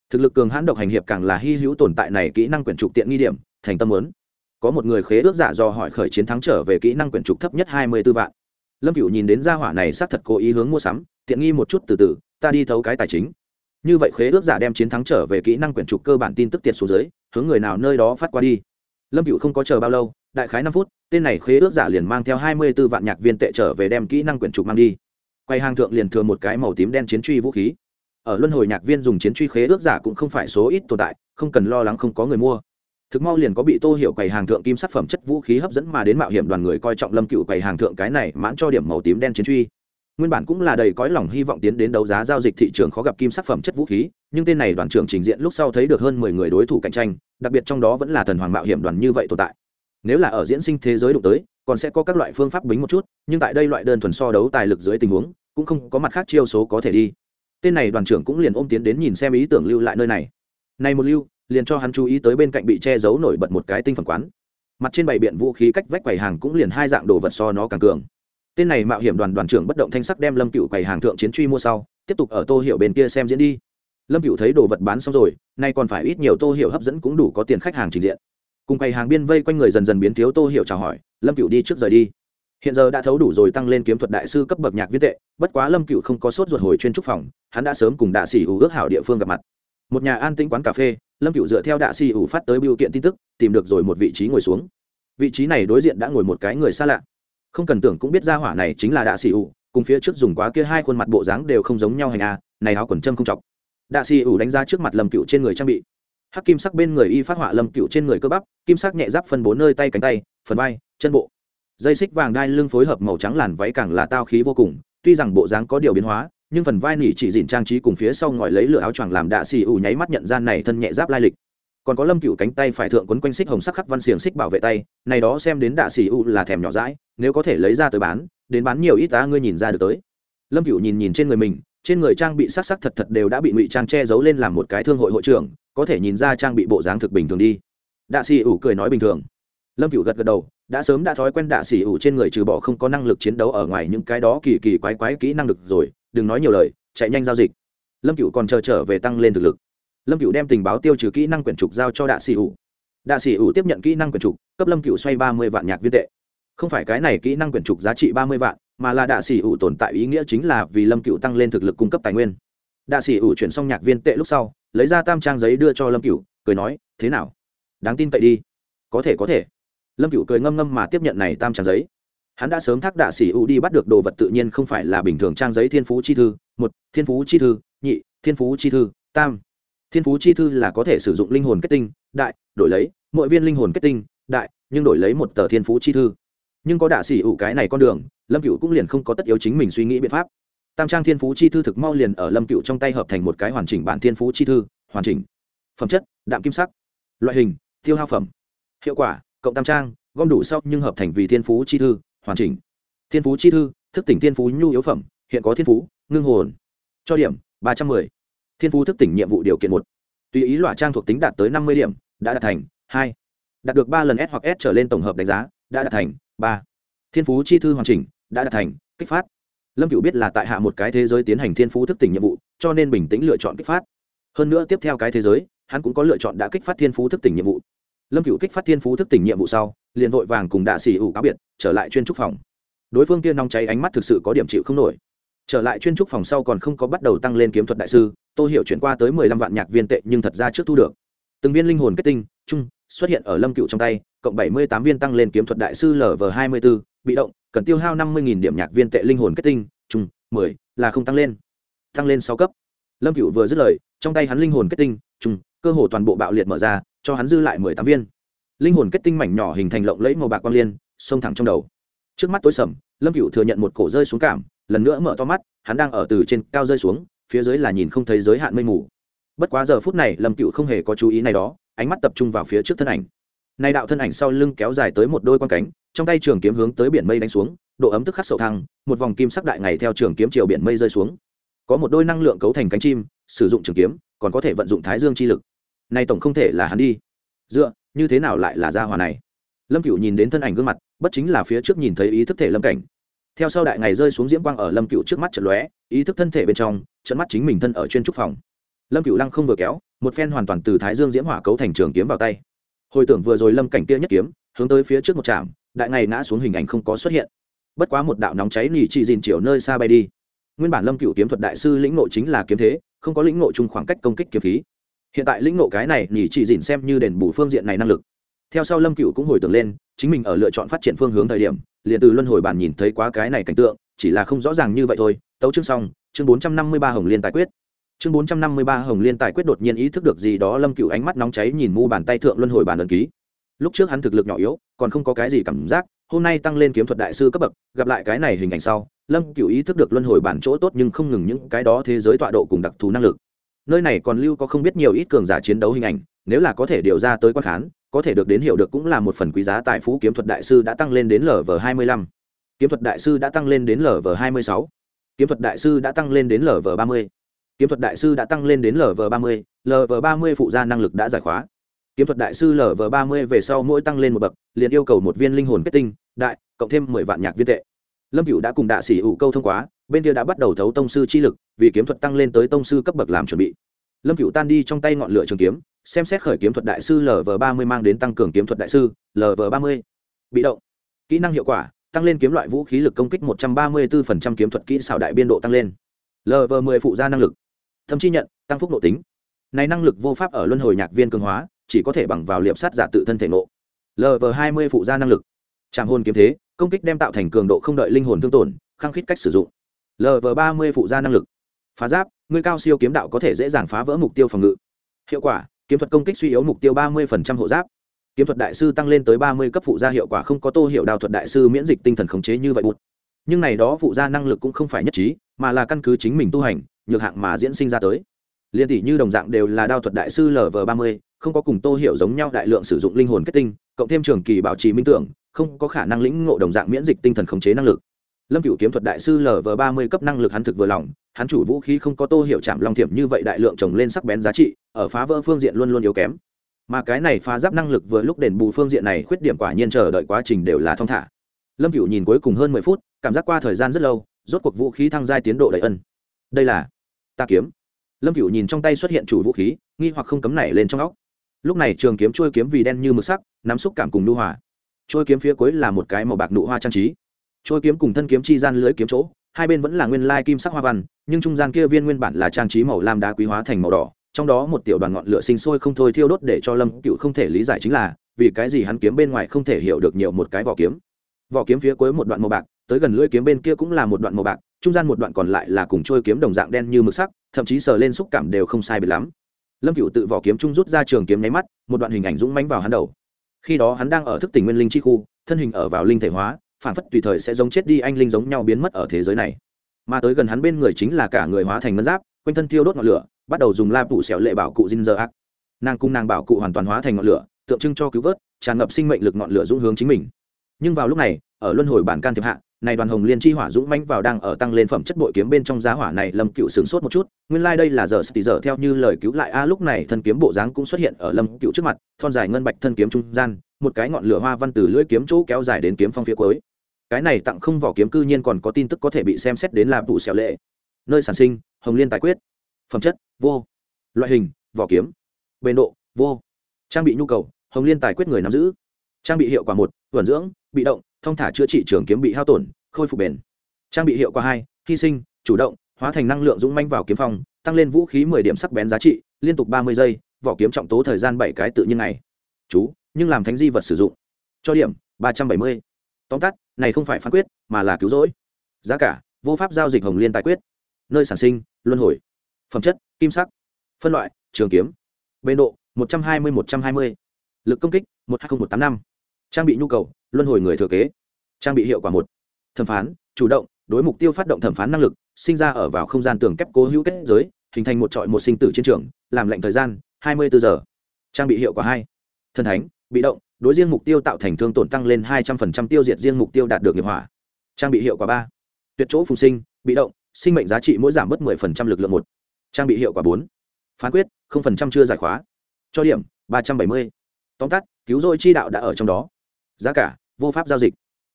Thực lực cường hãn độc hành hiệp càng là hy hữu tồn tại này kỹ năng quyển trục tiện nghi điểm, thành tâm muốn. Có một người khế ước giả do hỏi khởi chiến thắng trở về kỹ năng quyển trục thấp nhất hai mươi b ố vạn. Lâm cửu nhìn đến gia hỏa này xác thật cố ý hướng mua sắm tiện nghi một chút từ từ, ta đi thấu cái tài chính. Như vậy khế ước giả đem chiến thắng trở về kỹ năng quyển trục cơ bản tin tức tiệt xuống dưới, hướng người nào nơi đó phát qua đi. Lâm cựu không có chờ bao lâu, đại khái năm phút, tên này khế ước giả liền mang theo hai mươi b ố vạn nhạc viên tệ trở về đem kỹ năng quyển trục mang đi. Quay hàng thượng liền thừa một cái màu tím đen chiến truy vũ khí. Ở luân hồi nhạc viên dùng chiến truy khế ước giả cũng không phải số ít tồn tại, không cần lo lắng không có người mua. Thực mau liền có bị tô hiệu quầy hàng thượng kim sắc phẩm chất vũ khí hấp dẫn mà đến mạo hiểm đoàn người coi trọng lâm cựu quầy hàng thượng cái này mãn cho điểm màu tím đen chiến truy nguyên bản cũng là đầy cõi lòng hy vọng tiến đến đấu giá giao dịch thị trường khó gặp kim sắc phẩm chất vũ khí, nhưng tên này đoàn trưởng trình diện lúc sau thấy được hơn mười người đối thủ cạnh tranh, đặc biệt trong đó vẫn là thần hoàng mạo hiểm đoàn như vậy tồn tại. Nếu là ở diễn sinh thế giới đụng tới, còn sẽ có các loại phương pháp bính một chút, nhưng tại đây loại đơn thuần so đấu tài lực dưới tình huống, cũng không có mặt khác chiêu số có thể đi. Tên này đoàn trưởng cũng liền ôm tiến đến nhìn xem ý tưởng lưu lại nơi này. Này một lưu, liền cho hắn chú ý tới bên cạnh bị che giấu nổi bật một cái tinh phẩm quán. Mặt trên bày biện vũ khí cách vách quầy hàng cũng liền hai dạng đồ vật so nó càng cường tên này mạo hiểm đoàn đoàn trưởng bất động thanh sắc đem lâm cựu quầy hàng thượng chiến truy mua sau, tiếp tục ở tô hiệu bên kia xem diễn đi. Lâm cựu thấy đồ vật bán xong rồi, nay còn phải ít nhiều tô hiệu hấp dẫn cũng đủ có tiền khách hàng trình diện. Cùng quầy hàng biên vây quanh người dần dần biến thiếu tô hiệu chào hỏi, lâm cựu đi trước rời đi. Hiện giờ đã thấu đủ rồi tăng lên kiếm thuật đại sư cấp bậc nhạc viết tệ, bất quá lâm cựu không có sốt ruột hồi chuyên trúc phòng, hắn đã sớm cùng đạ sĩ ủ ước hảo địa phương gặp mặt. Một nhà an tĩnh quán cà phê, lâm cựu dựa theo đạ sĩ ủ phát tới biểu kiện tin tức, tìm được rồi một vị trí ngồi xuống. Vị trí này đối diện đã ngồi một cái người xa lạ không cần tưởng cũng biết ra hỏa này chính là đạ sĩ ủ cùng phía trước dùng quá kia hai khuôn mặt bộ dáng đều không giống nhau hành a này áo quần châm không chọc. Đạ sĩ ủ đánh ra trước mặt lâm cựu trên người trang bị. Hắc kim sắc bên người y phát họa lâm cựu trên người cơ bắp, kim sắc nhẹ giáp phân bốn nơi tay cánh tay, phần vai, chân bộ. Dây xích vàng đai lưng phối hợp màu trắng làn váy càng là tao khí vô cùng, tuy rằng bộ dáng có điều biến hóa, nhưng phần vai nỉ chỉ dịn trang trí cùng phía sau ngòi lấy lửa áo choàng làm đạ xì ủ nháy mắt nhận ra này thân nhẹ giáp lai lịch còn có lâm cựu cánh tay phải thượng quấn quanh xích hồng sắc khắc văn xiềng xích bảo vệ tay, này đó xem đến đạ xì u là thèm nhỏ rãi nếu có thể lấy ra tới bán, đến bán nhiều ít ta ngươi nhìn ra được tới. Lâm cựu nhìn nhìn trên người mình, trên người trang bị sắc sắc thật thật đều đã bị ngụy trang che giấu lên làm một cái thương hội hội trưởng, có thể nhìn ra trang bị bộ dáng thực bình thường đi. Đạ xì u cười nói bình thường. Lâm cựu gật gật đầu, đã sớm đã thói quen đạ xỉ u trên người trừ bỏ không có năng lực chiến đấu ở ngoài những cái đó kỳ kỳ quái quái kỹ năng được rồi, đừng nói nhiều lời, chạy nhanh giao dịch. Lâm cựu còn chờ trở về tăng lên thực lực lâm cựu đem tình báo tiêu trừ kỹ năng quyển trục giao cho đạ Sĩ ủ. Đạ Sĩ ủ tiếp nhận kỹ năng quyển trục, cấp lâm cựu xoay ba mươi vạn nhạc viên tệ. Không phải cái này kỹ năng quyển trục giá trị ba mươi vạn, mà là đạ Sĩ ủ tồn tại ý nghĩa chính là vì lâm cựu tăng lên thực lực cung cấp tài nguyên. Đạ Sĩ ủ chuyển xong nhạc viên tệ lúc sau, lấy ra tam trang giấy đưa cho lâm cựu cười nói, thế nào? Đáng tin cậy đi. Có thể có thể. Lâm cựu cười ngâm ngâm mà tiếp nhận này tam trang giấy. Hắn đã sớm thác đạ sĩ u đi bắt được đồ vật tự nhiên không phải là bình thường trang giấy thiên phú chi thư, một, thiên phú chi thư, nhị, thiên phú chi thư, tam thiên phú chi thư là có thể sử dụng linh hồn kết tinh, đại, đổi lấy, mỗi viên linh hồn kết tinh, đại, nhưng đổi lấy một tờ thiên phú chi thư. Nhưng có đạ xỉ ủ cái này con đường, lâm cựu cũng liền không có tất yếu chính mình suy nghĩ biện pháp. Tam trang thiên phú chi thư thực mau liền ở lâm cựu trong tay hợp thành một cái hoàn chỉnh bản thiên phú chi thư, hoàn chỉnh. Phẩm chất, đạm kim sắc. Loại hình, tiêu hao phẩm. Hiệu quả, cộng tam trang, gom đủ sau nhưng hợp thành vì thiên phú chi thư, hoàn chỉnh. Thiên phú chi thư, thức tỉnh thiên phú nhu yếu phẩm, hiện có thiên phú, ngưng hồn. Cho điểm, ba trăm mười thiên phú thức tỉnh nhiệm vụ điều kiện một. Tùy ý loại trang thuộc tính đạt tới năm mươi điểm, đã đạt thành, hai. Đạt được ba lần s hoặc s trở lên tổng hợp đánh giá, đã đạt thành, ba. Thiên phú chi thư hoàn chỉnh, đã đạt thành, kích phát. Lâm cựu biết là tại hạ một cái thế giới tiến hành thiên phú thức tỉnh nhiệm vụ, cho nên bình tĩnh lựa chọn kích phát. Hơn nữa tiếp theo cái thế giới, hắn cũng có lựa chọn đã kích phát thiên phú thức tỉnh nhiệm vụ. Lâm cựu kích phát thiên phú thức tỉnh nhiệm vụ sau, liền vội vàng cùng đạ xỉ ủ cáo biệt, trở lại chuyên trúc phòng. Đối phương kia nóng cháy ánh mắt thực sự có điểm chịu không nổi trở lại chuyên trúc phòng sau còn không có bắt đầu tăng lên kiếm thuật đại sư tôi hiểu chuyển qua tới mười lăm vạn nhạc viên tệ nhưng thật ra trước thu được. Từng viên linh hồn kết tinh, chung, xuất hiện ở lâm cựu trong tay, cộng bảy mươi tám viên tăng lên kiếm thuật đại sư lv hai mươi b ố bị động, cần tiêu hao năm mươi điểm nhạc viên tệ linh hồn kết tinh, chung, mười, là không tăng lên. Tăng lên sáu cấp. Lâm cựu vừa dứt lời, trong tay hắn linh hồn kết tinh, chung, cơ hồ toàn bộ bạo liệt mở ra, cho hắn dư lại mười tám viên. Linh hồn kết tinh mảnh nhỏ hình thành lộng lẫy màu bạc quang liên, xông thẳng trong đầu. Trước mắt tối sầm, lâm cựu thừa nhận một cổ rơi xuống cảm lần nữa mở to mắt, hắn đang ở từ trên cao rơi xuống, phía dưới là nhìn không thấy giới hạn mây mù. Bất quá giờ phút này, lâm cựu không hề có chú ý này đó, ánh mắt tập trung vào phía trước thân ảnh. Nay đạo thân ảnh sau lưng kéo dài tới một đôi quan cánh, trong tay trường kiếm hướng tới biển mây đánh xuống, độ ấm tức khắc sậu thăng, một vòng kim sắc đại ngày theo trường kiếm chiều biển mây rơi xuống. Có một đôi năng lượng cấu thành cánh chim, sử dụng trường kiếm, còn có thể vận dụng thái dương chi lực. Nay tổng không thể là hắn đi. Dựa, như thế nào lại là gia hòa này? Lâm cựu nhìn đến thân ảnh gương mặt, bất chính là phía trước nhìn thấy ý thức thể lâm cảnh theo sau đại ngày rơi xuống diễm quang ở lâm cựu trước mắt trận lóe, ý thức thân thể bên trong, trận mắt chính mình thân ở chuyên trúc phòng. Lâm cựu lăng không vừa kéo, một phen hoàn toàn từ thái dương diễm hỏa cấu thành trường kiếm vào tay. Hồi tưởng vừa rồi lâm cảnh kia nhất kiếm, hướng tới phía trước một trạm, đại ngày ngã xuống hình ảnh không có xuất hiện. Bất quá một đạo nóng cháy nỉ chỉ dìn chiều nơi xa bay đi. Nguyên bản lâm cựu kiếm thuật đại sư lĩnh nộ chính là kiếm thế, không có lĩnh nộ chung khoảng cách công kích kiếm khí. Hiện tại lĩnh nộ cái này nỉ chỉ dìn xem như đền bù phương diện này năng lực. Theo sau lâm cựu cũng hồi tưởng lên, chính mình ở lựa chọn phát triển phương hướng thời điểm liền từ luân hồi bản nhìn thấy quá cái này cảnh tượng, chỉ là không rõ ràng như vậy thôi. Tấu chương xong, chương bốn trăm năm mươi ba hồng liên tài quyết. Chương bốn trăm năm mươi ba hồng liên tài quyết đột nhiên ý thức được gì đó lâm cựu ánh mắt nóng cháy nhìn mu bàn tay thượng luân hồi bản ấn ký. Lúc trước hắn thực lực nhỏ yếu, còn không có cái gì cảm giác, hôm nay tăng lên kiếm thuật đại sư cấp bậc, gặp lại cái này hình ảnh sau, lâm cựu ý thức được luân hồi bản chỗ tốt nhưng không ngừng những cái đó thế giới tọa độ cùng đặc thù năng lực. Nơi này còn lưu có không biết nhiều ít cường giả chiến đấu hình ảnh, nếu là có thể điều ra tới quan khán có thể được đến hiểu được cũng là một phần quý giá tài phú kiếm thuật đại sư đã tăng lên đến lv hai mươi lăm. Kiếm thuật đại sư đã tăng lên đến lv hai mươi sáu. Kiếm thuật đại sư đã tăng lên đến lv ba mươi. Kiếm thuật đại sư đã tăng lên đến lv ba mươi. Lv ba mươi phụ gia năng lực đã giải khóa. Kiếm thuật đại sư lv ba mươi về sau mỗi tăng lên một bậc, liền yêu cầu một viên linh hồn kết tinh, đại, cộng thêm mười vạn nhạc viên tệ. Lâm cựu đã cùng đạ sĩ ủ câu thông qua bên kia đã bắt đầu thấu tông sư chi lực, vì kiếm thuật tăng lên tới tông sư cấp bậc làm chuẩn bị lâm cựu tan đi trong tay ngọn lửa trường kiếm, xem xét khởi kiếm thuật đại sư lv ba mươi mang đến tăng cường kiếm thuật đại sư lv ba mươi. Bị động. Kỹ năng hiệu quả, tăng lên kiếm loại vũ khí lực công kích một trăm ba mươi 134% kiếm thuật kỹ xảo đại biên độ tăng lên. Lv 10 phụ gia năng lực. Thậm chi nhận, tăng phúc độ tính. Này năng lực vô pháp ở luân hồi nhạc viên cường hóa, chỉ có thể bằng vào liệp sát giả tự thân thể nộ lv 20 phụ gia năng lực. Trạm hôn kiếm thế, công kích đem tạo thành cường độ không đợi linh hồn thương tổn, khăng khít cách sử dụng. Lv 30 phụ gia năng lực phá giáp người cao siêu kiếm đạo có thể dễ dàng phá vỡ mục tiêu phòng ngự. Hiệu quả, kiếm thuật công kích suy yếu mục tiêu 30% hộ giáp. Kiếm thuật đại sư tăng lên tới 30 cấp phụ gia hiệu quả không có tô hiệu đào thuật đại sư miễn dịch tinh thần khống chế như vậy bụt. Nhưng này đó phụ gia năng lực cũng không phải nhất trí, mà là căn cứ chính mình tu hành, nhược hạng mà diễn sinh ra tới. Liên tỷ như đồng dạng đều là đao thuật đại sư lv 30 không có cùng tô hiệu giống nhau đại lượng sử dụng linh hồn kết tinh, cộng thêm trường kỳ bảo trì minh tưởng, không có khả năng lĩnh ngộ đồng dạng miễn dịch tinh thần khống chế năng lực. Lâm cửu kiếm thuật đại sư lv 30 cấp năng lực hắn thực vừa lòng hắn chủ vũ khí không có tô hiểu chạm long thiểm như vậy đại lượng trồng lên sắc bén giá trị, ở phá vỡ phương diện luôn luôn yếu kém. Mà cái này phá giáp năng lực vừa lúc đền bù phương diện này, khuyết điểm quả nhiên chờ đợi quá trình đều là thong thả. Lâm cửu nhìn cuối cùng hơn mười phút, cảm giác qua thời gian rất lâu, rốt cuộc vũ khí thăng giai tiến độ đầy ân. Đây là ta kiếm. Lâm cửu nhìn trong tay xuất hiện chủ vũ khí, nghi hoặc không cấm nảy lên trong óc. Lúc này trường kiếm trôi kiếm vì đen như mực sắc, nắm xúc cảm cùng nu hòa. Trôi kiếm phía cuối là một cái màu bạc nụ hoa trang trí. Trôi kiếm cùng thân kiếm chi gian lưới kiếm chỗ hai bên vẫn là nguyên lai kim sắc hoa văn, nhưng trung gian kia viên nguyên bản là trang trí màu lam đá quý hóa thành màu đỏ, trong đó một tiểu đoàn ngọn lửa sinh sôi không thôi thiêu đốt để cho lâm cựu không thể lý giải chính là, vì cái gì hắn kiếm bên ngoài không thể hiểu được nhiều một cái vỏ kiếm. Vỏ kiếm phía cuối một đoạn màu bạc, tới gần lưỡi kiếm bên kia cũng là một đoạn màu bạc, trung gian một đoạn còn lại là cùng trôi kiếm đồng dạng đen như mực sắc, thậm chí sờ lên xúc cảm đều không sai biệt lắm. Lâm cựu tự vỏ kiếm trung rút ra trường kiếm nháy mắt, một đoạn hình ảnh dũng mánh vào hắn đầu. Khi đó hắn đang ở thức tỉnh nguyên linh chi khu, thân hình ở vào linh thể hóa phản phất tùy thời sẽ giống chết đi anh linh giống nhau biến mất ở thế giới này. Mà tới gần hắn bên người chính là cả người hóa thành ngân giáp, quanh thân tiêu đốt ngọn lửa, bắt đầu dùng la phụ xẻo lệ bảo cụ dinh dơ ác nàng cung nàng bảo cụ hoàn toàn hóa thành ngọn lửa, tượng trưng cho cứu vớt, tràn ngập sinh mệnh lực ngọn lửa dũng hướng chính mình. Nhưng vào lúc này, ở luân hồi bản can thiệp hạ, này đoàn hồng liên chi hỏa dũng mãnh vào đang ở tăng lên phẩm chất bội kiếm bên trong giá hỏa này lâm cựu sướng sốt một chút, nguyên lai đây là giờ tỷ giờ theo như lời cứu lại, a, lúc này thân kiếm bộ dáng cũng xuất hiện ở lâm cựu trước mặt, thon dài ngân bạch thân kiếm trung gian, một cái ngọn lửa hoa văn từ lưỡi kiếm chỗ kéo dài đến kiếm phong phía cuối cái này tặng không vỏ kiếm cư nhiên còn có tin tức có thể bị xem xét đến làm vụ xẻo lệ. Nơi sản sinh, hồng liên tài quyết. Phẩm chất, vô. Loại hình, vỏ kiếm. Bền độ, vô. Trang bị nhu cầu, hồng liên tài quyết người nắm giữ. Trang bị hiệu quả một vận dưỡng, bị động, thông thả chữa trị trường kiếm bị hao tổn, khôi phục bền. Trang bị hiệu quả hai, hy sinh, chủ động, hóa thành năng lượng dũng manh vào kiếm phong, tăng lên vũ khí mười điểm sắc bén giá trị, liên tục ba mươi giây, vỏ kiếm trọng tố thời gian bảy cái tự nhiên này chú, nhưng làm thánh di vật sử dụng. Cho điểm, ba trăm bảy mươi. Tóm tắt này không phải phán quyết, mà là cứu rỗi. Giá cả, vô pháp giao dịch hồng liên tài quyết. Nơi sản sinh, luân hồi. Phẩm chất, kim sắc. Phân loại, trường kiếm. Bê độ, một trăm hai mươi, một trăm hai mươi. Lực công kích, một hai nghìn một tám năm. Trang bị nhu cầu, luân hồi người thừa kế. Trang bị hiệu quả một. Thẩm phán, chủ động, đối mục tiêu phát động thẩm phán năng lực, sinh ra ở vào không gian tường kép cố hữu kết giới, hình thành một trọi một sinh tử chiến trường, làm lệnh thời gian, hai mươi bốn giờ. Trang bị hiệu quả hai. Thần thánh, bị động đối riêng mục tiêu tạo thành thương tổn tăng lên hai trăm linh tiêu diệt riêng mục tiêu đạt được nghiệp hỏa. Trang bị hiệu quả ba. Tuyệt chỗ phùng sinh, bị động, sinh mệnh giá trị mỗi giảm bớt 10% lực lượng một. Trang bị hiệu quả bốn. Phán quyết 0% chưa giải khóa. Cho điểm, ba trăm bảy mươi. Tóm tắt, cứu rỗi chi đạo đã ở trong đó. Giá cả, vô pháp giao dịch.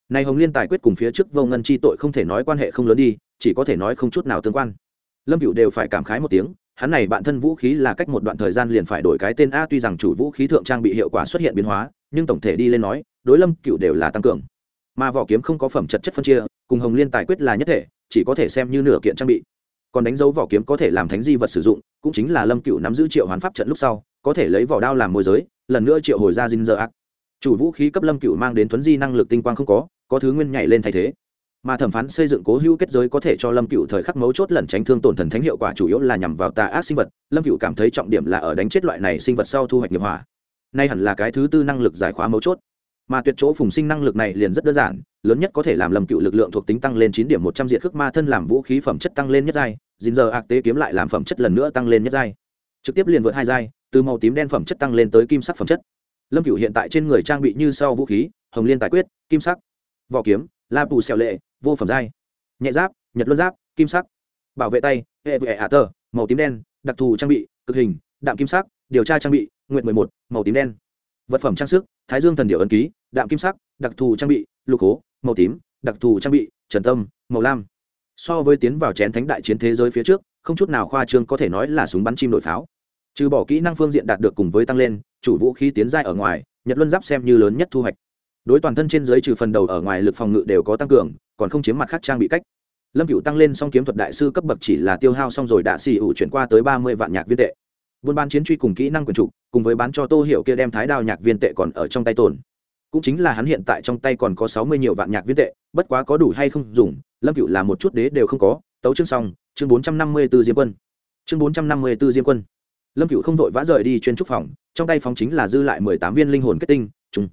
Này hồng liên tài quyết cùng phía trước vô ngân chi tội không thể nói quan hệ không lớn đi, chỉ có thể nói không chút nào tương quan. Lâm cựu đều phải cảm khái một tiếng, hắn này bạn thân vũ khí là cách một đoạn thời gian liền phải đổi cái tên a, tuy rằng chủ vũ khí thượng trang bị hiệu quả xuất hiện biến hóa nhưng tổng thể đi lên nói, đối lâm cựu đều là tăng cường. Mà vỏ kiếm không có phẩm chất chất phân chia, cùng hồng liên tài quyết là nhất thể, chỉ có thể xem như nửa kiện trang bị. Còn đánh dấu vỏ kiếm có thể làm thánh di vật sử dụng, cũng chính là lâm cựu nắm giữ triệu hoán pháp trận lúc sau, có thể lấy vỏ đao làm môi giới, lần nữa triệu hồi ra dinh dơ ác chủ vũ khí cấp lâm cựu mang đến thuấn di năng lực tinh quang không có có thứ nguyên nhảy lên thay thế. Mà thẩm phán xây dựng cố hữu kết giới có thể cho lâm cựu thời khắc mấu chốt lẩn tránh thương tổn thần thánh hiệu quả chủ yếu là nhằm vào tà ác sinh vật. Lâm cựu cảm thấy trọng điểm là ở đánh chết loại này sinh vật sau thu hoạch nghiệp hỏa nay hẳn là cái thứ tư năng lực giải khóa mấu chốt. Mà tuyệt chỗ phùng sinh năng lực này liền rất đơn giản, lớn nhất có thể làm lâm cựu lực lượng thuộc tính tăng lên chín điểm một trăm diện khước ma thân làm vũ khí phẩm chất tăng lên nhất giai dìn giờ ạc tế kiếm lại làm phẩm chất lần nữa tăng lên nhất giai. Trực tiếp liền vượt hai giai, từ màu tím đen phẩm chất tăng lên tới kim sắc phẩm chất. Lâm cựu hiện tại trên người trang bị như sau vũ khí, hồng liên tài quyết, kim sắc, vỏ kiếm, la bù xẹo lệ, vô phẩm giai, nhẹ giáp, nhật luân giáp, kim sắc, bảo vệ tay, hệ vệ hạ tờ, màu tím đen, đặc thù trang bị, cực hình, đạm kim sắc, điều tra trang bị nguyện mười một, màu tím đen. Vật phẩm trang sức, thái dương thần điệu ấn ký, đạm kim sắc, đặc thù trang bị, lục hố, màu tím, đặc thù trang bị, trần tâm, màu lam. So với tiến vào chén thánh đại chiến thế giới phía trước, không chút nào khoa trương có thể nói là súng bắn chim đội pháo. Trừ bỏ kỹ năng phương diện đạt được cùng với tăng lên, chủ vũ khí tiến giai ở ngoài, nhật luân giáp xem như lớn nhất thu hoạch. Đối toàn thân trên dưới trừ phần đầu ở ngoài lực phòng ngự đều có tăng cường, còn không chiếm mặt khác trang bị cách. Lâm cựu tăng lên song kiếm thuật đại sư cấp bậc chỉ là tiêu hao xong rồi đạ xì ủ chuyển qua tới ba mươi vạn nhạc viên tệ buôn bán chiến truy cùng kỹ năng quyền trục, cùng với bán cho tô hiệu kia đem thái đao nhạc viên tệ còn ở trong tay tồn. Cũng chính là hắn hiện tại trong tay còn có sáu mươi nhiều vạn nhạc viên tệ, bất quá có đủ hay không dùng, lâm cựu là một chút đế đều không có, tấu chương xong, chương bốn trăm năm mươi b ố diêm quân. Chương bốn trăm năm mươi b ố diêm quân. Lâm cựu không vội vã rời đi chuyên trúc phòng, trong tay phóng chính là dư lại mười tám viên linh hồn kết tinh chung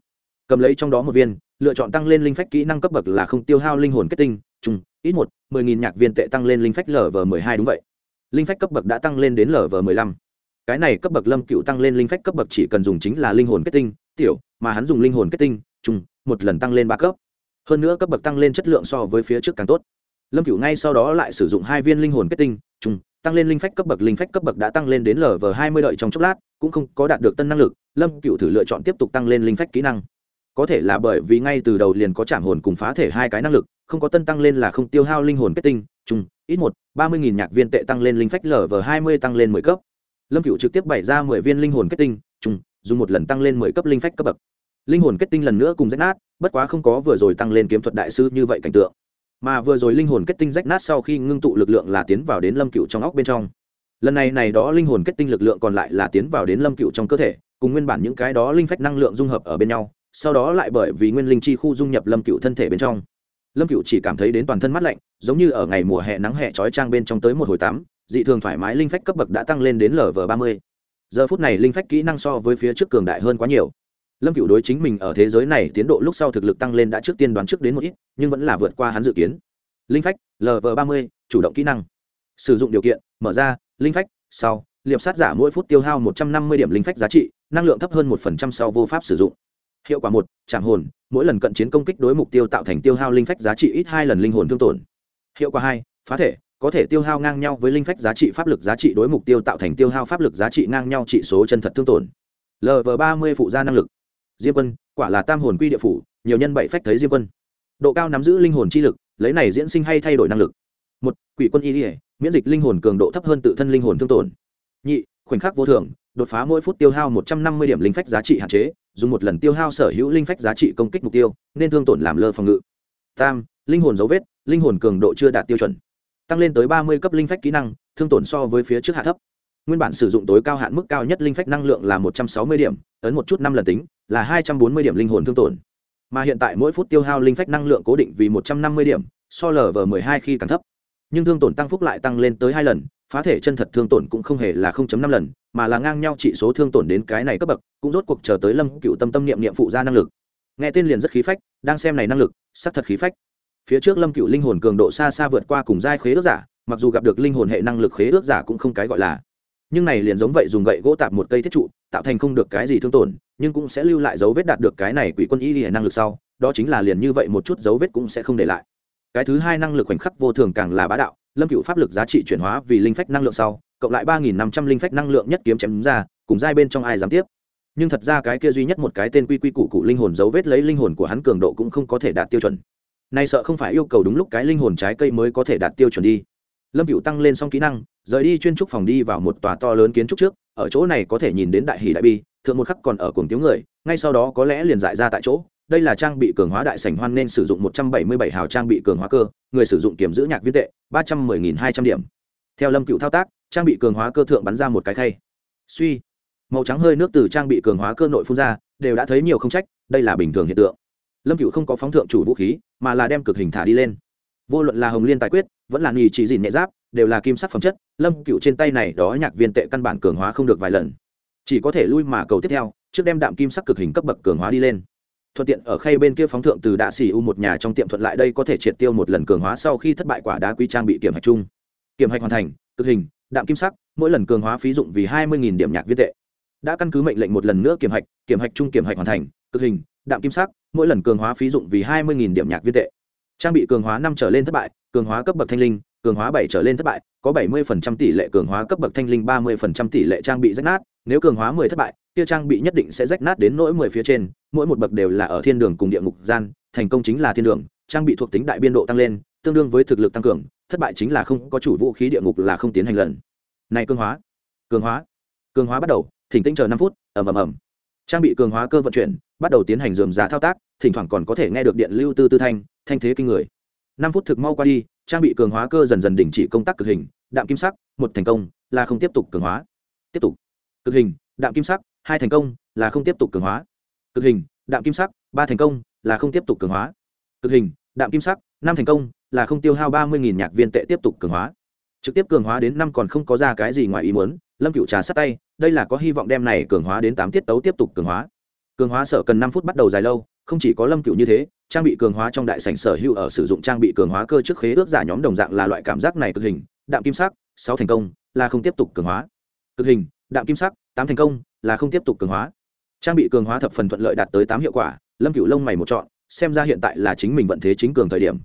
cầm lấy trong đó một viên, lựa chọn tăng lên linh phách kỹ năng cấp bậc là không tiêu hao linh hồn kết tinh chung ít một, mười nghìn nhạc viên tệ tăng lên linh phách lv mười hai đúng vậy. Linh phách cấp bậc đã tăng lên đến lv mười lăm cái này cấp bậc lâm cựu tăng lên linh phách cấp bậc chỉ cần dùng chính là linh hồn kết tinh tiểu mà hắn dùng linh hồn kết tinh trung, một lần tăng lên ba cấp. Hơn nữa cấp bậc tăng lên chất lượng so với phía trước càng tốt. Lâm cựu ngay sau đó lại sử dụng hai viên linh hồn kết tinh trung, tăng lên linh phách cấp bậc linh phách cấp bậc đã tăng lên đến lv hai mươi đợi trong chốc lát cũng không có đạt được tân năng lực lâm cựu thử lựa chọn tiếp tục tăng lên linh phách kỹ năng. Có thể là bởi vì ngay từ đầu liền có chạm hồn cùng phá thể hai cái năng lực không có tân tăng lên là không tiêu hao linh hồn kết tinh trung, ít một ba mươi nghìn nhạc viên tệ tăng lên linh phách lv hai mươi tăng lên mười cấp lâm cựu trực tiếp bày ra mười viên linh hồn kết tinh trùng, dùng một lần tăng lên mười cấp linh phách cấp bậc. Linh hồn kết tinh lần nữa cùng rách nát bất quá không có vừa rồi tăng lên kiếm thuật đại sư như vậy cảnh tượng. Mà vừa rồi linh hồn kết tinh rách nát sau khi ngưng tụ lực lượng là tiến vào đến lâm cựu trong óc bên trong. Lần này này đó linh hồn kết tinh lực lượng còn lại là tiến vào đến lâm cựu trong cơ thể cùng nguyên bản những cái đó linh phách năng lượng dung hợp ở bên nhau sau đó lại bởi vì nguyên linh chi khu dung nhập lâm cựu thân thể bên trong. Lâm cựu chỉ cảm thấy đến toàn thân mát lạnh giống như ở ngày mùa hè nắng hè trói trang bên trong tới một hồi tắm dị thường thoải mái linh phách cấp bậc đã tăng lên đến lv ba mươi. Giờ phút này linh phách kỹ năng so với phía trước cường đại hơn quá nhiều. Lâm cựu đối chính mình ở thế giới này tiến độ lúc sau thực lực tăng lên đã trước tiên đoán trước đến một ít, nhưng vẫn là vượt qua hắn dự kiến. Linh phách lv ba mươi, chủ động kỹ năng. Sử dụng điều kiện, mở ra, linh phách, sau, liệp sát giả mỗi phút tiêu hao một trăm năm mươi điểm linh phách giá trị, năng lượng thấp hơn một phần trăm sau vô pháp sử dụng. Hiệu quả một trảm hồn, mỗi lần cận chiến công kích đối mục tiêu tạo thành tiêu hao linh phách giá trị ít hai lần linh hồn thương tổn. Hiệu quả hai, phá thể có thể tiêu hao ngang nhau với linh phách giá trị pháp lực giá trị đối mục tiêu tạo thành tiêu hao pháp lực giá trị ngang nhau trị số chân thật thương tổn. Lv ba mươi phụ gia năng lực. Diêm quân, quả là tam hồn quy địa phủ, nhiều nhân bảy phách thấy diêm quân. Độ cao nắm giữ linh hồn chi lực, lấy này diễn sinh hay thay đổi năng lực? Một, quỷ quân y ỉa miễn dịch linh hồn cường độ thấp hơn tự thân linh hồn thương tổn. Nhị, khoảnh khắc vô thường, đột phá mỗi phút tiêu hao một trăm năm mươi điểm linh phách giá trị hạn chế, dùng một lần tiêu hao sở hữu linh phách giá trị công kích mục tiêu, nên thương tổn làm lơ phòng ngự. Tam, linh hồn dấu vết, linh hồn cường độ chưa đạt tiêu chuẩn tăng lên tới ba mươi cấp linh phách kỹ năng, thương tổn so với phía trước hạ thấp. Nguyên bản sử dụng tối cao hạn mức cao nhất linh phách năng lượng là một trăm sáu mươi điểm, ấn một chút năm lần tính, là hai trăm bốn mươi điểm linh hồn thương tổn. Mà hiện tại mỗi phút tiêu hao linh phách năng lượng cố định vì một trăm năm mươi điểm, so lở vờ mười hai khi càng thấp. Nhưng thương tổn tăng phúc lại tăng lên tới hai lần, phá thể chân thật thương tổn cũng không hề là 0.5 lần, mà là ngang nhau trị số thương tổn đến cái này cấp bậc, cũng rốt cuộc chờ tới lâm cựu tâm tâm niệm niệm phụ ra năng lực. Nghe tên liền rất khí phách, đang xem này năng lực sắc thật khí phách phía trước lâm cựu linh hồn cường độ xa xa vượt qua cùng giai khế ước giả, mặc dù gặp được linh hồn hệ năng lực khế ước giả cũng không cái gọi là. Nhưng này liền giống vậy dùng gậy gỗ tạp một cây thiết trụ, tạo thành không được cái gì thương tổn, nhưng cũng sẽ lưu lại dấu vết đạt được cái này quỷ quân y hệ năng lực sau, đó chính là liền như vậy một chút dấu vết cũng sẽ không để lại. Cái thứ hai năng lực khoảnh khắc vô thường càng là bá đạo, lâm cựu pháp lực giá trị chuyển hóa vì linh phách năng lượng sau, cộng lại ba nghìn năm trăm linh phách năng lượng nhất kiếm chém ra, cùng giai bên trong ai dám tiếp. Nhưng thật ra cái kia duy nhất một cái tên quy quy củ cụ linh hồn dấu vết lấy linh hồn của hắn cường độ cũng không có thể đạt tiêu chuẩn nay sợ không phải yêu cầu đúng lúc cái linh hồn trái cây mới có thể đạt tiêu chuẩn đi. Lâm cựu tăng lên xong kỹ năng, rời đi chuyên trúc phòng đi vào một tòa to lớn kiến trúc trước, ở chỗ này có thể nhìn đến đại hỷ đại bi, thượng một khắc còn ở cuồng tiếng người, ngay sau đó có lẽ liền dại ra tại chỗ. Đây là trang bị cường hóa đại sảnh hoan nên sử dụng 177 hào trang bị cường hóa cơ, người sử dụng kiểm giữ nhạc viên tệ 310.200 điểm. Theo lâm cựu thao tác, trang bị cường hóa cơ thượng bắn ra một cái khay. Suy, màu trắng hơi nước từ trang bị cường hóa cơ nội phun ra, đều đã thấy nhiều không trách, đây là bình thường hiện tượng. Lâm cựu không có phóng thượng chủ vũ khí mà là đem cực hình thả đi lên. Vô luận là hồng liên tài quyết, vẫn là nghi chỉ dìn nhẹ giáp, đều là kim sắc phẩm chất, lâm cựu trên tay này đó nhạc viên tệ căn bản cường hóa không được vài lần. Chỉ có thể lui mà cầu tiếp theo, trước đem đạm kim sắc cực hình cấp bậc cường hóa đi lên. Thuận tiện ở khay bên kia phóng thượng từ đạ xỉ u một nhà trong tiệm thuận lại đây có thể triệt tiêu một lần cường hóa sau khi thất bại quả đá quý trang bị kiểm hạch chung. Kiểm hạch hoàn thành, cực hình, đạm kim sắc, mỗi lần cường hóa phí dụng vì hai mươi điểm nhạc viên tệ. Đã căn cứ mệnh lệnh một lần nữa kiểm hạch kiểm hạch chung kiểm hạch hoàn thành cực hình, đạm kim sắc, mỗi lần cường hóa phí dụng vì hai mươi điểm nhạc viên tệ. Trang bị cường hóa năm trở lên thất bại, cường hóa cấp bậc thanh linh, cường hóa bảy trở lên thất bại, có bảy mươi tỷ lệ cường hóa cấp bậc thanh linh, ba mươi tỷ lệ trang bị rách nát. Nếu cường hóa mười thất bại, kia trang bị nhất định sẽ rách nát đến nỗi mười phía trên, mỗi một bậc đều là ở thiên đường cùng địa ngục gian, thành công chính là thiên đường, trang bị thuộc tính đại biên độ tăng lên, tương đương với thực lực tăng cường, thất bại chính là không có chủ vũ khí địa ngục là không tiến hành lần. Này cường hóa cường hóa cường hóa bắt đầu, thỉnh tinh chờ năm phút, ầm ầm ầm trang bị cường hóa cơ vận chuyển, bắt đầu tiến hành dườm giá thao tác, thỉnh thoảng còn có thể nghe được điện lưu tư tư thanh thanh thế kinh người. Năm phút thực mau qua đi, trang bị cường hóa cơ dần dần đình chỉ công tác cực hình, đạm kim sắc, một thành công, là không tiếp tục cường hóa. Tiếp tục. Cực hình, đạm kim sắc, hai thành công, là không tiếp tục cường hóa. Cực hình, đạm kim sắc, ba thành công, là không tiếp tục cường hóa. Cực hình, đạm kim sắc, năm thành công, là không tiêu hao ba mươi nhạc viên tệ tiếp tục cường hóa. Trực tiếp cường hóa đến năm còn không có ra cái gì ngoài ý muốn lâm cựu trà sát tay, đây là có hy vọng đem này cường hóa đến tám tiết tấu tiếp tục cường hóa. Cường hóa sở cần năm phút bắt đầu dài lâu, không chỉ có lâm cựu như thế, trang bị cường hóa trong đại sảnh sở hữu ở sử dụng trang bị cường hóa cơ trước khế ước giả nhóm đồng dạng là loại cảm giác này cực hình, đạm kim sắc, sáu thành công, là không tiếp tục cường hóa. Cực hình, đạm kim sắc, tám thành công, là không tiếp tục cường hóa. Trang bị cường hóa thập phần thuận lợi đạt tới tám hiệu quả, lâm cựu lông mày một chọn xem ra hiện tại là chính mình vận thế chính cường thời điểm.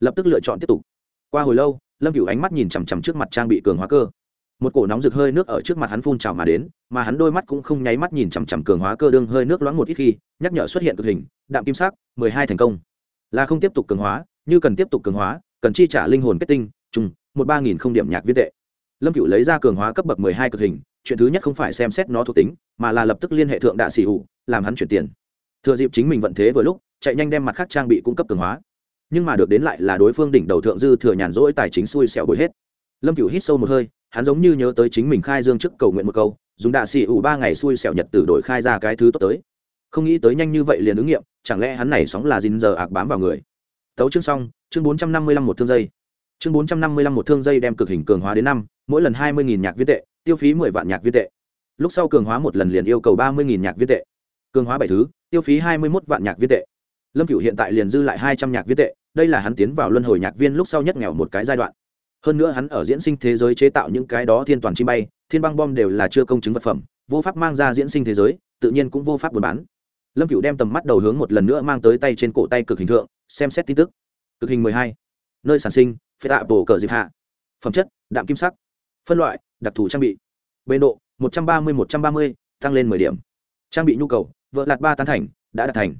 Lập tức lựa chọn tiếp tục. Qua hồi lâu, lâm cựu ánh mắt nhìn chằm chằm trước mặt trang bị cường hóa cơ một cổ nóng rực hơi nước ở trước mặt hắn phun trào mà đến, mà hắn đôi mắt cũng không nháy mắt nhìn chằm chằm cường hóa cơ đương hơi nước loãng một ít khi, nhắc nhở xuất hiện cực hình, đạm kim sắc, mười hai thành công. Là không tiếp tục cường hóa, như cần tiếp tục cường hóa, cần chi trả linh hồn kết tinh chung một ba nghìn không điểm nhạc viên tệ. Lâm cựu lấy ra cường hóa cấp bậc mười hai cực hình, chuyện thứ nhất không phải xem xét nó thuộc tính, mà là lập tức liên hệ thượng đạ xỉ hụ làm hắn chuyển tiền. Thừa dịp chính mình vận thế vừa lúc, chạy nhanh đem mặt khác trang bị cung cấp cường hóa. Nhưng mà được đến lại là đối phương đỉnh đầu thượng dư thừa nhàn rỗi tài chính xui xẻo bồi hết. Lâm cựu hít sâu một hơi hắn giống như nhớ tới chính mình khai dương trước cầu nguyện một câu, dùng đạ xì ủ ba ngày xui xẻo nhật tử đổi khai ra cái thứ tốt tới. Không nghĩ tới nhanh như vậy liền ứng nghiệm, chẳng lẽ hắn này sóng là dinh giờ ạc bám vào người? Tấu chương xong, chương bốn trăm năm mươi lăm một thương dây. Chương bốn trăm năm mươi lăm một thương dây đem cực hình cường hóa đến năm, mỗi lần hai mươi nghìn nhạc viên tệ, tiêu phí mười vạn nhạc viên tệ. Lúc sau cường hóa một lần liền yêu cầu ba mươi nghìn nhạc viên tệ. Cường hóa bảy thứ, tiêu phí hai mươi mốt vạn nhạc viên tệ. Lâm cựu hiện tại liền dư lại hai trăm nhạc viên tệ, đây là hắn tiến vào luân hồi nhạc viên lúc sau nhất nghèo một cái giai đoạn hơn nữa hắn ở diễn sinh thế giới chế tạo những cái đó thiên toàn chi bay, thiên băng bom đều là chưa công chứng vật phẩm, vô pháp mang ra diễn sinh thế giới, tự nhiên cũng vô pháp buôn bán. Lâm cựu đem tầm mắt đầu hướng một lần nữa mang tới tay trên cổ tay cực hình thượng, xem xét tin tức. Cực hình mười hai. Nơi sản sinh phê tạ bổ cờ dịp hạ. Phẩm chất, đạm kim sắc. Phân loại, đặc thù trang bị. Bê độ, một trăm ba mươi, một trăm ba mươi, tăng lên mười điểm. Trang bị nhu cầu, vợ lạt ba tán thành, đã đạt thành.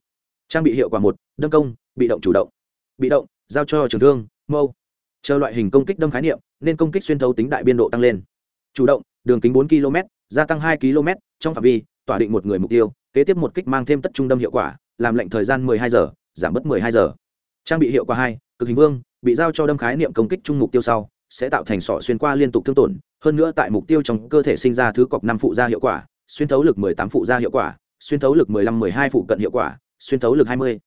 Trang bị hiệu quả một, đâm công, bị động chủ động. Bị động, giao cho trường thương, mâu chờ loại hình công kích đâm khái niệm, nên công kích xuyên thấu tính đại biên độ tăng lên chủ động, đường kính bốn km, gia tăng hai km, trong phạm vi, tỏa định một người mục tiêu, kế tiếp một kích mang thêm tất trung đâm hiệu quả, làm lệnh thời gian 12 giờ, giảm bớt 12 giờ trang bị hiệu quả hai, cực hình vương, bị giao cho đâm khái niệm công kích chung mục tiêu sau, sẽ tạo thành sọ xuyên qua liên tục thương tổn, hơn nữa tại mục tiêu trong cơ thể sinh ra thứ cọc năm phụ gia hiệu quả, xuyên thấu lực 18 phụ gia hiệu quả, xuyên thấu lực 15-12 phụ cận hiệu quả, xuyên thấu lực 20.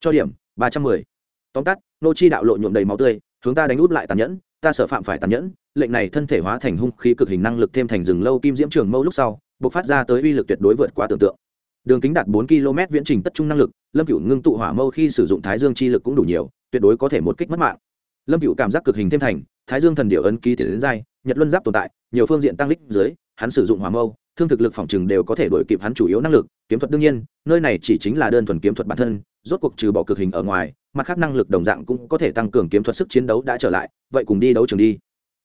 cho điểm 310. tóm tắt, nô chi đạo lộ nhuộm đầy máu tươi hướng ta đánh út lại tàn nhẫn ta sợ phạm phải tàn nhẫn lệnh này thân thể hóa thành hung khí cực hình năng lực thêm thành rừng lâu kim diễm trường mâu lúc sau bộc phát ra tới uy lực tuyệt đối vượt quá tưởng tượng. Đường kính đạt bốn km viễn trình tất trung năng lực lâm cựu ngưng tụ hỏa mâu khi sử dụng thái dương chi lực cũng đủ nhiều tuyệt đối có thể một kích mất mạng. Lâm cựu cảm giác cực hình thêm thành thái dương thần điệu ấn ký tiền đến dai, nhật luân giáp tồn tại nhiều phương diện tăng lích dưới hắn sử dụng hỏa mâu thương thực lực phòng trừng đều có thể đổi kịp hắn chủ yếu năng lực kiếm thuật đương nhiên nơi này chỉ chính là đơn thuần kiếm thuật bản thân rốt cuộc trừ bỏ cực hình ở ngoài, mặt khác năng lực đồng dạng cũng có thể tăng cường kiếm thuật sức chiến đấu đã trở lại, vậy cùng đi đấu trường đi.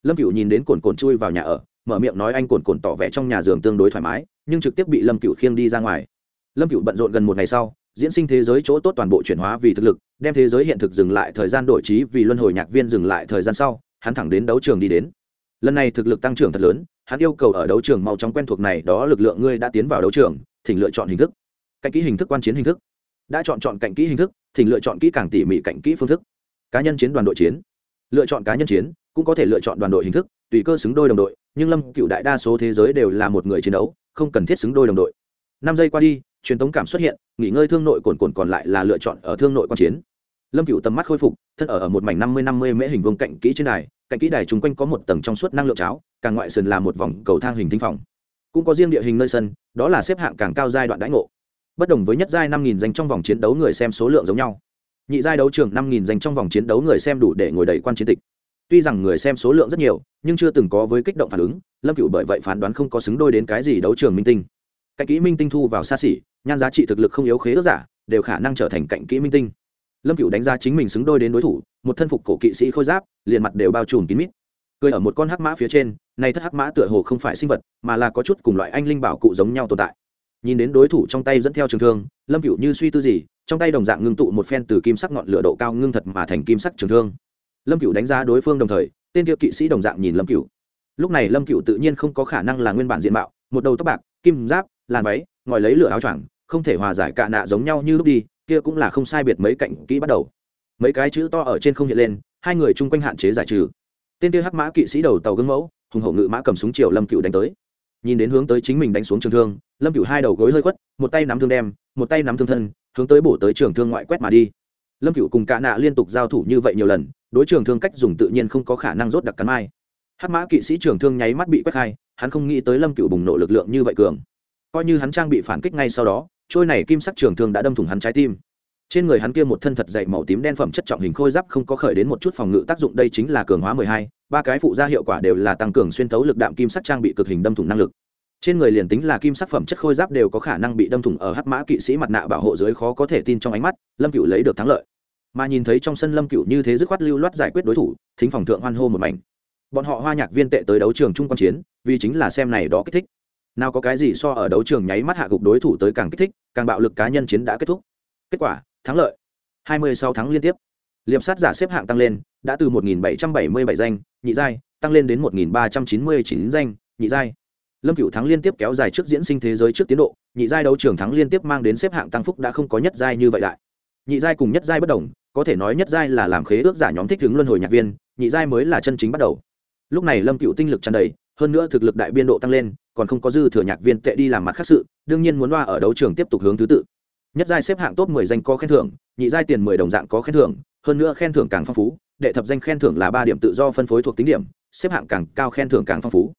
Lâm cựu nhìn đến cồn cồn chui vào nhà ở, mở miệng nói anh cồn cồn tỏ vẻ trong nhà giường tương đối thoải mái, nhưng trực tiếp bị lâm cựu khiêng đi ra ngoài. Lâm cựu bận rộn gần một ngày sau, diễn sinh thế giới chỗ tốt toàn bộ chuyển hóa vì thực lực, đem thế giới hiện thực dừng lại thời gian đổi trí vì luân hồi nhạc viên dừng lại thời gian sau, hắn thẳng đến đấu trường đi đến. Lần này thực lực tăng trưởng thật lớn, hắn yêu cầu ở đấu trường mau chóng quen thuộc này, đó lực lượng ngươi đã tiến vào đấu trường, thỉnh lựa chọn hình thức. Cạnh kỹ hình thức quan chiến hình thức đã chọn chọn cạnh kỹ hình thức, thỉnh lựa chọn kỹ càng tỉ mỉ cạnh kỹ phương thức. Cá nhân chiến đoàn đội chiến. Lựa chọn cá nhân chiến, cũng có thể lựa chọn đoàn đội hình thức, tùy cơ xứng đôi đồng đội, nhưng lâm cựu đại đa số thế giới đều là một người chiến đấu, không cần thiết xứng đôi đồng đội. Năm giây qua đi, truyền thống cảm xuất hiện, nghỉ ngơi thương nội cồn cồn còn lại là lựa chọn ở thương nội quan chiến. Lâm cựu tầm mắt khôi phục, thân ở ở một mảnh năm mươi năm mươi mễ hình vuông cạnh kỹ trên đài, cạnh kỹ đài chung quanh có một tầng trong suốt năng lượng cháo, càng ngoại sườn là một vòng cầu thang hình thinh phòng. Cũng có riêng địa hình nơi sân, đó là xếp hạng càng cao giai đoạn đãi ngộ bất đồng với nhất giai năm nghìn danh trong vòng chiến đấu người xem số lượng giống nhau. Nhị giai đấu trường năm nghìn danh trong vòng chiến đấu người xem đủ để ngồi đầy quan chiến tịch. Tuy rằng người xem số lượng rất nhiều, nhưng chưa từng có với kích động phản ứng, lâm cựu bởi vậy phán đoán không có xứng đôi đến cái gì đấu trường minh tinh. Cạnh kỹ minh tinh thu vào xa xỉ, nhan giá trị thực lực không yếu khế ước giả, đều khả năng trở thành cạnh kỹ minh tinh. Lâm cựu đánh giá chính mình xứng đôi đến đối thủ, một thân phục cổ kỵ sĩ khôi giáp, liền mặt đều bao trùm kín mít. Cười ở một con hắc mã phía trên, nay thất hắc mã tựa hồ không phải sinh vật, mà là có chút cùng loại anh linh bảo cụ giống nhau tồn tại nhìn đến đối thủ trong tay dẫn theo trường thương, lâm cựu như suy tư gì, trong tay đồng dạng ngưng tụ một phen từ kim sắc ngọn lửa độ cao ngưng thật mà thành kim sắc trường thương. Lâm cựu đánh giá đối phương đồng thời, tên kia kỵ sĩ đồng dạng nhìn lâm cựu lúc này lâm cựu tự nhiên không có khả năng là nguyên bản diện mạo, một đầu tóc bạc, kim giáp, làn váy ngòi lấy lửa áo choàng, không thể hòa giải cạ nạ giống nhau như lúc đi, kia cũng là không sai biệt mấy cạnh kỹ bắt đầu. Mấy cái chữ to ở trên không hiện lên, hai người chung quanh hạn chế giải trừ. Tên kia hắc mã kỵ sĩ đầu tàu gương mẫu, hùng hậu ngự mã cầm súng chiều lâm cựu đánh tới nhìn đến hướng tới chính mình đánh xuống trường thương, lâm cựu hai đầu gối hơi khuất, một tay nắm thương đem, một tay nắm thương thân, hướng tới bổ tới trường thương ngoại quét mà đi. Lâm cựu cùng cạ nạ liên tục giao thủ như vậy nhiều lần, đối trường thương cách dùng tự nhiên không có khả năng rốt đặc cắn mai. Hát mã kỵ sĩ trường thương nháy mắt bị quét khai, hắn không nghĩ tới lâm cựu bùng nổ lực lượng như vậy cường. Coi như hắn trang bị phản kích ngay sau đó, trôi này kim sắc trường thương đã đâm thủng hắn trái tim trên người hắn kia một thân thật dày màu tím đen phẩm chất trọng hình khôi giáp không có khởi đến một chút phòng ngự tác dụng, đây chính là cường hóa mười hai, ba cái phụ gia hiệu quả đều là tăng cường xuyên tấu lực đạm kim sắc trang bị cực hình đâm thủng năng lực. Trên người liền tính là kim sắc phẩm chất khôi giáp đều có khả năng bị đâm thủng ở hắc mã kỵ sĩ mặt nạ bảo hộ dưới khó có thể tin trong ánh mắt, lâm cựu lấy được thắng lợi. Mà nhìn thấy trong sân lâm cựu như thế dứt khoát lưu loát giải quyết đối thủ, thính phòng thượng hoan hô một mảnh. Bọn họ hoa nhạc viên tệ tới đấu trường trung quan chiến, vì chính là xem này đó kích thích. Nào có cái gì so ở đấu trường nháy mắt hạ gục đối thủ tới càng kích thích, càng bạo lực cá nhân chiến đã kết thúc. Kết quả thắng lợi. 26 tháng liên tiếp. Liệp sát giả xếp hạng tăng lên, đã từ 1777 danh, nhị giai, tăng lên đến 1399 danh, nhị giai. Lâm cựu thắng liên tiếp kéo dài trước diễn sinh thế giới trước tiến độ, nhị giai đấu trường thắng liên tiếp mang đến xếp hạng tăng phúc đã không có nhất giai như vậy đại nhị giai cùng nhất giai bất đồng, có thể nói nhất giai là làm khế ước giả nhóm thích hướng luân hồi nhạc viên, nhị giai mới là chân chính bắt đầu. Lúc này lâm cựu tinh lực tràn đầy, hơn nữa thực lực đại biên độ tăng lên, còn không có dư thừa nhạc viên tệ đi làm mặt khác sự, đương nhiên muốn loa ở đấu trường tiếp tục hướng thứ tự nhất giai xếp hạng top 10 danh có khen thưởng, nhị giai tiền 10 đồng dạng có khen thưởng, hơn nữa khen thưởng càng phong phú, đệ thập danh khen thưởng là ba điểm tự do phân phối thuộc tính điểm, xếp hạng càng cao khen thưởng càng phong phú.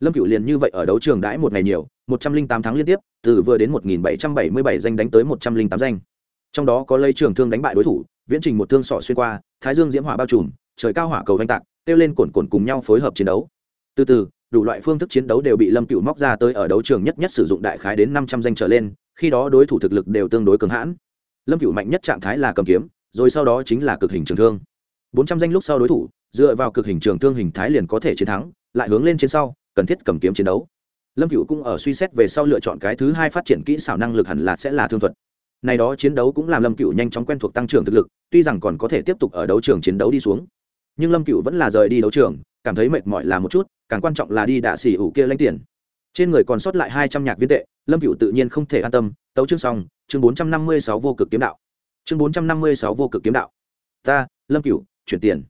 Lâm cựu liền như vậy ở đấu trường đãi một ngày nhiều, một trăm linh tám tháng liên tiếp, từ vừa đến một nghìn bảy trăm bảy mươi bảy danh đánh tới một trăm linh tám danh. Trong đó có lây trường thương đánh bại đối thủ, viễn trình một thương sọ xuyên qua, thái dương diễm hỏa bao trùm, trời cao hỏa cầu oanh tạc, kêu lên cồn cồn cùng nhau phối hợp chiến đấu. Từ từ, đủ loại phương thức chiến đấu đều bị lâm cựu móc ra tới ở đấu trường nhất nhất sử dụng đại khái đến năm trăm danh trở lên khi đó đối thủ thực lực đều tương đối cường hãn. Lâm cựu mạnh nhất trạng thái là cầm kiếm, rồi sau đó chính là cực hình trường thương. Bốn trăm danh lúc sau đối thủ, dựa vào cực hình trường thương hình thái liền có thể chiến thắng, lại hướng lên trên sau, cần thiết cầm kiếm chiến đấu. Lâm cựu cũng ở suy xét về sau lựa chọn cái thứ hai phát triển kỹ xảo năng lực hẳn là sẽ là thương thuật. Này đó chiến đấu cũng làm lâm cựu nhanh chóng quen thuộc tăng trưởng thực lực, tuy rằng còn có thể tiếp tục ở đấu trường chiến đấu đi xuống. Nhưng lâm cựu vẫn là rời đi đấu trường, cảm thấy mệt mỏi là một chút, càng quan trọng là đi đạ xỉ ủ kia lãnh tiền. Trên người còn sót lại hai trăm nhạc viên tệ lâm cựu tự nhiên không thể an tâm, tấu chương xong, chương bốn trăm năm mươi sáu vô cực kiếm đạo. Chương bốn trăm năm mươi sáu vô cực kiếm đạo. Ta, lâm cựu chuyển tiền.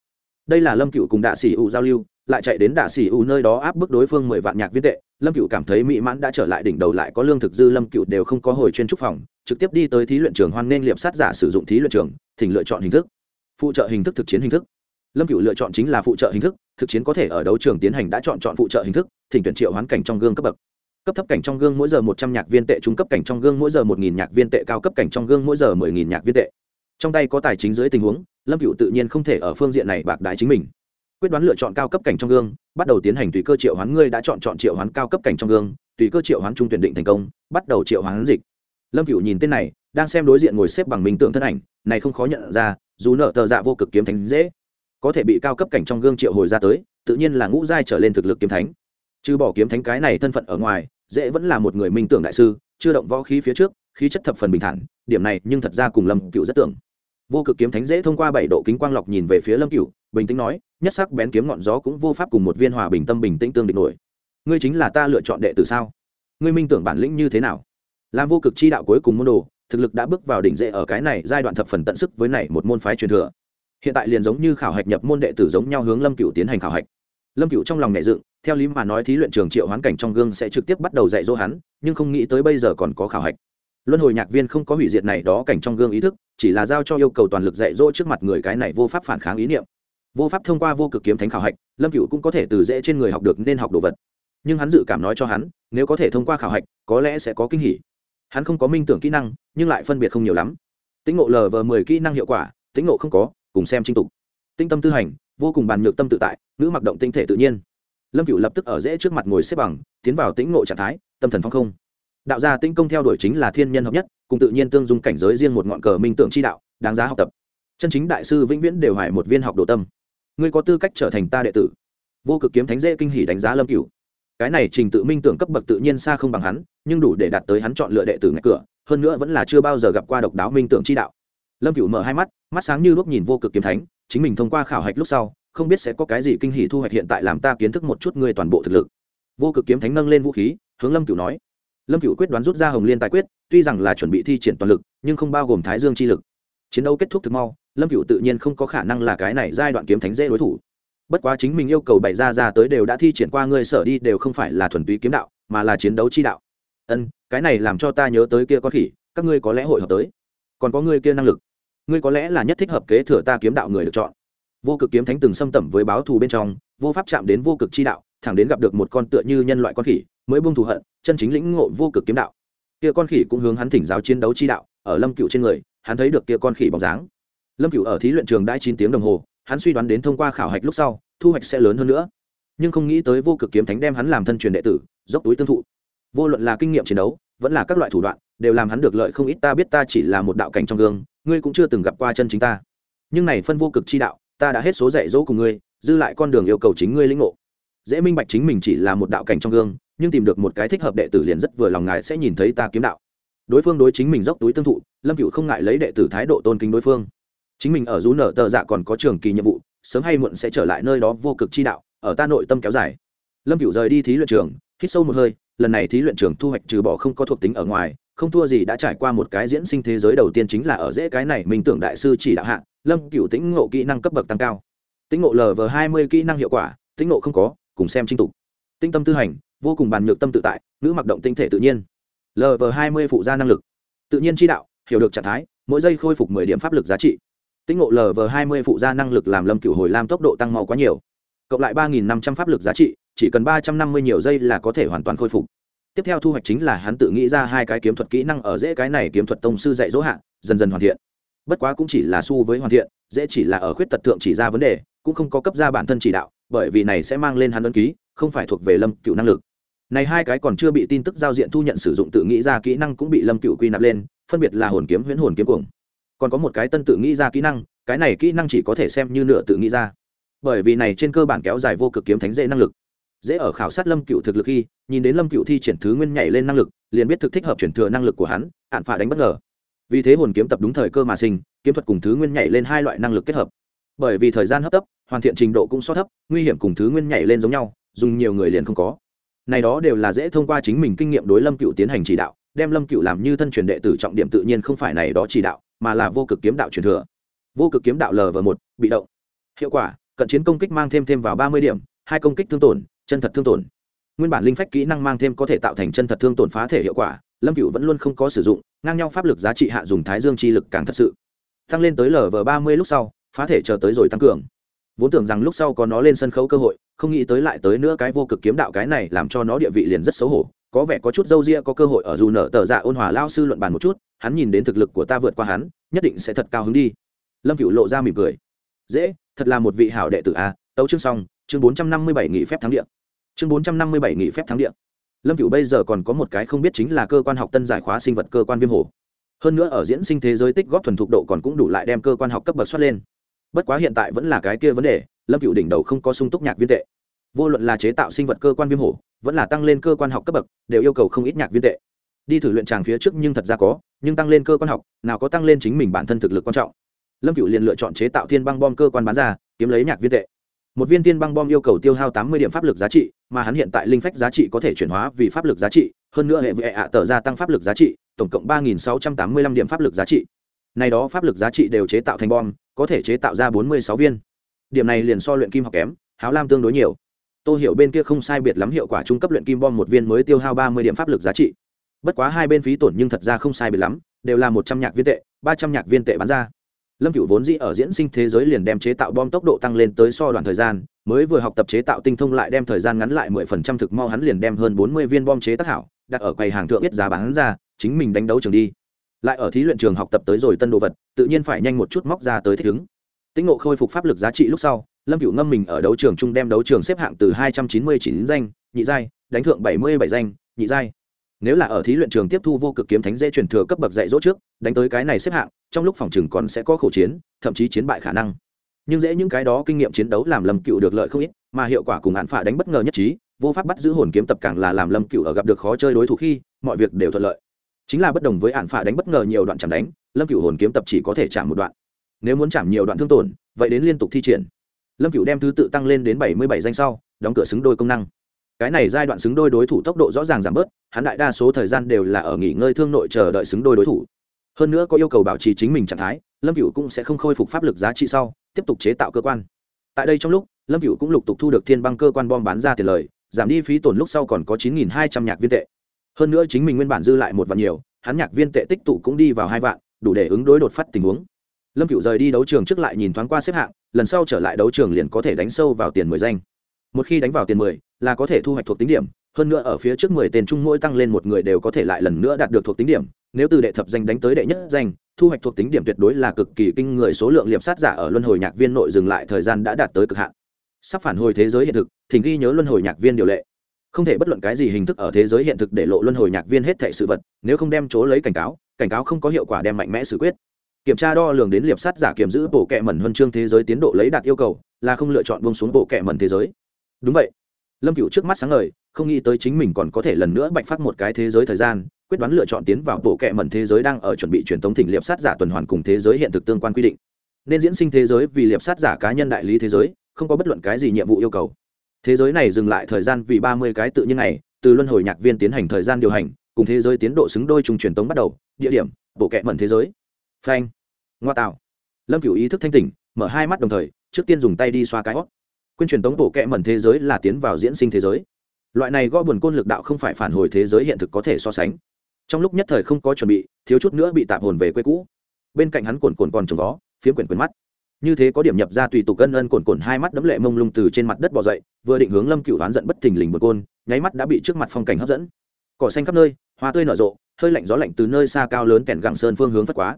Đây là lâm cựu cùng đạ Sĩ U giao lưu, lại chạy đến đạ Sĩ U nơi đó áp bức đối phương mười vạn nhạc viên tệ. Lâm cựu cảm thấy mỹ mãn đã trở lại đỉnh đầu lại có lương thực dư, lâm cựu đều không có hồi chuyên trúc phòng, trực tiếp đi tới thí luyện trường hoan nên liệm sát giả sử dụng thí luyện trường, thỉnh lựa chọn hình thức. Phụ trợ hình thức thực chiến hình thức. Lâm cựu lựa chọn chính là phụ trợ hình thức, thực chiến có thể ở đấu trường tiến hành đã chọn chọn phụ trợ hình thức, thỉnh tuyển triệu hoán cảnh trong gương cấp bậc cấp thấp cảnh trong gương mỗi giờ một trăm nhạc viên tệ, trung cấp cảnh trong gương mỗi giờ một nghìn nhạc viên tệ, cao cấp cảnh trong gương mỗi giờ mười nghìn nhạc viên tệ. Trong tay có tài chính dưới tình huống, lâm cựu tự nhiên không thể ở phương diện này bạc đái chính mình. Quyết đoán lựa chọn cao cấp cảnh trong gương, bắt đầu tiến hành tùy cơ triệu hoán ngươi đã chọn chọn triệu hoán cao cấp cảnh trong gương, tùy cơ triệu hoán trung tuyển định thành công, bắt đầu triệu hoán dịch. Lâm cựu nhìn tên này, đang xem đối diện ngồi xếp bằng minh tượng thân ảnh, này không khó nhận ra, dù nợ tờ dạ vô cực kiếm thánh dễ. Có thể bị cao cấp cảnh trong gương triệu hồi ra tới, tự nhiên là ngũ giai trở lên thực lực kiếm thánh trừ bỏ kiếm thánh cái này thân phận ở ngoài, dễ vẫn là một người minh tưởng đại sư, chưa động võ khí phía trước, khí chất thập phần bình thản, điểm này nhưng thật ra cùng lâm cựu rất tưởng. Vô cực kiếm thánh dễ thông qua bảy độ kính quang lọc nhìn về phía lâm cựu bình tĩnh nói, nhất sắc bén kiếm ngọn gió cũng vô pháp cùng một viên hòa bình tâm bình tĩnh tương địch nổi. Ngươi chính là ta lựa chọn đệ tử sao? Ngươi minh tưởng bản lĩnh như thế nào? Làm vô cực chi đạo cuối cùng môn đồ, thực lực đã bước vào đỉnh dễ ở cái này giai đoạn thập phần tận sức với này một môn phái truyền thừa. Hiện tại liền giống như khảo hạch nhập môn đệ tử giống nhau hướng lâm cựu tiến hành khảo hạch lâm cựu trong lòng nhẹ dựng, theo lý mà nói thí luyện trường triệu hoán cảnh trong gương sẽ trực tiếp bắt đầu dạy dỗ hắn, nhưng không nghĩ tới bây giờ còn có khảo hạch. Luân hồi nhạc viên không có hủy diệt này đó cảnh trong gương ý thức, chỉ là giao cho yêu cầu toàn lực dạy dỗ trước mặt người cái này vô pháp phản kháng ý niệm. Vô pháp thông qua vô cực kiếm thánh khảo hạch, lâm cựu cũng có thể từ dễ trên người học được nên học đồ vật. Nhưng hắn dự cảm nói cho hắn, nếu có thể thông qua khảo hạch, có lẽ sẽ có kinh hỉ. Hắn không có minh tưởng kỹ năng, nhưng lại phân biệt không nhiều lắm. Tĩnh ngộ lờ vờ mười kỹ năng hiệu quả, tĩnh ngộ không có, cùng xem trinh tục. Tinh tâm tư hành vô cùng bàn nhược tâm tự tại, ngữ mặc động tinh thể tự nhiên. Lâm cựu lập tức ở dễ trước mặt ngồi xếp bằng, tiến vào tĩnh ngộ trạng thái, tâm thần phong không. Đạo gia tĩnh công theo đuổi chính là thiên nhân hợp nhất, cùng tự nhiên tương dung cảnh giới riêng một ngọn cờ minh tượng chi đạo, đáng giá học tập. Chân chính đại sư vĩnh viễn đều hải một viên học đồ tâm. Ngươi có tư cách trở thành ta đệ tử. Vô cực kiếm thánh dễ kinh hỉ đánh giá lâm cửu. Cái này trình tự minh tưởng cấp bậc tự nhiên xa không bằng hắn, nhưng đủ để đạt tới hắn chọn lựa đệ tử ngạch cửa, hơn nữa vẫn là chưa bao giờ gặp qua độc đáo minh tưởng chi đạo. Lâm cửu mở hai mắt mắt sáng như lúc nhìn vô cực kiếm thánh chính mình thông qua khảo hạch lúc sau, không biết sẽ có cái gì kinh hỉ thu hoạch hiện tại làm ta kiến thức một chút ngươi toàn bộ thực lực. Vô cực kiếm thánh nâng lên vũ khí, hướng lâm cửu nói. Lâm cửu quyết đoán rút ra hồng liên tài quyết, tuy rằng là chuẩn bị thi triển toàn lực, nhưng không bao gồm thái dương chi lực. Chiến đấu kết thúc thực mau, lâm cửu tự nhiên không có khả năng là cái này giai đoạn kiếm thánh dễ đối thủ. Bất quá chính mình yêu cầu bày ra ra tới đều đã thi triển qua ngươi sở đi đều không phải là thuần túy kiếm đạo, mà là chiến đấu chi đạo. Ân, cái này làm cho ta nhớ tới kia có khỉ, các ngươi có lẽ hội hợp tới. Còn có ngươi kia năng lực ngươi có lẽ là nhất thích hợp kế thừa ta kiếm đạo người được chọn. Vô cực kiếm thánh từng xâm tẩm với báo thù bên trong, vô pháp chạm đến vô cực chi đạo, thẳng đến gặp được một con tựa như nhân loại con khỉ, mới buông thù hận, chân chính lĩnh ngộ vô cực kiếm đạo. Kia con khỉ cũng hướng hắn thỉnh giáo chiến đấu chi đạo, ở lâm cựu trên người, hắn thấy được kia con khỉ bóng dáng. Lâm cựu ở thí luyện trường đã chín tiếng đồng hồ, hắn suy đoán đến thông qua khảo hạch lúc sau, thu hoạch sẽ lớn hơn nữa. Nhưng không nghĩ tới vô cực kiếm thánh đem hắn làm thân truyền đệ tử, dốc túi tương thụ. Vô luận là kinh nghiệm chiến đấu, vẫn là các loại thủ đoạn, đều làm hắn được lợi không ít. Ta biết ta chỉ là một đạo cảnh trong gương ngươi cũng chưa từng gặp qua chân chính ta. Nhưng này phân vô cực chi đạo, ta đã hết số dạy dỗ cùng ngươi, dư lại con đường yêu cầu chính ngươi lĩnh ngộ. Dễ minh bạch chính mình chỉ là một đạo cảnh trong gương, nhưng tìm được một cái thích hợp đệ tử liền rất vừa lòng ngài sẽ nhìn thấy ta kiếm đạo. Đối phương đối chính mình dốc túi tương thụ, lâm cựu không ngại lấy đệ tử thái độ tôn kính đối phương. Chính mình ở rú nở tờ dạ còn có trường kỳ nhiệm vụ, sớm hay muộn sẽ trở lại nơi đó vô cực chi đạo, ở ta nội tâm kéo dài. Lâm cựu rời đi thí luyện trường, hít sâu một hơi, lần này thí luyện trường thu hoạch trừ bỏ không có thuộc tính ở ngoài không thua gì đã trải qua một cái diễn sinh thế giới đầu tiên chính là ở dễ cái này mình tưởng đại sư chỉ đạo hạ, lâm cựu tĩnh ngộ kỹ năng cấp bậc tăng cao. Tĩnh ngộ lv hai mươi kỹ năng hiệu quả, tĩnh ngộ không có, cùng xem trinh tục tinh tâm tư hành, vô cùng bàn nhược tâm tự tại, ngữ mặc động tinh thể tự nhiên. Lv hai mươi phụ gia năng lực. Tự nhiên chi đạo, hiểu được trạng thái, mỗi giây khôi phục mười điểm pháp lực giá trị. Tĩnh ngộ lv hai mươi phụ gia năng lực làm lâm cựu hồi lam tốc độ tăng mau quá nhiều. Cộng lại ba nghìn năm trăm pháp lực giá trị, chỉ cần ba trăm năm mươi nhiều giây là có thể hoàn toàn khôi phục tiếp theo thu hoạch chính là hắn tự nghĩ ra hai cái kiếm thuật kỹ năng ở dễ cái này kiếm thuật tông sư dạy dỗ hạ, dần dần hoàn thiện. Bất quá cũng chỉ là su với hoàn thiện, dễ chỉ là ở khuyết tật thượng chỉ ra vấn đề, cũng không có cấp ra bản thân chỉ đạo, bởi vì này sẽ mang lên hắn ấn ký, không phải thuộc về lâm cựu năng lực. Này hai cái còn chưa bị tin tức giao diện thu nhận sử dụng tự nghĩ ra kỹ năng cũng bị lâm cựu quy nạp lên, phân biệt là hồn kiếm, huyễn hồn kiếm cuồng. Còn có một cái tân tự nghĩ ra kỹ năng, cái này kỹ năng chỉ có thể xem như nửa tự nghĩ ra. Bởi vì này trên cơ bản kéo dài vô cực kiếm thánh dễ năng lực dễ ở khảo sát lâm cựu thực lực khi, nhìn đến lâm cựu thi triển thứ nguyên nhảy lên năng lực, liền biết thực thích hợp chuyển thừa năng lực của hắn ạn phả đánh bất ngờ. Vì thế hồn kiếm tập đúng thời cơ mà sinh, kiếm thuật cùng thứ nguyên nhảy lên hai loại năng lực kết hợp. Bởi vì thời gian hấp tấp, hoàn thiện trình độ cũng so thấp, nguy hiểm cùng thứ nguyên nhảy lên giống nhau, dùng nhiều người liền không có. Này đó đều là dễ thông qua chính mình kinh nghiệm đối lâm cựu tiến hành chỉ đạo, đem lâm cựu làm như thân truyền đệ tử trọng điểm tự nhiên không phải này đó chỉ đạo, mà là vô cực kiếm đạo truyền thừa. Vô cực kiếm đạo lv một bị động. Hiệu quả, cận chiến công kích mang thêm thêm vào ba mươi điểm, hai công kích thương tổn chân thật thương tổn. Nguyên bản linh phách kỹ năng mang thêm có thể tạo thành chân thật thương tổn phá thể hiệu quả, lâm cựu vẫn luôn không có sử dụng, ngang nhau pháp lực giá trị hạ dùng thái dương chi lực càng thật sự. Tăng lên tới lv ba mươi lúc sau, phá thể chờ tới rồi tăng cường. Vốn tưởng rằng lúc sau có nó lên sân khấu cơ hội, không nghĩ tới lại tới nữa cái vô cực kiếm đạo cái này làm cho nó địa vị liền rất xấu hổ. Có vẻ có chút dâu ria, có cơ hội ở dù nở tờ dạ ôn hòa lao sư luận bàn một chút, hắn nhìn đến thực lực của ta vượt qua hắn, nhất định sẽ thật cao hứng đi. Lâm cựu lộ ra mỉm cười. Dễ, thật là một vị hảo đệ tử a. Tấu chương xong, chương bốn trăm năm mươi bảy nghị phép thắng địa chương bốn trăm năm mươi bảy nghị phép thắng địa. Lâm cựu bây giờ còn có một cái không biết chính là cơ quan học tân giải khóa sinh vật cơ quan viêm hổ hơn nữa ở diễn sinh thế giới tích góp thuần thục độ còn cũng đủ lại đem cơ quan học cấp bậc xuất lên. Bất quá hiện tại vẫn là cái kia vấn đề, lâm cựu đỉnh đầu không có sung túc nhạc viên tệ. Vô luận là chế tạo sinh vật cơ quan viêm hổ vẫn là tăng lên cơ quan học cấp bậc, đều yêu cầu không ít nhạc viên tệ. Đi thử luyện tràng phía trước nhưng thật ra có, nhưng tăng lên cơ quan học, nào có tăng lên chính mình bản thân thực lực quan trọng. Lâm cựu liền lựa chọn chế tạo thiên băng bom cơ quan bán ra, kiếm lấy nhạc viên tệ một viên tiên băng bom yêu cầu tiêu hao tám mươi điểm pháp lực giá trị, mà hắn hiện tại linh phách giá trị có thể chuyển hóa vì pháp lực giá trị, hơn nữa hệ vệ ạ tờ gia tăng pháp lực giá trị, tổng cộng ba nghìn sáu trăm tám mươi lăm điểm pháp lực giá trị. Này đó pháp lực giá trị đều chế tạo thành bom, có thể chế tạo ra bốn mươi sáu viên. Điểm này liền so luyện kim học kém, háo lam tương đối nhiều. Tôi hiểu bên kia không sai biệt lắm hiệu quả trung cấp luyện kim bom một viên mới tiêu hao ba mươi điểm pháp lực giá trị. Bất quá hai bên phí tổn nhưng thật ra không sai biệt lắm, đều là một trăm nhạc viên tệ, ba trăm nhạc viên tệ bán ra lâm cựu vốn dĩ ở diễn sinh thế giới liền đem chế tạo bom tốc độ tăng lên tới so đoạn thời gian, mới vừa học tập chế tạo tinh thông lại đem thời gian ngắn lại mười phần trăm thực mau hắn liền đem hơn bốn mươi viên bom chế tác hảo, đặt ở quầy hàng thượng biết giá bán ra, chính mình đánh đấu trường đi. Lại ở thí luyện trường học tập tới rồi tân đồ vật, tự nhiên phải nhanh một chút móc ra tới thích ứng. Tĩnh ngộ khôi phục pháp lực giá trị lúc sau, lâm cựu ngâm mình ở đấu trường trung đem đấu trường xếp hạng từ hai trăm chín mươi chín danh, nhị giai, đánh thượng bảy mươi bảy danh, nhị giai nếu là ở thí luyện trường tiếp thu vô cực kiếm thánh dễ truyền thừa cấp bậc dạy dỗ trước, đánh tới cái này xếp hạng, trong lúc phòng trường còn sẽ có khẩu chiến, thậm chí chiến bại khả năng. Nhưng dễ những cái đó kinh nghiệm chiến đấu làm lâm cựu được lợi không ít, mà hiệu quả cùng hạn phạ đánh bất ngờ nhất trí, vô pháp bắt giữ hồn kiếm tập càng là làm lâm cựu ở gặp được khó chơi đối thủ khi, mọi việc đều thuận lợi. Chính là bất đồng với hạn phạ đánh bất ngờ nhiều đoạn chạm đánh, lâm cựu hồn kiếm tập chỉ có thể chạm một đoạn. Nếu muốn chạm nhiều đoạn thương tổn, vậy đến liên tục thi triển. Lâm cựu đem thứ tự tăng lên đến bảy mươi bảy danh sau, đóng cửa xứng đôi công năng cái này giai đoạn xứng đôi đối thủ tốc độ rõ ràng giảm bớt, hắn đại đa số thời gian đều là ở nghỉ ngơi thương nội chờ đợi xứng đôi đối thủ. Hơn nữa có yêu cầu bảo trì chính mình trạng thái, lâm cựu cũng sẽ không khôi phục pháp lực giá trị sau, tiếp tục chế tạo cơ quan. Tại đây trong lúc, lâm cựu cũng lục tục thu được thiên băng cơ quan bom bán ra tiền lời, giảm đi phí tổn lúc sau còn có chín hai trăm nhạc viên tệ. Hơn nữa chính mình nguyên bản dư lại một vạn nhiều, hắn nhạc viên tệ tích tụ cũng đi vào hai vạn, đủ để ứng đối đột phát tình huống. Lâm cựu rời đi đấu trường trước lại nhìn thoáng qua xếp hạng, lần sau trở lại đấu trường liền có thể đánh sâu vào tiền mười danh một khi đánh vào tiền mười là có thể thu hoạch thuộc tính điểm, hơn nữa ở phía trước mười tên trung mỗi tăng lên một người đều có thể lại lần nữa đạt được thuộc tính điểm. Nếu từ đệ thập danh đánh tới đệ nhất danh, thu hoạch thuộc tính điểm tuyệt đối là cực kỳ kinh người, số lượng liệp sát giả ở luân hồi nhạc viên nội dừng lại thời gian đã đạt tới cực hạn. Sắp phản hồi thế giới hiện thực thỉnh ghi nhớ luân hồi nhạc viên điều lệ. Không thể bất luận cái gì hình thức ở thế giới hiện thực để lộ luân hồi nhạc viên hết thệ sự vật, nếu không đem chỗ lấy cảnh cáo cảnh cáo không có hiệu quả đem mạnh mẽ xử quyết. Kiểm tra đo lường đến liệp sát giả kiểm giữ bộ kệ mẩn huân chương thế giới tiến độ lấy đạt yêu cầu, là không lựa chọn bông xuống bộ kệ mẩn thế giới đúng vậy. Lâm cựu trước mắt sáng ngời, không nghĩ tới chính mình còn có thể lần nữa bạch phát một cái thế giới thời gian, quyết đoán lựa chọn tiến vào bộ kệ mẩn thế giới đang ở chuẩn bị truyền thống thỉnh liệp sát giả tuần hoàn cùng thế giới hiện thực tương quan quy định. Nên diễn sinh thế giới vì liệp sát giả cá nhân đại lý thế giới, không có bất luận cái gì nhiệm vụ yêu cầu. Thế giới này dừng lại thời gian vì ba mươi cái tự nhiên này từ luân hồi nhạc viên tiến hành thời gian điều hành, cùng thế giới tiến độ xứng đôi trùng truyền tống bắt đầu, địa điểm, bộ kệ mẩn thế giới. Phanh. Ngoa tạo. Lâm cửu ý thức thanh tỉnh, mở hai mắt đồng thời, trước tiên dùng tay đi xoa cái hót quyên truyền tống bộ kệ mẩn thế giới là tiến vào diễn sinh thế giới. Loại này gõ buồn côn lực đạo không phải phản hồi thế giới hiện thực có thể so sánh. Trong lúc nhất thời không có chuẩn bị, thiếu chút nữa bị tạp hồn về quê cũ. Bên cạnh hắn cồn cồn còn trồng vó, phiếm quyển quyển mắt. Như thế có điểm nhập ra tùy tục cân ân cồn cồn hai mắt đấm lệ mông lung từ trên mặt đất bỏ dậy, vừa định hướng lâm cựu đoán giận bất thình lình một côn, nháy mắt đã bị trước mặt phong cảnh hấp dẫn. Cỏ xanh khắp nơi, hoa tươi nở rộ, hơi lạnh gió lạnh từ nơi xa cao lớn kèn gẳng sơn phương hướng phất quá.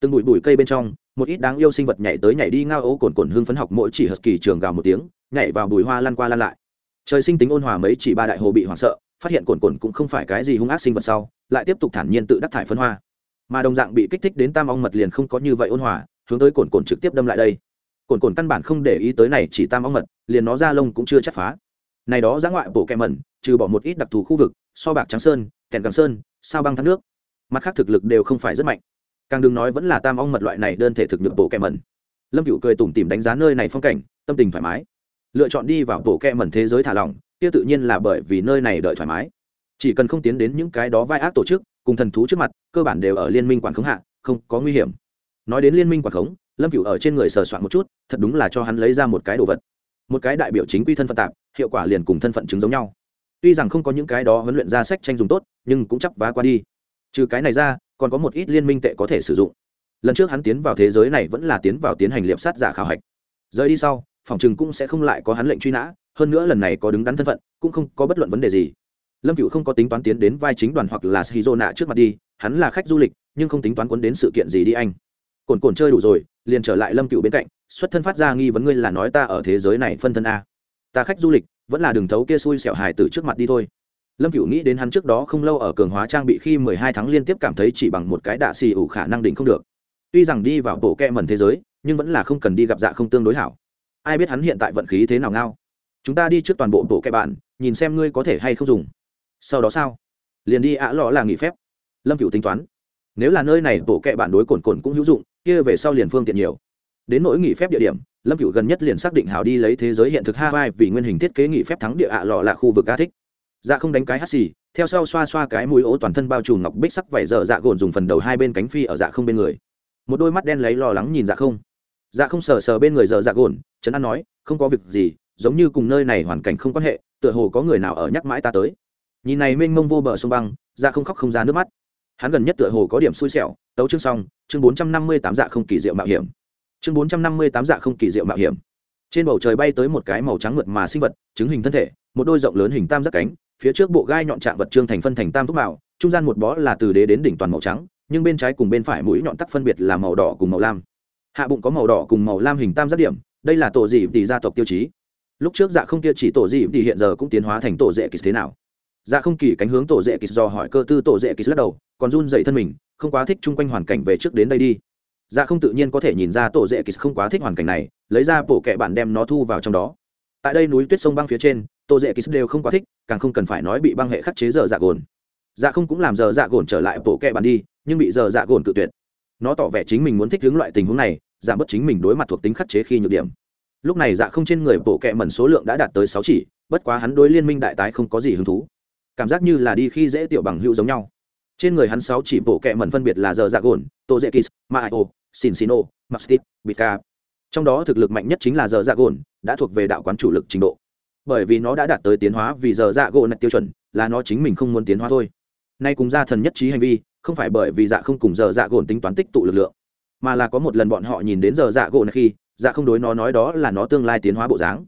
Từng bụi bụi cây bên trong, một ít đáng yêu sinh vật nhảy tới nhảy đi ngao ố cồn cồn hương phấn học mỗi chỉ hật kỳ trường gào một tiếng nhảy vào bùi hoa lăn qua lăn lại. Trời sinh tính ôn hòa mấy chỉ ba đại hồ bị hoảng sợ, phát hiện cồn cồn cũng không phải cái gì hung ác sinh vật sau, lại tiếp tục thản nhiên tự đắc thải phân hoa. Mà đồng dạng bị kích thích đến tam ong mật liền không có như vậy ôn hòa, hướng tới cồn cồn trực tiếp đâm lại đây. Cồn cồn căn bản không để ý tới này chỉ tam ong mật, liền nó ra lông cũng chưa chắc phá. Này đó giã ngoại bộ kẹ mẩn, trừ bỏ một ít đặc thù khu vực, so bạc trắng sơn kèn càng sơn, sao băng thác nước. Mặt khác thực lực đều không phải rất mạnh. Càng đừng nói vẫn là tam ong mật loại này đơn thể thực nhược bộ kẹ mẩn. Lâm cựu cười tủm tìm đánh giá nơi này phong cảnh, tâm tình thoải mái lựa chọn đi vào bộ kẹ mẩn thế giới thả lỏng, kia tự nhiên là bởi vì nơi này đợi thoải mái. Chỉ cần không tiến đến những cái đó vai ác tổ chức, cùng thần thú trước mặt, cơ bản đều ở liên minh quản khống hạ, không có nguy hiểm. Nói đến liên minh quản khống, lâm cựu ở trên người sờ soạn một chút, thật đúng là cho hắn lấy ra một cái đồ vật. Một cái đại biểu chính quy thân phận tạp, hiệu quả liền cùng thân phận chứng giống nhau. Tuy rằng không có những cái đó huấn luyện ra sách tranh dùng tốt, nhưng cũng chấp vá qua đi. Trừ cái này ra, còn có một ít liên minh tệ có thể sử dụng. Lần trước hắn tiến vào thế giới này vẫn là tiến vào tiến hành liệp sát giả khảo hạch. Rời đi sau phòng chừng cũng sẽ không lại có hắn lệnh truy nã, hơn nữa lần này có đứng đắn thân phận, cũng không có bất luận vấn đề gì. Lâm cựu không có tính toán tiến đến vai chính đoàn hoặc là shizona trước mặt đi, hắn là khách du lịch, nhưng không tính toán quấn đến sự kiện gì đi anh. Cồn cồn chơi đủ rồi, liền trở lại lâm cựu bên cạnh, xuất thân phát ra nghi vấn ngươi là nói ta ở thế giới này phân thân a. Ta khách du lịch, vẫn là đường thấu kia xui xẻo hài từ trước mặt đi thôi. Lâm cựu nghĩ đến hắn trước đó không lâu ở cường hóa trang bị khi mười hai tháng liên tiếp cảm thấy chỉ bằng một cái đạ xì ủ khả năng định không được. Tuy rằng đi vào bộ kẹ mẩn thế giới, nhưng vẫn là không cần đi gặp dạ không tương đối hảo ai biết hắn hiện tại vận khí thế nào ngao? Chúng ta đi trước toàn bộ bộ kẹ bạn, nhìn xem ngươi có thể hay không dùng. Sau đó sao? Liền đi ạ lọ là nghỉ phép. Lâm cựu tính toán. Nếu là nơi này bộ kẹ bạn đối cồn cồn cũng hữu dụng, kia về sau liền phương tiện nhiều. Đến nỗi nghỉ phép địa điểm, lâm cựu gần nhất liền xác định hào đi lấy thế giới hiện thực hawaii vì nguyên hình thiết kế nghỉ phép thắng địa ạ lọ là khu vực a thích. Dạ không đánh cái hắt xì, theo sau xoa xoa cái mũi ố toàn thân bao trùm ngọc bích sắc vảy dở dạ gồn dùng phần đầu hai bên cánh phi ở dạ không bên người. Một đôi mắt đen lấy lo lắng nhìn dạ không. Dạ không sờ sờ bên người dở dạ gồn trấn an nói, không có việc gì, giống như cùng nơi này hoàn cảnh không quan hệ, tựa hồ có người nào ở nhắc mãi ta tới. Nhìn này mênh mông vô bờ sông băng ra không khóc không ra nước mắt. Hắn gần nhất tựa hồ có điểm xui xẻo, tấu chương xong, chương bốn trăm năm mươi tám dạ không kỳ diệu mạo hiểm. Chương bốn trăm năm mươi tám dạ không kỳ diệu mạo hiểm. Trên bầu trời bay tới một cái màu trắng mượt mà sinh vật, chứng hình thân thể, một đôi rộng lớn hình tam giác cánh, phía trước bộ gai nhọn trạng vật trương thành phân thành tam thúc mạo, trung gian một bó là từ đế đến đỉnh toàn màu trắng, nhưng bên trái cùng bên phải mũi nhọn tắc phân biệt là màu đỏ cùng màu lam. Hạ bụng có màu đỏ cùng màu lam hình tam giác điểm đây là tổ dị tỷ gia tộc tiêu chí. Lúc trước dạ không kia chỉ tổ dị tỷ hiện giờ cũng tiến hóa thành tổ dễ kỳ thế nào. Dạ không kỳ cánh hướng tổ dễ kỳ do hỏi cơ tư tổ dễ kỳ lắc đầu, còn run dậy thân mình, không quá thích chung quanh hoàn cảnh về trước đến đây đi. Dạ không tự nhiên có thể nhìn ra tổ dễ kỳ không quá thích hoàn cảnh này, lấy ra bộ kệ bạn đem nó thu vào trong đó. Tại đây núi tuyết sông băng phía trên, tổ dễ kỳ đều không quá thích, càng không cần phải nói bị băng hệ khắc chế giờ dạ gồn. Dạ không cũng làm giờ dạ gồn trở lại bộ kệ bạn đi, nhưng bị giờ dạ gồn cự tuyệt. Nó tỏ vẻ chính mình muốn thích hướng loại tình huống này giảm bớt chính mình đối mặt thuộc tính khắc chế khi nhược điểm. Lúc này dạ không trên người bộ kẹ mẩn số lượng đã đạt tới sáu chỉ, bất quá hắn đối liên minh đại tái không có gì hứng thú. Cảm giác như là đi khi dễ tiểu bằng hữu giống nhau. Trên người hắn sáu chỉ bộ kẹ mẩn phân biệt là giờ dạ gồn tô dễ kis maio, sinsino maxtit bika. Trong đó thực lực mạnh nhất chính là giờ dạ gồn, đã thuộc về đạo quán chủ lực trình độ. Bởi vì nó đã đạt tới tiến hóa vì giờ dạ gỗ nạch tiêu chuẩn, là nó chính mình không muốn tiến hóa thôi. Nay cùng gia thần nhất trí hành vi, không phải bởi vì dạ không cùng giờ dạ gồn tính toán tích tụ lực lượng mà là có một lần bọn họ nhìn đến giờ dạ gỗ khi dạ không đối nó nói đó là nó tương lai tiến hóa bộ dáng.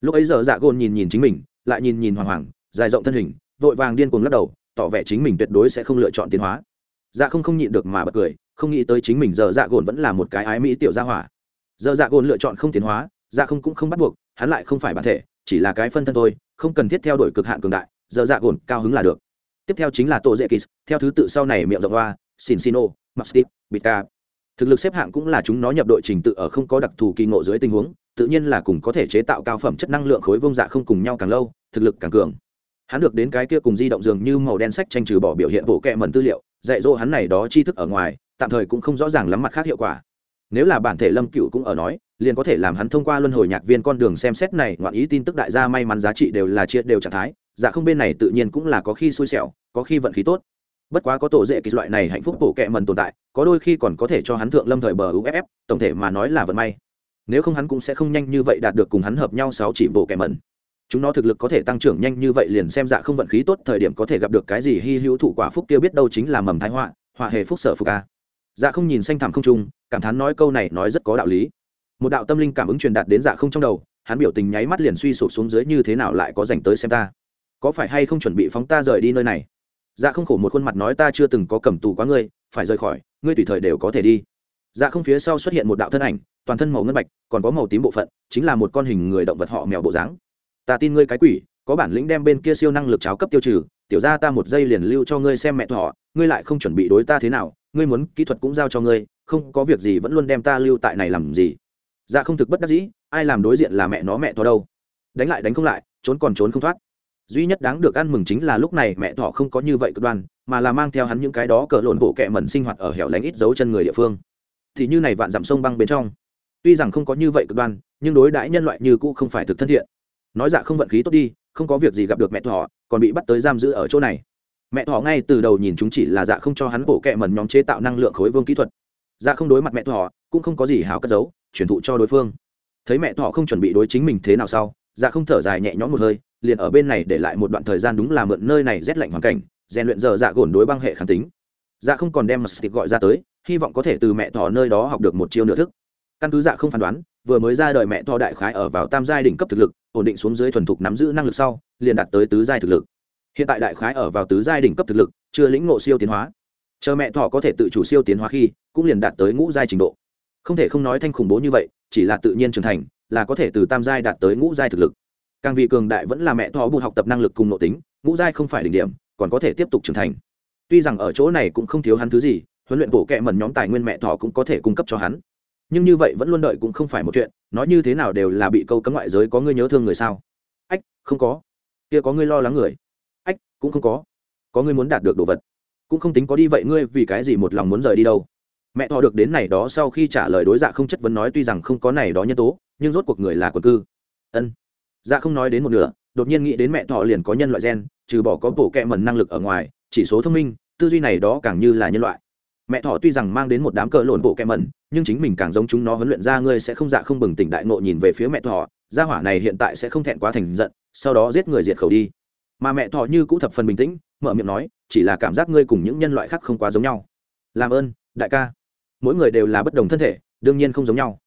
Lúc ấy giờ dạ gồn nhìn nhìn chính mình, lại nhìn nhìn hoàng hoàng, dài rộng thân hình, vội vàng điên cuồng lắc đầu, tỏ vẻ chính mình tuyệt đối sẽ không lựa chọn tiến hóa. Dạ không không nhịn được mà bật cười, không nghĩ tới chính mình giờ dạ gồn vẫn là một cái ái mỹ tiểu gia hỏa. Giờ dạ gồn lựa chọn không tiến hóa dạ không cũng không bắt buộc, hắn lại không phải bản thể, chỉ là cái phân thân thôi, không cần thiết theo đuổi cực hạn cường đại, giờ dạ gồn cao hứng là được. Tiếp theo chính là tổ dễ kỳ theo thứ tự sau này miệng rộng hoa, sinsino maxtip bita thực lực xếp hạng cũng là chúng nó nhập đội trình tự ở không có đặc thù kỳ ngộ dưới tình huống, tự nhiên là cùng có thể chế tạo cao phẩm chất năng lượng khối vông dạ không cùng nhau càng lâu, thực lực càng cường. Hắn được đến cái kia cùng di động dường như màu đen sách tranh trừ bỏ biểu hiện bộ kệ mẩn tư liệu, dạy dỗ hắn này đó tri thức ở ngoài, tạm thời cũng không rõ ràng lắm mặt khác hiệu quả. Nếu là bản thể lâm cựu cũng ở nói, liền có thể làm hắn thông qua luân hồi nhạc viên con đường xem xét này, ngoạn ý tin tức đại gia may mắn giá trị đều là chia đều trạng thái dạ không bên này tự nhiên cũng là có khi xui xẻo, có khi vận khí tốt bất quá có tổ dễ kỳ loại này hạnh phúc bổ kẹ mần tồn tại, có đôi khi còn có thể cho hắn thượng lâm thời bờ uff tổng thể mà nói là vận may. Nếu không hắn cũng sẽ không nhanh như vậy đạt được cùng hắn hợp nhau sáu chỉ bộ kệ mần. Chúng nó thực lực có thể tăng trưởng nhanh như vậy liền xem dạ không vận khí tốt, thời điểm có thể gặp được cái gì hy hữu thụ quả phúc kia biết đâu chính là mầm thái họa họa hề phúc sở phục a. Dạ không nhìn xanh thảm không trung, cảm thán nói câu này nói rất có đạo lý. Một đạo tâm linh cảm ứng truyền đạt đến dạ không trong đầu, hắn biểu tình nháy mắt liền suy sụp xuống dưới như thế nào lại có dành tới xem ta. Có phải hay không chuẩn bị phóng ta rời đi nơi này? Dạ không khổ một khuôn mặt nói ta chưa từng có cầm tù quá ngươi, phải rời khỏi, ngươi tùy thời đều có thể đi. Dạ không phía sau xuất hiện một đạo thân ảnh, toàn thân màu ngân bạch, còn có màu tím bộ phận, chính là một con hình người động vật họ mèo bộ dáng. Ta tin ngươi cái quỷ, có bản lĩnh đem bên kia siêu năng lực cháo cấp tiêu trừ, tiểu ra ta một giây liền lưu cho ngươi xem mẹ thọ ngươi lại không chuẩn bị đối ta thế nào, ngươi muốn kỹ thuật cũng giao cho ngươi, không có việc gì vẫn luôn đem ta lưu tại này làm gì. Dạ không thực bất đắc dĩ, ai làm đối diện là mẹ nó mẹ thọ đâu. Đánh lại đánh không lại, trốn còn trốn không thoát duy nhất đáng được ăn mừng chính là lúc này mẹ thỏ không có như vậy cực đoan, mà là mang theo hắn những cái đó cờ lộn bộ kẹ mẩn sinh hoạt ở hẻo lánh ít dấu chân người địa phương. Thì như này vạn dặm sông băng bên trong. Tuy rằng không có như vậy cực đoan, nhưng đối đãi nhân loại như cũ không phải thực thân thiện. Nói dạ không vận khí tốt đi, không có việc gì gặp được mẹ thỏ còn bị bắt tới giam giữ ở chỗ này. Mẹ thỏ ngay từ đầu nhìn chúng chỉ là dạ không cho hắn bộ kẹ mẩn nhóm chế tạo năng lượng khối vương kỹ thuật. Dạ không đối mặt mẹ thỏ cũng không có gì hào cất giấu chuyển thụ cho đối phương. Thấy mẹ thỏ không chuẩn bị đối chính mình thế nào sau dạ không thở dài nhẹ nhõm một hơi, liền ở bên này để lại một đoạn thời gian đúng là mượn nơi này rét lạnh hoàn cảnh, rèn luyện giờ dạ gồn đối băng hệ kháng tính. Dạ không còn đem mặt gọi ra tới, hy vọng có thể từ mẹ thọ nơi đó học được một chiêu nửa thức. Căn cứ dạ không phán đoán, vừa mới ra đời mẹ thọ đại khái ở vào tam giai đỉnh cấp thực lực, ổn định xuống dưới thuần thục nắm giữ năng lực sau, liền đạt tới tứ giai thực lực. Hiện tại đại khái ở vào tứ giai đỉnh cấp thực lực, chưa lĩnh ngộ siêu tiến hóa. Chờ mẹ thọ có thể tự chủ siêu tiến hóa khi, cũng liền đạt tới ngũ giai trình độ. Không thể không nói thanh khủng bố như vậy, chỉ là tự nhiên trưởng thành là có thể từ tam giai đạt tới ngũ giai thực lực. Càng vì cường đại vẫn là mẹ thọ bụt học tập năng lực cùng nội tính, ngũ giai không phải đỉnh điểm, còn có thể tiếp tục trưởng thành. Tuy rằng ở chỗ này cũng không thiếu hắn thứ gì, huấn luyện bộ kệ mẩn nhóm tài nguyên mẹ thọ cũng có thể cung cấp cho hắn. Nhưng như vậy vẫn luôn đợi cũng không phải một chuyện, nói như thế nào đều là bị câu cấm ngoại giới có ngươi nhớ thương người sao? Ách, không có. Kia có ngươi lo lắng người. Ách, cũng không có. Có ngươi muốn đạt được đồ vật. Cũng không tính có đi vậy ngươi vì cái gì một lòng muốn rời đi đâu mẹ thọ được đến này đó sau khi trả lời đối dạ không chất vấn nói tuy rằng không có này đó nhân tố, nhưng rốt cuộc người là quần cư. Ân. Dạ không nói đến một nửa, đột nhiên nghĩ đến mẹ thọ liền có nhân loại gen, trừ bỏ có bộ kẹ mẩn năng lực ở ngoài, chỉ số thông minh, tư duy này đó càng như là nhân loại. Mẹ thọ tuy rằng mang đến một đám cỡ lộn bộ kẹ mẩn, nhưng chính mình càng giống chúng nó huấn luyện ra ngươi sẽ không dạ không bừng tỉnh đại nộ nhìn về phía mẹ thọ, gia hỏa này hiện tại sẽ không thẹn quá thành giận, sau đó giết người diệt khẩu đi. Mà mẹ thọ như cũ thập phần bình tĩnh, mở miệng nói, chỉ là cảm giác ngươi cùng những nhân loại khác không quá giống nhau. Làm ơn, đại ca mỗi người đều là bất đồng thân thể, đương nhiên không giống nhau.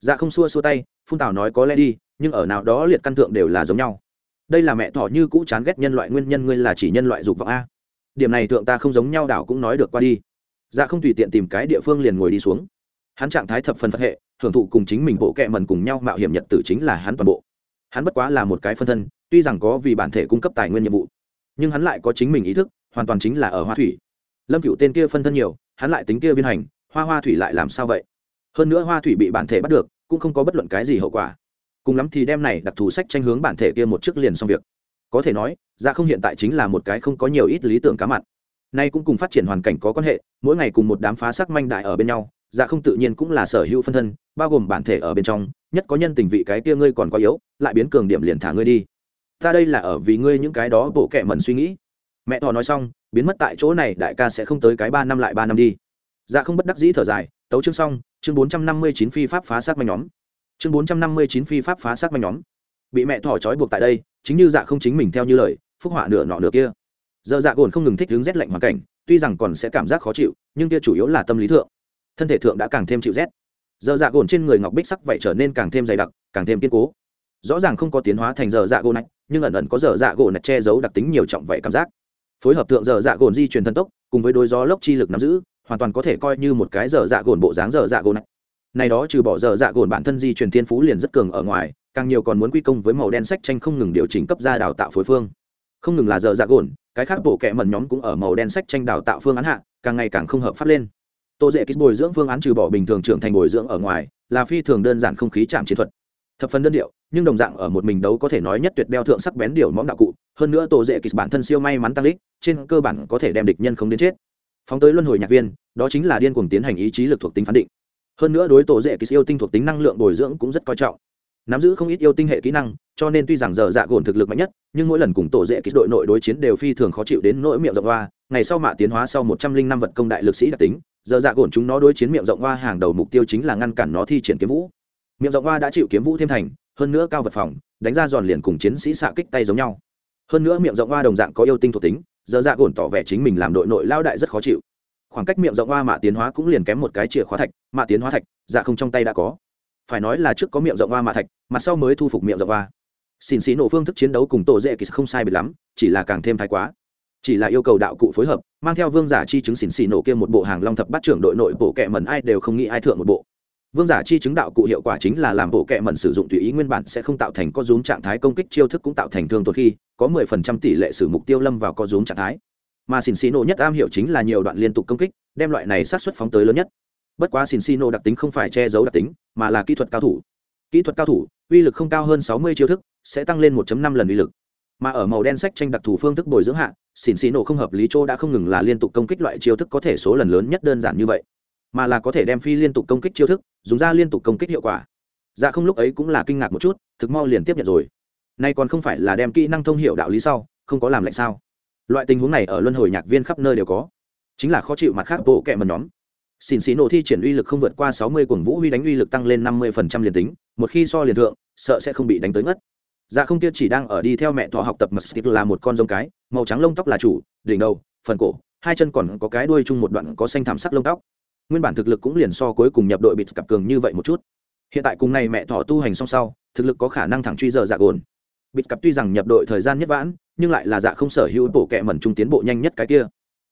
Dạ không xua xua tay, phun tào nói có lẽ đi, nhưng ở nào đó liệt căn thượng đều là giống nhau. Đây là mẹ thỏ như cũ chán ghét nhân loại, nguyên nhân ngươi là chỉ nhân loại dục vọng a. Điểm này thượng ta không giống nhau, đảo cũng nói được qua đi. Dạ không tùy tiện tìm cái địa phương liền ngồi đi xuống. Hắn trạng thái thập phần phật hệ, hưởng thụ cùng chính mình bộ kệ mần cùng nhau mạo hiểm nhật tử chính là hắn toàn bộ. Hắn bất quá là một cái phân thân, tuy rằng có vì bản thể cung cấp tài nguyên nhiệm vụ, nhưng hắn lại có chính mình ý thức, hoàn toàn chính là ở hoa thủy. Lâm cựu tên kia phân thân nhiều, hắn lại tính kia viên hành hoa hoa thủy lại làm sao vậy? Hơn nữa hoa thủy bị bản thể bắt được, cũng không có bất luận cái gì hậu quả. Cùng lắm thì đem này đặc thù sách tranh hướng bản thể kia một chiếc liền xong việc. Có thể nói ra không hiện tại chính là một cái không có nhiều ít lý tưởng cá mặn. Nay cũng cùng phát triển hoàn cảnh có quan hệ, mỗi ngày cùng một đám phá sắc manh đại ở bên nhau dạ không tự nhiên cũng là sở hữu phân thân, bao gồm bản thể ở bên trong, nhất có nhân tình vị cái kia ngươi còn quá yếu, lại biến cường điểm liền thả ngươi đi. Ta đây là ở vì ngươi những cái đó bộ kệ mẩn suy nghĩ. Mẹ thọ nói xong, biến mất tại chỗ này, đại ca sẽ không tới cái ba năm lại ba năm đi dạ không bất đắc dĩ thở dài, tấu chương xong, chương bốn trăm năm mươi chín phi pháp phá sát manh nhóm. Chương bốn trăm năm mươi chín phi pháp phá sát manh nhóm. Bị mẹ thỏ trói buộc tại đây, chính như dạ không chính mình theo như lời, phúc họa nửa nọ nửa kia. Giờ dạ gồn không ngừng thích đứng rét lạnh hoàn cảnh, tuy rằng còn sẽ cảm giác khó chịu, nhưng kia chủ yếu là tâm lý thượng. Thân thể thượng đã càng thêm chịu rét. Giờ dạ gồn trên người ngọc bích sắc vậy trở nên càng thêm dày đặc, càng thêm kiên cố. Rõ ràng không có tiến hóa thành giờ dạ gồn này, nhưng ẩn ẩn có giờ dạ gồn này che giấu đặc tính nhiều trọng vậy cảm giác. Phối hợp thượng giờ dạ gồn di truyền thần tốc, cùng với đôi gió lốc chi lực nắm giữ hoàn toàn có thể coi như một cái giờ dạ gồn bộ dáng giờ dạ gồn này. Này đó trừ bỏ giờ dạ gồn bản thân di truyền thiên phú liền rất cường ở ngoài, càng nhiều còn muốn quy công với màu đen sách tranh không ngừng điều chỉnh cấp gia đào tạo phối phương. Không ngừng là giờ dạ gồn, cái khác bộ kệ mẩn nhóm cũng ở màu đen sách tranh đào tạo phương án hạ, càng ngày càng không hợp pháp lên. Tô dễ kích bồi dưỡng phương án trừ bỏ bình thường trưởng thành bồi dưỡng ở ngoài, là phi thường đơn giản không khí chạm chiến thuật. Thập phần đơn điệu, nhưng đồng dạng ở một mình đấu có thể nói nhất tuyệt đeo thượng sắc bén điều mõm đạo cụ, hơn nữa tổ dễ kịch bản thân siêu may mắn tăng lít trên cơ bản có thể đem địch nhân không đến chết phóng tới luân hồi nhạc viên, đó chính là điên cuồng tiến hành ý chí lực thuộc tính phán định. Hơn nữa đối tổ dễ ký yêu tinh thuộc tính năng lượng bồi dưỡng cũng rất coi trọng. Nắm giữ không ít yêu tinh hệ kỹ năng, cho nên tuy rằng giờ dạ gồn thực lực mạnh nhất, nhưng mỗi lần cùng tổ dễ ký đội nội đối chiến đều phi thường khó chịu đến nỗi miệng rộng hoa. Ngày sau mạ tiến hóa sau một trăm linh năm vật công đại lực sĩ đặc tính, giờ dạ gồn chúng nó đối chiến miệng rộng hoa hàng đầu mục tiêu chính là ngăn cản nó thi triển kiếm vũ. Miệng rộng hoa đã chịu kiếm vũ thêm thành, hơn nữa cao vật phòng, đánh ra giòn liền cùng chiến sĩ xạ kích tay giống nhau. Hơn nữa miệng rộng hoa đồng dạng có yêu tinh thuộc tính giờ dạ gồn tỏ vẻ chính mình làm đội nội lao đại rất khó chịu. Khoảng cách miệng rộng hoa mạ tiến hóa cũng liền kém một cái chìa khóa thạch, mạ tiến hóa thạch dạ không trong tay đã có. Phải nói là trước có miệng rộng hoa mạ thạch, mặt sau mới thu phục miệng rộng hoa. Xin xí nổ phương thức chiến đấu cùng tổ dễ kỳ không sai biệt lắm, chỉ là càng thêm thái quá. Chỉ là yêu cầu đạo cụ phối hợp, mang theo vương giả chi chứng xỉn xì nổ kia một bộ hàng long thập bắt trưởng đội nội bộ kệ mẩn ai đều không nghĩ ai thượng một bộ vương giả chi chứng đạo cụ hiệu quả chính là làm bộ kệ mẩn sử dụng tùy ý nguyên bản sẽ không tạo thành có rúm trạng thái công kích chiêu thức cũng tạo thành thương tổn khi có mười phần trăm tỷ lệ sử mục tiêu lâm vào có rúm trạng thái. Mà xỉn xì nổ nhất am hiểu chính là nhiều đoạn liên tục công kích, đem loại này sát xuất phóng tới lớn nhất. Bất quá xỉn xì nổ đặc tính không phải che giấu đặc tính, mà là kỹ thuật cao thủ. Kỹ thuật cao thủ, uy lực không cao hơn sáu mươi chiêu thức, sẽ tăng lên 1 năm lần uy lực. Mà ở màu đen sách tranh đặc thù phương thức bồi dưỡng hạ xỉn xì nổ không hợp lý chỗ đã không ngừng là liên tục công kích loại chiêu thức có thể số lần lớn nhất đơn giản như vậy mà là có thể đem phi liên tục công kích chiêu thức, dùng ra liên tục công kích hiệu quả. Dạ không lúc ấy cũng là kinh ngạc một chút, thực mau liền tiếp nhận rồi. Nay còn không phải là đem kỹ năng thông hiệu đạo lý sau, không có làm lạnh sao? Loại tình huống này ở luân hồi nhạc viên khắp nơi đều có. Chính là khó chịu mặt khác bộ kệ mần nhóm. Xin xì nổ thi triển uy lực không vượt qua sáu mươi cuồng vũ huy đánh uy lực tăng lên năm mươi phần trăm liền tính, một khi so liền thượng, sợ sẽ không bị đánh tới ngất. Dạ không kia chỉ đang ở đi theo mẹ thọ học tập mật stick là một con rông cái, màu trắng lông tóc là chủ, đỉnh đầu, phần cổ, hai chân còn có cái đuôi chung một đoạn có xanh thảm sắc lông tóc nguyên bản thực lực cũng liền so cuối cùng nhập đội bịt cặp cường như vậy một chút. Hiện tại cùng này mẹ thọ tu hành song sau thực lực có khả năng thẳng truy giờ dạ gồn. Bịt cặp tuy rằng nhập đội thời gian nhất vãn nhưng lại là dạ không sở hữu bổ kẹ mẩn trung tiến bộ nhanh nhất cái kia.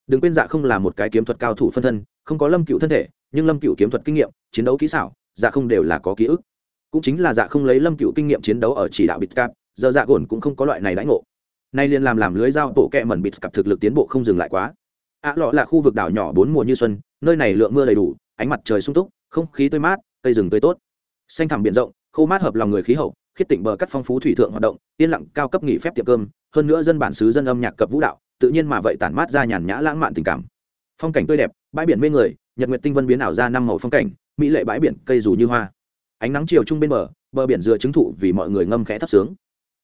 Đừng quên dạ không là một cái kiếm thuật cao thủ phân thân không có lâm cựu thân thể nhưng lâm cựu kiếm thuật kinh nghiệm chiến đấu kỹ xảo dạ không đều là có ký ức. Cũng chính là dạ không lấy lâm cựu kinh nghiệm chiến đấu ở chỉ đạo bịt cặp, giờ dạ gồn cũng không có loại này đãi ngộ. Nay liền làm làm lưới dao bộ kẹ mẩn bịt cặp thực lực tiến bộ không dừng lại quá ạ lọ là khu vực đảo nhỏ bốn mùa như xuân, nơi này lượng mưa đầy đủ, ánh mặt trời sung túc, không khí tươi mát, cây rừng tươi tốt. Xanh thẳm biển rộng, khô mát hợp lòng người khí hậu, khiết tỉnh bờ cắt phong phú thủy thượng hoạt động, yên lặng cao cấp nghỉ phép tiệm cơm, hơn nữa dân bản xứ dân âm nhạc cập vũ đạo, tự nhiên mà vậy tản mát ra nhàn nhã lãng mạn tình cảm. Phong cảnh tươi đẹp, bãi biển mê người, nhật nguyệt tinh vân biến ảo ra năm màu phong cảnh, mỹ lệ bãi biển, cây dù như hoa. Ánh nắng chiều trung bên bờ bờ biển dừa chứng thụ vì mọi người ngâm khẽ thấp sướng.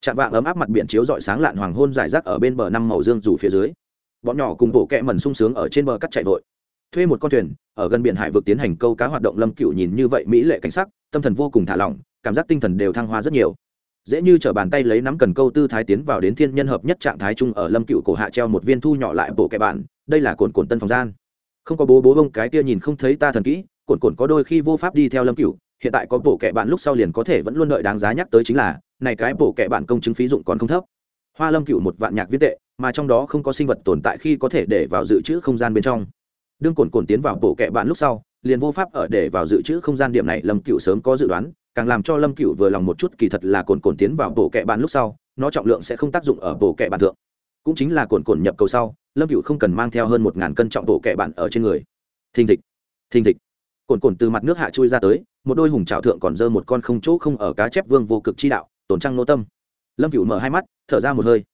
Chạm vạng ấm áp mặt biển chiếu rọi sáng lạn hoàng hôn dài rác ở bên bờ năm màu dương dù phía dưới bọn nhỏ cùng bộ kẹ mần sung sướng ở trên bờ cắt chạy vội. Thuê một con thuyền, ở gần biển hải vực tiến hành câu cá hoạt động lâm cựu nhìn như vậy mỹ lệ cảnh sắc, tâm thần vô cùng thả lỏng, cảm giác tinh thần đều thăng hoa rất nhiều. Dễ như t bàn tay lấy nắm cần câu tư thái tiến vào đến thiên nhân hợp nhất trạng thái chung ở lâm cựu cổ hạ treo một viên thu nhỏ lại bộ kẹ bạn, đây là cồn cồn tân phòng gian. Không có bố bố bông cái kia nhìn không thấy ta thần kỹ cồn cồn có đôi khi vô pháp đi theo lâm cựu, hiện tại có bộ kẹ bạn lúc sau liền có thể vẫn luôn đợi đáng giá nhắc tới chính là, này cái bộ kẹ bạn công chứng phí dụng còn không thấp. Hoa lâm cựu một vạn nhạc viết tệ mà trong đó không có sinh vật tồn tại khi có thể để vào dự trữ không gian bên trong. Đương cồn cồn tiến vào bộ kệ bạn lúc sau, liền vô pháp ở để vào dự trữ không gian điểm này, lâm cựu sớm có dự đoán, càng làm cho lâm cựu vừa lòng một chút, kỳ thật là cồn cồn tiến vào bộ kệ bạn lúc sau, nó trọng lượng sẽ không tác dụng ở bộ kệ bạn thượng. Cũng chính là cồn cồn nhập cầu sau, lâm cựu không cần mang theo hơn một ngàn cân trọng bộ kệ bạn ở trên người. Thình thịch thình thịch. Cồn cồn từ mặt nước hạ chui ra tới, một đôi hùng trào thượng còn dơ một con không chỗ không ở cá chép vương vô cực chi đạo, tổn trăng nô tâm. Lâm cựu mở hai mắt, thở ra một hơi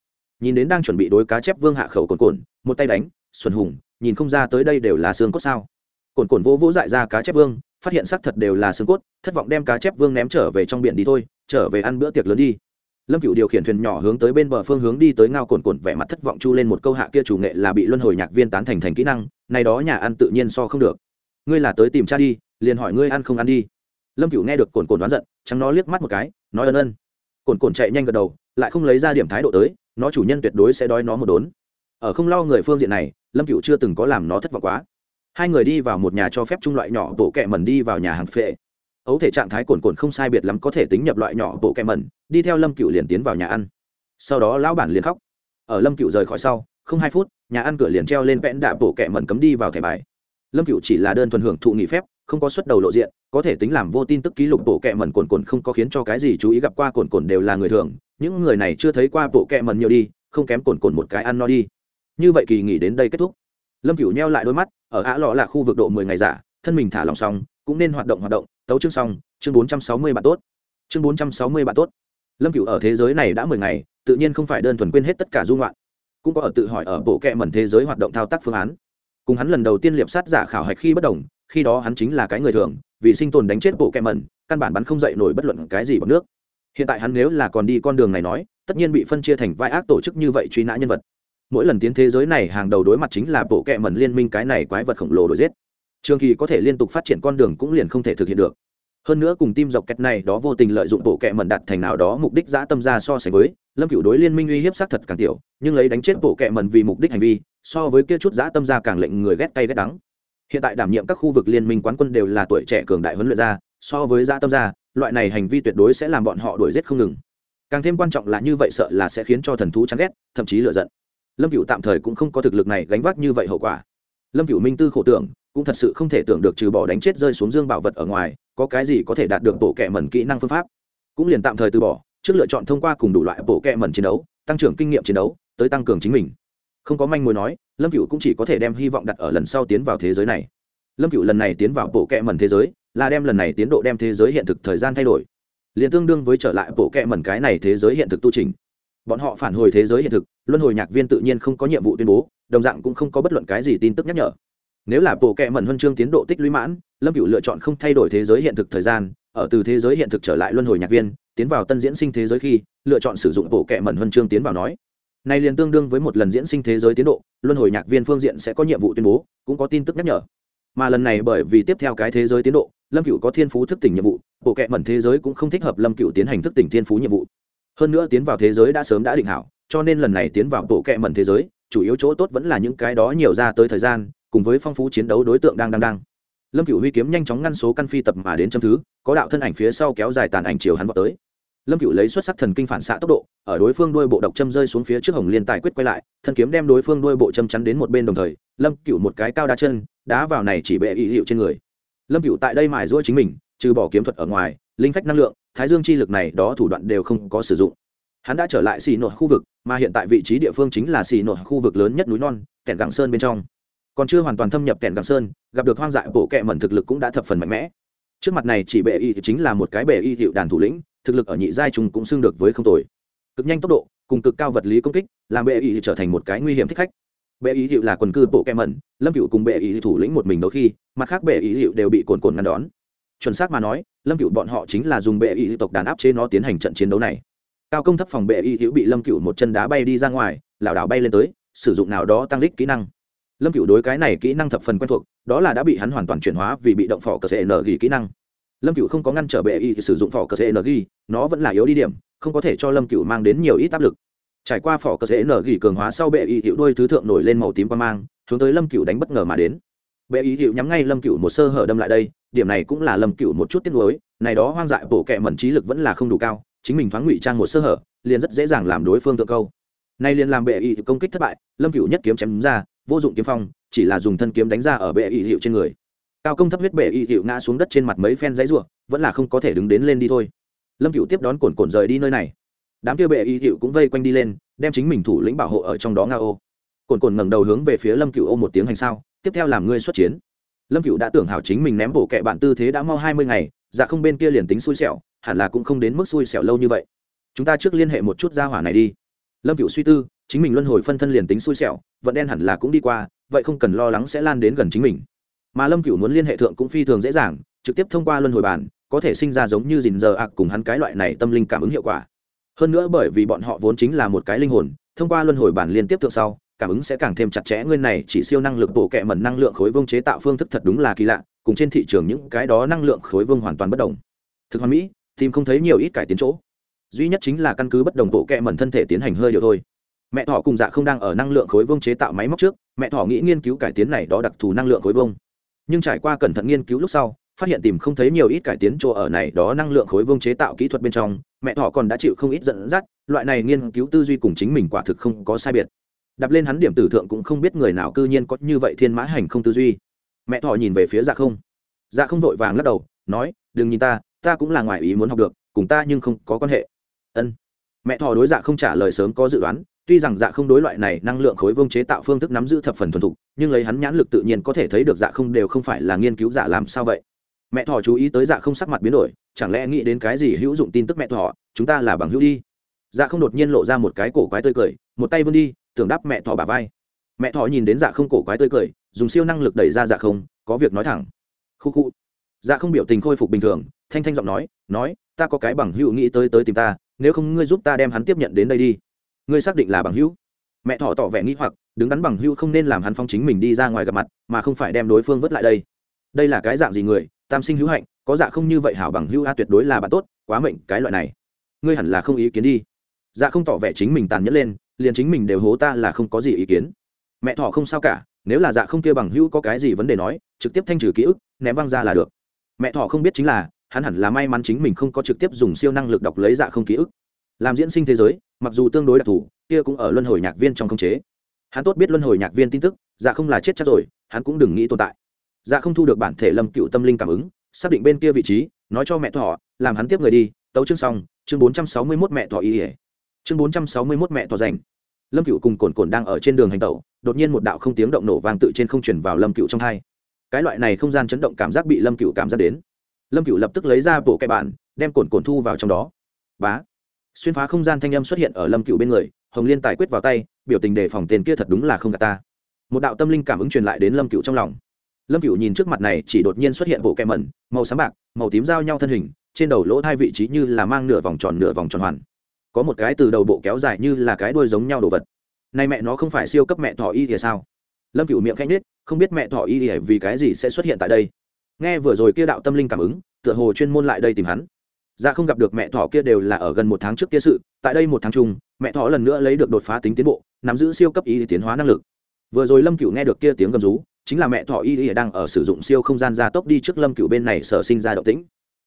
nhìn đến đang chuẩn bị đối cá chép vương hạ khẩu cồn cồn, một tay đánh, xuân hùng, nhìn không ra tới đây đều là xương cốt sao. Cồn cồn vỗ vỗ dại ra cá chép vương, phát hiện xác thật đều là xương cốt, thất vọng đem cá chép vương ném trở về trong biển đi thôi, trở về ăn bữa tiệc lớn đi. Lâm cựu điều khiển thuyền nhỏ hướng tới bên bờ phương hướng đi tới ngao cồn cồn, vẻ mặt thất vọng chu lên một câu hạ kia chủ nghệ là bị luân hồi nhạc viên tán thành thành kỹ năng này đó nhà ăn tự nhiên so không được. Ngươi là tới tìm cha đi, liền hỏi ngươi ăn không ăn đi. Lâm cựu nghe được cồn cồn đoán giận, trắng nó liếc mắt một cái, nói ân ân. Cồn cồn chạy nhanh gật đầu, lại không lấy ra điểm thái độ tới nó chủ nhân tuyệt đối sẽ đói nó một đốn. Ở không lo người phương diện này, lâm cựu chưa từng có làm nó thất vọng quá. Hai người đi vào một nhà cho phép trung loại nhỏ bộ kẹ mẩn đi vào nhà hàng phệ. Ấu thể trạng thái cồn cồn không sai biệt lắm có thể tính nhập loại nhỏ bộ kẹ mẩn, đi theo lâm cựu liền tiến vào nhà ăn. Sau đó lão bản liền khóc. Ở lâm cựu rời khỏi sau, không hai phút, nhà ăn cửa liền treo lên vẽn đạ bộ kẹ mẩn cấm đi vào thẻ bài. Lâm cựu chỉ là đơn thuần hưởng thụ nghỉ phép, không có xuất đầu lộ diện, có thể tính làm vô tin tức ký lục bộ kẹ mẩn cồn cồn không có khiến cho cái gì chú ý gặp qua cồn cồn đều là người thường những người này chưa thấy qua bộ kẹ mần nhiều đi, không kém cồn cồn một cái ăn no đi. Như vậy kỳ nghỉ đến đây kết thúc. Lâm cửu neo lại đôi mắt, ở ả lọ là khu vực độ mười ngày giả, thân mình thả lòng xong, cũng nên hoạt động hoạt động, tấu chương xong, chương bốn trăm sáu mươi bạn tốt. Chương bốn trăm sáu mươi bạn tốt. Lâm cửu ở thế giới này đã mười ngày, tự nhiên không phải đơn thuần quên hết tất cả dung loạn cũng có ở tự hỏi ở bộ kệ mẩn thế giới hoạt động thao tác phương án. Cùng hắn lần đầu tiên liệp sát giả khảo hạch khi bất đồng, khi đó hắn chính là cái người thường, vì sinh tồn đánh chết bộ kệ mẩn căn bản bắn không dậy nổi bất luận cái gì bằng nước hiện tại hắn nếu là còn đi con đường này nói, tất nhiên bị phân chia thành vai ác tổ chức như vậy truy nã nhân vật. Mỗi lần tiến thế giới này hàng đầu đối mặt chính là bộ kệ mẩn liên minh cái này quái vật khổng lồ đổi giết. Trường kỳ có thể liên tục phát triển con đường cũng liền không thể thực hiện được. Hơn nữa cùng tim dọc kẹt này đó vô tình lợi dụng bộ kệ mẩn đặt thành nào đó mục đích giã tâm ra so sánh với, lâm cựu đối liên minh uy hiếp xác thật càng tiểu, nhưng lấy đánh chết bộ kệ mẩn vì mục đích hành vi, so với kia chút giã tâm ra càng lệnh người ghét cay ghét đắng. Hiện tại đảm nhiệm các khu vực liên minh quán quân đều là tuổi trẻ cường đại huấn luyện ra so với giã tâm ra loại này hành vi tuyệt đối sẽ làm bọn họ đuổi giết không ngừng. Càng thêm quan trọng là như vậy sợ là sẽ khiến cho thần thú chán ghét, thậm chí lựa giận. Lâm cựu tạm thời cũng không có thực lực này gánh vác như vậy hậu quả. Lâm cựu minh tư khổ tưởng, cũng thật sự không thể tưởng được trừ bỏ đánh chết rơi xuống dương bảo vật ở ngoài, có cái gì có thể đạt được bộ kệ mẩn kỹ năng phương pháp. Cũng liền tạm thời từ bỏ, trước lựa chọn thông qua cùng đủ loại bộ kệ mẩn chiến đấu, tăng trưởng kinh nghiệm chiến đấu, tới tăng cường chính mình. Không có manh mối nói, lâm cựu cũng chỉ có thể đem hy vọng đặt ở lần sau tiến vào thế giới này. Lâm cựu lần này tiến vào bộ kệ mẩn thế giới là đem lần này tiến độ đem thế giới hiện thực thời gian thay đổi. Liền tương đương với trở lại bộ kệ mẩn cái này thế giới hiện thực tu trình. Bọn họ phản hồi thế giới hiện thực, luân hồi nhạc viên tự nhiên không có nhiệm vụ tuyên bố, đồng dạng cũng không có bất luận cái gì tin tức nhắc nhở. Nếu là bộ kệ mẩn huân chương tiến độ tích lũy mãn, lâm cựu lựa chọn không thay đổi thế giới hiện thực thời gian, ở từ thế giới hiện thực trở lại luân hồi nhạc viên, tiến vào tân diễn sinh thế giới khi, lựa chọn sử dụng bộ kệ mẩn huân chương tiến vào nói. Này liền tương đương với một lần diễn sinh thế giới tiến độ, luân hồi nhạc viên phương diện sẽ có nhiệm vụ tuyên bố, cũng có tin tức nhắc nhở. Mà lần này bởi vì tiếp theo cái thế giới tiến độ lâm cựu có thiên phú thức tỉnh nhiệm vụ, bộ kệ mẩn thế giới cũng không thích hợp lâm cựu tiến hành thức tỉnh thiên phú nhiệm vụ. Hơn nữa tiến vào thế giới đã sớm đã định hảo, cho nên lần này tiến vào bộ kệ mẩn thế giới, chủ yếu chỗ tốt vẫn là những cái đó nhiều ra tới thời gian, cùng với phong phú chiến đấu đối tượng đang đang đang. Lâm cựu huy kiếm nhanh chóng ngăn số căn phi tập mà đến châm thứ, có đạo thân ảnh phía sau kéo dài tàn ảnh chiều hắn vào tới. Lâm cựu lấy xuất sắc thần kinh phản xạ tốc độ, ở đối phương đuôi bộ độc châm rơi xuống phía trước hồng liên tài quyết quay lại, thân kiếm đem đối phương đuôi bộ châm chắn đến một bên đồng thời, lâm cựu một cái cao đa chân, đá vào này chỉ bệ ý hiệu trên người lâm cựu tại đây mài giũa chính mình, trừ bỏ kiếm thuật ở ngoài, linh phách năng lượng, thái dương chi lực này đó thủ đoạn đều không có sử dụng. Hắn đã trở lại xì nội khu vực, mà hiện tại vị trí địa phương chính là xì nội khu vực lớn nhất núi non kẻn gặng sơn bên trong. Còn chưa hoàn toàn thâm nhập kẻn gặng sơn, gặp được hoang dại bộ kẹ mẩn thực lực cũng đã thập phần mạnh mẽ. Trước mặt này chỉ bệ y chính là một cái bệ y hiệu đàn thủ lĩnh, thực lực ở nhị giai trùng cũng xưng được với không tồi. Cực nhanh tốc độ, cùng cực cao vật lý công kích, làm bệ y trở thành một cái nguy hiểm thích khách bệ y hiệu là quần cư bộ kem mẩn, lâm cựu cùng bệ y thủ lĩnh một mình đôi khi, mặt khác bệ y hiệu đều bị cồn cồn ngăn đón. Chuẩn xác mà nói, lâm cựu bọn họ chính là dùng bệ y tộc đàn áp chế nó tiến hành trận chiến đấu này. Cao công thấp phòng bệ y hữu bị lâm cựu một chân đá bay đi ra ngoài, lảo đảo bay lên tới, sử dụng nào đó tăng lích kỹ năng. Lâm cựu đối cái này kỹ năng thập phần quen thuộc, đó là đã bị hắn hoàn toàn chuyển hóa vì bị động phỏ cờ sẽ nở ghi kỹ năng. Lâm cựu không có ngăn trở bệ y sử dụng phỏ cờ sẽ nở ghi nó vẫn là yếu đi điểm, không có thể cho lâm cựu mang đến nhiều ít áp lực trải qua phỏ cờ dễ nở gỉ cường hóa sau bệ y hiệu đôi thứ thượng nổi lên màu tím qua mang, hướng tới lâm cựu đánh bất ngờ mà đến. Bệ y hiệu nhắm ngay lâm cựu một sơ hở đâm lại đây, điểm này cũng là lâm cựu một chút tiếc nuối, này đó hoang dại bổ kệ mẩn trí lực vẫn là không đủ cao, chính mình thoáng ngụy trang một sơ hở, liền rất dễ dàng làm đối phương thượng câu. Nay liền làm bệ y công kích thất bại, lâm cựu nhất kiếm chém ra, vô dụng kiếm phong, chỉ là dùng thân kiếm đánh ra ở bệ y hiệu trên người. Cao công thấp huyết bệ y hiệu ngã xuống đất trên mặt mấy phen giấy ruộng vẫn là không có thể đứng đến lên đi thôi. Lâm cựu tiếp đón cồn cồn rời đi nơi này đám kia bệ y hiệu cũng vây quanh đi lên, đem chính mình thủ lĩnh bảo hộ ở trong đó nga ô. Cồn cồn ngẩng đầu hướng về phía lâm cựu ô một tiếng hành sao, tiếp theo làm ngươi xuất chiến. Lâm cựu đã tưởng hảo chính mình ném bổ kẹ bạn tư thế đã mau hai mươi ngày dạ không bên kia liền tính xui xẻo, hẳn là cũng không đến mức xui xẻo lâu như vậy. Chúng ta trước liên hệ một chút ra hỏa này đi. Lâm cựu suy tư, chính mình luân hồi phân thân liền tính xui xẻo, vận đen hẳn là cũng đi qua, vậy không cần lo lắng sẽ lan đến gần chính mình. Mà lâm cựu muốn liên hệ thượng cũng phi thường dễ dàng, trực tiếp thông qua luân hồi bản, có thể sinh ra giống như dình giờ ạc cùng hắn cái loại này tâm linh cảm ứng hiệu quả hơn nữa bởi vì bọn họ vốn chính là một cái linh hồn, thông qua luân hồi bản liên tiếp thượng sau, cảm ứng sẽ càng thêm chặt chẽ. Nguyên này chỉ siêu năng lực bổ kẹ mẩn năng lượng khối vương chế tạo phương thức thật đúng là kỳ lạ, cùng trên thị trường những cái đó năng lượng khối vương hoàn toàn bất đồng. Thực hoàn mỹ, tìm không thấy nhiều ít cải tiến chỗ. Duy nhất chính là căn cứ bất đồng bộ kẹ mẩn thân thể tiến hành hơi điều thôi. Mẹ thỏ cùng dạ không đang ở năng lượng khối vông chế tạo máy móc trước, mẹ thỏ nghĩ nghiên cứu cải tiến này đó đặc thù năng lượng khối vông nhưng trải qua cẩn thận nghiên cứu lúc sau phát hiện tìm không thấy nhiều ít cải tiến chỗ ở này, đó năng lượng khối vương chế tạo kỹ thuật bên trong, mẹ thọ còn đã chịu không ít dẫn dắt, loại này nghiên cứu tư duy cùng chính mình quả thực không có sai biệt. Đập lên hắn điểm tử thượng cũng không biết người nào cư nhiên có như vậy thiên mã hành không tư duy. Mẹ thọ nhìn về phía dạ không. Dạ không vội vàng lắc đầu, nói, đừng nhìn ta ta cũng là ngoài ý muốn học được, cùng ta nhưng không có quan hệ. Ân. Mẹ thọ đối dạ không trả lời sớm có dự đoán, tuy rằng dạ không đối loại này năng lượng khối vông chế tạo phương thức nắm giữ thập phần thuần thục, nhưng lấy hắn nhãn lực tự nhiên có thể thấy được dạ không đều không phải là nghiên cứu giả làm sao vậy mẹ thỏ chú ý tới dạ không sắc mặt biến đổi, chẳng lẽ nghĩ đến cái gì hữu dụng tin tức mẹ thỏ, chúng ta là bằng hữu đi. Dạ không đột nhiên lộ ra một cái cổ quái tươi cười, một tay vươn đi, tưởng đắp mẹ thỏ bà vai. Mẹ thỏ nhìn đến dạ không cổ quái tươi cười, dùng siêu năng lực đẩy ra dạ không, có việc nói thẳng. Khu khu. Dạ không biểu tình khôi phục bình thường, thanh thanh giọng nói nói, ta có cái bằng hữu nghĩ tới tới tìm ta, nếu không ngươi giúp ta đem hắn tiếp nhận đến đây đi. Ngươi xác định là bằng hữu. Mẹ thỏ tỏ vẻ nghĩ hoặc, đứng đắn bằng hữu không nên làm hắn phong chính mình đi ra ngoài gặp mặt, mà không phải đem đối phương vớt lại đây. Đây là cái dạng gì người tam sinh hữu hạnh, có dạ không như vậy hảo bằng hữu a tuyệt đối là bạn tốt, quá mệnh cái loại này. Ngươi hẳn là không ý kiến đi. Dạ không tỏ vẻ chính mình tàn nhẫn lên, liền chính mình đều hố ta là không có gì ý kiến. Mẹ thọ không sao cả, nếu là dạ không kia bằng hữu có cái gì vấn đề nói, trực tiếp thanh trừ ký ức, ném văng ra là được. Mẹ thọ không biết chính là, hắn hẳn là may mắn chính mình không có trực tiếp dùng siêu năng lực đọc lấy dạ không ký ức. Làm diễn sinh thế giới, mặc dù tương đối đặc thù, kia cũng ở luân hồi nhạc viên trong không chế. Hắn tốt biết luân hồi nhạc viên tin tức dạ không là chết chắc rồi, hắn cũng đừng nghĩ tồn tại dạ không thu được bản thể lâm cựu tâm linh cảm ứng, xác định bên kia vị trí, nói cho mẹ thọ làm hắn tiếp người đi, tấu chương xong, chương bốn trăm sáu mươi mốt mẹ thọ ý ỉa chương bốn trăm sáu mươi mốt mẹ thọ dành lâm cựu cùng cồn cồn đang ở trên đường hành tẩu, đột nhiên một đạo không tiếng động nổ vang tự trên không chuyển vào lâm cựu trong hai. Cái loại này không gian chấn động cảm giác bị lâm cựu cảm giác đến. Lâm cựu lập tức lấy ra bộ cái bản, đem cồn cồn thu vào trong đó. Bá. Xuyên phá không gian thanh âm xuất hiện ở lâm cựu bên người, hồng liên tài quyết vào tay, biểu tình đề phòng tên kia thật đúng là không gạt ta. Một đạo tâm linh cảm ứng truyền lại đến lâm cựu trong lòng lâm cựu nhìn trước mặt này chỉ đột nhiên xuất hiện bộ kẹ mẩn, màu sáng bạc, màu tím giao nhau thân hình, trên đầu lỗ hai vị trí như là mang nửa vòng tròn nửa vòng tròn hoàn. Có một cái từ đầu bộ kéo dài như là cái đuôi giống nhau đồ vật. Này mẹ nó không phải siêu cấp mẹ thỏ y thì sao? Lâm cựu miệng khanh nết không biết mẹ thỏ y thì vì cái gì sẽ xuất hiện tại đây. Nghe vừa rồi kia đạo tâm linh cảm ứng, tựa hồ chuyên môn lại đây tìm hắn. Ra không gặp được mẹ thỏ kia đều là ở gần một tháng trước kia sự, tại đây một tháng chung, mẹ thỏ lần nữa lấy được đột phá tính tiến bộ, nắm giữ siêu cấp y tiến hóa năng lực. Vừa rồi lâm cựu nghe được kia tiếng gầm rú chính là mẹ thỏ y y đang ở sử dụng siêu không gian gia tốc đi trước lâm cựu bên này sở sinh ra động tĩnh.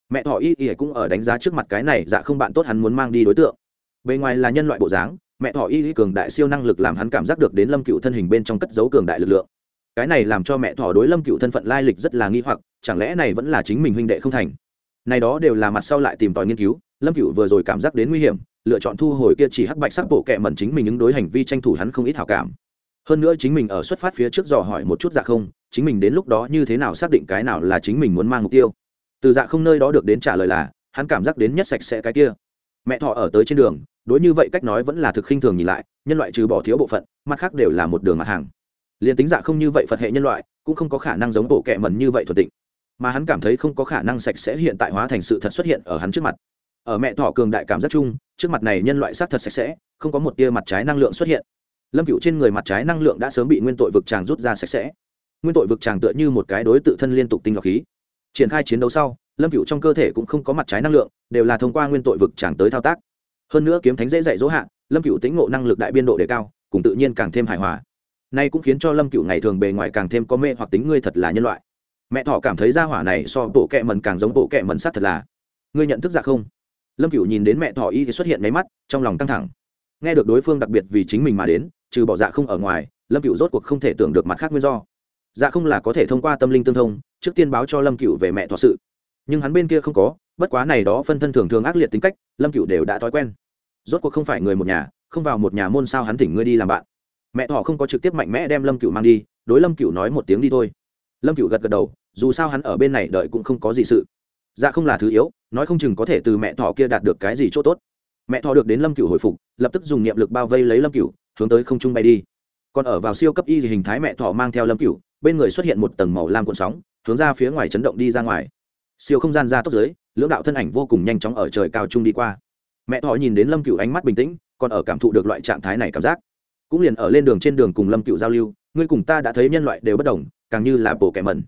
Mẹ thỏ y y cũng ở đánh giá trước mặt cái này dạ không bạn tốt hắn muốn mang đi đối tượng. Bề ngoài là nhân loại bộ dáng, mẹ thỏ y y cường đại siêu năng lực làm hắn cảm giác được đến lâm cựu thân hình bên trong cất dấu cường đại lực lượng. Cái này làm cho mẹ thỏ đối lâm cựu thân phận lai lịch rất là nghi hoặc, chẳng lẽ này vẫn là chính mình huynh đệ không thành? Này đó đều là mặt sau lại tìm tòi nghiên cứu, lâm cựu vừa rồi cảm giác đến nguy hiểm, lựa chọn thu hồi kia chỉ hắc bạch sắc bộ kệ mẩn chính mình ứng đối hành vi tranh thủ hắn không ít hảo cảm hơn nữa chính mình ở xuất phát phía trước dò hỏi một chút dạ không, chính mình đến lúc đó như thế nào xác định cái nào là chính mình muốn mang mục tiêu. Từ dạ không nơi đó được đến trả lời là, hắn cảm giác đến nhất sạch sẽ cái kia. Mẹ thọ ở tới trên đường, đối như vậy cách nói vẫn là thực khinh thường nhìn lại, nhân loại trừ bỏ thiếu bộ phận, mặt khác đều là một đường mặt hàng. Liền tính dạ không như vậy phật hệ nhân loại, cũng không có khả năng giống bộ kệ mẩn như vậy thuần tịnh. Mà hắn cảm thấy không có khả năng sạch sẽ hiện tại hóa thành sự thật xuất hiện ở hắn trước mặt. Ở mẹ thọ cường đại cảm giác chung, trước mặt này nhân loại xác thật sạch sẽ, không có một tia mặt trái năng lượng xuất hiện lâm cựu trên người mặt trái năng lượng đã sớm bị nguyên tội vực tràng rút ra sạch sẽ. Nguyên tội vực tràng tựa như một cái đối tự thân liên tục tinh lọc khí. Triển khai chiến đấu sau, lâm cựu trong cơ thể cũng không có mặt trái năng lượng, đều là thông qua nguyên tội vực tràng tới thao tác. Hơn nữa kiếm thánh dễ dạy dỗ hạ, lâm cựu tính ngộ năng lực đại biên độ đề cao, cùng tự nhiên càng thêm hài hòa. Nay cũng khiến cho lâm cựu ngày thường bề ngoài càng thêm có mê hoặc tính ngươi thật là nhân loại. Mẹ thọ cảm thấy ra hỏa này so bộ kẹ mần càng giống bộ kẹ mần sát thật là. Ngươi nhận thức ra không? Lâm cựu nhìn đến mẹ thọ y thì xuất hiện máy mắt, trong lòng căng thẳng nghe được đối phương đặc biệt vì chính mình mà đến, trừ bỏ dạ không ở ngoài, lâm cựu rốt cuộc không thể tưởng được mặt khác nguyên do. Dạ không là có thể thông qua tâm linh tương thông, trước tiên báo cho lâm cựu về mẹ thọ sự. Nhưng hắn bên kia không có, bất quá này đó phân thân thường thường ác liệt tính cách, lâm cựu đều đã thói quen. Rốt cuộc không phải người một nhà, không vào một nhà môn sao hắn thỉnh ngươi đi làm bạn. Mẹ thọ không có trực tiếp mạnh mẽ đem lâm cựu mang đi, đối lâm cựu nói một tiếng đi thôi. Lâm cựu gật gật đầu, dù sao hắn ở bên này đợi cũng không có gì sự. Dạ không là thứ yếu, nói không chừng có thể từ mẹ thọ kia đạt được cái gì c h ỗ t ố t mẹ thọ được đến lâm cựu hồi phục, lập tức dùng niệm lực bao vây lấy lâm cựu hướng tới không trung bay đi. Còn ở vào siêu cấp y thì hình thái mẹ thọ mang theo lâm cựu bên người xuất hiện một tầng màu lam cuộn sóng, hướng ra phía ngoài chấn động đi ra ngoài. Siêu không gian ra tốc dưới lưỡng đạo thân ảnh vô cùng nhanh chóng ở trời cao trung đi qua. Mẹ thọ nhìn đến lâm cựu ánh mắt bình tĩnh, còn ở cảm thụ được loại trạng thái này cảm giác. Cũng liền ở lên đường trên đường cùng lâm cựu giao lưu, ngươi cùng ta đã thấy nhân loại đều bất đồng, càng như là bộ kẻ mẩn.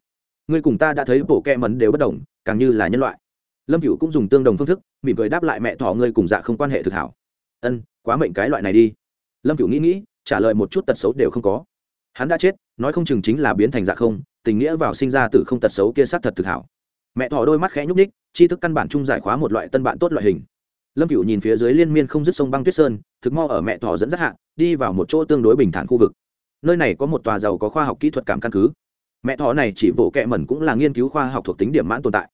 Ngươi cùng ta đã thấy bộ kẻ mẩn đều bất đồng, càng như là nhân loại lâm cựu cũng dùng tương đồng phương thức, mỉm cười đáp lại mẹ thỏ ngươi cùng dạ không quan hệ thực hảo. Ân, quá mệnh cái loại này đi. Lâm cựu nghĩ nghĩ, trả lời một chút tật xấu đều không có. Hắn đã chết, nói không chừng chính là biến thành dạ không, tình nghĩa vào sinh ra từ không tật xấu kia sát thật thực hảo. Mẹ thỏ đôi mắt khẽ nhúc ních tri thức căn bản chung giải khóa một loại tân bạn tốt loại hình. Lâm cựu nhìn phía dưới liên miên không dứt sông băng tuyết sơn, thực mo ở mẹ thỏ dẫn dắt hạ, đi vào một chỗ tương đối bình thản khu vực. Nơi này có một tòa giàu có khoa học kỹ thuật cảm căn cứ. Mẹ thỏ này chỉ bộ kẹ mẩn cũng là nghiên cứu khoa học thuộc tính điểm mãn tồn tại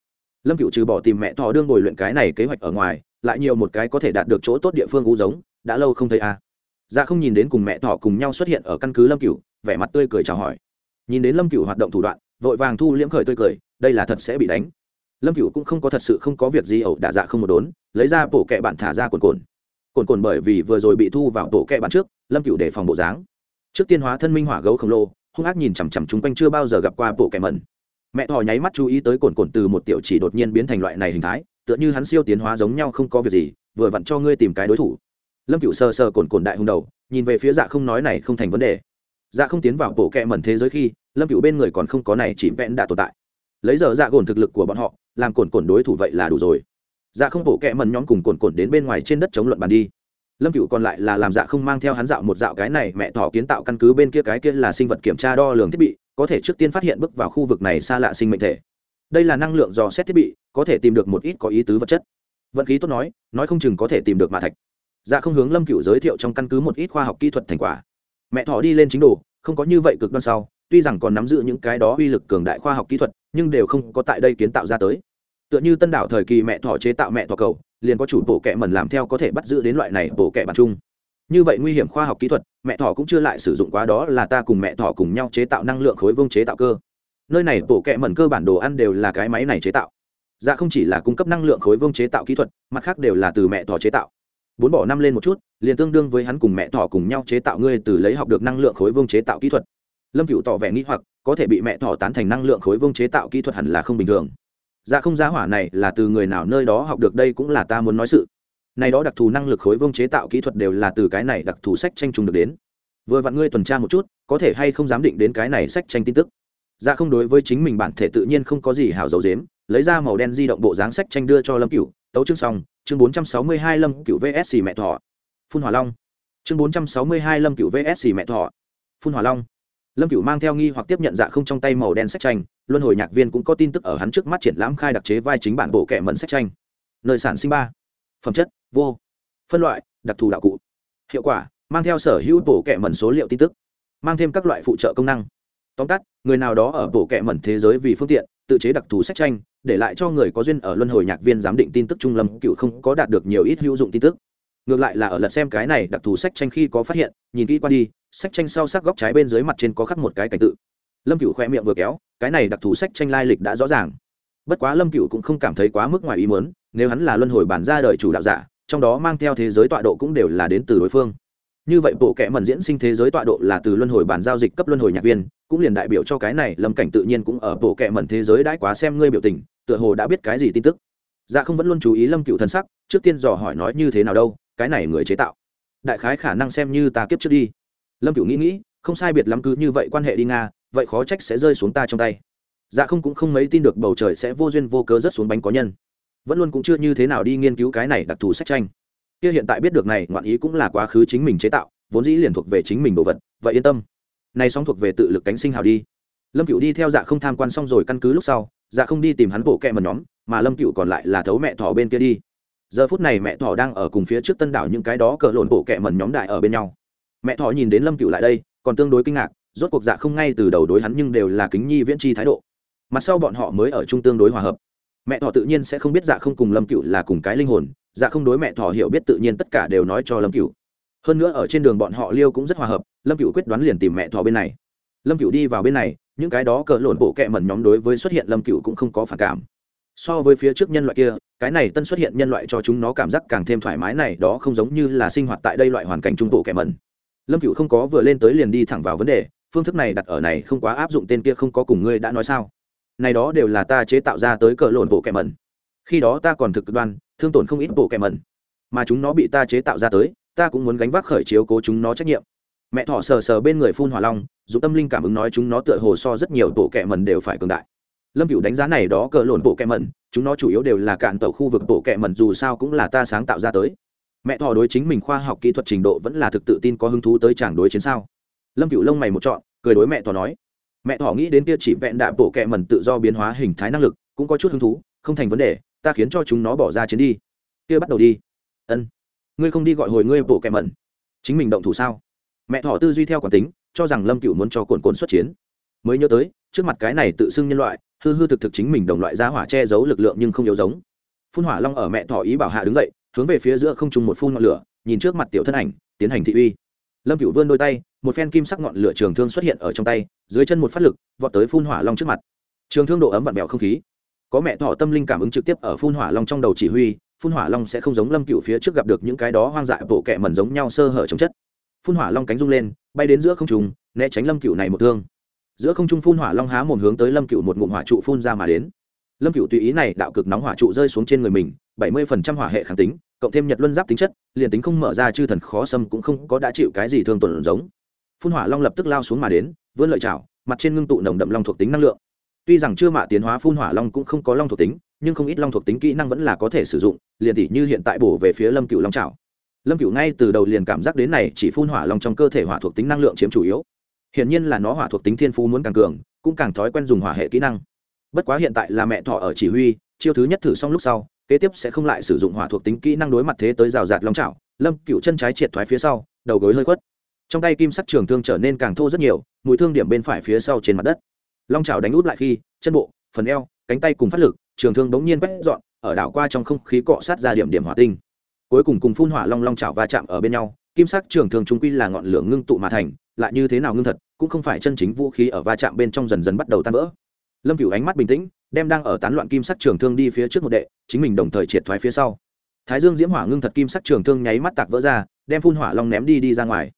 lâm cựu trừ bỏ tìm mẹ thọ đương ngồi luyện cái này kế hoạch ở ngoài, lại nhiều một cái có thể đạt được chỗ tốt địa phương u giống, đã lâu không thấy a. À. dạ không nhìn đến cùng mẹ thọ cùng nhau xuất hiện ở căn cứ lâm cựu vẻ mặt tươi cười chào hỏi. Nhìn đến lâm cựu hoạt động thủ đoạn, vội vàng thu liễm khởi tươi cười, đây là thật sẽ bị đánh. Lâm cựu cũng không có thật sự không có việc gì ẩu đả dạ không một đốn, lấy ra bộ kẹ bạn thả ra cồn cồn cồn cồn bởi vì vừa rồi bị thu vào bộ kẹ bạn trước, lâm cựu để phòng bộ dáng. Trước tiên hóa thân minh hỏa gấu khổng lồ, hung ác nhìn chằm chằm chung quanh chưa bao giờ gặp qua bộ kẹ mẩn mẹ thỏ nháy mắt chú ý tới cồn cồn từ một tiểu chỉ đột nhiên biến thành loại này hình thái, tựa như hắn siêu tiến hóa giống nhau không có việc gì, vừa vặn cho ngươi tìm cái đối thủ. Lâm cựu sờ sờ cồn cồn đại hùng đầu, nhìn về phía dạ không nói này không thành vấn đề. Dạ không tiến vào bộ kẹ mẩn thế giới khi, lâm cựu bên người còn không có này chỉ vẹn đã tồn tại. Lấy giờ dạ gồn thực lực của bọn họ, làm cồn cồn đối thủ vậy là đủ rồi. Dạ không bộ kẹ mẩn nhóm cùng cồn cồn đến bên ngoài trên đất chống luận bàn đi. Lâm cựu còn lại là làm dạ không mang theo hắn dạo một dạo cái này, mẹ thỏ kiến tạo căn cứ bên kia cái kia là sinh vật kiểm tra đo lường thiết bị có thể trước tiên phát hiện bước vào khu vực này xa lạ sinh mệnh thể. Đây là năng lượng dò xét thiết bị, có thể tìm được một ít có ý tứ vật chất. Vận khí tốt nói nói không chừng có thể tìm được mạ thạch. Dạ không hướng lâm cựu giới thiệu trong căn cứ một ít khoa học kỹ thuật thành quả. Mẹ thỏ đi lên chính đồ, không có như vậy cực đoan sau, tuy rằng còn nắm giữ những cái đó uy lực cường đại khoa học kỹ thuật, nhưng đều không có tại đây kiến tạo ra tới. Tựa như tân đảo thời kỳ mẹ thỏ chế tạo mẹ thỏ cầu, liền có chủ bộ kệ mẩn làm theo có thể bắt giữ đến loại này bộ kệ bản chung như vậy nguy hiểm khoa học kỹ thuật, mẹ thỏ cũng chưa lại sử dụng quá đó là ta cùng mẹ thỏ cùng nhau chế tạo năng lượng khối vông chế tạo cơ. Nơi này bộ kệ mẩn cơ bản đồ ăn đều là cái máy này chế tạo. Dạ không chỉ là cung cấp năng lượng khối vông chế tạo kỹ thuật, mặt khác đều là từ mẹ thỏ chế tạo. Bốn bỏ năm lên một chút, liền tương đương với hắn cùng mẹ thỏ cùng nhau chế tạo ngươi từ lấy học được năng lượng khối vông chế tạo kỹ thuật. Lâm cựu tỏ vẻ nghĩ hoặc, có thể bị mẹ thỏ tán thành năng lượng khối vông chế tạo kỹ thuật hẳn là không bình thường. Dạ không giá hỏa này là từ người nào nơi đó học được đây cũng là ta muốn nói sự này đó đặc thù năng lực khối vông chế tạo kỹ thuật đều là từ cái này đặc thù sách tranh trùng được đến. Vừa vặn ngươi tuần tra một chút, có thể hay không dám định đến cái này sách tranh tin tức? Ra không đối với chính mình bản thể tự nhiên không có gì hảo dấu dếm, lấy ra màu đen di động bộ dáng sách tranh đưa cho lâm cửu, tấu chương xong, chương bốn trăm sáu mươi hai lâm cửu vsc mẹ thọ phun hỏa long. Chương bốn trăm sáu mươi hai lâm cửu vsc mẹ thọ phun hỏa long. Lâm cửu mang theo nghi hoặc tiếp nhận dạ không trong tay màu đen sách tranh, luân hồi nhạc viên cũng có tin tức ở hắn trước mắt triển lãm khai đặc chế vai chính bản bộ kệ mẫn sách tranh. Nơi sản sinh ba. Phẩm chất vô. Phân loại, đặc thù đạo cụ. Hiệu quả, mang theo sở hữu bộ kệ mẩn số liệu tin tức. Mang thêm các loại phụ trợ công năng. Tóm tắt, người nào đó ở bộ kệ mẩn thế giới vì phương tiện, tự chế đặc thù sách tranh, để lại cho người có duyên ở luân hồi nhạc viên giám định tin tức trung lâm, cựu không có đạt được nhiều ít hữu dụng tin tức. Ngược lại là ở lật xem cái này đặc thù sách tranh khi có phát hiện, nhìn kỹ qua đi, sách tranh sau sắc góc trái bên dưới mặt trên có khắc một cái cảnh tự. Lâm cựu khoe miệng vừa kéo, cái này đặc thù sách tranh lai lịch đã rõ ràng. Bất quá lâm cựu cũng không cảm thấy quá mức ngoài ý muốn, nếu hắn là luân hồi bản ra đời chủ đạo giả trong đó mang theo thế giới tọa độ cũng đều là đến từ đối phương. Như vậy bộ kệ mần diễn sinh thế giới tọa độ là từ luân hồi bản giao dịch cấp luân hồi nhạc viên, cũng liền đại biểu cho cái này, lâm cảnh tự nhiên cũng ở bộ kệ mần thế giới đãi quá xem ngươi biểu tình, tựa hồ đã biết cái gì tin tức. Dạ không vẫn luôn chú ý lâm cựu thần sắc, trước tiên dò hỏi nói như thế nào đâu, cái này người chế tạo. Đại khái khả năng xem như ta kiếp trước đi. Lâm cựu nghĩ nghĩ, không sai biệt lắm cứ như vậy quan hệ đi nga, vậy khó trách sẽ rơi xuống ta trong tay. Dạ không cũng không mấy tin được bầu trời sẽ vô duyên vô cớ rớt xuống bánh có nhân vẫn luôn cũng chưa như thế nào đi nghiên cứu cái này đặc thù sách tranh. Kia hiện tại biết được này, ngoạn ý cũng là quá khứ chính mình chế tạo, vốn dĩ liền thuộc về chính mình đồ vật, vậy yên tâm. Này xong thuộc về tự lực cánh sinh hào đi. Lâm cựu đi theo dạ không tham quan xong rồi căn cứ lúc sau dạ không đi tìm hắn bộ kẹ mật nhóm, mà lâm cựu còn lại là thấu mẹ thỏ bên kia đi. Giờ phút này mẹ thỏ đang ở cùng phía trước tân đảo những cái đó cờ lộn bộ kẹ mần nhóm đại ở bên nhau. Mẹ thỏ nhìn đến lâm cựu lại đây, còn tương đối kinh ngạc, rốt cuộc dạ không ngay từ đầu đối hắn nhưng đều là kính nhi viễn chi thái độ. Mặt sau bọn họ mới ở trung tương đối hòa hợp mẹ thỏ tự nhiên sẽ không biết dạ không cùng lâm cựu là cùng cái linh hồn dạ không đối mẹ thỏ hiểu biết tự nhiên tất cả đều nói cho lâm cựu. Hơn nữa ở trên đường bọn họ liêu cũng rất hòa hợp, lâm cựu quyết đoán liền tìm mẹ thỏ bên này. Lâm cựu đi vào bên này, những cái đó cờ lộn bộ kẹ mẩn nhóm đối với xuất hiện lâm cựu cũng không có phản cảm. So với phía trước nhân loại kia, cái này tân xuất hiện nhân loại cho chúng nó cảm giác càng thêm thoải mái này đó không giống như là sinh hoạt tại đây loại hoàn cảnh trung bộ kẻ mẩn. Lâm cựu không có vừa lên tới liền đi thẳng vào vấn đề, phương thức này đặt ở này không quá áp dụng tên kia không có cùng ngươi đã nói sao này đó đều là ta chế tạo ra tới cờ lộn bộ kẻ mẩn. Khi đó ta còn thực đoan, thương tổn không ít bộ kẻ mẩn. Mà chúng nó bị ta chế tạo ra tới, ta cũng muốn gánh vác khởi chiếu cố chúng nó trách nhiệm. Mẹ thỏ sờ sờ bên người phun hỏa long, dù tâm linh cảm ứng nói chúng nó tựa hồ so rất nhiều bộ kẻ mẩn đều phải cường đại. Lâm cựu đánh giá này đó cờ lộn bộ kẹ mẩn, chúng nó chủ yếu đều là cạn tàu khu vực bộ kẹ mẩn dù sao cũng là ta sáng tạo ra tới. Mẹ thỏ đối chính mình khoa học kỹ thuật trình độ vẫn là thực tự tin có hứng thú tới chẳng đối chiến sao? Lâm cựu lông mày một trọn, cười đối mẹ thỏ nói mẹ thỏ nghĩ đến kia chỉ vẹn đạ bộ kẹ mần tự do biến hóa hình thái năng lực, cũng có chút hứng thú, không thành vấn đề, ta khiến cho chúng nó bỏ ra chiến đi. Kia bắt đầu đi. Ân. Ngươi không đi gọi hồi ngươi bộ kẹ mần chính mình động thủ sao? Mẹ thỏ tư duy theo quản tính, cho rằng lâm cựu muốn cho cồn cồn xuất chiến. Mới nhớ tới, trước mặt cái này tự xưng nhân loại, hư hư thực thực chính mình đồng loại ra hỏa che giấu lực lượng nhưng không yếu giống. Phun hỏa long ở mẹ thỏ ý bảo hạ đứng dậy, hướng về phía giữa không trung một phun ngọn lửa, nhìn trước mặt tiểu thân ảnh, tiến hành thị uy. Lâm cựu vươn đôi tay một phen kim sắc ngọn lửa trường thương xuất hiện ở trong tay, dưới chân một phát lực, vọt tới phun hỏa long trước mặt. Trường thương độ ấm vặn vẹo không khí. Có mẹ thỏ tâm linh cảm ứng trực tiếp ở phun hỏa long trong đầu chỉ huy, phun hỏa long sẽ không giống lâm cựu phía trước gặp được những cái đó hoang dại bộ kẹ mẩn giống nhau sơ hở chống chất. Phun hỏa long cánh rung lên, bay đến giữa không trùng né tránh lâm cựu này một thương. Giữa không trung phun hỏa long há mồm hướng tới lâm cựu một ngụm hỏa trụ phun ra mà đến. Lâm cựu tùy ý này đạo cực nóng hỏa trụ rơi xuống trên người mình, bảy mươi phần trăm hỏa hệ kháng tính, cộng thêm nhật luân giáp tính chất, liền tính không mở ra chư thần khó xâm cũng không có đã chịu cái gì thương tổn giống phun hỏa long lập tức lao xuống mà đến vươn lợi chảo mặt trên ngưng tụ nồng đậm long thuộc tính năng lượng. Tuy rằng chưa mạ tiến hóa phun hỏa long cũng không có long thuộc tính nhưng không ít long thuộc tính kỹ năng vẫn là có thể sử dụng liền tỷ như hiện tại bổ về phía lâm cựu long chảo, lâm cựu ngay từ đầu liền cảm giác đến này chỉ phun hỏa long trong cơ thể hỏa thuộc tính năng lượng chiếm chủ yếu. Hiển nhiên là nó hỏa thuộc tính thiên phú muốn càng cường cũng càng thói quen dùng hỏa hệ kỹ năng. Bất quá hiện tại là mẹ thọ ở chỉ huy chiêu thứ nhất thử xong lúc sau kế tiếp sẽ không lại sử dụng hỏa thuộc tính kỹ năng đối mặt thế tới rào rạt long chảo. lâm cựu chân trái triệt thoái phía sau đầu gối hơi khuất trong tay kim sắc trường thương trở nên càng thô rất nhiều mũi thương điểm bên phải phía sau trên mặt đất. Long trào đánh út lại khi, chân bộ, phần eo, cánh tay cùng phát lực, trường thương bỗng nhiên quét dọn, ở đảo qua trong không khí cọ sát ra điểm điểm hỏa tinh. Cuối cùng cùng phun hỏa long long trào va chạm ở bên nhau, kim sắc trường thương trung quy là ngọn lửa ngưng tụ mà thành, lại như thế nào ngưng thật, cũng không phải chân chính vũ khí ở va chạm bên trong dần dần bắt đầu tan vỡ. Lâm cửu ánh mắt bình tĩnh, đem đang ở tán loạn kim sắc trường thương đi phía trước một đệ, chính mình đồng thời triệt thoái phía sau. Thái dương diễm hỏa ngưng thật kim sắc trường thương nháy mắt tạc vỡ ra, đem phun hỏa long ném đi đi ra ngoài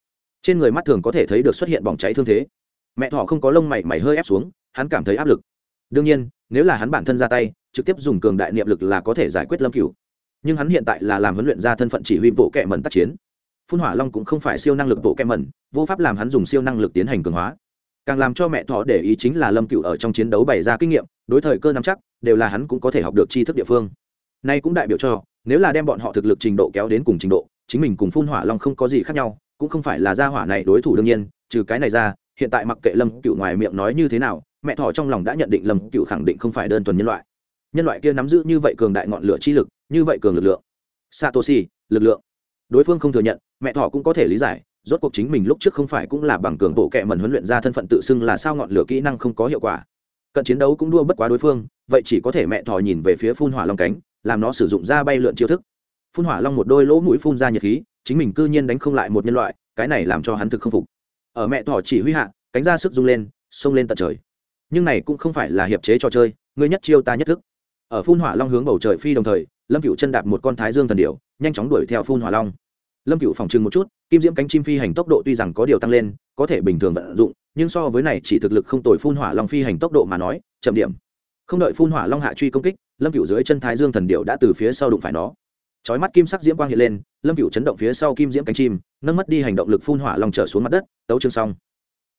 trên người mắt thường có thể thấy được xuất hiện bỏng cháy thương thế. Mẹ thỏ không có lông mày mày hơi ép xuống, hắn cảm thấy áp lực. Đương nhiên, nếu là hắn bản thân ra tay, trực tiếp dùng cường đại niệm lực là có thể giải quyết lâm cửu. Nhưng hắn hiện tại là làm huấn luyện ra thân phận chỉ huy bộ kệ mẩn tác chiến. Phun hỏa long cũng không phải siêu năng lực bộ kệ mẩn, vô pháp làm hắn dùng siêu năng lực tiến hành cường hóa. Càng làm cho mẹ thỏ để ý chính là lâm cửu ở trong chiến đấu bày ra kinh nghiệm, đối thời cơ nắm chắc, đều là hắn cũng có thể học được tri thức địa phương. Nay cũng đại biểu cho, nếu là đem bọn họ thực lực trình độ kéo đến cùng trình độ, chính mình cùng phun hỏa long không có gì khác nhau cũng không phải là gia hỏa này đối thủ đương nhiên, trừ cái này ra, hiện tại mặc kệ lâm cựu ngoài miệng nói như thế nào, mẹ thỏ trong lòng đã nhận định lâm cựu khẳng định không phải đơn thuần nhân loại. Nhân loại kia nắm giữ như vậy cường đại ngọn lửa chi lực, như vậy cường lực lượng. Satoshi, lực lượng. Đối phương không thừa nhận, mẹ thỏ cũng có thể lý giải, rốt cuộc chính mình lúc trước không phải cũng là bằng cường bộ kệ mẩn huấn luyện ra thân phận tự xưng là sao ngọn lửa kỹ năng không có hiệu quả. Cận chiến đấu cũng đua bất quá đối phương, vậy chỉ có thể mẹ thỏ nhìn về phía phun hỏa long cánh, làm nó sử dụng ra bay lượn chiêu thức phun hỏa long một đôi lỗ mũi phun ra nhiệt khí, chính mình cư nhiên đánh không lại một nhân loại, cái này làm cho hắn thực không phục. Ở mẹ thỏ chỉ huy hạ, cánh ra sức rung lên, xông lên tận trời. Nhưng này cũng không phải là hiệp chế trò chơi, ngươi nhất chiêu ta nhất thức. Ở phun hỏa long hướng bầu trời phi đồng thời, lâm cựu chân đạp một con thái dương thần điệu nhanh chóng đuổi theo phun hỏa long. Lâm cựu phòng trừng một chút, kim diễm cánh chim phi hành tốc độ tuy rằng có điều tăng lên, có thể bình thường vận dụng, nhưng so với này chỉ thực lực không tồi phun hỏa long phi hành tốc độ mà nói, chậm điểm. Không đợi phun hỏa long hạ truy công kích, lâm cựu dưới chân thái dương thần điệu đã từ phía sau đụng phải nó chói mắt kim sắc diễm quang hiện lên, lâm cựu chấn động phía sau kim diễm cánh chim, nâng mất đi hành động lực phun hỏa long trở xuống mặt đất, tấu chương xong.